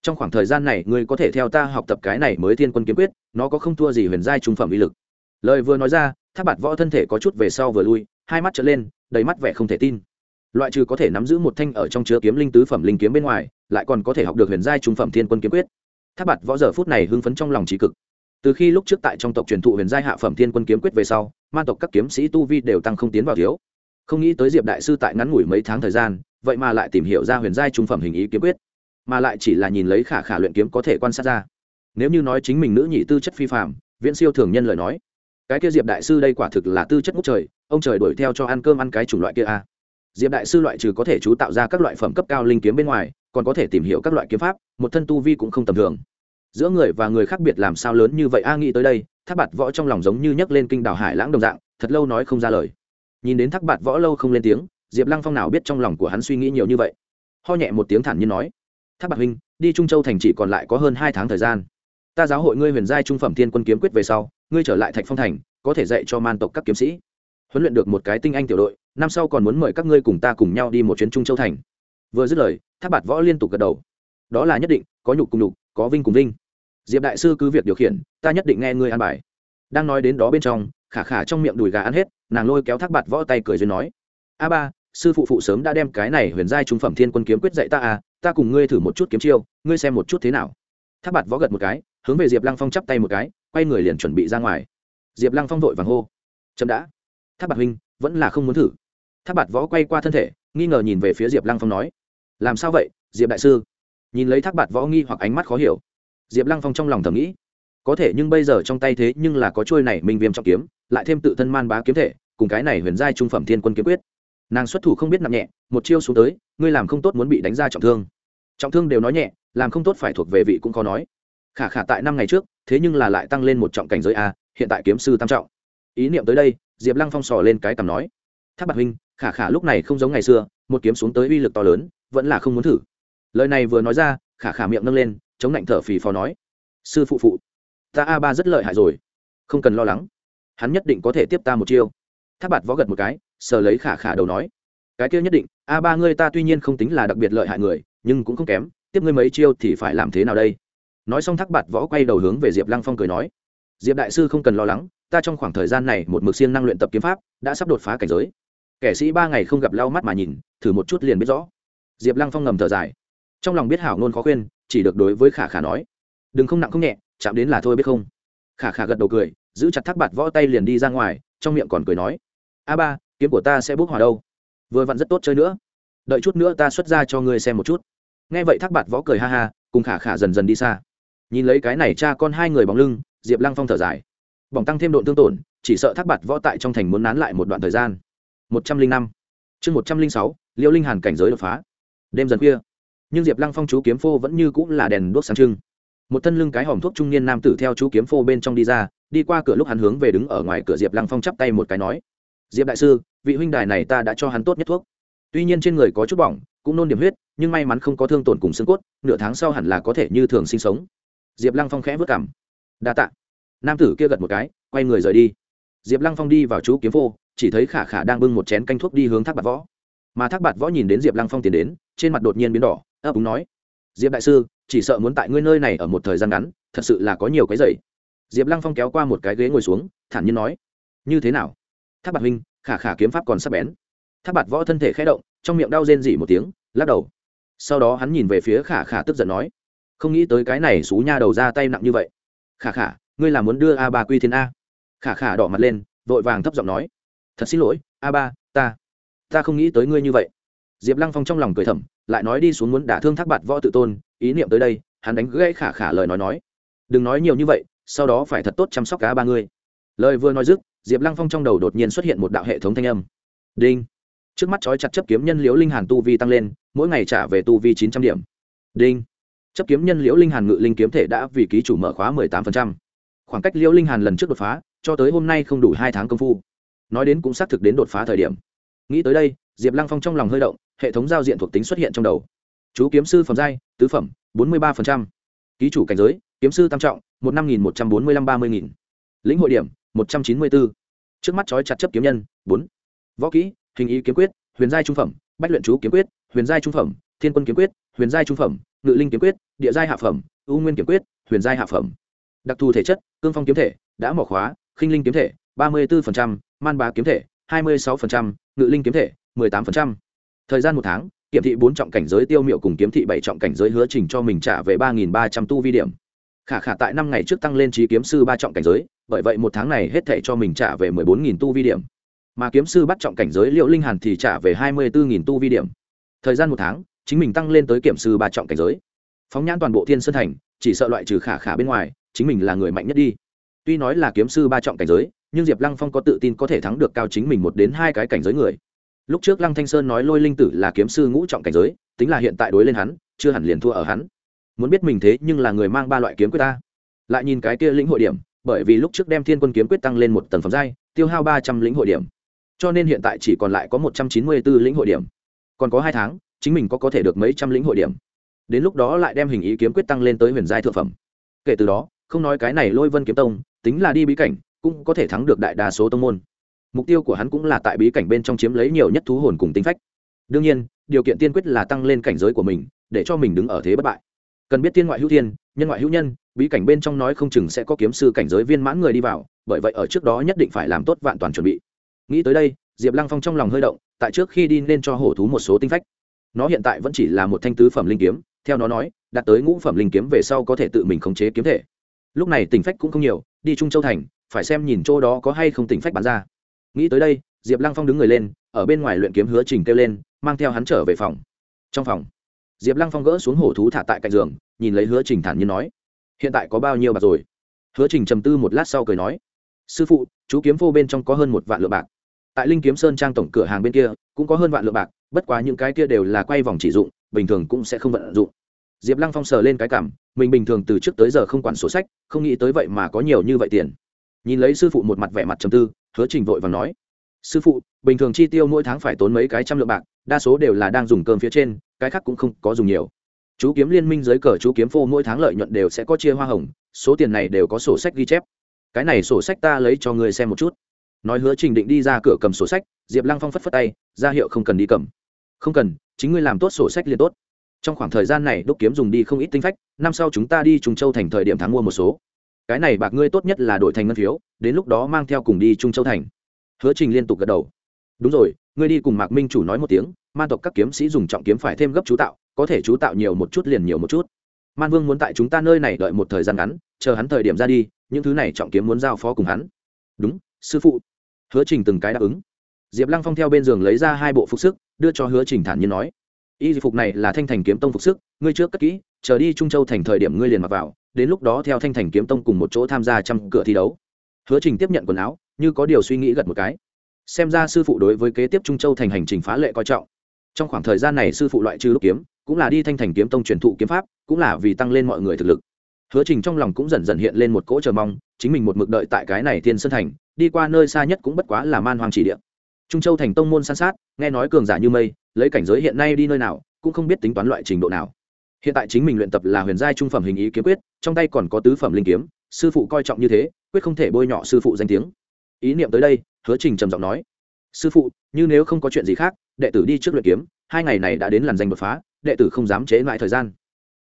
trong khoảng thời gian này, ngươi có thể theo ta học tập cái này mới thiên quân kiếm quyết, nó có không thua gì huyền giai trung phẩm uy lực. Lời vừa nói ra tháp bạt võ thân thể có chút về sau vừa lui, hai mắt trở lên, đầy mắt vẻ không thể tin. Loại trừ có thể nắm giữ một thanh ở trong chứa kiếm linh tứ phẩm linh kiếm bên ngoài, lại còn có thể học được huyền giai trung phẩm thiên quân kiếm quyết. Tháp bạt võ giờ phút này hưng phấn trong lòng trí cực. Từ khi lúc trước tại trong tộc truyền thụ huyền giai hạ phẩm thiên quân kiếm quyết về sau man tộc các kiếm sĩ tu vi đều tăng không tiến vào thiếu. Không nghĩ tới diệp đại sư tại ngắn ngủi mấy tháng thời gian, vậy mà lại tìm hiểu ra huyền giai trung phẩm hình ý kiếm quyết mà lại chỉ là nhìn lấy khả khả luyện kiếm có thể quan sát ra. Nếu như nói chính mình nữ nhị tư chất phi phạm viễn siêu thường nhân lời nói, cái kia diệp đại sư đây quả thực là tư chất ngút trời, ông trời đuổi theo cho ăn cơm ăn cái chủng loại kia a à. diệp đại sư loại trừ có thể chú tạo ra các loại phẩm cấp cao linh kiếm bên ngoài, còn có thể tìm hiểu các loại kiếm pháp, một thân tu vi cũng không tầm thường. Giữa người và người khác biệt làm sao lớn như vậy a, nghĩ tới đây, thác bạt võ trong lòng giống như nhấc lên kinh đảo hải lãng đồng dạng, thật lâu nói không ra lời. Nhìn đến thác bạt võ lâu không lên tiếng, diệp lăng phong nào biết trong lòng của hắn suy nghĩ nhiều như vậy. Ho nhẹ một tiếng thản nhiên nói thác bạt huynh đi trung châu thành chỉ còn lại có hơn hai tháng thời gian. Ta giáo hội ngươi huyền giai trung phẩm thiên quân kiếm quyết về sau, ngươi trở lại thạch phong thành, có thể dạy cho man tộc các kiếm sĩ. Huấn luyện được một cái tinh anh tiểu đội, năm sau còn muốn mời các ngươi cùng ta cùng nhau đi một chuyến trung châu thành. Vừa dứt lời tháp bạt võ liên tục gật đầu. Đó là nhất định, có nhục cùng nhục, có vinh cùng vinh. Diệp đại sư cứ việc điều khiển, ta nhất định nghe ngươi an bài. Đang nói đến đó bên trong, khả khả trong miệng đùi gà ăn hết, nàng lôi kéo thác bạt võ tay cười duyên nói. A ba sư phụ phụ sớm đã đem cái này huyền giai trung phẩm thiên quân kiếm quyết dạy ta à ta cùng ngươi thử một chút kiếm chiêu, ngươi xem một chút thế nào. Thác bạt võ gật một cái, hướng về diệp lăng phong chắp tay một cái, quay người liền chuẩn bị ra ngoài. Diệp lăng phong vội vàng hô, chậm đã thác bạt huynh, vẫn là không muốn thử. Thác bạt võ quay qua thân thể, nghi ngờ nhìn về phía diệp lăng phong nói, làm sao vậy, diệp đại sư? Nhìn lấy thác bạt võ nghi hoặc ánh mắt khó hiểu, diệp lăng phong trong lòng thầm nghĩ, có thể nhưng bây giờ trong tay thế nhưng là có trôi này minh viêm trọng kiếm, lại thêm tự thân man bá kiếm thể, cùng cái này huyền giai trung phẩm thiên quân kiếm quyết nàng xuất thủ không biết nặng nhẹ, một chiêu xuống tới, ngươi làm không tốt muốn bị đánh ra trọng thương. Trọng thương đều nói nhẹ, làm không tốt phải thuộc về vị cũng khó nói. Khả khả tại năm ngày trước, thế nhưng là lại tăng lên một trọng cảnh giới a, hiện tại kiếm sư tam trọng. Ý niệm tới đây, diệp lăng phong sò lên cái cằm nói tháp bạc huynh, khả khả lúc này không giống ngày xưa, một kiếm xuống tới uy lực to lớn, vẫn là không muốn thử. Lời này vừa nói ra, khả khả miệng nâng lên, chống lạnh thở phì phò nói, sư phụ phụ, ta a ba rất lợi hại rồi, không cần lo lắng, hắn nhất định có thể tiếp ta một chiêu. Tháp bạt võ gật một cái sờ lấy khả khả đầu nói, cái kia nhất định, a ba ngươi ta tuy nhiên không tính là đặc biệt lợi hại người, nhưng cũng không kém, tiếp ngươi mấy chiêu thì phải làm thế nào đây? Nói xong thắc bạt võ quay đầu hướng về diệp lăng phong cười nói, diệp đại sư không cần lo lắng, ta trong khoảng thời gian này một mực siêng năng luyện tập kiếm pháp, đã sắp đột phá cảnh giới. Kẻ sĩ ba ngày không gặp lau mắt mà nhìn, thử một chút liền biết rõ. Diệp lăng phong ngầm thở dài. Trong lòng biết hảo ngôn khó khuyên, chỉ được đối với khả khả nói, đừng không nặng không nhẹ, chạm đến là thôi biết không. Khả khả gật đầu cười, giữ chặt thác bạt võ tay liền đi ra ngoài, trong miệng còn cười nói, a ba kiếm của ta sẽ bốc hỏa đâu? Vừa vặn rất tốt chơi nữa. Đợi chút nữa ta xuất ra cho ngươi xem một chút. Nghe vậy thác bạt võ cười ha ha, cùng khả khả dần dần đi xa. Nhìn lấy cái này cha con hai người bóng lưng, diệp lăng phong thở dài. Bỏng tăng thêm độ tương tổn, chỉ sợ thác bạt võ tại trong thành muốn nán lại một đoạn thời gian. Một trăm linh năm. Chương một trăm linh sáu, liêu linh hàn cảnh giới đột phá. Đêm dần khuya, nhưng diệp lăng phong chú kiếm phô vẫn như cũng là đèn đuốc sáng trưng. Một thân lưng cái hòm thuốc trung niên nam tử theo chú kiếm phô bên trong đi ra, đi qua cửa lúc hắn hướng về đứng ở ngoài cửa diệp lăng phong chắp tay một cái nói diệp đại sư, vị huynh đài này ta đã cho hắn tốt nhất thuốc. Tuy nhiên trên người có chút bỏng, cũng nôn điểm huyết, nhưng may mắn không có thương tổn cùng xương cốt, nửa tháng sau hẳn là có thể như thường sinh sống. Diệp lăng phong khẽ vất cảm đa tạ. Nam tử kia gật một cái, quay người rời đi. Diệp lăng phong đi vào chú kiếm phô, chỉ thấy khả khả đang bưng một chén canh thuốc đi hướng thác bạt võ. Mà thác bạt võ nhìn đến diệp lăng phong tiến đến, trên mặt đột nhiên biến đỏ, ấp úng nói, diệp đại sư, chỉ sợ muốn tại ngươi nơi này ở một thời gian ngắn, thật sự là có nhiều cái dày diệp lăng phong kéo qua một cái ghế ngồi xuống, thản nhiên nói, như thế nào? Thác bạt huynh, khả khả kiếm pháp còn sắp bén. Thác bạt võ thân thể khẽ động, trong miệng đau rên dỉ một tiếng, lắc đầu. Sau đó hắn nhìn về phía khả khả tức giận nói, không nghĩ tới cái này xú nha đầu ra tay nặng như vậy. Khả khả, ngươi là muốn đưa a ba quy thiên a? Khả khả đỏ mặt lên, vội vàng thấp giọng nói, thật xin lỗi, a ba, ta ta không nghĩ tới ngươi như vậy. Diệp lăng phong trong lòng cười thầm, lại nói đi xuống muốn đả thương thác bạt võ tự tôn, ý niệm tới đây, hắn đánh gãy khả khả lời nói nói, đừng nói nhiều như vậy, sau đó phải thật tốt chăm sóc cá ba ngươi. Lời vừa nói dứt diệp lăng phong trong đầu đột nhiên xuất hiện một đạo hệ thống thanh âm. Đinh. Trước mắt trói chặt chấp kiếm nhân liễu linh hàn tu vi tăng lên, mỗi ngày trả về tu vi chín trăm điểm. Đinh. Chấp kiếm nhân liễu linh hàn ngự linh kiếm thể đã vì ký chủ mở khóa mười tám khoảng cách liễu linh hàn lần trước đột phá, cho tới hôm nay không đủ hai tháng công phu. Nói đến cũng xác thực đến đột phá thời điểm. Nghĩ tới đây, diệp lăng phong trong lòng hơi động, hệ thống giao diện thuộc tính xuất hiện trong đầu. Chú kiếm sư phẩm giai, tứ phẩm, bốn mươi ba ký chủ cảnh giới, kiếm sư tam trọng, một năm nghìn một trăm bốn mươi năm ba mươi nghìn. Lĩnh hội điểm một trăm chín mươi bốn. Trước mắt trói chặt chấp kiếm nhân bốn. Võ kỹ hình ý kiếm quyết huyền giai trung phẩm bách luyện chú kiếm quyết huyền giai trung phẩm thiên quân kiếm quyết huyền giai trung phẩm ngự linh kiếm quyết địa giai hạ phẩm ưu nguyên kiếm quyết huyền giai hạ phẩm. Đặc thù thể chất cương phong kiếm thể đã mỏ khóa khinh linh kiếm thể ba mươi 34%, man bá kiếm thể hai mươi 26%, ngự linh kiếm thể tám thời gian một tháng kiểm thị bốn trọng cảnh giới tiêu miệu cùng kiếm thị bảy trọng cảnh giới hứa trình cho mình trả về ba ba trăm tu vi điểm. Khả khả tại năm ngày trước tăng lên trí kiếm sư ba trọng cảnh giới bởi vậy một tháng này hết thể cho mình trả về mười bốn nghìn tu vi điểm. Mà kiếm sư bắt trọng cảnh giới liệu linh hàn thì trả về hai mươi bốn nghìn tu vi điểm. Thời gian một tháng, chính mình tăng lên tới kiểm sư ba trọng cảnh giới. Phóng nhãn toàn bộ thiên sơn thành, chỉ sợ loại trừ khả khả bên ngoài, chính mình là người mạnh nhất đi. Tuy nói là kiếm sư ba trọng cảnh giới, nhưng diệp lăng phong có tự tin có thể thắng được cao chính mình một đến hai cái cảnh giới người. Lúc trước lăng thanh sơn nói lôi linh tử là kiếm sư ngũ trọng cảnh giới, tính là hiện tại đối lên hắn, chưa hẳn liền thua ở hắn. Muốn biết mình thế nhưng là người mang ba loại kiếm quyết ta. Lại nhìn cái kia lĩnh hội điểm bởi vì lúc trước đem thiên quân kiếm quyết tăng lên một tầng phẩm giai, tiêu hao ba trăm lĩnh hội điểm. Cho nên hiện tại chỉ còn lại có một trăm chín mươi b ố lĩnh hội điểm. Còn có hai tháng, chính mình có có thể được mấy trăm lĩnh hội điểm. Đến lúc đó lại đem hình ý kiếm quyết tăng lên tới huyền giai thượng phẩm. Kể từ đó, không nói cái này lôi vân kiếm tông, tính là đi bí cảnh, cũng có thể thắng được đại đa số tông môn. Mục tiêu của hắn cũng là tại bí cảnh bên trong chiếm lấy nhiều nhất thú hồn cùng tính phách. Đương nhiên, điều kiện tiên quyết là tăng lên cảnh giới của mình, để cho mình đứng ở thế bất bại. Cần biết tiên ngoại hữu thiên, nhân ngoại hữu nhân bí cảnh bên trong nói không chừng sẽ có kiếm sư cảnh giới viên mãn người đi vào, bởi vậy ở trước đó nhất định phải làm tốt vạn toàn chuẩn bị. Nghĩ tới đây, diệp lăng phong trong lòng hơi động, tại trước khi đi nên cho hổ thú một số tinh phách. Nó hiện tại vẫn chỉ là một thanh tứ phẩm linh kiếm, theo nó nói, đạt tới ngũ phẩm linh kiếm về sau có thể tự mình khống chế kiếm thể. Lúc này tỉnh phách cũng không nhiều, đi trung châu thành, phải xem nhìn chỗ đó có hay không tỉnh phách bán ra. Nghĩ tới đây, diệp lăng phong đứng người lên, ở bên ngoài luyện kiếm hứa trình kêu lên, mang theo hắn trở về phòng. Trong phòng, diệp lăng phong gỡ xuống hổ thú thả tại cạnh giường, nhìn lấy hứa trình thản nhiên nói hiện tại có bao nhiêu bạc rồi? Hứa trình trầm tư một lát sau cười nói, sư phụ, chú kiếm phô bên trong có hơn một vạn lượng bạc. Tại linh kiếm sơn trang tổng cửa hàng bên kia, cũng có hơn vạn lượng bạc, bất quá những cái kia đều là quay vòng chỉ dụng, bình thường cũng sẽ không vận dụng. Diệp lăng phong sờ lên cái cảm, mình bình thường từ trước tới giờ không quản sổ sách, không nghĩ tới vậy mà có nhiều như vậy tiền. Nhìn lấy sư phụ một mặt vẻ mặt trầm tư, hứa trình vội và nói, sư phụ, bình thường chi tiêu mỗi tháng phải tốn mấy cái trăm lượng bạc, đa số đều là đang dùng cơm phía trên, cái khác cũng không có dùng nhiều chú kiếm liên minh dưới cờ chú kiếm phô mỗi tháng lợi nhuận đều sẽ có chia hoa hồng, số tiền này đều có sổ sách ghi chép. Cái này sổ sách ta lấy cho người xem một chút. Nói hứa trình định đi ra cửa cầm sổ sách, diệp lăng phong phất phất tay, ra hiệu không cần đi cầm. Không cần, chính ngươi làm tốt sổ sách liền tốt. Trong khoảng thời gian này, đúc kiếm dùng đi không ít tinh phách, năm sau chúng ta đi trung châu thành thời điểm tháng mua một số. Cái này bạc ngươi tốt nhất là đổi thành ngân phiếu, đến lúc đó mang theo cùng đi trung châu thành. Hứa trình liên tục gật đầu đúng rồi, ngươi đi cùng mạc minh chủ nói một tiếng, man tộc các kiếm sĩ dùng trọng kiếm phải thêm gấp chú tạo, có thể chú tạo nhiều một chút liền nhiều một chút. Man vương muốn tại chúng ta nơi này đợi một thời gian ngắn, chờ hắn thời điểm ra đi, những thứ này trọng kiếm muốn giao phó cùng hắn. Đúng, sư phụ. Hứa trình từng cái đáp ứng. Diệp lăng phong theo bên giường lấy ra hai bộ phục sức, đưa cho hứa trình thản nhiên nói, y phục này là thanh thành kiếm tông phục sức, ngươi trước cất kỹ, chờ đi trung châu thành thời điểm ngươi liền mặc vào, đến lúc đó theo thanh thành kiếm tông cùng một chỗ tham gia trăm cửa thi đấu. Hứa trình tiếp nhận quần áo, như có điều suy nghĩ gật một cái xem ra sư phụ đối với kế tiếp trung châu thành hành trình phá lệ coi trọng. Trong khoảng thời gian này sư phụ loại trừ lúc kiếm, cũng là đi thanh thành kiếm tông truyền thụ kiếm pháp, cũng là vì tăng lên mọi người thực lực. Hứa trình trong lòng cũng dần dần hiện lên một cỗ chờ mong, chính mình một mực đợi tại cái này thiên sơn thành, đi qua nơi xa nhất cũng bất quá là man hoang chỉ địa. Trung châu thành tông môn san sát, nghe nói cường giả như mây, lấy cảnh giới hiện nay đi nơi nào, cũng không biết tính toán loại trình độ nào. Hiện tại chính mình luyện tập là huyền giai trung phẩm hình ý kiếm quyết, trong tay còn có tứ phẩm linh kiếm, sư phụ coi trọng như thế, quyết không thể bôi nhọ sư phụ danh tiếng. Ý niệm tới đây hứa trình trầm giọng nói, sư phụ, như nếu không có chuyện gì khác, đệ tử đi trước luyện kiếm, hai ngày này đã đến làn danh đột phá, đệ tử không dám chế lại thời gian.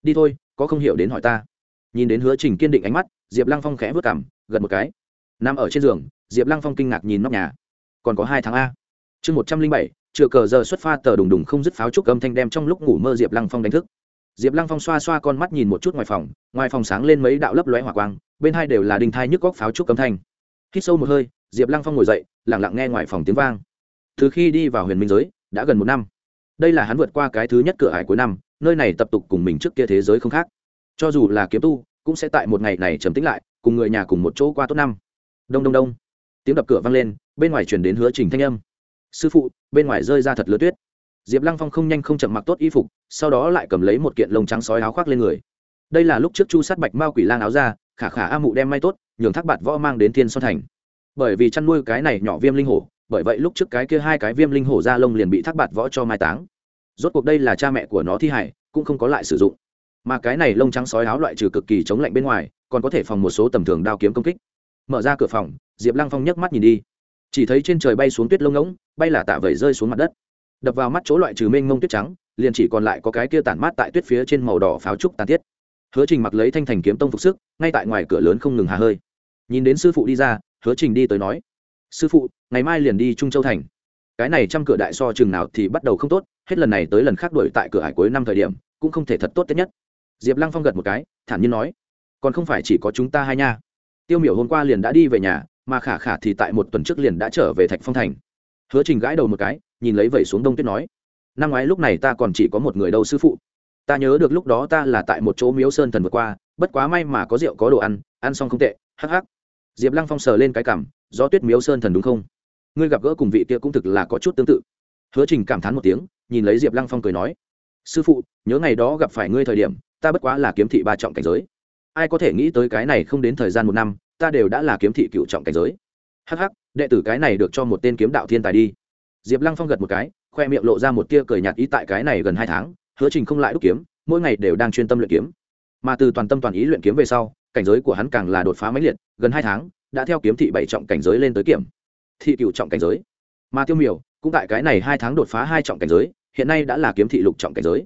Đi thôi, có không hiểu đến hỏi ta. Nhìn đến hứa trình kiên định ánh mắt, diệp lăng phong khẽ vớt cảm gần một cái. Nằm ở trên giường, diệp lăng phong kinh ngạc nhìn nóc nhà. Còn có hai tháng a. Chương một trăm linh bảy chừa cờ giờ xuất pha tờ đùng đùng không dứt pháo trúc âm thanh đem trong lúc ngủ mơ diệp lăng phong đánh thức. Diệp lăng phong xoa xoa con mắt nhìn một chút ngoài phòng ngoài phòng sáng lên mấy đạo lấp lóe hỏa quang, bên hai đều là đinh thai nhức góc pháo trúc âm thanh. Hít sâu một hơi diệp lăng phong ngồi dậy lẳng lặng nghe ngoài phòng tiếng vang. Từ khi đi vào huyền minh giới, đã gần một năm. Đây là hắn vượt qua cái thứ nhất cửa hải cuối năm, nơi này tập tục cùng mình trước kia thế giới không khác. Cho dù là kiếm tu, cũng sẽ tại một ngày này trầm tĩnh lại, cùng người nhà cùng một chỗ qua tốt năm. Đông đông đông. Tiếng đập cửa vang lên, bên ngoài chuyển đến hứa trình thanh âm. Sư phụ, bên ngoài rơi ra thật lứa tuyết. Diệp lăng phong không nhanh không chậm mặc tốt y phục, sau đó lại cầm lấy một kiện lông trắng sói áo khoác lên người. Đây là lúc trước chu sát bạch mao quỷ lang áo ra, khả khả a mụ đem may tốt, nhường thác bạt võ mang đến thiên son thành bởi vì chăn nuôi cái này nhỏ viêm linh hổ, bởi vậy lúc trước cái kia hai cái viêm linh hổ da lông liền bị thác bạt võ cho mai táng. Rốt cuộc đây là cha mẹ của nó thi hải cũng không có lại sử dụng. Mà cái này lông trắng sói áo loại trừ cực kỳ chống lạnh bên ngoài, còn có thể phòng một số tầm thường đao kiếm công kích. Mở ra cửa phòng, diệp lăng phong nhấc mắt nhìn đi. Chỉ thấy trên trời bay xuống tuyết lông ngỗng, bay là tạ vẩy rơi xuống mặt đất. Đập vào mắt chỗ loại trừ mênh mông tuyết trắng, liền chỉ còn lại có cái kia tản mát tại tuyết phía trên màu đỏ pháo trúc tàn tiết hứa trình mặc lấy thanh thành kiếm tông phục sức, ngay tại ngoài cửa lớn không ngừng hà hơi. Nhìn đến sư phụ đi ra hứa trình đi tới nói, sư phụ, ngày mai liền đi trung châu thành. Cái này trăm cửa đại so chừng nào thì bắt đầu không tốt, hết lần này tới lần khác đuổi tại cửa hải cuối năm thời điểm, cũng không thể thật tốt tết nhất. Diệp lăng phong gật một cái, thản nhiên nói, còn không phải chỉ có chúng ta hai nha. Tiêu miểu hôm qua liền đã đi về nhà, mà khả khả thì tại một tuần trước liền đã trở về thạch phong thành. Hứa trình gãi đầu một cái, nhìn lấy vẩy xuống đông tuyết nói, năm ngoái lúc này ta còn chỉ có một người đâu sư phụ. Ta nhớ được lúc đó ta là tại một chỗ miếu sơn thần vượt qua, bất quá may mà có rượu có đồ ăn ăn xong không tệ, hắc hắc diệp lăng phong sờ lên cái cảm do tuyết miếu sơn thần đúng không? Ngươi gặp gỡ cùng vị kia cũng thực là có chút tương tự. Hứa trình cảm thán một tiếng, nhìn lấy diệp lăng phong cười nói, sư phụ, nhớ ngày đó gặp phải ngươi thời điểm, ta bất quá là kiếm thị ba trọng cảnh giới. Ai có thể nghĩ tới cái này không đến thời gian một năm, ta đều đã là kiếm thị cựu trọng cảnh giới. Hh đệ tử cái này được cho một tên kiếm đạo thiên tài đi. Diệp lăng phong gật một cái, khoe miệng lộ ra một tia cười nhạt ý tại cái này gần hai tháng, hứa trình không lại đúc kiếm, mỗi ngày đều đang chuyên tâm luyện kiếm mà từ toàn tâm toàn ý luyện kiếm về sau, cảnh giới của hắn càng là đột phá máy liệt, gần hai tháng, đã theo kiếm thị bảy trọng cảnh giới lên tới kiểm, thị cựu trọng cảnh giới. Mà tiêu miểu, cũng tại cái này hai tháng đột phá hai trọng cảnh giới, hiện nay đã là kiếm thị lục trọng cảnh giới.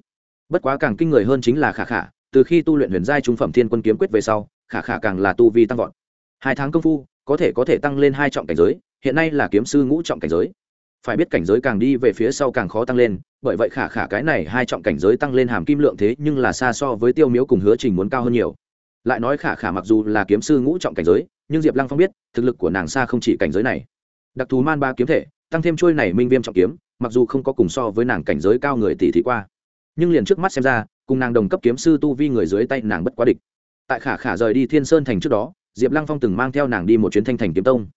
Bất quá càng kinh người hơn chính là khả khả, từ khi tu luyện huyền giai trung phẩm thiên quân kiếm quyết về sau, khả khả càng là tu vi tăng vọt. Hai tháng công phu, có thể có thể tăng lên hai trọng cảnh giới, hiện nay là kiếm sư ngũ trọng cảnh giới phải biết cảnh giới càng đi về phía sau càng khó tăng lên, bởi vậy khả khả cái này hai trọng cảnh giới tăng lên hàm kim lượng thế nhưng là xa so với tiêu miếu cùng hứa trình muốn cao hơn nhiều. Lại nói khả khả mặc dù là kiếm sư ngũ trọng cảnh giới, nhưng diệp lăng phong biết, thực lực của nàng xa không chỉ cảnh giới này. Đặc thù man ba kiếm thể, tăng thêm trôi này minh viêm trọng kiếm, mặc dù không có cùng so với nàng cảnh giới cao người tỷ thị qua. Nhưng liền trước mắt xem ra, cùng nàng đồng cấp kiếm sư tu vi người dưới tay nàng bất quá địch. Tại khả khả rời đi thiên sơn thành trước đó, diệp lăng phong từng mang theo nàng đi một chuyến thanh thành kiếm tông.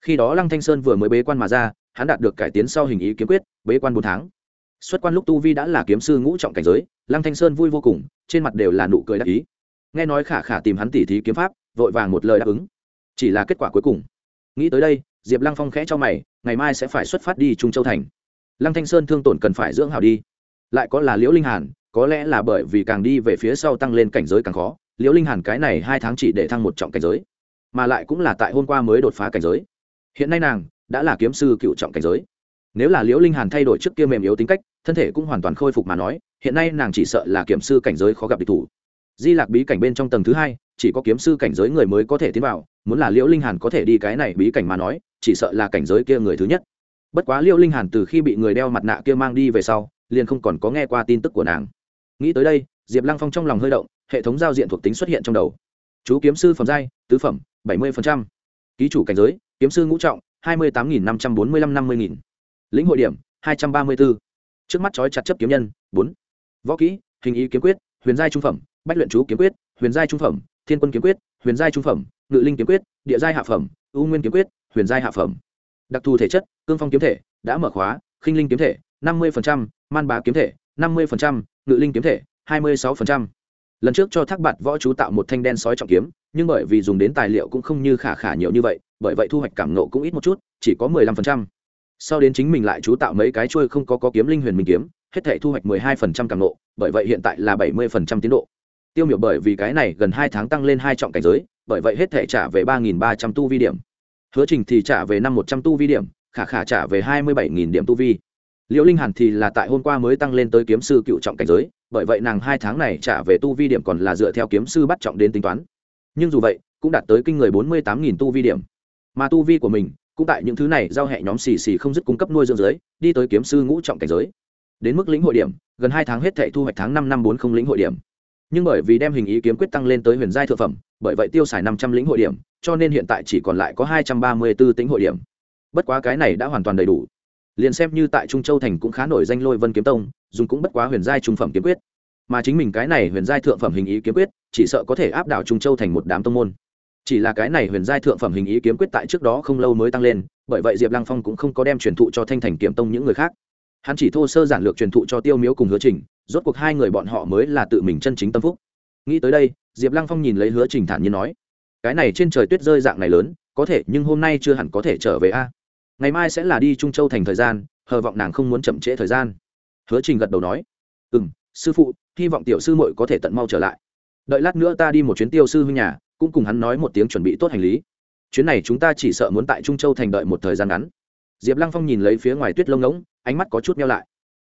Khi đó lăng thanh sơn vừa mới bế quan mà ra hắn đạt được cải tiến sau hình ý kiếm quyết, bế quan bốn tháng. Xuất quan lúc tu vi đã là kiếm sư ngũ trọng cảnh giới, lăng thanh sơn vui vô cùng, trên mặt đều là nụ cười đắc ý. Nghe nói khả khả tìm hắn tỉ thí kiếm pháp, vội vàng một lời đáp ứng. Chỉ là kết quả cuối cùng. Nghĩ tới đây, diệp lăng phong khẽ cho mày, ngày mai sẽ phải xuất phát đi trung châu thành. Lăng thanh sơn thương tổn cần phải dưỡng hảo đi. Lại có là liễu linh hàn, có lẽ là bởi vì càng đi về phía sau tăng lên cảnh giới càng khó, liễu linh hàn cái này hai tháng chỉ để thăng một trọng cảnh giới, mà lại cũng là tại hôm qua mới đột phá cảnh giới. Hiện nay nàng đã là kiếm sư cựu trọng cảnh giới. Nếu là liễu linh hàn thay đổi trước kia mềm yếu tính cách, thân thể cũng hoàn toàn khôi phục mà nói, hiện nay nàng chỉ sợ là kiếm sư cảnh giới khó gặp địch thủ. Di lạc bí cảnh bên trong tầng thứ hai, chỉ có kiếm sư cảnh giới người mới có thể tiến vào, muốn là liễu linh hàn có thể đi cái này bí cảnh mà nói, chỉ sợ là cảnh giới kia người thứ nhất. Bất quá liễu linh hàn từ khi bị người đeo mặt nạ kia mang đi về sau, liền không còn có nghe qua tin tức của nàng. Nghĩ tới đây, diệp lăng phong trong lòng hơi động, hệ thống giao diện thuộc tính xuất hiện trong đầu. Chú kiếm sư phẩm giai, tứ phẩm, bảy mươi ký chủ cảnh giới, kiếm sư ngũ trọng hai mươi tám nghìn năm trăm bốn mươi lăm năm mươi nghìn. Lĩnh hội điểm, hai trăm ba mươi bốn trước mắt trói chặt chấp kiếm nhân, bốn. Võ kỹ, hình ý kiếm quyết, huyền giai trung phẩm, bách luyện chú kiếm quyết, huyền giai trung phẩm, thiên quân kiếm quyết, huyền giai trung phẩm, ngự linh kiếm quyết, địa giai hạ phẩm, u nguyên kiếm quyết, huyền giai hạ phẩm. Đặc thù thể chất, cương phong kiếm thể, đã mở khóa, khinh linh kiếm thể, năm mươi man bá kiếm thể, năm mươi ngự linh kiếm thể, hai mươi sáu lần trước cho thác bạt võ chú tạo một thanh đen sói trọng kiếm, nhưng bởi vì dùng đến tài liệu cũng không như khả khả nhiều như vậy bởi vậy thu hoạch cảm nộ cũng ít một chút, chỉ có mười lăm phần trăm. Sau đến chính mình lại chú tạo mấy cái chuôi không có có kiếm linh huyền minh kiếm, hết thể thu hoạch mười hai phần trăm cảm nộ, bởi vậy hiện tại là bảy mươi phần trăm tiến độ. Tiêu miểu bởi vì cái này gần hai tháng tăng lên hai trọng cảnh giới, bởi vậy hết thể trả về ba nghìn ba trăm tu vi điểm. Hứa trình thì trả về năm một trăm tu vi điểm, khả khả trả về hai mươi bảy nghìn điểm tu vi. Liễu linh hàn thì là tại hôm qua mới tăng lên tới kiếm sư cựu trọng cảnh giới, bởi vậy nàng hai tháng này trả về tu vi điểm còn là dựa theo kiếm sư bắt trọng đến tính toán. Nhưng dù vậy, cũng đạt tới kinh người bốn mươi tám nghìn tu vi điểm mà tu vi của mình cũng tại những thứ này giao hệ nhóm xì xì không dứt cung cấp nuôi dưỡng giới, đi tới kiếm sư ngũ trọng cảnh giới. Đến mức lĩnh hội điểm, gần hai tháng hết thệ thu hoạch tháng năm năm bốn không lĩnh hội điểm. Nhưng bởi vì đem hình ý kiếm quyết tăng lên tới huyền giai thượng phẩm, bởi vậy tiêu xài năm trăm lĩnh hội điểm, cho nên hiện tại chỉ còn lại có hai trăm ba mươi b ố tính hội điểm. Bất quá cái này đã hoàn toàn đầy đủ. Liền xem như tại trung châu thành cũng khá nổi danh lôi vân kiếm tông, dùng cũng bất quá huyền giai trung phẩm kiếm quyết. Mà chính mình cái này huyền giai thượng phẩm hình ý kiếm quyết, chỉ sợ có thể áp đảo trung châu thành một đám tông môn chỉ là cái này huyền giai thượng phẩm hình ý kiếm quyết tại trước đó không lâu mới tăng lên, bởi vậy diệp lăng phong cũng không có đem truyền thụ cho thanh thành kiếm tông những người khác. Hắn chỉ thô sơ giản lược truyền thụ cho tiêu miếu cùng hứa trình, rốt cuộc hai người bọn họ mới là tự mình chân chính tâm phúc. Nghĩ tới đây, diệp lăng phong nhìn lấy hứa trình thản nhiên nói, cái này trên trời tuyết rơi dạng này lớn, có thể, nhưng hôm nay chưa hẳn có thể trở về a. Ngày mai sẽ là đi trung châu thành thời gian, hờ vọng nàng không muốn chậm trễ thời gian. Hứa trình gật đầu nói ừ m sư phụ, hy vọng tiểu sư muội có thể tận mau trở lại. Đợi lát nữa ta đi một chuyến tiêu sư huynh nhà cũng cùng hắn nói một tiếng chuẩn bị tốt hành lý. Chuyến này chúng ta chỉ sợ muốn tại trung châu thành đợi một thời gian ngắn. Diệp lăng phong nhìn lấy phía ngoài tuyết lông ngỗng, ánh mắt có chút meo lại.